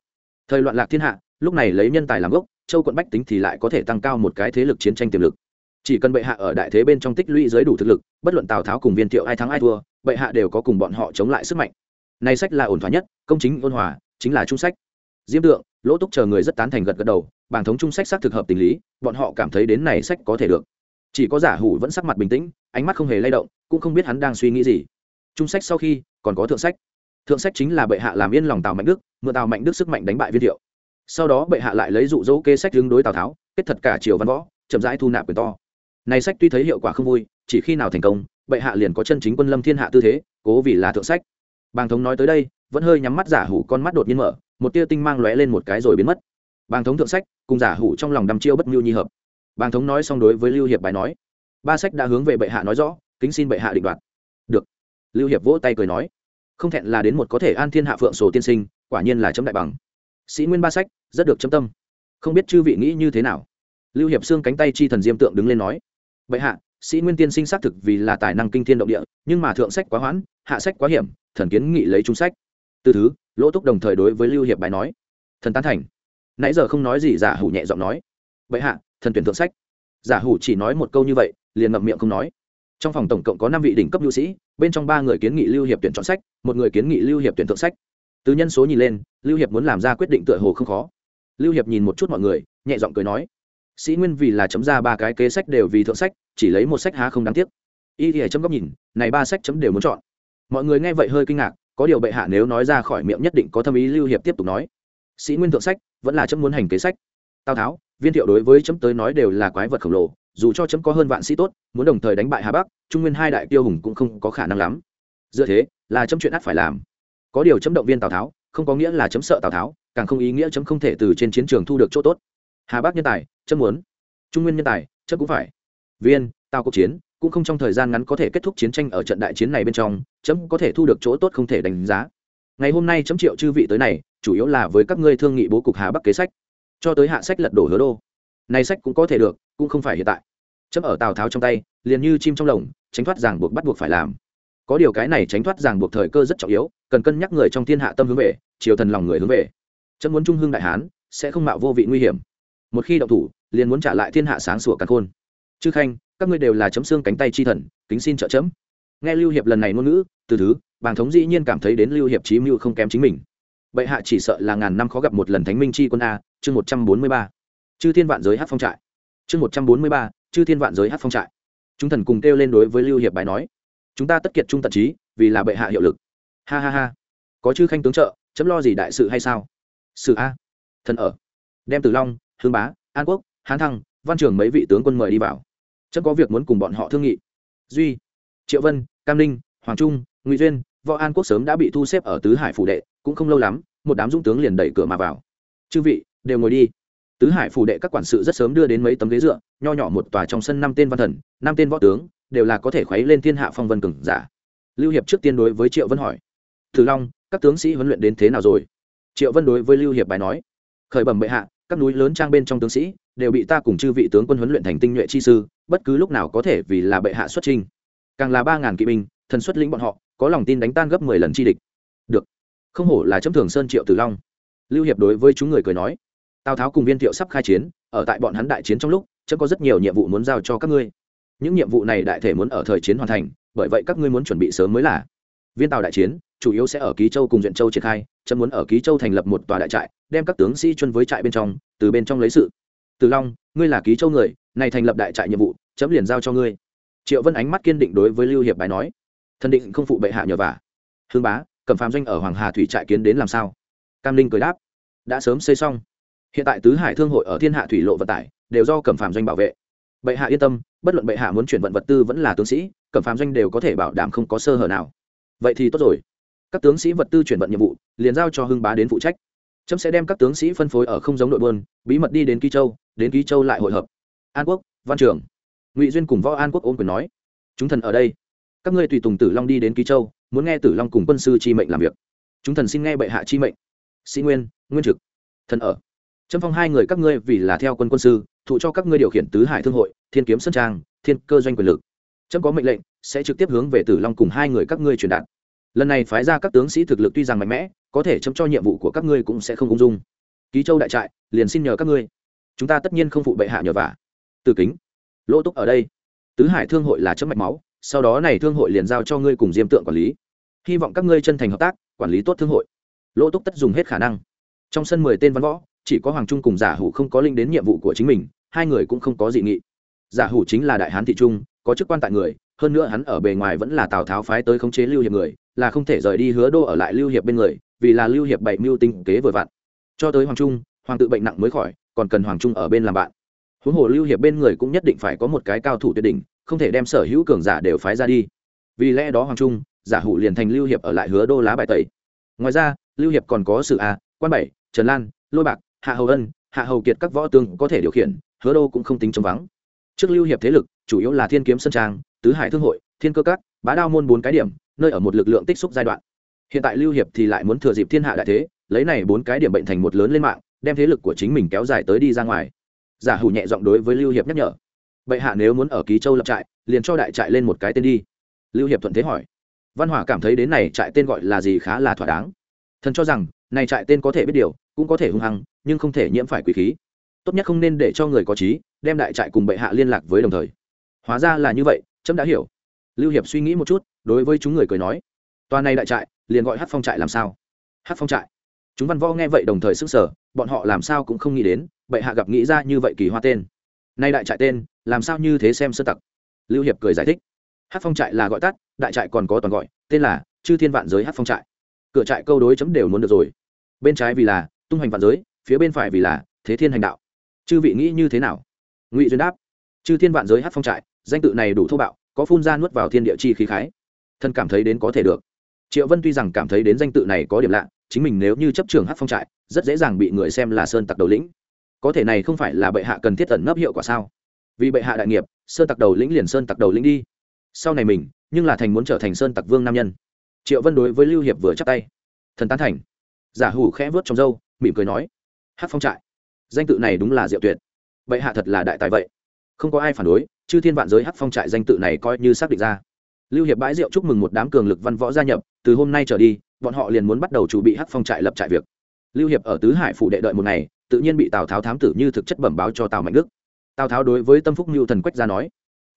A: Thời loạn lạc thiên hạ, lúc này lấy nhân tài làm gốc, châu quận bách tính thì lại có thể tăng cao một cái thế lực chiến tranh tiềm lực. Chỉ cần bệ hạ ở đại thế bên trong tích lũy giới đủ thực lực, bất luận tào tháo cùng viên thiệu ai thắng ai thua, bệ hạ đều có cùng bọn họ chống lại sức mạnh. Này sách là ổn thỏa nhất, công chính ôn hòa, chính là trung sách. Diêm tượng, lỗ túc chờ người rất tán thành gật gật đầu bảng thống trung sách xác thực hợp tình lý, bọn họ cảm thấy đến này sách có thể được. Chỉ có giả hủ vẫn sắc mặt bình tĩnh, ánh mắt không hề lay động, cũng không biết hắn đang suy nghĩ gì. Trung sách sau khi, còn có thượng sách. Thượng sách chính là bệ hạ làm yên lòng tào mạnh đức, mượn tào mạnh đức sức mạnh đánh bại viên thiệu. Sau đó bệ hạ lại lấy dụ dỗ kê sách hướng đối tào tháo, kết thật cả triều văn võ, chậm rãi thu nạp quyền to. Này sách tuy thấy hiệu quả không vui, chỉ khi nào thành công, bệ hạ liền có chân chính quân lâm thiên hạ tư thế, cố vì là thượng sách. Bàng thống nói tới đây, vẫn hơi nhắm mắt giả hủ con mắt đột nhiên mở, một tia tinh mang lóe lên một cái rồi biến mất. Bàng thống thượng sách cùng giả hủ trong lòng đăm chiêu bất mưu nhi hợp. Bàng thống nói xong đối với lưu hiệp bài nói. Ba sách đã hướng về bệ hạ nói rõ, kính xin bệ hạ định đoạt. Được. Lưu hiệp vỗ tay cười nói. Không thẹn là đến một có thể an thiên hạ phượng sổ tiên sinh, quả nhiên là chấm đại bằng. Sĩ nguyên ba sách, rất được chấm tâm. Không biết chư vị nghĩ như thế nào? Lưu hiệp xương cánh tay chi thần diêm tượng đứng lên nói. Bệ hạ, sĩ nguyên tiên sinh xác thực vì là tài năng kinh thiên động địa, nhưng mà thượng sách quá hoãn, hạ sách quá hiểm, thần kiến nghị lấy trung sách. Từ thứ, lỗ túc đồng thời đối với lưu hiệp bài nói. Thần tán thành nãy giờ không nói gì, giả hủ nhẹ giọng nói. Bệ hạ, thần tuyển thượng sách. Giả hủ chỉ nói một câu như vậy, liền ngậm miệng không nói. Trong phòng tổng cộng có năm vị đỉnh cấp lưu sĩ, bên trong ba người kiến nghị lưu hiệp tuyển chọn sách, một người kiến nghị lưu hiệp tuyển thượng sách. Từ nhân số nhìn lên, lưu hiệp muốn làm ra quyết định tựa hồ không khó. Lưu hiệp nhìn một chút mọi người, nhẹ giọng cười nói, sĩ nguyên vì là chấm ra ba cái kế sách đều vì thượng sách, chỉ lấy một sách há không đáng tiếc. Y thì chấm góc nhìn, này ba sách chấm đều muốn chọn. Mọi người nghe vậy hơi kinh ngạc, có điều bệ hạ nếu nói ra khỏi miệng nhất định có thâm ý, lưu hiệp tiếp tục nói sĩ nguyên thượng sách, vẫn là chấm muốn hành kế sách. Tào tháo, viên thiệu đối với chấm tới nói đều là quái vật khổng lồ, dù cho chấm có hơn vạn sĩ tốt, muốn đồng thời đánh bại hà bắc, trung nguyên hai đại tiêu hùng cũng không có khả năng lắm. Dựa thế, là chấm chuyện ắt phải làm. Có điều chấm động viên tào tháo, không có nghĩa là chấm sợ tào tháo, càng không ý nghĩa chấm không thể từ trên chiến trường thu được chỗ tốt. Hà bắc nhân tài, chấm muốn. Trung nguyên nhân tài, chấm cũng phải. Viên, tào cuộc chiến, cũng không trong thời gian ngắn có thể kết thúc chiến tranh ở trận đại chiến này bên trong, chấm có thể thu được chỗ tốt không thể đánh giá. Ngày hôm nay chấm triệu chư vị tới này chủ yếu là với các ngươi thương nghị bố cục hà bắc kế sách. Cho tới hạ sách lật đổ hứa đô. Này sách cũng có thể được, cũng không phải hiện tại. Chấm ở tào tháo trong tay, liền như chim trong lồng, tránh thoát ràng buộc bắt buộc phải làm. Có điều cái này tránh thoát ràng buộc thời cơ rất trọng yếu, cần cân nhắc người trong thiên hạ tâm hướng về, triều thần lòng người hướng về. Chấm muốn trung hưng đại hán, sẽ không mạo vô vị nguy hiểm. Một khi động thủ, liền muốn trả lại thiên hạ sáng sủa càn khôn. Chư khanh, các ngươi đều là chấm xương cánh tay chi thần, kính xin trợ chấm. Nghe lưu hiệp lần này ngôn ngữ, từ thứ, bàng thống dĩ nhiên cảm thấy đến lưu hiệp chí mưu không kém chính mình bệ hạ chỉ sợ là ngàn năm khó gặp một lần thánh minh chi quân a, chương một trăm bốn mươi ba. Chư thiên vạn giới hát phong trại. Chương một trăm bốn mươi ba, chư thiên vạn giới hát phong trại. Chúng thần cùng kêu lên đối với lưu hiệp bài nói, chúng ta tất kiệt trung tận trí, vì là bệ hạ hiệu lực. Ha ha ha. Có chư khanh tướng trợ, chấm lo gì đại sự hay sao? Sự a. Thần ở. Đem từ long, hương bá, an quốc, hán thăng, văn trường mấy vị tướng quân mời đi vào. Chấm có việc muốn cùng bọn họ thương nghị. Duy, triệu vân, cam ninh, hoàng trung, ngụy duyên, võ an quốc sớm đã bị thu xếp ở tứ hải phủ đệ cũng không lâu lắm, một đám dũng tướng liền đẩy cửa mà vào. Chư vị, đều ngồi đi. Tứ hải phủ đệ các quản sự rất sớm đưa đến mấy tấm ghế dựa, nho nhỏ một tòa trong sân năm tên văn thần, năm tên võ tướng, đều là có thể khuấy lên thiên hạ phong vân cừng giả. Lưu hiệp trước tiên đối với triệu vân hỏi, thử long, các tướng sĩ huấn luyện đến thế nào rồi? Triệu vân đối với lưu hiệp bài nói, khởi bẩm bệ hạ, các núi lớn trang bên trong tướng sĩ đều bị ta cùng chư vị tướng quân huấn luyện thành tinh nhuệ chi sư, bất cứ lúc nào có thể vì là bệ hạ xuất trình. càng là ba ngàn kỵ binh, thần xuất lĩnh bọn họ, có lòng tin đánh tan gấp mười lần chi địch. Được không hổ là chấm thường sơn triệu tử long. Lưu hiệp đối với chúng người cười nói, tào tháo cùng viên thiệu sắp khai chiến, ở tại bọn hắn đại chiến trong lúc, chấm có rất nhiều nhiệm vụ muốn giao cho các ngươi. Những nhiệm vụ này đại thể muốn ở thời chiến hoàn thành, bởi vậy các ngươi muốn chuẩn bị sớm mới là. Viên tàu đại chiến, chủ yếu sẽ ở ký châu cùng duyện châu triển khai, chấm muốn ở ký châu thành lập một tòa đại trại, đem các tướng sĩ chuân với trại bên trong, từ bên trong lấy sự. Từ long, ngươi là ký châu người, này thành lập đại trại nhiệm vụ, chấm liền giao cho ngươi. Triệu vân ánh mắt kiên định đối với lưu hiệp bài nói, thân định không phụ bệ hạ nhờ vả. Hương bá Cẩm phàm doanh ở hoàng hà thủy trại kiến đến làm sao? Cam linh cười đáp, đã sớm xây xong. Hiện tại tứ hải thương hội ở thiên hạ thủy lộ vận tải, đều do cẩm phàm doanh bảo vệ. Bệ hạ yên tâm, bất luận bệ hạ muốn chuyển vận vật tư vẫn là tướng sĩ, cẩm phàm doanh đều có thể bảo đảm không có sơ hở nào. Vậy thì tốt rồi. Các tướng sĩ vật tư chuyển vận nhiệm vụ, liền giao cho hưng bá đến phụ trách. Trâm sẽ đem các tướng sĩ phân phối ở không giống đội buôn, bí mật đi đến ký châu, đến ký châu lại hội hợp. An quốc, văn trường. Ngụy duyên cùng võ an quốc ôm quyền nói, chúng thần ở đây. Các ngươi tùy tùng tử long đi đến ký châu muốn nghe tử long cùng quân sư chi mệnh làm việc. Chúng thần xin nghe bệ hạ chi mệnh. Sĩ nguyên nguyên trực, thần ở. Trâm phong hai người các ngươi vì là theo quân quân sư, thụ cho các ngươi điều khiển tứ hải thương hội, thiên kiếm sơn trang, thiên cơ doanh quyền lực. Trâm có mệnh lệnh, sẽ trực tiếp hướng về tử long cùng hai người các ngươi truyền đạt. Lần này phái ra các tướng sĩ thực lực tuy rằng mạnh mẽ, có thể chấm cho nhiệm vụ của các ngươi cũng sẽ không ung dung. Ký châu đại trại, liền xin nhờ các ngươi. Chúng ta tất nhiên không phụ bệ hạ nhờ vả. Từ kính. Lỗ túc ở đây. Tứ hải thương hội là chấm mạch máu, sau đó này thương hội liền giao cho ngươi cùng diêm tượng quản lý hy vọng các ngươi chân thành hợp tác, quản lý tốt thương hội. Lỗ túc tất dùng hết khả năng. Trong sân mười tên văn võ, chỉ có hoàng trung cùng giả hủ không có linh đến nhiệm vụ của chính mình, hai người cũng không có dị nghị. Giả hủ chính là đại hán thị trung, có chức quan tại người, hơn nữa hắn ở bề ngoài vẫn là tào tháo phái tới khống chế lưu hiệp người, là không thể rời đi hứa đô ở lại lưu hiệp bên người, vì là lưu hiệp bảy mưu tinh kế vừa vặn. Cho tới hoàng trung, hoàng tự bệnh nặng mới khỏi, còn cần hoàng trung ở bên làm bạn. Huống hồ lưu hiệp bên người cũng nhất định phải có một cái cao thủ tuyệt đỉnh, không thể đem sở hữu cường giả đều phái ra đi. Vì lẽ đó hoàng trung giả hủ liền thành lưu hiệp ở lại hứa đô lá bài tẩy. Ngoài ra, lưu hiệp còn có sự a, quan bảy, trần lan lôi bạc, hạ hầu ân, hạ hầu kiệt các võ tướng có thể điều khiển, hứa đô cũng không tính chống vắng. Trước lưu hiệp thế lực, chủ yếu là thiên kiếm sân trang, tứ hải thương hội, thiên cơ các, bá đao môn bốn cái điểm, nơi ở một lực lượng tích xúc giai đoạn. Hiện tại lưu hiệp thì lại muốn thừa dịp thiên hạ đại thế, lấy này bốn cái điểm bệnh thành một lớn lên mạng, đem thế lực của chính mình kéo dài tới đi ra ngoài. Giả hủ nhẹ giọng đối với lưu hiệp nhắc nhở. Bệ hạ nếu muốn ở ký châu lập trại, liền cho đại trại lên một cái tên đi. Lưu hiệp thuận thế hỏi văn hòa cảm thấy đến này trại tên gọi là gì khá là thỏa đáng. Thần cho rằng, này trại tên có thể biết điều, cũng có thể hung hăng, nhưng không thể nhiễm phải quỷ khí. Tốt nhất không nên để cho người có trí, đem đại trại cùng bệ hạ liên lạc với đồng thời. Hóa ra là như vậy trẫm đã hiểu. Lưu hiệp suy nghĩ một chút, đối với chúng người cười nói, tòa này đại trại, liền gọi hát phong trại làm sao? Hát phong trại? Chúng văn võ nghe vậy đồng thời sức sở bọn họ làm sao cũng không nghĩ đến, bệ hạ gặp nghĩ ra như vậy kỳ hoa tên. Nay đại trại tên, làm sao như thế xem sơ tặc? Lưu hiệp cười giải thích hát phong trại là gọi tắt đại trại còn có toàn gọi, tên là chư thiên vạn giới hát phong trại. Cửa trại câu đối chấm đều muốn được rồi. Bên trái vì là tung hoành vạn giới, phía bên phải vì là thế thiên hành đạo. Chư vị nghĩ như thế nào? Ngụy duyên đáp, chư thiên vạn giới hát phong trại, danh tự này đủ thô bạo, có phun ra nuốt vào thiên địa chi khí khái. Thân cảm thấy đến có thể được. Triệu vân tuy rằng cảm thấy đến danh tự này có điểm lạ, chính mình nếu như chấp trường hát phong trại, rất dễ dàng bị người xem là sơn tặc đầu lĩnh. Có thể này không phải là bệ hạ cần thiết tẩn nấp hiệu quả sao? Vì bệ hạ đại nghiệp, sơn tặc đầu lĩnh liền sơn tặc đầu lĩnh đi. Sau này mình nhưng là thành muốn trở thành sơn tặc vương nam nhân. Triệu vân đối với lưu hiệp vừa chắc tay. Thần tán thành. Giả hủ khẽ vớt trong râu, mỉm cười nói hát phong trại, danh tự này đúng là diệu tuyệt. Bệ hạ thật là đại tài vậy. Không có ai phản đối, chư thiên vạn giới hát phong trại danh tự này coi như xác định ra. Lưu hiệp bãi rượu chúc mừng một đám cường lực văn võ gia nhập, từ hôm nay trở đi, bọn họ liền muốn bắt đầu chuẩn bị hắc phong trại lập trại việc. Lưu hiệp ở tứ hải phủ đệ đợi một ngày, tự nhiên bị tào tháo thám tử như thực chất bẩm báo cho tào mạnh đức. Tào tháo đối với tâm phúc mưu thần quách gia nói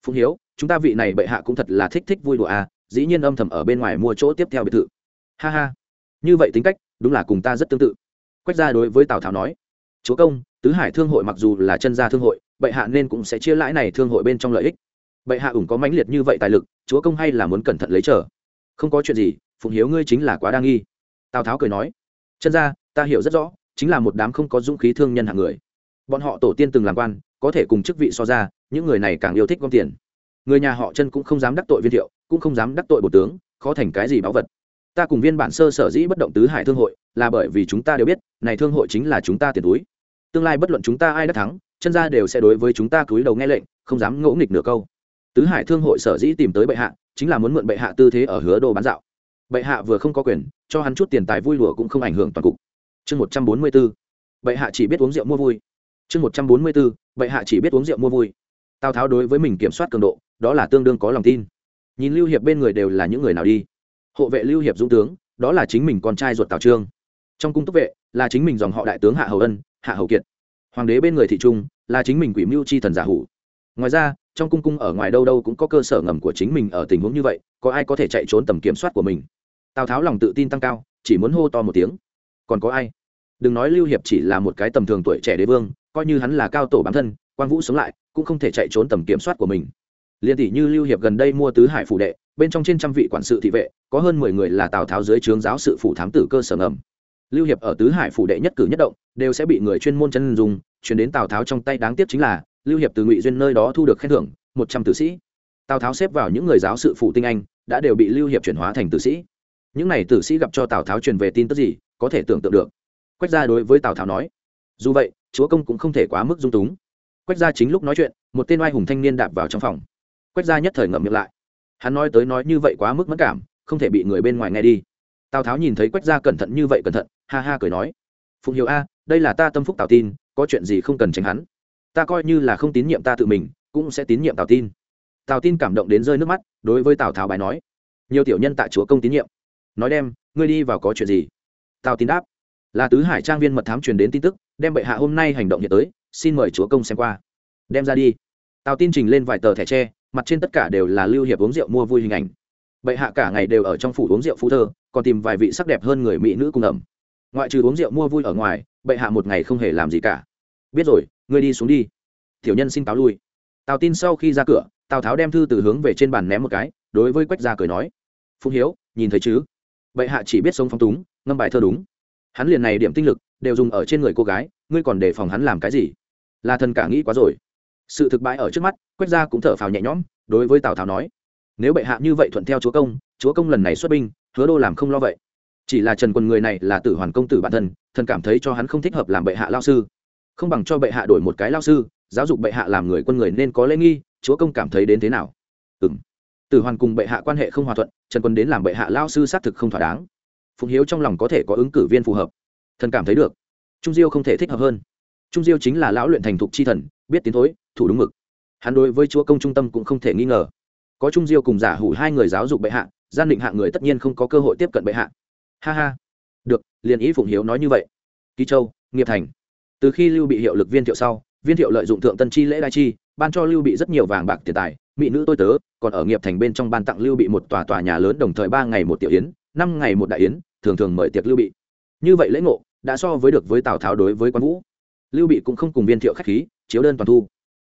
A: phúc hiếu chúng ta vị này bệ hạ cũng thật là thích thích vui đùa à dĩ nhiên âm thầm ở bên ngoài mua chỗ tiếp theo biệt thự. Ha ha. Như vậy tính cách, đúng là cùng ta rất tương tự. Quách gia đối với tào tháo nói, chúa công, tứ hải thương hội mặc dù là chân gia thương hội, bệ hạ nên cũng sẽ chia lãi này thương hội bên trong lợi ích. Bệ hạ ủng có mãnh liệt như vậy tài lực, chúa công hay là muốn cẩn thận lấy trở không có chuyện gì, phụng hiếu ngươi chính là quá đa nghi. Tào tháo cười nói, chân ra ta hiểu rất rõ, chính là một đám không có dũng khí thương nhân hạng người. Bọn họ tổ tiên từng làm quan, có thể cùng chức vị so ra, những người này càng yêu thích gom tiền người nhà họ chân cũng không dám đắc tội viên thiệu, cũng không dám đắc tội bộ tướng, khó thành cái gì báu vật. Ta cùng viên bản sơ sở dĩ bất động tứ hải thương hội, là bởi vì chúng ta đều biết, này thương hội chính là chúng ta tiền túi. Tương lai bất luận chúng ta ai đắc thắng, chân ra đều sẽ đối với chúng ta cúi đầu nghe lệnh, không dám ngỗ nghịch nửa câu. Tứ hải thương hội sở dĩ tìm tới bệ hạ, chính là muốn mượn bệ hạ tư thế ở hứa đồ bán dạo. Bệ hạ vừa không có quyền, cho hắn chút tiền tài vui lùa cũng không ảnh hưởng toàn cục. Chương một trăm bốn mươi b ố bệ hạ chỉ biết uống rượu mua vui. Chương một trăm bốn mươi b ố bệ hạ chỉ biết uống rượu mua vui tào tháo đối với mình kiểm soát cường độ, đó là tương đương có lòng tin. Nhìn lưu hiệp bên người đều là những người nào đi? Hộ vệ lưu hiệp dũng tướng, đó là chính mình con trai ruột tào trương. Trong cung túc vệ, là chính mình dòng họ đại tướng hạ hầu ân, hạ hầu kiệt. Hoàng đế bên người thị trung, là chính mình quỷ mưu chi thần giả hủ. Ngoài ra, trong cung cung ở ngoài đâu đâu cũng có cơ sở ngầm của chính mình ở tình huống như vậy, có ai có thể chạy trốn tầm kiểm soát của mình? Tào tháo lòng tự tin tăng cao, chỉ muốn hô to một tiếng. Còn có ai? Đừng nói lưu hiệp chỉ là một cái tầm thường tuổi trẻ đế vương, coi như hắn là cao tổ bản thân, quang vũ sống lại cũng không thể chạy trốn tầm kiểm soát của mình. Liên tỷ như lưu hiệp gần đây mua tứ hải phủ đệ, bên trong trên trăm vị quản sự thị vệ, có hơn mười người là tào tháo dưới trướng giáo sự phủ thám tử cơ sở ngầm. Lưu hiệp ở tứ hải phủ đệ nhất cử nhất động, đều sẽ bị người chuyên môn chân dùng chuyển đến tào tháo trong tay. Đáng tiếc chính là, lưu hiệp từ ngụy duyên nơi đó thu được khen thưởng, một trăm tử sĩ. Tào tháo xếp vào những người giáo sự phụ tinh anh, đã đều bị lưu hiệp chuyển hóa thành tử sĩ. Những n à y tử sĩ gặp cho tào tháo truyền về tin tức gì, có thể tưởng tượng được. Quách gia đối với tào tháo nói, dù vậy, chúa công cũng không thể quá mức dung túng quách gia chính lúc nói chuyện, một tên oai hùng thanh niên đạp vào trong phòng. Quách gia nhất thời ngậm miệng lại. Hắn nói tới nói như vậy quá mức mất cảm, không thể bị người bên ngoài nghe đi. Tào tháo nhìn thấy quách gia cẩn thận như vậy cẩn thận, ha ha cười nói, phụng hiểu a, đây là ta tâm phúc tào tin, có chuyện gì không cần tránh hắn. Ta coi như là không tín nhiệm ta tự mình, cũng sẽ tín nhiệm tào tin. Tào tin cảm động đến rơi nước mắt, đối với tào tháo bài nói, nhiều tiểu nhân tại chúa công tín nhiệm. Nói đem, ngươi đi vào có chuyện gì? Tào tin đáp, là tứ hải trang viên mật thám truyền đến tin tức, đem bệ hạ hôm nay hành động hiện tới xin mời chúa công xem qua. Đem ra đi. Tào tin trình lên vài tờ thẻ tre, mặt trên tất cả đều là lưu hiệp uống rượu mua vui hình ảnh. Bệ hạ cả ngày đều ở trong phủ uống rượu phú thơ, còn tìm vài vị sắc đẹp hơn người mỹ nữ cùng ẩm. Ngoại trừ uống rượu mua vui ở ngoài, bệ hạ một ngày không hề làm gì cả. Biết rồi, ngươi đi xuống đi. Tiểu nhân xin cáo lui. Tào tin sau khi ra cửa, tào tháo đem thư từ hướng về trên bàn ném một cái, đối với quách gia cười nói. Phúc hiếu, nhìn thấy chứ? Bệ hạ chỉ biết sống phong túng, ngâm bài thơ đúng. Hắn liền này điểm tinh lực, đều dùng ở trên người cô gái, ngươi còn đề phòng hắn làm cái gì? Là thần cả nghĩ quá rồi. Sự thực bãi ở trước mắt, quách gia cũng thở phào nhẹ nhõm, đối với tào tháo nói, nếu bệ hạ như vậy thuận theo chúa công chúa công lần này xuất binh, hứa đô làm không lo vậy. Chỉ là trần quân người này là tử hoàn công tử bản thân, thần cảm thấy cho hắn không thích hợp làm bệ hạ lao sư. Không bằng cho bệ hạ đổi một cái lao sư, giáo dục bệ hạ làm người quân người nên có lễ nghi, chúa công cảm thấy đến thế nào? Ừ m tử hoàn cùng bệ hạ quan hệ không hòa thuận, trần quân đến làm bệ hạ lao sư xác thực không thỏa đáng. Phụng hiếu trong lòng có thể có ứng cử viên phù hợp. Thần cảm thấy được. Trung diêu không thể thích hợp hơn trung diêu chính là lão luyện thành thục chi thần, biết tiến thối, thủ đúng mực. Hắn đối với chúa công trung tâm cũng không thể nghi ngờ. Có trung diêu cùng giả hủ hai người giáo dục bệ hạ, gian định hạ người tất nhiên không có cơ hội tiếp cận bệ hạ. Ha ha. Được, liền ý phụng hiếu nói như vậy. Ký châu, nghiệp thành. Từ khi lưu bị hiệu lực viên thiệu sau, viên thiệu lợi dụng thượng tân chi lễ đại chi, ban cho lưu bị rất nhiều vàng bạc tiền tài. Mỹ nữ tôi tớ, còn ở nghiệp thành bên trong ban tặng lưu bị một tòa tòa nhà lớn đồng thời ba ngày một tiểu yến, năm ngày một đại yến, thường thường mời tiệc lưu bị. Như vậy lễ ngộ, đã so với được với tào tháo đối với quan vũ lưu bị cũng không cùng viên thiệu khách khí, chiếu đơn toàn thu.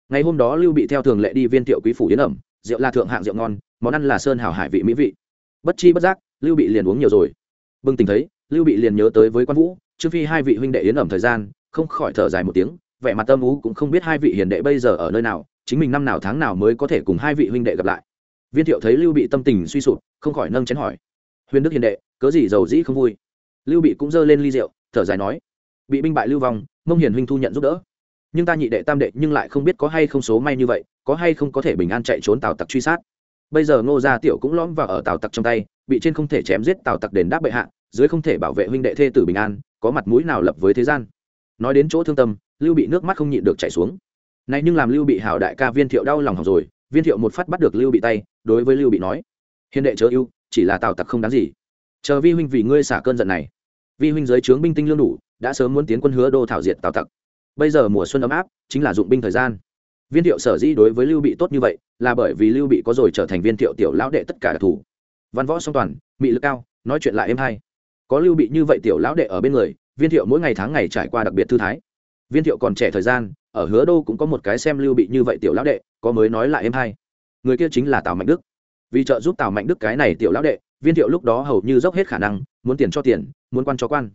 A: Ngày hôm đó lưu bị theo thường lệ đi viên thiệu quý phủ yến ẩm, rượu là thượng hạng rượu ngon, món ăn là sơn hảo hải vị mỹ vị. Bất chi bất giác, lưu bị liền uống nhiều rồi. Bưng tình thấy, lưu bị liền nhớ tới với quan vũ trương phi hai vị huynh đệ yến ẩm thời gian, không khỏi thở dài một tiếng, vẻ mặt tâm ú cũng không biết hai vị hiền đệ bây giờ ở nơi nào, chính mình năm nào tháng nào mới có thể cùng hai vị huynh đệ gặp lại. Viên thiệu thấy lưu bị tâm tình suy sụp, không khỏi nâng chén hỏi. Huyền đức hiền đệ, cớ gì giàu dĩ không vui? Lưu bị cũng giơ lên ly rượu, thở dài nói. Bị binh bại lưu vong mông hiền huynh thu nhận giúp đỡ. Nhưng ta nhị đệ tam đệ nhưng lại không biết có hay không số may như vậy, có hay không có thể bình an chạy trốn tào tặc truy sát. Bây giờ ngô gia tiểu cũng lõm vào ở tào tặc trong tay, bị trên không thể chém giết tào tặc đền đáp bệ hạ, dưới không thể bảo vệ huynh đệ thê tử bình an, có mặt mũi nào lập với thế gian. Nói đến chỗ thương tâm, lưu bị nước mắt không nhịn được chảy xuống. Này nhưng làm lưu bị hảo đại ca viên thiệu đau lòng học rồi, viên thiệu một phát bắt được lưu bị tay, đối với lưu bị nói, hiền đệ chớ ưu, chỉ là tào tặc không đáng gì. Chờ vi huynh vì ngươi xả cơn giận này. Vi huynh giới trướng binh tinh lương đủ đã sớm muốn tiến quân hứa đô thảo diệt tào tặc. Bây giờ mùa xuân ấm áp, chính là dụng binh thời gian. Viên thiệu sở dĩ đối với lưu bị tốt như vậy, là bởi vì lưu bị có rồi trở thành viên thiệu tiểu lão đệ tất cả đặc thù. Văn võ song toàn, mị lực cao, nói chuyện lại êm hay. Có lưu bị như vậy tiểu lão đệ ở bên người, viên thiệu mỗi ngày tháng ngày trải qua đặc biệt thư thái. Viên thiệu còn trẻ thời gian, ở hứa đô cũng có một cái xem lưu bị như vậy tiểu lão đệ, có mới nói lại êm hay. Người kia chính là tào mạnh đức. Vì trợ giúp tào mạnh đức cái này tiểu lão đệ, viên thiệu lúc đó hầu như dốc hết khả năng, muốn tiền cho tiền, muốn quan cho quan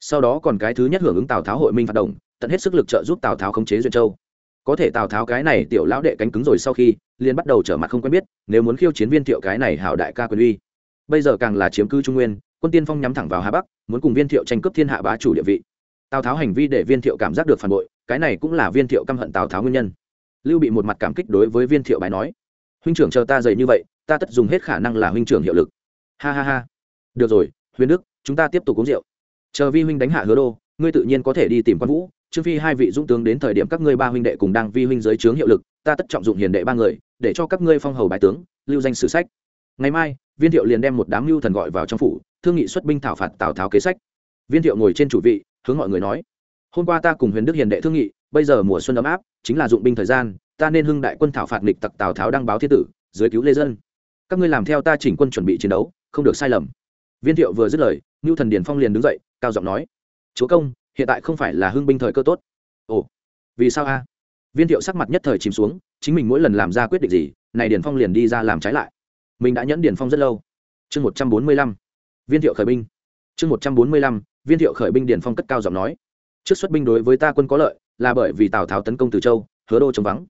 A: sau đó còn cái thứ nhất hưởng ứng tào tháo hội minh phạt đồng, tận hết sức lực trợ giúp tào tháo khống chế duyên châu. Có thể tào tháo cái này tiểu lão đệ cánh cứng rồi sau khi, liền bắt đầu trở mặt không quen biết, nếu muốn khiêu chiến viên thiệu cái này hảo đại ca quyền uy. Bây giờ càng là chiếm cư trung nguyên, quân tiên phong nhắm thẳng vào hà bắc, muốn cùng viên thiệu tranh cướp thiên hạ bá chủ địa vị. Tào tháo hành vi để viên thiệu cảm giác được phản bội, cái này cũng là viên thiệu căm hận tào tháo nguyên nhân. Lưu bị một mặt cảm kích đối với viên thiệu bài nói, huynh trưởng chờ ta dày như vậy, ta tất dùng hết khả năng là huynh trưởng hiệu lực. Ha ha ha. Được rồi, huyền đức, chúng ta tiếp tục uống rượu chờ vi huynh đánh hạ hứa đô, ngươi tự nhiên có thể đi tìm quan vũ. Trương phi hai vị dũng tướng đến thời điểm các ngươi ba huynh đệ cùng đang vi huynh dưới trướng hiệu lực, ta tất trọng dụng hiền đệ ba người, để cho các ngươi phong hầu bài tướng, lưu danh sử sách. Ngày mai, viên thiệu liền đem một đám lưu thần gọi vào trong phủ, thương nghị xuất binh thảo phạt tào tháo kế sách. Viên thiệu ngồi trên chủ vị, hướng mọi người nói, hôm qua ta cùng huyền đức hiền đệ thương nghị, bây giờ mùa xuân ấm áp, chính là dụng binh thời gian, ta nên hưng đại quân thảo phạt nghịch tặc tào tháo đăng báo thiên tử, dưới cứu lê dân. Các ngươi làm theo ta chỉnh quân chuẩn bị chiến đấu, không được sai lầm viên thiệu vừa dứt lời ngưu thần điền phong liền đứng dậy, cao giọng nói, chúa công, hiện tại không phải là hưng binh thời cơ tốt. Ồ, vì sao a? Viên thiệu sắc mặt nhất thời chìm xuống, chính mình mỗi lần làm ra quyết định gì, này điền phong liền đi ra làm trái lại. Mình đã nhẫn điền phong rất lâu. Chương một trăm bốn mươi lăm, viên thiệu khởi binh. Chương một trăm bốn mươi lăm, viên thiệu khởi binh điền phong cất cao giọng nói, trước xuất binh đối với ta quân có lợi, là bởi vì tào tháo tấn công từ châu, hứa đô chống vắng.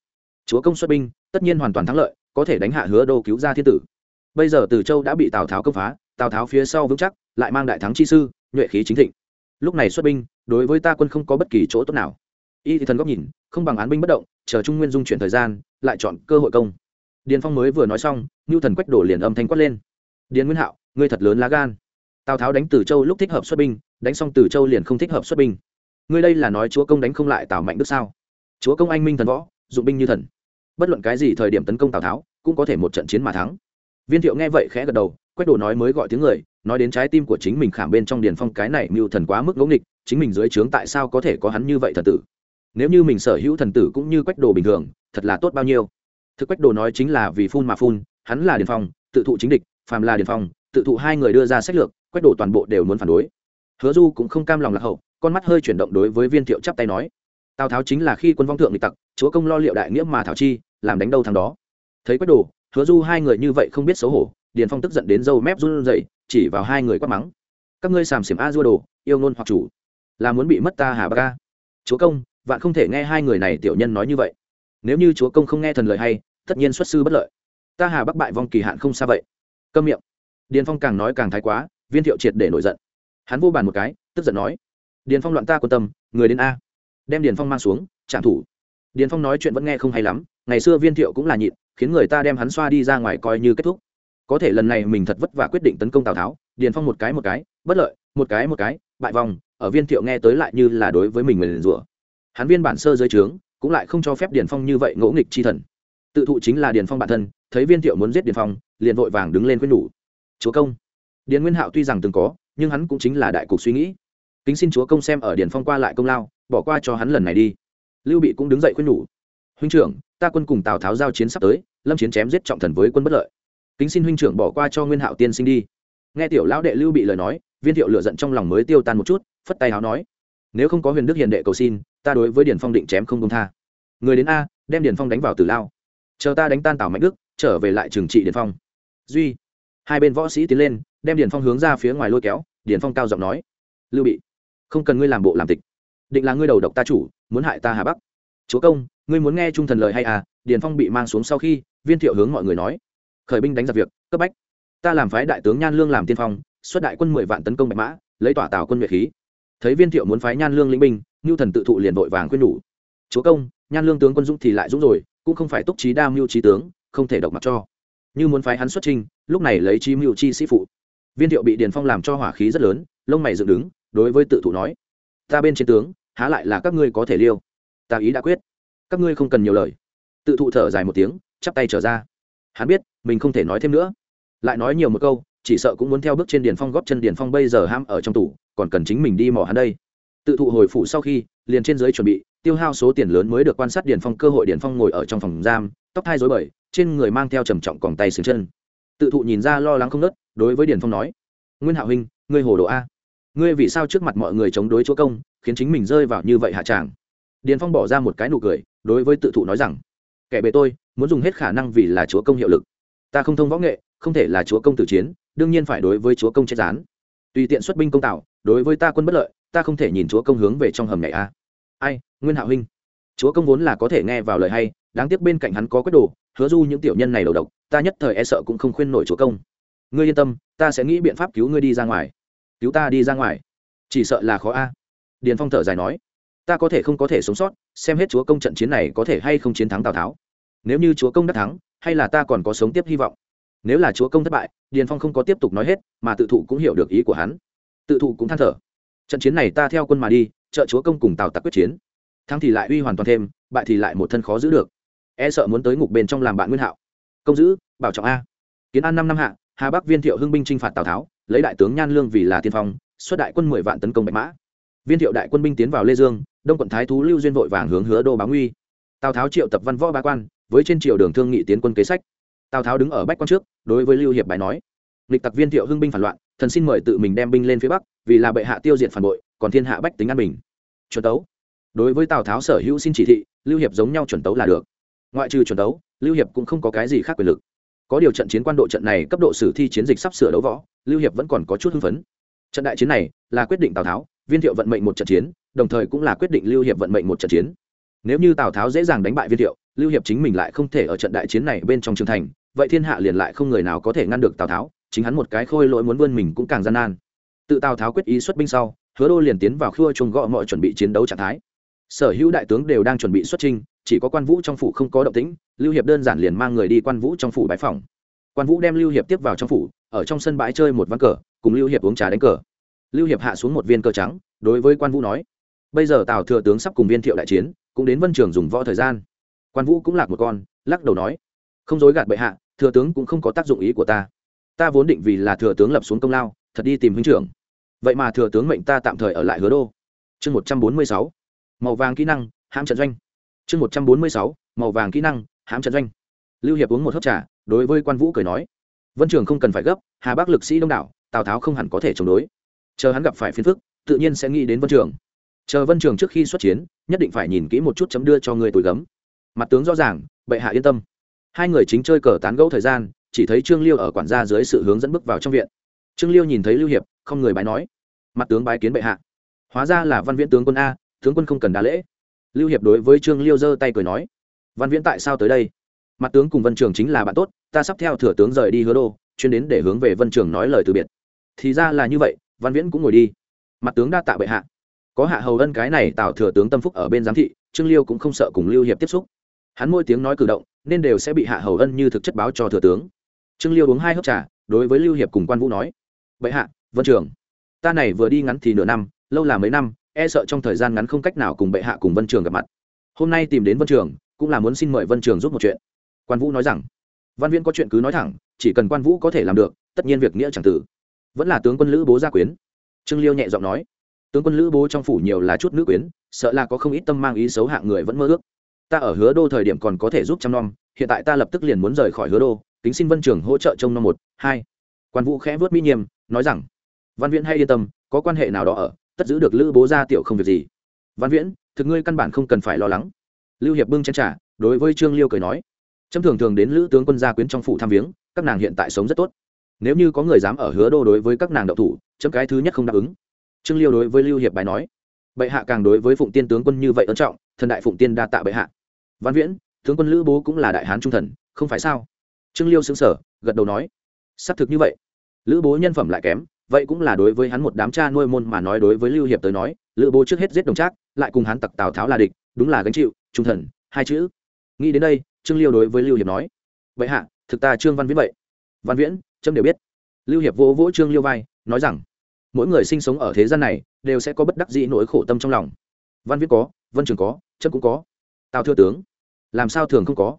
A: Chúa công xuất binh, tất nhiên hoàn toàn thắng lợi, có thể đánh hạ hứa đô cứu ra thiên tử. Bây giờ từ châu đã bị tào tháo công phá tào tháo phía sau vững chắc, lại mang đại thắng chi sư, nhuệ khí chính thịnh. Lúc này xuất binh, đối với ta quân không có bất kỳ chỗ tốt nào. Y thì thần góc nhìn, không bằng án binh bất động, chờ trung nguyên dung chuyển thời gian, lại chọn cơ hội công. Điền phong mới vừa nói xong ngưu thần quách đổ liền âm thanh quát lên. Điền nguyên hạo, ngươi thật lớn lá gan. Tào tháo đánh từ châu lúc thích hợp xuất binh, đánh xong từ châu liền không thích hợp xuất binh. Ngươi đây là nói chúa công đánh không lại tào mạnh đức sao? Chúa công anh minh thần võ, dụng binh như thần. Bất luận cái gì thời điểm tấn công tào tháo, cũng có thể một trận chiến mà thắng. Viên thiệu nghe vậy khẽ gật đầu quách đồ nói mới gọi tiếng người, nói đến trái tim của chính mình khảm bên trong điền phong cái này mưu thần quá mức ngẫu nghịch, chính mình dưới trướng tại sao có thể có hắn như vậy thần tử? Nếu như mình sở hữu thần tử cũng như quách đồ bình thường, thật là tốt bao nhiêu? Thực quách đồ nói chính là vì phun mà phun, hắn là điền phong, tự thụ chính địch, phàm là điền phong, tự thụ hai người đưa ra sách lược, quách đồ toàn bộ đều muốn phản đối. Hứa du cũng không cam lòng lạc hậu, con mắt hơi chuyển động đối với viên thiệu chắp tay nói, tào tháo chính là khi quân vong thượng địch tặc, chúa công lo liệu đại nghĩa mà thảo chi, làm đánh đâu thằng đó. Thấy quách đồ, hứa du hai người như vậy không biết xấu hổ điền phong tức giận đến dâu mép run rẩy, chỉ vào hai người quát mắng. Các ngươi sàm xỉm a dua đồ, yêu nôn hoặc chủ. Là muốn bị mất ta hà ba ca chúa công, vạn không thể nghe hai người này tiểu nhân nói như vậy. Nếu như chúa công không nghe thần lời hay, tất nhiên xuất sư bất lợi. Ta hà bắc bại vong kỳ hạn không xa vậy. Câm miệng. Điền phong càng nói càng thái quá, viên thiệu triệt để nổi giận. Hắn vô bàn một cái, tức giận nói. Điền phong loạn ta quan tâm, người đến a. Đem điền phong mang xuống trạm thủ điền phong nói chuyện vẫn nghe không hay lắm, ngày xưa viên thiệu cũng là nhịn, khiến người ta đem hắn xoa đi ra ngoài coi như kết thúc có thể lần này mình thật vất vả quyết định tấn công tào tháo, điền phong một cái một cái, bất lợi, một cái một cái, bại vòng ở viên thiệu nghe tới lại như là đối với mình mình rủa. Hắn viên bản sơ dưới trướng, cũng lại không cho phép điền phong như vậy ngỗ nghịch chi thần. Tự thụ chính là điền phong bản thân, thấy viên thiệu muốn giết điền phong, liền vội vàng đứng lên khuyên nhủ chúa công. Điền nguyên hạo tuy rằng từng có, nhưng hắn cũng chính là đại cục suy nghĩ. Kính xin chúa công xem ở điền phong qua lại công lao, bỏ qua cho hắn lần này đi. Lưu bị cũng đứng dậy khuyên nhủ huynh trưởng, ta quân cùng tào tháo giao chiến sắp tới, lâm chiến chém giết trọng thần với quân bất lợi kính xin huynh trưởng bỏ qua cho nguyên hạo tiên sinh đi nghe tiểu lão đệ lưu bị lời nói viên thiệu lựa giận trong lòng mới tiêu tan một chút phất tay háo nói nếu không có huyền đức hiền đệ cầu xin ta đối với điền phong định chém không công tha người đến a đem điền phong đánh vào tử lao chờ ta đánh tan tảo mạnh đức trở về lại trừng trị điền phong duy hai bên võ sĩ tiến lên đem điền phong hướng ra phía ngoài lôi kéo điền phong cao giọng nói lưu bị không cần ngươi làm bộ làm tịch định là ngươi đầu độc ta chủ muốn hại ta hà bắc chúa công ngươi muốn nghe trung thần lời hay à điền phong bị mang xuống sau khi viên thiệu hướng mọi người nói khởi binh đánh giặc việc, cấp bách. Ta làm phái đại tướng nhan lương làm tiên phong, xuất đại quân mười vạn tấn công bạch mã, lấy tỏa tào quân nhuệ khí. Thấy viên thiệu muốn phái nhan lương lĩnh binh ngưu thần tự thụ liền vội vàng khuyên nhủ. Chúa công, nhan lương tướng quân dũng thì lại dũng rồi, cũng không phải túc trí đa mưu trí tướng, không thể độc mặt cho. Như muốn phái hắn xuất trinh lúc này lấy chi mưu chi sĩ phụ. Viên thiệu bị điền phong làm cho hỏa khí rất lớn, lông mày dựng đứng, đối với tự thụ nói, ta bên chiến tướng, há lại là các ngươi có thể liêu? Ta ý đã quyết. Các ngươi không cần nhiều lời. Tự thụ thở dài một tiếng, chắp tay trở ra hắn biết, mình không thể nói thêm nữa. Lại nói nhiều một câu, chỉ sợ cũng muốn theo bước trên điền phong góp chân điền phong bây giờ ham ở trong tủ, còn cần chính mình đi mò hắn đây. Tự thụ hồi phủ sau khi, liền trên dưới chuẩn bị, tiêu hao số tiền lớn mới được quan sát điền phong cơ hội điền phong ngồi ở trong phòng giam, tóc thai dối bời, trên người mang theo trầm trọng còng tay xứng chân. Tự thụ nhìn ra lo lắng không nớt đối với điền phong nói, nguyên hạo huynh, ngươi hồ đồ a. Ngươi vì sao trước mặt mọi người chống đối chúa công, khiến chính mình rơi vào như vậy hạ tràng điền phong bỏ ra một cái nụ cười, đối với tự thụ nói rằng, kẻ bề tôi muốn dùng hết khả năng vì là chúa công hiệu lực. Ta không thông võ nghệ, không thể là chúa công tử chiến, đương nhiên phải đối với chúa công chết gián. Tùy tiện xuất binh công tạo, đối với ta quân bất lợi, ta không thể nhìn chúa công hướng về trong hầm nhảy a. Ai, nguyên hạo huynh? Chúa công vốn là có thể nghe vào lời hay, đáng tiếc bên cạnh hắn có quyết đồ, hứa du những tiểu nhân này đầu độc, ta nhất thời e sợ cũng không khuyên nổi chúa công. Ngươi yên tâm, ta sẽ nghĩ biện pháp cứu ngươi đi ra ngoài. Cứu ta đi ra ngoài. Chỉ sợ là khó a. Điền phong thở dài nói. Ta có thể không có thể sống sót, xem hết chúa công trận chiến này có thể hay không chiến thắng tào tháo nếu như chúa công đắc thắng, hay là ta còn có sống tiếp hy vọng? Nếu là chúa công thất bại, điền phong không có tiếp tục nói hết, mà tự thụ cũng hiểu được ý của hắn. Tự thụ cũng than thở. Trận chiến này ta theo quân mà đi, trợ chúa công cùng tào tặc quyết chiến. Thắng thì lại uy hoàn toàn thêm, bại thì lại một thân khó giữ được. E sợ muốn tới ngục bên trong làm bạn nguyên hạo. Công giữ, bảo trọng a. Kiến an năm năm hạ, hà bắc viên thiệu hưng binh chinh phạt tào tháo, lấy đại tướng nhan lương vì là tiên phong, xuất đại quân mười vạn tấn công bạch mã. Viên thiệu đại quân binh tiến vào lê dương, đông quận thái thú lưu duyên vội vàng hướng hứa đô báo nguy. Tào tháo triệu tập văn võ ba quan với trên triều đường thương nghị tiến quân kế sách. Tào tháo đứng ở bách quan trước, đối với lưu hiệp bài nói lịch tặc viên thiệu hưng binh phản loạn, thần xin mời tự mình đem binh lên phía bắc, vì là bệ hạ tiêu diệt phản bội, còn thiên hạ bách tính an bình. Chuẩn tấu. Đối với tào tháo sở hữu xin chỉ thị, lưu hiệp giống nhau chuẩn tấu là được. Ngoại trừ chuẩn tấu, lưu hiệp cũng không có cái gì khác quyền lực. Có điều trận chiến quan độ trận này cấp độ sử thi chiến dịch sắp sửa đấu võ, lưu hiệp vẫn còn có chút hưng phấn. Trận đại chiến này là quyết định tào tháo, viên thiệu vận mệnh một trận chiến, đồng thời cũng là quyết định lưu hiệp vận mệnh một trận chiến. Nếu như tào tháo dễ dàng đánh bại viên thiệu lưu hiệp chính mình lại không thể ở trận đại chiến này bên trong trường thành, vậy thiên hạ liền lại không người nào có thể ngăn được tào tháo, chính hắn một cái khôi lỗi muốn vươn mình cũng càng gian nan. Tự tào tháo quyết ý xuất binh sau, hứa đô liền tiến vào khua chung gõ mọi chuẩn bị chiến đấu trạng thái. Sở hữu đại tướng đều đang chuẩn bị xuất trinh chỉ có quan vũ trong phủ không có động tĩnh, lưu hiệp đơn giản liền mang người đi quan vũ trong phủ bãi phòng. Quan vũ đem lưu hiệp tiếp vào trong phủ, ở trong sân bãi chơi một ván cờ, cùng lưu hiệp uống trà đánh cờ. Lưu hiệp hạ xuống một viên cờ trắng, đối với quan vũ nói, bây giờ tào thừa tướng sắp cùng viên thiệu đại chiến, cũng đến vân trường dùng võ thời gian quan vũ cũng lạc một con, lắc đầu nói, không dối gạt bệ hạ, thừa tướng cũng không có tác dụng ý của ta. Ta vốn định vì là thừa tướng lập xuống công lao, thật đi tìm huynh trưởng. Vậy mà thừa tướng mệnh ta tạm thời ở lại hứa đô. Chương một trăm bốn mươi sáu, màu vàng kỹ năng, hãm trận doanh. Chương một trăm bốn mươi sáu, màu vàng kỹ năng, hãm trận doanh. Lưu hiệp uống một hớp trà, đối với quan vũ cười nói, vân trường không cần phải gấp, hà bắc lực sĩ đông đảo, tào tháo không hẳn có thể chống đối. Chờ hắn gặp phải phiền phức, tự nhiên sẽ nghĩ đến vân trường chờ vân trường trước khi xuất chiến, nhất định phải nhìn kỹ một chút chấm đưa cho người tuổi gấm mặt tướng rõ ràng, bệ hạ yên tâm. Hai người chính chơi cờ tán gẫu thời gian, chỉ thấy trương liêu ở quản gia dưới sự hướng dẫn bước vào trong viện. Trương liêu nhìn thấy lưu hiệp, không người bái nói. Mặt tướng bái kiến bệ hạ. Hóa ra là văn viễn tướng quân a, tướng quân không cần đa lễ. Lưu hiệp đối với trương liêu giơ tay cười nói. Văn viễn tại sao tới đây? Mặt tướng cùng vân trường chính là bạn tốt, ta sắp theo thừa tướng rời đi hứa đô, chuyên đến để hướng về vân trường nói lời từ biệt. Thì ra là như vậy, văn viễn cũng ngồi đi. Mặt tướng đa tạ bệ hạ. Có hạ hầu ân cái này tạo thừa tướng tâm phúc ở bên giám thị, trương liêu cũng không sợ cùng lưu hiệp tiếp xúc hắn môi tiếng nói cử động, nên đều sẽ bị hạ hầu ân như thực chất báo cho thừa tướng. Trương liêu uống hai hớp trà, đối với lưu hiệp cùng quan vũ nói, bệ hạ, vân trường, ta này vừa đi ngắn thì nửa năm, lâu là mấy năm e sợ trong thời gian ngắn không cách nào cùng bệ hạ cùng vân trường gặp mặt. Hôm nay tìm đến vân trường, cũng là muốn xin mời vân trường giúp một chuyện. Quan vũ nói rằng, văn viễn có chuyện cứ nói thẳng, chỉ cần quan vũ có thể làm được, tất nhiên việc nghĩa chẳng tử. Vẫn là tướng quân lữ bố gia quyến. Trương liêu nhẹ giọng nói, tướng quân lữ bố trong phủ nhiều là chút nữ quyến, sợ là có không ít tâm mang ý xấu hạng người vẫn mơ ước ta ở hứa đô thời điểm còn có thể giúp chăm nom, hiện tại ta lập tức liền muốn rời khỏi hứa đô tính xin vân trường hỗ trợ trông nom một, hai. Quan vũ khẽ vớt mỹ nghiêm, nói rằng, văn viễn hay yên tâm, có quan hệ nào đó ở, tất giữ được lữ bố gia tiểu không việc gì. Văn viễn, thực ngươi căn bản không cần phải lo lắng. Lưu hiệp bưng chén trả đối với trương liêu cười nói trâm thường thường đến lữ tướng quân gia quyến trong phủ thăm viếng, các nàng hiện tại sống rất tốt. Nếu như có người dám ở hứa đô đối với các nàng đậu thủ, chấm cái thứ nhất không đáp ứng. Trương liêu đối với lưu hiệp bài nói, bệ hạ càng đối với phụng tiên tướng quân như vậy ân trọng, thần đại phụng tiên đa tạ bệ hạ văn viễn, tướng quân lữ bố cũng là đại hán trung thần, không phải sao? Trương liêu xứng sở gật đầu nói, xác thực như vậy. Lữ bố nhân phẩm lại kém, vậy cũng là đối với hắn một đám cha nuôi môn mà nói đối với lưu hiệp tới nói, lữ bố trước hết giết đồng trác, lại cùng hắn tặc tào tháo là địch, đúng là gánh chịu, trung thần, hai chữ. Nghĩ đến đây, trương liêu đối với lưu hiệp nói, vậy hạ, thực ta trương văn viễn vậy. Văn viễn trâm đều biết. Lưu hiệp vỗ vỗ trương liêu vai, nói rằng, mỗi người sinh sống ở thế gian này, đều sẽ có bất đắc dĩ nỗi khổ tâm trong lòng. Văn viễn có, vân trường có trâm cũng có. Tào thưa tướng làm sao thường không có?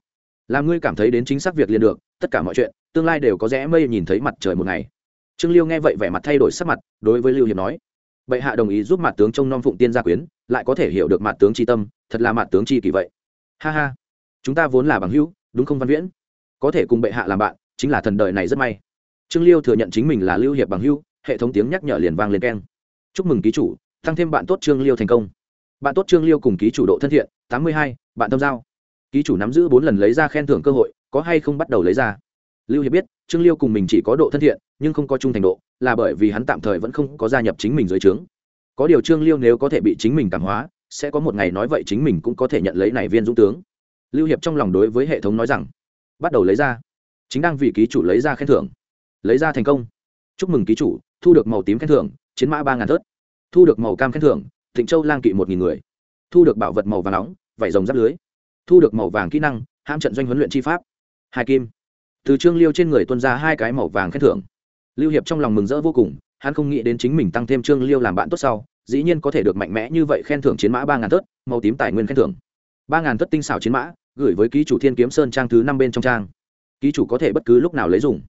A: Làm ngươi cảm thấy đến chính xác việc liền được, tất cả mọi chuyện, tương lai đều có rẽ mây nhìn thấy mặt trời một ngày. Trương liêu nghe vậy vẻ mặt thay đổi sắc mặt, đối với lưu hiệp nói, bệ hạ đồng ý giúp mặt tướng trông nom phụng tiên gia quyến, lại có thể hiểu được mặt tướng tri tâm, thật là mặt tướng tri kỳ vậy. Ha ha, chúng ta vốn là bằng hữu, đúng không văn viễn? Có thể cùng bệ hạ làm bạn, chính là thần đời này rất may. Trương liêu thừa nhận chính mình là lưu hiệp bằng hữu, hệ thống tiếng nhắc nhở liền vang lên keng. Chúc mừng ký chủ tăng thêm bạn tốt trương liêu thành công. Bạn tốt trương liêu cùng ký chủ độ thân thiện, tám mươi hai, bạn tâm giao ký chủ nắm giữ bốn lần lấy ra khen thưởng cơ hội, có hay không bắt đầu lấy ra? Lưu hiệp biết, trương liêu cùng mình chỉ có độ thân thiện, nhưng không có trung thành độ, là bởi vì hắn tạm thời vẫn không có gia nhập chính mình dưới trướng. Có điều trương liêu nếu có thể bị chính mình cảm hóa, sẽ có một ngày nói vậy chính mình cũng có thể nhận lấy này viên dũng tướng. Lưu hiệp trong lòng đối với hệ thống nói rằng, bắt đầu lấy ra. Chính đang vì ký chủ lấy ra khen thưởng. Lấy ra thành công. Chúc mừng ký chủ, thu được màu tím khen thưởng, chiến mã ba ngàn thớt. Thu được màu cam khen thưởng, thịnh châu lang kỵ một nghìn người. Thu được bảo vật màu vàng nóng, vải rồng giáp lưới thu được màu vàng kỹ năng ham trận doanh huấn luyện chi pháp. Hai kim. Từ trương liêu trên người tuân ra hai cái màu vàng khen thưởng. Lưu hiệp trong lòng mừng rỡ vô cùng, hắn không nghĩ đến chính mình tăng thêm trương liêu làm bạn tốt sau, dĩ nhiên có thể được mạnh mẽ như vậy khen thưởng chiến mã ba ngàn tớt màu tím tài nguyên khen thưởng. Ba ngàn tớt tinh xảo chiến mã, gửi với ký chủ thiên kiếm sơn trang thứ năm bên trong trang. Ký chủ có thể bất cứ lúc nào lấy dùng.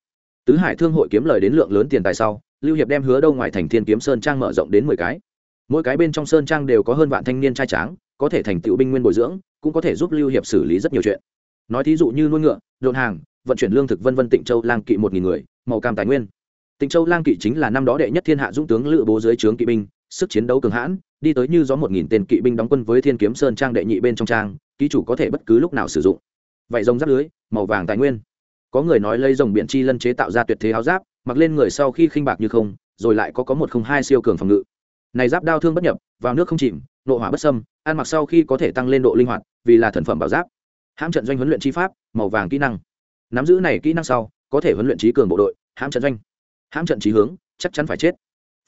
A: Tứ hải thương hội kiếm lời đến lượng lớn tiền tài sau, lưu hiệp đem hứa đâu ngoài thành thiên kiếm sơn trang mở rộng đến mười cái. Mỗi cái bên trong sơn trang đều có hơn vạn thanh niên trai tráng, có thể thành tựu binh nguyên bồi dưỡng cũng có thể giúp lưu hiệp xử lý rất nhiều chuyện. Nói thí dụ như nuôi ngựa, đồn hàng, vận chuyển lương thực vân vân tịnh châu lang kỵ một nghìn người, màu cam tài nguyên. Tịnh châu lang kỵ chính là năm đó đệ nhất thiên hạ dũng tướng lữ bố dưới trướng kỵ binh, sức chiến đấu cường hãn, đi tới như gió một nghìn tên kỵ binh đóng quân với thiên kiếm sơn trang đệ nhị bên trong trang, ký chủ có thể bất cứ lúc nào sử dụng. Vậy rồng giáp lưới, màu vàng tài nguyên. Có người nói lấy rồng biện chi lân chế tạo ra tuyệt thế áo giáp, mặc lên người sau khi khinh bạc như không, rồi lại có có một không hai siêu cường phòng ngự. Này giáp đao thương bất nhập, vào nước không chìm nộ hỏa bất sâm ăn mặc sau khi có thể tăng lên độ linh hoạt, vì là thần phẩm bảo giáp. Hãm trận doanh huấn luyện chi pháp, màu vàng kỹ năng. Nắm giữ này kỹ năng sau, có thể huấn luyện trí cường bộ đội, hãm trận doanh. Hãm trận trí hướng, chắc chắn phải chết.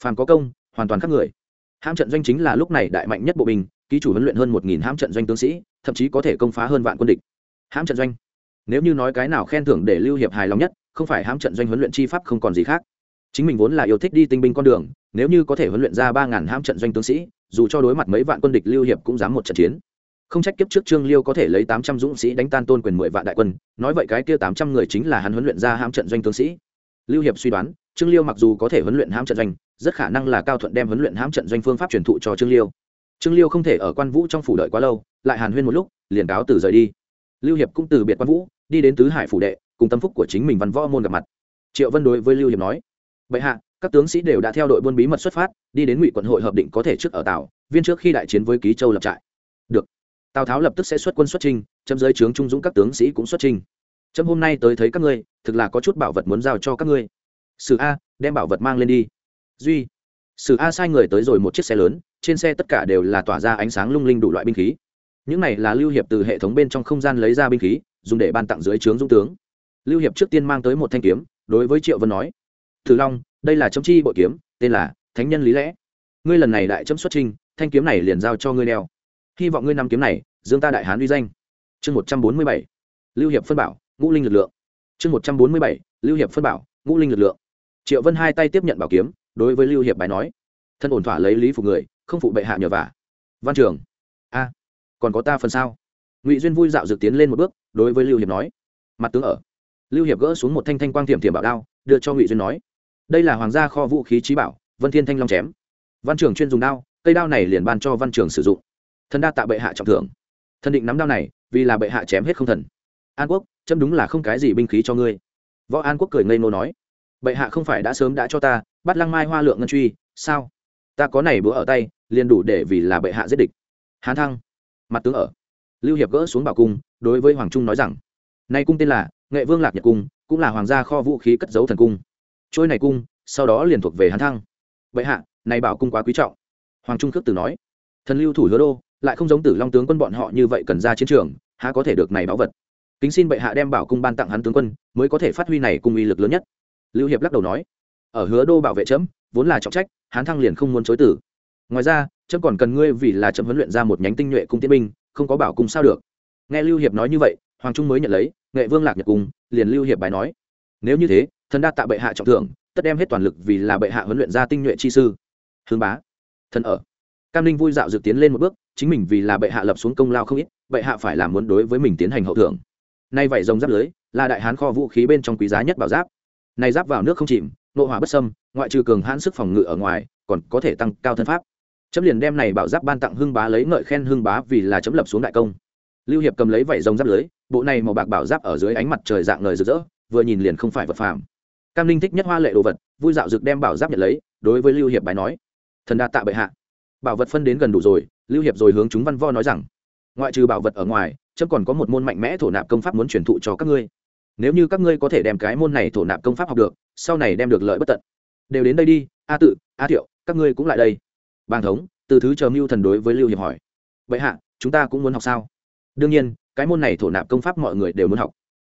A: Phàm có công, hoàn toàn khác người. Hãm trận doanh chính là lúc này đại mạnh nhất bộ binh, ký chủ huấn luyện hơn một nghìn hãm trận doanh tướng sĩ, thậm chí có thể công phá hơn vạn quân địch. Hãm trận doanh. Nếu như nói cái nào khen thưởng để lưu hiệp hài lòng nhất, không phải hãm trận doanh huấn luyện chi pháp không còn gì khác. Chính mình vốn là yêu thích đi tinh binh con đường, nếu như có thể huấn luyện ra ba ngàn hãm trận doanh tướng sĩ dù cho đối mặt mấy vạn quân địch lưu hiệp cũng dám một trận chiến. Không trách kiếp trước trương liêu có thể lấy tám trăm dũng sĩ đánh tan tôn quyền mười vạn đại quân, nói vậy cái kia tám trăm người chính là hắn huấn luyện ra hãm trận doanh tướng sĩ. Lưu hiệp suy đoán, trương liêu mặc dù có thể huấn luyện hãm trận doanh, rất khả năng là cao thuận đem huấn luyện hãm trận doanh phương pháp truyền thụ cho trương liêu. Trương liêu không thể ở quan vũ trong phủ đợi quá lâu, lại hàn huyên một lúc, liền cáo từ rời đi. Lưu hiệp cũng từ biệt quan vũ, đi đến tứ hải phủ đệ, cùng tâm phúc của chính mình văn võ môn gặp mặt. Triệu vân đối với lưu hiệp nói, bệ hạ các tướng sĩ đều đã theo đội buôn bí mật xuất phát, đi đến ngụy quận hội hợp định có thể trước ở tàu viên trước khi đại chiến với ký châu lập trại. Được. Tào tháo lập tức sẽ xuất quân xuất trình chấm giới trướng trung dũng các tướng sĩ cũng xuất trình chấm hôm nay tới thấy các ngươi, thực là có chút bảo vật muốn giao cho các ngươi. Sử a, đem bảo vật mang lên đi. Duy. Sử a sai người tới rồi một chiếc xe lớn, trên xe tất cả đều là tỏa ra ánh sáng lung linh đủ loại binh khí. Những này là lưu hiệp từ hệ thống bên trong không gian lấy ra binh khí, dùng để ban tặng dưới trướng dũng tướng. Lưu hiệp trước tiên mang tới một thanh kiếm, đối với triệu vân nói thử long, đây là chấm chi bội kiếm, tên là thánh nhân lý lẽ. Ngươi lần này đại chấm xuất trinh thanh kiếm này liền giao cho ngươi đeo. Hy vọng ngươi nắm kiếm này, dương ta đại hán uy danh. Chương một trăm bốn mươi bảy, lưu hiệp phân bảo, ngũ linh lực lượng. Chương một trăm bốn mươi bảy, lưu hiệp phân bảo, ngũ linh lực lượng. Triệu vân hai tay tiếp nhận bảo kiếm, đối với lưu hiệp bài nói, thân ổn thỏa lấy lý phục người, không phụ bệ hạ nhờ vả. Văn trường, a, còn có ta phần sao? Ngụy duyên vui dạo dược tiến lên một bước, đối với lưu hiệp nói, mặt tướng ở. Lưu hiệp gỡ xuống một thanh thanh quang tiệm tiệm bảo đao, đưa cho ngụy duyên nói đây là hoàng gia kho vũ khí trí bảo, vân thiên thanh long chém. Văn trường chuyên dùng đao, cây đao này liền ban cho văn trường sử dụng. Thần đa tạ bệ hạ trọng thưởng. Thần định nắm đao này, vì là bệ hạ chém hết không thần. An quốc, chấm đúng là không cái gì binh khí cho ngươi. Võ an quốc cười ngây nô nói, bệ hạ không phải đã sớm đã cho ta, bắt lăng mai hoa lượng ngân truy, sao? Ta có này bữa ở tay, liền đủ để vì là bệ hạ giết địch. Hán thăng, mặt tướng ở. Lưu hiệp gỡ xuống bảo cung, đối với hoàng trung nói rằng, nay cung tên là nghệ vương lạc nhật cung, cũng là hoàng gia kho vũ khí cất giấu thần cung trôi này cung, sau đó liền thuộc về hắn thăng. Bệ hạ, này bảo cung quá quý trọng. Hoàng trung khước từ nói. Thần lưu thủ hứa đô, lại không giống tử long tướng quân bọn họ như vậy cần ra chiến trường, há có thể được này báu vật. Kính xin bệ hạ đem bảo cung ban tặng hắn tướng quân, mới có thể phát huy này cung uy lực lớn nhất. Lưu hiệp lắc đầu nói. Ở hứa đô bảo vệ chấm, vốn là trọng trách hán thăng liền không muốn chối tử. Ngoài ra, chấm còn cần ngươi vì là chấm huấn luyện ra một nhánh tinh nhuệ cung tiến binh, không có bảo cung sao được. Nghe lưu hiệp nói như vậy, hoàng trung mới nhận lấy, nghệ vương lạc nhật cung, liền lưu hiệp bài nói. Nếu như thế thần đa tạ bệ hạ trọng thưởng, tất đem hết toàn lực vì là bệ hạ huấn luyện ra tinh nhuệ chi sư. Hương bá. Thần ở. Cam Linh vui dạo dự tiến lên một bước, chính mình vì là bệ hạ lập xuống công lao không ít, bệ hạ phải làm muốn đối với mình tiến hành hậu thưởng. Nay vậy rồng giáp lưới, là đại hán kho vũ khí bên trong quý giá nhất bảo giáp. Này giáp vào nước không chìm nội hỏa bất sâm ngoại trừ cường hãn sức phòng ngự ở ngoài, còn có thể tăng cao thân pháp. Chấm liền đem này bảo giáp ban tặng hưng bá lấy ngợi khen hưng bá vì là chấm lập xuống đại công. Lưu hiệp cầm lấy vảy rồng giáp lưới, bộ này màu bạc bảo giáp ở dưới ánh mặt trời dạng ngời rực rỡ, vừa nhìn liền không phải vật phàm cam linh thích nhất hoa lệ đồ vật, vui dạo dực đem bảo giáp nhận lấy, đối với lưu hiệp bài nói, thần đa tạ bệ hạ. Bảo vật phân đến gần đủ rồi, lưu hiệp rồi hướng chúng văn vo nói rằng, ngoại trừ bảo vật ở ngoài, chấm còn có một môn mạnh mẽ thổ nạp công pháp muốn truyền thụ cho các ngươi. Nếu như các ngươi có thể đem cái môn này thổ nạp công pháp học được, sau này đem được lợi bất tận. Đều đến đây đi, a tự, a thiệu, các ngươi cũng lại đây. Bàn thống, từ thứ chờ mưu thần đối với lưu hiệp hỏi vậy hạ, chúng ta cũng muốn học sao? Đương nhiên, cái môn này thổ nạp công pháp mọi người đều muốn học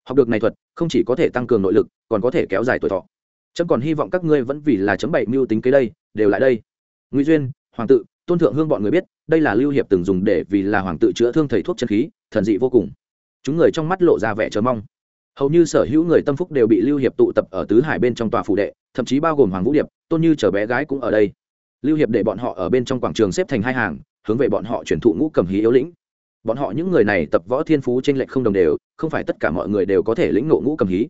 A: học được này thuật, không chỉ có thể tăng cường nội lực, còn có thể kéo dài tuổi thọ. Chấm còn hy vọng các ngươi vẫn vì là chấm bảy mưu tính kế đây, đều lại đây. Ngụy duyên, hoàng tự, tôn thượng hương bọn người biết, đây là lưu hiệp từng dùng để vì là hoàng tự chữa thương thầy thuốc chân khí, thần dị vô cùng. Chúng người trong mắt lộ ra vẻ chờ mong. Hầu như sở hữu người tâm phúc đều bị lưu hiệp tụ tập ở tứ hải bên trong tòa phủ đệ, thậm chí bao gồm hoàng vũ điệp, tôn như chở bé gái cũng ở đây. Lưu hiệp để bọn họ ở bên trong quảng trường xếp thành hai hàng, hướng về bọn họ chuyển thụ ngũ cầm hí yếu lĩnh bọn họ những người này tập võ thiên phú trên lệch không đồng đều, không phải tất cả mọi người đều có thể lĩnh nộ ngũ cầm hí.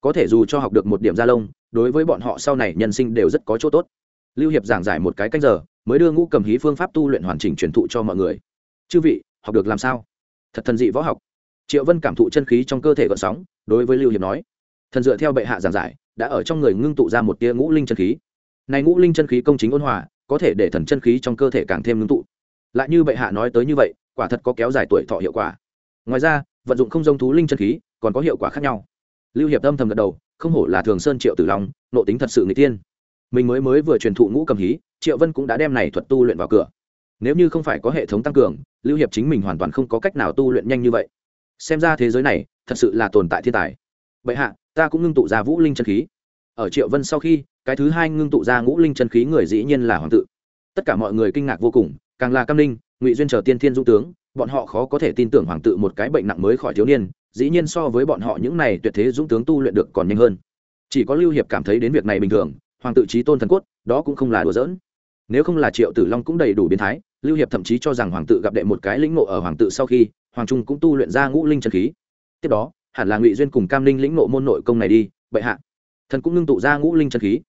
A: Có thể dù cho học được một điểm gia lông, đối với bọn họ sau này nhân sinh đều rất có chỗ tốt. Lưu hiệp giảng giải một cái canh giờ, mới đưa ngũ cầm hí phương pháp tu luyện hoàn chỉnh truyền thụ cho mọi người. Chư vị, học được làm sao? Thật thần dị võ học. Triệu vân cảm thụ chân khí trong cơ thể gợn sóng, đối với lưu hiệp nói. Thần dựa theo bệ hạ giảng giải, đã ở trong người ngưng tụ ra một tia ngũ linh chân khí. Này ngũ linh chân khí công chính ôn hòa, có thể để thần chân khí trong cơ thể càng thêm ngưng tụ. Lại như bệ hạ nói tới như vậy quả thật có kéo dài tuổi thọ hiệu quả. Ngoài ra, vận dụng không dông thú linh chân khí, còn có hiệu quả khác nhau. Lưu hiệp âm thầm gật đầu, không hổ là thường sơn triệu tử long, nộ tính thật sự người tiên mình mới mới vừa truyền thụ ngũ cầm hí, triệu vân cũng đã đem này thuật tu luyện vào cửa. Nếu như không phải có hệ thống tăng cường, lưu hiệp chính mình hoàn toàn không có cách nào tu luyện nhanh như vậy. Xem ra thế giới này, thật sự là tồn tại thiên tài. Bệ hạ, ta cũng ngưng tụ ra vũ linh chân khí. Ở triệu vân sau khi, cái thứ hai ngưng tụ ra ngũ linh chân khí người dĩ nhiên là hoàng tự. Tất cả mọi người kinh ngạc vô cùng, càng là cam linh ngụy duyên chờ tiên thiên dũng tướng, bọn họ khó có thể tin tưởng hoàng tự một cái bệnh nặng mới khỏi thiếu niên, dĩ nhiên so với bọn họ những này tuyệt thế dũng tướng tu luyện được còn nhanh hơn. Chỉ có lưu hiệp cảm thấy đến việc này bình thường, hoàng tự trí tôn thần cốt, đó cũng không là đùa giỡn. Nếu không là triệu tử long cũng đầy đủ biến thái, lưu hiệp thậm chí cho rằng hoàng tự gặp đệ một cái lĩnh ngộ ở hoàng tự sau khi, hoàng trung cũng tu luyện ra ngũ linh chân khí. Tiếp đó, hẳn là ngụy duyên cùng cam linh lĩnh ngộ môn nội công này đi, bệ hạ. Thần cũng ngưng tụ ra ngũ linh chân khí.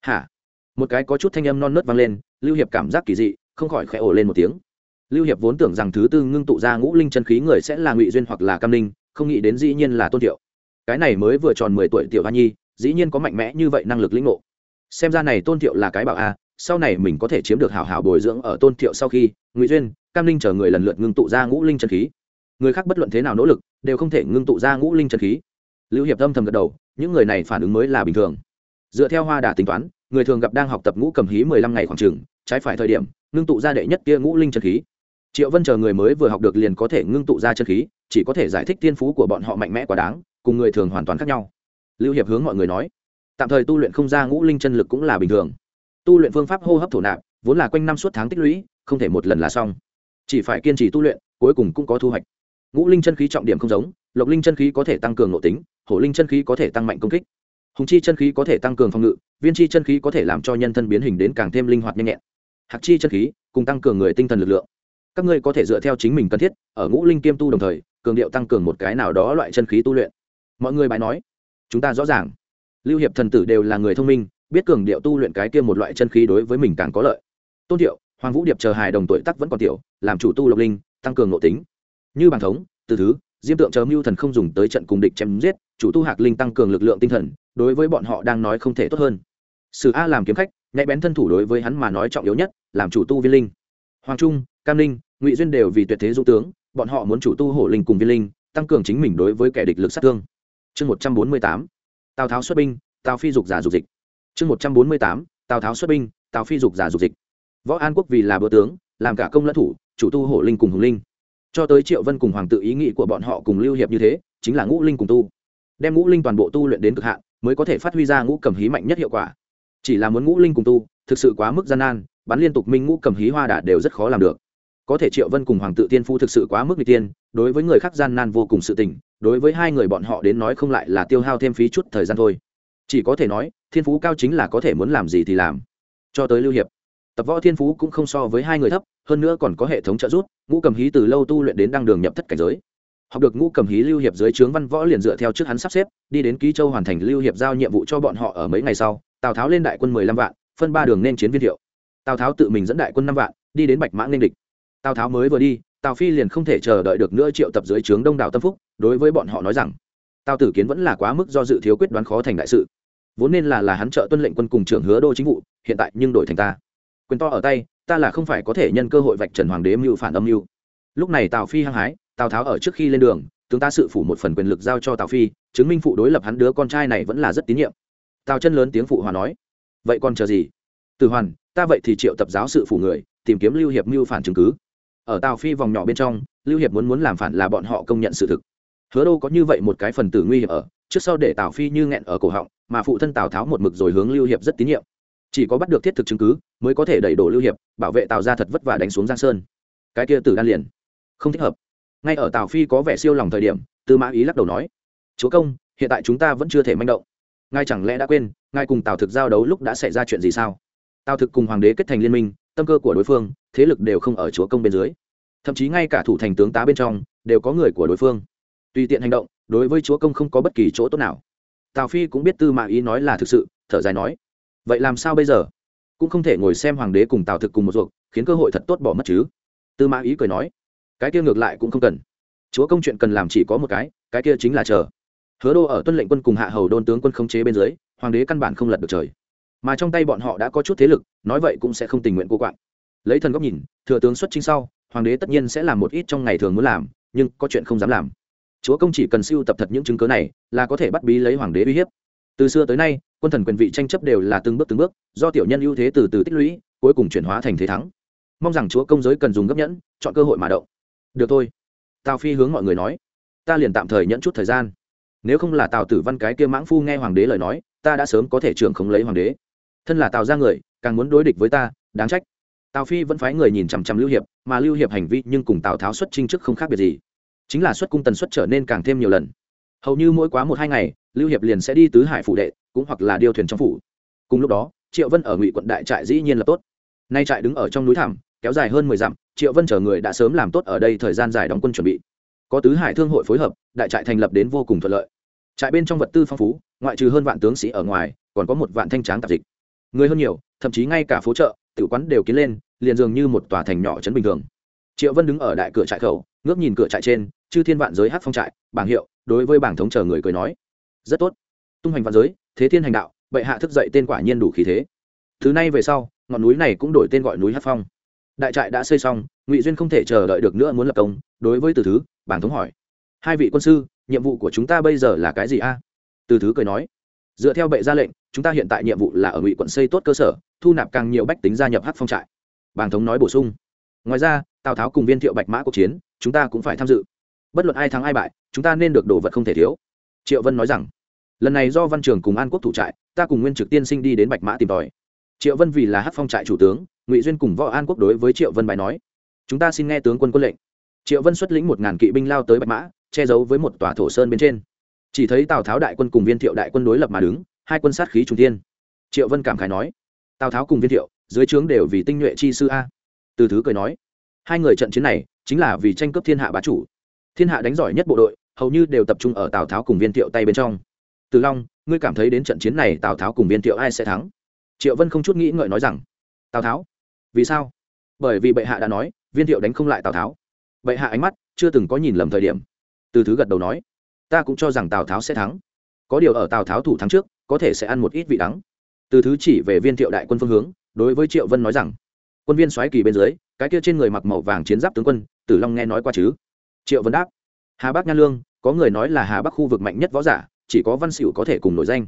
A: Hả? Một cái có chút thanh âm non nớt vang lên, lưu hiệp cảm giác kỳ dị, không khỏi khẽ ổ lên một tiếng lưu hiệp vốn tưởng rằng thứ tư ngưng tụ ra ngũ linh chân khí người sẽ là ngụy duyên hoặc là cam linh không nghĩ đến dĩ nhiên là tôn thiệu. Cái này mới vừa tròn mười tuổi tiểu hoa nhi dĩ nhiên có mạnh mẽ như vậy năng lực lĩnh ngộ. Xem ra này tôn thiệu là cái bảo a sau này mình có thể chiếm được hảo hảo bồi dưỡng ở tôn thiệu sau khi ngụy duyên cam linh chờ người lần lượt ngưng tụ ra ngũ linh chân khí. Người khác bất luận thế nào nỗ lực đều không thể ngưng tụ ra ngũ linh chân khí. Lưu hiệp âm thầm gật đầu những người này phản ứng mới là bình thường. Dựa theo hoa đà tính toán người thường gặp đang học tập ngũ cầm hí mười lăm ngày khoảng trường, trái phải thời điểm ngưng tụ ra đệ nhất kia ngũ linh chân khí triệu vân chờ người mới vừa học được liền có thể ngưng tụ ra chân khí, chỉ có thể giải thích tiên phú của bọn họ mạnh mẽ quá đáng, cùng người thường hoàn toàn khác nhau. Lưu hiệp hướng mọi người nói, tạm thời tu luyện không ra ngũ linh chân lực cũng là bình thường. Tu luyện phương pháp hô hấp thổ nạp, vốn là quanh năm suốt tháng tích lũy, không thể một lần là xong. Chỉ phải kiên trì tu luyện, cuối cùng cũng có thu hoạch. Ngũ linh chân khí trọng điểm không giống, lộc linh chân khí có thể tăng cường nội tính, hổ linh chân khí có thể tăng mạnh công kích. Hùng chi chân khí có thể tăng cường phòng ngự, viên chi chân khí có thể làm cho nhân thân biến hình đến càng thêm linh hoạt nhanh nhẹn. Hạc chi chân khí, cùng tăng cường người tinh thần lực lượng các ngươi có thể dựa theo chính mình cần thiết, ở ngũ linh kiêm tu đồng thời, cường điệu tăng cường một cái nào đó loại chân khí tu luyện. Mọi người bài nói, chúng ta rõ ràng. Lưu hiệp thần tử đều là người thông minh, biết cường điệu tu luyện cái kia một loại chân khí đối với mình càng có lợi. Tôn thiệu, hoàng vũ điệp chờ hài đồng tuổi tắc vẫn còn tiểu, làm chủ tu lộc linh, tăng cường nội tính. Như bàn thống, từ thứ, diêm tượng chờ mưu thần không dùng tới trận cùng địch chém giết, chủ tu hạc linh tăng cường lực lượng tinh thần, đối với bọn họ đang nói không thể tốt hơn. Sử a làm kiếm khách, nhạy bén thân thủ đối với hắn mà nói trọng yếu nhất, làm chủ tu viên linh. Hoàng trung, cam linh ngụy duyên đều vì tuyệt thế dũng tướng, bọn họ muốn chủ tu hổ linh cùng viên linh, tăng cường chính mình đối với kẻ địch lực sát thương. Chương một trăm bốn mươi tám, tào tháo xuất binh, tào phi dục giả dục dịch. Chương một trăm bốn mươi tám, tào tháo xuất binh, tào phi dục giả dục dịch. Võ an quốc vì là bữa tướng, làm cả công lẫn thủ, chủ tu hổ linh cùng hùng linh. Cho tới triệu vân cùng hoàng tự ý nghĩ của bọn họ cùng lưu hiệp như thế, chính là ngũ linh cùng tu. Đem ngũ linh toàn bộ tu luyện đến cực hạn, mới có thể phát huy ra ngũ cầm hí mạnh nhất hiệu quả. Chỉ là muốn ngũ linh cùng tu, thực sự quá mức gian nan, bắn liên tục minh ngũ cầm hí hoa đà đều rất khó làm được có thể triệu vân cùng hoàng tự tiên phu thực sự quá mức n tiên, đối với người khác gian nan vô cùng sự tình, đối với hai người bọn họ đến nói không lại là tiêu hao thêm phí chút thời gian thôi. Chỉ có thể nói, thiên phú cao chính là có thể muốn làm gì thì làm. Cho tới lưu hiệp, tập võ thiên phú cũng không so với hai người thấp, hơn nữa còn có hệ thống trợ giúp, ngũ cầm hí từ lâu tu luyện đến đăng đường nhập thất cảnh giới. Học được ngũ cầm hí lưu hiệp dưới trướng văn võ liền dựa theo trước hắn sắp xếp, đi đến ký châu hoàn thành lưu hiệp giao nhiệm vụ cho bọn họ ở mấy ngày sau, tào tháo lên đại quân mười lăm vạn, phân ba đường nên chiến viên thiệu tào tháo tự mình dẫn đại quân năm vạn, đi đến bạch mã nên địch tào tháo mới vừa đi, tào phi liền không thể chờ đợi được nữa triệu tập dưới trướng đông đảo tâm phúc, đối với bọn họ nói rằng, tào tử kiến vẫn là quá mức do dự thiếu quyết đoán khó thành đại sự. Vốn nên là là hắn trợ tuân lệnh quân cùng trưởng hứa đô chính vụ, hiện tại nhưng đổi thành ta. Quyền to ở tay, ta là không phải có thể nhân cơ hội vạch trần hoàng đế mưu phản âm mưu. Lúc này tào phi hăng hái, tào tháo ở trước khi lên đường, tướng ta sự phủ một phần quyền lực giao cho tào phi, chứng minh phụ đối lập hắn đứa con trai này vẫn là rất tín nhiệm. Tào chân lớn tiếng phụ hòa nói, vậy còn chờ gì? Từ hoàn, ta vậy thì triệu tập giáo sự phủ người, tìm kiếm lưu hiệp mưu phản chứng cứ ở tào phi vòng nhỏ bên trong, lưu hiệp muốn muốn làm phản là bọn họ công nhận sự thực. Hứa đô có như vậy một cái phần tử nguy hiểm ở, trước sau để tào phi như nghẹn ở cổ họng, mà phụ thân tào tháo một mực rồi hướng lưu hiệp rất tín nhiệm. Chỉ có bắt được thiết thực chứng cứ, mới có thể đẩy đổ lưu hiệp, bảo vệ tào ra thật vất vả đánh xuống giang sơn. Cái kia tử đan liền. Không thích hợp. Ngay ở tào phi có vẻ siêu lòng thời điểm, tư mã ý lắc đầu nói, chúa công, hiện tại chúng ta vẫn chưa thể manh động. Ngài chẳng lẽ đã quên, ngài cùng tào thực giao đấu lúc đã xảy ra chuyện gì sao? Tào thực cùng hoàng đế kết thành liên minh, tâm cơ của đối phương thế lực đều không ở chúa công bên dưới. Thậm chí ngay cả thủ thành tướng tá bên trong đều có người của đối phương. Tùy tiện hành động, đối với chúa công không có bất kỳ chỗ tốt nào. Tào phi cũng biết tư mã ý nói là thực sự, thở dài nói, vậy làm sao bây giờ? Cũng không thể ngồi xem hoàng đế cùng tào thực cùng một ruột, khiến cơ hội thật tốt bỏ mất chứ. Tư mã ý cười nói, cái kia ngược lại cũng không cần. Chúa công chuyện cần làm chỉ có một cái cái kia chính là chờ. Hứa đô ở tuân lệnh quân cùng hạ hầu đôn tướng quân khống chế bên dưới, hoàng đế căn bản không lật được trời. Mà trong tay bọn họ đã có chút thế lực, nói vậy cũng sẽ không tình nguyện cô quạng lấy thần góc nhìn, thừa tướng xuất chính sau, hoàng đế tất nhiên sẽ làm một ít trong ngày thường muốn làm, nhưng có chuyện không dám làm. Chúa công chỉ cần siêu tập thật những chứng cớ này, là có thể bắt bí lấy hoàng đế uy hiếp. Từ xưa tới nay, quân thần quyền vị tranh chấp đều là từng bước từng bước, do tiểu nhân ưu thế từ từ tích lũy, cuối cùng chuyển hóa thành thế thắng. Mong rằng chúa công giới cần dùng gấp nhẫn, chọn cơ hội mà động. Được thôi. Tào phi hướng mọi người nói, ta liền tạm thời nhẫn chút thời gian. Nếu không là tào tử văn cái kia mãng phu nghe hoàng đế lời nói, ta đã sớm có thể trưởng không lấy hoàng đế. Thân là tào ra người, càng muốn đối địch với ta, đáng trách tào phi vẫn phái người nhìn chằm chằm lưu hiệp, mà lưu hiệp hành vi nhưng cùng tào tháo xuất trinh trước không khác biệt gì. Chính là xuất cung tần suất trở nên càng thêm nhiều lần. Hầu như mỗi quá một hai ngày, lưu hiệp liền sẽ đi tứ hải phủ đệ, cũng hoặc là điêu thuyền trong phủ. Cùng lúc đó, triệu vân ở ngụy quận đại trại dĩ nhiên là tốt. Nay trại đứng ở trong núi thảm kéo dài hơn mười dặm, triệu vân chờ người đã sớm làm tốt ở đây thời gian dài đóng quân chuẩn bị. Có tứ hải thương hội phối hợp, đại trại thành lập đến vô cùng thuận lợi. Trại bên trong vật tư phong phú, ngoại trừ hơn vạn tướng sĩ ở ngoài, còn có một vạn thanh tráng tạp dịch. Người hơn nhiều, thậm chí ngay cả phố chợ tự quán đều kiến lên liền dường như một tòa thành nhỏ trấn bình thường. Triệu vân đứng ở đại cửa trại khẩu, ngước nhìn cửa trại trên, chư thiên vạn giới hát phong trại, bảng hiệu, đối với bảng thống chờ người cười nói. Rất tốt. Tung hành vạn giới, thế thiên hành đạo, bệ hạ thức dậy tên quả nhiên đủ khí thế. Thứ nay về sau, ngọn núi này cũng đổi tên gọi núi hát phong. Đại trại đã xây xong, ngụy duyên không thể chờ đợi được nữa muốn lập công, đối với từ thứ, bảng thống hỏi. Hai vị quân sư, nhiệm vụ của chúng ta bây giờ là cái gì a? Từ thứ cười nói. Dựa theo bệ ra lệnh, chúng ta hiện tại nhiệm vụ là ở ngụy quận xây tốt cơ sở, thu nạp càng nhiều bách tính gia nhập hát phong trại bàng thống nói bổ sung. Ngoài ra, tào tháo cùng viên thiệu bạch mã cuộc chiến, chúng ta cũng phải tham dự. Bất luận ai thắng ai bại, chúng ta nên được đồ vật không thể thiếu. Triệu vân nói rằng, lần này do văn trường cùng an quốc thủ trại, ta cùng nguyên trực tiên sinh đi đến bạch mã tìm tòi. Triệu vân vì là hát phong trại chủ tướng, ngụy duyên cùng võ an quốc đối với triệu vân bài nói, chúng ta xin nghe tướng quân quân lệnh. Triệu vân xuất lĩnh một ngàn kỵ binh lao tới bạch mã, che giấu với một tòa thổ sơn bên trên. Chỉ thấy tào tháo đại quân cùng viên thiệu đại quân đối lập mà đứng, hai quân sát khí trung tiên triệu vân cảm khái nói, tào tháo cùng viên thiệu dưới trướng đều vì tinh nhuệ chi sư a. Từ thứ cười nói, hai người trận chiến này chính là vì tranh cướp thiên hạ bá chủ. Thiên hạ đánh giỏi nhất bộ đội, hầu như đều tập trung ở tào tháo cùng viên thiệu tay bên trong. Từ long, ngươi cảm thấy đến trận chiến này tào tháo cùng viên thiệu ai sẽ thắng? Triệu vân không chút nghĩ ngợi nói rằng, tào tháo, vì sao? Bởi vì bệ hạ đã nói, viên thiệu đánh không lại tào tháo. Bệ hạ ánh mắt chưa từng có nhìn lầm thời điểm. Từ thứ gật đầu nói, ta cũng cho rằng tào tháo sẽ thắng. Có điều ở tào tháo thủ thắng trước, có thể sẽ ăn một ít vị đắng. Từ thứ chỉ về viên thiệu đại quân phương hướng đối với triệu vân nói rằng, quân viên xoáy kỳ bên dưới, cái kia trên người mặc màu vàng chiến giáp tướng quân, tử long nghe nói qua chứ? Triệu vân đáp, hà bắc nha lương, có người nói là hà bắc khu vực mạnh nhất võ giả, chỉ có văn xỉu có thể cùng nổi danh.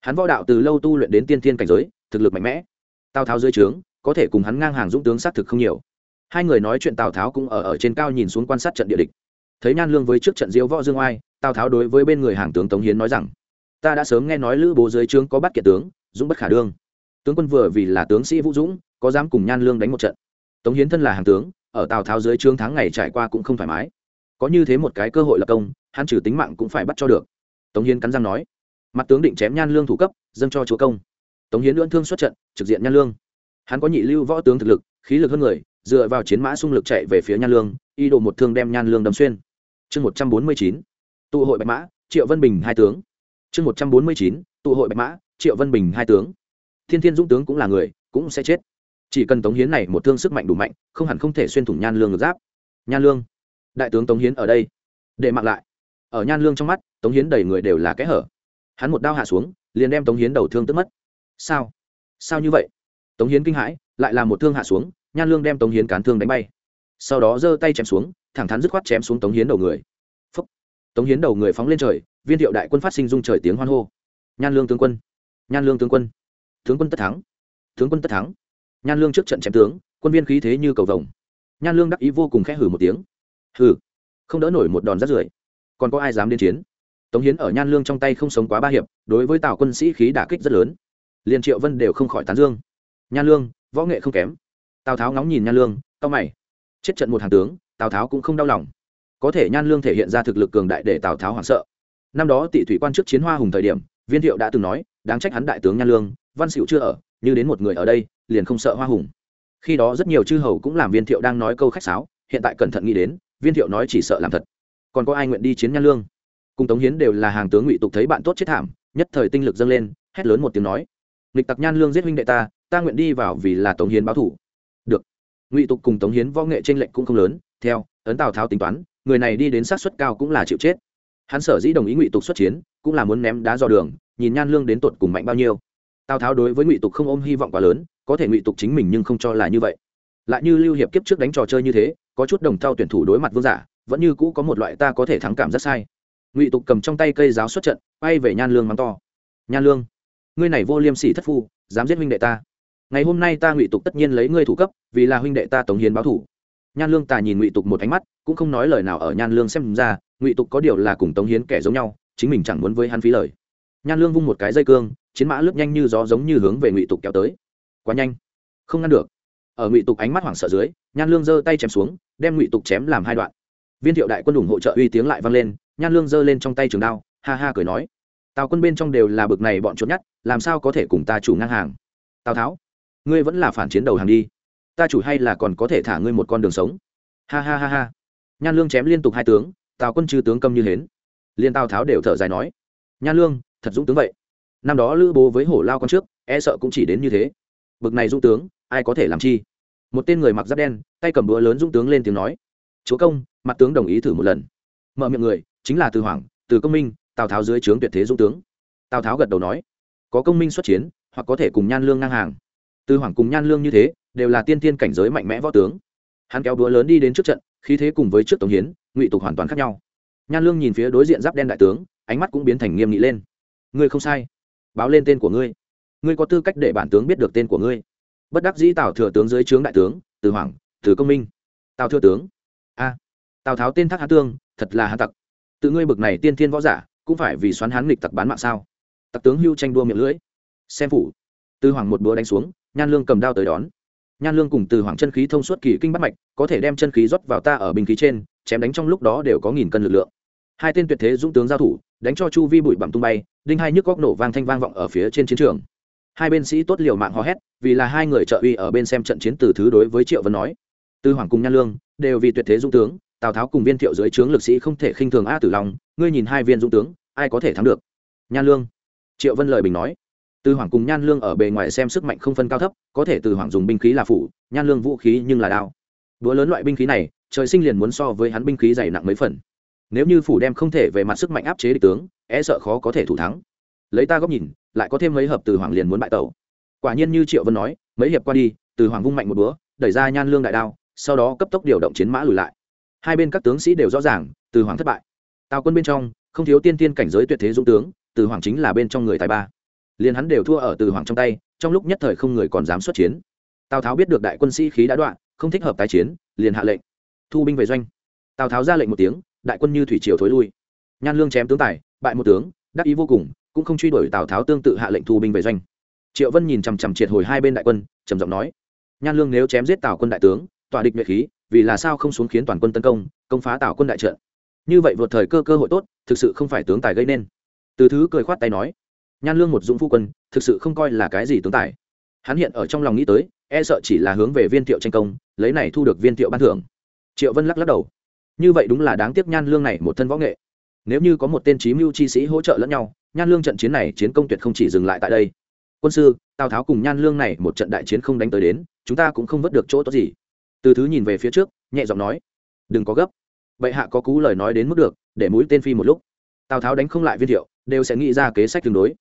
A: Hắn võ đạo từ lâu tu luyện đến tiên thiên cảnh giới, thực lực mạnh mẽ. Tào tháo dưới trướng, có thể cùng hắn ngang hàng dũng tướng xác thực không nhiều. Hai người nói chuyện, tào tháo cũng ở ở trên cao nhìn xuống quan sát trận địa địch. Thấy nhan lương với trước trận diễu võ dương oai, tào tháo đối với bên người hàng tướng tống hiến nói rằng, ta đã sớm nghe nói lữ bố dưới trướng có bắt kiệt tướng, dũng bất khả đương tướng quân vừa vì là tướng sĩ vũ dũng, có dám cùng nhan lương đánh một trận. Tống hiến thân là hàng tướng, ở tào tháo dưới trương tháng ngày trải qua cũng không thoải mái. Có như thế một cái cơ hội lập công, hắn trừ tính mạng cũng phải bắt cho được. Tống hiến cắn răng nói, mặt tướng định chém nhan lương thủ cấp, dâng cho chúa công. Tống hiến lưỡng thương xuất trận, trực diện nhan lương. Hắn có nhị lưu võ tướng thực lực, khí lực hơn người, dựa vào chiến mã xung lực chạy về phía nhan lương y đồ một thương đem nhan lương đâm xuyên. Chương một trăm bốn mươi chín, tụ hội bạch mã, triệu vân bình hai tướng. Chương một trăm bốn mươi chín, tụ hội bạch mã, triệu vân bình hai tướng thiên thiên dũng tướng cũng là người, cũng sẽ chết. Chỉ cần tống hiến này một thương sức mạnh đủ mạnh, không hẳn không thể xuyên thủng nhan lương ngược giáp. Nhan lương, đại tướng tống hiến ở đây. Để mặc lại. Ở nhan lương trong mắt, tống hiến đầy người đều là kẽ hở. Hắn một đao hạ xuống, liền đem tống hiến đầu thương tức mất. Sao? Sao như vậy? Tống hiến kinh hãi, lại là một thương hạ xuống, nhan lương đem tống hiến cán thương đánh bay. Sau đó giơ tay chém xuống, thẳng thắn dứt khoát chém xuống tống hiến đầu người. Phúc. tống hiến đầu người phóng lên trời, viên thiệu đại quân phát sinh dung trời tiếng hoan hô. Nhan lương tướng quân. Nhan lương tướng quân tướng quân tất thắng. Tướng quân tất thắng. Nhan lương trước trận chém tướng, quân viên khí thế như cầu vồng. Nhan lương đắc ý vô cùng khẽ hử một tiếng. Hử không đỡ nổi một đòn rát rưởi. Còn có ai dám đến chiến? Tống hiến ở nhan lương trong tay không sống quá ba hiệp, đối với tào quân sĩ khí đả kích rất lớn. Liền triệu vân đều không khỏi tán dương. Nhan lương, võ nghệ không kém. Tào tháo ngóng nhìn nhan lương tao mày. Chết trận một hàng tướng, tào tháo cũng không đau lòng. Có thể nhan lương thể hiện ra thực lực cường đại để tào tháo hoảng sợ. Năm đó tị thủy quan trước chiến hoa hùng thời điểm, viên thiệu đã từng nói, đáng trách hắn đại tướng nhan lương văn xịu chưa ở, như đến một người ở đây, liền không sợ hoa hùng. Khi đó rất nhiều chư hầu cũng làm viên thiệu đang nói câu khách sáo, hiện tại cẩn thận nghĩ đến, viên thiệu nói chỉ sợ làm thật. Còn có ai nguyện đi chiến nhan lương? Cùng tống hiến đều là hàng tướng ngụy tục thấy bạn tốt chết thảm, nhất thời tinh lực dâng lên, hét lớn một tiếng nói, nghịch tặc nhan lương giết huynh đệ ta ta nguyện đi vào vì là tống hiến báo thủ. Được. Ngụy tục cùng tống hiến võ nghệ trên lệnh cũng không lớn, theo, ấn tào tháo tính toán, người này đi đến sát suất cao cũng là chịu chết. Hắn sở dĩ đồng ý ngụy tục xuất chiến, cũng là muốn ném đá dò đường, nhìn nhan lương đến tột cùng mạnh bao nhiêu tào tháo đối với ngụy tục không ôm hy vọng quá lớn, có thể ngụy tục chính mình nhưng không cho là như vậy. Lại như lưu hiệp kiếp trước đánh trò chơi như thế, có chút đồng thao tuyển thủ đối mặt vương giả, vẫn như cũ có một loại ta có thể thắng cảm rất sai. Ngụy tục cầm trong tay cây giáo xuất trận bay về nhan lương mắng to. Nhan lương, ngươi này vô liêm sỉ thất phu, dám giết huynh đệ ta. Ngày hôm nay ta ngụy tục tất nhiên lấy ngươi thủ cấp, vì là huynh đệ ta tống hiến báo thủ. Nhan lương tà nhìn ngụy tục một ánh mắt, cũng không nói lời nào ở nhan lương xem ra, ngụy tục có điều là cùng tống hiến kẻ giống nhau, chính mình chẳng muốn với hắn phí lời nhan lương vung một cái dây cương, chiến mã lướt nhanh như gió giống như hướng về ngụy tục kéo tới. Quá nhanh. Không ngăn được. Ở ngụy tục ánh mắt hoảng sợ dưới, nhan lương giơ tay chém xuống, đem ngụy tục chém làm hai đoạn. Viên thiệu đại quân ủng hộ trợ uy tiếng lại vang lên, nhan lương giơ lên trong tay trường đao, ha ha cười nói. Tào quân bên trong đều là bực này bọn trốn nhất làm sao có thể cùng ta chủ ngang hàng? Tào tháo, ngươi vẫn là phản chiến đầu hàng đi. Ta chủ hay là còn có thể thả ngươi một con đường sống? Ha ha ha ha. Nhan lương chém liên tục hai tướng, tào quân chư tướng câm như hến. Liên tào tháo đều thở dài nói. Nhan lương thật dũng tướng vậy. Năm đó lữ bố với hổ lao con trước e sợ cũng chỉ đến như thế. Bực này dũng tướng, ai có thể làm chi? Một tên người mặc giáp đen, tay cầm búa lớn dũng tướng lên tiếng nói. Chúa công, mặt tướng đồng ý thử một lần. Mở miệng người, chính là từ hoàng từ công minh, tào tháo dưới trướng tuyệt thế dũng tướng. Tào tháo gật đầu nói, có công minh xuất chiến, hoặc có thể cùng nhan lương ngang hàng. Từ hoàng cùng nhan lương như thế, đều là tiên tiên cảnh giới mạnh mẽ võ tướng. Hắn kéo búa lớn đi đến trước trận, khí thế cùng với trước tổng hiến, ngụy tục hoàn toàn khác nhau. Nhan lương nhìn phía đối diện giáp đen đại tướng, ánh mắt cũng biến thành nghiêm nghị lên ngươi không sai. Báo lên tên của ngươi. Ngươi có tư cách để bản tướng biết được tên của ngươi. Bất đắc dĩ tào thừa tướng dưới trướng đại tướng, từ hoàng từ công minh. Tào thừa tướng. A. Tào tháo tên thác hán tương, thật là hán tặc. Tự ngươi bực này tiên thiên võ giả, cũng phải vì xoắn hán nghịch tặc bán mạng sao? Tặc tướng hưu tranh đua miệng lưỡi. Xem phủ từ hoàng một búa đánh xuống, nhan lương cầm đao tới đón. Nhan lương cùng từ hoàng chân khí thông suốt kỳ kinh bắt mạch, có thể đem chân khí rót vào ta ở bình khí trên, chém đánh trong lúc đó đều có nghìn cân lực lượng. Hai tên tuyệt thế dũng tướng giao thủ đánh cho chu vi bụi bặm tung bay, đinh hai nhức góc nổ vang thanh vang vọng ở phía trên chiến trường. Hai bên sĩ tốt liều mạng hò hét, vì là hai người trợ uy ở bên xem trận chiến từ thứ đối với triệu vân nói. Tư hoàng cùng nhan lương, đều vì tuyệt thế dũng tướng, tào tháo cùng viên thiệu dưới trướng lực sĩ không thể khinh thường a tử long, ngươi nhìn hai viên dũng tướng, ai có thể thắng được? Nhan lương, triệu vân lời bình nói. Tư hoàng cùng nhan lương ở bề ngoài xem sức mạnh không phân cao thấp, có thể từ hoàng dùng binh khí là phủ, nhan lương vũ khí nhưng là đao. Đũa lớn loại binh khí này, trời sinh liền muốn so với hắn binh khí dày nặng mấy phần nếu như phủ đem không thể về mặt sức mạnh áp chế địch tướng e sợ khó có thể thủ thắng. Lấy ta góc nhìn, lại có thêm mấy hợp từ hoàng liền muốn bại tẩu. Quả nhiên như triệu vân nói, mấy hiệp qua đi, từ hoàng vung mạnh một búa, đẩy ra nhan lương đại đao, sau đó cấp tốc điều động chiến mã lùi lại. Hai bên các tướng sĩ đều rõ ràng, từ hoàng thất bại. Tào quân bên trong, không thiếu tiên tiên cảnh giới tuyệt thế dũng tướng, từ hoàng chính là bên trong người tài ba. Liền hắn đều thua ở từ hoàng trong tay, trong lúc nhất thời không người còn dám xuất chiến. Tào tháo biết được đại quân sĩ khí đã đoạn, không thích hợp tái chiến, liền hạ lệnh. Thu binh về doanh. Tào tháo ra lệnh một tiếng đại quân như thủy triều thối lui. Nhan lương chém tướng tài, bại một tướng, đắc ý vô cùng, cũng không truy đuổi tào tháo tương tự hạ lệnh thu binh về doanh. Triệu vân nhìn chằm chằm triệt hồi hai bên đại quân, trầm giọng nói, nhan lương nếu chém giết tào quân đại tướng, tỏa địch nhuệ khí, vì là sao không xuống khiến toàn quân tấn công công phá tào quân đại trận? Như vậy vượt thời cơ cơ hội tốt, thực sự không phải tướng tài gây nên. Từ thứ cười khoát tay nói, nhan lương một dũng phu quân, thực sự không coi là cái gì tướng tài. Hắn hiện ở trong lòng nghĩ tới e sợ chỉ là hướng về viên thiệu tranh công, lấy này thu được viên thiệu ban thưởng. Triệu vân lắc lắc đầu như vậy đúng là đáng tiếc nhan lương này một thân võ nghệ. Nếu như có một tên trí mưu chi sĩ hỗ trợ lẫn nhau, nhan lương trận chiến này chiến công tuyệt không chỉ dừng lại tại đây. Quân sư, tào tháo cùng nhan lương này một trận đại chiến không đánh tới đến, chúng ta cũng không vớt được chỗ tốt gì. Từ thứ nhìn về phía trước, nhẹ giọng nói, đừng có gấp. Bệ hạ có cú lời nói đến mức được, để mũi tên phi một lúc. Tào tháo đánh không lại viên thiệu, đều sẽ nghĩ ra kế sách tương đối.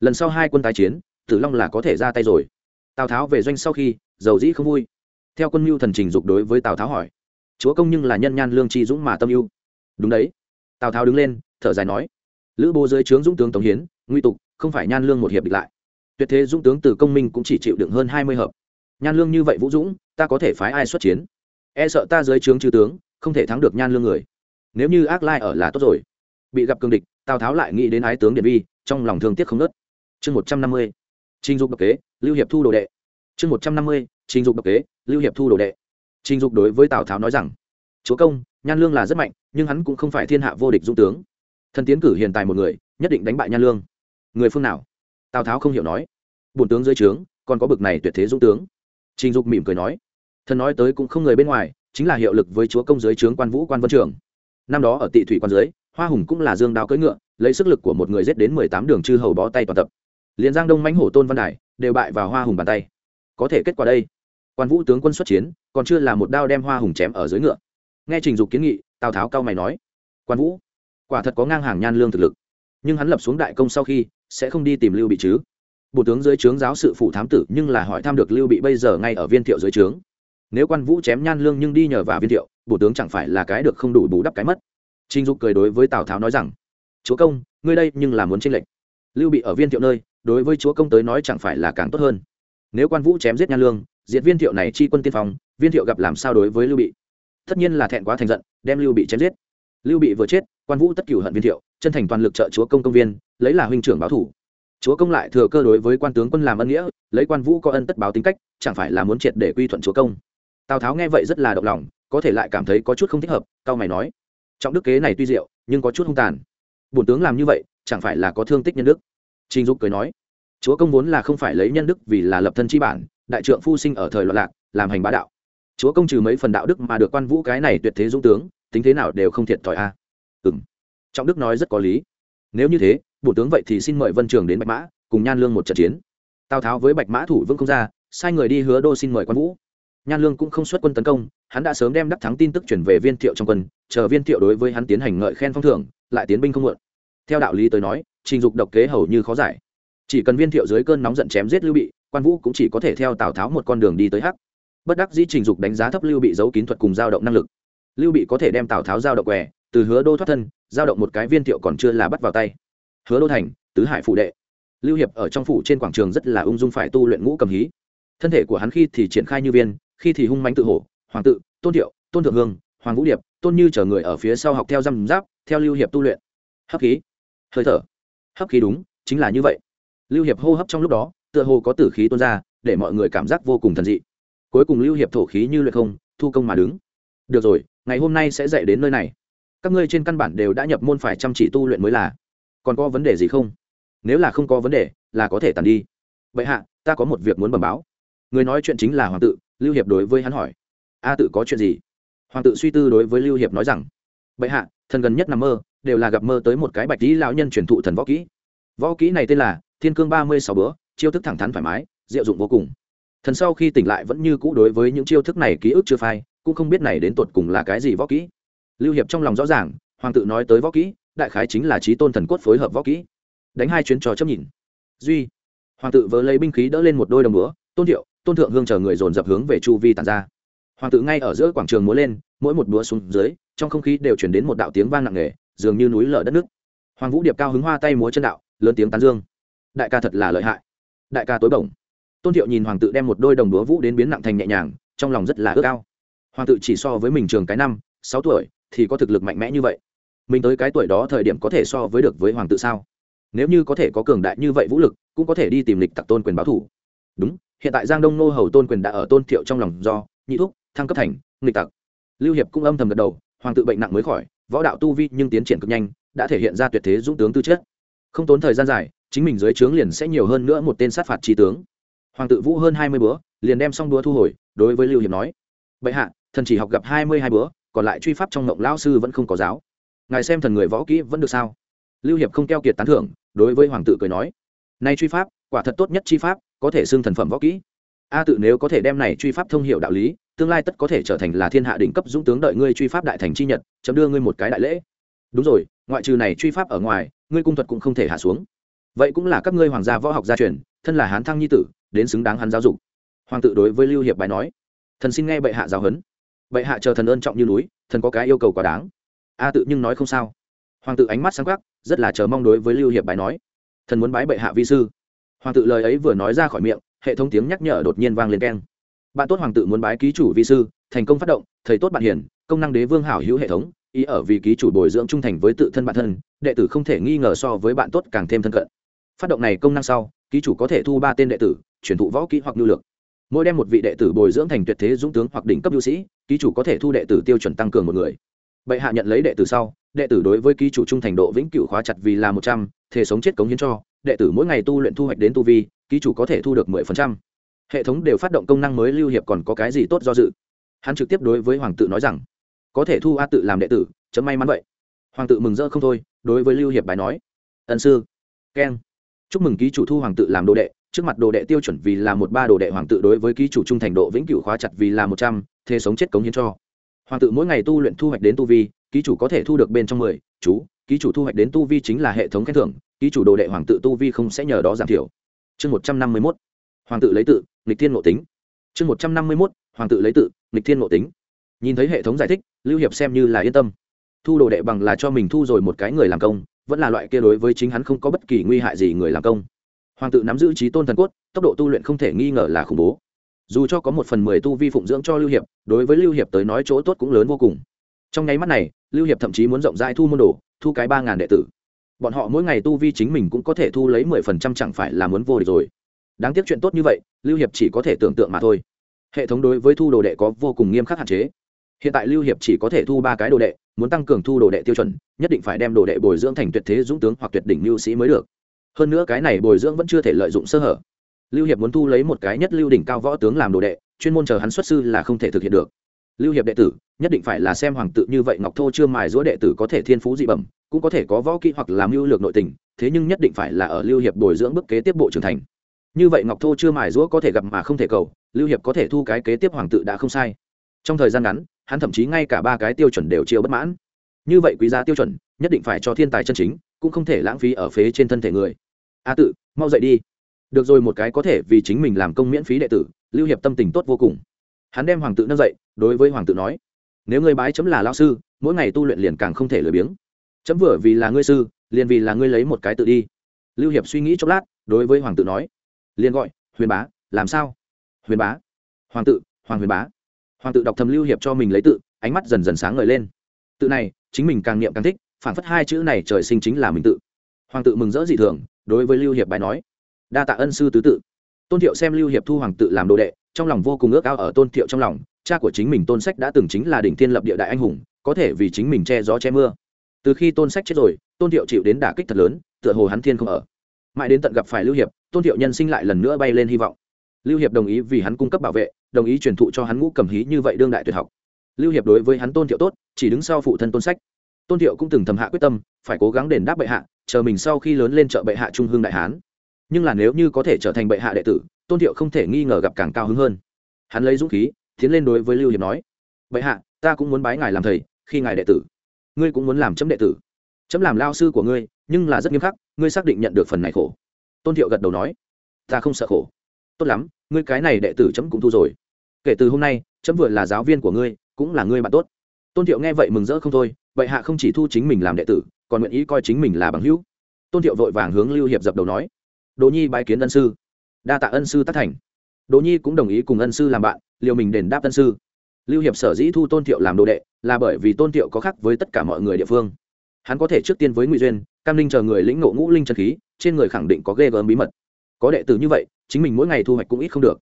A: Lần sau hai quân tái chiến, tử long là có thể ra tay rồi. Tào tháo về doanh sau khi, dầu dĩ không vui. Theo quân mưu thần trình dục đối với tào tháo hỏi chúa công nhưng là nhân nhan lương tri dũng mà tâm ưu. Đúng đấy. Tào tháo đứng lên, thở dài nói, lữ bố dưới trướng dũng tướng tống hiến, nguy tục, không phải nhan lương một hiệp địch lại. Tuyệt thế dũng tướng từ công minh cũng chỉ chịu đựng hơn hai mươi hợp. Nhan lương như vậy vũ dũng, ta có thể phái ai xuất chiến? E sợ ta dưới trướng chư tướng, không thể thắng được nhan lương người. Nếu như ác lai ở là tốt rồi. Bị gặp cương địch, tào tháo lại nghĩ đến ái tướng điện vi trong lòng thương tiếc không nớt chương một trăm năm mươi, trình dục độc kế, lưu hiệp thu đồ đệ. Chương một trăm năm mươi, trình dục độc kế, lưu hiệp thu đồ đệ trình dục đối với tào tháo nói rằng, chúa công, nhan lương là rất mạnh, nhưng hắn cũng không phải thiên hạ vô địch dũng tướng. Thần tiến cử hiện tại một người, nhất định đánh bại nhan lương. Người phương nào? Tào tháo không hiểu nói. Bổn tướng dưới trướng, còn có bực này tuyệt thế dũng tướng. Trình dục mỉm cười nói. Thần nói tới cũng không người bên ngoài, chính là hiệu lực với chúa công dưới trướng quan vũ quan vân trường. Năm đó ở tị thủy quan dưới, hoa hùng cũng là dương đao cưỡi ngựa, lấy sức lực của một người giết đến mười tám đường chư hầu bó tay toàn tập. Liền giang đông mãnh hổ tôn văn đài đều bại vào hoa hùng bàn tay. Có thể kết quả đây quan vũ tướng quân xuất chiến, còn chưa là một đao đem hoa hùng chém ở dưới ngựa. Nghe trình dục kiến nghị, tào tháo cao mày nói, quan vũ, quả thật có ngang hàng nhan lương thực lực, nhưng hắn lập xuống đại công sau khi, sẽ không đi tìm lưu bị chứ? Bộ tướng dưới trướng giáo sự phủ thám tử nhưng là hỏi thăm được lưu bị bây giờ ngay ở viên thiệu dưới trướng. Nếu quan vũ chém nhan lương nhưng đi nhờ vào viên thiệu, bộ tướng chẳng phải là cái được không đủ bù đắp cái mất. Trình dục cười đối với tào tháo nói rằng, chúa công, ngươi đây nhưng là muốn tranh lệch. Lưu bị ở viên thiệu nơi, đối với chúa công tới nói chẳng phải là càng tốt hơn. Nếu quan vũ chém giết nhan lương diệt viên thiệu này chi quân tiên phong, viên thiệu gặp làm sao đối với lưu bị? Tất nhiên là thẹn quá thành giận, đem lưu bị chém giết. Lưu bị vừa chết, quan vũ tất cửu hận viên thiệu, chân thành toàn lực trợ chúa công công viên, lấy là huynh trưởng báo thủ. Chúa công lại thừa cơ đối với quan tướng quân làm ân nghĩa, lấy quan vũ có ân tất báo tính cách, chẳng phải là muốn triệt để quy thuận chúa công. Tào tháo nghe vậy rất là động lòng, có thể lại cảm thấy có chút không thích hợp cao mày nói, trọng đức kế này tuy diệu, nhưng có chút hung tàn. Bổn tướng làm như vậy, chẳng phải là có thương tích nhân đức. Trình dục cười nói, chúa công vốn là không phải lấy nhân đức vì là lập thân chi bản đại trượng phu sinh ở thời loạn lạc, làm hành bá đạo. Chúa công trừ mấy phần đạo đức mà được quan vũ cái này tuyệt thế dũng tướng, tính thế nào đều không thiệt thòi a. À. ừ trọng đức nói rất có lý. Nếu như thế, bổ tướng vậy thì xin mời vân trường đến bạch mã, cùng nhan lương một trận chiến. Tào tháo với bạch mã thủ vương không ra, sai người đi hứa đô xin mời quan vũ. Nhan lương cũng không xuất quân tấn công, hắn đã sớm đem đắc thắng tin tức chuyển về viên thiệu trong quân, chờ viên thiệu đối với hắn tiến hành ngợi khen phong thưởng, lại tiến binh không muộn. Theo đạo lý tới nói, trình dục độc kế hầu như khó giải. Chỉ cần viên thiệu dưới cơn nóng giận chém giết lưu bị quan vũ cũng chỉ có thể theo tào tháo một con đường đi tới hắc bất đắc dĩ trình dục đánh giá thấp lưu bị giấu kín thuật cùng giao động năng lực lưu bị có thể đem tào tháo giao động què từ hứa đô thoát thân giao động một cái viên thiệu còn chưa là bắt vào tay hứa đô thành tứ hải phụ đệ lưu hiệp ở trong phủ trên quảng trường rất là ung dung phải tu luyện ngũ cầm hí thân thể của hắn khi thì triển khai như viên khi thì hung mánh tự hổ hoàng tự tôn thiệu tôn thượng hương hoàng vũ điệp tôn như chở người ở phía sau học theo răm giáp theo lưu hiệp tu luyện hấp khí hơi thở hấp khí đúng chính là như vậy lưu hiệp hô hấp trong lúc đó tựa hồ có tử khí tuôn ra, để mọi người cảm giác vô cùng thần dị. Cuối cùng lưu hiệp thổ khí như luyện không, thu công mà đứng. Được rồi, ngày hôm nay sẽ dạy đến nơi này. Các ngươi trên căn bản đều đã nhập môn phải chăm chỉ tu luyện mới là. Còn có vấn đề gì không? Nếu là không có vấn đề, là có thể tàn đi. Vậy hạ, ta có một việc muốn bẩm báo. Người nói chuyện chính là hoàng tự, lưu hiệp đối với hắn hỏi. A tự có chuyện gì? Hoàng tự suy tư đối với lưu hiệp nói rằng. Bệ hạ, thần gần nhất nằm mơ, đều là gặp mơ tới một cái bạch lý lão nhân truyền thụ thần võ kỹ. Võ kỹ này tên là thiên cương ba mươi sáu bữa chiêu thức thẳng thắn thoải mái, diệu dụng vô cùng. Thần sau khi tỉnh lại vẫn như cũ đối với những chiêu thức này ký ức chưa phai, cũng không biết này đến tột cùng là cái gì võ kỹ. Lưu hiệp trong lòng rõ ràng, hoàng tự nói tới võ kỹ, đại khái chính là trí tôn thần cốt phối hợp võ kỹ. Đánh hai chuyến trò chấp nhìn. Duy. Hoàng tự vớ lấy binh khí đỡ lên một đôi đồng búa, tôn thiệu, tôn thượng hương chờ người dồn dập hướng về chu vi tàn ra. Hoàng tự ngay ở giữa quảng trường múa lên, mỗi một búa xuống dưới, trong không khí đều chuyển đến một đạo tiếng vang nặng nề, dường như núi lở đất nước hoàng vũ điệp cao hứng hoa tay múa chân đạo, lớn tiếng tán dương. Đại ca thật là lợi hại đại ca tối bổng. Tôn thiệu nhìn hoàng tự đem một đôi đồng đúa vũ đến biến nặng thành nhẹ nhàng, trong lòng rất là ước ao. Hoàng tự chỉ so với mình trường cái năm, sáu tuổi thì có thực lực mạnh mẽ như vậy. Mình tới cái tuổi đó thời điểm có thể so với được với hoàng tự sao? Nếu như có thể có cường đại như vậy vũ lực, cũng có thể đi tìm lịch tặc tôn quyền báo thủ. Đúng, hiện tại giang đông nô hầu tôn quyền đã ở tôn thiệu trong lòng do, nhị thúc, thăng cấp thành, nghịch tặc. Lưu hiệp cũng âm thầm gật đầu, hoàng tự bệnh nặng mới khỏi, võ đạo tu vi nhưng tiến triển cực nhanh, đã thể hiện ra tuyệt thế dũng tướng tư chất. Không tốn thời gian dài chính mình dưới trướng liền sẽ nhiều hơn nữa một tên sát phạt trí tướng. Hoàng tự vũ hơn hai mươi bữa, liền đem xong đũa thu hồi, đối với lưu hiệp nói, bệ hạ, thần chỉ học gặp hai mươi hai bữa, còn lại truy pháp trong ngộng lao sư vẫn không có giáo. Ngài xem thần người võ kỹ vẫn được sao? Lưu hiệp không keo kiệt tán thưởng, đối với hoàng tự cười nói, nay truy pháp, quả thật tốt nhất chi pháp, có thể xưng thần phẩm võ kỹ. A tự nếu có thể đem này truy pháp thông hiệu đạo lý, tương lai tất có thể trở thành là thiên hạ đỉnh cấp dũng tướng đợi ngươi truy pháp đại thành chi nhật, chấm đưa ngươi một cái đại lễ. Đúng rồi, ngoại trừ này truy pháp ở ngoài, ngươi cung thuật cũng không thể hạ xuống vậy cũng là các ngươi hoàng gia võ học gia truyền, thân là hán thăng nhi tử, đến xứng đáng hắn giáo dục. Hoàng tự đối với lưu hiệp bài nói, thần xin nghe bệ hạ giáo huấn. Bệ hạ chờ thần ơn trọng như núi, thần có cái yêu cầu quá đáng. A tự nhưng nói không sao. Hoàng tự ánh mắt sáng khắc rất là chờ mong đối với lưu hiệp bài nói, thần muốn bái bệ hạ vi sư. Hoàng tự lời ấy vừa nói ra khỏi miệng, hệ thống tiếng nhắc nhở đột nhiên vang lên keng. Bạn tốt hoàng tự muốn bái ký chủ vi sư, thành công phát động, thầy tốt bạn hiền, công năng đế vương hảo hữu hệ thống, ý ở vì ký chủ bồi dưỡng trung thành với tự thân bản thân, đệ tử không thể nghi ngờ so với bạn tốt càng thêm thân cận phát động này công năng sau, ký chủ có thể thu ba tên đệ tử, chuyển thụ võ kỹ hoặc nhu lược mỗi đem một vị đệ tử bồi dưỡng thành tuyệt thế dũng tướng hoặc đỉnh cấp nhu sĩ, ký chủ có thể thu đệ tử tiêu chuẩn tăng cường một người. Bệ hạ nhận lấy đệ tử sau, đệ tử đối với ký chủ trung thành độ vĩnh cửu khóa chặt vì là một trăm thể sống chết cống hiến cho, đệ tử mỗi ngày tu luyện thu hoạch đến tu vi, ký chủ có thể thu được mười phần trăm. Hệ thống đều phát động công năng mới lưu hiệp còn có cái gì tốt do dự? Hắn trực tiếp đối với hoàng tự nói rằng, có thể thu a tự làm đệ tử, chấm may mắn vậy. Hoàng tự mừng rỡ không thôi, đối với lưu hiệp bài nói ẩn sư, keng chúc mừng ký chủ thu hoàng tự làm đồ đệ. Trước mặt đồ đệ tiêu chuẩn vì là một ba đồ đệ hoàng tự đối với ký chủ trung thành độ vĩnh cửu khóa chặt vì là một trăm, thế sống chết cống hiến cho. Hoàng tự mỗi ngày tu luyện thu hoạch đến tu vi, ký chủ có thể thu được bên trong mười, chú, ký chủ thu hoạch đến tu vi chính là hệ thống khen thưởng, ký chủ đồ đệ hoàng tự tu vi không sẽ nhờ đó giảm thiểu. Chương một trăm năm mươi mốt, hoàng tự lấy tự, nghịch thiên ngộ tính. Chương một trăm năm mươi mốt, hoàng tự lấy tự, nghịch thiên ngộ tính. Nhìn thấy hệ thống giải thích, lưu hiệp xem như là yên tâm. Thu đồ đệ bằng là cho mình thu rồi một cái người làm công vẫn là loại kia đối với chính hắn không có bất kỳ nguy hại gì người làm công. Hoàng tự nắm giữ trí tôn thần cốt, tốc độ tu luyện không thể nghi ngờ là khủng bố. Dù cho có một phần mười tu vi phụng dưỡng cho lưu hiệp, đối với lưu hiệp tới nói chỗ tốt cũng lớn vô cùng. Trong nháy mắt này, lưu hiệp thậm chí muốn rộng rãi thu môn đồ, thu cái ba ngàn đệ tử. Bọn họ mỗi ngày tu vi chính mình cũng có thể thu lấy mười phần trăm chẳng phải là muốn vô địch rồi. Đáng tiếc chuyện tốt như vậy, lưu hiệp chỉ có thể tưởng tượng mà thôi. Hệ thống đối với thu đồ đệ có vô cùng nghiêm khắc hạn chế hiện tại lưu hiệp chỉ có thể thu ba cái đồ đệ, muốn tăng cường thu đồ đệ tiêu chuẩn, nhất định phải đem đồ đệ bồi dưỡng thành tuyệt thế dũng tướng hoặc tuyệt đỉnh lưu sĩ mới được. Hơn nữa cái này bồi dưỡng vẫn chưa thể lợi dụng sơ hở. Lưu hiệp muốn thu lấy một cái nhất lưu đỉnh cao võ tướng làm đồ đệ, chuyên môn chờ hắn xuất sư là không thể thực hiện được. Lưu hiệp đệ tử, nhất định phải là xem hoàng tự như vậy ngọc thô chưa mài giũa đệ tử có thể thiên phú dị bẩm, cũng có thể có võ kỹ hoặc làm lưu lược nội tình, thế nhưng nhất định phải là ở lưu hiệp bồi dưỡng bức kế tiếp bộ trưởng thành. Như vậy ngọc thô chưa mài giũa có thể gặp mà không thể cầu, lưu hiệp có thể thu cái kế tiếp hoàng tự đã không sai. Trong thời gian ngắn hắn thậm chí ngay cả ba cái tiêu chuẩn đều chiêu bất mãn. Như vậy quý giá tiêu chuẩn, nhất định phải cho thiên tài chân chính, cũng không thể lãng phí ở phế trên thân thể người. A tự, mau dậy đi. Được rồi, một cái có thể vì chính mình làm công miễn phí đệ tử, lưu hiệp tâm tình tốt vô cùng. Hắn đem hoàng tự nâng dậy, đối với hoàng tự nói, nếu ngươi bái chấm là lao sư, mỗi ngày tu luyện liền càng không thể lười biếng. Chấm vừa vì là ngươi sư, liền vì là ngươi lấy một cái tự đi. Lưu hiệp suy nghĩ chốc lát, đối với hoàng tự nói, liền gọi, huyền bá, làm sao? Huyền bá. Hoàng tự, hoàng huyền bá hoàng tự đọc thầm lưu hiệp cho mình lấy tự, ánh mắt dần dần sáng ngời lên. Tự này, chính mình càng niệm càng thích phản phất hai chữ này trời sinh chính là mình tự. Hoàng tự mừng rỡ dị thường, đối với lưu hiệp bài nói, đa tạ ân sư tứ tự. Tôn thiệu xem lưu hiệp thu hoàng tự làm đồ đệ, trong lòng vô cùng ước ao ở tôn thiệu trong lòng, cha của chính mình tôn sách đã từng chính là đỉnh thiên lập địa đại anh hùng, có thể vì chính mình che gió che mưa. Từ khi tôn sách chết rồi, tôn thiệu chịu đến đả kích thật lớn, tựa hồ hắn thiên không ở. Mãi đến tận gặp phải lưu hiệp, tôn thiệu nhân sinh lại lần nữa bay lên hy vọng lưu hiệp đồng ý vì hắn cung cấp bảo vệ, đồng ý truyền thụ cho hắn ngũ cầm hí như vậy đương đại tuyệt học. Lưu hiệp đối với hắn tôn thiệu tốt, chỉ đứng sau phụ thân tôn sách. Tôn thiệu cũng từng thầm hạ quyết tâm, phải cố gắng đền đáp bệ hạ, chờ mình sau khi lớn lên trợ bệ hạ trung hương đại hán. Nhưng là nếu như có thể trở thành bệ hạ đệ tử, tôn thiệu không thể nghi ngờ gặp càng cao hứng hơn. Hắn lấy dũng khí, tiến lên đối với lưu hiệp nói, bệ hạ, ta cũng muốn bái ngài làm thầy, khi ngài đệ tử. Ngươi cũng muốn làm chấm đệ tử. Chấm làm lao sư của ngươi, nhưng là rất nghiêm khắc, ngươi xác định nhận được phần này khổ. Tôn thiệu gật đầu nói, ta không sợ khổ tốt lắm, ngươi cái này đệ tử chấm cũng thu rồi. Kể từ hôm nay, chấm vừa là giáo viên của ngươi, cũng là ngươi bạn tốt. Tôn thiệu nghe vậy mừng rỡ không thôi, vậy hạ không chỉ thu chính mình làm đệ tử, còn nguyện ý coi chính mình là bằng hữu. Tôn thiệu vội vàng hướng lưu hiệp dập đầu nói, đỗ nhi bái kiến ân sư. Đa tạ ân sư tác thành. Đỗ nhi cũng đồng ý cùng ân sư làm bạn, liều mình đền đáp ân sư. Lưu hiệp sở dĩ thu tôn thiệu làm đồ đệ, là bởi vì tôn thiệu có khác với tất cả mọi người địa phương. Hắn có thể trước tiên với ngụy duyên, cam linh chờ người lĩnh ngộ ngũ linh chân khí, trên người khẳng định có ghê gớm bí mật. Có đệ tử như vậy chính mình mỗi ngày thu hoạch cũng ít không được.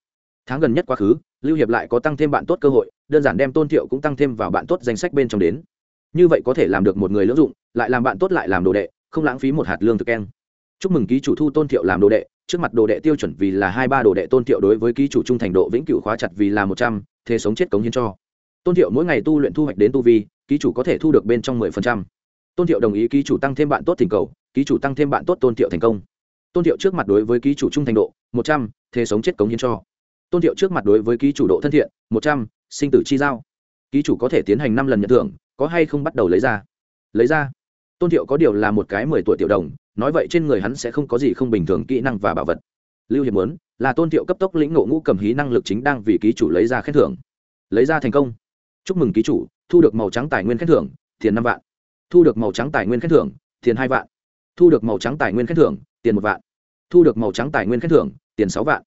A: Tháng gần nhất quá khứ, lưu hiệp lại có tăng thêm bạn tốt cơ hội, đơn giản đem tôn thiệu cũng tăng thêm vào bạn tốt danh sách bên trong đến. Như vậy có thể làm được một người lưỡng dụng, lại làm bạn tốt lại làm đồ đệ, không lãng phí một hạt lương thực keng. Chúc mừng ký chủ thu tôn thiệu làm đồ đệ, trước mặt đồ đệ tiêu chuẩn vì là hai ba đồ đệ tôn thiệu đối với ký chủ trung thành độ vĩnh cửu khóa chặt vì là một trăm, thế sống chết cống hiến cho. Tôn thiệu mỗi ngày tu luyện thu hoạch đến tu vi, ký chủ có thể thu được bên trong mười phần trăm. Tôn thiệu đồng ý ký chủ tăng thêm bạn tốt thỉnh cầu, ký chủ tăng thêm bạn tốt tôn thiệu thành công tôn thiệu trước mặt đối với ký chủ trung thành độ, một trăm, thế sống chết cống hiến cho. Tôn thiệu trước mặt đối với ký chủ độ thân thiện, một trăm, sinh tử chi giao. Ký chủ có thể tiến hành năm lần nhận thưởng, có hay không bắt đầu lấy ra? Lấy ra. Tôn thiệu có điều là một cái mười tuổi tiểu đồng, nói vậy trên người hắn sẽ không có gì không bình thường kỹ năng và bảo vật. Lưu hiệp muốn, là tôn thiệu cấp tốc lĩnh ngộ ngũ cầm hí năng lực chính đang vì ký chủ lấy ra khen thưởng. Lấy ra thành công. Chúc mừng ký chủ, thu được màu trắng tài nguyên khen thưởng, tiền năm vạn. Thu được màu trắng tài nguyên khen thưởng, tiền hai vạn thu được màu trắng tài nguyên khen thưởng, tiền một vạn. Thu được màu trắng tài nguyên khen thưởng, tiền sáu vạn.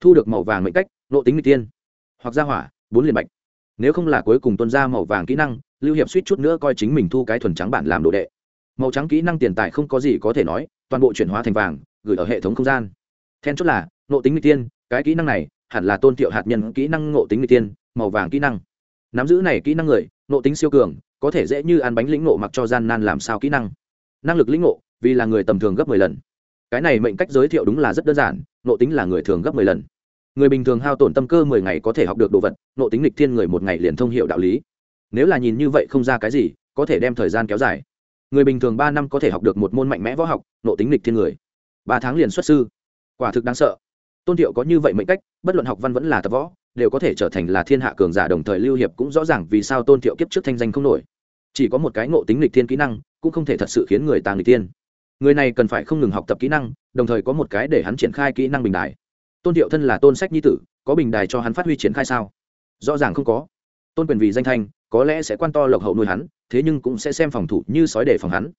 A: Thu được màu vàng mệnh cách, nộ tính n tiên. Hoặc ra hỏa, bốn liền bạch. Nếu không là cuối cùng tuân ra màu vàng kỹ năng, lưu hiệp suýt chút nữa coi chính mình thu cái thuần trắng bản làm đồ đệ. Màu trắng kỹ năng tiền tài không có gì có thể nói, toàn bộ chuyển hóa thành vàng, gửi ở hệ thống không gian. Then chốt là, nộ tính n tiên, cái kỹ năng này, hẳn là tôn tiệu hạt nhân kỹ năng nộ tính n tiên, màu vàng kỹ năng. Nắm giữ này kỹ năng người, nộ tính siêu cường, có thể dễ như ăn bánh lĩnh nộ mặc cho gian nan làm sao kỹ năng. Năng lực lĩnh nộ vì là người tầm thường gấp mười lần. Cái này mệnh cách giới thiệu đúng là rất đơn giản, nộ tính là người thường gấp mười lần. Người bình thường hao tổn tâm cơ mười ngày có thể học được đồ vật, nộ tính lịch thiên người một ngày liền thông hiểu đạo lý. Nếu là nhìn như vậy không ra cái gì, có thể đem thời gian kéo dài. Người bình thường ba năm có thể học được một môn mạnh mẽ võ học, nộ tính lịch thiên người. Ba tháng liền xuất sư. Quả thực đáng sợ. Tôn thiệu có như vậy mệnh cách, bất luận học văn vẫn là tập võ, đều có thể trở thành là thiên hạ cường giả đồng thời lưu hiệp cũng rõ ràng vì sao tôn thiệu kiếp trước thanh danh không nổi. Chỉ có một cái ngộ tính lịch thiên kỹ năng, cũng không thể thật sự khiến người ta lịch tiên người này cần phải không ngừng học tập kỹ năng, đồng thời có một cái để hắn triển khai kỹ năng bình đài. Tôn thiệu thân là tôn sách nhi tử, có bình đài cho hắn phát huy triển khai sao? Rõ ràng không có. Tôn quyền vì danh thanh, có lẽ sẽ quan to lộc hậu nuôi hắn, thế nhưng cũng sẽ xem phòng thủ như sói để phòng hắn.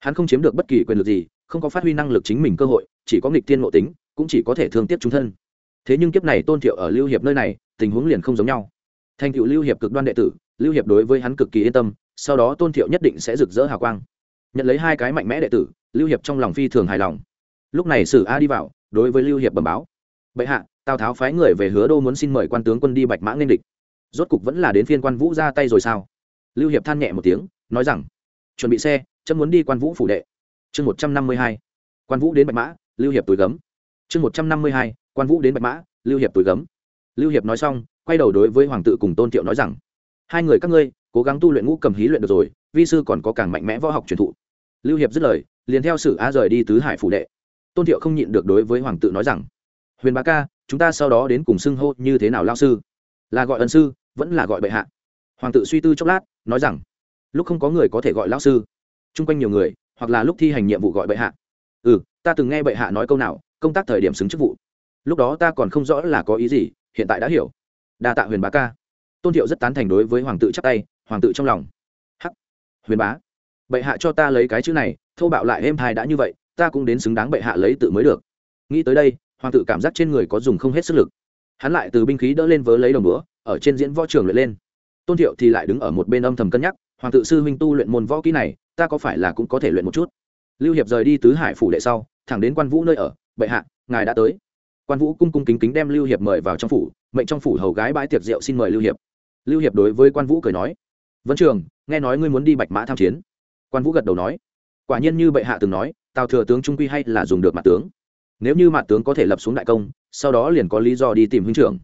A: Hắn không chiếm được bất kỳ quyền lực gì, không có phát huy năng lực chính mình cơ hội, chỉ có nghịch tiên ngộ tính, cũng chỉ có thể thương tiếc chúng thân. Thế nhưng kiếp này tôn thiệu ở lưu hiệp nơi này, tình huống liền không giống nhau. Thành cựu lưu hiệp cực đoan đệ tử, lưu hiệp đối với hắn cực kỳ yên tâm, sau đó tôn thiệu nhất định sẽ rực rỡ hào quang. Nhận lấy hai cái mạnh mẽ đệ tử lưu hiệp trong lòng phi thường hài lòng. Lúc này sử a đi vào, đối với lưu hiệp bẩm báo. Bệ hạ, tào tháo phái người về hứa đô muốn xin mời quan tướng quân đi bạch mã nên địch. Rốt cục vẫn là đến phiên quan vũ ra tay rồi sao? Lưu hiệp than nhẹ một tiếng, nói rằng, chuẩn bị xe, chấm muốn đi quan vũ phủ đệ. Chương một trăm năm mươi hai, quan vũ đến bạch mã, lưu hiệp túi gấm. Chương một trăm năm mươi hai, quan vũ đến bạch mã, lưu hiệp túi gấm. Lưu hiệp nói xong, quay đầu đối với hoàng tự cùng tôn tiệu nói rằng, hai người các ngươi, cố gắng tu luyện ngũ cầm hí luyện được rồi, vi sư còn có càng mạnh mẽ võ học truyền thụ. Lưu hiệp dứt lời liền theo sử á rời đi tứ hải phủ đệ. Tôn thiệu không nhịn được đối với hoàng tự nói rằng, huyền bá ca, chúng ta sau đó đến cùng xưng hô như thế nào lao sư? Là gọi ân sư, vẫn là gọi bệ hạ. Hoàng tự suy tư chốc lát, nói rằng, lúc không có người có thể gọi lao sư. Chung quanh nhiều người, hoặc là lúc thi hành nhiệm vụ gọi bệ hạ. Ừ ta từng nghe bệ hạ nói câu nào, công tác thời điểm xứng chức vụ. Lúc đó ta còn không rõ là có ý gì, hiện tại đã hiểu. Đa tạ huyền bá ca. Tôn thiệu rất tán thành đối với hoàng tự chắc tay, hoàng tự trong lòng. Hắc, huyền bá bệ hạ cho ta lấy cái chữ này, thô bạo lại êm thai đã như vậy, ta cũng đến xứng đáng bệ hạ lấy tự mới được. Nghĩ tới đây, hoàng tự cảm giác trên người có dùng không hết sức lực. Hắn lại từ binh khí đỡ lên vớ lấy đồng búa, ở trên diễn võ trường luyện lên. Tôn thiệu thì lại đứng ở một bên âm thầm cân nhắc, hoàng tự sư huynh tu luyện môn võ kỹ này, ta có phải là cũng có thể luyện một chút? Lưu hiệp rời đi tứ hải phủ đệ sau, thẳng đến quan vũ nơi ở, bệ hạ, ngài đã tới. Quan vũ cung cung kính kính đem lưu hiệp mời vào trong phủ, mệnh trong phủ hầu gái bãi tiệc rượu xin mời lưu hiệp. Lưu hiệp đối với quan vũ cười nói, vân trường, nghe nói ngươi muốn đi bạch mã tham chiến quan vũ gật đầu nói, quả nhiên như bệ hạ từng nói, tào thừa tướng trung quy hay là dùng được mặt tướng. Nếu như mặt tướng có thể lập xuống đại công, sau đó liền có lý do đi tìm huynh trưởng.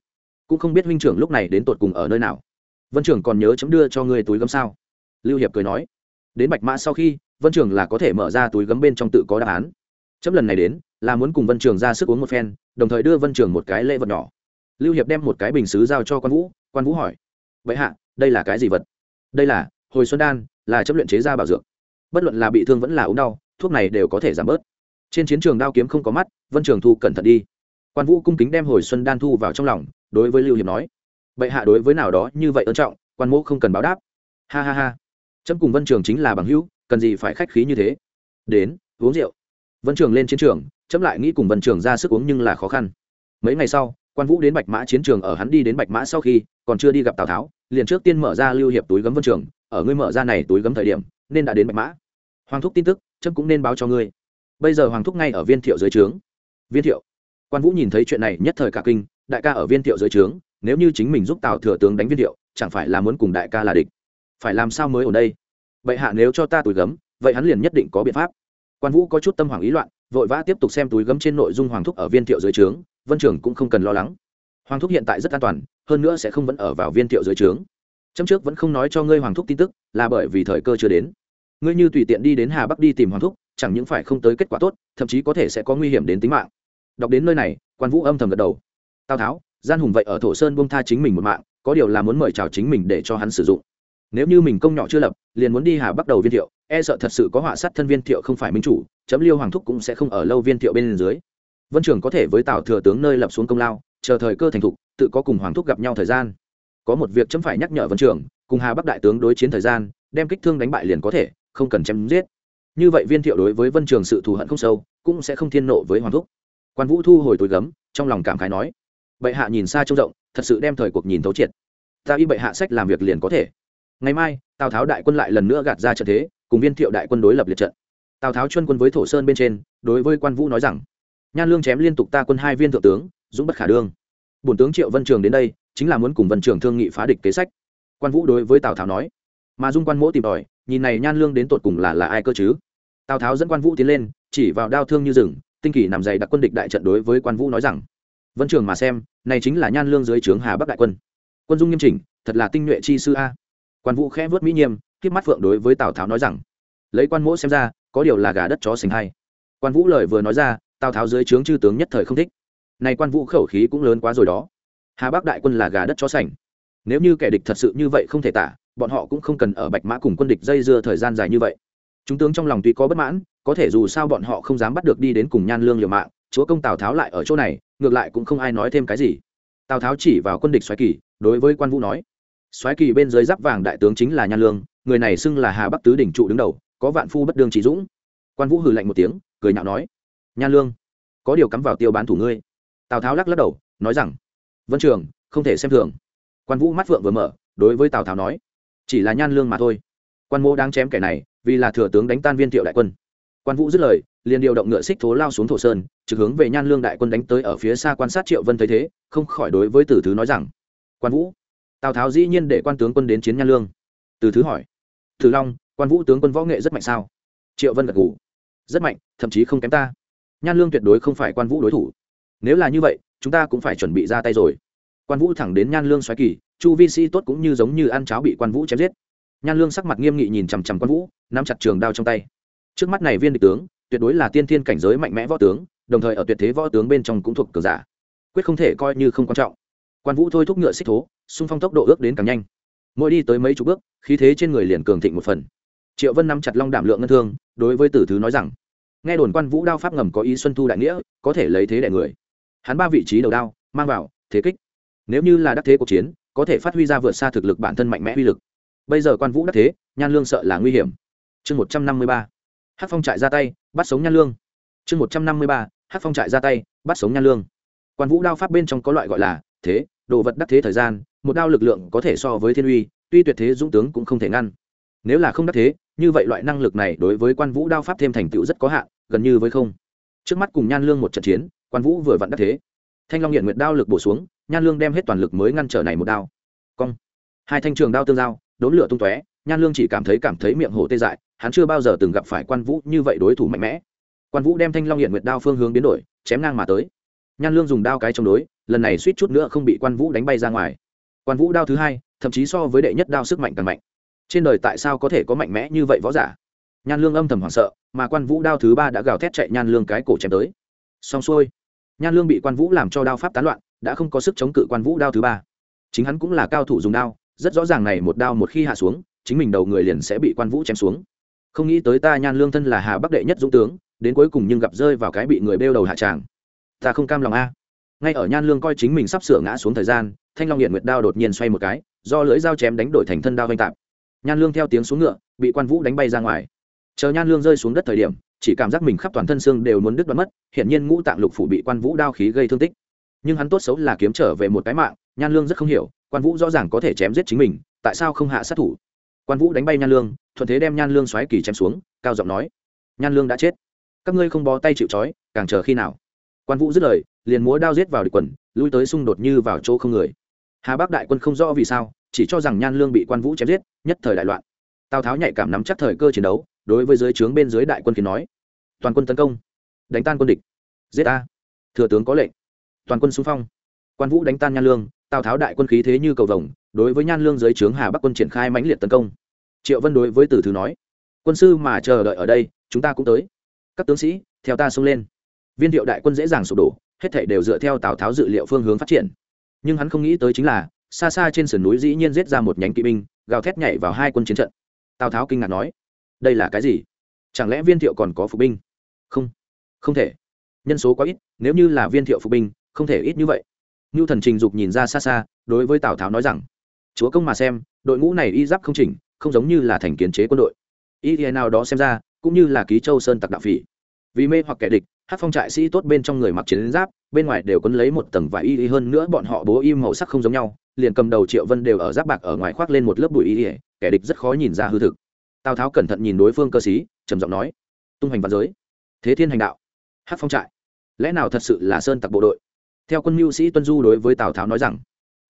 A: Cũng không biết huynh trưởng lúc này đến tột cùng ở nơi nào. Vân trưởng còn nhớ chấm đưa cho ngươi túi gấm sao? Lưu hiệp cười nói, đến bạch mã sau khi, vân trưởng là có thể mở ra túi gấm bên trong tự có đáp án. Chấm lần này đến, là muốn cùng vân trường ra sức uống một phen, đồng thời đưa vân trường một cái lễ vật nhỏ. Lưu hiệp đem một cái bình xứ giao cho quan vũ quan vũ hỏi vậy hạ, đây là cái gì vật? Đây là, hồi xuân đan, là chấp luyện chế ra bảo dược bất luận là bị thương vẫn là ốm đau, thuốc này đều có thể giảm bớt. Trên chiến trường đao kiếm không có mắt, vân trường thu cẩn thận đi. Quan vũ cung kính đem hồi xuân đan thu vào trong lòng, đối với lưu hiệp nói, bệ hạ đối với nào đó như vậy ân trọng, quan mỗ không cần báo đáp. Ha ha ha, chấm cùng vân trường chính là bằng hữu, cần gì phải khách khí như thế? Đến, uống rượu. Vân trường lên chiến trường, chấm lại nghĩ cùng vân trường ra sức uống nhưng là khó khăn. Mấy ngày sau, quan vũ đến bạch mã chiến trường ở hắn đi đến bạch mã sau khi, còn chưa đi gặp tào tháo, liền trước tiên mở ra lưu hiệp túi gấm vân trường, ở ngươi mở ra này túi gấm thời điểm, nên đã đến bạch mã hoàng thúc tin tức trâm cũng nên báo cho ngươi. Bây giờ hoàng thúc ngay ở viên thiệu dưới trướng. Viên thiệu. Quan vũ nhìn thấy chuyện này nhất thời cả kinh, đại ca ở viên thiệu dưới trướng, nếu như chính mình giúp tào thừa tướng đánh viên thiệu, chẳng phải là muốn cùng đại ca là địch? Phải làm sao mới ở đây? Vậy hạ nếu cho ta túi gấm, vậy hắn liền nhất định có biện pháp. Quan vũ có chút tâm hoàng ý loạn, vội vã tiếp tục xem túi gấm trên nội dung hoàng thúc ở viên thiệu dưới trướng, vân trưởng cũng không cần lo lắng. Hoàng thúc hiện tại rất an toàn, hơn nữa sẽ không vẫn ở vào viên thiệu dưới trướng. Chấm trước vẫn không nói cho ngươi hoàng thúc tin tức, là bởi vì thời cơ chưa đến ngươi như tùy tiện đi đến hà bắc đi tìm hoàng thúc, chẳng những phải không tới kết quả tốt, thậm chí có thể sẽ có nguy hiểm đến tính mạng. Đọc đến nơi này, quan vũ âm thầm gật đầu. Tào tháo, gian hùng vậy ở thổ sơn bông tha chính mình một mạng, có điều là muốn mời chào chính mình để cho hắn sử dụng. Nếu như mình công nhỏ chưa lập, liền muốn đi hà bắt đầu viên thiệu e sợ thật sự có họa sát thân viên thiệu không phải minh chủ, chấm liêu hoàng thúc cũng sẽ không ở lâu viên thiệu bên dưới. Vân trường có thể với tào thừa tướng nơi lập xuống công lao, chờ thời cơ thành thục, tự có cùng hoàng thúc gặp nhau thời gian. Có một việc chấm phải nhắc nhở vân trường, cùng hà bắc đại tướng đối chiến thời gian, đem kích thương đánh bại liền có thể không cần chém giết. Như vậy viên thiệu đối với vân trường sự thù hận không sâu, cũng sẽ không thiên nộ với hoàng thúc. Quan vũ thu hồi túi gấm, trong lòng cảm khái nói, bệ hạ nhìn xa trông rộng, thật sự đem thời cuộc nhìn thấu triệt. Ta y bệ hạ sách làm việc liền có thể. Ngày mai, tào tháo đại quân lại lần nữa gạt ra trận thế, cùng viên thiệu đại quân đối lập liệt trận. Tào tháo chuyên quân với thổ sơn bên trên, đối với quan vũ nói rằng, nhan lương chém liên tục ta quân hai viên thượng tướng, dũng bất khả đương. Bổn tướng triệu vân trường đến đây, chính là muốn cùng vân trường thương nghị phá địch kế sách. Quan vũ đối với tào tháo nói, mà dung quan mỗ tìm tòi nhìn này nhan lương đến tột cùng là là ai cơ chứ? Tào tháo dẫn quan vũ tiến lên, chỉ vào đao thương như rừng, tinh kỳ nằm dày đặc quân địch đại trận đối với quan vũ nói rằng, vân trường mà xem, này chính là nhan lương dưới trướng hà bắc đại quân. Quân dung nghiêm chỉnh, thật là tinh nhuệ chi sư a. Quan vũ khẽ vớt mỹ nghiêm, khiếp mắt phượng đối với tào tháo nói rằng, lấy quan mỗ xem ra, có điều là gà đất chó sành hay. Quan vũ lời vừa nói ra, tào tháo dưới trướng chư tướng nhất thời không thích. Này quan vũ khẩu khí cũng lớn quá rồi đó. Hà bắc đại quân là gà đất chó sành. Nếu như kẻ địch thật sự như vậy không thể tả bọn họ cũng không cần ở bạch mã cùng quân địch dây dưa thời gian dài như vậy. Chúng tướng trong lòng tuy có bất mãn, có thể dù sao bọn họ không dám bắt được đi đến cùng nhan lương liều mạng, chúa công tào tháo lại ở chỗ này, ngược lại cũng không ai nói thêm cái gì. Tào tháo chỉ vào quân địch xoáy kỳ, đối với quan vũ nói xoáy kỳ bên dưới giáp vàng đại tướng chính là nhan lương, người này xưng là hà bắc tứ đỉnh trụ đứng đầu, có vạn phu bất đương trí dũng. Quan vũ hừ lạnh một tiếng, cười nhạo nói, nhan lương, có điều cắm vào tiêu bán thủ ngươi. Tào tháo lắc lắc đầu, nói rằng, vân trường, không thể xem thường. Quan vũ mắt phượng vừa mở, đối với tào tháo nói chỉ là nhan lương mà thôi. Quan mô đang chém kẻ này, vì là thừa tướng đánh tan viên thiệu đại quân. Quan vũ dứt lời, liền điều động ngựa xích thố lao xuống thổ sơn, trực hướng về nhan lương đại quân đánh tới ở phía xa quan sát triệu vân thấy thế, không khỏi đối với tử thứ nói rằng, quan vũ, tào tháo dĩ nhiên để quan tướng quân đến chiến nhan lương. Từ thứ hỏi, thử long, quan vũ tướng quân võ nghệ rất mạnh sao? Triệu vân gật ngủ rất mạnh, thậm chí không kém ta. Nhan lương tuyệt đối không phải quan vũ đối thủ. Nếu là như vậy, chúng ta cũng phải chuẩn bị ra tay rồi quan vũ thẳng đến nhan lương xoáy kỳ, chu vi sĩ tốt cũng như giống như ăn cháo bị quan vũ chém giết. nhan lương sắc mặt nghiêm nghị nhìn chằm chằm quan vũ, nắm chặt trường đao trong tay. trước mắt này viên địch tướng, tuyệt đối là tiên thiên cảnh giới mạnh mẽ võ tướng, đồng thời ở tuyệt thế võ tướng bên trong cũng thuộc cờ giả. quyết không thể coi như không quan trọng. quan vũ thôi thúc ngựa xích thố, xung phong tốc độ ước đến càng nhanh. mỗi đi tới mấy chục bước, khí thế trên người liền cường thịnh một phần. triệu vân nắm chặt long đảm lượng ngân thương, đối với tử thứ nói rằng, nghe đồn quan vũ đao pháp ngầm có ý xuân thu đại nghĩa, có thể lấy thế đại người. hắn ba vị trí đầu đao, mang vào, thế kích nếu như là đắc thế cuộc chiến, có thể phát huy ra vượt xa thực lực bản thân mạnh mẽ uy lực. Bây giờ quan vũ đắc thế, nhan lương sợ là nguy hiểm. Chương một trăm năm mươi ba. Hát phong trại ra tay, bắt sống nhan lương. Chương một trăm năm mươi ba. Hát phong trại ra tay, bắt sống nhan lương. Quan vũ đao pháp bên trong có loại gọi là thế, đồ vật đắc thế thời gian, một đao lực lượng có thể so với thiên uy, tuy tuyệt thế dũng tướng cũng không thể ngăn. Nếu là không đắc thế, như vậy loại năng lực này đối với quan vũ đao pháp thêm thành tựu rất có hạn, gần như với không. Trước mắt cùng nhan lương một trận chiến, quan vũ vừa vặn đắc thế. Thanh long hiện nguyệt đao lực bổ xuống nhan lương đem hết toàn lực mới ngăn trở này một đao. Cong. Hai thanh trường đao tương giao, đốn lửa tung tóe, nhan lương chỉ cảm thấy cảm thấy miệng hổ tê dại, hắn chưa bao giờ từng gặp phải quan vũ như vậy đối thủ mạnh mẽ. Quan vũ đem thanh long hiện nguyệt đao phương hướng biến đổi, chém ngang mà tới. Nhan lương dùng đao cái chống đối, lần này suýt chút nữa không bị quan vũ đánh bay ra ngoài. Quan vũ đao thứ hai, thậm chí so với đệ nhất đao sức mạnh càng mạnh. Trên đời tại sao có thể có mạnh mẽ như vậy võ giả? Nhan lương âm thầm hoảng sợ, mà quan vũ đao thứ ba đã gào thét chạy nhan lương cái cổ chém tới. Xong xuôi, nhan lương bị quan vũ làm cho đao pháp tán loạn đã không có sức chống cự quan vũ đao thứ ba. Chính hắn cũng là cao thủ dùng đao, rất rõ ràng này một đao một khi hạ xuống, chính mình đầu người liền sẽ bị quan vũ chém xuống. Không nghĩ tới ta nhan lương thân là hà bắc đệ nhất dũng tướng, đến cuối cùng nhưng gặp rơi vào cái bị người bêu đầu hạ tràng. Ta không cam lòng a. Ngay ở nhan lương coi chính mình sắp sửa ngã xuống thời gian, thanh long hiện nguyệt đao đột nhiên xoay một cái, do lưỡi dao chém đánh đổi thành thân đao vanh tạp. Nhan lương theo tiếng xuống ngựa, bị quan vũ đánh bay ra ngoài. Chờ nhan lương rơi xuống đất thời điểm, chỉ cảm giác mình khắp toàn thân xương đều muốn đứt đoán mất hiện nhiên ngũ tạng lục phủ bị quan vũ đao khí gây thương tích nhưng hắn tốt xấu là kiếm trở về một cái mạng, nhan lương rất không hiểu, quan vũ rõ ràng có thể chém giết chính mình, tại sao không hạ sát thủ? Quan vũ đánh bay nhan lương, thuận thế đem nhan lương xoáy kỳ chém xuống, cao giọng nói, nhan lương đã chết. Các ngươi không bó tay chịu trói, càng chờ khi nào? Quan vũ dứt lời, liền múa đao giết vào địch quần, lui tới xung đột như vào chỗ không người. Hà bắc đại quân không rõ vì sao, chỉ cho rằng nhan lương bị quan vũ chém giết, nhất thời đại loạn. Tào tháo nhạy cảm nắm chắc thời cơ chiến đấu, đối với dưới trướng bên dưới đại quân kiến nói, toàn quân tấn công, đánh tan quân địch, giết ta. thừa tướng có lệnh toàn quân xung phong. Quan vũ đánh tan nhan lương, tào tháo đại quân khí thế như cầu vồng, đối với nhan lương dưới trướng hà bắc quân triển khai mãnh liệt tấn công. Triệu vân đối với tử thứ nói, quân sư mà chờ đợi ở đây, chúng ta cũng tới. Các tướng sĩ, theo ta xông lên. Viên thiệu đại quân dễ dàng sụp đổ, hết thảy đều dựa theo tào tháo dự liệu phương hướng phát triển. Nhưng hắn không nghĩ tới chính là, xa xa trên sườn núi dĩ nhiên giết ra một nhánh kỵ binh, gào thét nhảy vào hai quân chiến trận. Tào tháo kinh ngạc nói, đây là cái gì? Chẳng lẽ viên thiệu còn có phục binh? Không không thể. Nhân số quá ít, nếu như là viên thiệu phục binh không thể ít như vậy. Ngưu thần trình dục nhìn ra xa xa, đối với tào tháo nói rằng, chúa công mà xem, đội ngũ này y giáp không chỉnh, không giống như là thành kiến chế quân đội. Y thế nào đó xem ra, cũng như là ký châu sơn tặc đạo phỉ. Vì mê hoặc kẻ địch, hát phong trại sĩ tốt bên trong người mặc chiến giáp, bên ngoài đều quấn lấy một tầng vải y hơn nữa bọn họ bố im màu sắc không giống nhau, liền cầm đầu triệu vân đều ở giáp bạc ở ngoài khoác lên một lớp bụi y kẻ địch rất khó nhìn ra hư thực. Tào tháo cẩn thận nhìn đối phương cơ sĩ, trầm giọng nói, tung hành văn giới, thế thiên hành đạo, hát phong trại, lẽ nào thật sự là sơn tặc bộ đội? Theo quân mưu sĩ tuân du đối với tào tháo nói rằng,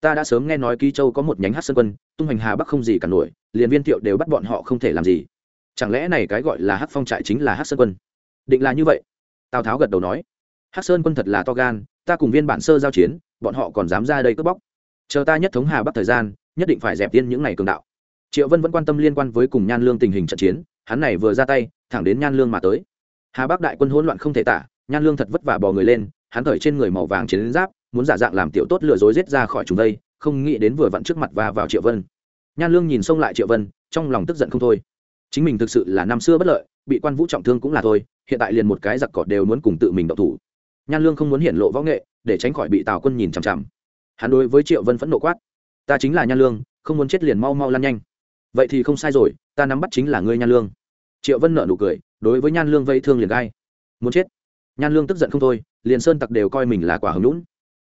A: ta đã sớm nghe nói ký châu có một nhánh hát sơn quân, tung hành hà bắc không gì cả nổi, liền viên thiệu đều bắt bọn họ không thể làm gì. Chẳng lẽ này cái gọi là hát phong trại chính là hát sơn quân? Định là như vậy. Tào tháo gật đầu nói hát sơn quân thật là to gan, ta cùng viên bản sơ giao chiến, bọn họ còn dám ra đây cướp bóc. Chờ ta nhất thống hà bắc thời gian, nhất định phải dẹp tiên những ngày cường đạo. Triệu vân vẫn quan tâm liên quan với cùng nhan lương tình hình trận chiến, hắn này vừa ra tay, thẳng đến nhan lương mà tới. Hà bắc đại quân hỗn loạn không thể tả, nhan lương thật vất vả bò người lên hắn thởi trên người màu vàng chiến giáp, muốn giả dạng làm tiểu tốt lừa dối giết ra khỏi chúng đây, không nghĩ đến vừa vặn trước mặt và vào triệu vân. Nhan lương nhìn xông lại triệu vân, trong lòng tức giận không thôi. Chính mình thực sự là năm xưa bất lợi, bị quan vũ trọng thương cũng là thôi, hiện tại liền một cái giặc cọt đều muốn cùng tự mình đậu thủ. Nhan lương không muốn hiển lộ võ nghệ, để tránh khỏi bị tào quân nhìn chằm chằm. Hắn đối với triệu vân phẫn nộ quát, ta chính là nhan lương, không muốn chết liền mau mau lan nhanh. Vậy thì không sai rồi, ta nắm bắt chính là ngươi nhan lương. Triệu vân nợ nụ cười, đối với nhan lương vây thương liền gai. Muốn chết. Nhan lương tức giận không thôi liền sơn tặc đều coi mình là quả hứng lũn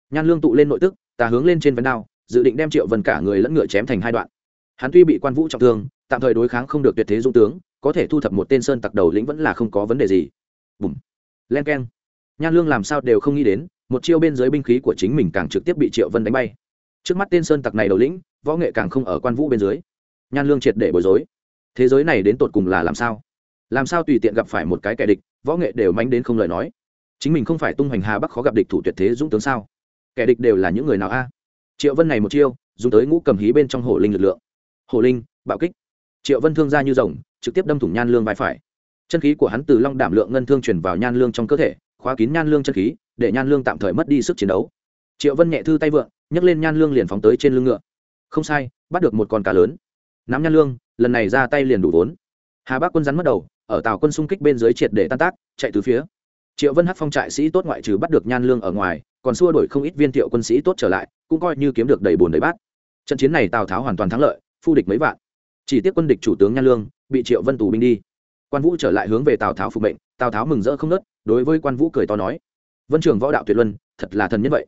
A: nhan lương tụ lên nội tức ta hướng lên trên vấn đao, dự định đem triệu vân cả người lẫn ngựa chém thành hai đoạn. Hắn tuy bị quan vũ trọng thương, tạm thời đối kháng không được tuyệt thế dung tướng, có thể thu thập một tên sơn tặc đầu lĩnh vẫn là không có vấn đề gì. Bùm len k e n nhan lương làm sao đều không nghĩ đến, một chiêu bên dưới binh khí của chính mình càng trực tiếp bị triệu vân đánh bay. Trước mắt tên sơn tặc này đầu lĩnh, võ nghệ càng không ở quan vũ bên dưới. Nhan lương triệt để bối rối. Thế giới này đến tột cùng là làm sao? Làm sao tùy tiện gặp phải một cái kẻ địch, võ nghệ đều mánh đến không lời nói chính mình không phải tung hoành hà bắc khó gặp địch thủ tuyệt thế dũng tướng sao? Kẻ địch đều là những người nào a? Triệu vân này một chiêu, dùng tới ngũ cầm hí bên trong hổ linh lực lượng. Hổ linh, bạo kích. Triệu vân thương ra như rồng, trực tiếp đâm thủng nhan lương vai phải. Chân khí của hắn từ long đảm lượng ngân thương chuyển vào nhan lương trong cơ thể, khóa kín nhan lương chân khí, để nhan lương tạm thời mất đi sức chiến đấu. Triệu vân nhẹ thư tay vượng, nhấc lên nhan lương liền phóng tới trên lưng ngựa. Không sai, bắt được một con cá lớn. Nắm nhan lương, lần này ra tay liền đủ vốn. Hà bắc quân rắn mất đầu, ở tàu quân xung kích bên dưới triệt để tan tác, chạy từ phía triệu vân hắc phong trại sĩ tốt ngoại trừ bắt được nhan lương ở ngoài, còn xua đổi không ít viên thiệu quân sĩ tốt trở lại, cũng coi như kiếm được đầy bồn đầy bát. Trận chiến này tào tháo hoàn toàn thắng lợi, phu địch mấy vạn. Chỉ tiếc quân địch chủ tướng nhan lương bị triệu vân tù binh đi. Quan vũ trở lại hướng về tào tháo phục mệnh, tào tháo mừng rỡ không nớt, đối với quan vũ cười to nói, vân trường võ đạo tuyệt luân, thật là thần nhân vậy.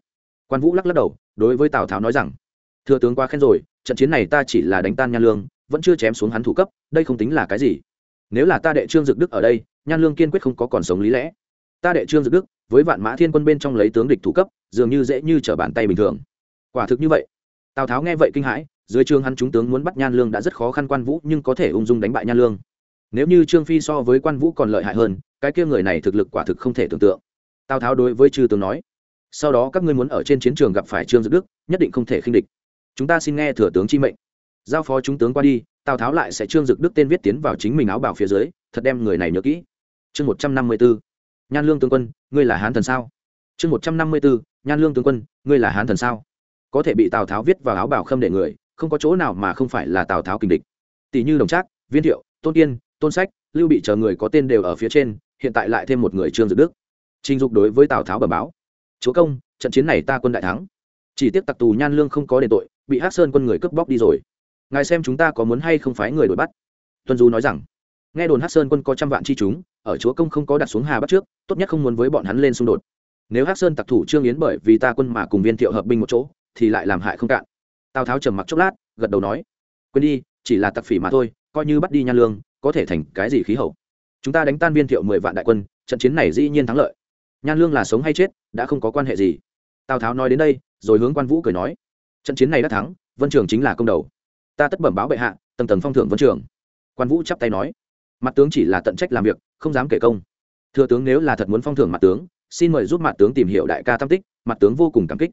A: Quan vũ lắc lắc đầu, đối với tào tháo nói rằng, thưa tướng quá khen rồi, trận chiến này ta chỉ là đánh tan nhan lương, vẫn chưa chém xuống hắn thủ cấp, đây không tính là cái gì. Nếu là ta đệ trương dực đức ở đây, nhan lương kiên quyết không có còn sống lý lẽ ta đệ trương dực đức với vạn mã thiên quân bên trong lấy tướng địch thủ cấp, dường như dễ như trở bàn tay bình thường. Quả thực như vậy. Tào tháo nghe vậy kinh hãi, dưới trương hắn chúng tướng muốn bắt nhan lương đã rất khó khăn quan vũ nhưng có thể ung dung đánh bại nhan lương. Nếu như trương phi so với quan vũ còn lợi hại hơn, cái kia người này thực lực quả thực không thể tưởng tượng. Tào tháo đối với chư tướng nói, sau đó các ngươi muốn ở trên chiến trường gặp phải trương dực đức, nhất định không thể khinh địch. Chúng ta xin nghe thừa tướng chi mệnh. Giao phó chúng tướng qua đi, tào tháo lại sẽ trương dực đức tên viết tiến vào chính mình áo bảo phía dưới, thật đem người này nhớ kỹ. Chương một trăm năm mươi bốn nhan lương tướng quân, ngươi là hán thần sao? Chương một trăm năm mươi bốn, nhan lương tướng quân, ngươi là hán thần sao? Có thể bị tào tháo viết vào áo bảo khâm để người, không có chỗ nào mà không phải là tào tháo kình địch. Tỷ như đồng trác, viên thiệu, tôn kiên, tôn sách, lưu bị chờ người có tên đều ở phía trên, hiện tại lại thêm một người trương dự đức. Trình dục đối với tào tháo bẩm báo, chúa công, trận chiến này ta quân đại thắng. Chỉ tiếc tặc tù nhan lương không có đền tội, bị hát sơn quân người cướp bóc đi rồi. Ngài xem chúng ta có muốn hay không phái người đuổi bắt. Tuân du nói rằng, nghe đồn hát sơn quân có trăm vạn chi chúng ở chúa công không có đặt xuống hà bắt trước, tốt nhất không muốn với bọn hắn lên xung đột. Nếu Hắc sơn tặc thủ trương yến bởi vì ta quân mà cùng viên thiệu hợp binh một chỗ, thì lại làm hại không cạn. Tào tháo trầm mặc chốc lát, gật đầu nói, quên đi, chỉ là tặc phỉ mà thôi, coi như bắt đi nhan lương, có thể thành cái gì khí hậu? Chúng ta đánh tan viên thiệu mười vạn đại quân, trận chiến này dĩ nhiên thắng lợi. Nhan lương là sống hay chết, đã không có quan hệ gì. Tào tháo nói đến đây, rồi hướng quan vũ cười nói, trận chiến này đã thắng, vân trường chính là công đầu. Ta tất bẩm báo bệ hạ, tầng tầng phong thưởng vân trường. Quan vũ chắp tay nói, mặt tướng chỉ là tận trách làm việc không dám kể công. Thừa tướng nếu là thật muốn phong thưởng mặt tướng, xin mời giúp mặt tướng tìm hiểu đại ca tam tích, mặt tướng vô cùng cảm kích.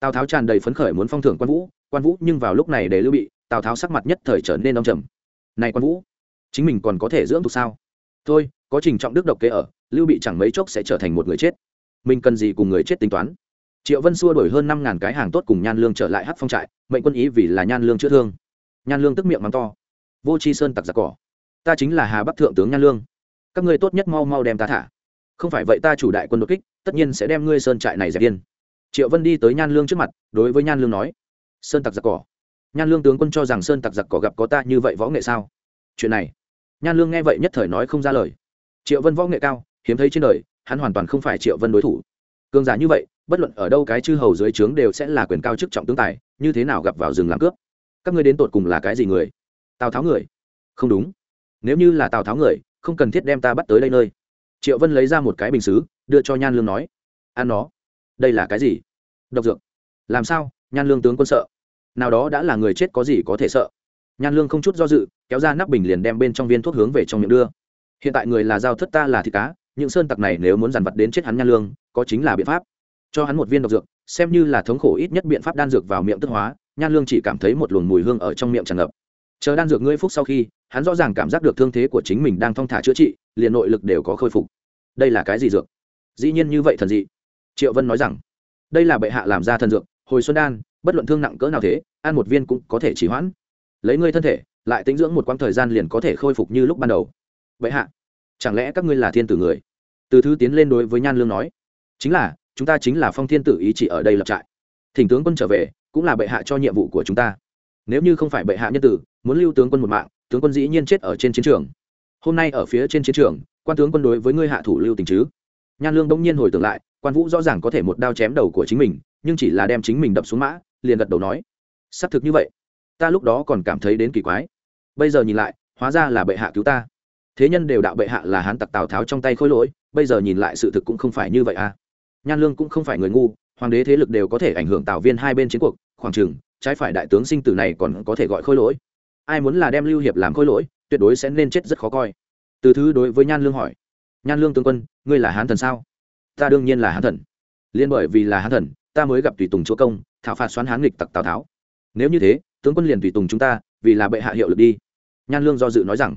A: Tào tháo tràn đầy phấn khởi muốn phong thưởng quan vũ quan vũ nhưng vào lúc này để lưu bị, tào tháo sắc mặt nhất thời trở nên đông trầm. Này quan vũ, chính mình còn có thể dưỡng thuộc sao? Thôi, có trình trọng đức độc kế ở, lưu bị chẳng mấy chốc sẽ trở thành một người chết. Mình cần gì cùng người chết tính toán? Triệu vân xua đổi hơn năm ngàn cái hàng tốt cùng nhan lương trở lại hát phong trại, mệnh quân ý vì là nhan lương chữa thương. Nhan lương tức miệng mắng to. Vô c h i sơn tặc giặc cỏ. Ta chính là hà bắc thượng tướng nhan lương các ngươi tốt nhất mau mau đem ta thả. Không phải vậy ta chủ đại quân đột kích, tất nhiên sẽ đem ngươi sơn trại này dẹp điên. Triệu vân đi tới nhan lương trước mặt, đối với nhan lương nói, sơn tặc giặc cỏ. Nhan lương tướng quân cho rằng sơn tặc giặc cỏ gặp có ta như vậy võ nghệ sao? Chuyện này, nhan lương nghe vậy nhất thời nói không ra lời. Triệu vân võ nghệ cao, hiếm thấy trên đời, hắn hoàn toàn không phải triệu vân đối thủ. Cường giả như vậy, bất luận ở đâu cái chư hầu dưới trướng đều sẽ là quyền cao chức trọng tướng tài, như thế nào gặp vào rừng làm cướp? Các ngươi đến tột cùng là cái gì người? Tào tháo người? Không đúng. Nếu như là tào tháo người không cần thiết đem ta bắt tới đây nơi. Triệu vân lấy ra một cái bình xứ, đưa cho nhan lương nói, ăn nó. Đây là cái gì? Độc dược. Làm sao? Nhan lương tướng quân sợ. Nào đó đã là người chết có gì có thể sợ. Nhan lương không chút do dự, kéo ra nắp bình liền đem bên trong viên thuốc hướng về trong miệng đưa. Hiện tại người là giao thất ta là thịt cá, những sơn tặc này nếu muốn dàn vật đến chết hắn nhan lương, có chính là biện pháp. Cho hắn một viên độc dược, xem như là thống khổ ít nhất biện pháp đan dược vào miệng tức hóa. Nhan lương chỉ cảm thấy một luồng mùi hương ở trong miệng tràn ngập chờ đan dược ngươi phúc sau khi, hắn rõ ràng cảm giác được thương thế của chính mình đang thong thả chữa trị, liền nội lực đều có khôi phục. Đây là cái gì dược? Dĩ nhiên như vậy thần dị. Triệu vân nói rằng, đây là bệ hạ làm ra thần dược, hồi xuân đan, bất luận thương nặng cỡ nào thế, ăn một viên cũng có thể chỉ hoãn. Lấy ngươi thân thể, lại tính dưỡng một quãng thời gian liền có thể khôi phục như lúc ban đầu. Bệ hạ, chẳng lẽ các ngươi là thiên tử người? Từ thứ tiến lên đối với nhan lương nói, chính là, chúng ta chính là phong thiên tử ý chỉ ở đây lập trại. Thỉnh tướng quân trở về, cũng là bệ hạ cho nhiệm vụ của chúng ta nếu như không phải bệ hạ nhân tử, muốn lưu tướng quân một mạng, tướng quân dĩ nhiên chết ở trên chiến trường. Hôm nay ở phía trên chiến trường, quan tướng quân đối với ngươi hạ thủ lưu tình chứ? Nhan lương bỗng nhiên hồi tưởng lại, quan vũ rõ ràng có thể một đao chém đầu của chính mình, nhưng chỉ là đem chính mình đập xuống mã, liền gật đầu nói xác thực như vậy, ta lúc đó còn cảm thấy đến kỳ quái. Bây giờ nhìn lại, hóa ra là bệ hạ cứu ta. Thế nhân đều đạo bệ hạ là hán tặc tào tháo trong tay khôi lỗi, bây giờ nhìn lại sự thực cũng không phải như vậy à. Nhan lương cũng không phải người ngu, hoàng đế thế lực đều có thể ảnh hưởng tào viên hai bên chiến cuộc, khoảng chừng trái phải đại tướng sinh tử này còn có thể gọi khôi lỗi. Ai muốn là đem lưu hiệp làm khôi lỗi, tuyệt đối sẽ nên chết rất khó coi. Từ thứ đối với nhan lương hỏi. Nhan lương tướng quân, ngươi là hán thần sao? Ta đương nhiên là hán thần. Liên bởi vì là hán thần, ta mới gặp tùy tùng chúa công, thảo phạt xoán hán nghịch tặc tào tháo. Nếu như thế, tướng quân liền tùy tùng chúng ta, vì là bệ hạ hiệu lực đi. Nhan lương do dự nói rằng,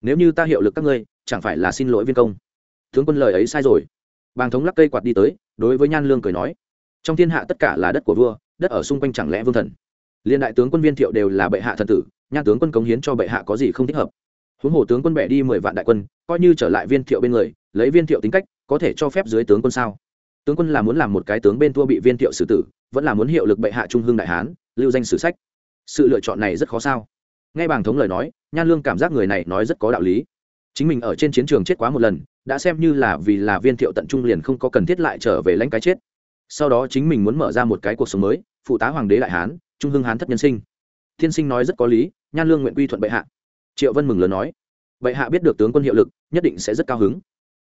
A: nếu như ta hiệu lực các ngươi, chẳng phải là xin lỗi viên công. Tướng quân lời ấy sai rồi. Bàng thống lắc cây quạt đi tới, đối với nhan lương cười nói, trong thiên hạ tất cả là đất của vua, đất ở xung quanh chẳng lẽ vương thần? Liên đại tướng quân viên thiệu đều là bệ hạ thần tử nhan tướng quân cống hiến cho bệ hạ có gì không thích hợp. Huống hồ tướng quân bẻ đi mười vạn đại quân, coi như trở lại viên thiệu bên người, lấy viên thiệu tính cách, có thể cho phép dưới tướng quân sao? Tướng quân là muốn làm một cái tướng bên thua bị viên thiệu xử tử, vẫn là muốn hiệu lực bệ hạ trung hương đại hán, lưu danh sử sách. Sự lựa chọn này rất khó sao? Ngay bàng thống lời nói nhan lương cảm giác người này nói rất có đạo lý. Chính mình ở trên chiến trường chết quá một lần, đã xem như là vì là viên thiệu tận trung liền không có cần thiết lại trở về lãnh cái chết. Sau đó chính mình muốn mở ra một cái cuộc sống mới, phụ tá hoàng đế đại hán trung hưng hán thất nhân sinh. Thiên sinh nói rất có lý, nhan lương nguyện quy thuận bệ hạ. Triệu vân mừng lớn nói, bệ hạ biết được tướng quân hiệu lực, nhất định sẽ rất cao hứng.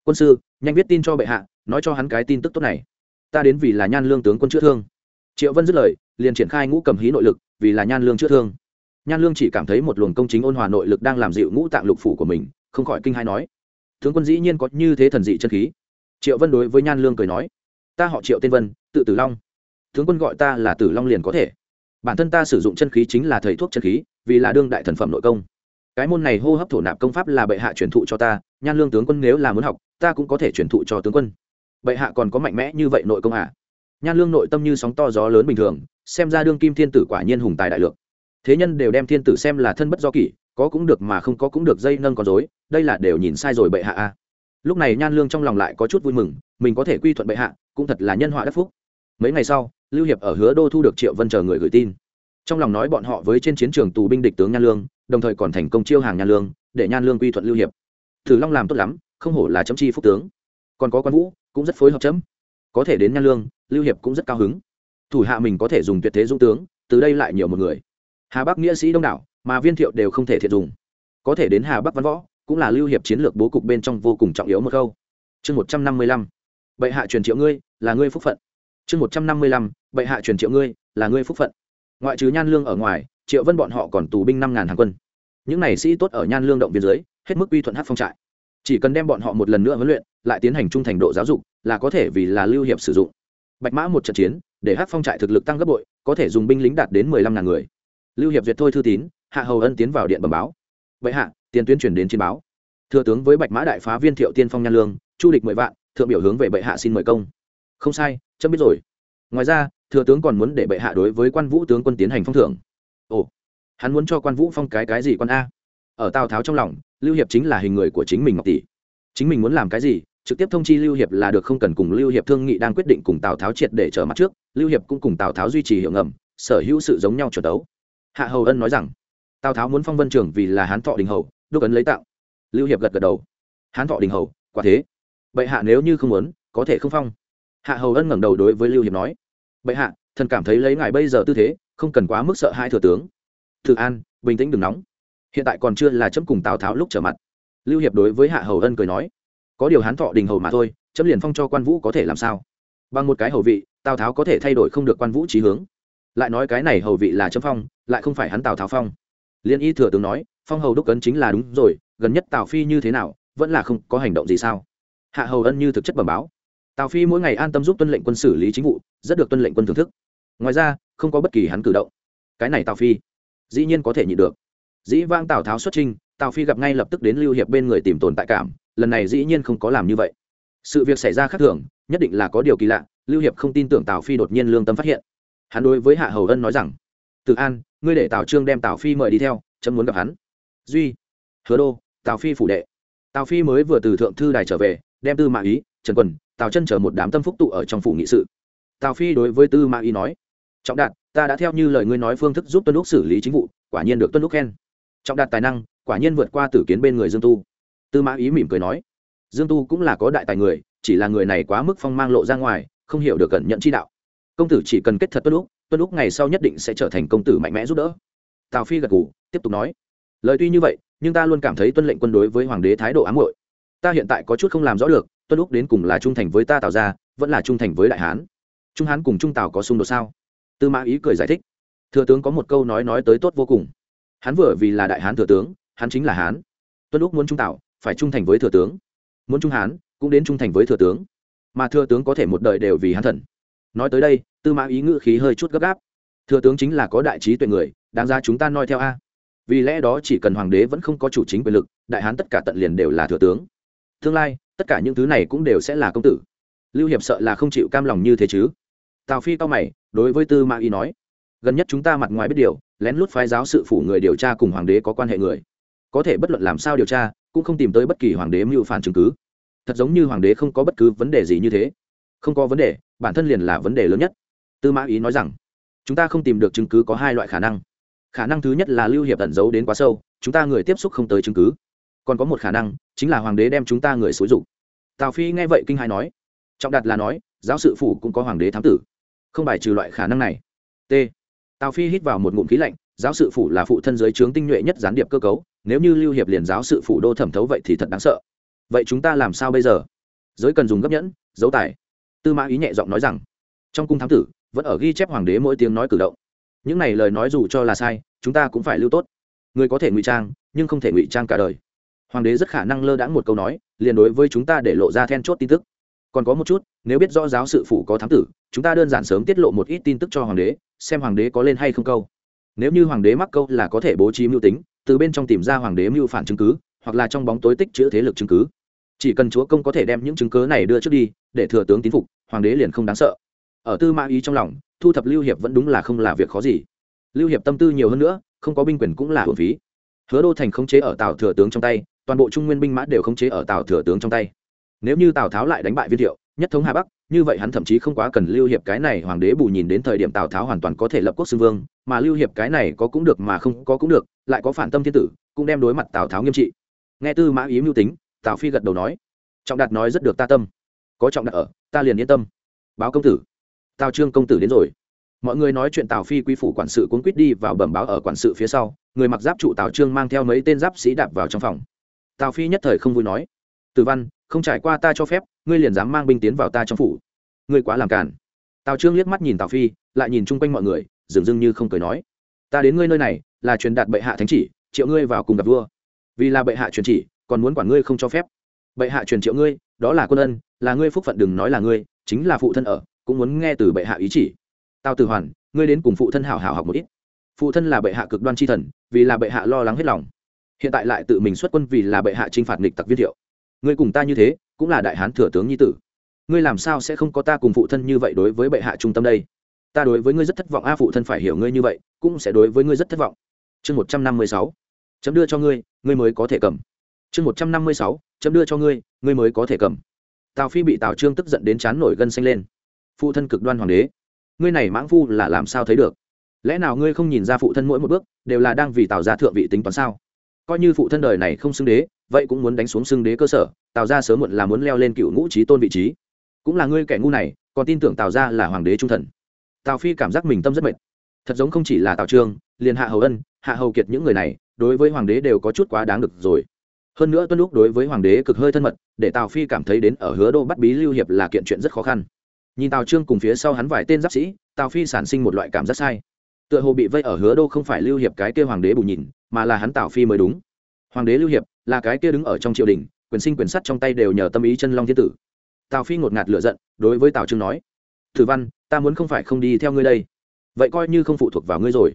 A: Quân sư, nhanh viết tin cho bệ hạ, nói cho hắn cái tin tức tốt này. Ta đến vì là nhan lương tướng quân chữa thương. Triệu vân dứt lời, liền triển khai ngũ cầm hí nội lực, vì là nhan lương chữa thương. Nhan lương chỉ cảm thấy một luồng công chính ôn hòa nội lực đang làm dịu ngũ tạng lục phủ của mình, không khỏi kinh hai nói, tướng quân dĩ nhiên có như thế thần dị chân khí. Triệu vân đối với nhan lương cười nói, ta họ triệu tên vân, tự tử long. Tướng quân gọi ta là tử long liền có thể bản thân ta sử dụng chân khí chính là thầy thuốc chân khí, vì là đương đại thần phẩm nội công. Cái môn này hô hấp thổ nạp công pháp là bệ hạ truyền thụ cho ta, nhan lương tướng quân nếu là muốn học, ta cũng có thể truyền thụ cho tướng quân. Bệ hạ còn có mạnh mẽ như vậy nội công à? Nhan lương nội tâm như sóng to gió lớn bình thường, xem ra đương kim thiên tử quả nhiên hùng tài đại lượng. Thế nhân đều đem thiên tử xem là thân bất do kỷ, có cũng được mà không có cũng được dây nâng con dối đây là đều nhìn sai rồi bệ hạ a lúc này nhan lương trong lòng lại có chút vui mừng, mình có thể quy thuận bệ hạ, cũng thật là nhân họa đắc phúc. Mấy ngày sau lưu hiệp ở hứa đô thu được triệu vân chờ người gửi tin. Trong lòng nói bọn họ với trên chiến trường tù binh địch tướng nhan lương, đồng thời còn thành công chiêu hàng nhan lương, để nhan lương quy thuận lưu hiệp. Thử long làm tốt lắm, không hổ là chấm chi phúc tướng. Còn có quan vũ, cũng rất phối hợp chấm. Có thể đến nhan lương, lưu hiệp cũng rất cao hứng. Thủ hạ mình có thể dùng tuyệt thế dũng tướng, từ đây lại nhiều một người. Hà bắc nghĩa sĩ đông đảo, mà viên thiệu đều không thể thiệt dùng. Có thể đến hà bắc văn võ, cũng là lưu hiệp chiến lược bố cục bên trong vô cùng trọng yếu một câu chương một trăm năm mươi lăm. Bệ hạ truyền triệu ngươi, là ngươi phúc phận chương một trăm năm mươi lăm, bệ hạ truyền triệu ngươi, là ngươi phúc phận. Ngoại trừ nhan lương ở ngoài, triệu vân bọn họ còn tù binh năm ngàn hàng quân. Những này sĩ tốt ở nhan lương động biên giới hết mức uy thuận hát phong trại. Chỉ cần đem bọn họ một lần nữa huấn luyện, lại tiến hành trung thành độ giáo dục, là có thể vì là lưu hiệp sử dụng. Bạch mã một trận chiến, để hát phong trại thực lực tăng gấp bội, có thể dùng binh lính đạt đến mười lăm ngàn người. Lưu hiệp duyệt thôi thư tín, hạ hầu ân tiến vào điện bẩm báo. Vậy hạ, tiền tuyến truyền đến trên báo. Thừa tướng với bạch mã đại phá viên thiệu tiên phong nhan lương, chu địch mười vạn, thượng biểu hướng về bệ hạ xin mời công. Không sai chấm biết rồi. Ngoài ra, thừa tướng còn muốn để bệ hạ đối với quan vũ tướng quân tiến hành phong thưởng. Ồ, hắn muốn cho quan vũ phong cái cái gì quan a? Ở tào tháo trong lòng, lưu hiệp chính là hình người của chính mình ngọc tỷ. Chính mình muốn làm cái gì, trực tiếp thông chi lưu hiệp là được không cần cùng lưu hiệp thương nghị đang quyết định cùng tào tháo triệt để trở mặt trước, lưu hiệp cũng cùng tào tháo duy trì hiệu ngầm, sở hữu sự giống nhau chuẩn đấu. Hạ hầu ân nói rằng, tào tháo muốn phong vân trường vì là hán thọ đình hầu, đúc ấn lấy tạo lưu hiệp gật gật đầu. Hán thọ đình hầu, quả thế. Bệ hạ nếu như không muốn, có thể không phong hạ hầu ân ngẩng đầu đối với lưu hiệp nói, bệ hạ, thần cảm thấy lấy ngài bây giờ tư thế, không cần quá mức sợ hai thừa tướng. Thử an, bình tĩnh đừng nóng. Hiện tại còn chưa là chấm cùng tào tháo lúc trở mặt. Lưu hiệp đối với hạ hầu ân cười nói, có điều hán thọ đình hầu mà thôi, chấm liền phong cho quan vũ có thể làm sao? Bằng một cái hầu vị, tào tháo có thể thay đổi không được quan vũ trí hướng. Lại nói cái này hầu vị là chấm phong, lại không phải hắn tào tháo phong. Liên y thừa tướng nói, phong hầu đúc cấn chính là đúng rồi, gần nhất tào phi như thế nào, vẫn là không có hành động gì sao? Hạ hầu ân như thực chất bẩm báo tào phi mỗi ngày an tâm giúp tuân lệnh quân xử lý chính vụ, rất được tuân lệnh quân thưởng thức. Ngoài ra, không có bất kỳ hắn cử động. Cái này tào phi, dĩ nhiên có thể nhịn được. Dĩ vang tào tháo xuất trinh tào phi gặp ngay lập tức đến lưu hiệp bên người tìm tồn tại cảm, lần này dĩ nhiên không có làm như vậy. Sự việc xảy ra khác thường, nhất định là có điều kỳ lạ, lưu hiệp không tin tưởng tào phi đột nhiên lương tâm phát hiện. Hắn đối với hạ hầu ân nói rằng, từ an, ngươi để tào trương đem tào phi mời đi theo, chấm muốn gặp hắn. Duy, hứa đô, tào phi phủ đệ. Tào phi mới vừa từ thượng thư đài trở về đem tư mã ý trần quần tào chân chờ một đám tâm phúc tụ ở trong phủ nghị sự. Tào phi đối với tư mã ý nói trọng đạt ta đã theo như lời ngươi nói phương thức giúp tuân lúc xử lý chính vụ quả nhiên được tuân lúc khen. Trọng đạt tài năng quả nhiên vượt qua tử kiến bên người dương tu. Tư mã ý mỉm cười nói dương tu cũng là có đại tài người chỉ là người này quá mức phong mang lộ ra ngoài không hiểu được cẩn nhận chi đạo. Công tử chỉ cần kết thật tuân lúc tuân lúc ngày sau nhất định sẽ trở thành công tử mạnh mẽ giúp đỡ. Tào phi gật gù, tiếp tục nói lời tuy như vậy nhưng ta luôn cảm thấy tuân lệnh quân đối với hoàng đế thái độ ám hội ta hiện tại có chút không làm rõ được, tuân lúc đến cùng là trung thành với ta tạo ra vẫn là trung thành với đại hán. Trung hán cùng trung tào có xung đột sao? Tư mã ý cười giải thích. Thừa tướng có một câu nói nói tới tốt vô cùng. Hắn vừa vì là đại hán thừa tướng, hắn chính là hán. Tuân lúc muốn trung tào, phải trung thành với thừa tướng. Muốn trung hán, cũng đến trung thành với thừa tướng. Mà thừa tướng có thể một đời đều vì hán thần. Nói tới đây, tư mã ý ngữ khí hơi chút gấp gáp. Thừa tướng chính là có đại trí tuệ người, đáng ra chúng ta noi theo a. Vì lẽ đó chỉ cần hoàng đế vẫn không có chủ chính quyền lực, đại hán tất cả tận liền đều là thừa tướng tương lai, tất cả những thứ này cũng đều sẽ là công tử. Lưu hiệp sợ là không chịu cam lòng như thế chứ? Tào phi cao mày, đối với tư mã ý nói, gần nhất chúng ta mặt ngoài biết điều, lén lút phái giáo sự phủ người điều tra cùng hoàng đế có quan hệ người. Có thể bất luận làm sao điều tra, cũng không tìm tới bất kỳ hoàng đế mưu phản chứng cứ. Thật giống như hoàng đế không có bất cứ vấn đề gì như thế. Không có vấn đề, bản thân liền là vấn đề lớn nhất. Tư mã ý nói rằng, chúng ta không tìm được chứng cứ có hai loại khả năng. Khả năng thứ nhất là lưu hiệp ẩn giấu đến quá sâu, chúng ta người tiếp xúc không tới chứng cứ còn có một khả năng, chính là hoàng đế đem chúng ta người xúi dục. Tào phi nghe vậy kinh hai nói, trọng đạt là nói, giáo sự phủ cũng có hoàng đế thám tử. Không bài trừ loại khả năng này. T. Tào phi hít vào một ngụm khí lạnh, giáo sự phủ là phụ thân giới trướng tinh nhuệ nhất gián điệp cơ cấu, nếu như lưu hiệp liền giáo sự phủ đô thẩm thấu vậy thì thật đáng sợ. Vậy chúng ta làm sao bây giờ? Giới cần dùng gấp nhẫn dấu tài. Tư mã ý nhẹ giọng nói rằng, trong cung thám tử, vẫn ở ghi chép hoàng đế mỗi tiếng nói cử động. Những này lời nói dù cho là sai, chúng ta cũng phải lưu tốt. Người có thể ngụy trang, nhưng không thể ngụy trang cả đời hoàng đế rất khả năng lơ đãng một câu nói, liền đối với chúng ta để lộ ra then chốt tin tức. Còn có một chút, nếu biết rõ giáo sự phủ có thám tử, chúng ta đơn giản sớm tiết lộ một ít tin tức cho hoàng đế, xem hoàng đế có lên hay không câu. Nếu như hoàng đế mắc câu là có thể bố trí mưu tính, từ bên trong tìm ra hoàng đế mưu phản chứng cứ, hoặc là trong bóng tối tích chữ thế lực chứng cứ. Chỉ cần chúa công có thể đem những chứng cứ này đưa trước đi, để thừa tướng tín phục, hoàng đế liền không đáng sợ. Ở tư mã ý trong lòng, thu thập lưu hiệp vẫn đúng là không là việc khó gì. Lưu hiệp tâm tư nhiều hơn nữa, không có binh quyền cũng là hưởng phí. Hứa đô thành khống chế ở tào thừa tướng trong tay toàn bộ trung nguyên binh mã đều khống chế ở tào thừa tướng trong tay. Nếu như tào tháo lại đánh bại viên thiệu, nhất thống hà bắc, như vậy hắn thậm chí không quá cần lưu hiệp cái này hoàng đế bù nhìn đến thời điểm tào tháo hoàn toàn có thể lập quốc xưng vương, mà lưu hiệp cái này có cũng được mà không có cũng được, lại có phản tâm thiên tử, cũng đem đối mặt tào tháo nghiêm trị. Nghe tư mã ý mưu tính, tào phi gật đầu nói, trọng đạt nói rất được ta tâm. Có trọng đạt ở, ta liền yên tâm. Báo công tử. Tào trương công tử đến rồi. Mọi người nói chuyện tào phi quý phủ quản sự cuốn quýt đi vào bẩm báo ở quản sự phía sau, người mặc giáp trụ tào trương mang theo mấy tên giáp sĩ đạp vào trong phòng tào phi nhất thời không vui nói từ văn, không trải qua ta cho phép, ngươi liền dám mang binh tiến vào ta trong phủ. Ngươi quá làm cản tào trương liếc mắt nhìn tào phi, lại nhìn chung quanh mọi người, dường dưng như không cười nói, ta đến ngươi nơi này, là truyền đạt bệ hạ thánh chỉ, triệu ngươi vào cùng gặp vua. Vì là bệ hạ truyền chỉ, còn muốn quản ngươi không cho phép. Bệ hạ truyền triệu ngươi, đó là quân ân, là ngươi phúc phận đừng nói là ngươi, chính là phụ thân ở, cũng muốn nghe từ bệ hạ ý chỉ. Tào tử hoàn, ngươi đến cùng phụ thân hảo hảo học một ít. Phụ thân là bệ hạ cực đoan chi thần, vì là bệ hạ lo lắng hết lòng hiện tại lại tự mình xuất quân vì là bệ hạ chinh phạt nghịch tặc viên thiệu. Ngươi cùng ta như thế, cũng là đại hán thừa tướng nhi tử. Ngươi làm sao sẽ không có ta cùng phụ thân như vậy đối với bệ hạ trung tâm đây? Ta đối với ngươi rất thất vọng, a, phụ thân phải hiểu ngươi như vậy, cũng sẽ đối với ngươi rất thất vọng. Chương một trăm năm mươi sáu. Chấm đưa cho ngươi ngươi mới có thể cầm. Chương một trăm năm mươi sáu. Chấm đưa cho ngươi ngươi mới có thể cầm. Tào phi bị tào trương tức giận đến chán nổi gân xanh lên. Phụ thân cực đoan hoàng đế. Ngươi này mãng phu là làm sao thấy được? Lẽ nào ngươi không nhìn ra phụ thân mỗi một bước, đều là đang vì tào ra thượng vị tính toán sao? Coi như phụ thân đời này không xưng đế, vậy cũng muốn đánh xuống xưng đế cơ sở, tào ra sớm muộn là muốn leo lên cựu ngũ trí tôn vị trí. Cũng là ngươi kẻ ngu này, còn tin tưởng tào ra là hoàng đế trung thần. Tào phi cảm giác mình tâm rất mệt. Thật giống không chỉ là tào trương, liền hạ hầu ân, hạ hầu kiệt những người này, đối với hoàng đế đều có chút quá đáng được rồi. Hơn nữa tuân lúc đối với hoàng đế cực hơi thân mật, để tào phi cảm thấy đến ở hứa đô bắt bí lưu hiệp là kiện chuyện rất khó khăn. Nhìn tào trương cùng phía sau hắn vài tên giáp sĩ, tào phi sản sinh một loại cảm giác sai. Tựa hồ bị vây ở hứa đô không phải lưu hiệp cái kia hoàng đế bù nhìn mà là hắn tào phi mới đúng. Hoàng đế lưu hiệp là cái kia đứng ở trong triều đình, quyền sinh quyền sắt trong tay đều nhờ tâm ý chân long thiên tử. Tào phi ngột ngạt lựa giận, đối với tào trương nói, thử văn, ta muốn không phải không đi theo ngươi đây. Vậy coi như không phụ thuộc vào ngươi rồi.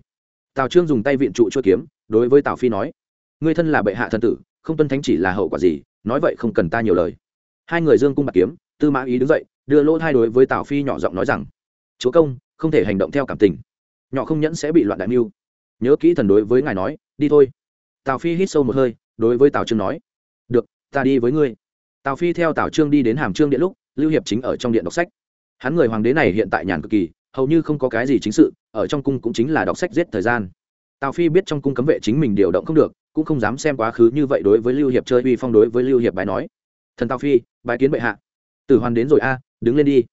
A: Tào trương dùng tay viện trụ chuỗi kiếm, đối với tào phi nói, ngươi thân là bệ hạ thần tử, không tuân thánh chỉ là hậu quả gì, nói vậy không cần ta nhiều lời. Hai người dương cung bạc kiếm, tư mã ý đứng dậy, đưa lỗ hai đối với tào phi nhỏ giọng nói rằng, chúa công, không thể hành động theo cảm tình. Nhỏ không nhẫn sẽ bị loạn đại mưu. Nhớ kỹ thần đối với ngài nói đi thôi. Tào phi hít sâu một hơi, đối với tào trương nói, được, ta đi với ngươi. Tào phi theo tào trương đi đến hàm trương điện lúc, lưu hiệp chính ở trong điện đọc sách. Hắn người hoàng đế này hiện tại nhàn cực kỳ, hầu như không có cái gì chính sự, ở trong cung cũng chính là đọc sách giết thời gian. Tào phi biết trong cung cấm vệ chính mình điều động không được, cũng không dám xem quá khứ như vậy đối với lưu hiệp chơi uy phong đối với lưu hiệp bài nói. Thần tào phi bài kiến bệ hạ. Tử hoàn đến rồi a, đứng lên đi.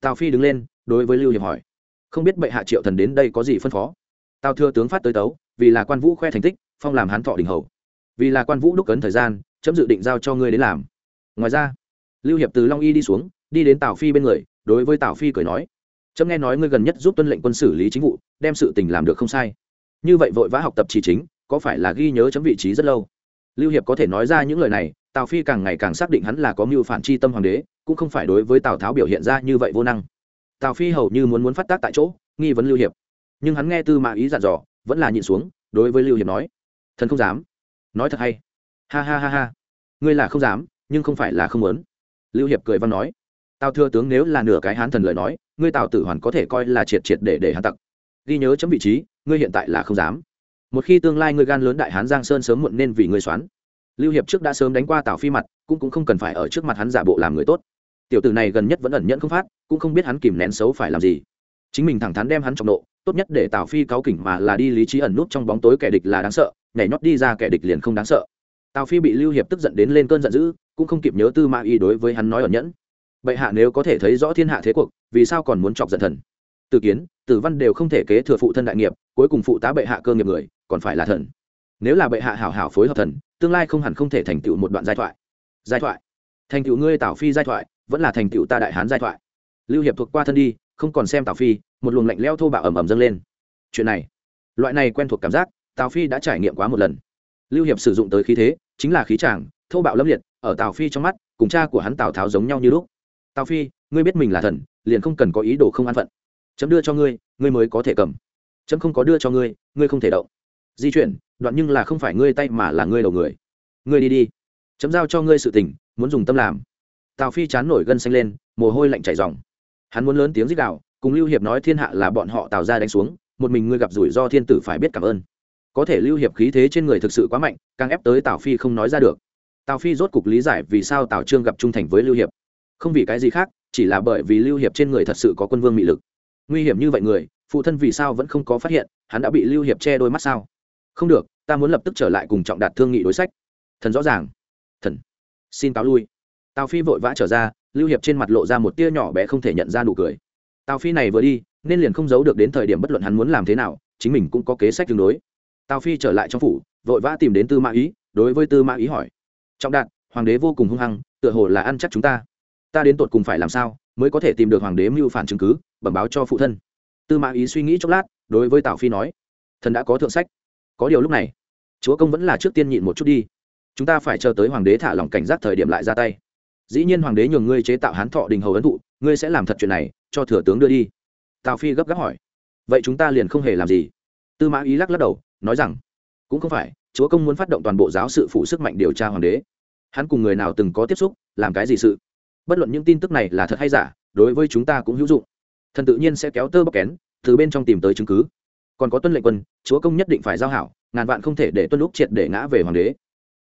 A: Tào phi đứng lên, đối với lưu hiệp hỏi. Không biết bệ hạ triệu thần đến đây có gì phân phó tào thừa tướng phát tới tấu, vì là quan vũ khoe thành tích, phong làm hán thọ đình hầu. Vì là quan vũ đúc cấn thời gian, chấm dự định giao cho ngươi đến làm. Ngoài ra, lưu hiệp từ long y đi xuống, đi đến tào phi bên người, đối với tào phi cười nói, chấm nghe nói ngươi gần nhất giúp tuân lệnh quân xử lý chính vụ, đem sự tình làm được không sai. Như vậy vội vã học tập chỉ chính, có phải là ghi nhớ chấm vị trí rất lâu? Lưu hiệp có thể nói ra những lời này, tào phi càng ngày càng xác định hắn là có mưu phản chi tâm hoàng đế, cũng không phải đối với tào tháo biểu hiện ra như vậy vô năng. Tào phi hầu như muốn muốn phát tác tại chỗ, nghi vấn lưu hiệp nhưng hắn nghe tư mã ý dặn dò, vẫn là nhịn xuống, đối với lưu hiệp nói, thần không dám. Nói thật hay? Ha ha ha ha. Ngươi là không dám, nhưng không phải là không muốn. Lưu hiệp cười văn nói, tào thừa tướng nếu là nửa cái hán thần lời nói, ngươi tào tử hoàn có thể coi là triệt triệt để để hán tặc. Ghi nhớ chấm vị trí, ngươi hiện tại là không dám. Một khi tương lai ngươi gan lớn đại hán giang sơn sớm muộn nên vì ngươi xoán. Lưu hiệp trước đã sớm đánh qua tào phi mặt, cũng cũng không cần phải ở trước mặt hắn giả bộ làm người tốt. Tiểu tử này gần nhất vẫn ẩn nhẫn không phát, cũng không biết hắn kìm nén xấu phải làm gì. Chính mình thẳng thắn đem hắn trọng nộ tốt nhất để tào phi cáo kỉnh mà là đi lý trí ẩn nút trong bóng tối kẻ địch là đáng sợ, nhảy nhót đi ra kẻ địch liền không đáng sợ. Tào phi bị lưu hiệp tức giận đến lên cơn giận dữ, cũng không kịp nhớ tư mã y đối với hắn nói ẩn nhẫn. Bệ hạ nếu có thể thấy rõ thiên hạ thế cuộc, vì sao còn muốn chọc giận thần? Từ kiến, tử văn đều không thể kế thừa phụ thân đại nghiệp, cuối cùng phụ tá bệ hạ cơ nghiệp người, còn phải là thần. Nếu là bệ hạ hảo hảo phối hợp thần, tương lai không hẳn không thể thành tựu một đoạn giai thoại. Giai thoại. Thành tựu ngươi tào phi giai thoại, vẫn là thành tựu ta đại hán giai thoại. Lưu hiệp thuộc qua thân đi không còn xem tào phi, một luồng lạnh leo thô bạo ầm ầm dâng lên. Chuyện này, loại này quen thuộc cảm giác, tào phi đã trải nghiệm quá một lần. Lưu hiệp sử dụng tới khí thế, chính là khí tràng thô bạo lâm liệt, ở tào phi trong mắt, cùng cha của hắn tào tháo giống nhau như lúc. Tào phi, ngươi biết mình là thần, liền không cần có ý đồ không an phận. Chấm đưa cho ngươi ngươi mới có thể cầm. Chấm không có đưa cho ngươi ngươi không thể động. Di chuyển, đoạn nhưng là không phải ngươi tay mà là ngươi đầu người. Ngươi đi đi. Chấm giao cho ngươi sự tình, muốn dùng tâm làm. Tào phi chán nổi gân xanh lên, mồ hôi lạnh chảy dòng hắn muốn lớn tiếng dích đạo cùng lưu hiệp nói thiên hạ là bọn họ tạo ra đánh xuống, một mình ngươi gặp rủi ro thiên tử phải biết cảm ơn. Có thể lưu hiệp khí thế trên người thực sự quá mạnh, càng ép tới tào phi không nói ra được. Tào phi rốt cục lý giải vì sao tào trương gặp trung thành với lưu hiệp. Không vì cái gì khác, chỉ là bởi vì lưu hiệp trên người thật sự có quân vương mị lực. Nguy hiểm như vậy người, phụ thân vì sao vẫn không có phát hiện, hắn đã bị lưu hiệp che đôi mắt sao? Không được, ta muốn lập tức trở lại cùng trọng đạt thương nghị đối sách. Thần rõ ràng. Thần. Xin cáo lui. Tào phi vội vã trở ra lưu hiệp trên mặt lộ ra một tia nhỏ bé không thể nhận ra nụ cười. Tào phi này vừa đi, nên liền không giấu được đến thời điểm bất luận hắn muốn làm thế nào, chính mình cũng có kế sách tương đối. Tào phi trở lại trong phủ, vội vã tìm đến tư mã ý, đối với tư mã ý hỏi. Trọng đạt, hoàng đế vô cùng hung hăng, tựa hồ là ăn chắc chúng ta. Ta đến tột cùng phải làm sao, mới có thể tìm được hoàng đế mưu phản chứng cứ, bẩm báo cho phụ thân. Tư mã ý suy nghĩ chốc lát, đối với tào phi nói. Thần đã có thượng sách. Có điều lúc này, chúa công vẫn là trước tiên nhịn một chút đi. Chúng ta phải chờ tới hoàng đế thả lòng cảnh giác thời điểm lại ra tay dĩ nhiên hoàng đế nhường ngươi chế tạo hán thọ đình hầu ấn thụ, ngươi sẽ làm thật chuyện này, cho thừa tướng đưa đi. Tào phi gấp gáp hỏi. Vậy chúng ta liền không hề làm gì. Tư mã ý lắc lắc đầu, nói rằng, cũng không phải, chúa công muốn phát động toàn bộ giáo sự phụ sức mạnh điều tra hoàng đế. Hắn cùng người nào từng có tiếp xúc, làm cái gì sự? Bất luận những tin tức này là thật hay giả, đối với chúng ta cũng hữu dụng. Thần tự nhiên sẽ kéo tơ bóc kén, từ bên trong tìm tới chứng cứ. Còn có tuân lệnh quân, chúa công nhất định phải giao hảo, ngàn vạn không thể để tuân lúc triệt để ngã về hoàng đế.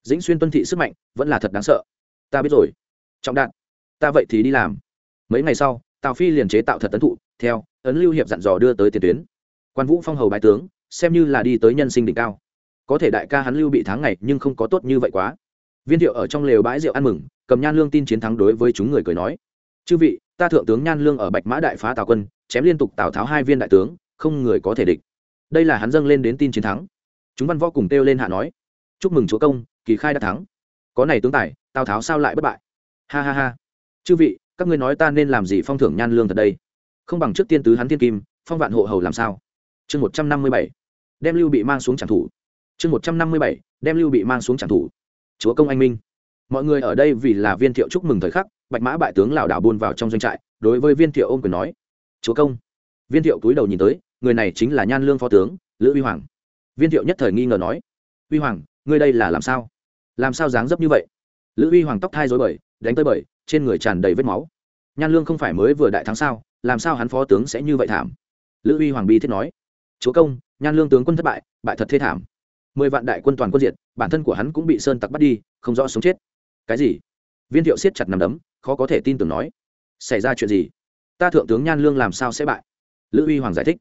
A: Dĩnh xuyên tuân thị sức mạnh, vẫn là thật đáng sợ. Ta biết rồi trọng đạn ta vậy thì đi làm. Mấy ngày sau, tào phi liền chế tạo thật tấn thụ, theo, ấn lưu hiệp dặn dò đưa tới tiền tuyến. Quan vũ phong hầu bái tướng, xem như là đi tới nhân sinh đỉnh cao. Có thể đại ca hắn lưu bị tháng ngày nhưng không có tốt như vậy quá. Viên thiệu ở trong lều bãi rượu ăn mừng, cầm nhan lương tin chiến thắng đối với chúng người cười nói. Chư vị, ta thượng tướng nhan lương ở bạch mã đại phá tào quân, chém liên tục tào tháo hai viên đại tướng, không người có thể địch. Đây là hắn dâng lên đến tin chiến thắng. Chúng văn võ cùng kêu lên hạ nói. Chúc mừng chúa công, kỳ khai đã thắng. Có này tướng tài, tào tháo sao lại bất bại? Ha ha ha. Chư vị, các ngươi nói ta nên làm gì phong thưởng nhan lương thật đây? Không bằng trước tiên tứ hắn thiên kim, phong vạn hộ hầu làm sao? Chương một trăm năm mươi bảy. Đem lưu bị mang xuống tràng thủ. Chương một trăm năm mươi bảy. Đem lưu bị mang xuống tràng thủ. Chúa công anh minh. Mọi người ở đây vì là viên thiệu chúc mừng thời khắc, bạch mã bại tướng lảo đảo buôn vào trong doanh trại, đối với viên thiệu ôm quyền nói, chúa công. Viên thiệu cúi đầu nhìn tới, người này chính là nhan lương phó tướng, lữ uy hoàng. Viên thiệu nhất thời nghi ngờ nói uy hoàng, ngươi đây là làm sao? Làm sao dáng dấp như vậy? Lữ uy hoàng tóc thai dối bời đánh tới bời, trên người tràn đầy vết máu. Nhan lương không phải mới vừa đại thắng sao, làm sao hắn phó tướng sẽ như vậy thảm? Lữ uy hoàng bi thiết nói. Chúa công, nhan lương tướng quân thất bại bại thật thê thảm. Mười vạn đại quân toàn quân diệt, bản thân của hắn cũng bị sơn tặc bắt đi, không rõ sống chết. Cái gì? Viên thiệu siết chặt nằm đấm, khó có thể tin tưởng nói. Xảy ra chuyện gì? Ta thượng tướng nhan lương làm sao sẽ bại? Lữ uy hoàng giải thích.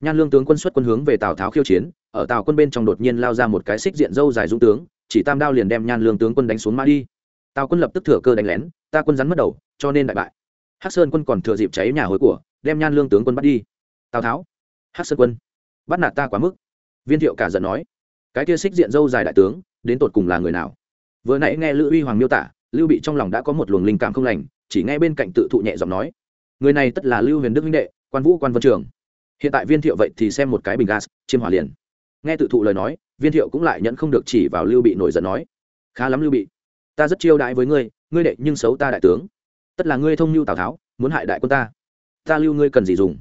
A: Nhan lương tướng quân xuất quân hướng về tào tháo khiêu chiến, ở tào quân bên trong đột nhiên lao ra một cái xích diện dâu dài dũng tướng, chỉ tam đao liền đem nhan lương tướng quân đánh xuống mã đi tào quân lập tức thừa cơ đánh lén, ta quân rắn mất đầu, cho nên đại bại. Hắc sơn quân còn thừa dịp cháy nhà hối của, đem nhan lương tướng quân bắt đi. Tào tháo, hắc sơn quân, bắt nạt ta quá mức. Viên thiệu cả giận nói, cái kia xích diện dâu dài đại tướng, đến tột cùng là người nào? Vừa nãy nghe lữ uy hoàng miêu tả, lưu bị trong lòng đã có một luồng linh cảm không lành, chỉ nghe bên cạnh tự thụ nhẹ giọng nói, người này tất là lưu huyền đức minh đệ, quan vũ quan vân trường. Hiện tại viên thiệu vậy thì xem một cái bình gas, chiêm hỏa liền. Nghe tự thụ lời nói, viên thiệu cũng lại nhận không được chỉ vào lưu bị nổi giận nói, khá lắm lưu bị ta rất chiêu đãi với ngươi ngươi đệ nhưng xấu ta đại tướng. Tất là ngươi thông lưu tào tháo, muốn hại đại quân ta. Ta lưu ngươi cần gì dùng?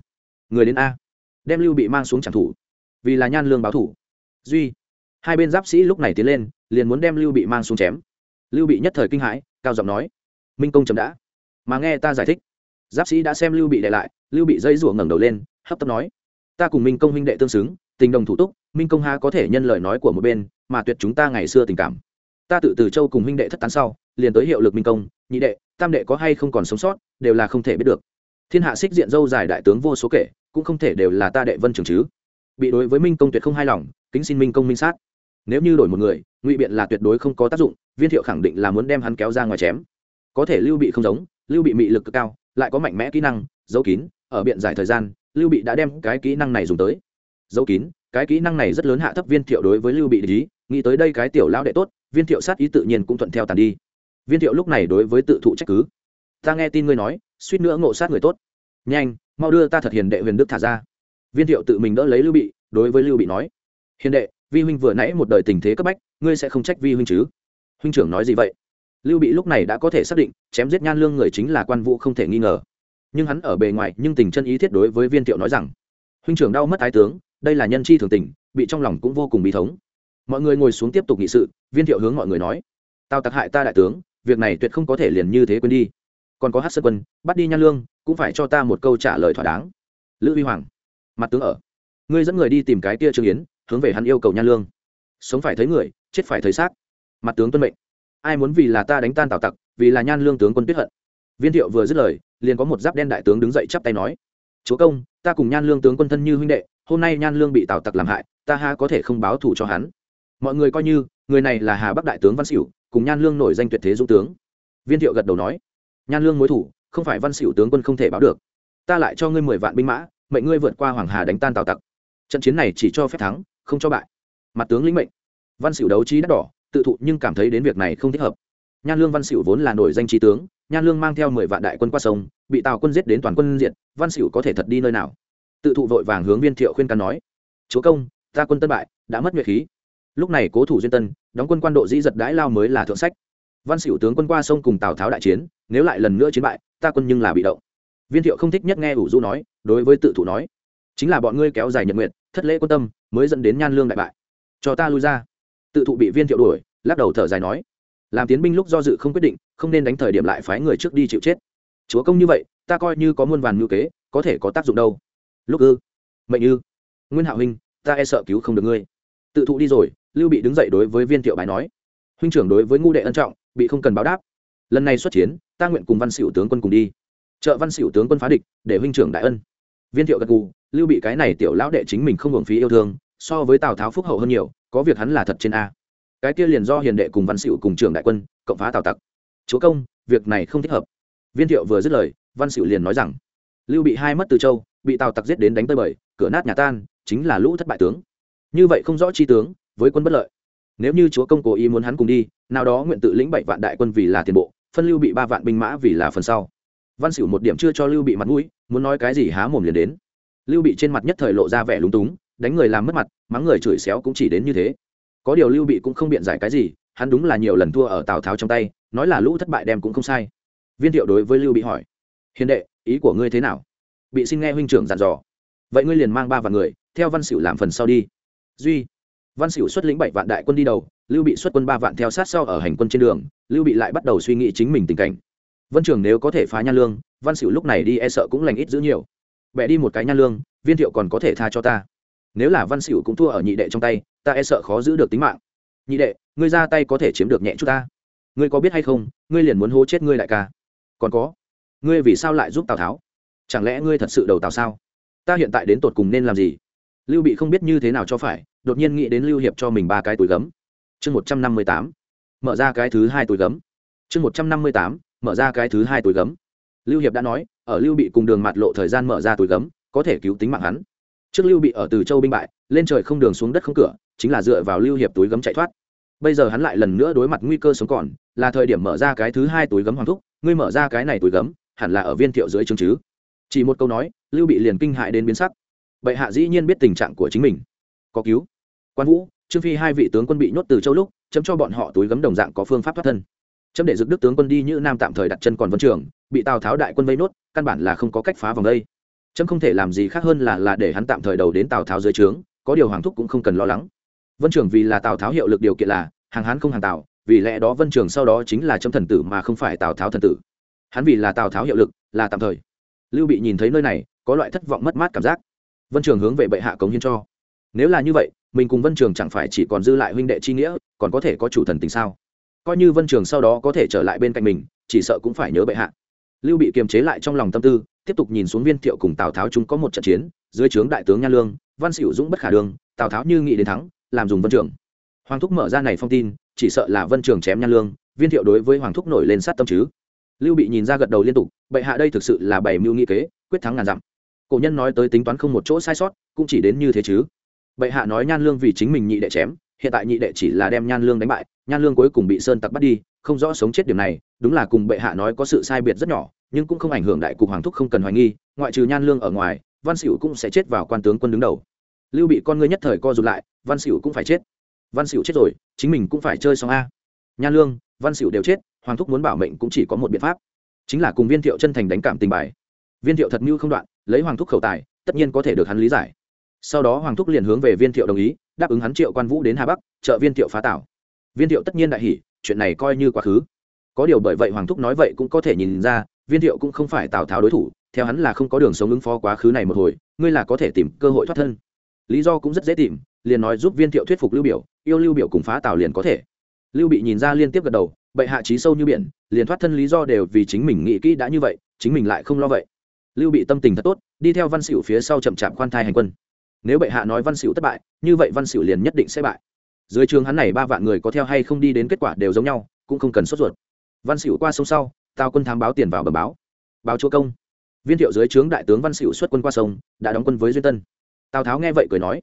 A: Người đến a. Đem lưu bị mang xuống tràng thủ. Vì là nhan lương báo thủ. Duy. Hai bên giáp sĩ lúc này tiến lên, liền muốn đem lưu bị mang xuống chém. Lưu bị nhất thời kinh hãi, cao giọng nói. Minh công chấm đã. Mà nghe ta giải thích. Giáp sĩ đã xem lưu bị đệ lại, lưu bị dây rủa ngẩng đầu lên, hấp tấp nói. Ta cùng minh công huynh đệ tương xứng, tình đồng thủ túc, minh công ha có thể nhân lời nói của một bên, mà tuyệt chúng ta ngày xưa tình cảm ta tự từ châu cùng huynh đệ thất tán sau, liền tới hiệu lực minh công, nhị đệ, tam đệ có hay không còn sống sót, đều là không thể biết được. Thiên hạ xích diện dâu dài đại tướng vô số kể, cũng không thể đều là ta đệ vân trường chứ. Bị đối với minh công tuyệt không hài lòng, kính xin minh công minh sát. Nếu như đổi một người, ngụy biện là tuyệt đối không có tác dụng, viên thiệu khẳng định là muốn đem hắn kéo ra ngoài chém. Có thể lưu bị không giống, lưu bị mị lực cực cao, lại có mạnh mẽ kỹ năng, giấu kín, ở biện giải thời gian, lưu bị đã đem cái kỹ năng này dùng tới. Giấu kín, cái kỹ năng này rất lớn hạ thấp viên thiệu đối với lưu bị lý nghĩ tới đây cái tiểu lão đệ tốt viên thiệu sát ý tự nhiên cũng thuận theo tàn đi. Viên thiệu lúc này đối với tự thụ trách cứ. Ta nghe tin ngươi nói, suýt nữa ngộ sát người tốt. Nhanh, mau đưa ta thật hiền đệ huyền đức thả ra. Viên thiệu tự mình đỡ lấy lưu bị, đối với lưu bị nói. Hiền đệ, vi huynh vừa nãy một đời tình thế cấp bách, ngươi sẽ không trách vi huynh chứ? Huynh trưởng nói gì vậy? Lưu bị lúc này đã có thể xác định, chém giết nhan lương người chính là quan vũ không thể nghi ngờ. Nhưng hắn ở bề ngoài, nhưng tình chân ý thiết đối với viên thiệu nói rằng, huynh trưởng đau mất ái tướng, đây là nhân chi thường tình, bị trong lòng cũng vô cùng bị thống mọi người ngồi xuống tiếp tục nghị sự, viên thiệu hướng mọi người nói tao tặc hại ta đại tướng, việc này tuyệt không có thể liền như thế quên đi. Còn có hát sơn quân, bắt đi nhan lương, cũng phải cho ta một câu trả lời thỏa đáng. Lữ huy hoàng, mặt tướng ở. Ngươi dẫn người đi tìm cái kia trương yến, hướng về hắn yêu cầu nhan lương. Sống phải thấy người, chết phải thấy xác. Mặt tướng tuân mệnh. Ai muốn vì là ta đánh tan tào tặc, vì là nhan lương tướng quân tuyết hận. Viên thiệu vừa dứt lời, liền có một giáp đen đại tướng đứng dậy chắp tay nói, chúa công, ta cùng nhan lương tướng quân thân như huynh đệ, hôm nay nhan lương bị tào tặc làm hại, ta ha có thể không báo thù cho hắn? Mọi người coi như, người này là hà bắc đại tướng văn xỉu cùng nhan lương nổi danh tuyệt thế dũng tướng. Viên thiệu gật đầu nói, nhan lương mối thủ, không phải văn xỉu tướng quân không thể báo được. Ta lại cho ngươi mười vạn binh mã, mệnh ngươi vượt qua hoàng hà đánh tan tào tặc. Trận chiến này chỉ cho phép thắng, không cho bại. Mặt tướng lĩnh mệnh. Văn xỉu đấu trí đắt đỏ, tự thụ nhưng cảm thấy đến việc này không thích hợp. Nhan lương văn xỉu vốn là nổi danh trí tướng, nhan lương mang theo mười vạn đại quân qua sông, bị tào quân giết đến toàn quân diệt, văn xỉu có thể thật đi nơi nào? Tự thụ vội vàng hướng viên thiệu khuyên can nói, chúa công, ta quân tân bại, đã mất nhuệ khí lúc này cố thủ duyên tân, đóng quân quan độ dĩ giật đãi lao mới là thượng sách. Văn xỉu tướng quân qua sông cùng tào tháo đại chiến, nếu lại lần nữa chiến bại, ta quân nhưng là bị động. Viên thiệu không thích nhất nghe ủ rũ nói, đối với tự thủ nói, chính là bọn ngươi kéo dài nhật nguyện thất lễ quan tâm, mới dẫn đến nhan lương đại bại. Cho ta lui ra. Tự thụ bị viên thiệu đuổi, lắc đầu thở dài nói, làm tiến binh lúc do dự không quyết định, không nên đánh thời điểm lại phái người trước đi chịu chết. Chúa công như vậy, ta coi như có muôn vàn ngữ kế, có thể có tác dụng đâu. Lúc ư? Mệnh như nguyên hạo huynh, ta e sợ cứu không được ngươi. Tự thụ đi rồi lưu bị đứng dậy đối với viên thiệu bái nói, huynh trưởng đối với ngu đệ ân trọng, bị không cần báo đáp. Lần này xuất chiến, ta nguyện cùng văn xỉu tướng quân cùng đi. Trợ văn xỉu tướng quân phá địch, để huynh trưởng đại ân. Viên thiệu gật gù, lưu bị cái này tiểu lão đệ chính mình không hưởng phí yêu thương, so với tào tháo phúc hậu hơn nhiều, có việc hắn là thật trên a. Cái kia liền do hiền đệ cùng văn xỉu cùng trưởng đại quân, cộng phá tào tặc. Chúa công, việc này không thích hợp. Viên thiệu vừa dứt lời, văn xỉu liền nói rằng, lưu bị hai mất từ châu, bị tào tặc giết đến đánh tơi bời, cửa nát nhà tan, chính là lũ thất bại tướng. Như vậy không rõ chi tướng với quân bất lợi. Nếu như chúa công cố ý muốn hắn cùng đi, nào đó nguyện tự lĩnh bảy vạn đại quân vì là tiền bộ, phân lưu bị ba vạn binh mã vì là phần sau. Văn xỉu một điểm chưa cho lưu bị mặt mũi, muốn nói cái gì há mồm liền đến. Lưu bị trên mặt nhất thời lộ ra vẻ lúng túng, đánh người làm mất mặt, mắng người chửi xéo cũng chỉ đến như thế. Có điều lưu bị cũng không biện giải cái gì, hắn đúng là nhiều lần thua ở tào tháo trong tay, nói là lũ thất bại đem cũng không sai. Viên thiệu đối với lưu bị hỏi, hiền đệ, ý của ngươi thế nào? Bị xin nghe huynh trưởng dặn dò, vậy ngươi liền mang ba vạn người, theo văn xỉu làm phần sau đi. Duy văn xỉu xuất lĩnh bảy vạn đại quân đi đầu, lưu bị xuất quân ba vạn theo sát sau ở hành quân trên đường, lưu bị lại bắt đầu suy nghĩ chính mình tình cảnh. Vân trường nếu có thể phá nhan lương, văn xỉu lúc này đi e sợ cũng lành ít giữ nhiều. Bẻ đi một cái nhan lương, viên thiệu còn có thể tha cho ta. Nếu là văn xỉu cũng thua ở nhị đệ trong tay, ta e sợ khó giữ được tính mạng. Nhị đệ, ngươi ra tay có thể chiếm được nhẹ chút ta. Ngươi có biết hay không, ngươi liền muốn hô chết ngươi đại ca. Còn có, ngươi vì sao lại giúp tào tháo? Chẳng lẽ ngươi thật sự đầu tào sao? Ta hiện tại đến tột cùng nên làm gì? Lưu bị không biết như thế nào cho phải đột nhiên nghĩ đến lưu hiệp cho mình ba cái túi gấm. Chương một trăm năm mươi tám, mở ra cái thứ hai túi gấm. Chương một trăm năm mươi tám, mở ra cái thứ hai túi gấm. Lưu hiệp đã nói, ở lưu bị cùng đường mạt lộ thời gian mở ra túi gấm, có thể cứu tính mạng hắn. Trước lưu bị ở từ châu binh bại, lên trời không đường xuống đất không cửa, chính là dựa vào lưu hiệp túi gấm chạy thoát. Bây giờ hắn lại lần nữa đối mặt nguy cơ sống còn, là thời điểm mở ra cái thứ hai túi gấm hoàng thúc, ngươi mở ra cái này túi gấm, hẳn là ở viên thiệu dưới chứng chứ. Chỉ một câu nói, lưu bị liền kinh hại đến biến sắc. Bệ hạ dĩ nhiên biết tình trạng của chính mình. Có cứu quan vũ trương phi hai vị tướng quân bị nhốt từ châu lúc chấm cho bọn họ túi gấm đồng dạng có phương pháp thoát thân chấm để dực đức tướng quân đi như nam tạm thời đặt chân còn vân trường bị tào tháo đại quân vây nốt căn bản là không có cách phá vòng đây chấm không thể làm gì khác hơn là là để hắn tạm thời đầu đến tào tháo dưới trướng có điều hoàng thúc cũng không cần lo lắng vân trường vì là tào tháo hiệu lực điều kiện là hàng hán không hàng tào vì lẽ đó vân trường sau đó chính là chấm thần tử mà không phải tào tháo thần tử hắn vì là tào tháo hiệu lực là tạm thời lưu bị nhìn thấy nơi này có loại thất vọng mất mát cảm giác vân trường hướng về bệ hạ cống hiến cho nếu là như vậy, mình cùng vân trường chẳng phải chỉ còn dư lại huynh đệ chi nghĩa, còn có thể có chủ thần tình sao? Coi như vân trường sau đó có thể trở lại bên cạnh mình, chỉ sợ cũng phải nhớ bệ hạ. Lưu bị kiềm chế lại trong lòng tâm tư, tiếp tục nhìn xuống viên thiệu cùng tào tháo chúng có một trận chiến, dưới trướng đại tướng nha lương, văn xỉu dũng bất khả đương tào tháo như nghị đến thắng, làm dùng vân trường. Hoàng thúc mở ra này phong tin, chỉ sợ là vân trường chém nha lương, viên thiệu đối với hoàng thúc nổi lên sát tâm chứ. Lưu bị nhìn ra gật đầu liên tục, bệ hạ đây thực sự là bảy mưu nghị kế, quyết thắng ngàn dặm. Cổ nhân nói tới tính toán không một chỗ sai sót, cũng chỉ đến như thế chứ bệ hạ nói nhan lương vì chính mình nhị đệ chém, hiện tại nhị đệ chỉ là đem nhan lương đánh bại, nhan lương cuối cùng bị sơn tặc bắt đi, không rõ sống chết điểm này, đúng là cùng bệ hạ nói có sự sai biệt rất nhỏ, nhưng cũng không ảnh hưởng đại cục hoàng thúc không cần hoài nghi, ngoại trừ nhan lương ở ngoài, văn xỉu cũng sẽ chết vào quan tướng quân đứng đầu. Lưu bị con ngươi nhất thời co rụt lại, văn xỉu cũng phải chết. Văn xỉu chết rồi, chính mình cũng phải chơi xong a. Nhan lương, văn xỉu đều chết, hoàng thúc muốn bảo mệnh cũng chỉ có một biện pháp, chính là cùng viên thiệu chân thành đánh cảm tình bài. Viên thiệu thật mưu không đoạn, lấy hoàng thúc khẩu tài, tất nhiên có thể được hắn lý giải sau đó hoàng thúc liền hướng về viên thiệu đồng ý, đáp ứng hắn triệu quan vũ đến hà bắc, trợ viên thiệu phá tảo. viên thiệu tất nhiên đại hỷ chuyện này coi như quá khứ. có điều bởi vậy hoàng thúc nói vậy cũng có thể nhìn ra, viên thiệu cũng không phải tào tháo đối thủ, theo hắn là không có đường sống ứng phó quá khứ này một hồi, ngươi là có thể tìm cơ hội thoát thân. lý do cũng rất dễ tìm, liền nói giúp viên thiệu thuyết phục lưu biểu, yêu lưu biểu cùng phá tào liền có thể. lưu bị nhìn ra liên tiếp gật đầu, bệ hạ trí sâu như biển, liền thoát thân lý do đều vì chính mình nghĩ kỹ đã như vậy, chính mình lại không lo vậy. lưu bị tâm tình thật tốt, đi theo văn xỉu phía sau chậm chạp khoan thai hành quân nếu bệ hạ nói văn xỉu thất bại, như vậy văn xỉu liền nhất định sẽ bại. Dưới trường hắn này ba vạn người có theo hay không đi đến kết quả đều giống nhau, cũng không cần sốt ruột. Văn xỉu qua sông sau, tao quân thám báo tiền vào bờ báo. Báo chúa công. Viên thiệu dưới trướng đại tướng văn xỉu xuất quân qua sông, đã đóng quân với duyên tân. Tào tháo nghe vậy cười nói,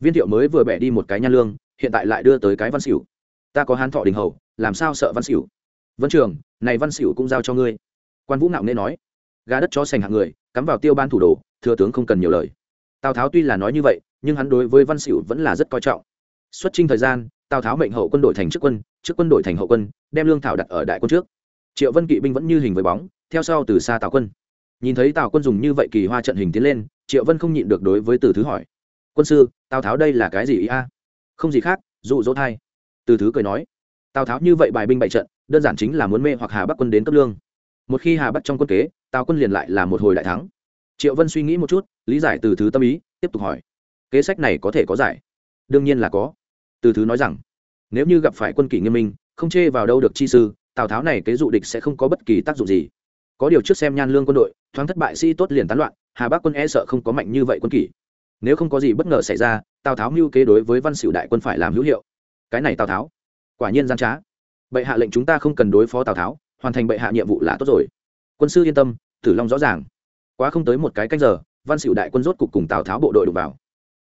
A: viên thiệu mới vừa bẻ đi một cái nhan lương, hiện tại lại đưa tới cái văn xỉu. Ta có hán thọ đình hầu, làm sao sợ văn xỉu? Vân trường, này văn xỉu cũng giao cho ngươi. Quan vũ nạo nghe nói, gà đất cho sành hạng người, cắm vào tiêu ban thủ đồ, thừa tướng không cần nhiều lời tào tháo tuy là nói như vậy, nhưng hắn đối với văn xỉu vẫn là rất coi trọng. Xuất trinh thời gian, tào tháo mệnh hậu quân đội thành trước quân trước quân đội thành hậu quân, đem lương thảo đặt ở đại quân trước. Triệu vân kỵ binh vẫn như hình với bóng, theo sau từ xa tào quân. Nhìn thấy tào quân dùng như vậy kỳ hoa trận hình tiến lên, triệu vân không nhịn được đối với từ thứ hỏi. Quân sư, tào tháo đây là cái gì ý a? Không gì khác, dụ dỗ thai. Từ thứ cười nói. Tào tháo như vậy bài binh bại trận, đơn giản chính là muốn mê hoặc hà bắc quân đến cấp lương. Một khi hà bắc trong quân kế, tào quân liền lại là một hồi đại thắng triệu vân suy nghĩ một chút, lý giải từ thứ tâm ý, tiếp tục hỏi. Kế sách này có thể có giải? Đương nhiên là có. Từ thứ nói rằng, nếu như gặp phải quân kỷ nghiêm minh, không chê vào đâu được chi sư, tào tháo này kế dụ địch sẽ không có bất kỳ tác dụng gì. Có điều trước xem nhan lương quân đội, thoáng thất bại sĩ tốt liền tán loạn, hà bắc quân e sợ không có mạnh như vậy quân kỷ. Nếu không có gì bất ngờ xảy ra, tào tháo mưu kế đối với văn xỉu đại quân phải làm hữu hiệu. Cái này tào tháo, quả nhiên gian trá. Bệ hạ lệnh chúng ta không cần đối phó tào tháo, hoàn thành bệ hạ nhiệm vụ là tốt rồi. Quân sư yên tâm, tử long rõ ràng quá không tới một cái canh giờ, văn xỉu đại quân rốt cục cùng tào tháo bộ đội đụng vào.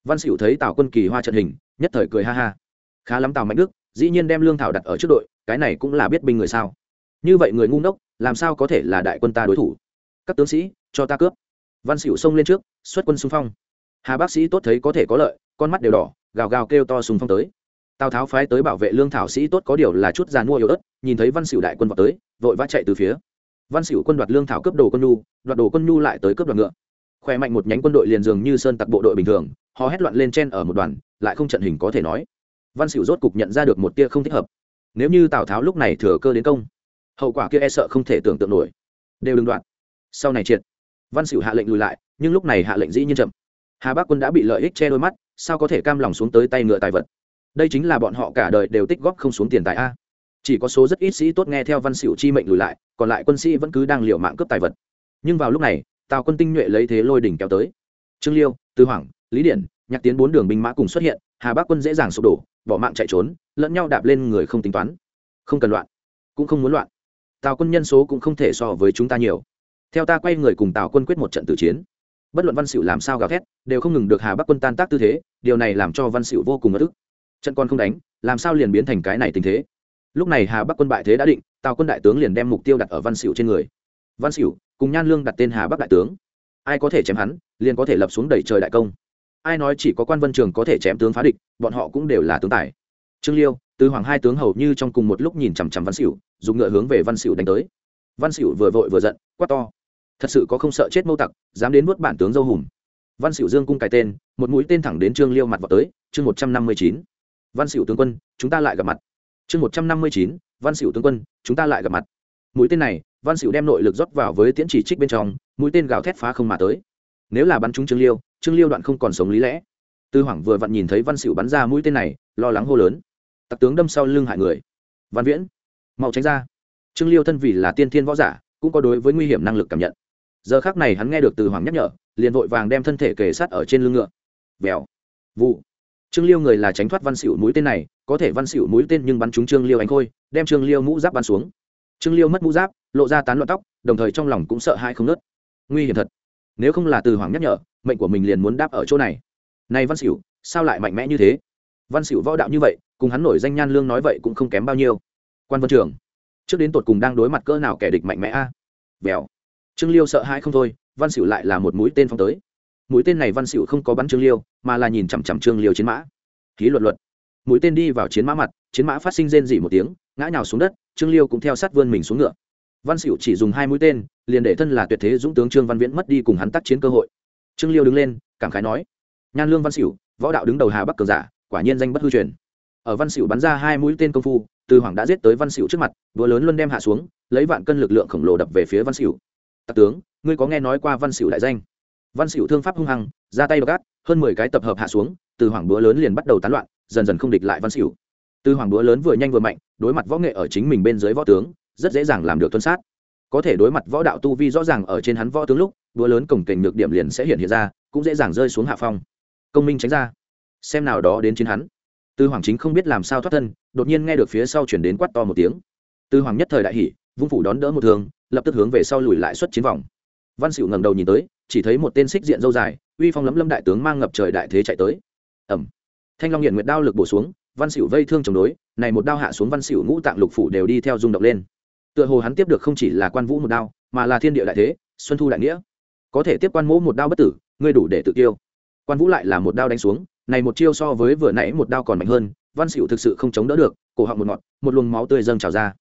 A: Văn xỉu thấy tào quân kỳ hoa trận hình, nhất thời cười ha ha. Khá lắm tào mạnh đức, dĩ nhiên đem lương thảo đặt ở trước đội, cái này cũng là biết binh người sao. Như vậy người ngu ngốc, làm sao có thể là đại quân ta đối thủ? Các tướng sĩ, cho ta cướp. Văn xỉu xông lên trước, xuất quân xung phong. Hà bác sĩ tốt thấy có thể có lợi, con mắt đều đỏ, gào gào kêu to xung phong tới. Tào tháo phái tới bảo vệ lương thảo sĩ tốt có điều là chút giàn mua yếu ớt, nhìn thấy văn xỉu đại quân vào tới, vội vã chạy từ phía văn xỉu quân đoạt lương thảo cướp đồ quân nhu, đoạt đồ quân nhu lại tới cướp đoạt ngựa. Khỏe mạnh một nhánh quân đội liền dường như sơn tặc bộ đội bình thường họ hét loạn lên trên ở một đoàn, lại không trận hình có thể nói. Văn xỉu rốt cục nhận ra được một tia không thích hợp. Nếu như tào tháo lúc này thừa cơ đến công, hậu quả kia e sợ không thể tưởng tượng nổi. Đều đừng đoạn. Sau này triệt. Văn xỉu hạ lệnh lùi lại, nhưng lúc này hạ lệnh dĩ nhiên chậm. Hà bắc quân đã bị lợi ích che đôi mắt, sao có thể cam lòng xuống tới tay ngựa tài vật? Đây chính là bọn họ cả đời đều tích góp không xuống tiền tài a chỉ có số rất ít sĩ tốt nghe theo văn xỉu chi mệnh lùi lại, còn lại quân sĩ vẫn cứ đang liều mạng cướp tài vật. Nhưng vào lúc này, tào quân tinh nhuệ lấy thế lôi đỉnh kéo tới. Trương liêu tư hoàng lý điển, nhạc tiến bốn đường binh mã cùng xuất hiện, hà bắc quân dễ dàng sụp đổ, bỏ mạng chạy trốn, lẫn nhau đạp lên người không tính toán. Không cần loạn, cũng không muốn loạn. Tào quân nhân số cũng không thể so với chúng ta nhiều. Theo ta quay người cùng tào quân quyết một trận tử chiến. Bất luận văn xỉu làm sao gào thét, đều không ngừng được hà bắc quân tan tác tư thế, điều này làm cho văn xỉu vô cùng bất ức. Trận con không đánh, làm sao liền biến thành cái này tình thế? Lúc này hà bắc quân bại thế đã định, tào quân đại tướng liền đem mục tiêu đặt ở văn xỉu trên người. Văn xỉu cùng nhan lương đặt tên hà bắc đại tướng. Ai có thể chém hắn, liền có thể lập xuống đẩy trời đại công. Ai nói chỉ có quan vân trường có thể chém tướng phá địch, bọn họ cũng đều là tướng tài. Trương liêu từ hoàng hai tướng hầu như trong cùng một lúc nhìn chằm chằm văn xỉu dùng ngựa hướng về văn xỉu đánh tới. Văn xỉu vừa vội vừa giận, quát to. Thật sự có không sợ chết mâu tặc, dám đến nuốt bản tướng dâu hùm. Văn xỉu dương cung cài tên, một mũi tên thẳng đến trương liêu mặt vào tới, chương một trăm năm mươi chín. Văn xỉu tướng quân, chúng ta lại gặp mặt chương một trăm năm mươi chín, văn xỉu tướng quân, chúng ta lại gặp mặt. Mũi tên này, văn xỉu đem nội lực rót vào với tiễn chỉ trích bên trong, mũi tên gào thét phá không mà tới. Nếu là bắn trúng trương liêu trương liêu đoạn không còn sống lý lẽ. Tư hoàng vừa vặn nhìn thấy văn xỉu bắn ra mũi tên này, lo lắng hô lớn. Tặc tướng đâm sau lưng hại người. Văn viễn, mau tránh ra. Trương liêu thân vì là tiên thiên võ giả, cũng có đối với nguy hiểm năng lực cảm nhận. Giờ khác này hắn nghe được từ hoàng nhắc nhở, liền vội vàng đem thân thể kề sát ở trên lưng ngựa. Vèo. Vụ. Trương liêu người là tránh thoát văn xỉu mũi tên này có thể văn xỉu mũi tên nhưng bắn trúng trương liêu ánh khôi, đem trương liêu mũ giáp bắn xuống. Trương liêu mất mũ giáp, lộ ra tán loạn tóc, đồng thời trong lòng cũng sợ hai không nớt nguy hiểm thật. Nếu không là từ hoàng nhắc nhở, mệnh của mình liền muốn đáp ở chỗ này. Này văn xỉu, sao lại mạnh mẽ như thế? Văn xỉu võ đạo như vậy, cùng hắn nổi danh nhan lương nói vậy cũng không kém bao nhiêu. Quan vân trường, trước đến tột cùng đang đối mặt cỡ nào kẻ địch mạnh mẽ a? Vèo. Trương liêu sợ hãi không thôi, văn xỉu lại là một mũi tên phong tới. Mũi tên này văn xỉu không có bắn trương liêu, mà là nhìn chằm chằm trương liêu chiến mã. Ký luật luật mũi tên đi vào chiến mã mặt, chiến mã phát sinh rên dỉ một tiếng, ngã nhào xuống đất, trương liêu cũng theo sát vươn mình xuống ngựa. Văn xỉu chỉ dùng hai mũi tên, liền để thân là tuyệt thế dũng tướng trương văn viễn mất đi cùng hắn tác chiến cơ hội. Trương liêu đứng lên, cảm khái nói, nhan lương văn xỉu võ đạo đứng đầu hà bắc cường giả, quả nhiên danh bất hư truyền. Ở văn xỉu bắn ra hai mũi tên công phu, từ hoàng đã giết tới văn xỉu trước mặt, đũa lớn luôn đem hạ xuống, lấy vạn cân lực lượng khổng lồ đập về phía văn xỉu tặc tướng, ngươi có nghe nói qua văn xỉu đại danh? Văn xỉu thương pháp hung hăng, ra tay gắt, hơn mười cái tập hợp hạ xuống, từ hoàng búa lớn liền bắt đầu tán loạn dần dần không địch lại văn xỉu. Từ hoàng đũa lớn vừa nhanh vừa mạnh, đối mặt võ nghệ ở chính mình bên dưới võ tướng, rất dễ dàng làm được tuân sát. Có thể đối mặt võ đạo tu vi rõ ràng ở trên hắn võ tướng lúc, đũa lớn cổng kềnh nhược điểm liền sẽ hiện hiện ra, cũng dễ dàng rơi xuống hạ phong. Công minh tránh ra. Xem nào đó đến chiến hắn. Tư hoàng chính không biết làm sao thoát thân, đột nhiên nghe được phía sau chuyển đến quát to một tiếng. Tư hoàng nhất thời đại hỷ vung phủ đón đỡ một thường lập tức hướng về sau lùi lại xuất chiến vòng. Văn xỉu ngẩng đầu nhìn tới, chỉ thấy một tên xích diện dâu dài, uy phong lấm lâm đại tướng mang ngập trời đại thế chạy tới. Ẩm thanh long hiện nguyệt đao lực bổ xuống, văn xỉu vây thương chống đối, này một đao hạ xuống văn xỉu ngũ tạng lục phủ đều đi theo rung động lên. Tựa hồ hắn tiếp được không chỉ là quan vũ một đao, mà là thiên địa đại thế, xuân thu đại nghĩa. Có thể tiếp quan mỗ một đao bất tử, ngươi đủ để tự tiêu. Quan vũ lại là một đao đánh xuống, này một chiêu so với vừa nãy một đao còn mạnh hơn, văn xỉu thực sự không chống đỡ được, cổ họng một ngọt một luồng máu tươi dâng trào ra.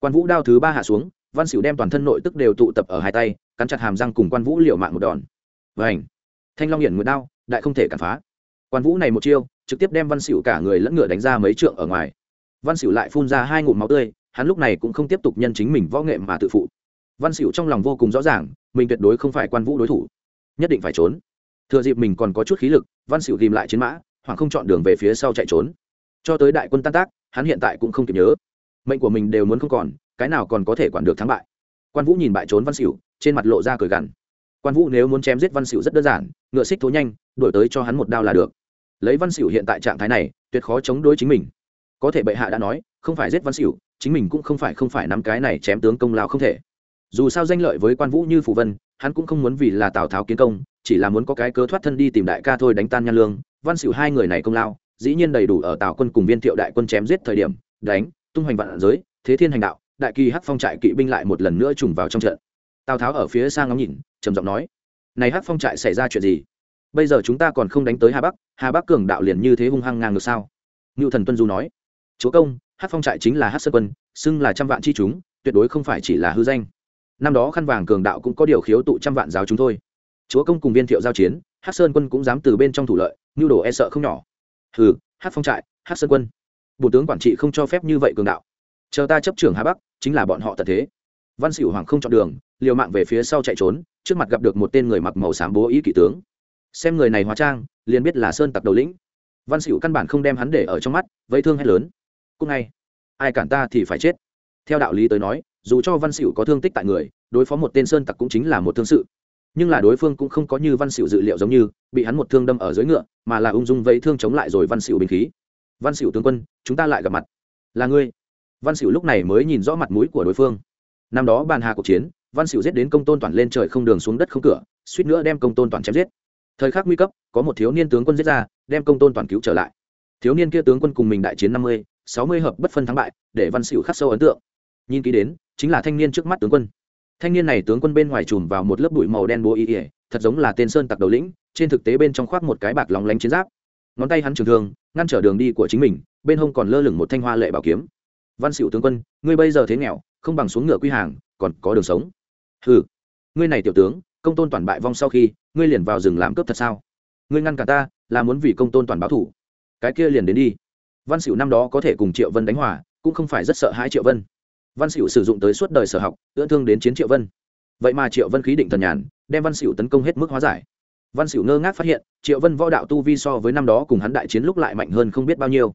A: Quan vũ đao thứ ba hạ xuống, văn xỉu đem toàn thân nội tức đều tụ tập ở hai tay, cắn chặt hàm răng cùng quan vũ liều mạng một đòn. Vảnh thanh long hiển nguyệt đao, đại không thể cản phá quan vũ này một chiêu, trực tiếp đem văn xỉu cả người lẫn ngựa đánh ra mấy trượng ở ngoài. Văn xỉu lại phun ra hai ngụm máu tươi, hắn lúc này cũng không tiếp tục nhân chính mình võ nghệ mà tự phụ. Văn xỉu trong lòng vô cùng rõ ràng, mình tuyệt đối không phải quan vũ đối thủ. Nhất định phải trốn. Thừa dịp mình còn có chút khí lực, văn xỉu ghìm lại chiến mã hoàng không chọn đường về phía sau chạy trốn. Cho tới đại quân tan tác, hắn hiện tại cũng không kịp nhớ. Mệnh của mình đều muốn không còn, cái nào còn có thể quản được thắng bại. Quan vũ nhìn bại trốn văn xỉu trên mặt lộ ra cười gằn quan vũ nếu muốn chém giết văn xỉu rất đơn giản, ngựa xích thố nhanh đổi tới cho hắn một đao là được. Lấy văn xỉu hiện tại trạng thái này, tuyệt khó chống đối chính mình. Có thể bệ hạ đã nói, không phải giết văn xỉu chính mình cũng không phải không phải nắm cái này chém tướng công lao không thể. Dù sao danh lợi với quan vũ như phù vân, hắn cũng không muốn vì là tào tháo kiến công, chỉ là muốn có cái cớ thoát thân đi tìm đại ca thôi đánh tan nhan lương. Văn xỉu hai người này công lao, dĩ nhiên đầy đủ ở tào quân cùng viên thiệu đại quân chém giết thời điểm, đánh, tung hoành vạn giới, thế thiên hành đạo, đại kỳ hắc phong trại kỵ binh lại một lần nữa trùng vào trong trận. Tào tháo ở phía sang ngắm nhìn trầm giọng nói, này Hát phong trại xảy ra chuyện gì? Bây giờ chúng ta còn không đánh tới hà bắc hà bắc cường đạo liền như thế hung hăng ngang ngược sao? Ngưu thần tuân du nói, chúa công Hát phong trại chính là Hát sơn quân, xưng là trăm vạn chi chúng, tuyệt đối không phải chỉ là hư danh. Năm đó khăn vàng cường đạo cũng có điều khiếu tụ trăm vạn giáo chúng thôi. Chúa công cùng viên thiệu giao chiến Hát sơn quân cũng dám từ bên trong thủ lợi, ngưu đồ e sợ không nhỏ. Hừ Hát phong trại Hát sơn quân. Bộ tướng quản trị không cho phép như vậy cường đạo. Chờ ta chấp trưởng hà bắc, chính là bọn họ tật thế. Văn Sĩu hoàng không chọn đường, liều mạng về phía sau chạy trốn trước mặt gặp được một tên người mặc màu xám bố ý kỵ tướng. Xem người này hóa trang, liền biết là sơn tặc đầu lĩnh. Văn xỉu căn bản không đem hắn để ở trong mắt, vây thương hay lớn. Cúc ngay, ai cản ta thì phải chết. Theo đạo lý tới nói, dù cho văn xỉu có thương tích tại người, đối phó một tên sơn tặc cũng chính là một thương sự. Nhưng là đối phương cũng không có như văn xỉu dự liệu giống như, bị hắn một thương đâm ở dưới ngựa, mà là ung dung vẫy thương chống lại rồi văn xỉu bình khí. Văn xỉu tướng quân, chúng ta lại gặp mặt. Là ngươi. Văn xỉu lúc này mới nhìn rõ mặt mũi của đối phương. Năm đó bàn hà cuộc chiến văn xỉu giết đến công tôn toàn lên trời không đường xuống đất không cửa, suýt nữa đem công tôn toàn chém giết. Thời khắc nguy cấp, có một thiếu niên tướng quân giết ra, đem công tôn toàn cứu trở lại. Thiếu niên kia tướng quân cùng mình đại chiến năm mươi, sáu mươi hợp bất phân thắng bại, để văn xỉu khắc sâu ấn tượng. Nhìn kỹ đến, chính là thanh niên trước mắt tướng quân. Thanh niên này tướng quân bên ngoài trùm vào một lớp bụi màu đen bố y ỉa thật giống là tên sơn tặc đầu lĩnh, trên thực tế bên trong khoác một cái bạc lóng lánh chiến giáp. Ngón tay hắn trường thương, ngăn trở đường đi của chính mình, bên hông còn lơ lửng một thanh hoa lệ bảo kiếm. Văn xỉu tướng quân, ngươi bây giờ thế nghèo, không bằng xuống ngựa quy hàng, còn có đường sống hừ. Ngươi này tiểu tướng, công tôn toàn bại vong sau khi, ngươi liền vào rừng làm cướp thật sao? Ngươi ngăn cả ta, là muốn vì công tôn toàn báo thủ. Cái kia liền đến đi. Văn xỉu năm đó có thể cùng triệu vân đánh hòa, cũng không phải rất sợ hãi triệu vân. Văn xỉu sử dụng tới suốt đời sở học, ưa thương đến chiến triệu vân. Vậy mà triệu vân khí định thần nhàn, đem văn xỉu tấn công hết mức hóa giải. Văn xỉu ngơ ngác phát hiện, triệu vân võ đạo tu vi so với năm đó cùng hắn đại chiến lúc lại mạnh hơn không biết bao nhiêu.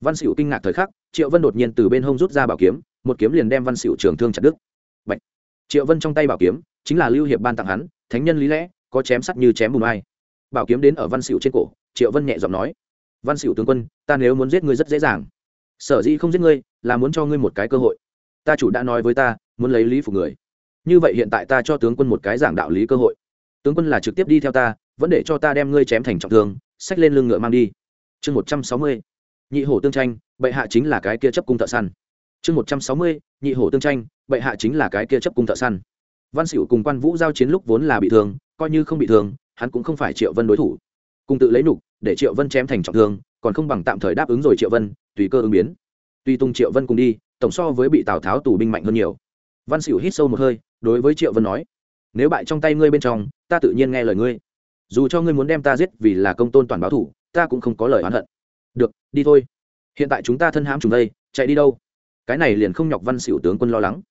A: Văn xỉu kinh ngạc thời khắc, triệu vân đột nhiên từ bên hông rút ra bảo kiếm, một kiếm liền đem văn xỉu trường thương chặt đứt triệu vân trong tay bảo kiếm, chính là lưu hiệp ban tặng hắn, thánh nhân lý lẽ, có chém sắt như chém bùn ai bảo kiếm đến ở văn xỉu trên cổ, triệu vân nhẹ giọng nói, văn xỉu tướng quân, ta nếu muốn giết ngươi rất dễ dàng. Sở dĩ không giết ngươi, là muốn cho ngươi một cái cơ hội. Ta chủ đã nói với ta, muốn lấy lý phục người. Như vậy hiện tại ta cho tướng quân một cái giảng đạo lý cơ hội. Tướng quân là trực tiếp đi theo ta, vẫn để cho ta đem ngươi chém thành trọng thương, xách lên lưng ngựa mang đi. Chương một trăm sáu mươi, nhị hổ tương tranh, bệ hạ chính là cái kia chấp cung thợ săn. Chương một trăm sáu mươi nhị hổ tương tranh, bệ hạ chính là cái kia chấp cung thợ săn. Văn xỉu cùng quan vũ giao chiến lúc vốn là bị thương, coi như không bị thương, hắn cũng không phải triệu vân đối thủ. Cùng tự lấy nục, để triệu vân chém thành trọng thương, còn không bằng tạm thời đáp ứng rồi triệu vân, tùy cơ ứng biến. Tuy tung triệu vân cùng đi, tổng so với bị tào tháo tù binh mạnh hơn nhiều. Văn xỉu hít sâu một hơi, đối với triệu vân nói, nếu bại trong tay ngươi bên trong, ta tự nhiên nghe lời ngươi. Dù cho ngươi muốn đem ta giết vì là công tôn toàn báo thủ, ta cũng không có lời oán hận. Được, đi thôi. Hiện tại chúng ta thân hãm chúng đây, chạy đi đâu? Cái này liền không nhọc văn xỉu tướng quân lo lắng.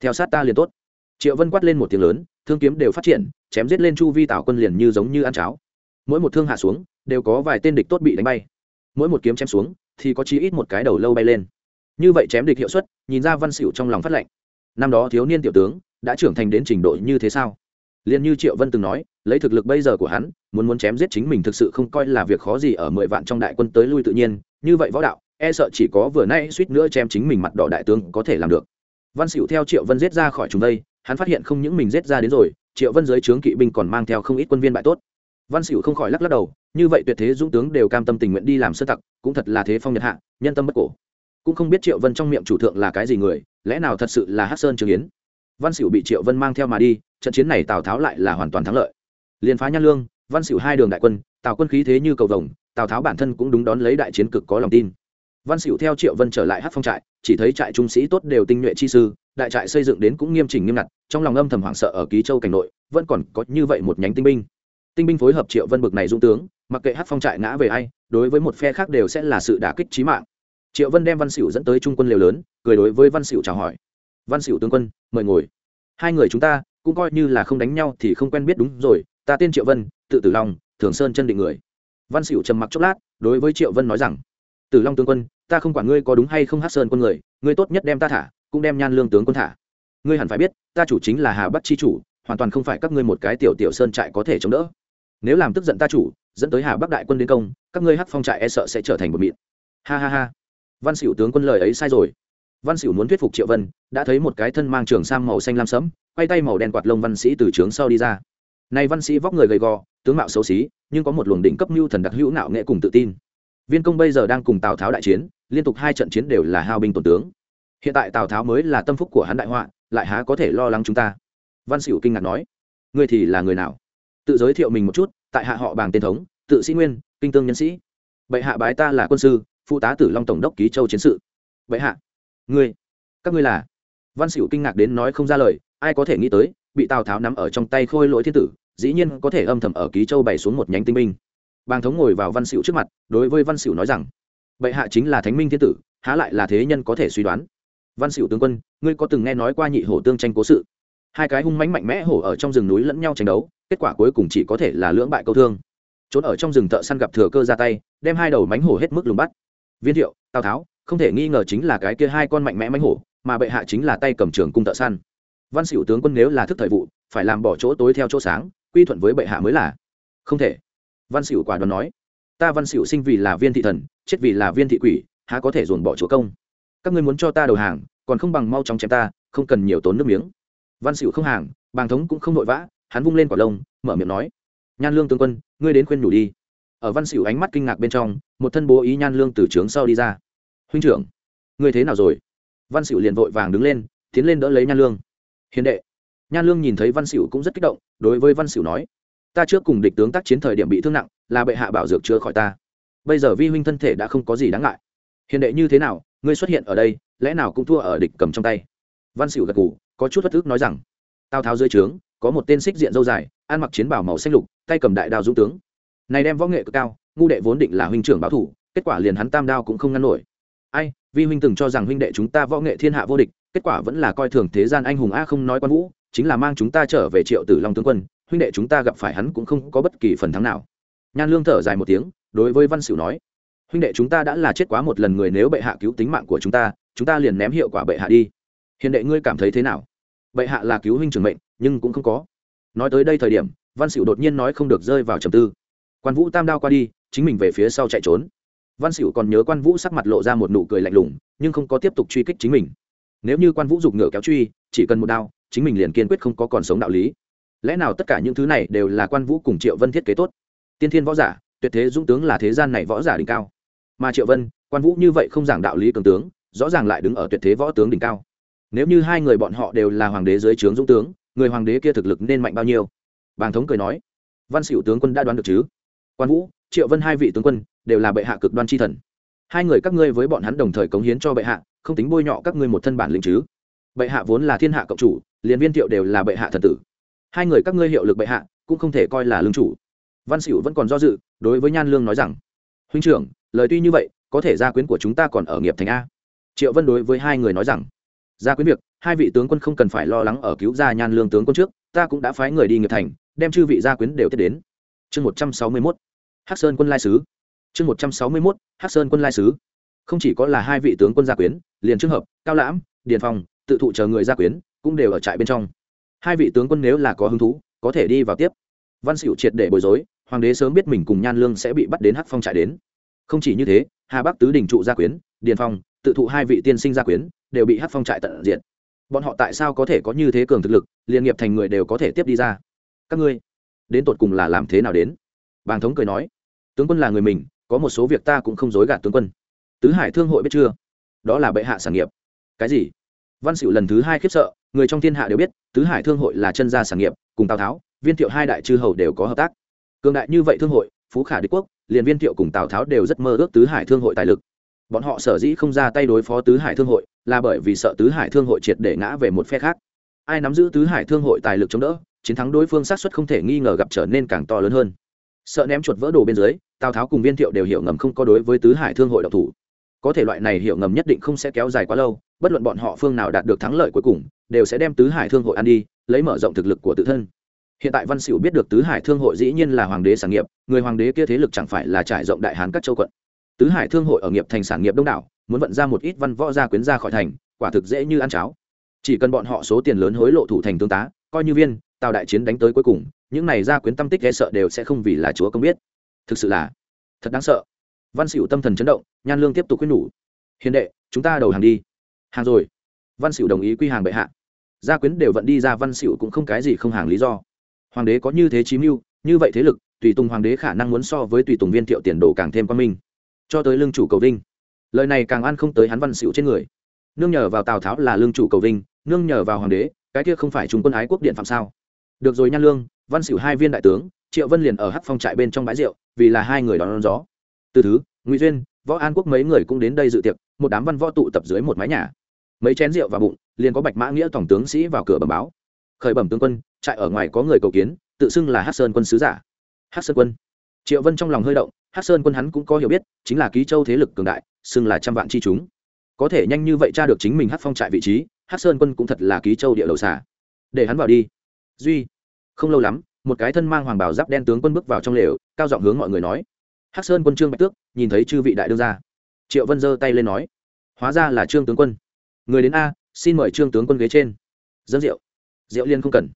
A: Theo sát ta liền tốt. Triệu vân quát lên một tiếng lớn, thương kiếm đều phát triển, chém giết lên chu vi tảo quân liền như giống như ăn cháo. Mỗi một thương hạ xuống, đều có vài tên địch tốt bị đánh bay. Mỗi một kiếm chém xuống, thì có chí ít một cái đầu lâu bay lên. Như vậy chém địch hiệu suất, nhìn ra văn xỉu trong lòng phát lệnh. Năm đó thiếu niên tiểu tướng, đã trưởng thành đến trình độ như thế sao? Liền như triệu vân từng nói, lấy thực lực bây giờ của hắn, muốn muốn chém giết chính mình thực sự không coi là việc khó gì ở mười vạn trong đại quân tới lui tự nhiên, như vậy võ đạo e sợ chỉ có vừa nay suýt nữa chém chính mình mặt đỏ đại tướng có thể làm được. Văn xỉu theo triệu vân giết ra khỏi chúng đây, hắn phát hiện không những mình giết ra đến rồi, triệu vân dưới trướng kỵ binh còn mang theo không ít quân viên bại tốt. Văn xỉu không khỏi lắc lắc đầu, như vậy tuyệt thế dũng tướng đều cam tâm tình nguyện đi làm sơ tặc, cũng thật là thế phong nhật hạ, nhân tâm bất cổ. Cũng không biết triệu vân trong miệng chủ thượng là cái gì người, lẽ nào thật sự là hát sơn trường yến? Văn xỉu bị triệu vân mang theo mà đi, trận chiến này tào tháo lại là hoàn toàn thắng lợi. Liền phá nhan lương, văn xỉu hai đường đại quân, tào quân khí thế như cầu vồng, tào tháo bản thân cũng đúng đón lấy đại chiến cực có lòng tin văn xỉu theo triệu vân trở lại hát phong trại, chỉ thấy trại trung sĩ tốt đều tinh nhuệ chi sư, đại trại xây dựng đến cũng nghiêm chỉnh nghiêm ngặt, trong lòng âm thầm hoảng sợ ở ký châu cảnh nội, vẫn còn có như vậy một nhánh tinh binh. Tinh binh phối hợp triệu vân bực này dung tướng, mặc kệ hát phong trại ngã về ai, đối với một phe khác đều sẽ là sự đả kích trí mạng. Triệu vân đem văn xỉu dẫn tới trung quân liều lớn, cười đối với văn xỉu chào hỏi. Văn xỉu tướng quân, mời ngồi. Hai người chúng ta cũng coi như là không đánh nhau thì không quen biết đúng rồi, ta tên triệu vân, tự tử long thường sơn chân định người. Văn xỉu trầm mặc chốc lát, đối với triệu vân nói rằng tử long tướng quân, ta không quản ngươi có đúng hay không hát sơn quân người, ngươi tốt nhất đem ta thả, cũng đem nhan lương tướng quân thả. Ngươi hẳn phải biết, ta chủ chính là hà bắc chi chủ, hoàn toàn không phải các ngươi một cái tiểu tiểu sơn trại có thể chống đỡ. Nếu làm tức giận ta chủ, dẫn tới hà bắc đại quân đến công, các ngươi hát phong trại e sợ sẽ trở thành một mịn. Ha ha ha. Văn xỉu tướng quân lời ấy sai rồi. Văn xỉu muốn thuyết phục triệu vân, đã thấy một cái thân mang trường sang màu xanh lam sẫm, quay tay màu đen quạt lông văn sĩ từ trướng sau đi ra. Này văn sĩ vóc người gầy gò, tướng mạo xấu xí, nhưng có một luồng đỉnh cấp mưu thần đặc hữu nạo nghệ cùng tự tin viên công bây giờ đang cùng tào tháo đại chiến liên tục hai trận chiến đều là hao binh tổn tướng hiện tại tào tháo mới là tâm phúc của hắn đại họa lại há có thể lo lắng chúng ta văn xỉu kinh ngạc nói ngươi thì là người nào tự giới thiệu mình một chút tại hạ họ bàng tên thống tự sĩ nguyên kinh tương nhân sĩ bệ hạ bái ta là quân sư phụ tá tử long tổng đốc ký châu chiến sự bệ hạ ngươi các ngươi là văn xỉu kinh ngạc đến nói không ra lời ai có thể nghĩ tới bị tào tháo nắm ở trong tay khôi lỗi thiên tử dĩ nhiên có thể âm thầm ở ký châu bày xuống một nhánh tinh binh bàng thống ngồi vào văn xỉu trước mặt, đối với văn xỉu nói rằng, bệ hạ chính là thánh minh thiên tử, há lại là thế nhân có thể suy đoán? Văn xỉu tướng quân, ngươi có từng nghe nói qua nhị hổ tương tranh cố sự? Hai cái hung mãnh mạnh mẽ hổ ở trong rừng núi lẫn nhau tranh đấu, kết quả cuối cùng chỉ có thể là lưỡng bại câu thương. Trốn ở trong rừng thợ săn gặp thừa cơ ra tay, đem hai đầu mánh hổ hết mức lùng bắt. Viên thiệu, tào tháo, không thể nghi ngờ chính là cái kia hai con mạnh mẽ mánh hổ, mà bệ hạ chính là tay cầm trường cung thợ săn. Văn xỉu tướng quân nếu là thức thời vụ, phải làm bỏ chỗ tối theo chỗ sáng, quy thuận với bệ hạ mới là. Không thể văn xỉu quả đoán nói, ta văn xỉu sinh vì là viên thị thần, chết vì là viên thị quỷ, há có thể dồn bỏ chúa công? Các ngươi muốn cho ta đầu hàng, còn không bằng mau chóng chém ta, không cần nhiều tốn nước miếng. Văn xỉu không hàng, bàng thống cũng không vội vã, hắn vung lên quả lông, mở miệng nói, nhan lương tướng quân, ngươi đến khuyên nhủ đi. Ở văn xỉu ánh mắt kinh ngạc bên trong, một thân bố ý nhan lương từ trướng sau đi ra. Huynh trưởng, ngươi thế nào rồi? Văn xỉu liền vội vàng đứng lên, tiến lên đỡ lấy nhan lương. Hiền đệ. Nhan lương nhìn thấy văn xỉu cũng rất kích động, đối với văn xỉu nói ta trước cùng địch tướng tác chiến thời điểm bị thương nặng là bệ hạ bảo dược chữa khỏi ta. Bây giờ vi huynh thân thể đã không có gì đáng ngại. Hiền đệ như thế nào ngươi xuất hiện ở đây lẽ nào cũng thua ở địch cầm trong tay? Văn xỉu gật cù, có chút bất thức nói rằng tào tháo dưới trướng có một tên xích diện dâu dài ăn mặc chiến bảo màu xanh lục tay cầm đại đao dũng tướng. Này đem võ nghệ cực cao ngu đệ vốn định là huynh trưởng báo thủ kết quả liền hắn tam đao cũng không ngăn nổi. Ai vi huynh từng cho rằng huynh đệ chúng ta võ nghệ thiên hạ vô địch kết quả vẫn là coi thường thế gian anh hùng a không nói quan vũ chính là mang chúng ta trở về triệu tử long tướng quân huynh đệ chúng ta gặp phải hắn cũng không có bất kỳ phần thắng nào. Nhan lương thở dài một tiếng, đối với văn sửu nói, huynh đệ chúng ta đã là chết quá một lần người nếu bệ hạ cứu tính mạng của chúng ta chúng ta liền ném hiệu quả bệ hạ đi. Hiện đệ, ngươi cảm thấy thế nào? Bệ hạ là cứu huynh trường mệnh, nhưng cũng không có. Nói tới đây thời điểm, văn sửu đột nhiên nói không được rơi vào trầm tư. Quan vũ tam đao qua đi, chính mình về phía sau chạy trốn. Văn sửu còn nhớ quan vũ sắc mặt lộ ra một nụ cười lạnh lùng, nhưng không có tiếp tục truy kích chính mình. Nếu như quan vũ giục ngựa kéo truy, chỉ cần một đao, chính mình liền kiên quyết không có còn sống đạo lý lẽ nào tất cả những thứ này đều là quan vũ cùng triệu vân thiết kế tốt? Tiên thiên võ giả, tuyệt thế dũng tướng là thế gian này võ giả đỉnh cao. Mà triệu vân, quan vũ như vậy không giảng đạo lý cường tướng, rõ ràng lại đứng ở tuyệt thế võ tướng đỉnh cao. Nếu như hai người bọn họ đều là hoàng đế dưới trướng dũng tướng, người hoàng đế kia thực lực nên mạnh bao nhiêu? Bàng thống cười nói, văn xỉu tướng quân đã đoán được chứ? Quan vũ, triệu vân hai vị tướng quân, đều là bệ hạ cực đoan tri thần. Hai người các ngươi với bọn hắn đồng thời cống hiến cho bệ hạ, không tính bôi nhọ các ngươi một thân bản lĩnh chứ? Bệ hạ vốn là thiên hạ cộng chủ, liền viên thiệu đều là bệ hạ thần tử hai người các ngươi hiệu lực bệ hạ, cũng không thể coi là lương chủ. Văn xỉu vẫn còn do dự, đối với nhan lương nói rằng, huynh trưởng, lời tuy như vậy, có thể gia quyến của chúng ta còn ở nghiệp thành a. Triệu vân đối với hai người nói rằng, gia quyến việc, hai vị tướng quân không cần phải lo lắng ở cứu gia nhan lương tướng quân trước, ta cũng đã phái người đi nghiệp thành, đem chư vị gia quyến đều tiếp đến. Chương một trăm sáu mươi mốt, hắc sơn quân lai sứ. Chương một trăm sáu mươi mốt, hắc sơn quân lai sứ. Không chỉ có là hai vị tướng quân gia quyến, liền trường hợp, cao lãm, điền phong, tự thụ chờ người gia quyến, cũng đều ở trại bên trong hai vị tướng quân nếu là có hứng thú, có thể đi vào tiếp. Văn xỉu triệt để bối rối, hoàng đế sớm biết mình cùng nhan lương sẽ bị bắt đến hắc phong trại đến. Không chỉ như thế, hà bắc tứ đình trụ gia quyến, điền phong, tự thụ hai vị tiên sinh gia quyến, đều bị hắc phong trại tận diện bọn họ tại sao có thể có như thế cường thực lực, liên nghiệp thành người đều có thể tiếp đi ra? Các ngươi, đến tột cùng là làm thế nào đến? Bàng thống cười nói, tướng quân là người mình, có một số việc ta cũng không dối gạt tướng quân. Tứ hải thương hội biết chưa? Đó là bệ hạ sản nghiệp. Cái gì? Văn sửu lần thứ hai khiếp sợ người trong thiên hạ đều biết, tứ hải thương hội là chân gia sản nghiệp, cùng tào tháo, viên thiệu hai đại chư hầu đều có hợp tác. Cường đại như vậy thương hội, phú khả đế quốc, liền viên thiệu cùng tào tháo đều rất mơ ước tứ hải thương hội tài lực. Bọn họ sở dĩ không ra tay đối phó tứ hải thương hội, là bởi vì sợ tứ hải thương hội triệt để ngã về một phe khác. Ai nắm giữ tứ hải thương hội tài lực chống đỡ, chiến thắng đối phương sát xuất không thể nghi ngờ gặp trở nên càng to lớn hơn. Sợ ném chuột vỡ đồ bên dưới, tào tháo cùng viên thiệu đều hiểu ngầm không có đối với tứ hải thương hội độc thủ. Có thể loại này hiểu ngầm nhất định không sẽ kéo dài quá lâu, bất luận bọn họ phương nào đạt được thắng lợi cuối cùng đều sẽ đem tứ hải thương hội ăn đi, lấy mở rộng thực lực của tự thân. Hiện tại văn xỉu biết được tứ hải thương hội dĩ nhiên là hoàng đế sản nghiệp, người hoàng đế kia thế lực chẳng phải là trải rộng đại hán các châu quận. Tứ hải thương hội ở nghiệp thành sản nghiệp đông đảo, muốn vận ra một ít văn võ gia quyến ra khỏi thành, quả thực dễ như ăn cháo. Chỉ cần bọn họ số tiền lớn hối lộ thủ thành tương tá, coi như viên, tào đại chiến đánh tới cuối cùng, những này gia quyến tâm tích e sợ đều sẽ không vì là chúa công biết. Thực sự là thật đáng sợ. Văn xỉu tâm thần chấn động, nhan lương tiếp tục khuyên nhủ. Hiền đệ, chúng ta đầu hàng đi. Hàng rồi. Văn xỉu đồng ý quy hàng bệ hạ gia quyến đều vận đi ra văn xỉu cũng không cái gì không hàng lý do. Hoàng đế có như thế chí mưu như vậy thế lực tùy tùng hoàng đế khả năng muốn so với tùy tùng viên thiệu tiền đồ càng thêm quan minh. Cho tới lương chủ cầu vinh. Lời này càng ăn không tới hắn văn xỉu trên người. Nương nhờ vào tào tháo là lương chủ cầu vinh nương nhờ vào hoàng đế cái kia không phải chúng quân ái quốc điện phạm sao? Được rồi nhan lương văn xỉu hai viên đại tướng triệu vân liền ở hắc phong trại bên trong bãi rượu vì là hai người đón, đón gió. Từ thứ ngụy duyên võ an quốc mấy người cũng đến đây dự tiệc một đám văn võ tụ tập dưới một mái nhà mấy chén rượu vào bụng, liền có bạch mã nghĩa tổng tướng sĩ vào cửa bẩm báo. Khởi bẩm tướng quân, trại ở ngoài có người cầu kiến, tự xưng là hát sơn quân sứ giả. Hát sơn quân. Triệu vân trong lòng hơi động hát sơn quân hắn cũng có hiểu biết, chính là ký châu thế lực cường đại, xưng là trăm vạn chi chúng. Có thể nhanh như vậy tra được chính mình hát phong trại vị trí hát sơn quân cũng thật là ký châu địa đầu xả để hắn vào đi. Duy. Không lâu lắm, một cái thân mang hoàng bảo giáp đen tướng quân bước vào trong lều, cao giọng hướng mọi người nói. Hắc sơn quân trương bạch tước, nhìn thấy chư vị đại đương gia. Triệu vân giơ tay lên nói. Hóa ra là trương tướng quân người đến a, xin mời trương tướng quân ghế trên. Dân rượu. Rượu liên không cần.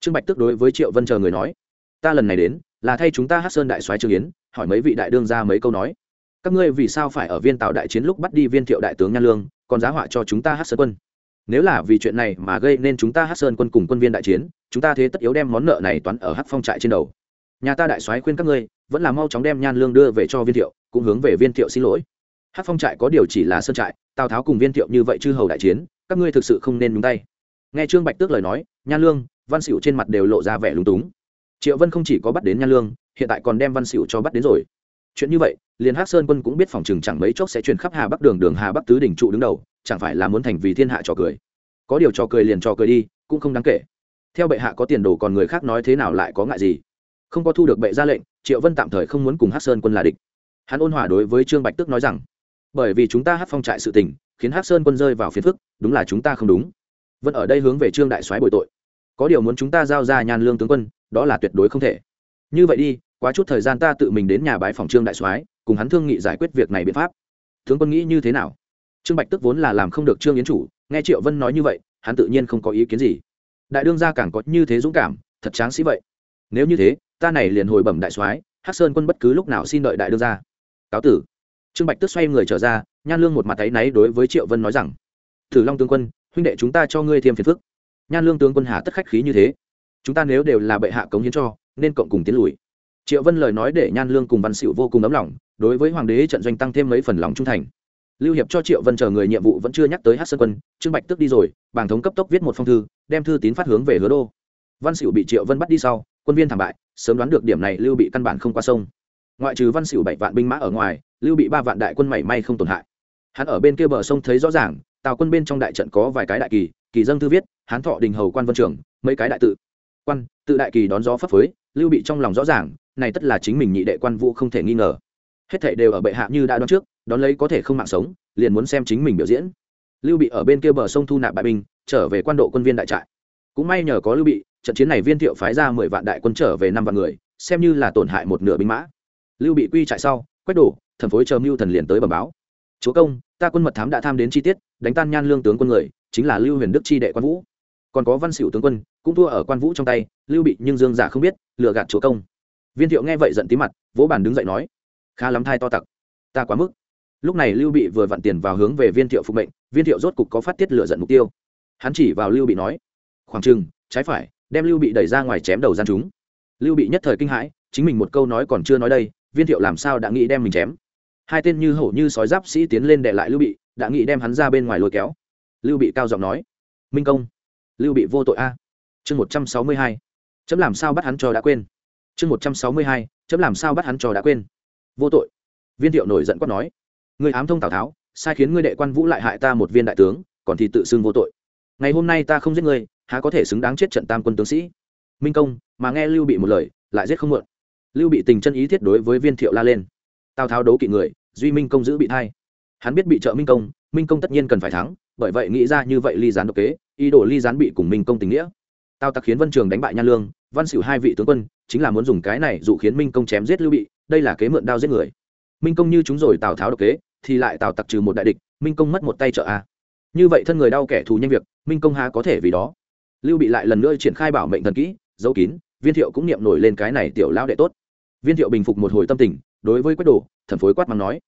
A: Trương bạch tức đối với triệu vân chờ người nói, ta lần này đến, là thay chúng ta hát sơn đại soái trương yến, hỏi mấy vị đại đương ra mấy câu nói. Các ngươi vì sao phải ở viên tạo đại chiến lúc bắt đi viên thiệu đại tướng nhan lương, còn giá họa cho chúng ta hát sơn quân? Nếu là vì chuyện này mà gây nên chúng ta hát sơn quân cùng quân viên đại chiến, chúng ta thế tất yếu đem món nợ này toán ở hát phong trại trên đầu. Nhà ta đại soái khuyên các ngươi, vẫn là mau chóng đem nhan lương đưa về cho viên thiệu, cũng hướng về viên thiệu xin lỗi. Hát phong trại có điều chỉ là sơn trại tào tháo cùng viên thiệu như vậy chư hầu đại chiến các ngươi thực sự không nên nhúng tay nghe trương bạch tước lời nói nhan lương văn xỉu trên mặt đều lộ ra vẻ lúng túng triệu vân không chỉ có bắt đến nhan lương hiện tại còn đem văn xỉu cho bắt đến rồi chuyện như vậy liền Hát sơn quân cũng biết phòng chừng chẳng mấy chốc sẽ truyền khắp hà bắc đường đường hà bắc tứ đỉnh trụ đứng đầu chẳng phải là muốn thành vì thiên hạ trò cười có điều trò cười liền trò cười đi cũng không đáng kể theo bệ hạ có tiền đồ còn người khác nói thế nào lại có ngại gì không có thu được bệ ra lệnh triệu vân tạm thời không muốn cùng hát sơn quân là địch hắn ôn hòa đối với trương bạch tước nói rằng bởi vì chúng ta hát phong trại sự tình, khiến hát sơn quân rơi vào phiền phức, đúng là chúng ta không đúng. Vẫn ở đây hướng về trương đại soái bồi tội. Có điều muốn chúng ta giao ra nhàn lương tướng quân, đó là tuyệt đối không thể. Như vậy đi, quá chút thời gian ta tự mình đến nhà bái phòng trương đại soái, cùng hắn thương nghị giải quyết việc này biện pháp. Tướng quân nghĩ như thế nào? Trương bạch tức vốn là làm không được trương yến chủ, nghe triệu vân nói như vậy, hắn tự nhiên không có ý kiến gì. Đại đương gia càng có như thế dũng cảm, thật tráng sĩ vậy. Nếu như thế, ta này liền hồi bẩm đại soái, hắc sơn quân bất cứ lúc nào xin đợi đại đương gia. Cáo tử trương bạch tức xoay người trở ra, nhan lương một mặt tay náy đối với triệu vân nói rằng, thử long tướng quân, huynh đệ chúng ta cho ngươi thêm phiền phức. Nhan lương tướng quân hà tất khách khí như thế. Chúng ta nếu đều là bệ hạ cống hiến cho, nên cộng cùng tiến lùi. Triệu vân lời nói để nhan lương cùng văn xịu vô cùng ấm lòng, đối với hoàng đế trận doanh tăng thêm mấy phần lòng trung thành. Lưu hiệp cho triệu vân chờ người nhiệm vụ vẫn chưa nhắc tới hát sơn quân, trương bạch tức đi rồi bảng thống cấp tốc viết một phong thư, đem thư tín phát hướng về hứa đô. Văn xỉu bị triệu vân bắt đi sau, quân viên thảm bại, sớm đoán được điểm này lưu bị căn bản không qua sông ngoại trừ văn xỉu bảy vạn binh mã ở ngoài, lưu bị ba vạn đại quân mảy may không tổn hại. Hắn ở bên kia bờ sông thấy rõ ràng, tào quân bên trong đại trận có vài cái đại kỳ kỳ dân thư viết, hán thọ đình hầu quan vân trưởng mấy cái đại tự. Quan, tự đại kỳ đón gió phấp phới, lưu bị trong lòng rõ ràng, này tất là chính mình nhị đệ quan vũ không thể nghi ngờ. Hết thảy đều ở bệ hạ như đã đoán trước, đón lấy có thể không mạng sống, liền muốn xem chính mình biểu diễn. Lưu bị ở bên kia bờ sông thu nạp bại binh, trở về quan độ quân viên đại trại. Cũng may nhờ có lưu bị, trận chiến này viên thiệu phái ra mười vạn đại quân trở về năm vạn người, xem như là tổn hại một nửa binh mã lưu bị quy trại sau, quét đổ thần phối chờ mưu thần liền tới bẩm báo. Chúa công, ta quân mật thám đã tham đến chi tiết, đánh tan nhan lương tướng quân người, chính là lưu huyền đức chi đệ quan vũ. Còn có văn xỉu tướng quân, cũng thua ở quan vũ trong tay, lưu bị nhưng dương giả không biết, lừa gạt chúa công. Viên thiệu nghe vậy giận tí mặt, vỗ bàn đứng dậy nói, khá lắm thai to tặc, ta quá mức. Lúc này lưu bị vừa vặn tiền vào hướng về viên thiệu phục mệnh, viên thiệu rốt cục có phát tiết lựa giận mục tiêu. Hắn chỉ vào lưu bị nói, khoảng trừng trái phải, đem lưu bị đẩy ra ngoài chém đầu gian chúng. Lưu bị nhất thời kinh hãi, chính mình một câu nói còn chưa nói đây viên thiệu làm sao đã nghĩ đem mình chém? Hai tên như hổ như sói giáp sĩ tiến lên đệ lại lưu bị, đã nghĩ đem hắn ra bên ngoài lôi kéo. Lưu bị cao giọng nói, minh công, lưu bị vô tội a. Chương một trăm sáu mươi hai, chấm làm sao bắt hắn cho đã quên. Chương một trăm sáu mươi hai, chấm làm sao bắt hắn cho đã quên. Vô tội. Viên thiệu nổi giận quát nói người ám thông tào tháo, sai khiến ngươi đệ quan vũ lại hại ta một viên đại tướng, còn thì tự xưng vô tội. Ngày hôm nay ta không giết ngươi, há có thể xứng đáng chết trận tam quân tướng sĩ? Minh công, mà nghe lưu bị một lời, lại giết không muộn lưu bị tình chân ý thiết đối với viên thiệu la lên. Tào tháo đấu kỵ người, duy minh công giữ bị thay hắn biết bị trợ minh công minh công tất nhiên cần phải thắng, bởi vậy nghĩ ra như vậy ly gián độc kế, ý đồ ly gián bị cùng minh công tình nghĩa. Tào tặc khiến vân trường đánh bại nha lương, văn xỉu hai vị tướng quân, chính là muốn dùng cái này dụ khiến minh công chém giết lưu bị, đây là kế mượn đao giết người. Minh công như chúng rồi, tào tháo độc kế, thì lại tào tặc trừ một đại địch, minh công mất một tay trợ a. Như vậy thân người đau kẻ thù nhanh việc, minh công há có thể vì đó. Lưu bị lại lần nữa triển khai bảo mệnh thần kỹ dấu kín, viên thiệu cũng niệm nổi lên cái này tiểu lao đệ tốt viên thiệu bình phục một hồi tâm tình, đối với quách đồ thần phối quát mắng nói,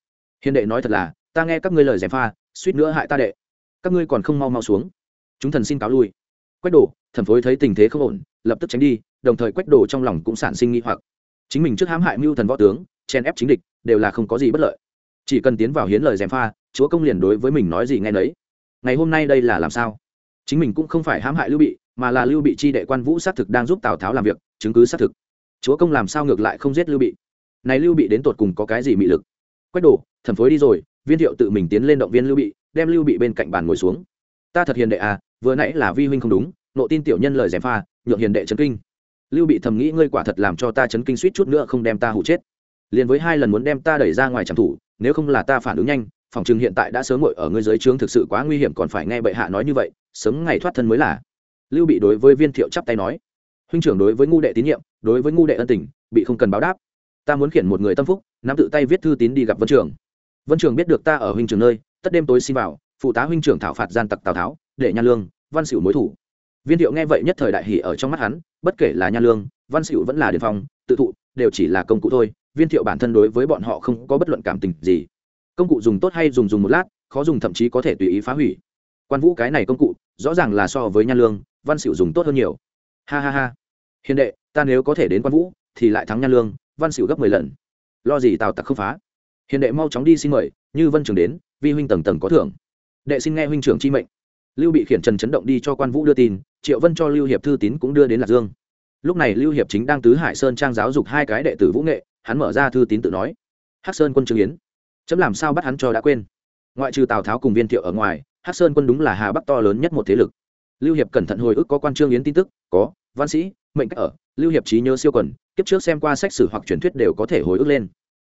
A: hiền đệ nói thật là, ta nghe các ngươi lời gièm pha, suýt nữa hại ta đệ. Các ngươi còn không mau mau xuống. Chúng thần xin cáo lui. Quách đồ thần phối thấy tình thế không ổn, lập tức tránh đi, đồng thời quách đồ trong lòng cũng sản sinh nghi hoặc. Chính mình trước hãm hại mưu thần võ tướng chen ép chính địch, đều là không có gì bất lợi. Chỉ cần tiến vào hiến lời gièm pha, chúa công liền đối với mình nói gì nghe nấy. Ngày hôm nay đây là làm sao? Chính mình cũng không phải hãm hại lưu bị, mà là lưu bị chi đệ quan vũ xác thực đang giúp tào tháo làm việc, chứng cứ xác thực chúa công làm sao ngược lại không giết lưu bị? Này lưu bị đến tột cùng có cái gì mị lực? Quách đổ thần phối đi rồi, viên thiệu tự mình tiến lên động viên lưu bị, đem lưu bị bên cạnh bàn ngồi xuống. Ta thật hiền đệ à vừa nãy là vi huynh không đúng, nộ tin tiểu nhân lời dèm pha, nhượng hiền đệ chấn kinh. Lưu bị thầm nghĩ ngươi quả thật làm cho ta chấn kinh suýt chút nữa không đem ta hụ chết. Liền với hai lần muốn đem ta đẩy ra ngoài trang thủ, nếu không là ta phản ứng nhanh, phòng chừng hiện tại đã sớm ngồi ở ngươi dưới trướng thực sự quá nguy hiểm còn phải nghe bệ hạ nói như vậy, sớm ngày thoát thân mới là. Lưu bị đối với viên thiệu chắp tay nói huynh trưởng đối với ngu đệ tín nhiệm, đối với ngu đệ ân tình, bị không cần báo đáp. Ta muốn khiển một người tâm phúc, nắm tự tay viết thư tín đi gặp vân trường. Vân trường biết được ta ở huynh trường nơi, tất đêm tối xin vào, phụ tá huynh trưởng thảo phạt gian tặc tào tháo, để nha lương, văn xỉu mối thủ. Viên thiệu nghe vậy nhất thời đại hỷ ở trong mắt hắn, bất kể là nha lương, văn xỉu vẫn là điền phong, tự thụ, đều chỉ là công cụ thôi, viên thiệu bản thân đối với bọn họ không có bất luận cảm tình gì. Công cụ dùng tốt hay dùng dùng một lát, khó dùng thậm chí có thể tùy ý phá hủy. Quan vũ cái này công cụ, rõ ràng là so với nha lương, văn xỉu dùng tốt hơn nhiều. Ha ha ha hiền đệ, ta nếu có thể đến quan vũ, thì lại thắng nha lương, văn xỉu gấp mười lần. Lo gì tào tặc không phá? Hiền đệ mau chóng đi xin mời, như vân trường đến, vi huynh tầng tầng có thưởng. Đệ xin nghe huynh trưởng chi mệnh. Lưu bị khiển trần chấn động đi cho quan vũ đưa tin, triệu vân cho lưu hiệp thư tín cũng đưa đến lạc dương. Lúc này lưu hiệp chính đang tứ hải sơn trang giáo dục hai cái đệ tử vũ nghệ, hắn mở ra thư tín tự nói, hắc sơn quân trương yến chấm làm sao bắt hắn cho đã quên? Ngoại trừ tào tháo cùng viên thiệu ở ngoài, hắc sơn quân đúng là hà bắc to lớn nhất một thế lực. Lưu hiệp cẩn thận hồi ức có quan trương yến tin tức, có, văn sĩ mệnh cách ở, lưu hiệp trí nhớ siêu quần, kiếp trước xem qua sách sử hoặc truyền thuyết đều có thể hồi ức lên.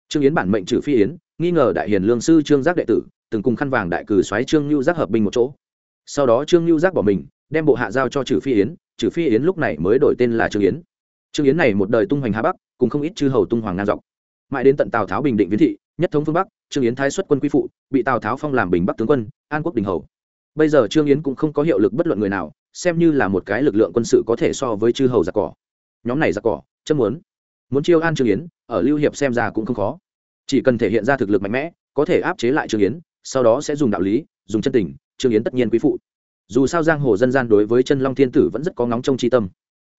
A: Trương yến bản mệnh trừ phi yến, nghi ngờ đại hiền lương sư trương giác đệ tử, từng cùng khăn vàng đại cử xoáy trương lưu giác hợp binh một chỗ. Sau đó trương lưu giác bỏ mình, đem bộ hạ giao cho trừ phi yến, trừ phi yến lúc này mới đổi tên là trương yến. Trương yến này một đời tung hoành hà bắc, cùng không ít chư hầu tung hoàng ngang dọc. Mãi đến tận tào tháo bình định viễn thị, nhất thống phương bắc, trương yến thái xuất quân quy phụ, bị tào tháo phong làm bình bắc tướng quân, an quốc đình hầu. Bây giờ trương yến cũng không có hiệu lực bất luận người nào xem như là một cái lực lượng quân sự có thể so với chư hầu giặc cỏ. Nhóm này giặc cỏ chân muốn. Muốn chiêu an trương yến, ở lưu hiệp xem ra cũng không khó. Chỉ cần thể hiện ra thực lực mạnh mẽ, có thể áp chế lại trương yến, sau đó sẽ dùng đạo lý, dùng chân tình trương yến tất nhiên quý phụ. Dù sao giang hồ dân gian đối với chân long thiên tử vẫn rất có ngóng trong tri tâm.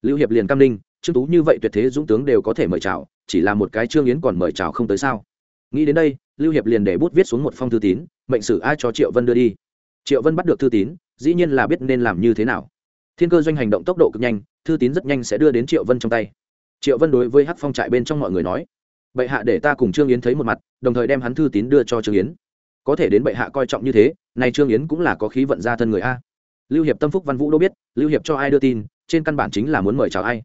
A: Lưu hiệp liền cam ninh, trương tú như vậy tuyệt thế dũng tướng đều có thể mời chào, chỉ là một cái trương yến còn mời chào không tới sao? Nghĩ đến đây, lưu hiệp liền để bút viết xuống một phong thư tín, mệnh sử ai cho triệu vân đưa đi triệu vân bắt được thư tín, dĩ nhiên là biết nên làm như thế nào. Thiên cơ doanh hành động tốc độ cực nhanh, thư tín rất nhanh sẽ đưa đến triệu vân trong tay. Triệu vân đối với hắc phong trại bên trong mọi người nói, bệ hạ để ta cùng trương yến thấy một mặt, đồng thời đem hắn thư tín đưa cho trương yến. Có thể đến bệ hạ coi trọng như thế, nay trương yến cũng là có khí vận ra thân người a. Lưu hiệp tâm phúc văn vũ đâu biết, lưu hiệp cho ai đưa tin, trên căn bản chính là muốn mời chào ai.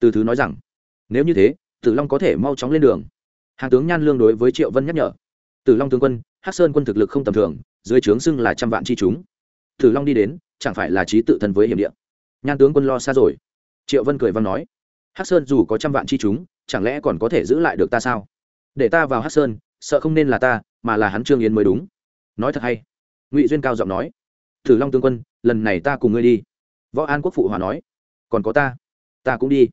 A: Từ thứ nói rằng, nếu như thế, tử long có thể mau chóng lên đường. Hàng tướng nhan lương đối với triệu vân nhắc nhở, tử long tướng quân, hắc sơn quân thực lực không tầm thường dưới trướng xưng là trăm vạn chi chúng. Thử long đi đến, chẳng phải là trí tự thân với hiểm địa. Nhan tướng quân lo xa rồi. Triệu vân cười văn nói, hắc sơn dù có trăm vạn chi chúng, chẳng lẽ còn có thể giữ lại được ta sao? Để ta vào hắc sơn, sợ không nên là ta, mà là hắn trương yến mới đúng. Nói thật hay. Ngụy duyên cao giọng nói, thử long tướng quân, lần này ta cùng ngươi đi. Võ an quốc phụ hòa nói, còn có ta ta cũng đi.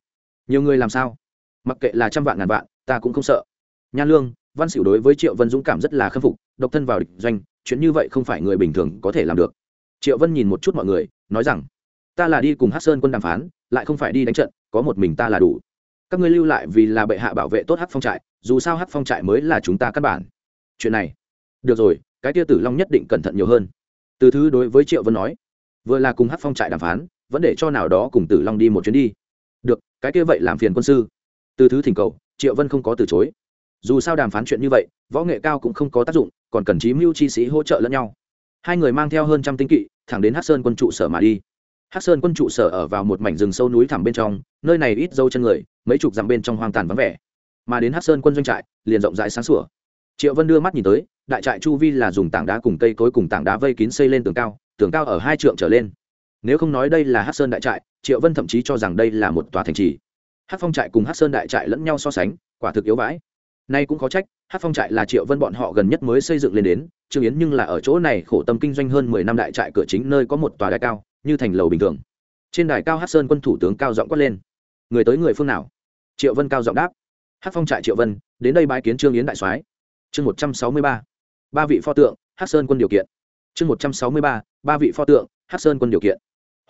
A: Nhiều người làm sao? Mặc kệ là trăm vạn ngàn vạn, ta cũng không sợ. Nhan lương, văn xỉu đối với triệu vân dũng cảm rất là khâm phục, độc thân vào địch doanh chuyện như vậy không phải người bình thường có thể làm được. Triệu vân nhìn một chút mọi người, nói rằng, ta là đi cùng hát sơn quân đàm phán, lại không phải đi đánh trận, có một mình ta là đủ. Các ngươi lưu lại vì là bệ hạ bảo vệ tốt hát phong trại, dù sao hát phong trại mới là chúng ta căn bản. Chuyện này, được rồi, cái tia tử long nhất định cẩn thận nhiều hơn. Từ thứ đối với triệu vân nói, vừa là cùng hát phong trại đàm phán, vẫn để cho nào đó cùng tử long đi một chuyến đi. Được, cái kia vậy làm phiền quân sư. Từ thứ thỉnh cầu, triệu vân không có từ chối. Dù sao đàm phán chuyện như vậy, võ nghệ cao cũng không có tác dụng còn cần chí mưu chi sĩ hỗ trợ lẫn nhau. Hai người mang theo hơn trăm tinh kỵ, thẳng đến hát sơn quân trụ sở mà đi. Hát sơn quân trụ sở ở vào một mảnh rừng sâu núi thẳm bên trong, nơi này ít dâu chân người, mấy chục dặm bên trong hoang tàn vắng vẻ. Mà đến hát sơn quân doanh trại, liền rộng rãi sáng sủa. Triệu vân đưa mắt nhìn tới, đại trại chu vi là dùng tảng đá cùng cây cối cùng tảng đá vây kín xây lên tường cao tường cao ở hai trượng trở lên. Nếu không nói đây là hát sơn đại trại, triệu vân thậm chí cho rằng đây là một tòa thành trì. Hát phong trại cùng hát sơn đại trại lẫn nhau so sánh, quả thực yếu vãi nay cũng có trách hát phong trại là triệu vân bọn họ gần nhất mới xây dựng lên đến, trương yến nhưng là ở chỗ này khổ tâm kinh doanh hơn mười năm đại trại cửa chính nơi có một tòa đài cao, như thành lầu bình thường. Trên đài cao hát sơn quân thủ tướng cao giọng quát lên. Người tới người phương nào? Triệu vân cao giọng đáp. Hát phong trại triệu vân, đến đây bãi kiến trương yến đại soái. Chương một trăm sáu mươi ba. Ba vị pho tượng hát sơn quân điều kiện. Chương một trăm sáu mươi ba. Ba vị pho tượng hát sơn quân điều kiện.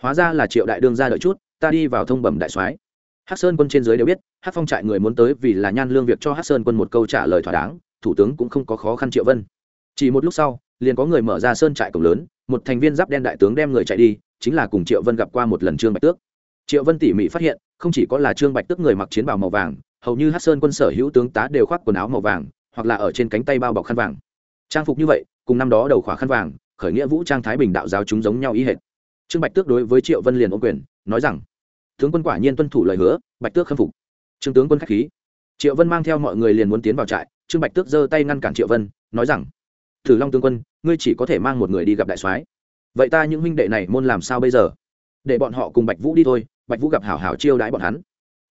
A: Hóa ra là triệu đại đương ra đợi chút, ta đi vào thông bẩm đại soái hát sơn quân trên dưới đều biết, hát phong trại người muốn tới vì là nhan lương việc cho hát sơn quân một câu trả lời thỏa đáng, thủ tướng cũng không có khó khăn triệu vân. Chỉ một lúc sau, liền có người mở ra sơn trại cổng lớn, một thành viên giáp đen đại tướng đem người chạy đi, chính là cùng triệu vân gặp qua một lần trương bạch tước. Triệu vân tỉ mỉ phát hiện, không chỉ có là trương bạch tước người mặc chiến bào màu vàng, hầu như hát sơn quân sở hữu tướng tá đều khoác quần áo màu vàng, hoặc là ở trên cánh tay bao bọc khăn vàng. Trang phục như vậy, cùng năm đó đầu khỏa khăn vàng, khởi nghĩa vũ trang thái bình đạo giáo chúng giống nhau ý hệt. Trương bạch tước đối với triệu vân liền ô quyền, nói rằng tướng quân quả nhiên tuân thủ lời hứa, bạch tước khâm phục. Trương tướng quân k h á c h khí. Triệu vân mang theo mọi người liền muốn tiến vào trại, trương bạch tước giơ tay ngăn cản triệu vân, nói rằng, thử long tướng quân, ngươi chỉ có thể mang một người đi gặp đại soái. Vậy ta những huynh đệ này môn làm sao bây giờ? Để bọn họ cùng bạch vũ đi thôi, bạch vũ gặp hảo hảo chiêu đãi bọn hắn.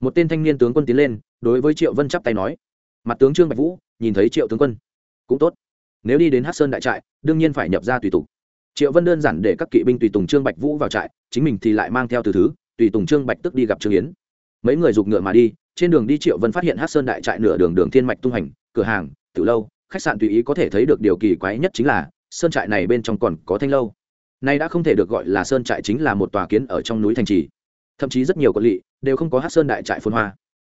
A: Một tên thanh niên tướng quân tiến lên, đối với triệu vân chắp tay nói, mặt tướng trương bạch vũ, nhìn thấy triệu tướng quân, cũng tốt. Nếu đi đến hát sơn đại trại, đương nhiên phải nhập ra tùy tục triệu vân đơn giản để các kỵ binh tùy tùng trương bạch vũ vào trại, chính mình thì lại mang theo từ thứ tùy tùng trương bạch tức đi gặp trương yến. Mấy người giục ngựa mà đi, trên đường đi triệu vân phát hiện hát sơn đại trại nửa đường đường thiên mạch tung hành, cửa hàng từ lâu, khách sạn tùy ý có thể thấy được điều kỳ quái nhất chính là, sơn trại này bên trong còn có thanh lâu. Nay đã không thể được gọi là sơn trại chính là một tòa kiến ở trong núi thành trì. Thậm chí rất nhiều quận lỵ đều không có hát sơn đại trại phôn hoa.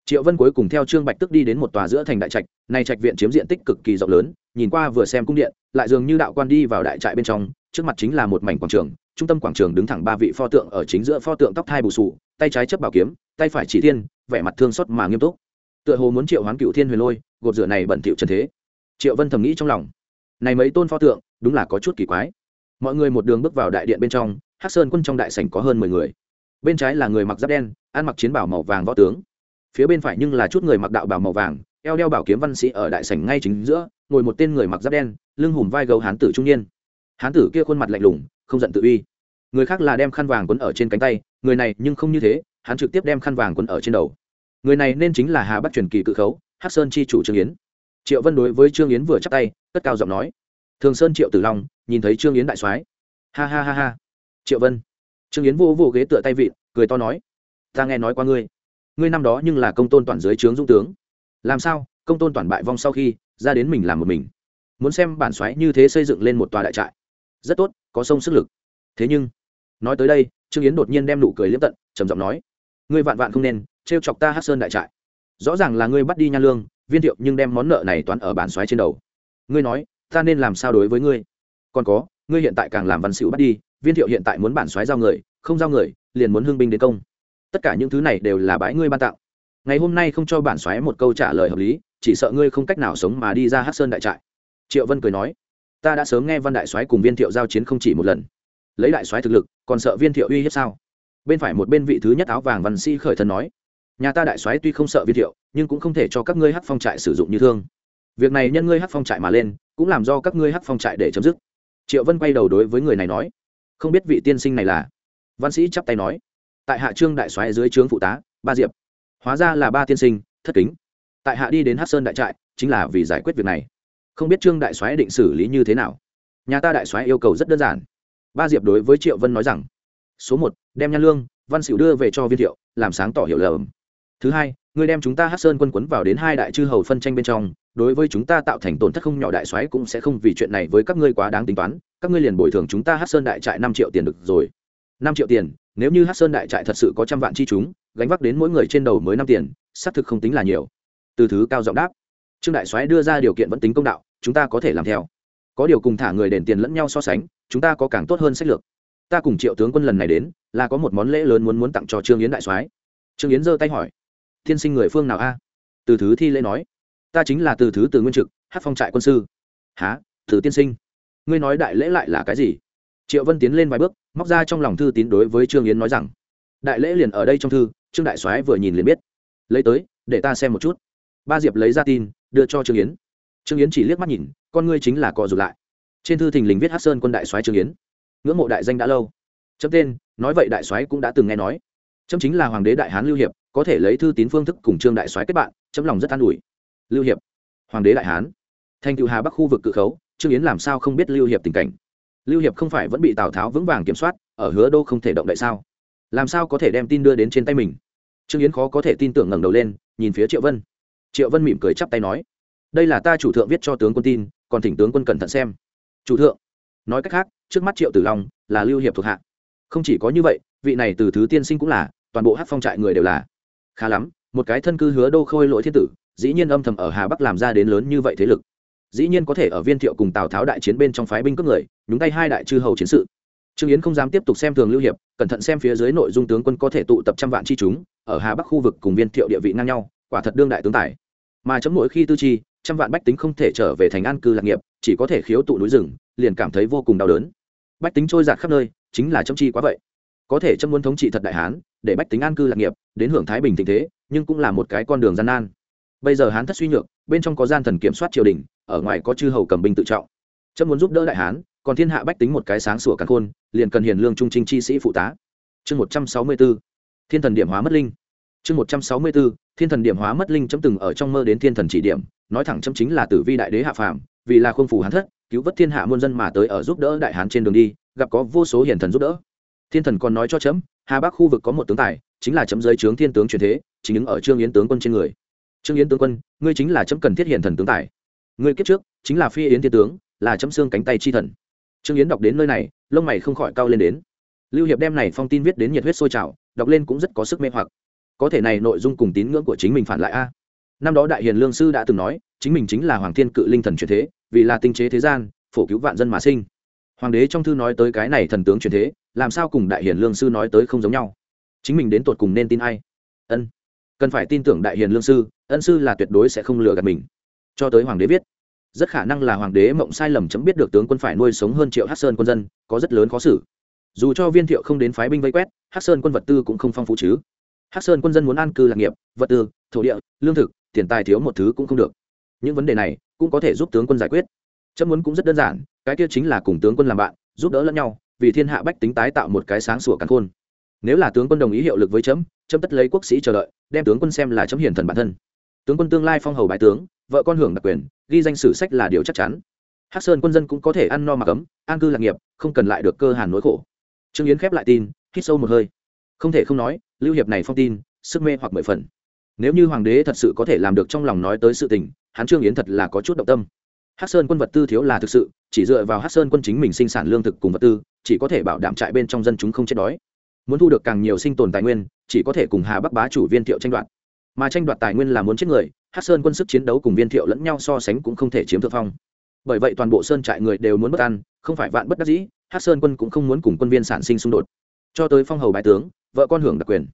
A: Triệu vân cuối cùng theo trương bạch tức đi đến một tòa giữa thành đại trạch, này trạch viện chiếm diện tích cực kỳ rộng lớn, nhìn qua vừa xem cung điện, lại dường như đạo quan đi vào đại trại bên trong, trước mặt chính là một mảnh quảng trường trung tâm quảng trường đứng thẳng ba vị pho tượng ở chính giữa pho tượng tóc thai bù sù, tay trái chấp bảo kiếm, tay phải chỉ thiên, vẻ mặt thương xót mà nghiêm túc. Tựa hồ muốn triệu hoán cựu thiên huyền lôi, gột rửa này bẩn thỉu trần thế. Triệu vân thầm nghĩ trong lòng. Này mấy tôn pho tượng, đúng là có chút kỳ quái. Mọi người một đường bước vào đại điện bên trong, hắc sơn quân trong đại sảnh có hơn mười người. Bên trái là người mặc giáp đen, ăn mặc chiến bảo màu vàng võ tướng. Phía bên phải nhưng là chút người mặc đạo bảo màu vàng, eo đeo bảo kiếm văn sĩ ở đại sảnh ngay chính giữa, ngồi một tên người mặc giáp đen, lưng hùm vai gấu hán tử trung niên. Hán tử kia khuôn mặt lạnh lùng, không giận tự uy người khác là đem khăn vàng quấn ở trên cánh tay, người này nhưng không như thế, hắn trực tiếp đem khăn vàng quấn ở trên đầu. Người này nên chính là hà bắc truyền kỳ cự khấu, hắc sơn chi chủ trương yến. Triệu vân đối với trương yến vừa chắc tay, cất cao giọng nói. Thường sơn triệu tử long, nhìn thấy trương yến đại soái. Ha ha ha ha. Triệu vân. Trương yến vô vô ghế tựa tay vịn, cười to nói. Ta nghe nói qua ngươi. Ngươi năm đó nhưng là công tôn toàn dưới trướng dũng tướng. Làm sao? Công tôn toàn bại vong sau khi, ra đến mình làm một mình. Muốn xem bản xoáy như thế xây dựng lên một tòa đại trại. Rất tốt, có sông sức lực. Thế nhưng nói tới đây, trương yến đột nhiên đem nụ cười liếm tận, trầm giọng nói, ngươi vạn vạn không nên trêu chọc ta hát sơn đại trại. Rõ ràng là ngươi bắt đi nha lương, viên thiệu nhưng đem món nợ này toán ở bản xoáy trên đầu. Ngươi nói, ta nên làm sao đối với ngươi? Còn có, ngươi hiện tại càng làm văn xịu bắt đi, viên thiệu hiện tại muốn bản xoáy giao người, không giao người, liền muốn hưng binh đến công. Tất cả những thứ này đều là bãi ngươi ban tặng. Ngày hôm nay không cho bản xoáy một câu trả lời hợp lý, chỉ sợ ngươi không cách nào sống mà đi ra hát sơn đại trại. Triệu vân cười nói, ta đã sớm nghe văn đại soái cùng viên thiệu giao chiến không chỉ một lần lấy đại soái thực lực, còn sợ viên thiệu uy hiếp sao? Bên phải một bên vị thứ nhất áo vàng văn sĩ khởi thần nói, nhà ta đại soái tuy không sợ viên thiệu, nhưng cũng không thể cho các ngươi hát phong trại sử dụng như thương. Việc này nhân ngươi hát phong trại mà lên, cũng làm do các ngươi hát phong trại để chấm dứt. Triệu vân quay đầu đối với người này nói, không biết vị tiên sinh này là? Văn sĩ chắp tay nói, tại hạ trương đại soái dưới trướng phụ tá, ba diệp. Hóa ra là ba tiên sinh, thất kính. Tại hạ đi đến hát sơn đại trại, chính là vì giải quyết việc này. Không biết trương đại soái định xử lý như thế nào? Nhà ta đại soái yêu cầu rất đơn giản ba diệp đối với triệu vân nói rằng, số một, đem nhan lương, văn xỉu đưa về cho viên thiệu, làm sáng tỏ hiểu lầm. Thứ hai người đem chúng ta hát sơn quân quấn vào đến hai đại chư hầu phân tranh bên trong, đối với chúng ta tạo thành tổn thất không nhỏ đại soái cũng sẽ không vì chuyện này với các ngươi quá đáng tính toán, các ngươi liền bồi thường chúng ta hát sơn đại trại năm triệu tiền được rồi. Năm triệu tiền, nếu như hát sơn đại trại thật sự có trăm vạn chi chúng, gánh vác đến mỗi người trên đầu mới năm tiền, xác thực không tính là nhiều. Từ thứ cao giọng đáp, trương đại soái đưa ra điều kiện vẫn tính công đạo, chúng ta có thể làm theo. Có điều cùng thả người đền tiền lẫn nhau so sánh chúng ta có càng tốt hơn sách lược. Ta cùng triệu tướng quân lần này đến, là có một món lễ lớn muốn muốn tặng cho trương yến đại soái. Trương yến giơ tay hỏi, thiên sinh người phương nào a? Từ thứ thi lễ nói, ta chính là từ thứ từ nguyên trực hát phong trại quân sư. Há từ tiên sinh? Ngươi nói đại lễ lại là cái gì? Triệu vân tiến lên vài bước, móc ra trong lòng thư tín đối với trương yến nói rằng, đại lễ liền ở đây trong thư, trương đại soái vừa nhìn liền biết. Lấy tới, để ta xem một chút. Ba diệp lấy ra tin, đưa cho trương yến. Trương yến chỉ liếc mắt nhìn, con ngươi chính là co rụt lại trên thư thình lình viết hát sơn quân đại soái trương yến. Ngưỡng mộ đại danh đã lâu. Chấm tên, nói vậy đại soái cũng đã từng nghe nói. Chấm chính là hoàng đế đại hán lưu hiệp, có thể lấy thư tín phương thức cùng trương đại soái kết bạn, chấm lòng rất an ủi. Lưu hiệp, hoàng đế đại hán. Thành cựu hà bắc khu vực cự khấu, trương yến làm sao không biết lưu hiệp tình cảnh? Lưu hiệp không phải vẫn bị tào tháo vững vàng kiểm soát, ở hứa đô không thể động đại sao? Làm sao có thể đem tin đưa đến trên tay mình? Trương yến khó có thể tin tưởng ngẩng đầu lên, nhìn phía triệu vân. Triệu vân mỉm cười chắp tay nói, đây là ta chủ thượng viết cho tướng quân tin, còn thỉnh tướng quân cẩn thận xem chủ thượng, nói cách khác, trước mắt triệu tử long là lưu hiệp thuộc hạ. Không chỉ có như vậy, vị này từ thứ tiên sinh cũng là, toàn bộ hát phong trại người đều là. Khá lắm, một cái thân cư hứa đô khôi lỗi thiên tử, dĩ nhiên âm thầm ở hà bắc làm ra đến lớn như vậy thế lực. Dĩ nhiên có thể ở viên thiệu cùng tào tháo đại chiến bên trong phái binh cướp người, nhúng tay hai đại chư hầu chiến sự. Trương yến không dám tiếp tục xem thường lưu hiệp, cẩn thận xem phía dưới nội dung tướng quân có thể tụ tập trăm vạn chi chúng, ở hà bắc khu vực cùng viên thiệu địa vị ngang nhau, quả thật đương đại tướng tài. Mà chấm mỗi khi tư chi trăm vạn bách tính không thể trở về thành an cư lạc nghiệp, chỉ có thể khiếu tụ núi rừng, liền cảm thấy vô cùng đau đớn. Bách tính trôi giạt khắp nơi, chính là châm chi quá vậy. Có thể châm muốn thống trị thật đại hán, để bách tính an cư lạc nghiệp, đến hưởng thái bình tình thế, nhưng cũng là một cái con đường gian nan. Bây giờ hán thất suy nhược, bên trong có gian thần kiểm soát triều đình, ở ngoài có chư hầu cầm binh tự trọng. Châm muốn giúp đỡ đại hán, còn thiên hạ bách tính một cái sáng sủa càn khôn, liền cần hiền lương trung trinh chi sĩ phụ tá. Chương một trăm sáu mươi b ố thiên thần điểm hóa mất linh. Chương một trăm sáu mươi b ố thiên thần điểm hóa mất linh chấm từng ở trong mơ đến thiên thần chỉ điểm nói thẳng chấm chính là tử vi đại đế hạ phàm, vì là khuôn phủ hán thất, cứu vớt thiên hạ muôn dân mà tới ở giúp đỡ đại hán trên đường đi, gặp có vô số hiền thần giúp đỡ. Thiên thần còn nói cho chấm, hà bắc khu vực có một tướng tài, chính là chấm giới trướng thiên tướng truyền thế, chính ứng ở trương yến tướng quân trên người. Trương yến tướng quân, ngươi chính là chấm cần thiết hiền thần tướng tài. Ngươi kiếp trước, chính là phi yến thiên tướng, là chấm xương cánh tay chi thần. Trương yến đọc đến nơi này, lông mày không khỏi cao lên đến. Lưu hiệp đem này phong tin viết đến nhiệt huyết sôi trào, đọc lên cũng rất có sức mê hoặc. Có thể này nội dung cùng tín ngưỡng của chính mình phản lại a năm đó đại hiền lương sư đã từng nói, chính mình chính là hoàng thiên cự linh thần truyền thế, vì là tinh chế thế gian, phổ cứu vạn dân mà sinh. Hoàng đế trong thư nói tới cái này thần tướng truyền thế, làm sao cùng đại hiền lương sư nói tới không giống nhau? Chính mình đến tột cùng nên tin ai? Ân, cần phải tin tưởng đại hiền lương sư, ân sư là tuyệt đối sẽ không lừa gạt mình. Cho tới hoàng đế viết, rất khả năng là hoàng đế mộng sai lầm chấm biết được tướng quân phải nuôi sống hơn triệu hát sơn quân dân, có rất lớn khó xử. Dù cho viên thiệu không đến phái binh vây quét hát sơn quân vật tư cũng không phong phú chứ. Hát sơn quân dân muốn an cư lạc nghiệp, vật tư, thổ địa, lương thực tiền tài thiếu một thứ cũng không được. Những vấn đề này cũng có thể giúp tướng quân giải quyết. Chấm muốn cũng rất đơn giản, cái kia chính là cùng tướng quân làm bạn, giúp đỡ lẫn nhau, vì thiên hạ bách tính tái tạo một cái sáng sủa cắn khôn. Nếu là tướng quân đồng ý hiệu lực với chấm chấm tất lấy quốc sĩ chờ đợi, đem tướng quân xem là chấm hiền thần bản thân. Tướng quân tương lai phong hầu bái tướng, vợ con hưởng đặc quyền, ghi danh sử sách là điều chắc chắn. Hắc sơn quân dân cũng có thể ăn no mặc ấm, an cư lạc nghiệp, không cần lại được cơ hàn nỗi khổ. Trương yến khép lại tin, hít sâu một hơi. Không thể không nói, lưu hiệp này phong tin, sức mê hoặc mười phần nếu như hoàng đế thật sự có thể làm được trong lòng nói tới sự tình, hắn trương yến thật là có chút động tâm. Hắc sơn quân vật tư thiếu là thực sự, chỉ dựa vào hắc sơn quân chính mình sinh sản lương thực cùng vật tư, chỉ có thể bảo đảm trại bên trong dân chúng không chết đói. Muốn thu được càng nhiều sinh tồn tài nguyên, chỉ có thể cùng hà bắc bá chủ viên thiệu tranh đoạt. Mà tranh đoạt tài nguyên là muốn chết người hát sơn quân sức chiến đấu cùng viên thiệu lẫn nhau so sánh cũng không thể chiếm thượng phong. Bởi vậy toàn bộ sơn trại người đều muốn bất an, không phải vạn bất đắc dĩ hát sơn quân cũng không muốn cùng quân viên sản sinh xung đột. Cho tới phong hầu bái tướng, vợ con hưởng đặc quyền.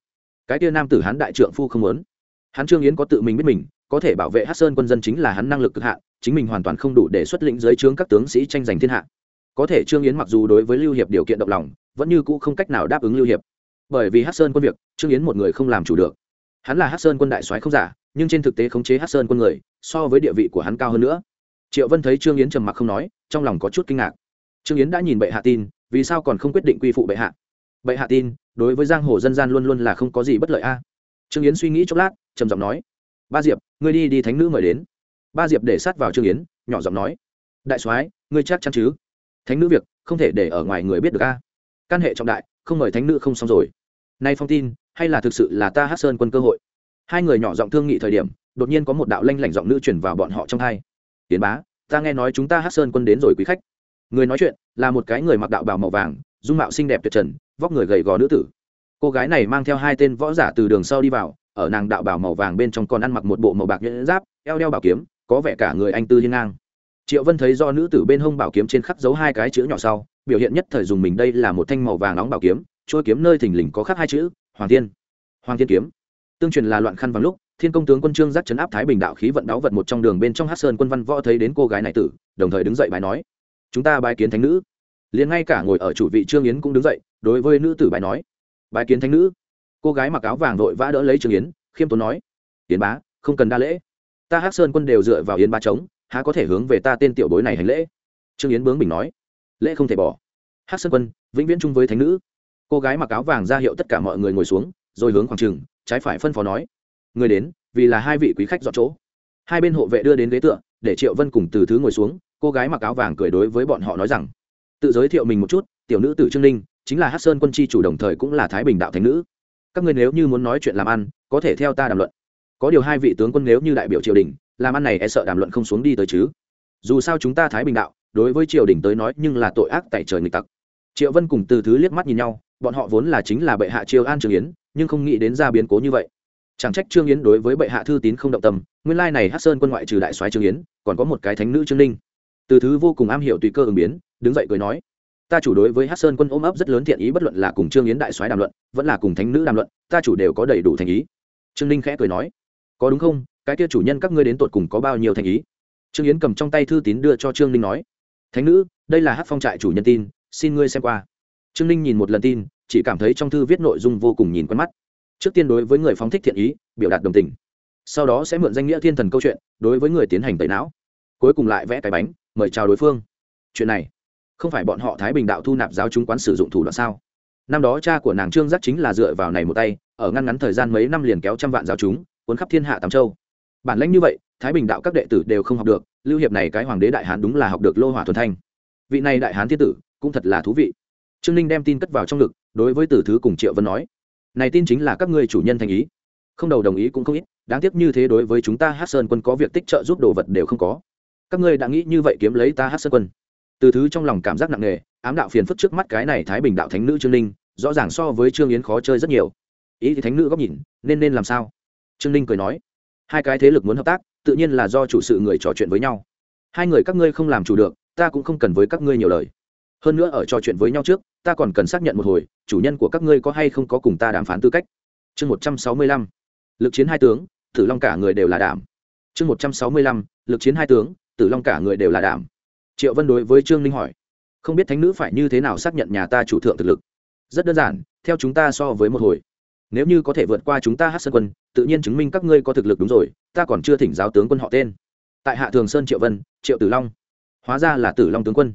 A: Cái tia nam tử hán đại trượng phu không muốn hắn trương yến có tự mình biết mình, có thể bảo vệ hát sơn quân dân chính là hắn năng lực cực hạn, chính mình hoàn toàn không đủ để xuất lĩnh dưới trướng các tướng sĩ tranh giành thiên hạ. Có thể trương yến mặc dù đối với lưu hiệp điều kiện động lòng, vẫn như cũ không cách nào đáp ứng lưu hiệp. Bởi vì hát sơn quân việc, trương yến một người không làm chủ được. Hắn là hát sơn quân đại soái không giả, nhưng trên thực tế khống chế hát sơn quân người, so với địa vị của hắn cao hơn nữa. Triệu vân thấy trương yến trầm mặc không nói, trong lòng có chút kinh ngạc. Trương yến đã nhìn bệ hạ tin, vì sao còn không quyết định quy phụ bệ hạ? Bệ hạ tin, đối với giang hồ dân gian luôn luôn là không có gì bất lợi a trương yến suy nghĩ chốc lát, trầm giọng nói, ba diệp, ngươi đi đi thánh nữ mời đến. Ba diệp để sát vào trương yến, nhỏ giọng nói, đại soái, ngươi chắc chắn chứ? Thánh nữ việc, không thể để ở ngoài người biết được a. Căn hệ trọng đại, không mời thánh nữ không xong rồi. Nay phong tin, hay là thực sự là ta hát sơn quân cơ hội? Hai người nhỏ giọng thương nghị thời điểm, đột nhiên có một đạo lanh lảnh giọng nữ chuyển vào bọn họ trong hai. Tiến bá, ta nghe nói chúng ta hát sơn quân đến rồi quý khách. Người nói chuyện, là một cái người mặc đạo bào màu vàng, dung mạo xinh đẹp tuyệt trần, vóc người gầy gò nữ tử cô gái này mang theo hai tên võ giả từ đường sau đi vào, ở nàng đạo bào màu vàng bên trong còn ăn mặc một bộ màu bạc nhẫn giáp, eo đeo bảo kiếm, có vẻ cả người anh tư hiên ngang. Triệu vân thấy do nữ tử bên hông bảo kiếm trên khắc dấu hai cái chữ nhỏ sau, biểu hiện nhất thời dùng mình đây là một thanh màu vàng nóng bảo kiếm trôi kiếm nơi thình lình có khắc hai chữ, hoàng thiên. Hoàng thiên kiếm. Tương truyền là loạn khăn vào lúc, thiên công tướng quân trương giác chấn áp thái bình đạo khí vận đáo vật một trong đường bên trong hát sơn quân văn võ thấy đến cô gái này tử, đồng thời đứng dậy bài nói, chúng ta bài kiến thánh nữ. Liền ngay cả ngồi ở chủ vị trương yến cũng đứng dậy, đối với nữ tử bài nói bài kiến thánh nữ. Cô gái mặc áo vàng vội vã đỡ lấy trương yến, khiêm tốn nói, yến bá, không cần đa lễ. Ta hắc sơn quân đều dựa vào yến bá chống, há có thể hướng về ta tên tiểu bối này hành lễ? Trương yến bướng bình nói, lễ không thể bỏ. Hắc sơn quân, vĩnh viễn chung với thánh nữ. Cô gái mặc áo vàng ra hiệu tất cả mọi người ngồi xuống, rồi hướng khoảng trừng trái phải phân phó nói, người đến, vì là hai vị quý khách dọn chỗ. Hai bên hộ vệ đưa đến ghế tựa, để triệu vân cùng từ thứ ngồi xuống, cô gái mặc áo vàng cười đối với bọn họ nói rằng, tự giới thiệu mình một chút, tiểu nữ tử trương ninh chính là hát sơn quân chi chủ đồng thời cũng là thái bình đạo thánh nữ. Các người nếu như muốn nói chuyện làm ăn, có thể theo ta đàm luận. Có điều hai vị tướng quân nếu như đại biểu triều đình, làm ăn này e sợ đàm luận không xuống đi tới chứ. Dù sao chúng ta thái bình đạo, đối với triều đình tới nói nhưng là tội ác tại trời nghịch tặc. Triệu vân cùng từ thứ liếc mắt nhìn nhau, bọn họ vốn là chính là bệ hạ triều an trường yến, nhưng không nghĩ đến ra biến cố như vậy. Chẳng trách trương yến đối với bệ hạ thư tín không động tâm, nguyên lai này hát sơn quân ngoại trừ đại soái trương yến, còn có một cái thánh nữ trương ninh. Từ thứ vô cùng am hiểu tùy cơ ứng biến, đứng dậy cười nói ta chủ đối với hát sơn quân ôm ấp rất lớn thiện ý bất luận là cùng trương yến đại soái đàm luận, vẫn là cùng thánh nữ đàm luận, ta chủ đều có đầy đủ thành ý. Trương ninh khẽ cười nói, có đúng không? Cái kia chủ nhân các ngươi đến tột cùng có bao nhiêu thành ý? Trương yến cầm trong tay thư tín đưa cho trương ninh nói, thánh nữ, đây là hát phong trại chủ nhân tin, xin ngươi xem qua. Trương ninh nhìn một lần tin, chỉ cảm thấy trong thư viết nội dung vô cùng nhìn quen mắt. Trước tiên đối với người phóng thích thiện ý, biểu đạt đồng tình. Sau đó sẽ mượn danh nghĩa thiên thần câu chuyện, đối với người tiến hành tẩy não. Cuối cùng lại vẽ cái bánh, mời chào đối phương. Chuyện này không phải bọn họ thái bình đạo thu nạp giáo chúng quán sử dụng thủ đoạn sao? Năm đó cha của nàng trương giác chính là dựa vào này một tay, ở ngăn ngắn thời gian mấy năm liền kéo trăm vạn giáo chúng, cuốn khắp thiên hạ tám châu. Bản lãnh như vậy, thái bình đạo các đệ tử đều không học được, lưu hiệp này cái hoàng đế đại hán đúng là học được lô hỏa thuần thanh. Vị này đại hán thiên tử, cũng thật là thú vị. Trương ninh đem tin cất vào trong ngực, đối với tử thứ cùng triệu vân nói, này tin chính là các ngươi chủ nhân thành ý. Không đầu đồng ý cũng không ít, đáng tiếc như thế đối với chúng ta hát sơn quân có việc tích trợ giúp đồ vật đều không có. Các ngươi đã nghĩ như vậy kiếm lấy ta hát sơn quân từ thứ trong lòng cảm giác nặng nề, ám đạo phiền phức trước mắt cái này thái bình đạo thánh nữ trương ninh, rõ ràng so với trương yến khó chơi rất nhiều. Ý thì thánh nữ góc nhìn, nên nên làm sao? Trương ninh cười nói, hai cái thế lực muốn hợp tác, tự nhiên là do chủ sự người trò chuyện với nhau. Hai người các ngươi không làm chủ được, ta cũng không cần với các ngươi nhiều lời. Hơn nữa ở trò chuyện với nhau trước, ta còn cần xác nhận một hồi, chủ nhân của các ngươi có hay không có cùng ta đàm phán tư cách. Chương một trăm sáu mươi lăm, lực chiến hai tướng, tử long cả người đều là đảm. Chương một trăm sáu mươi lăm, lực chiến hai tướng, tử long cả người đều là đảm triệu vân đối với trương linh hỏi không biết thánh nữ phải như thế nào xác nhận nhà ta chủ thượng thực lực? Rất đơn giản theo chúng ta so với một hồi. Nếu như có thể vượt qua chúng ta hát sơn quân tự nhiên chứng minh các ngươi có thực lực đúng rồi ta còn chưa thỉnh giáo tướng quân họ tên. Tại hạ thường sơn triệu vân triệu tử long. Hóa ra là tử long tướng quân.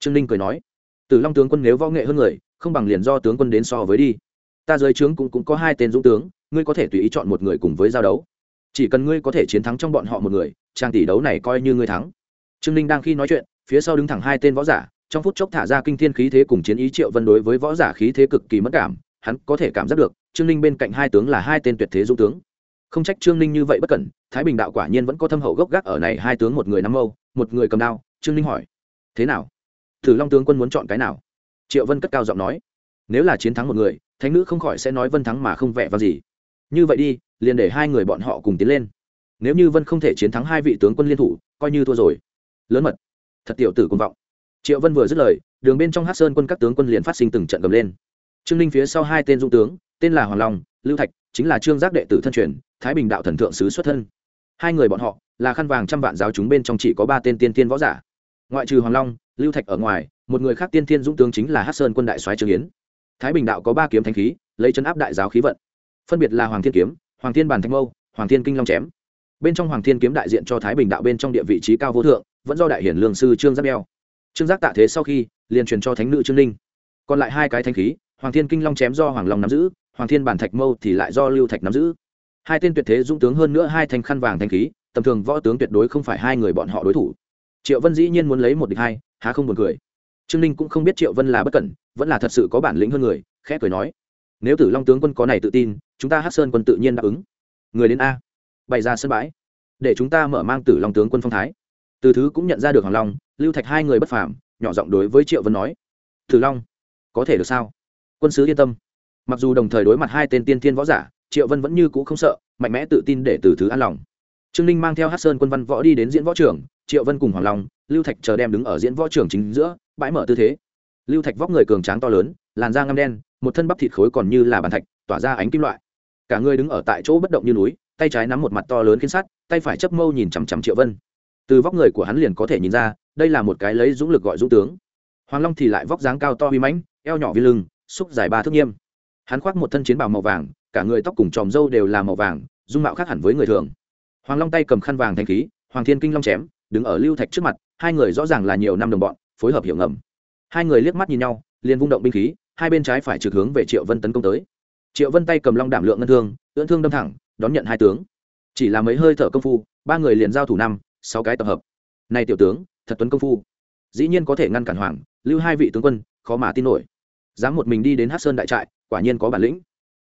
A: Trương ninh cười nói tử long tướng quân nếu võ nghệ hơn người không bằng liền do tướng quân đến so với đi. Ta dưới trướng cũng, cũng có hai tên dũng tướng ngươi có thể tùy ý chọn một người cùng với giao đấu. Chỉ cần ngươi có thể chiến thắng trong bọn họ một người trang tỷ đấu này coi như ngươi thắng. Trương ninh đang khi nói chuyện phía sau đứng thẳng hai tên võ giả, trong phút chốc thả ra kinh thiên khí thế cùng chiến ý triệu vân đối với võ giả khí thế cực kỳ mất cảm, hắn có thể cảm giác được, trương ninh bên cạnh hai tướng là hai tên tuyệt thế dũng tướng. Không trách trương ninh như vậy bất cẩn, thái bình đạo quả nhiên vẫn có thâm hậu gốc gác ở này, hai tướng một người nắm mâu, một người cầm đao, trương ninh hỏi, thế nào? Thử long tướng quân muốn chọn cái nào? Triệu vân cất cao giọng nói, nếu là chiến thắng một người, thánh nữ không khỏi sẽ nói vân thắng mà không vẽ vào gì. Như vậy đi, liền để hai người bọn họ cùng tiến lên. Nếu như vân không thể chiến thắng hai vị tướng quân liên thủ, coi như thua rồi. Lớn mật thật tiểu tử cuồng vọng. Triệu vân vừa dứt lời, đường bên trong hát sơn quân các tướng quân liền phát sinh từng trận gầm lên. Trương ninh phía sau hai tên dung tướng, tên là hoàng long, lưu thạch, chính là trương giác đệ tử thân truyền, thái bình đạo thần thượng sứ xuất thân. Hai người bọn họ là khăn vàng trăm vạn giáo chúng bên trong chỉ có ba tên tiên tiên võ giả. Ngoại trừ hoàng long, lưu thạch ở ngoài, một người khác tiên thiên dũng tướng chính là hát sơn quân đại soái trương yến. Thái bình đạo có ba kiếm thanh khí, lấy chấn áp đại giáo khí vận. Phân biệt là hoàng thiên kiếm, hoàng thiên bàn thanh mâu, hoàng thiên kinh long chém. Bên trong hoàng thiên kiếm đại diện cho thái bình đạo bên trong địa vị trí cao vô thượng vẫn do đại hiển lương sư trương giác đeo. Trương giác tạ thế sau khi, liền truyền cho thánh nữ trương ninh. Còn lại hai cái thanh khí, hoàng thiên kinh long chém do hoàng long nắm giữ, hoàng thiên bản thạch mâu thì lại do lưu thạch nắm giữ. Hai tên tuyệt thế dũng tướng hơn nữa hai thanh khăn vàng thanh khí, tầm thường võ tướng tuyệt đối không phải hai người bọn họ đối thủ. Triệu vân dĩ nhiên muốn lấy một địch hai, há không buồn cười. Trương ninh cũng không biết triệu vân là bất cẩn, vẫn là thật sự có bản lĩnh hơn người, khẽ cười nói, nếu tử long tướng quân có này tự tin, chúng ta hát sơn quân tự nhiên đáp ứng. Người đến a, bày ra sân bãi, để chúng ta mở mang tử long tướng quân phong thái từ thứ cũng nhận ra được hoàng long, lưu thạch hai người bất phàm, nhỏ giọng đối với triệu vân nói tử long, có thể được sao? Quân sứ yên tâm. Mặc dù đồng thời đối mặt hai tên tiên thiên võ giả, triệu vân vẫn như cũ không sợ, mạnh mẽ tự tin để từ thứ an lòng. Trương ninh mang theo hát sơn quân văn võ đi đến diễn võ trưởng triệu vân cùng hoàng long, lưu thạch chờ đem đứng ở diễn võ trưởng chính giữa, bãi mở tư thế. Lưu thạch vóc người cường tráng to lớn, làn da ngăm đen, một thân bắp thịt khối còn như là bàn thạch, tỏa ra ánh kim loại. Cả người đứng ở tại chỗ bất động như núi, tay trái nắm một mặt to lớn khiến sắt, tay phải chấp mâu nhìn chằm chằm triệu vân từ vóc người của hắn liền có thể nhìn ra, đây là một cái lấy dũng lực gọi dũng tướng. Hoàng long thì lại vóc dáng cao to uy mãnh, eo nhỏ vi lưng, xúc dài ba thước nghiêm. Hắn khoác một thân chiến bào màu vàng, cả người tóc cùng tròm râu đều là màu vàng, dung mạo khác hẳn với người thường. Hoàng long tay cầm khăn vàng thanh khí, hoàng thiên kinh long chém, đứng ở lưu thạch trước mặt, hai người rõ ràng là nhiều năm đồng bọn, phối hợp hiểu ngầm. Hai người liếc mắt nhìn nhau, liền vung động binh khí, hai bên trái phải trực hướng về triệu vân tấn công tới. Triệu vân tay cầm long đảm lượng ngân thương, ưỡn thương đâm thẳng, đón nhận hai tướng. Chỉ là mấy hơi thở công phu, ba người liền giao thủ năm sáu cái tập hợp. Này tiểu tướng, thật tuấn công phu. Dĩ nhiên có thể ngăn cản hoàng, lưu hai vị tướng quân, khó mà tin nổi. Dám một mình đi đến hát sơn đại trại, quả nhiên có bản lĩnh.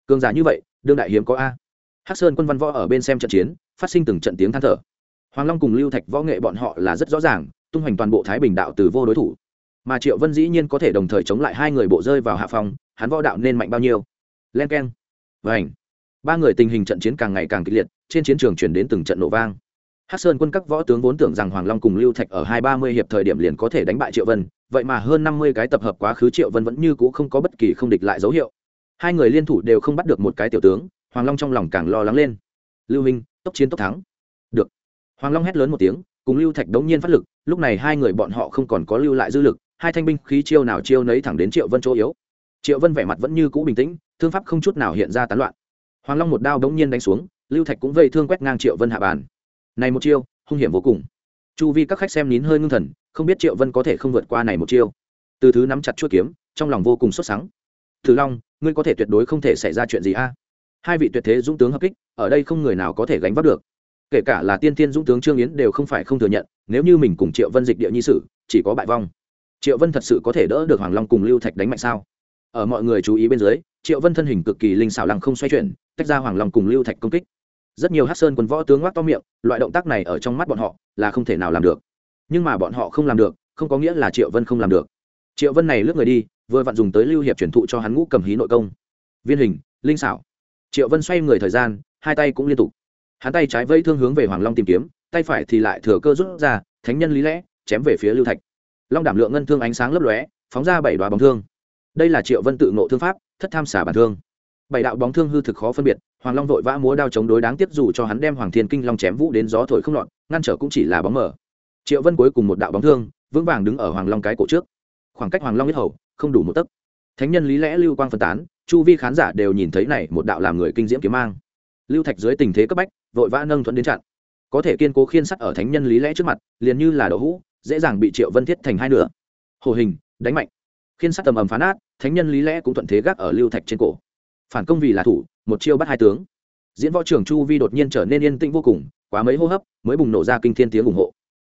A: Cường giả như vậy, đương đại hiếm có a. Hát sơn quân văn võ ở bên xem trận chiến, phát sinh từng trận tiếng than thở. Hoàng long cùng lưu thạch võ nghệ bọn họ là rất rõ ràng, tung hoành toàn bộ thái bình đạo từ vô đối thủ. Mà triệu vân dĩ nhiên có thể đồng thời chống lại hai người bộ rơi vào hạ phòng hắn võ đạo nên mạnh bao nhiêu? Len k e n ba người tình hình trận chiến càng ngày càng kịch liệt, trên chiến trường chuyển đến từng trận nổ vang hát sơn quân các võ tướng vốn tưởng rằng hoàng long cùng lưu thạch ở hai ba mươi hiệp thời điểm liền có thể đánh bại triệu vân, vậy mà hơn năm mươi cái tập hợp quá khứ triệu vân vẫn như c ũ không có bất kỳ không địch lại dấu hiệu. Hai người liên thủ đều không bắt được một cái tiểu tướng, hoàng long trong lòng càng lo lắng lên. Lưu minh, tốc chiến tốc thắng. Được. Hoàng long hét lớn một tiếng, cùng lưu thạch đống nhiên phát lực, lúc này hai người bọn họ không còn có lưu lại dư lực, hai thanh binh khí chiêu nào chiêu nấy thẳng đến triệu vân chỗ yếu. Triệu vân vẻ mặt vẫn như cũ bình tĩnh, thương pháp không chút nào hiện ra tán loạn. Hoàng long một đao đống nhiên đánh xuống, lưu thạch cũng vây thương quét ngang triệu vân hạ bàn này một chiêu, hung hiểm vô cùng. Chu vi các khách xem nín hơi ngưng thần, không biết triệu vân có thể không vượt qua này một chiêu. Từ thứ nắm chặt chuỗi kiếm, trong lòng vô cùng sốt sắng. Thử long, ngươi có thể tuyệt đối không thể xảy ra chuyện gì a? Hai vị tuyệt thế dũng tướng hợp kích, ở đây không người nào có thể gánh vác được. Kể cả là tiên tiên dũng tướng trương yến đều không phải không thừa nhận, nếu như mình cùng triệu vân dịch địa nhi sử chỉ có bại vong. Triệu vân thật sự có thể đỡ được hoàng long cùng lưu thạch đánh mạnh sao? Ở mọi người chú ý bên dưới, triệu vân thân hình cực kỳ linh xảo lăng không xoay chuyển, tách ra hoàng long cùng lưu thạch công kích rất nhiều hát sơn quân võ tướng ngoác to miệng, loại động tác này ở trong mắt bọn họ là không thể nào làm được. Nhưng mà bọn họ không làm được, không có nghĩa là triệu vân không làm được. Triệu vân này lướt người đi, vừa vặn dùng tới lưu hiệp truyền thụ cho hắn ngũ cầm hí nội công. Viên hình, linh xảo. Triệu vân xoay người thời gian, hai tay cũng liên tục. Hắn tay trái vây thương hướng về hoàng long tìm kiếm, tay phải thì lại thừa cơ rút ra, thánh nhân lý lẽ, chém về phía lưu thạch. Long đảm lượng ngân thương ánh sáng lấp lóe, phóng ra bảy đoá bóng thương. Đây là triệu vân tự nộ thương pháp, thất tham xả bản thương bảy đạo bóng thương hư thực khó phân biệt, hoàng long vội vã múa đao chống đối đáng tiếc dù cho hắn đem hoàng thiên kinh long chém vũ đến gió thổi không lọt, ngăn trở cũng chỉ là bóng mở triệu vân cuối cùng một đạo bóng thương, vững vàng đứng ở hoàng long cái cổ trước. Khoảng cách hoàng long nhất hầu, không đủ một tấc. Thánh nhân lý lẽ lưu quang phân tán, chu vi khán giả đều nhìn thấy này một đạo làm người kinh diễm kiếm mang. Lưu thạch dưới tình thế cấp bách, vội vã nâng thuận đến chặn. Có thể kiên cố khiên sắt ở thánh nhân lý lẽ trước mặt, liền như là đậu hũ, dễ dàng bị triệu vân thiết thành hai nửa. Hồ hình, đánh mạnh. Khiên sắt tầm ầm phán át thánh nhân lý lẽ cũng thuận thế gác ở lưu thạch trên cổ phản công vì là thủ, một chiêu bắt hai tướng. Diễn võ trưởng chu vi đột nhiên trở nên yên tĩnh vô cùng, quá mấy hô hấp mới bùng nổ ra kinh thiên tiếng ủng hộ.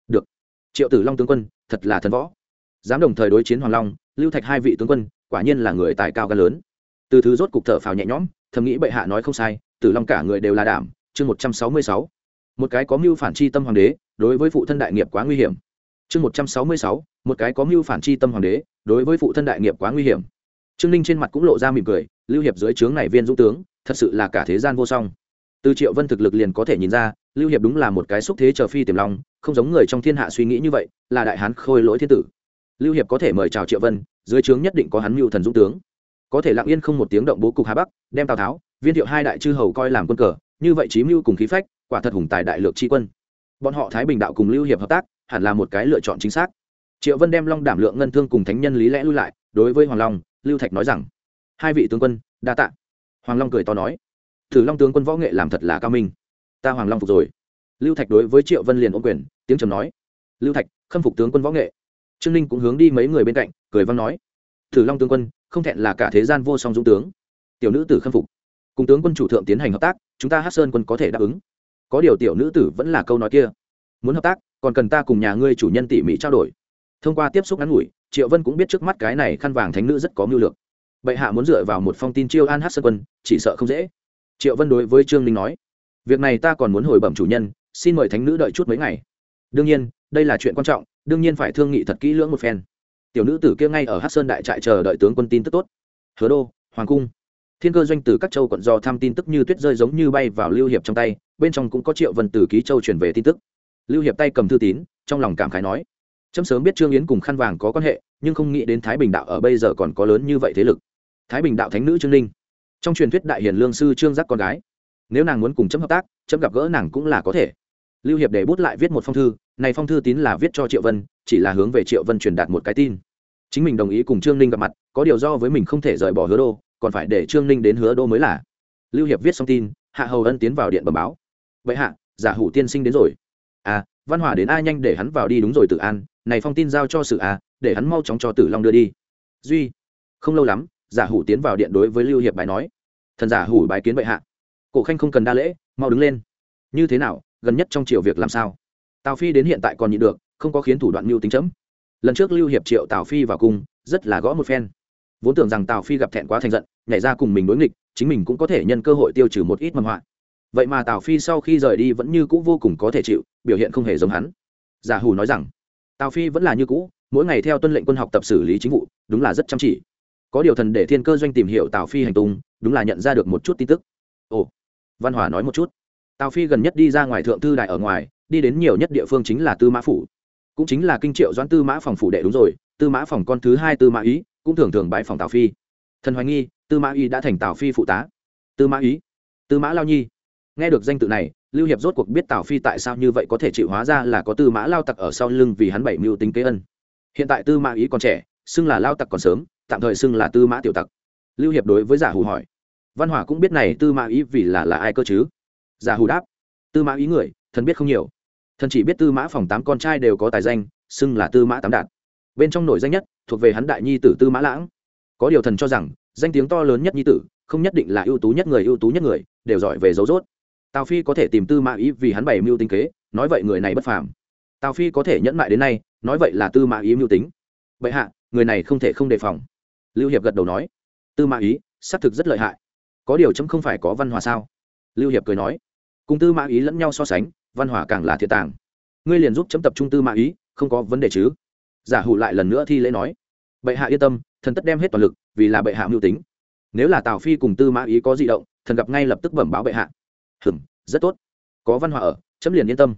A: Được. Triệu tử long tướng quân, thật là thần võ. Dám đồng thời đối chiến hoàng long, lưu thạch hai vị tướng quân, quả nhiên là người tài cao ca lớn. Từ thứ rốt cục thở phào nhẹ nhõm, thầm nghĩ bệ hạ nói không sai, tử long cả người đều là đảm, chương một trăm sáu mươi sáu. Một cái có mưu phản chi tâm hoàng đế, đối với phụ thân đại nghiệp quá nguy hiểm. Chương một trăm sáu mươi sáu, một cái có mưu phản chi tâm hoàng đế, đối với phụ thân đại nghiệp quá nguy hiểm. Trương ninh trên mặt cũng lộ ra mỉm cười lưu hiệp dưới trướng này viên dũng tướng, thật sự là cả thế gian vô song. Từ triệu vân thực lực liền có thể nhìn ra, lưu hiệp đúng là một cái xúc thế chờ phi tiềm long, không giống người trong thiên hạ suy nghĩ như vậy, là đại hán khôi lỗi thiên tử. Lưu hiệp có thể mời chào triệu vân, dưới trướng nhất định có hắn mưu thần dũng tướng. Có thể lặng yên không một tiếng động bố cục hà bắc, đem tào tháo, viên thiệu hai đại chư hầu coi làm quân cờ, như vậy chí mưu cùng khí phách, quả thật hùng tài đại lược tri quân. Bọn họ thái bình đạo cùng lưu hiệp hợp tác, hẳn là một cái lựa chọn chính xác. Triệu vân đem long đảm lượng ngân thương cùng thánh nhân lý lẽ lui lại, đối với hoàng long, lưu thạch nói rằng hai vị tướng quân, đa tạ. Hoàng long cười to nói. Thử long tướng quân võ nghệ làm thật là cao minh. Ta hoàng long phục rồi. Lưu thạch đối với triệu vân liền ôm quyền, tiếng trầm nói. Lưu thạch, khâm phục tướng quân võ nghệ. Trương ninh cũng hướng đi mấy người bên cạnh, cười văn nói. Thử long tướng quân, không thẹn là cả thế gian vô song dũng tướng. Tiểu nữ tử khâm phục. Cùng tướng quân chủ thượng tiến hành hợp tác, chúng ta hát sơn quân có thể đáp ứng. Có điều tiểu nữ tử vẫn là câu nói kia. Muốn hợp tác, còn cần ta cùng nhà ngươi chủ nhân tỉ mỉ trao đổi. Thông qua tiếp xúc ngắn ngủi, triệu vân cũng biết trước mắt cái này khăn vàng thánh nữ rất có mưu lược bệ hạ muốn dựa vào một phong tin chiêu an hát sơn quân, chỉ sợ không dễ. Triệu vân đối với trương ninh nói, việc này ta còn muốn hồi bẩm chủ nhân, xin mời thánh nữ đợi chút mấy ngày. Đương nhiên, đây là chuyện quan trọng, đương nhiên phải thương nghị thật kỹ lưỡng một phen. Tiểu nữ tử kia ngay ở hát sơn đại trại chờ đợi tướng quân tin tức tốt. Hứa đô, hoàng cung. Thiên cơ doanh từ các châu quận do tham tin tức như tuyết rơi giống như bay vào lưu hiệp trong tay, bên trong cũng có triệu vân từ ký châu truyền về tin tức. Lưu hiệp tay cầm thư tín, trong lòng cảm khái nói, chấm sớm biết trương yến cùng khăn vàng có quan hệ, nhưng không nghĩ đến thái bình đạo ở bây giờ còn có lớn như vậy thế lực thái bình đạo thánh nữ trương ninh. Trong truyền thuyết đại hiền lương sư trương giác con gái, nếu nàng muốn cùng chấm hợp tác, chấm gặp gỡ nàng cũng là có thể. Lưu hiệp để bút lại viết một phong thư, này phong thư tín là viết cho triệu vân, chỉ là hướng về triệu vân truyền đạt một cái tin. Chính mình đồng ý cùng trương ninh gặp mặt, có điều do với mình không thể rời bỏ hứa đô, còn phải để trương ninh đến hứa đô mới là. Lưu hiệp viết xong tin, hạ hầu ân tiến vào điện bẩm báo. Vậy hạ, giả hủ tiên sinh đến rồi. À văn hòa đến a nhanh để hắn vào đi đúng rồi tự an, này phong tin giao cho sự a để hắn mau chóng cho tử long đưa đi. Duy. Không lâu lắm giả hủ tiến vào điện đối với lưu hiệp bài nói, thần giả hủ bài kiến bệ hạ. Cổ khanh không cần đa lễ, mau đứng lên. Như thế nào, gần nhất trong triều việc làm sao? Tào phi đến hiện tại còn nhịn được, không có khiến thủ đoạn mưu tính chấm. Lần trước lưu hiệp triệu tào phi vào cung, rất là gõ một phen. Vốn tưởng rằng tào phi gặp thẹn quá thành giận, nhảy ra cùng mình đối nghịch, chính mình cũng có thể nhân cơ hội tiêu trừ một ít mầm họa. Vậy mà tào phi sau khi rời đi vẫn như cũ vô cùng có thể chịu, biểu hiện không hề giống hắn. Giả hủ nói rằng, tào phi vẫn là như cũ, mỗi ngày theo tuân lệnh quân học tập xử lý chính vụ, đúng là rất chăm chỉ có điều thần để thiên cơ doanh tìm hiểu tào phi hành tung, đúng là nhận ra được một chút tin tức. Ồ, văn hòa nói một chút. Tào phi gần nhất đi ra ngoài thượng thư đại ở ngoài, đi đến nhiều nhất địa phương chính là tư mã phủ. Cũng chính là kinh triệu doãn tư mã phòng phủ đệ đúng rồi, tư mã phòng con thứ hai tư mã ý, cũng thường thường bãi phòng tào phi. Thần hoài nghi, tư mã ý đã thành tào phi phụ tá. Tư mã ý, tư mã lao nhi. Nghe được danh tự này, lưu hiệp rốt cuộc biết tào phi tại sao như vậy có thể chịu hóa ra là có tư mã lao tặc ở sau lưng vì hắn bảy mưu tính kế ân. Hiện tại tư mã ý còn trẻ, xưng là lao tặc còn sớm tạm thời xưng là tư mã tiểu tặc. Lưu hiệp đối với giả hù hỏi. Văn hỏa cũng biết này tư mã ý vì là là ai cơ chứ? Giả hù đáp. Tư mã ý người, thần biết không nhiều. Thần chỉ biết tư mã phòng tám con trai đều có tài danh, xưng là tư mã tám đạt. Bên trong nổi danh nhất, thuộc về hắn đại nhi tử tư mã lãng. Có điều thần cho rằng, danh tiếng to lớn nhất nhi tử, không nhất định là ưu tú nhất người ưu tú nhất người, đều giỏi về dấu dốt. Tào phi có thể tìm tư mã ý vì hắn bày mưu tính kế, nói vậy người này bất phàm. Tào phi có thể nhẫn mại đến nay, nói vậy là tư mã ý mưu tính. Vậy hạ, người này không thể không đề phòng lưu hiệp gật đầu nói, tư mã ý, xác thực rất lợi hại. Có điều chấm không phải có văn hòa sao? Lưu hiệp cười nói, cùng tư mã ý lẫn nhau so sánh, văn hòa càng là thiệt tàng. Ngươi liền giúp chấm tập trung tư mã ý, không có vấn đề chứ? Giả hủ lại lần nữa thi lễ nói, bệ hạ yên tâm, thần tất đem hết toàn lực, vì là bệ hạ mưu tính. Nếu là tào phi cùng tư mã ý có di động, thần gặp ngay lập tức bẩm báo bệ hạ. Hừm, rất tốt. Có văn hòa ở, chấm liền yên tâm.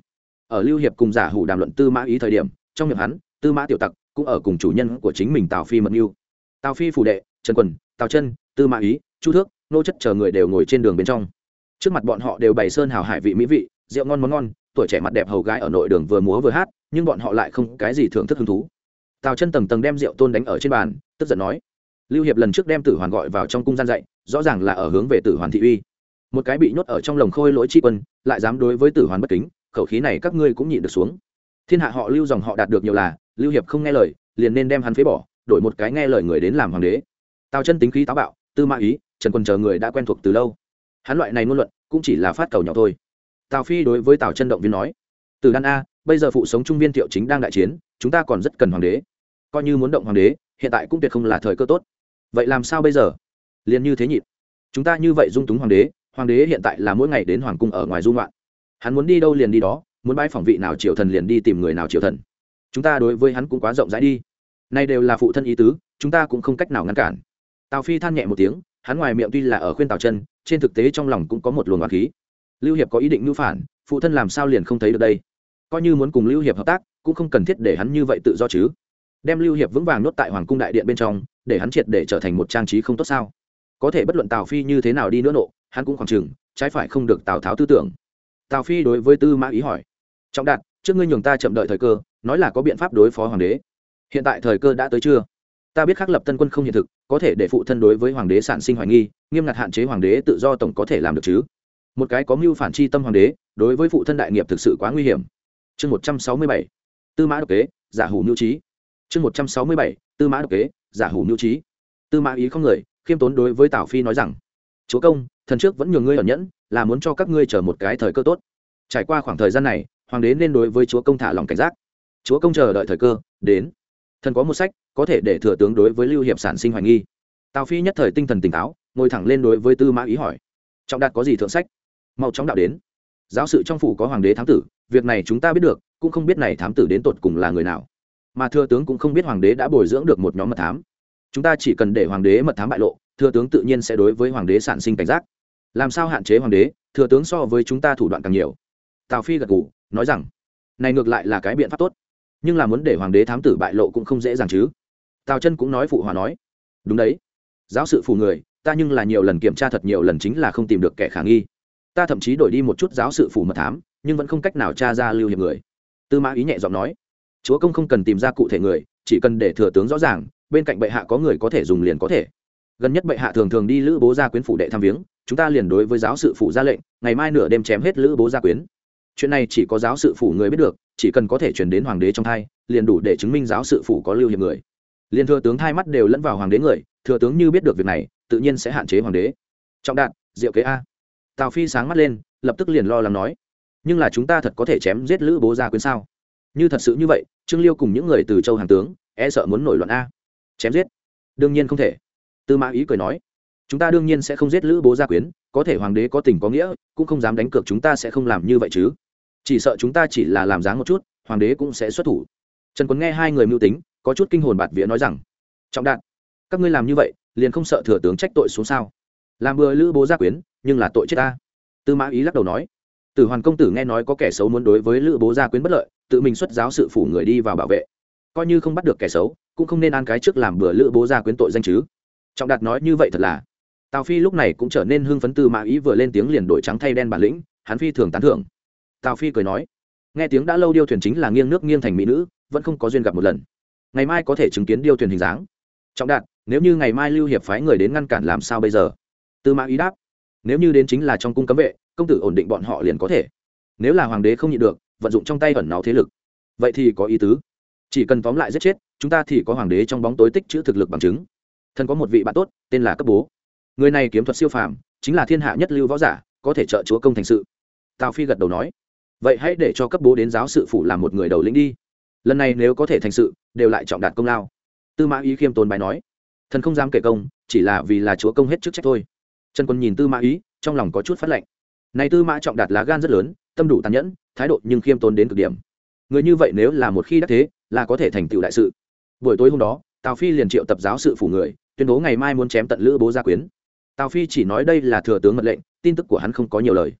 A: Ở lưu hiệp cùng giả hủ đàm luận tư mã ý thời điểm, trong miệng hắn, tư mã tiểu tặc cũng ở cùng chủ nhân của chính mình tào phi mật mưu tào phi phủ đệ, trần quần, tào chân, tư mã ý, chu thước, nô chất chờ người đều ngồi trên đường bên trong. Trước mặt bọn họ đều bày sơn hào hải vị mỹ vị, rượu ngon món ngon, tuổi trẻ mặt đẹp hầu gái ở nội đường vừa múa vừa hát, nhưng bọn họ lại không cái gì thưởng thức hứng thú. Tào chân tầng tầng đem rượu tôn đánh ở trên bàn, tức giận nói, lưu hiệp lần trước đem tử hoàn gọi vào trong cung gian dạy, rõ ràng là ở hướng về tử hoàn thị uy. Một cái bị nhốt ở trong lồng khôi lỗi tri quân, lại dám đối với tử hoàn bất kính, khẩu khí này các ngươi cũng nhịn được xuống. Thiên hạ họ lưu dòng họ đạt được nhiều là, lưu hiệp không nghe lời, liền nên đem hắn phế bỏ đổi một cái nghe lời người đến làm hoàng đế. Tào chân tính khí táo bạo tư mã ý trần quân chờ người đã quen thuộc từ lâu. Hắn loại này ngôn luận cũng chỉ là phát cầu nhỏ thôi. Tào phi đối với tào chân động viên nói từ đan a bây giờ phụ sống trung viên thiệu chính đang đại chiến chúng ta còn rất cần hoàng đế. Coi như muốn động hoàng đế hiện tại cũng tuyệt không là thời cơ tốt. Vậy làm sao bây giờ? Liền như thế nhịp, chúng ta như vậy dung túng hoàng đế hoàng đế hiện tại là mỗi ngày đến hoàng cung ở ngoài dung loạn hắn muốn đi đâu liền đi đó muốn bãi phỏng vị nào triều thần liền đi tìm người nào triều thần. Chúng ta đối với hắn cũng quá rộng rãi đi này đều là phụ thân ý tứ, chúng ta cũng không cách nào ngăn cản. Tào phi than nhẹ một tiếng, hắn ngoài miệng tuy là ở khuyên tào chân, trên thực tế trong lòng cũng có một luồng oán khí. Lưu hiệp có ý định mưu phản, phụ thân làm sao liền không thấy được đây? Coi như muốn cùng lưu hiệp hợp tác, cũng không cần thiết để hắn như vậy tự do chứ. Đem lưu hiệp vững vàng nốt tại hoàng cung đại điện bên trong, để hắn triệt để trở thành một trang trí không tốt sao? Có thể bất luận tào phi như thế nào đi nữa nộ, hắn cũng khoảng chừng, trái phải không được tào tháo tư tưởng. Tào phi đối với tư mã ý hỏi, trọng đạt, trước ngươi nhường ta chậm đợi thời cơ, nói là có biện pháp đối phó hoàng đế hiện tại thời cơ đã tới chưa? Ta biết khắc lập tân quân không hiện thực, có thể để phụ thân đối với hoàng đế sản sinh hoài nghi, nghiêm ngặt hạn chế hoàng đế tự do tổng có thể làm được chứ? Một cái có mưu phản chi tâm hoàng đế, đối với phụ thân đại nghiệp thực sự quá nguy hiểm. Chương một trăm sáu mươi bảy, tư mã độc kế, giả hủ mưu trí. Chương một trăm sáu mươi bảy, tư mã độc kế, giả hủ mưu trí. Tư mã ý không người, khiêm tốn đối với tào phi nói rằng, chúa công, thần trước vẫn nhường ngươi ẩn nhẫn, là muốn cho các ngươi chờ một cái thời cơ tốt. Trải qua khoảng thời gian này, hoàng đế nên đối với chúa công thả lòng cảnh giác. Chúa công chờ đợi thời cơ, đến thần có một sách, có thể để thừa tướng đối với lưu hiệp sản sinh hoài nghi. Tào phi nhất thời tinh thần tỉnh táo, ngồi thẳng lên đối với tư mã ý hỏi. Trọng đạt có gì thượng sách? Mau chóng đạo đến. Giáo sự trong phủ có hoàng đế thám tử, việc này chúng ta biết được, cũng không biết này thám tử đến tột cùng là người nào. Mà thừa tướng cũng không biết hoàng đế đã bồi dưỡng được một nhóm mật thám. Chúng ta chỉ cần để hoàng đế mật thám bại lộ, thừa tướng tự nhiên sẽ đối với hoàng đế sản sinh cảnh giác. Làm sao hạn chế hoàng đế, thừa tướng so với chúng ta thủ đoạn càng nhiều. Tào phi gật ngủ nói rằng, này ngược lại là cái biện pháp tốt nhưng là muốn để hoàng đế thám tử bại lộ cũng không dễ dàng chứ. Tào chân cũng nói phụ hòa nói, đúng đấy, giáo sự phù người, ta nhưng là nhiều lần kiểm tra thật nhiều lần chính là không tìm được kẻ khả nghi. Ta thậm chí đổi đi một chút giáo sự phủ mật thám, nhưng vẫn không cách nào tra ra lưu hiệp người. Tư mã ý nhẹ giọng nói, chúa công không cần tìm ra cụ thể người, chỉ cần để thừa tướng rõ ràng, bên cạnh bệ hạ có người có thể dùng liền có thể. Gần nhất bệ hạ thường thường đi lữ bố gia quyến phủ đệ thăm viếng, chúng ta liền đối với giáo sự phủ ra lệnh, ngày mai nửa đêm chém hết lữ bố gia quyến. Chuyện này chỉ có giáo sự phủ người biết được chỉ cần có thể chuyển đến hoàng đế trong thai, liền đủ để chứng minh giáo sự phủ có lưu hiệp người. Liền thừa tướng hai mắt đều lẫn vào hoàng đế người, thừa tướng như biết được việc này, tự nhiên sẽ hạn chế hoàng đế. Trọng đạn, diệu kế a. Tào phi sáng mắt lên, lập tức liền lo lắng nói, nhưng là chúng ta thật có thể chém giết lữ bố gia quyến sao? Như thật sự như vậy, trương liêu cùng những người từ châu hàng tướng e sợ muốn nổi loạn a. Chém giết? Đương nhiên không thể. Tư mã ý cười nói, chúng ta đương nhiên sẽ không giết lữ bố gia quyến, có thể hoàng đế có tình có nghĩa, cũng không dám đánh cược chúng ta sẽ không làm như vậy chứ chỉ sợ chúng ta chỉ là làm dáng một chút, hoàng đế cũng sẽ xuất thủ. Trần quấn nghe hai người mưu tính, có chút kinh hồn bạt vía nói rằng, trọng đạn, các ngươi làm như vậy, liền không sợ thừa tướng trách tội xuống sao? Làm bừa lữ bố gia quyến, nhưng là tội chết ta. Tư mã ý lắc đầu nói. Tử hoàn công tử nghe nói có kẻ xấu muốn đối với lữ bố gia quyến bất lợi, tự mình xuất giáo sự phủ người đi vào bảo vệ. Coi như không bắt được kẻ xấu, cũng không nên ăn cái trước làm bừa lữ bố gia quyến tội danh chứ. Trọng đạt nói như vậy thật là. Tào phi lúc này cũng trở nên hưng phấn, tư mã ý vừa lên tiếng liền đổi trắng thay đen bản lĩnh, hắn phi thường tán thưởng tào phi cười nói, nghe tiếng đã lâu điêu thuyền chính là nghiêng nước nghiêng thành mỹ nữ, vẫn không có duyên gặp một lần. Ngày mai có thể chứng kiến điêu thuyền hình dáng. Trọng đạt, nếu như ngày mai lưu hiệp phái người đến ngăn cản làm sao bây giờ? Tư mã ý đáp, nếu như đến chính là trong cung cấm vệ, công tử ổn định bọn họ liền có thể. Nếu là hoàng đế không nhịn được, vận dụng trong tay ẩn náu thế lực. Vậy thì có ý tứ. Chỉ cần tóm lại giết chết, chúng ta thì có hoàng đế trong bóng tối tích chữ thực lực bằng chứng. Thần có một vị bạn tốt, tên là cấp bố. Người này kiếm thuật siêu phàm, chính là thiên hạ nhất lưu võ giả, có thể trợ chúa công thành sự. Tào phi gật đầu nói vậy hãy để cho cấp bố đến giáo sự phủ làm một người đầu lĩnh đi. Lần này nếu có thể thành sự, đều lại trọng đạt công lao. Tư mã ý khiêm tốn bài nói. Thần không dám kể công, chỉ là vì là chúa công hết chức trách thôi. Trần quân nhìn tư mã ý, trong lòng có chút phát lệnh. Này tư mã trọng đạt lá gan rất lớn, tâm đủ tàn nhẫn, thái độ nhưng khiêm tốn đến cực điểm. Người như vậy nếu là một khi đắc thế, là có thể thành tựu đại sự. Buổi tối hôm đó, tào phi liền triệu tập giáo sự phủ người, tuyên bố ngày mai muốn chém tận lữ bố gia quyến. Tào phi chỉ nói đây là thừa tướng mật lệnh, tin tức của hắn không có nhiều lời.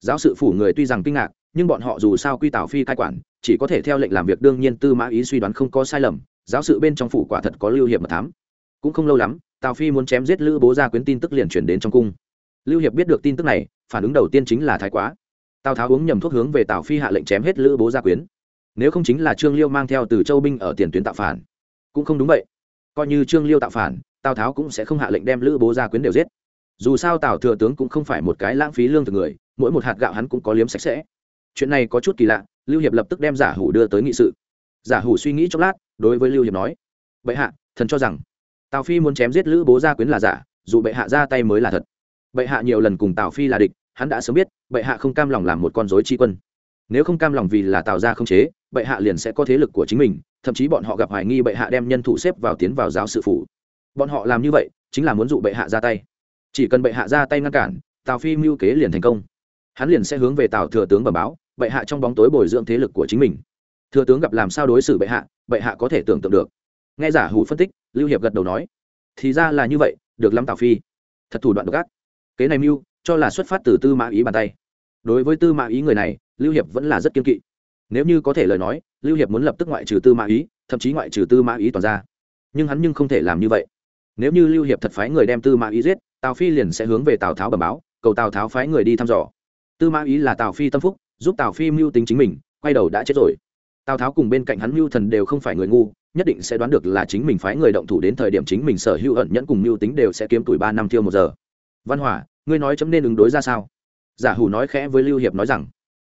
A: Giáo sự phủ người tuy rằng kinh ngạc nhưng bọn họ dù sao quy tào phi cai quản, chỉ có thể theo lệnh làm việc, đương nhiên tư mã ý suy đoán không có sai lầm, giáo sự bên trong phủ quả thật có lưu hiệp mật thám. Cũng không lâu lắm, tào phi muốn chém giết lữ bố gia quyến tin tức liền chuyển đến trong cung. Lưu hiệp biết được tin tức này, phản ứng đầu tiên chính là thái quá. Tào tháo uống nhầm thuốc hướng về tào phi hạ lệnh chém hết lữ bố gia quyến. Nếu không chính là trương liêu mang theo từ châu binh ở tiền tuyến tạo phản. Cũng không đúng vậy. Coi như trương liêu tạo phản, tào tháo cũng sẽ không hạ lệnh đem lữ bố gia quyến đều giết. Dù sao tào thừa tướng cũng không phải một cái lãng phí lương thực người, mỗi một hạt gạo hắn cũng có liếm sạch sẽ chuyện này có chút kỳ lạ, lưu hiệp lập tức đem giả hủ đưa tới nghị sự. Giả hủ suy nghĩ chốc lát, đối với lưu hiệp nói, bệ hạ, thần cho rằng, tào phi muốn chém giết lữ bố gia quyến là giả, dù bệ hạ ra tay mới là thật. Bệ hạ nhiều lần cùng tào phi là địch, hắn đã sớm biết, bệ hạ không cam lòng làm một con dối tri quân. Nếu không cam lòng vì là tào ra không chế, bệ hạ liền sẽ có thế lực của chính mình, thậm chí bọn họ gặp hoài nghi bệ hạ đem nhân thủ xếp vào tiến vào giáo sự phủ. Bọn họ làm như vậy, chính là muốn dụ bệ hạ ra tay. Chỉ cần bệ hạ ra tay ngăn cản, tào phi mưu kế liền thành công hắn liền sẽ hướng về tào thừa tướng bẩm báo, bệ hạ trong bóng tối bồi dưỡng thế lực của chính mình. Thừa tướng gặp làm sao đối xử bệ hạ bệ hạ có thể tưởng tượng được. Nghe giả hủ phân tích, lưu hiệp gật đầu nói, thì ra là như vậy, được lắm tào phi. Thật thủ đoạn độc ác. Kế này mưu, cho là xuất phát từ tư mã ý bàn tay. Đối với tư mã ý người này, lưu hiệp vẫn là rất kiên kỵ. Nếu như có thể lời nói, lưu hiệp muốn lập tức ngoại trừ tư mã ý, thậm chí ngoại trừ tư mã ý toàn ra. Nhưng hắn nhưng không thể làm như vậy. Nếu như lưu hiệp thật phái người đem tư mã ý giết, tào phi liền sẽ hướng về tào tháo bẩm báo, cầu tào tháo phái người đi thăm dò tư mã ý là tào phi tâm phúc, giúp tào phi mưu tính chính mình, quay đầu đã chết rồi. Tào tháo cùng bên cạnh hắn mưu thần đều không phải người ngu, nhất định sẽ đoán được là chính mình phái người động thủ đến thời điểm chính mình sở hữu ẩn nhẫn cùng mưu tính đều sẽ kiếm tuổi ba năm thiêu một giờ. Văn hỏa ngươi nói chấm nên ứng đối ra sao? Giả hủ nói khẽ với lưu hiệp nói rằng,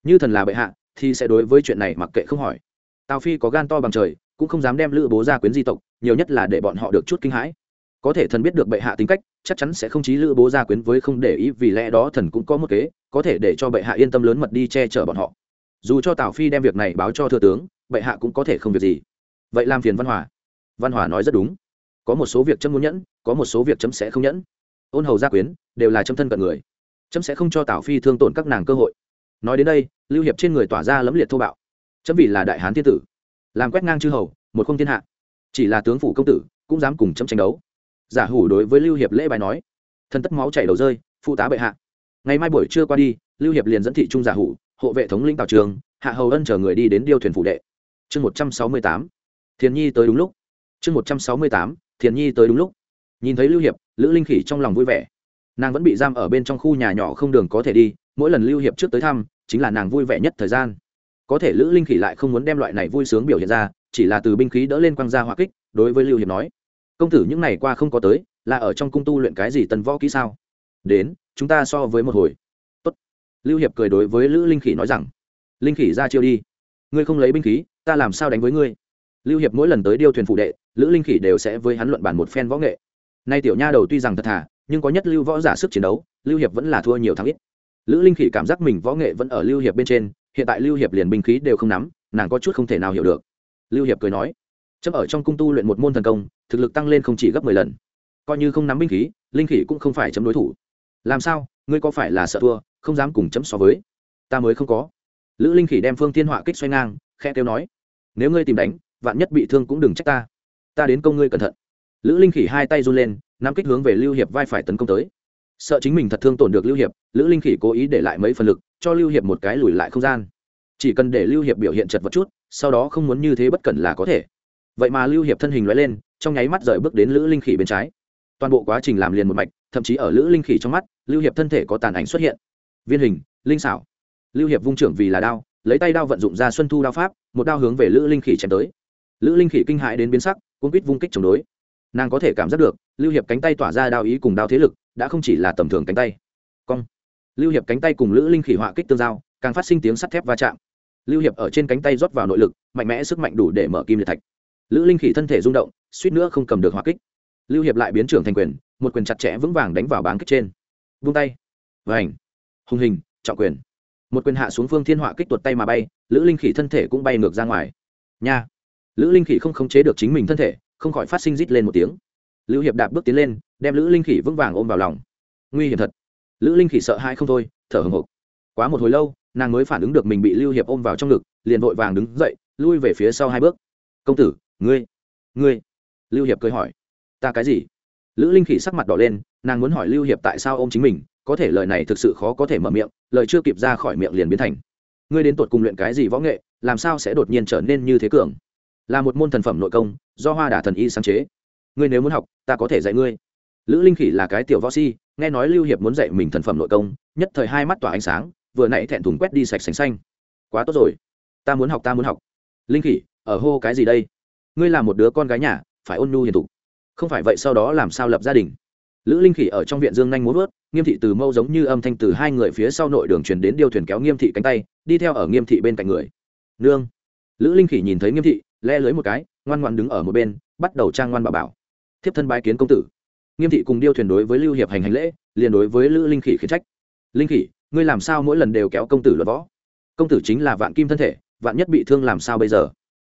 A: như thần là bệ hạ, thì sẽ đối với chuyện này mặc kệ không hỏi. Tào phi có gan to bằng trời, cũng không dám đem lữ bố ra quyến di tộc, nhiều nhất là để bọn họ được chút kinh hãi có thể thần biết được bệ hạ tính cách, chắc chắn sẽ không chí lữ bố gia quyến với không để ý, vì lẽ đó thần cũng có một kế, có thể để cho bệ hạ yên tâm lớn mật đi che chở bọn họ. Dù cho tào phi đem việc này báo cho thừa tướng, bệ hạ cũng có thể không việc gì. Vậy làm phiền văn hòa. Văn hòa nói rất đúng. Có một số việc chấm muốn nhẫn, có một số việc chấm sẽ không nhẫn. Ôn hầu gia quyến, đều là chấm thân cận người. Chấm sẽ không cho tào phi thương tổn các nàng cơ hội. Nói đến đây, lưu hiệp trên người tỏa ra lẫm liệt thô bạo. Chấm vì là đại hán thiên tử, làm quét ngang chư hầu, một không thiên hạ. Chỉ là tướng phủ công tử, cũng dám cùng chấm tranh đấu giả hủ đối với lưu hiệp lễ bài nói thân tất máu chảy đầu rơi, phụ tá bệ hạ. Ngày mai buổi trưa qua đi, lưu hiệp liền dẫn thị trung giả hủ, hộ vệ thống linh tào trường, hạ hầu ân chờ người đi đến điêu thuyền phủ đệ. Chương một trăm sáu mươi tám. Thiền nhi tới đúng lúc. Chương một trăm sáu mươi tám, thiền nhi tới đúng lúc. Nhìn thấy lưu hiệp, lữ linh khỉ trong lòng vui vẻ. Nàng vẫn bị giam ở bên trong khu nhà nhỏ không đường có thể đi, mỗi lần lưu hiệp trước tới thăm, chính là nàng vui vẻ nhất thời gian. Có thể lữ linh khỉ lại không muốn đem loại này vui sướng biểu hiện ra, chỉ là từ binh khí đỡ lên quăng ra hỏa kích, đối với lưu hiệp nói công tử những ngày qua không có tới, là ở trong cung tu luyện cái gì tần võ kỹ sao? Đến, chúng ta so với một hồi. Tốt. lưu hiệp cười đối với lữ linh khỉ nói rằng, linh khỉ ra chiêu đi. Ngươi không lấy binh khí, ta làm sao đánh với ngươi? Lưu hiệp mỗi lần tới điêu thuyền phụ đệ, lữ linh khỉ đều sẽ với hắn luận bàn một phen võ nghệ. Nay tiểu nha đầu tuy rằng thật thà, nhưng có nhất lưu võ giả sức chiến đấu, lưu hiệp vẫn là thua nhiều thắng ít. Lữ linh khỉ cảm giác mình võ nghệ vẫn ở lưu hiệp bên trên, hiện tại lưu hiệp liền binh khí đều không nắm, nàng có chút không thể nào hiểu được. Lưu hiệp cười nói, chấm ở trong cung tu luyện một môn thần công thực lực tăng lên không chỉ gấp mười lần. Coi như không nắm binh khí, linh khỉ cũng không phải chấm đối thủ. Làm sao, ngươi có phải là sợ thua, không dám cùng chấm so với? Ta mới không có. Lữ linh khỉ đem phương thiên họa kích xoay ngang khe kêu nói, nếu ngươi tìm đánh, vạn nhất bị thương cũng đừng trách ta. Ta đến công ngươi cẩn thận. Lữ linh khỉ hai tay run lên, nắm kích hướng về lưu hiệp vai phải tấn công tới. Sợ chính mình thật thương tổn được lưu hiệp, lữ linh khỉ cố ý để lại mấy phần lực, cho lưu hiệp một cái lùi lại không gian. Chỉ cần để lưu hiệp biểu hiện chật vật chút, sau đó không muốn như thế bất cẩn là có thể vậy mà lưu hiệp thân hình loại lên, trong nháy mắt rời bước đến lữ linh khỉ bên trái. Toàn bộ quá trình làm liền một mạch, thậm chí ở lữ linh khỉ trong mắt, lưu hiệp thân thể có tàn ảnh xuất hiện. Viên hình, linh xảo. Lưu hiệp vung trưởng vì là đao, lấy tay đao vận dụng ra xuân thu đao pháp, một đao hướng về lữ linh khỉ chém tới. Lữ linh khỉ kinh hãi đến biến sắc, cuốn quýt vung kích chống đối. Nàng có thể cảm giác được, lưu hiệp cánh tay tỏa ra đao ý cùng đao thế lực, đã không chỉ là tầm thường cánh tay. Cong. Lưu hiệp cánh tay cùng lữ linh khỉ họa kích tương giao, càng phát sinh tiếng sắt thép va chạm. Lưu hiệp ở trên cánh tay rót vào nội lực, mạnh mẽ sức mạnh đủ để mở kim liệt thạch lữ linh khỉ thân thể rung động, suýt nữa không cầm được hỏa kích. Lưu hiệp lại biến trưởng thành quyền, một quyền chặt chẽ vững vàng đánh vào báng kích trên. Vung tay. Vảnh hùng hình, trọng quyền. Một quyền hạ xuống phương thiên họa kích tuột tay mà bay, lữ linh khỉ thân thể cũng bay ngược ra ngoài. Nha. Lữ linh khỉ không khống chế được chính mình thân thể, không khỏi phát sinh rít lên một tiếng. Lưu hiệp đạp bước tiến lên, đem lữ linh khỉ vững vàng ôm vào lòng. Nguy hiểm thật. Lữ linh khỉ sợ hãi không thôi, thở hồng hộc. Quá một hồi lâu, nàng mới phản ứng được mình bị lưu hiệp ôm vào trong ngực, liền vội vàng đứng dậy, lui về phía sau hai bước. Công tử ngươi ngươi? Lưu hiệp cười hỏi. Ta cái gì? Lữ linh khỉ sắc mặt đỏ lên, nàng muốn hỏi lưu hiệp tại sao ô m chính mình, có thể lời này thực sự khó có thể mở miệng, lời chưa kịp ra khỏi miệng liền biến thành. Ngươi đến tột cùng luyện cái gì võ nghệ, làm sao sẽ đột nhiên trở nên như thế cường? Là một môn thần phẩm nội công, do hoa đà thần y sáng chế. Ngươi nếu muốn học, ta có thể dạy ngươi. Lữ linh khỉ là cái tiểu võ si, nghe nói lưu hiệp muốn dạy mình thần phẩm nội công, nhất thời hai mắt tỏa ánh sáng, vừa nãy thẹn thùng quét đi sạch sành xanh. Quá tốt rồi. Ta muốn học, ta muốn học. Linh khỉ, ở hô cái gì đây? Ngươi là một đứa con gái nhà, phải ôn nhu hiền thục. Không phải vậy sau đó làm sao lập gia đình? Lữ linh khỉ ở trong viện dương nhanh muốn vớt nghiêm thị từ mâu giống như âm thanh từ hai người phía sau nội đường truyền đến điêu thuyền kéo nghiêm thị cánh tay, đi theo ở nghiêm thị bên cạnh người. Nương. Lữ linh khỉ nhìn thấy nghiêm thị, le lưới một cái, ngoan ngoan đứng ở một bên, bắt đầu trang ngoan bà bảo. Thiếp thân bái kiến công tử. Nghiêm thị cùng điêu thuyền đối với lưu hiệp hành hành lễ, liền đối với lữ linh khỉ khiển trách. Linh khỉ, ngươi làm sao mỗi lần đều kéo công tử luật võ? Công tử chính là vạn kim thân thể, vạn nhất bị thương làm sao bây giờ?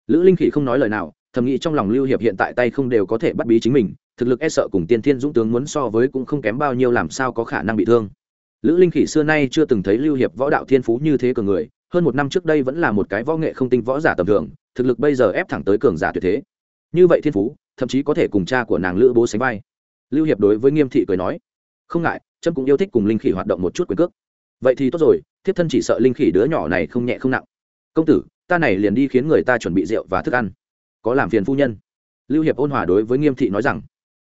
A: Lữ linh khỉ không nói lời nào thầm nghĩ trong lòng lưu hiệp hiện tại tay không đều có thể bắt bí chính mình, thực lực e sợ cùng tiên thiên dũng tướng muốn so với cũng không kém bao nhiêu làm sao có khả năng bị thương. Lữ linh khỉ xưa nay chưa từng thấy lưu hiệp võ đạo thiên phú như thế cường người, hơn một năm trước đây vẫn là một cái võ nghệ không tinh võ giả tầm thường, thực lực bây giờ ép thẳng tới cường giả tuyệt thế. Như vậy thiên phú, thậm chí có thể cùng cha của nàng lữ bố sánh vai. Lưu hiệp đối với nghiêm thị cười nói, không ngại, trâm cũng yêu thích cùng linh khỉ hoạt động một chút quyền cước. Vậy thì tốt rồi, thiếp thân chỉ sợ linh khỉ đứa nhỏ này không nhẹ không nặng. Công tử, ta này liền đi khiến người ta chuẩn bị rượu và thức ăn có làm phiền phu nhân. Lưu hiệp ôn hòa đối với nghiêm thị nói rằng,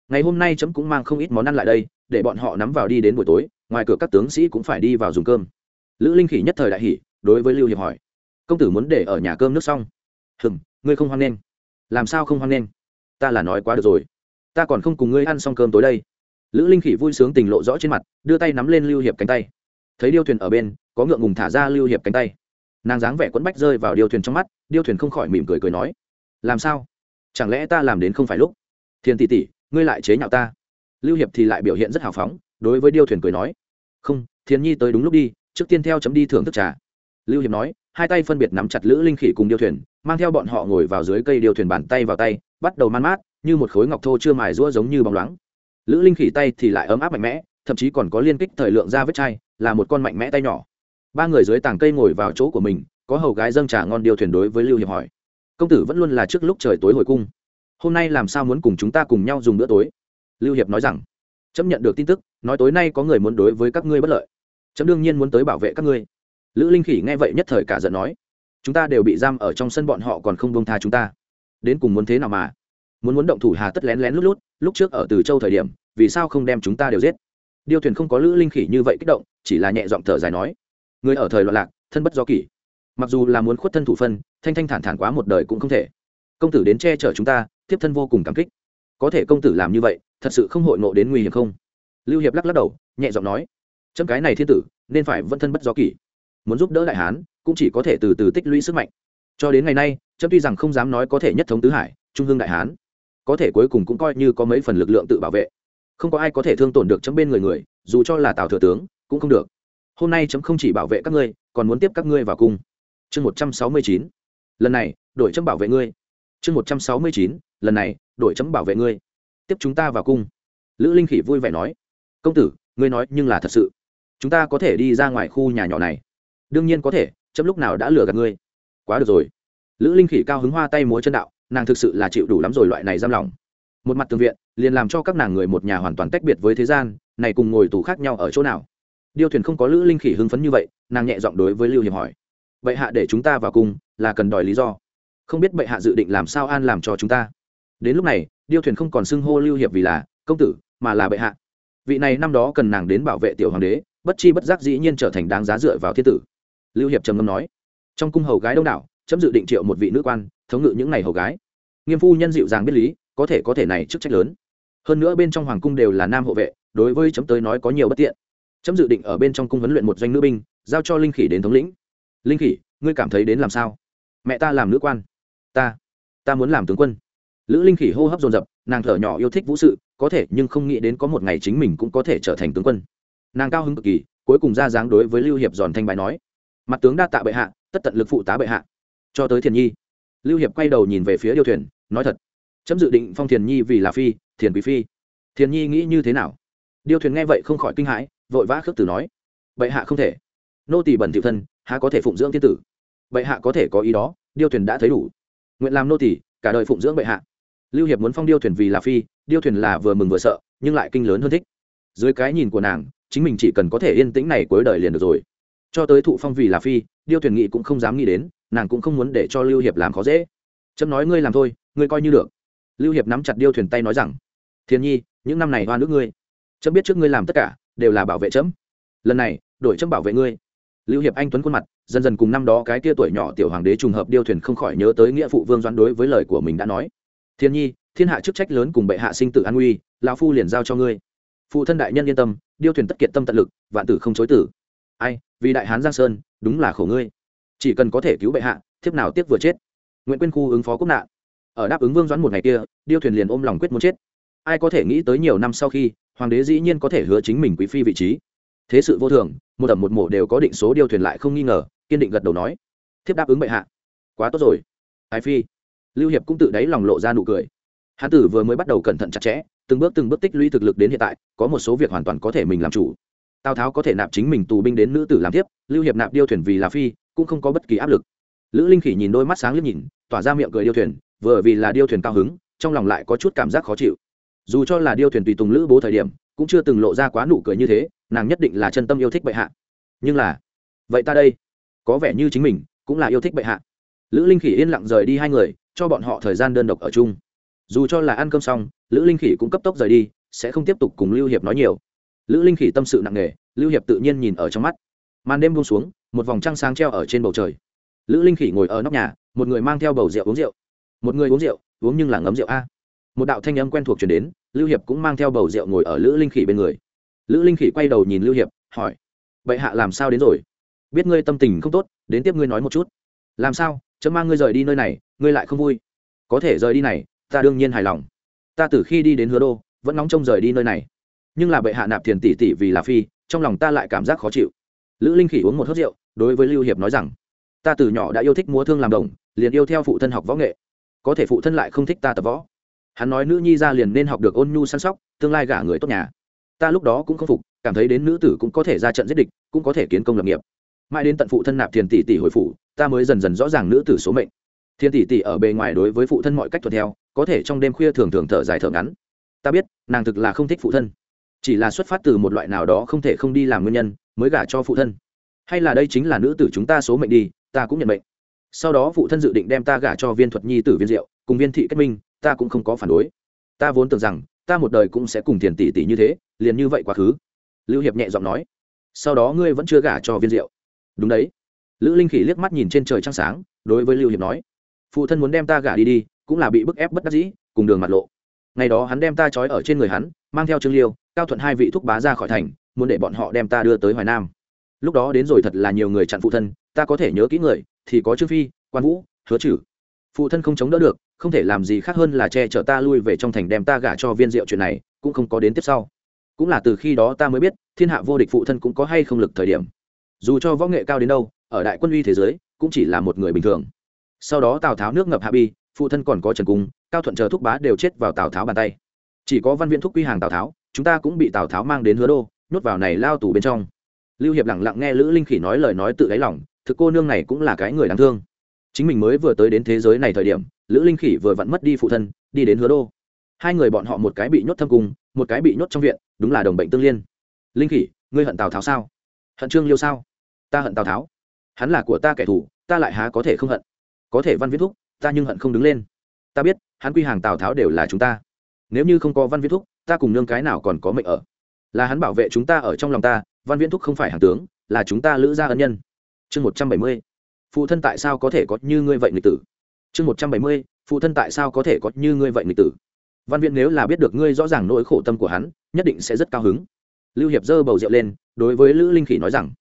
A: ngày hôm nay chấm cũng mang không ít món ăn lại đây, để bọn họ nắm vào đi đến buổi tối, ngoài cửa các tướng sĩ cũng phải đi vào dùng cơm. Lữ linh khỉ nhất thời đại hỉ, đối với lưu hiệp hỏi, công tử muốn để ở nhà cơm nước xong? Hừng ngươi không hoan nghênh. Làm sao không hoan nghênh? Ta là nói quá được rồi. Ta còn không cùng ngươi ăn xong cơm tối đây. Lữ linh khỉ vui sướng tình lộ rõ trên mặt, đưa tay nắm lên lưu hiệp cánh tay. Thấy điêu thuyền ở bên, có ngượng ngùng thả ra lưu hiệp cánh tay. Nàng dáng vẻ quẫn bách rơi vào điêu thuyền trong mắt, điêu thuyền không khỏi mỉm cười cười nói làm sao? Chẳng lẽ ta làm đến không phải lúc? Thiên tỷ tỷ, ngươi lại chế nhạo ta. Lưu hiệp thì lại biểu hiện rất hào phóng, đối với điêu thuyền cười nói. Không thiên nhi tới đúng lúc đi, trước tiên theo chấm đi thưởng thức trà. Lưu hiệp nói, hai tay phân biệt nắm chặt lữ linh khỉ cùng điêu thuyền, mang theo bọn họ ngồi vào dưới cây điêu thuyền bàn tay vào tay, bắt đầu man mát, như một khối ngọc thô chưa mài rũa giống như bóng loáng. Lữ linh khỉ tay thì lại ấm áp mạnh mẽ, thậm chí còn có liên kích thời lượng ra vết chai, là một con mạnh mẽ tay nhỏ. Ba người dưới tảng cây ngồi vào chỗ của mình, có hầu gái dâng trà ngon điêu thuyền đối với lưu hiệp hỏi công tử vẫn luôn là trước lúc trời tối hồi cung. Hôm nay làm sao muốn cùng chúng ta cùng nhau dùng bữa tối? Lưu hiệp nói rằng chấm nhận được tin tức, nói tối nay có người muốn đối với các ngươi bất lợi. Chấm đương nhiên muốn tới bảo vệ các ngươi. Lữ linh khỉ nghe vậy nhất thời cả giận nói, chúng ta đều bị giam ở trong sân bọn họ còn không bông tha chúng ta. Đến cùng muốn thế nào mà? Muốn muốn động thủ hà tất lén lén lút lút, lúc trước ở từ châu thời điểm, vì sao không đem chúng ta đều giết? Điêu thuyền không có lữ linh khỉ như vậy kích động, chỉ là nhẹ giọng thở dài nói, người ở thời loạn lạc, thân bất do kỷ mặc dù là muốn khuất thân thủ phân, thanh thanh thản thản quá một đời cũng không thể. Công tử đến che chở chúng ta tiếp thân vô cùng cảm kích. Có thể công tử làm như vậy, thật sự không hội nộ đến nguy hiểm không? Lưu hiệp lắc lắc đầu, nhẹ giọng nói, chấm cái này thiên tử, nên phải vẫn thân bất do kỷ. Muốn giúp đỡ đại hán, cũng chỉ có thể từ từ tích lũy sức mạnh. Cho đến ngày nay, chấm tuy rằng không dám nói có thể nhất thống tứ hải, trung hương đại hán, có thể cuối cùng cũng coi như có mấy phần lực lượng tự bảo vệ. Không có ai có thể thương tổn được chấm bên người người, dù cho là tào thừa tướng, cũng không được. Hôm nay chấm không chỉ bảo vệ các ngươi, còn muốn tiếp các ngươi vào cung chương một trăm sáu mươi chín, lần này đổi chấm bảo vệ ngươi. Chương một trăm sáu mươi chín, lần này đổi chấm bảo vệ ngươi. Tiếp chúng ta vào cung. Lữ linh khỉ vui vẻ nói, công tử, ngươi nói nhưng là thật sự. Chúng ta có thể đi ra ngoài khu nhà nhỏ này. Đương nhiên có thể, chấm lúc nào đã lừa gạt ngươi. Quá được rồi. Lữ linh khỉ cao hứng hoa tay múa chân đạo, nàng thực sự là chịu đủ lắm rồi loại này giam lòng một mặt tường viện, liền làm cho các nàng người một nhà hoàn toàn tách biệt với thế gian, này cùng ngồi tù khác nhau ở chỗ nào? Điêu thuyền không có lữ linh khỉ hưng phấn như vậy, nàng nhẹ giọng đối với lưu hiệp hỏi bệ hạ để chúng ta vào cung là cần đòi lý do. Không biết bệ hạ dự định làm sao an làm cho chúng ta. Đến lúc này, điêu thuyền không còn xưng hô lưu hiệp vì là công tử, mà là bệ hạ. Vị này năm đó cần nàng đến bảo vệ tiểu hoàng đế, bất chi bất giác dĩ nhiên trở thành đáng giá dựa vào thiên tử. Lưu hiệp trầm ngâm nói, trong cung hầu gái đông đảo, chấm dự định triệu một vị nữ quan, thống ngự những ngày hầu gái. Nghiêm phu nhân dịu dàng biết lý, có thể có thể này chức trách lớn. Hơn nữa bên trong hoàng cung đều là nam hộ vệ, đối với chấm tới nói có nhiều bất tiện. Chấm dự định ở bên trong cung huấn luyện một doanh nữ binh, giao cho linh khỉ đến thống lĩnh linh khỉ, ngươi cảm thấy đến làm sao? Mẹ ta làm nữ quan. Ta ta muốn làm tướng quân. Lữ linh khỉ hô hấp dồn dập, nàng thở nhỏ yêu thích vũ sự, có thể nhưng không nghĩ đến có một ngày chính mình cũng có thể trở thành tướng quân. Nàng cao hứng cực kỳ, cuối cùng ra dáng đối với lưu hiệp giòn thanh bài nói, mặt tướng đa tạ bệ hạ, tất tận lực phụ tá bệ hạ. Cho tới thiền nhi, lưu hiệp quay đầu nhìn về phía điêu thuyền, nói thật, chấm dự định phong thiền nhi vì là phi, thiền quý phi. Thiền nhi nghĩ như thế nào? Điêu thuyền nghe vậy không khỏi kinh hãi, vội vã khước tử nói, bệ hạ không thể. Nô tỳ bẩn thiệu thân há có thể phụng dưỡng thiên tử? Bệ hạ có thể có ý đó, điêu thuyền đã thấy đủ. Nguyện làm nô tỳ, cả đời phụng dưỡng bệ hạ. Lưu hiệp muốn phong điêu thuyền vì là phi, điêu thuyền là vừa mừng vừa sợ, nhưng lại kinh lớn hơn thích. Dưới cái nhìn của nàng, chính mình chỉ cần có thể yên tĩnh này cuối đời liền được rồi. Cho tới thụ phong vì là phi, điêu thuyền nghị cũng không dám nghĩ đến, nàng cũng không muốn để cho lưu hiệp làm khó dễ. Chấm nói ngươi làm thôi, ngươi coi như được. Lưu hiệp nắm chặt điêu thuyền tay nói rằng thiên nhi, những năm này hoa nước ngươi. Chấm biết trước ngươi làm tất cả, đều là bảo vệ chấm. Lần này, đổi chấm bảo vệ ngươi lưu hiệp anh tuấn khuôn mặt, dần dần cùng năm đó cái tia tuổi nhỏ tiểu hoàng đế trùng hợp điêu thuyền không khỏi nhớ tới nghĩa phụ vương doãn đối với lời của mình đã nói. Thiên nhi, thiên hạ chức trách lớn cùng bệ hạ sinh tử an nguy, lão phu liền giao cho ngươi. Phụ thân đại nhân yên tâm, điêu thuyền tất kiệt tâm tận lực, vạn tử không chối tử. Ai, vì đại hán giang sơn, đúng là khổ ngươi. Chỉ cần có thể cứu bệ hạ, thiếp nào tiếc vừa chết. Nguyễn quyên khu ứng phó quốc nạn. Ở đáp ứng vương doãn một ngày kia, điêu thuyền liền ôm lòng quyết muốn chết. Ai có thể nghĩ tới nhiều năm sau khi, hoàng đế dĩ nhiên có thể hứa chính mình quý phi vị trí thế sự vô thường, một ẩm một mổ đều có định số điêu thuyền lại không nghi ngờ, kiên định gật đầu nói. Thiếp đáp ứng bệ hạ. Quá tốt rồi. Ái phi. Lưu hiệp cũng tự đáy lòng lộ ra nụ cười. Hán tử vừa mới bắt đầu cẩn thận chặt chẽ, từng bước từng bước tích lũy thực lực đến hiện tại, có một số việc hoàn toàn có thể mình làm chủ. Tào tháo có thể nạp chính mình tù binh đến nữ tử làm tiếp lưu hiệp nạp điêu thuyền vì là phi, cũng không có bất kỳ áp lực. Lữ linh khỉ nhìn đôi mắt sáng liếc nhìn, tỏa ra miệng cười điêu thuyền, vừa vì là điêu thuyền cao hứng, trong lòng lại có chút cảm giác khó chịu. Dù cho là điêu thuyền tùy tùng lữ bố thời điểm, cũng chưa từng lộ ra quá nụ cười như thế nàng nhất định là chân tâm yêu thích bệ hạ. Nhưng là, vậy ta đây, có vẻ như chính mình cũng là yêu thích bệ hạ. Lữ linh khỉ yên lặng rời đi hai người, cho bọn họ thời gian đơn độc ở chung. Dù cho là ăn cơm xong, lữ linh khỉ cũng cấp tốc rời đi, sẽ không tiếp tục cùng lưu hiệp nói nhiều. Lữ linh khỉ tâm sự nặng nề, lưu hiệp tự nhiên nhìn ở trong mắt. Màn đêm buông xuống, một vòng trăng sáng treo ở trên bầu trời. Lữ linh khỉ ngồi ở nóc nhà, một người mang theo bầu rượu uống rượu. Một người uống rượu, uống nhưng là ngấm rượu a. Một đạo thanh âm quen thuộc chuyển đến, lưu hiệp cũng mang theo bầu rượu ngồi ở lữ linh khỉ bên người lữ linh khỉ quay đầu nhìn lưu hiệp, hỏi vậy hạ làm sao đến rồi? Biết ngươi tâm tình không tốt, đến tiếp ngươi nói một chút. Làm sao? Chớ mang ngươi rời đi nơi này, ngươi lại không vui? Có thể rời đi này, ta đương nhiên hài lòng. Ta từ khi đi đến hứa đô, vẫn nóng trông rời đi nơi này. Nhưng là bệ hạ nạp thiền tỷ tỷ vì là phi, trong lòng ta lại cảm giác khó chịu. Lữ linh khỉ uống một hớt rượu, đối với lưu hiệp nói rằng, ta từ nhỏ đã yêu thích múa thương làm đồng, liền yêu theo phụ thân học võ nghệ. Có thể phụ thân lại không thích ta tập võ. Hắn nói nữ nhi ra liền nên học được ôn nhu săn sóc, tương lai gả người tốt nhà ta lúc đó cũng không phục, cảm thấy đến nữ tử cũng có thể ra trận giết địch, cũng có thể kiến công lập nghiệp. Mãi đến tận phụ thân nạp thiền tỷ tỷ hồi phủ, ta mới dần dần rõ ràng nữ tử số mệnh. Thiên tỷ tỷ ở bề ngoài đối với phụ thân mọi cách thuận theo, có thể trong đêm khuya thường thường thở dài thở ngắn. Ta biết, nàng thực là không thích phụ thân. Chỉ là xuất phát từ một loại nào đó không thể không đi làm nguyên nhân, mới gả cho phụ thân. Hay là đây chính là nữ tử chúng ta số mệnh đi, ta cũng nhận mệnh. Sau đó phụ thân dự định đem ta gả cho viên thuật nhi tử viên diệu, cùng viên thị kết minh, ta cũng không có phản đối. Ta vốn tưởng rằng ta một đời cũng sẽ cùng tiền tỷ tỷ như thế, liền như vậy quá khứ. Lưu hiệp nhẹ giọng nói. Sau đó ngươi vẫn chưa gả cho viên diệu. Đúng đấy. Lữ linh khỉ liếc mắt nhìn trên trời trăng sáng, đối với lưu hiệp nói. Phụ thân muốn đem ta gả đi đi, cũng là bị bức ép bất đắc dĩ, cùng đường mặt lộ. Ngày đó hắn đem ta trói ở trên người hắn, mang theo trương liêu, cao thuận hai vị thúc bá ra khỏi thành, muốn để bọn họ đem ta đưa tới hoài nam. Lúc đó đến rồi thật là nhiều người chặn phụ thân, ta có thể nhớ kỹ người, thì có trương phi, quan vũ, hứa chử phụ thân không chống đỡ được không thể làm gì khác hơn là che chở ta lui về trong thành đem ta gả cho viên diệu chuyện này, cũng không có đến tiếp sau. Cũng là từ khi đó ta mới biết, thiên hạ vô địch phụ thân cũng có hay không lực thời điểm. Dù cho võ nghệ cao đến đâu, ở đại quân uy thế giới, cũng chỉ là một người bình thường. Sau đó tào tháo nước ngập hạ bi, phụ thân còn có trần cung, cao thuận chờ thúc bá đều chết vào tào tháo bàn tay. Chỉ có văn viên thúc quy hàng tào tháo, chúng ta cũng bị tào tháo mang đến hứa đô, nhốt vào này lao tù bên trong. Lưu hiệp lặng lặng nghe lữ linh khỉ nói lời nói tự đáy lòng, thực cô nương này cũng là cái người đáng thương chính mình mới vừa tới đến thế giới này thời điểm, lữ linh khỉ vừa vặn mất đi phụ thân, đi đến hứa đô. Hai người bọn họ một cái bị nhốt thâm cung, một cái bị nhốt trong viện, đúng là đồng bệnh tương liên. Linh khỉ, ngươi hận tào tháo sao? Hận trương liêu sao? Ta hận tào tháo. Hắn là của ta kẻ thù, ta lại há có thể không hận? Có thể văn viết thúc, ta nhưng hận không đứng lên. Ta biết, hắn quy hàng tào tháo đều là chúng ta. Nếu như không có văn viết thúc, ta cùng nương cái nào còn có mệnh ở? Là hắn bảo vệ chúng ta ở trong lòng ta, văn viễn thúc không phải hàng tướng, là chúng ta lữ gia ân nhân. Chương một trăm bảy mươi phụ thân tại sao có thể có như ngươi vậy nghịch tử? Chương một trăm bảy mươi, phụ thân tại sao có thể có như ngươi vậy nghịch tử? Văn viễn nếu là biết được ngươi rõ ràng nỗi khổ tâm của hắn, nhất định sẽ rất cao hứng. Lưu hiệp giơ bầu rượu lên, đối với lữ linh khỉ nói rằng,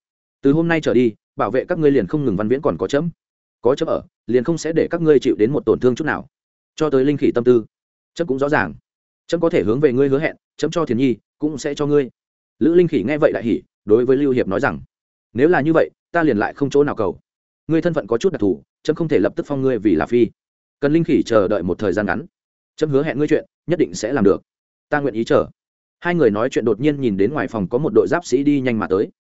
A: từ hôm nay trở đi, bảo vệ các ngươi liền không ngừng văn viễn còn có chấm. Có chấm ở, liền không sẽ để các ngươi chịu đến một tổn thương chút nào. Cho tới linh khỉ tâm tư, chấm cũng rõ ràng. Chấm có thể hướng về ngươi hứa hẹn, chấm cho thiền nhi, cũng sẽ cho ngươi. Lữ linh khỉ nghe vậy đại hỉ, đối với lưu hiệp nói rằng, nếu là như vậy, ta liền lại không chỗ nào cầu ngươi thân phận có chút đặc thù, chấm không thể lập tức phong ngươi vì là phi. Cần linh khỉ chờ đợi một thời gian ngắn. Chấm hứa hẹn ngươi chuyện, nhất định sẽ làm được. Ta nguyện ý chờ. Hai người nói chuyện đột nhiên nhìn đến ngoài phòng có một đội giáp sĩ đi nhanh mà tới.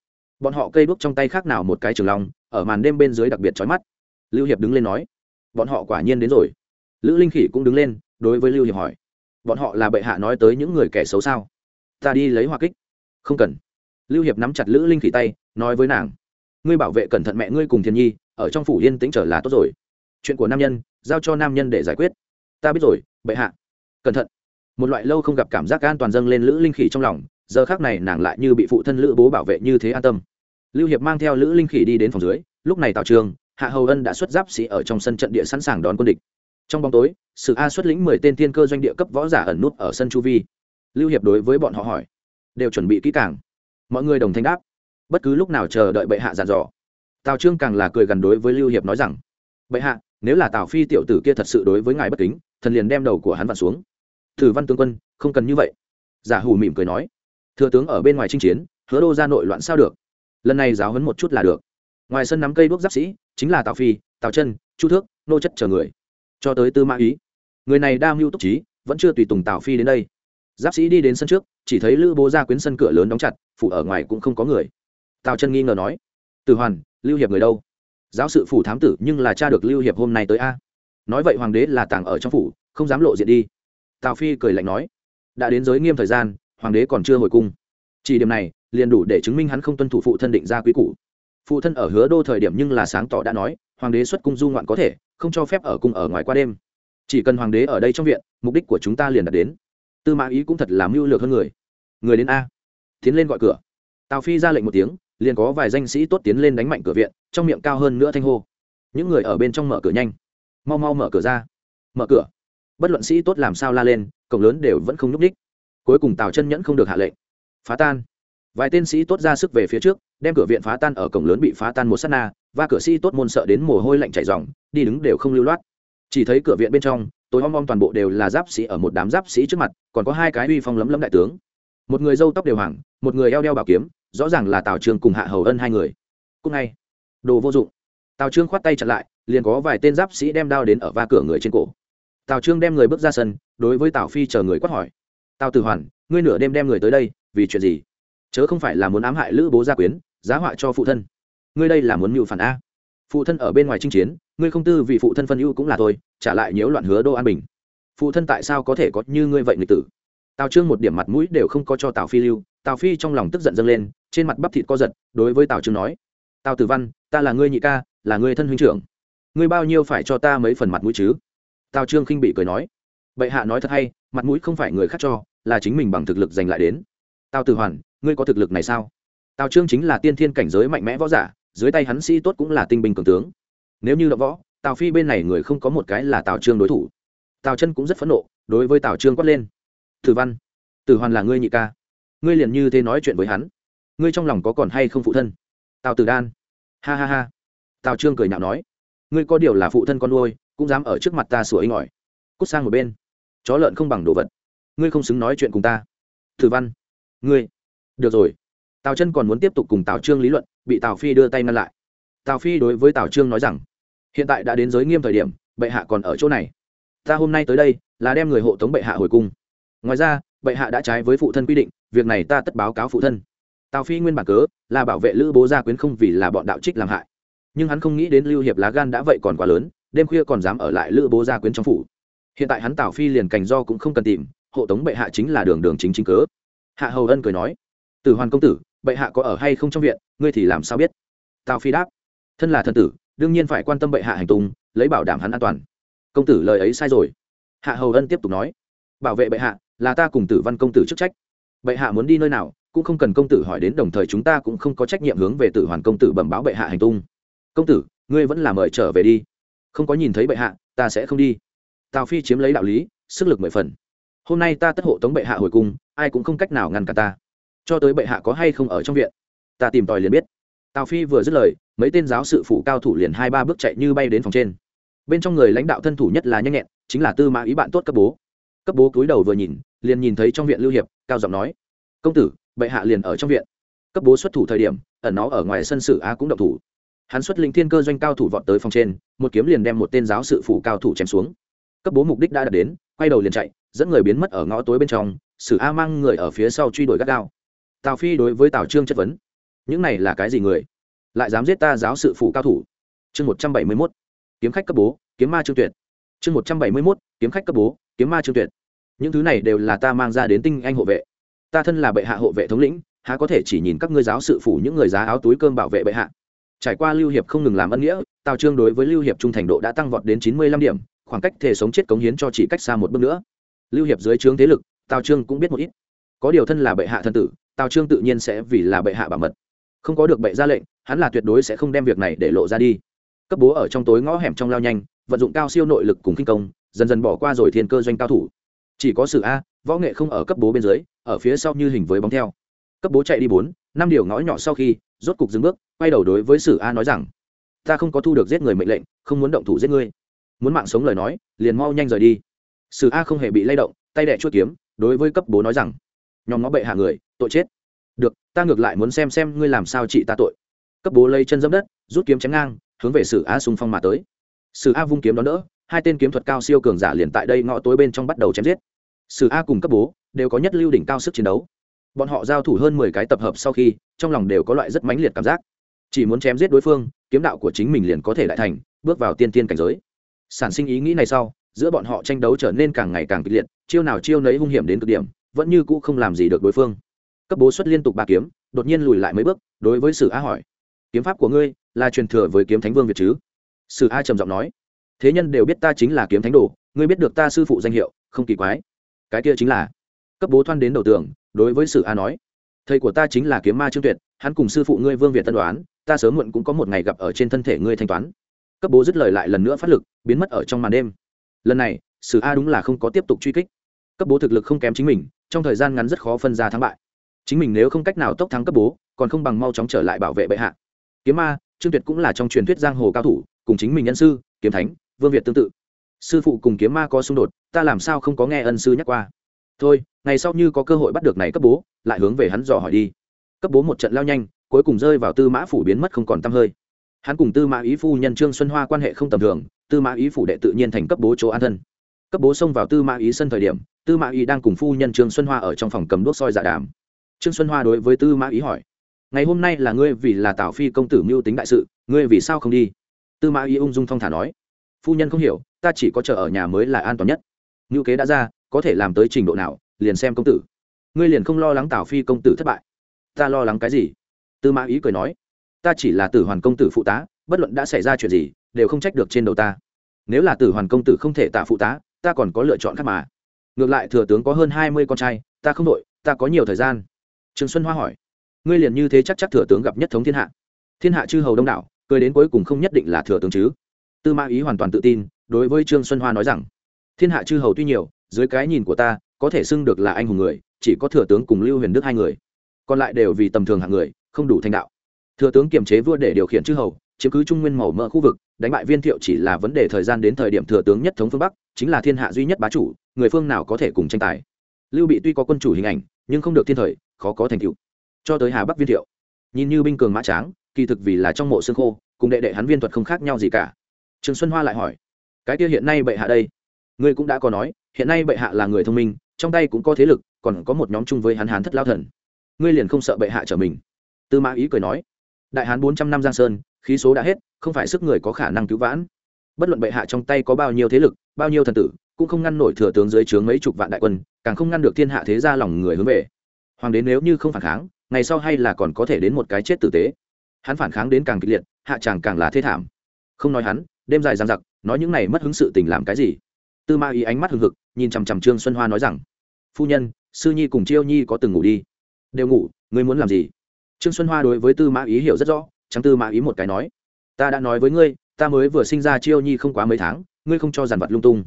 A: Bọn họ cây đuốc trong tay khác nào một cái trường long, ở màn đêm bên dưới đặc biệt trói mắt. Lưu hiệp đứng lên nói, bọn họ quả nhiên đến rồi. Lữ linh khỉ cũng đứng lên, đối với lưu hiệp hỏi, bọn họ là bệ hạ nói tới những người kẻ xấu sao? Ta đi lấy hoa kích. Không cần. Lưu hiệp nắm chặt lữ linh khỉ tay, nói với nàng ngươi bảo vệ cẩn thận mẹ ngươi cùng thiên nhi, ở trong phủ yên tĩnh trở là tốt rồi. Chuyện của nam nhân, giao cho nam nhân để giải quyết. Ta biết rồi, bệ hạ. Cẩn thận. Một loại lâu không gặp cảm giác an toàn dâng lên lữ linh khỉ trong lòng, giờ khác này nàng lại như bị phụ thân lữ bố bảo vệ như thế an tâm. Lưu hiệp mang theo lữ linh khỉ đi đến phòng dưới, lúc này tào trường, hạ hầu ân đã xuất giáp sĩ ở trong sân trận địa sẵn sàng đón quân địch. Trong bóng tối, sự a xuất lĩnh mười tên thiên cơ doanh địa cấp võ giả ẩn nút ở sân chu vi. Lưu hiệp đối với bọn họ hỏi. Đều chuẩn bị kỹ càng. Mọi người đồng thanh đáp bất cứ lúc nào chờ đợi bệ hạ dàn dò. Tào trương càng là cười gần đối với lưu hiệp nói rằng, bệ hạ, nếu là tào phi tiểu tử kia thật sự đối với ngài bất kính, thần liền đem đầu của hắn vặn xuống. Thử văn tướng quân, không cần như vậy. Giả hủ mỉm cười nói, thừa tướng ở bên ngoài chinh chiến, hứa đô ra nội loạn sao được? Lần này giáo hấn một chút là được. Ngoài sân nắm cây đuốc giáp sĩ, chính là tào phi, tào chân, chu thước, nô chất chờ người. Cho tới tư mã ý. Người này đa mưu túc trí, vẫn chưa tùy tùng tào phi đến đây. Giáp sĩ đi đến sân trước, chỉ thấy lữ bố ra quyến sân cửa lớn đóng chặt, phủ ở ngoài cũng không có người tào chân nghi ngờ nói từ hoàn, lưu hiệp người đâu? Giáo sự phủ thám tử nhưng là cha được lưu hiệp hôm nay tới a. Nói vậy hoàng đế là tàng ở trong phủ, không dám lộ diện đi. Tào phi cười lạnh nói, đã đến giới nghiêm thời gian, hoàng đế còn chưa hồi cung. Chỉ điểm này, liền đủ để chứng minh hắn không tuân thủ phụ thân định ra quý cũ phụ thân ở hứa đô thời điểm nhưng là sáng tỏ đã nói, hoàng đế xuất cung du ngoạn có thể, không cho phép ở cung ở ngoài qua đêm. Chỉ cần hoàng đế ở đây trong viện, mục đích của chúng ta liền đạt đến. Tư mã ý cũng thật là mưu lược hơn người. Người đến a. Tiến lên gọi cửa. Tào phi ra lệnh một tiếng liền có vài danh sĩ tốt tiến lên đánh mạnh cửa viện, trong miệng cao hơn nữa thanh hô. Những người ở bên trong mở cửa nhanh. Mau mau mở cửa ra. Mở cửa. Bất luận sĩ tốt làm sao la lên, cổng lớn đều vẫn không nhúc ních cuối cùng tào chân nhẫn không được hạ lệnh. Phá tan. Vài tên sĩ tốt ra sức về phía trước, đem cửa viện phá tan ở cổng lớn bị phá tan một s á t na, và cửa sĩ tốt môn sợ đến mồ hôi lạnh chảy dòng đi đứng đều không lưu loát. Chỉ thấy cửa viện bên trong, tối om om toàn bộ đều là giáp sĩ ở một đám giáp sĩ trước mặt, còn có hai cái uy phong lấm lấm đại tướng. Một người dâu tóc đều hoàng một người eo đeo bảo kiếm rõ ràng là tào trương cùng hạ hầu ân hai người cúc ngay đồ vô dụng tào trương khoát tay chặt lại liền có vài tên giáp sĩ đem đao đến ở va cửa người trên cổ tào trương đem người bước ra sân đối với tào phi chờ người quát hỏi tào tử hoàn ngươi nửa đêm đem người tới đây vì chuyện gì chớ không phải là muốn ám hại lữ bố gia quyến giá họa cho phụ thân ngươi đây là muốn mưu phản a phụ thân ở bên ngoài chinh chiến ngươi không tư vì phụ thân phân ưu cũng là thôi trả lại nhiễu loạn hứa đô an bình phụ thân tại sao có thể có như ngươi vậy người tử tào trương một điểm mặt mũi đều không có cho tào phi lưu tào phi trong lòng tức giận dâng lên, trên mặt bắp thịt co giật, đối với tào trương nói, tào tử văn, ta là ngươi nhị ca, là ngươi thân huynh trưởng. Ngươi bao nhiêu phải cho ta mấy phần mặt mũi chứ? Tào trương khinh bị cười nói, bệ hạ nói thật hay, mặt mũi không phải người khác cho, là chính mình bằng thực lực giành lại đến. Tào tử hoàn, ngươi có thực lực này sao? Tào trương chính là tiên thiên cảnh giới mạnh mẽ võ giả, dưới tay hắn sĩ tốt cũng là tinh binh cường tướng. Nếu như đ võ, tào phi bên này người không có một cái là tào trương đối thủ. Tào chân cũng rất phẫn nộ, đối với tào trương quát lên, tử văn, tử hoàn là ngươi nhị ca ngươi liền như thế nói chuyện với hắn. Ngươi trong lòng có còn hay không phụ thân? Tào tử đan. Ha ha ha. Tào trương cười nhạo nói. Ngươi có điều là phụ thân con nuôi, cũng dám ở trước mặt ta sủa inh ỏi cút sang một bên. Chó lợn không bằng đồ vật. Ngươi không xứng nói chuyện cùng ta. Thử văn. Ngươi. Được rồi. Tào chân còn muốn tiếp tục cùng tào trương lý luận, bị tào phi đưa tay ngăn lại. Tào phi đối với tào trương nói rằng, hiện tại đã đến giới nghiêm thời điểm, bệ hạ còn ở chỗ này. Ta hôm nay tới đây, là đem người hộ tống bệ hạ hồi cung. Ngoài ra bệ hạ đã trái với phụ thân quy định, việc này ta tất báo cáo phụ thân. Tào phi nguyên bản cớ là bảo vệ lữ bố gia quyến không vì là bọn đạo trích làm hại. Nhưng hắn không nghĩ đến lưu hiệp lá gan đã vậy còn quá lớn, đêm khuya còn dám ở lại lữ bố gia quyến trong phủ. Hiện tại hắn tào phi liền cành do cũng không cần tìm, hộ tống bệ hạ chính là đường đường chính chính cớ. Hạ hầu ân cười nói, tử hoàn công tử, bệ hạ có ở hay không trong viện, ngươi thì làm sao biết? Tào phi đáp, thân là thân tử, đương nhiên phải quan tâm bệ hạ hành tung, lấy bảo đảm hắn an toàn. Công tử lời ấy sai rồi. Hạ hầu ân tiếp tục nói, bảo vệ bệ hạ là ta cùng tử văn công tử chức trách. Bệ hạ muốn đi nơi nào, cũng không cần công tử hỏi đến đồng thời chúng ta cũng không có trách nhiệm hướng về tử hoàn công tử bẩm báo bệ hạ hành tung. Công tử, ngươi vẫn là mời trở về đi. Không có nhìn thấy bệ hạ, ta sẽ không đi. Tào phi chiếm lấy đạo lý, sức lực mười phần. Hôm nay ta tất hộ tống bệ hạ hồi cung, ai cũng không cách nào ngăn cả ta. Cho tới bệ hạ có hay không ở trong viện, ta tìm tòi liền biết. Tào phi vừa dứt lời, mấy tên giáo sự phủ cao thủ liền hai ba bước chạy như bay đến phòng trên. Bên trong người lãnh đạo thân thủ nhất là nhanh nhẹn, chính là tư mã ý bạn tốt cấp bố cấp bố cúi đầu vừa nhìn, liền nhìn thấy trong viện lưu hiệp, cao giọng nói, công tử, bệ hạ liền ở trong viện. Cấp bố xuất thủ thời điểm, ẩn nó ở ngoài sân sử a cũng động thủ. Hắn xuất linh thiên cơ doanh cao thủ vọt tới phòng trên, một kiếm liền đem một tên giáo sự phủ cao thủ chém xuống. Cấp bố mục đích đã đạt đến, quay đầu liền chạy, dẫn người biến mất ở ngõ tối bên trong, sử a mang người ở phía sau truy đuổi gắt gao. Tào phi đối với tào trương chất vấn, những này là cái gì người? Lại dám giết ta giáo sự phủ cao thủ? Chương một trăm bảy mươi mốt. Kiếm khách cấp bố, kiếm ma trương tuyệt chương một trăm bảy mươi mốt, kiếm khách cấp bố, kiếm ma trương tuyệt. Những thứ này đều là ta mang ra đến tinh anh hộ vệ. Ta thân là bệ hạ hộ vệ thống lĩnh, há có thể chỉ nhìn các ngươi giáo sự phủ những người giá áo túi cơm bảo vệ bệ hạ. Trải qua lưu hiệp không ngừng làm ân nghĩa, tào trương đối với lưu hiệp trung thành độ đã tăng vọt đến chín mươi lăm điểm, khoảng cách thể sống chết cống hiến cho chỉ cách xa một bước nữa. Lưu hiệp dưới trướng thế lực, tào trương cũng biết một ít. Có điều thân là bệ hạ thân tử, tào trương tự nhiên sẽ vì là bệ hạ bảo mật. Không có được bệ ra lệnh, hắn là tuyệt đối sẽ không đem việc này để lộ ra đi. Cấp bố ở trong tối ngõ hẻm trong lao nhanh vận dụng cao siêu nội lực cùng kinh công, dần dần bỏ qua rồi thiên cơ doanh cao thủ. Chỉ có sự a, võ nghệ không ở cấp bố bên dưới, ở phía sau như hình với bóng theo. Cấp bố chạy đi bốn, năm điều ngõ nhỏ sau khi, rốt cục dừng bước, quay đầu đối với sử a nói rằng, ta không có thu được giết người mệnh lệnh, không muốn động thủ giết ngươi. Muốn mạng sống lời nói, liền mau nhanh rời đi. Sử a không hề bị lay động, tay đẻ chuốt kiếm, đối với cấp bố nói rằng nhóm ngó bệ hạ người, tội chết. Được, ta ngược lại muốn xem xem ngươi làm sao trị ta tội. Cấp bố lấy chân dẫm đất, rút kiếm chém ngang, hướng về sử a xung phong mà tới sử a vung kiếm đón đỡ, hai tên kiếm thuật cao siêu cường giả liền tại đây ngõ tối bên trong bắt đầu chém giết. Sử a cùng cấp bố đều có nhất lưu đỉnh cao sức chiến đấu. Bọn họ giao thủ hơn mười cái tập hợp sau khi, trong lòng đều có loại rất mãnh liệt cảm giác. Chỉ muốn chém giết đối phương, kiếm đạo của chính mình liền có thể lại thành, bước vào tiên tiên cảnh giới. Sản sinh ý nghĩ này sau, giữa bọn họ tranh đấu trở nên càng ngày càng kịch liệt, chiêu nào chiêu nấy hung hiểm đến cực điểm, vẫn như cũ không làm gì được đối phương. Cấp bố xuất liên tục ba kiếm, đột nhiên lùi lại mấy bước, đối với sử a hỏi, kiếm pháp của ngươi là truyền thừa với kiếm thánh vương việt chứ? Sử a trầm giọng nói, thế nhân đều biết ta chính là kiếm thánh đồ, ngươi biết được ta sư phụ danh hiệu, không kỳ quái. Cái kia chính là. Cấp bố thoan đến đầu tường, đối với sử a nói, thầy của ta chính là kiếm ma trương tuyệt, hắn cùng sư phụ ngươi vương việt tân đoán, ta sớm muộn cũng có một ngày gặp ở trên thân thể ngươi thanh toán. Cấp bố dứt lời lại lần nữa phát lực, biến mất ở trong màn đêm. Lần này, sử a đúng là không có tiếp tục truy kích. Cấp bố thực lực không kém chính mình, trong thời gian ngắn rất khó phân ra thắng bại. Chính mình nếu không cách nào tốc thắng cấp bố, còn không bằng mau chóng trở lại bảo vệ bệ hạ. Kiếm ma, trương tuyệt cũng là trong truyền thuyết giang hồ cao thủ cùng chính mình nhân sư, kiếm thánh, vương việt tương tự. Sư phụ cùng kiếm ma có xung đột, ta làm sao không có nghe ân sư nhắc qua? Thôi, ngày sau như có cơ hội bắt được này cấp bố, lại hướng về hắn dò hỏi đi. Cấp bố một trận lao nhanh, cuối cùng rơi vào tư mã phủ biến mất không còn t hơi. Hắn cùng tư mã ý phu nhân trương xuân hoa quan hệ không tầm thường, tư mã ý phủ đệ tự nhiên thành cấp bố chỗ an thân. Cấp bố xông vào tư mã ý sân thời điểm, tư mã ý đang cùng phu nhân trương xuân hoa ở trong phòng cầm đuốc soi dạ đàm. Trương xuân hoa đối với tư mã ý hỏi, ngày hôm nay là ngươi vì là tào phi công tử mưu tính đại sự, ngươi vì sao không đi? Tư mã ý ung dung thong thả nói, phu nhân không hiểu, ta chỉ có chờ ở nhà mới là an toàn nhất. Ngữ kế đã ra, có thể làm tới trình độ nào, liền xem công tử. Ngươi liền không lo lắng tào phi công tử thất bại. Ta lo lắng cái gì? Tư mã ý cười nói, ta chỉ là tử hoàn công tử phụ tá, bất luận đã xảy ra chuyện gì, đều không trách được trên đầu ta. Nếu là tử hoàn công tử không thể tạ phụ tá, ta còn có lựa chọn khác mà. Ngược lại thừa tướng có hơn hai mươi con trai, ta không đội ta có nhiều thời gian. Trường xuân hoa hỏi, ngươi liền như thế chắc chắc thừa tướng gặp nhất thống thiên hạ? Thiên hạ chư hầu đông đảo cười đến cuối cùng không nhất định là thừa tướng chứ. Tư mã ý hoàn toàn tự tin, đối với trương xuân hoa nói rằng, thiên hạ chư hầu tuy nhiều, dưới cái nhìn của ta, có thể xưng được là anh hùng người, chỉ có thừa tướng cùng lưu huyền đức hai người. Còn lại đều vì tầm thường hạng người, không đủ thành đạo. Thừa tướng kiềm chế vua để điều khiển chư hầu, chiếm cứ trung nguyên màu mỡ khu vực, đánh bại viên thiệu chỉ là vấn đề thời gian đến thời điểm thừa tướng nhất thống phương bắc, chính là thiên hạ duy nhất bá chủ, người phương nào có thể cùng tranh tài. Lưu bị tuy có quân chủ hình ảnh, nhưng không được thiên thời, khó có thành tựu. Cho tới hà bắc viên thiệu, nhìn như binh cường mã tráng kỳ thực vì là trong mộ xương khô, cùng đệ đệ hắn viên thuật không khác nhau gì cả. Trường xuân hoa lại hỏi, cái kia hiện nay bệ hạ đây? Ngươi cũng đã có nói, hiện nay bệ hạ là người thông minh, trong tay cũng có thế lực, còn có một nhóm chung với hắn hán thất lao thần. Ngươi liền không sợ bệ hạ trở mình? Tư mã ý cười nói, đại hán bốn trăm năm giang sơn, khí số đã hết, không phải sức người có khả năng cứu vãn. Bất luận bệ hạ trong tay có bao nhiêu thế lực, bao nhiêu thần tử, cũng không ngăn nổi thừa tướng dưới trướng mấy chục vạn đại quân, càng không ngăn được thiên hạ thế gia lòng người hướng về. Hoàng đế nếu như không phản kháng, ngày sau hay là còn có thể đến một cái chết tử tế hắn phản kháng đến càng kịch liệt, hạ chàng càng là thế thảm. Không nói hắn, đêm dài dằng dặc, nói những này mất hứng sự tình làm cái gì? Tư ma ý ánh mắt hừng hực, nhìn chằm chằm trương xuân hoa nói rằng, phu nhân, sư nhi cùng chiêu nhi có từng ngủ đi. Đều ngủ, ngươi muốn làm gì? Trương xuân hoa đối với tư mã ý hiểu rất rõ chẳng tư mã ý một cái nói, ta đã nói với ngươi, ta mới vừa sinh ra chiêu nhi không quá mấy tháng, ngươi không cho giàn vật lung tung.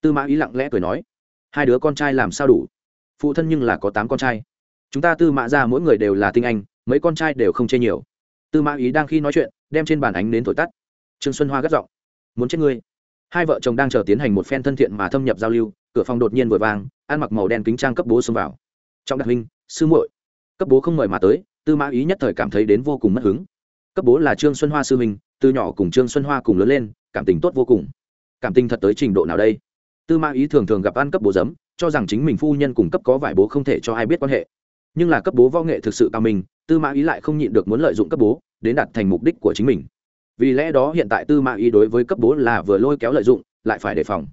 A: Tư mã ý lặng lẽ cười nói, hai đứa con trai làm sao đủ? Phụ thân nhưng là có tám con trai. Chúng ta tư mã ra mỗi người đều là tinh anh, mấy con trai đều không chê nhiều tư mã ý đang khi nói chuyện, đem trên bàn ánh đến thổi tắt. Trương xuân hoa gắt giọng, muốn chết ngươi. Hai vợ chồng đang chờ tiến hành một phen thân thiện mà thâm nhập giao lưu, cửa phòng đột nhiên vội vàng ăn mặc màu đen kính trang cấp bố xông vào. Trong đặc huynh, sư muội. Cấp bố không mời mà tới, tư mã ý nhất thời cảm thấy đến vô cùng mất hứng. Cấp bố là trương xuân hoa sư huynh, từ nhỏ cùng trương xuân hoa cùng lớn lên, cảm tình tốt vô cùng. Cảm tình thật tới trình độ nào đây? Tư mã ý thường thường gặp ăn cấp bố giấm, cho rằng chính mình phu nhân cùng cấp có vải bố không thể cho ai biết quan hệ. Nhưng là cấp bố võ nghệ thực sự cao mình tư mã ý lại không nhịn được muốn lợi dụng cấp bố, đến đạt thành mục đích của chính mình. Vì lẽ đó hiện tại tư mã ý đối với cấp bố là vừa lôi kéo lợi dụng, lại phải đề phòng.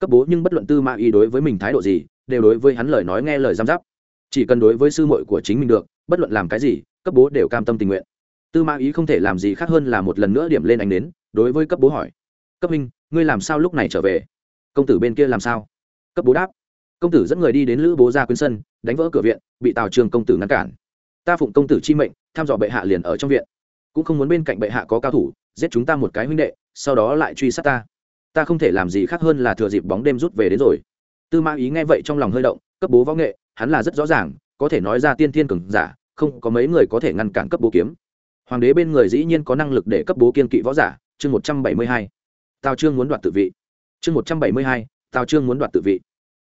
A: Cấp bố nhưng bất luận tư mã ý đối với mình thái độ gì, đều đối với hắn lời nói nghe lời giam giáp. Chỉ cần đối với sư muội của chính mình được, bất luận làm cái gì, cấp bố đều cam tâm tình nguyện. Tư mã ý không thể làm gì khác hơn là một lần nữa điểm lên ánh đến đối với cấp bố hỏi. Cấp minh ngươi làm sao lúc này trở về? Công tử bên kia làm sao? Cấp bố đáp. Công tử dẫn người đi đến lữ bố ra quyến sân, đánh vỡ cửa viện, bị tào trường công tử ngăn cản ta phụng công tử chi mệnh thăm dò bệ hạ liền ở trong viện. Cũng không muốn bên cạnh bệ hạ có cao thủ, giết chúng ta một cái huynh đệ, sau đó lại truy sát ta. Ta không thể làm gì khác hơn là thừa dịp bóng đêm rút về đến rồi. Tư mã ý nghe vậy trong lòng hơi động, cấp bố võ nghệ, hắn là rất rõ ràng, có thể nói ra tiên thiên cường giả, không có mấy người có thể ngăn cản cấp bố kiếm. Hoàng đế bên người dĩ nhiên có năng lực để cấp bố kiên kỵ võ giả, chương một trăm bảy mươi hai. Tào trương muốn đoạt tự vị. Chương một trăm bảy mươi hai, tào trương muốn đoạt tự vị.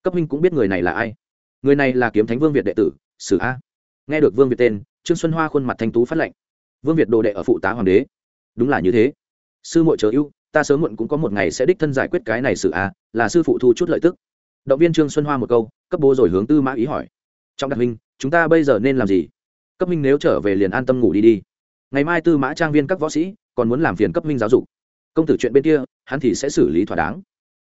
A: Cấp huynh cũng biết người này là ai. Người này là kiếm thánh vương việt đệ tử, sử a nghe được vương việt tên, trương xuân hoa khuôn mặt thanh tú phát lệnh. Vương việt đồ đệ ở phụ tá hoàng đế. Đúng là như thế. Sư muội chờ ưu, ta sớm muộn cũng có một ngày sẽ đích thân giải quyết cái này sự a là sư phụ thu chút lợi tức. Động viên trương xuân hoa một câu, cấp bố rồi hướng tư mã ý hỏi. Trong đặc minh, chúng ta bây giờ nên làm gì? Cấp minh nếu trở về liền an tâm ngủ đi đi. Ngày mai tư mã trang viên các võ sĩ còn muốn làm phiền cấp minh giáo dục. Công tử chuyện bên kia, hắn thì sẽ xử lý thỏa đáng.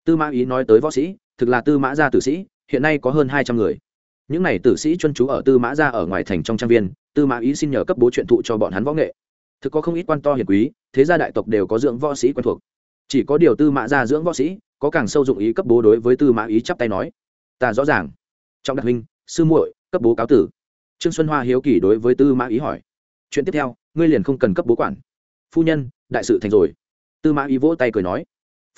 A: Tư mã ý nói tới võ sĩ, thực là tư mã gia tử sĩ, hiện nay có hơn hai trăm người những n à y tử sĩ chuyên chú ở tư mã gia ở ngoài thành trong trang viên, tư mã ý xin nhờ cấp bố chuyện thụ cho bọn hắn võ nghệ. Thực có không ít quan to hiền quý, thế gia đại tộc đều có dưỡng võ sĩ quen thuộc. Chỉ có điều tư mã gia dưỡng võ sĩ, có càng sâu dụng ý cấp bố đối với tư mã ý chắp tay nói, ta rõ ràng. Trong đặc huynh, sư muội, cấp bố cáo tử. Trương xuân hoa hiếu kỳ đối với tư mã ý hỏi, chuyện tiếp theo, ngươi liền không cần cấp bố quản. Phu nhân, đại sự thành rồi. Tư mã ý vỗ tay cười nói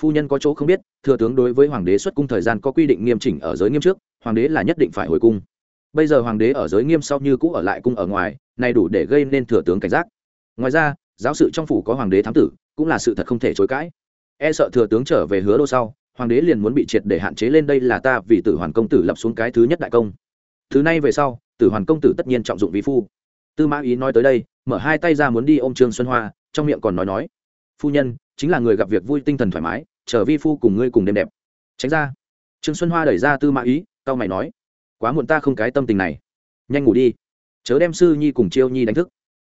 A: phu nhân có chỗ không biết, thừa tướng đối với hoàng đế xuất cung thời gian có quy định nghiêm chỉnh ở giới nghiêm trước, hoàng đế là nhất định phải hồi cung. Bây giờ hoàng đế ở giới nghiêm sau như cũ ở lại cung ở ngoài, này đủ để gây nên thừa tướng cảnh giác. Ngoài ra, giáo sự trong phủ có hoàng đế thám tử, cũng là sự thật không thể chối cãi. E sợ thừa tướng trở về hứa đô sau, hoàng đế liền muốn bị triệt để hạn chế lên đây là ta vì tử hoàn công tử lập xuống cái thứ nhất đại công. Thứ này về sau, tử hoàn công tử tất nhiên trọng dụng vi phu. Tư mã ý nói tới đây, mở hai tay ra muốn đi ô m trương xuân hoa, trong miệng còn nói nói, phu nhân chính là người gặp việc vui tinh thần thoải mái, chờ vi phu cùng ngươi cùng đêm đẹp. Tránh ra. Trương xuân hoa đẩy ra tư mã ý tao mày nói, quá muộn ta không cái tâm tình này. Nhanh ngủ đi. Chớ đem sư nhi cùng chiêu nhi đánh thức.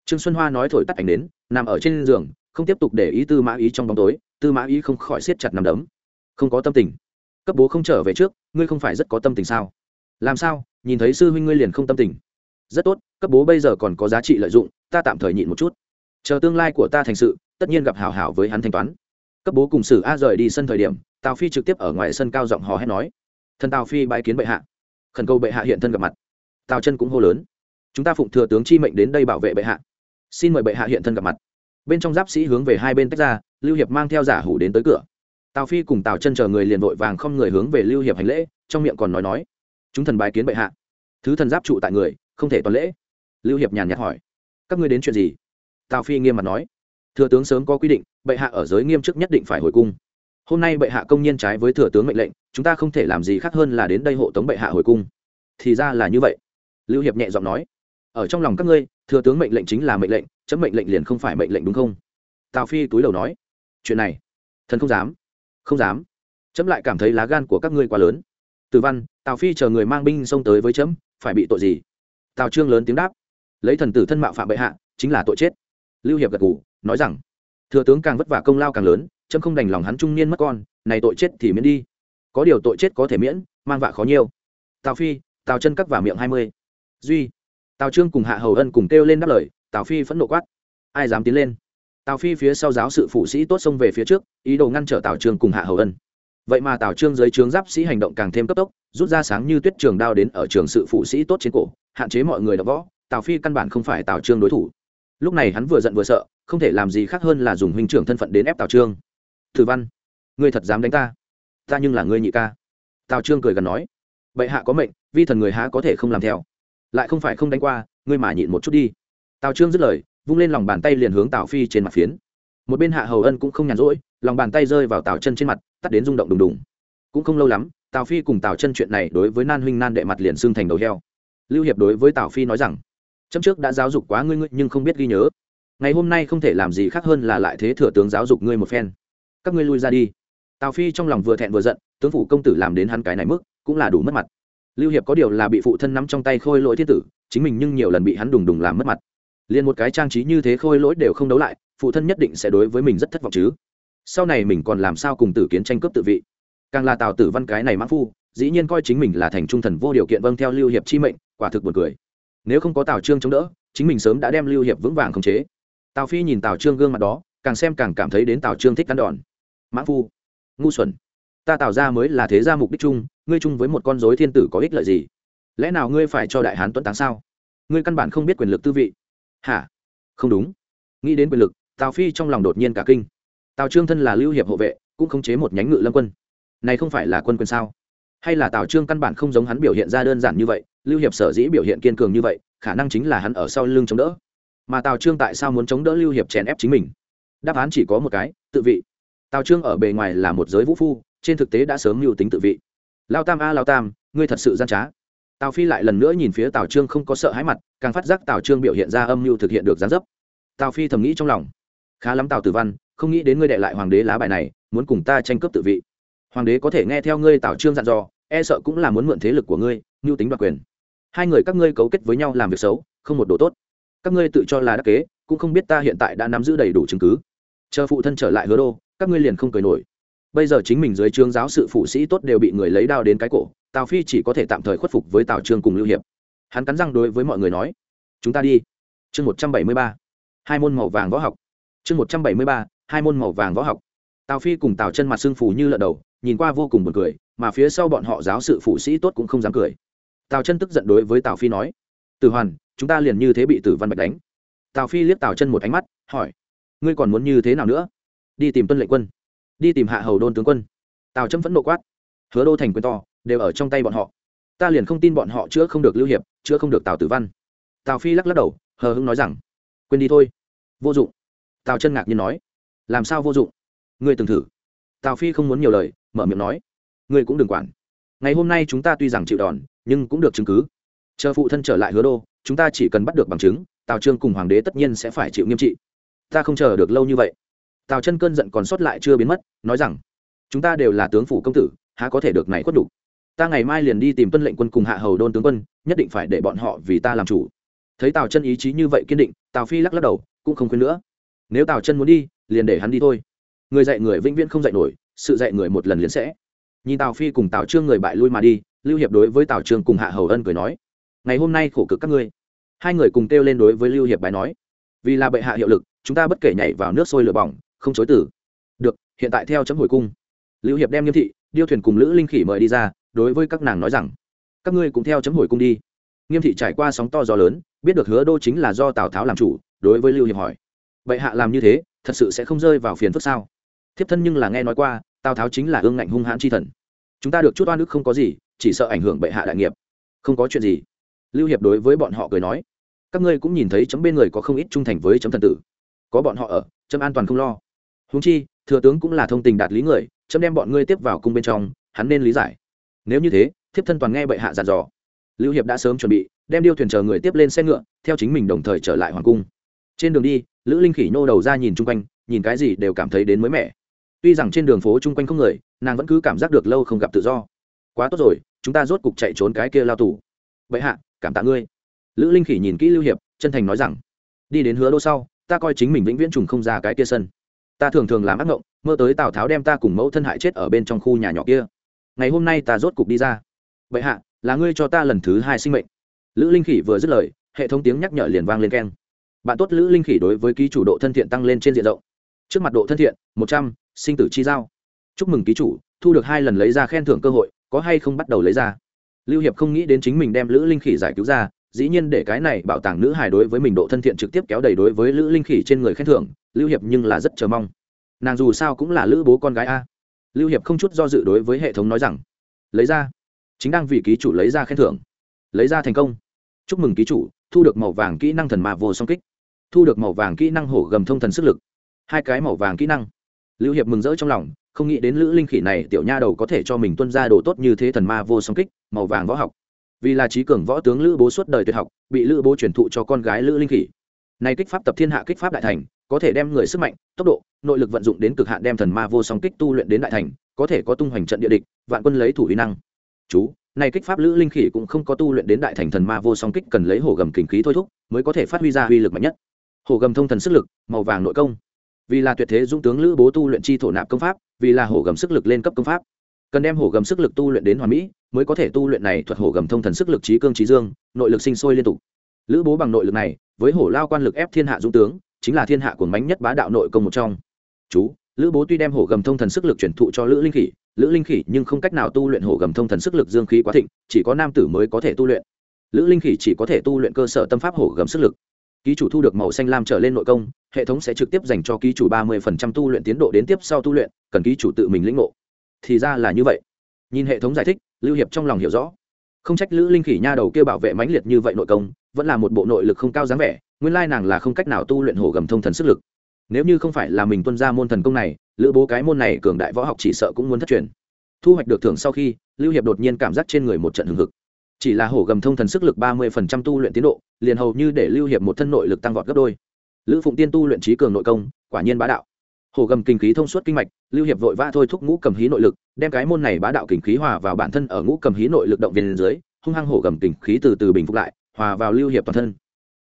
A: Trương xuân hoa nói thổi tắt ảnh đến, nằm ở trên giường, không tiếp tục để ý tư mã ý trong bóng tối. Tư mã ý không khỏi siết chặt nằm đấm. Không có tâm tình. Cấp bố không trở về trước, ngươi không phải rất có tâm tình sao? Làm sao? Nhìn thấy sư huynh ngươi liền không tâm tình. Rất tốt, cấp bố bây giờ còn có giá trị lợi dụng, ta tạm thời nhịn một chút. Chờ tương lai của ta thành sự tất nhiên gặp hảo hảo với hắn thanh toán. Cấp bố cùng sử a rời đi sân thời điểm, tào phi trực tiếp ở ngoài sân cao giọng hò hét nói, thần tào phi bãi kiến bệ hạ. Khẩn cầu bệ hạ hiện thân gặp mặt. Tào chân cũng hô lớn, chúng ta phụng thừa tướng chi mệnh đến đây bảo vệ bệ hạ. Xin mời bệ hạ hiện thân gặp mặt. Bên trong giáp sĩ hướng về hai bên tách ra, lưu hiệp mang theo giả hủ đến tới cửa. Tào phi cùng tào chân chờ người liền vội vàng không người hướng về lưu hiệp hành lễ, trong miệng còn nói nói, chúng thần bái kiến bệ hạ. Thứ thần giáp trụ tại người, không thể toàn lễ. Lưu hiệp nhàn nhạt hỏi, các ngươi đến chuyện gì? Tào phi nghiêm mặt nói thừa tướng sớm có quy định, bệ hạ ở giới nghiêm chức nhất định phải hồi cung. Hôm nay bệ hạ công nhiên trái với thừa tướng mệnh lệnh, chúng ta không thể làm gì khác hơn là đến đây hộ tống bệ hạ hồi cung. Thì ra là như vậy. Lưu hiệp nhẹ giọng nói, ở trong lòng các ngươi, thừa tướng mệnh lệnh chính là mệnh lệnh, chấm mệnh lệnh liền không phải mệnh lệnh đúng không? Tào phi túi đầu nói, chuyện này, thần không dám không dám. Chấm lại cảm thấy lá gan của các ngươi quá lớn. Từ văn, tào phi chờ người mang binh xông tới với chấm, phải bị tội gì? Tào trương lớn tiếng đáp, lấy thần tử thân mạo phạm bệ hạ, chính là tội chết. Lưu hiệp gật ngủ nói rằng, thừa tướng càng vất vả công lao càng lớn, chấm không đành lòng hắn trung niên mất con, này tội chết thì miễn đi. Có điều tội chết có thể miễn, mang vạ khó nhiều. Tào phi, tào chân cắt vào miệng hai mươi. Duy. Tào trương cùng hạ hầu ân cùng kêu lên đáp lời, tào phi phẫn nộ quát. Ai dám tiến lên? Tào phi phía sau giáo sự phụ sĩ tốt xông về phía trước, ý đồ ngăn trở tào trương cùng hạ hầu ân. Vậy mà tào trương dưới trướng giáp sĩ hành động càng thêm cấp tốc, rút ra sáng như tuyết trường đao đến ở trường sự phụ sĩ tốt trên cổ, hạn chế mọi người đ võ, tào phi căn bản không phải tào trương đối thủ. Lúc này hắn vừa giận vừa sợ không thể làm gì khác hơn là dùng huynh trưởng thân phận đến ép tào trương. Thử văn, ngươi thật dám đánh ta? Ta nhưng là ngươi nhị ca. Tào trương cười gần nói, bệ hạ có mệnh, vi thần người há có thể không làm theo? Lại không phải không đánh qua, ngươi mà nhịn một chút đi. Tào trương dứt lời, vung lên lòng bàn tay liền hướng tào phi trên mặt phiến. Một bên hạ hầu ân cũng không nhàn rỗi, lòng bàn tay rơi vào tào chân trên mặt, tắt đến rung động đùng đùng. Cũng không lâu lắm, tào phi cùng tào chân chuyện này đối với nan huynh nan đệ mặt liền xương thành đầu heo. Lưu hiệp đối với tào phi nói rằng, chấm trước đã giáo dục quá ngươi ngươi nhưng không biết ghi nhớ ngày hôm nay không thể làm gì khác hơn là lại thế thừa tướng giáo dục ngươi một phen. Các ngươi lui ra đi. Tào phi trong lòng vừa thẹn vừa giận, tướng phủ công tử làm đến hắn cái này mức, cũng là đủ mất mặt. Lưu hiệp có điều là bị phụ thân nắm trong tay khôi lỗi thiên tử, chính mình nhưng nhiều lần bị hắn đùng đùng làm mất mặt. Liền một cái trang trí như thế khôi lỗi đều không đấu lại, phụ thân nhất định sẽ đối với mình rất thất vọng chứ. Sau này mình còn làm sao cùng tử kiến tranh cướp tự vị? Càng là tào tử văn cái này mãn phu, dĩ nhiên coi chính mình là thành trung thần vô điều kiện vâng theo lưu hiệp chi mệnh, quả thực buồn cười. Nếu không có tào trương chống đỡ, chính mình sớm đã đem lưu hiệp vững vàng khống chế tào phi nhìn tào trương gương mặt đó, càng xem càng cảm thấy đến tào trương thích cắn đòn. Mãn phu, ngu xuẩn. Ta tạo ra mới là thế gia mục đích chung, ngươi chung với một con dối thiên tử có ích lợi gì? Lẽ nào ngươi phải cho đại hán tuấn táng sao? Ngươi căn bản không biết quyền lực tư vị. Hả? Không đúng. Nghĩ đến quyền lực, tào phi trong lòng đột nhiên cả kinh. Tào trương thân là lưu hiệp hộ vệ, cũng khống chế một nhánh ngự lâm quân. Này không phải là quân quân sao? Hay là tào trương căn bản không giống hắn biểu hiện ra đơn giản như vậy, lưu hiệp sở dĩ biểu hiện kiên cường như vậy, khả năng chính là hắn ở sau lưng chống đỡ mà tào trương tại sao muốn chống đỡ lưu hiệp chèn ép chính mình đáp án chỉ có một cái tự vị tào trương ở bề ngoài là một giới vũ phu trên thực tế đã sớm mưu tính tự vị lao tam a à, lao tam ngươi thật sự gian trá tào phi lại lần nữa nhìn phía tào trương không có sợ hãi mặt càng phát giác tào trương biểu hiện ra âm mưu thực hiện được gián dấp tào phi thầm nghĩ trong lòng khá lắm tào tử văn không nghĩ đến ngươi đệ lại hoàng đế lá bài này muốn cùng ta tranh cướp tự vị hoàng đế có thể nghe theo ngươi tào trương dặn dò e sợ cũng là muốn mượn thế lực của ngươi mưu tính đoạt quyền hai người các ngươi cấu kết với nhau làm việc xấu không một đồ tốt các ngươi tự cho là đắc kế, cũng không biết ta hiện tại đã nắm giữ đầy đủ chứng cứ. Chờ phụ thân trở lại hứa đô, các ngươi liền không cười nổi. Bây giờ chính mình dưới trương giáo sự phụ sĩ tốt đều bị người lấy đao đến cái cổ, tào phi chỉ có thể tạm thời khuất phục với tào trương cùng lưu hiệp. Hắn cắn răng đối với mọi người nói, chúng ta đi. Chương một trăm bảy mươi ba, hai môn màu vàng võ học. Chương một trăm bảy mươi ba, hai môn màu vàng võ học. Tào phi cùng tào chân mặt xương phù như lợn đầu, nhìn qua vô cùng buồn cười, mà phía sau bọn họ giáo sự phụ sĩ tốt cũng không dám cười. Tào chân tức giận đối với tào phi nói từ hoàn chúng ta liền như thế bị tử văn bạch đánh. Tào phi liếc tào chân một ánh mắt, hỏi, ngươi còn muốn như thế nào nữa? Đi tìm tuân lệnh quân, đi tìm hạ hầu đôn tướng quân. Tào trâm vẫn nộ quát, hứa đô thành quyền to, đều ở trong tay bọn họ. Ta liền không tin bọn họ chữa không được lưu hiệp, chữa không được tào tử văn. Tào phi lắc lắc đầu, hờ hưng nói rằng, quên đi thôi. Vô dụng. Tào chân ngạc nhiên nói, làm sao vô dụng? Ngươi từng thử. Tào phi không muốn nhiều lời, mở miệng nói, ngươi cũng đừng quản. Ngày hôm nay chúng ta tuy rằng chịu đòn, nhưng cũng được chứng cứ. Chờ phụ thân trở lại hứa đô chúng ta chỉ cần bắt được bằng chứng, tào trương cùng hoàng đế tất nhiên sẽ phải chịu nghiêm trị. Ta không chờ được lâu như vậy. Tào chân cơn giận còn sót lại chưa biến mất, nói rằng, chúng ta đều là tướng phủ công tử, há có thể được này khuất đủ? Ta ngày mai liền đi tìm tuân lệnh quân cùng hạ hầu đôn tướng quân, nhất định phải để bọn họ vì ta làm chủ. Thấy tào chân ý chí như vậy kiên định, tào phi lắc lắc đầu, cũng không khuyên nữa. Nếu tào chân muốn đi, liền để hắn đi thôi. Người dạy người vĩnh viễn không dạy nổi, sự dạy người một lần liền sẽ. Nhìn tào phi cùng tào trương người bại lui mà đi, lưu hiệp đối với tào trương cùng hạ hầu ân cười nói ngày hôm nay khổ cực các ngươi. Hai người cùng kêu lên đối với lưu hiệp bài nói, vì là bệ hạ hiệu lực, chúng ta bất kể nhảy vào nước sôi lửa bỏng, không chối tử được, hiện tại theo chấm hồi cung. Lưu hiệp đem nghiêm thị, điêu thuyền cùng lữ linh khỉ mời đi ra, đối với các nàng nói rằng, các ngươi cũng theo chấm hồi cung đi. Nghiêm thị trải qua sóng to gió lớn, biết được hứa đô chính là do tào tháo làm chủ, đối với lưu hiệp hỏi, bệ hạ làm như thế, thật sự sẽ không rơi vào phiền phức sao? Thiếp thân nhưng là nghe nói qua, tào tháo chính là ương ngạnh hung hãn chi thần. Chúng ta được chút oan ức không có gì, chỉ sợ ảnh hưởng bệ hạ đại nghiệp. Không có chuyện gì lưu hiệp đối với bọn họ cười nói, các ngươi cũng nhìn thấy chấm bên người có không ít trung thành với chấm thần tử. Có bọn họ ở, chấm an toàn không lo. Húng chi, thừa tướng cũng là thông tình đạt lý người, chấm đem bọn ngươi tiếp vào cung bên trong, hắn nên lý giải. Nếu như thế, thiếp thân toàn nghe bệ hạ dàn dò. Lưu hiệp đã sớm chuẩn bị, đem điêu thuyền chờ người tiếp lên xe ngựa, theo chính mình đồng thời trở lại hoàng cung. Trên đường đi, lữ linh khỉ nhô đầu ra nhìn chung quanh, nhìn cái gì đều cảm thấy đến mới mẻ. Tuy rằng trên đường phố chung quanh không người, nàng vẫn cứ cảm giác được lâu không gặp tự do. Quá tốt rồi, chúng ta rốt cục chạy trốn cái kia lao tù. Vậy hạ cảm tạ ngươi. Lữ linh khỉ nhìn kỹ lưu hiệp, chân thành nói rằng, đi đến hứa đô sau, ta coi chính mình vĩnh viễn trùng không ra cái kia sân. Ta thường thường làm ác mộng mơ tới tào tháo đem ta cùng mẫu thân hại chết ở bên trong khu nhà nhỏ kia. Ngày hôm nay ta rốt cục đi ra. Vậy hạ, là ngươi cho ta lần thứ hai sinh mệnh. Lữ linh khỉ vừa dứt lời, hệ thống tiếng nhắc nhở liền vang lên keng. Bạn tốt lữ linh khỉ đối với ký chủ độ thân thiện tăng lên trên diện rộng. Trước mặt độ thân thiện, một trăm, sinh tử chi giao. Chúc mừng ký chủ, thu được hai lần lấy ra khen thưởng cơ hội, có hay không bắt đầu lấy ra? Lưu hiệp không nghĩ đến chính mình đem lữ linh khỉ giải cứu ra, dĩ nhiên để cái này bảo tàng nữ hài đối với mình độ thân thiện trực tiếp kéo đầy đối với lữ linh khỉ trên người khen thưởng, lưu hiệp nhưng là rất chờ mong. Nàng dù sao cũng là lữ bố con gái a. Lưu hiệp không chút do dự đối với hệ thống nói rằng, lấy ra. Chính đang vì ký chủ lấy ra khen thưởng. Lấy ra thành công. Chúc mừng ký chủ, thu được màu vàng kỹ năng thần ma vô song kích. Thu được màu vàng kỹ năng hổ gầm thông thần sức lực. Hai cái màu vàng kỹ năng. Lưu hiệp mừng rỡ trong lòng, không nghĩ đến lữ linh khỉ này tiểu nha đầu có thể cho mình tuân ra đồ tốt như thế thần ma vô song kích màu vàng võ học. Vì là trí cường võ tướng lữ bố suốt đời tuyệt học, bị lữ bố truyền thụ cho con gái lữ linh khỉ. Này kích pháp tập thiên hạ kích pháp đại thành, có thể đem người sức mạnh, tốc độ, nội lực vận dụng đến cực hạn đem thần ma vô song kích tu luyện đến đại thành, có thể có tung hoành trận địa địch, vạn quân lấy thủ uy năng. Chú này kích pháp lữ linh khỉ cũng không có tu luyện đến đại thành thần ma vô song kích cần lấy hổ gầm kình khí thôi thúc, mới có thể phát huy ra uy lực mạnh nhất. Hổ gầm thông thần sức lực, màu vàng nội công. Vì là tuyệt thế dũng tướng lữ bố tu luyện chi thổ nạp công pháp, vì là hổ gầm sức lực lên cấp công pháp cần đem hổ gầm sức lực tu luyện đến hoàn mỹ, mới có thể tu luyện này thuật hổ gầm thông thần sức lực trí cương trí dương, nội lực sinh sôi liên tục. Lữ bố bằng nội lực này, với hổ lao quan lực ép thiên hạ dũng tướng, chính là thiên hạ của mánh nhất bá đạo nội công một trong. Chú, lữ bố tuy đem hổ gầm thông thần sức lực chuyển thụ cho lữ linh khỉ, lữ linh khỉ nhưng không cách nào tu luyện hổ gầm thông thần sức lực dương khí quá thịnh, chỉ có nam tử mới có thể tu luyện. Lữ linh khỉ chỉ có thể tu luyện cơ sở tâm pháp hổ gầm sức lực. Ký chủ thu được màu xanh lam trở lên nội công, hệ thống sẽ trực tiếp dành cho ký chủ ba mươi phần trăm tu luyện tiến độ đến tiếp sau tu luyện, cần ký chủ tự mình lĩnh ngộ thì ra là như vậy. Nhìn hệ thống giải thích, lưu hiệp trong lòng hiểu rõ. Không trách lữ linh khỉ nha đầu kêu bảo vệ mãnh liệt như vậy nội công, vẫn là một bộ nội lực không cao dáng vẻ, nguyên lai nàng là không cách nào tu luyện hổ gầm thông thần sức lực. Nếu như không phải là mình tuân ra môn thần công này, lữ bố cái môn này cường đại võ học chỉ sợ cũng muốn thất truyền. Thu hoạch được thưởng sau khi, lưu hiệp đột nhiên cảm giác trên người một trận hừng hực. Chỉ là hổ gầm thông thần sức lực ba mươi phần trăm tu luyện tiến độ, liền hầu như để lưu hiệp một thân nội lực tăng vọt gấp đôi. Lữ phụng tiên tu luyện trí cường nội công, quả nhiên bá đạo hổ gầm kinh khí thông suốt kinh mạch, lưu hiệp vội vã thôi thúc ngũ cầm hí nội lực, đem cái môn này bá đạo kinh khí hòa vào bản thân ở ngũ cầm hí nội lực động viên dưới, hung hăng hổ gầm kinh khí từ từ bình phục lại, hòa vào lưu hiệp toàn thân.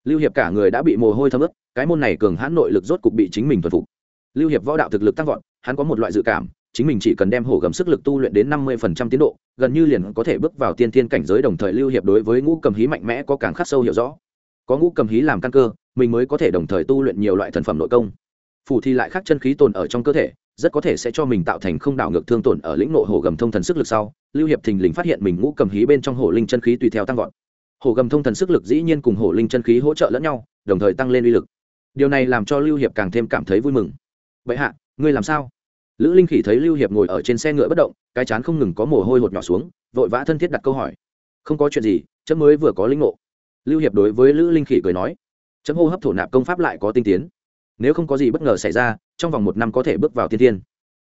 A: Lưu hiệp cả người đã bị mồ hôi thấm ướt, cái môn này cường hãn nội lực rốt cục bị chính mình thuần phục. Lưu hiệp võ đạo thực lực tăng vọt, hắn có một loại dự cảm, chính mình chỉ cần đem hổ gầm sức lực tu luyện đến năm mươi phần trăm tiến độ, gần như liền có thể bước vào tiên thiên cảnh giới đồng thời lưu hiệp đối với ngũ cầm hí mạnh mẽ có càng khắc sâu hiểu rõ. Có ngũ cầm hí làm căn cơ, mình mới có thể đồng thời tu luyện nhiều loại thần phẩm nội công phủ thì lại khắc chân khí tồn ở trong cơ thể, rất có thể sẽ cho mình tạo thành không đảo ngược thương tổn ở lĩnh nội hổ gầm thông thần sức lực sau. Lưu hiệp thình lình phát hiện mình ngũ cầm hí bên trong hổ linh chân khí tùy theo tăng vọt. Hổ gầm thông thần sức lực dĩ nhiên cùng hổ linh chân khí hỗ trợ lẫn nhau, đồng thời tăng lên uy lực. Điều này làm cho lưu hiệp càng thêm cảm thấy vui mừng. Vậy hạ, ngươi làm sao? Lữ linh khỉ thấy lưu hiệp ngồi ở trên xe ngựa bất động, cái chán không ngừng có mồ hôi hột nhỏ xuống, vội vã thân thiết đặt câu hỏi. Không có chuyện gì, chấm mới vừa có linh ngộ. Lưu hiệp đối với lữ linh khỉ cười nói. Chấm hô hấp thổ nạp công pháp lại có tinh tiến nếu không có gì bất ngờ xảy ra, trong vòng một năm có thể bước vào tiên thiên.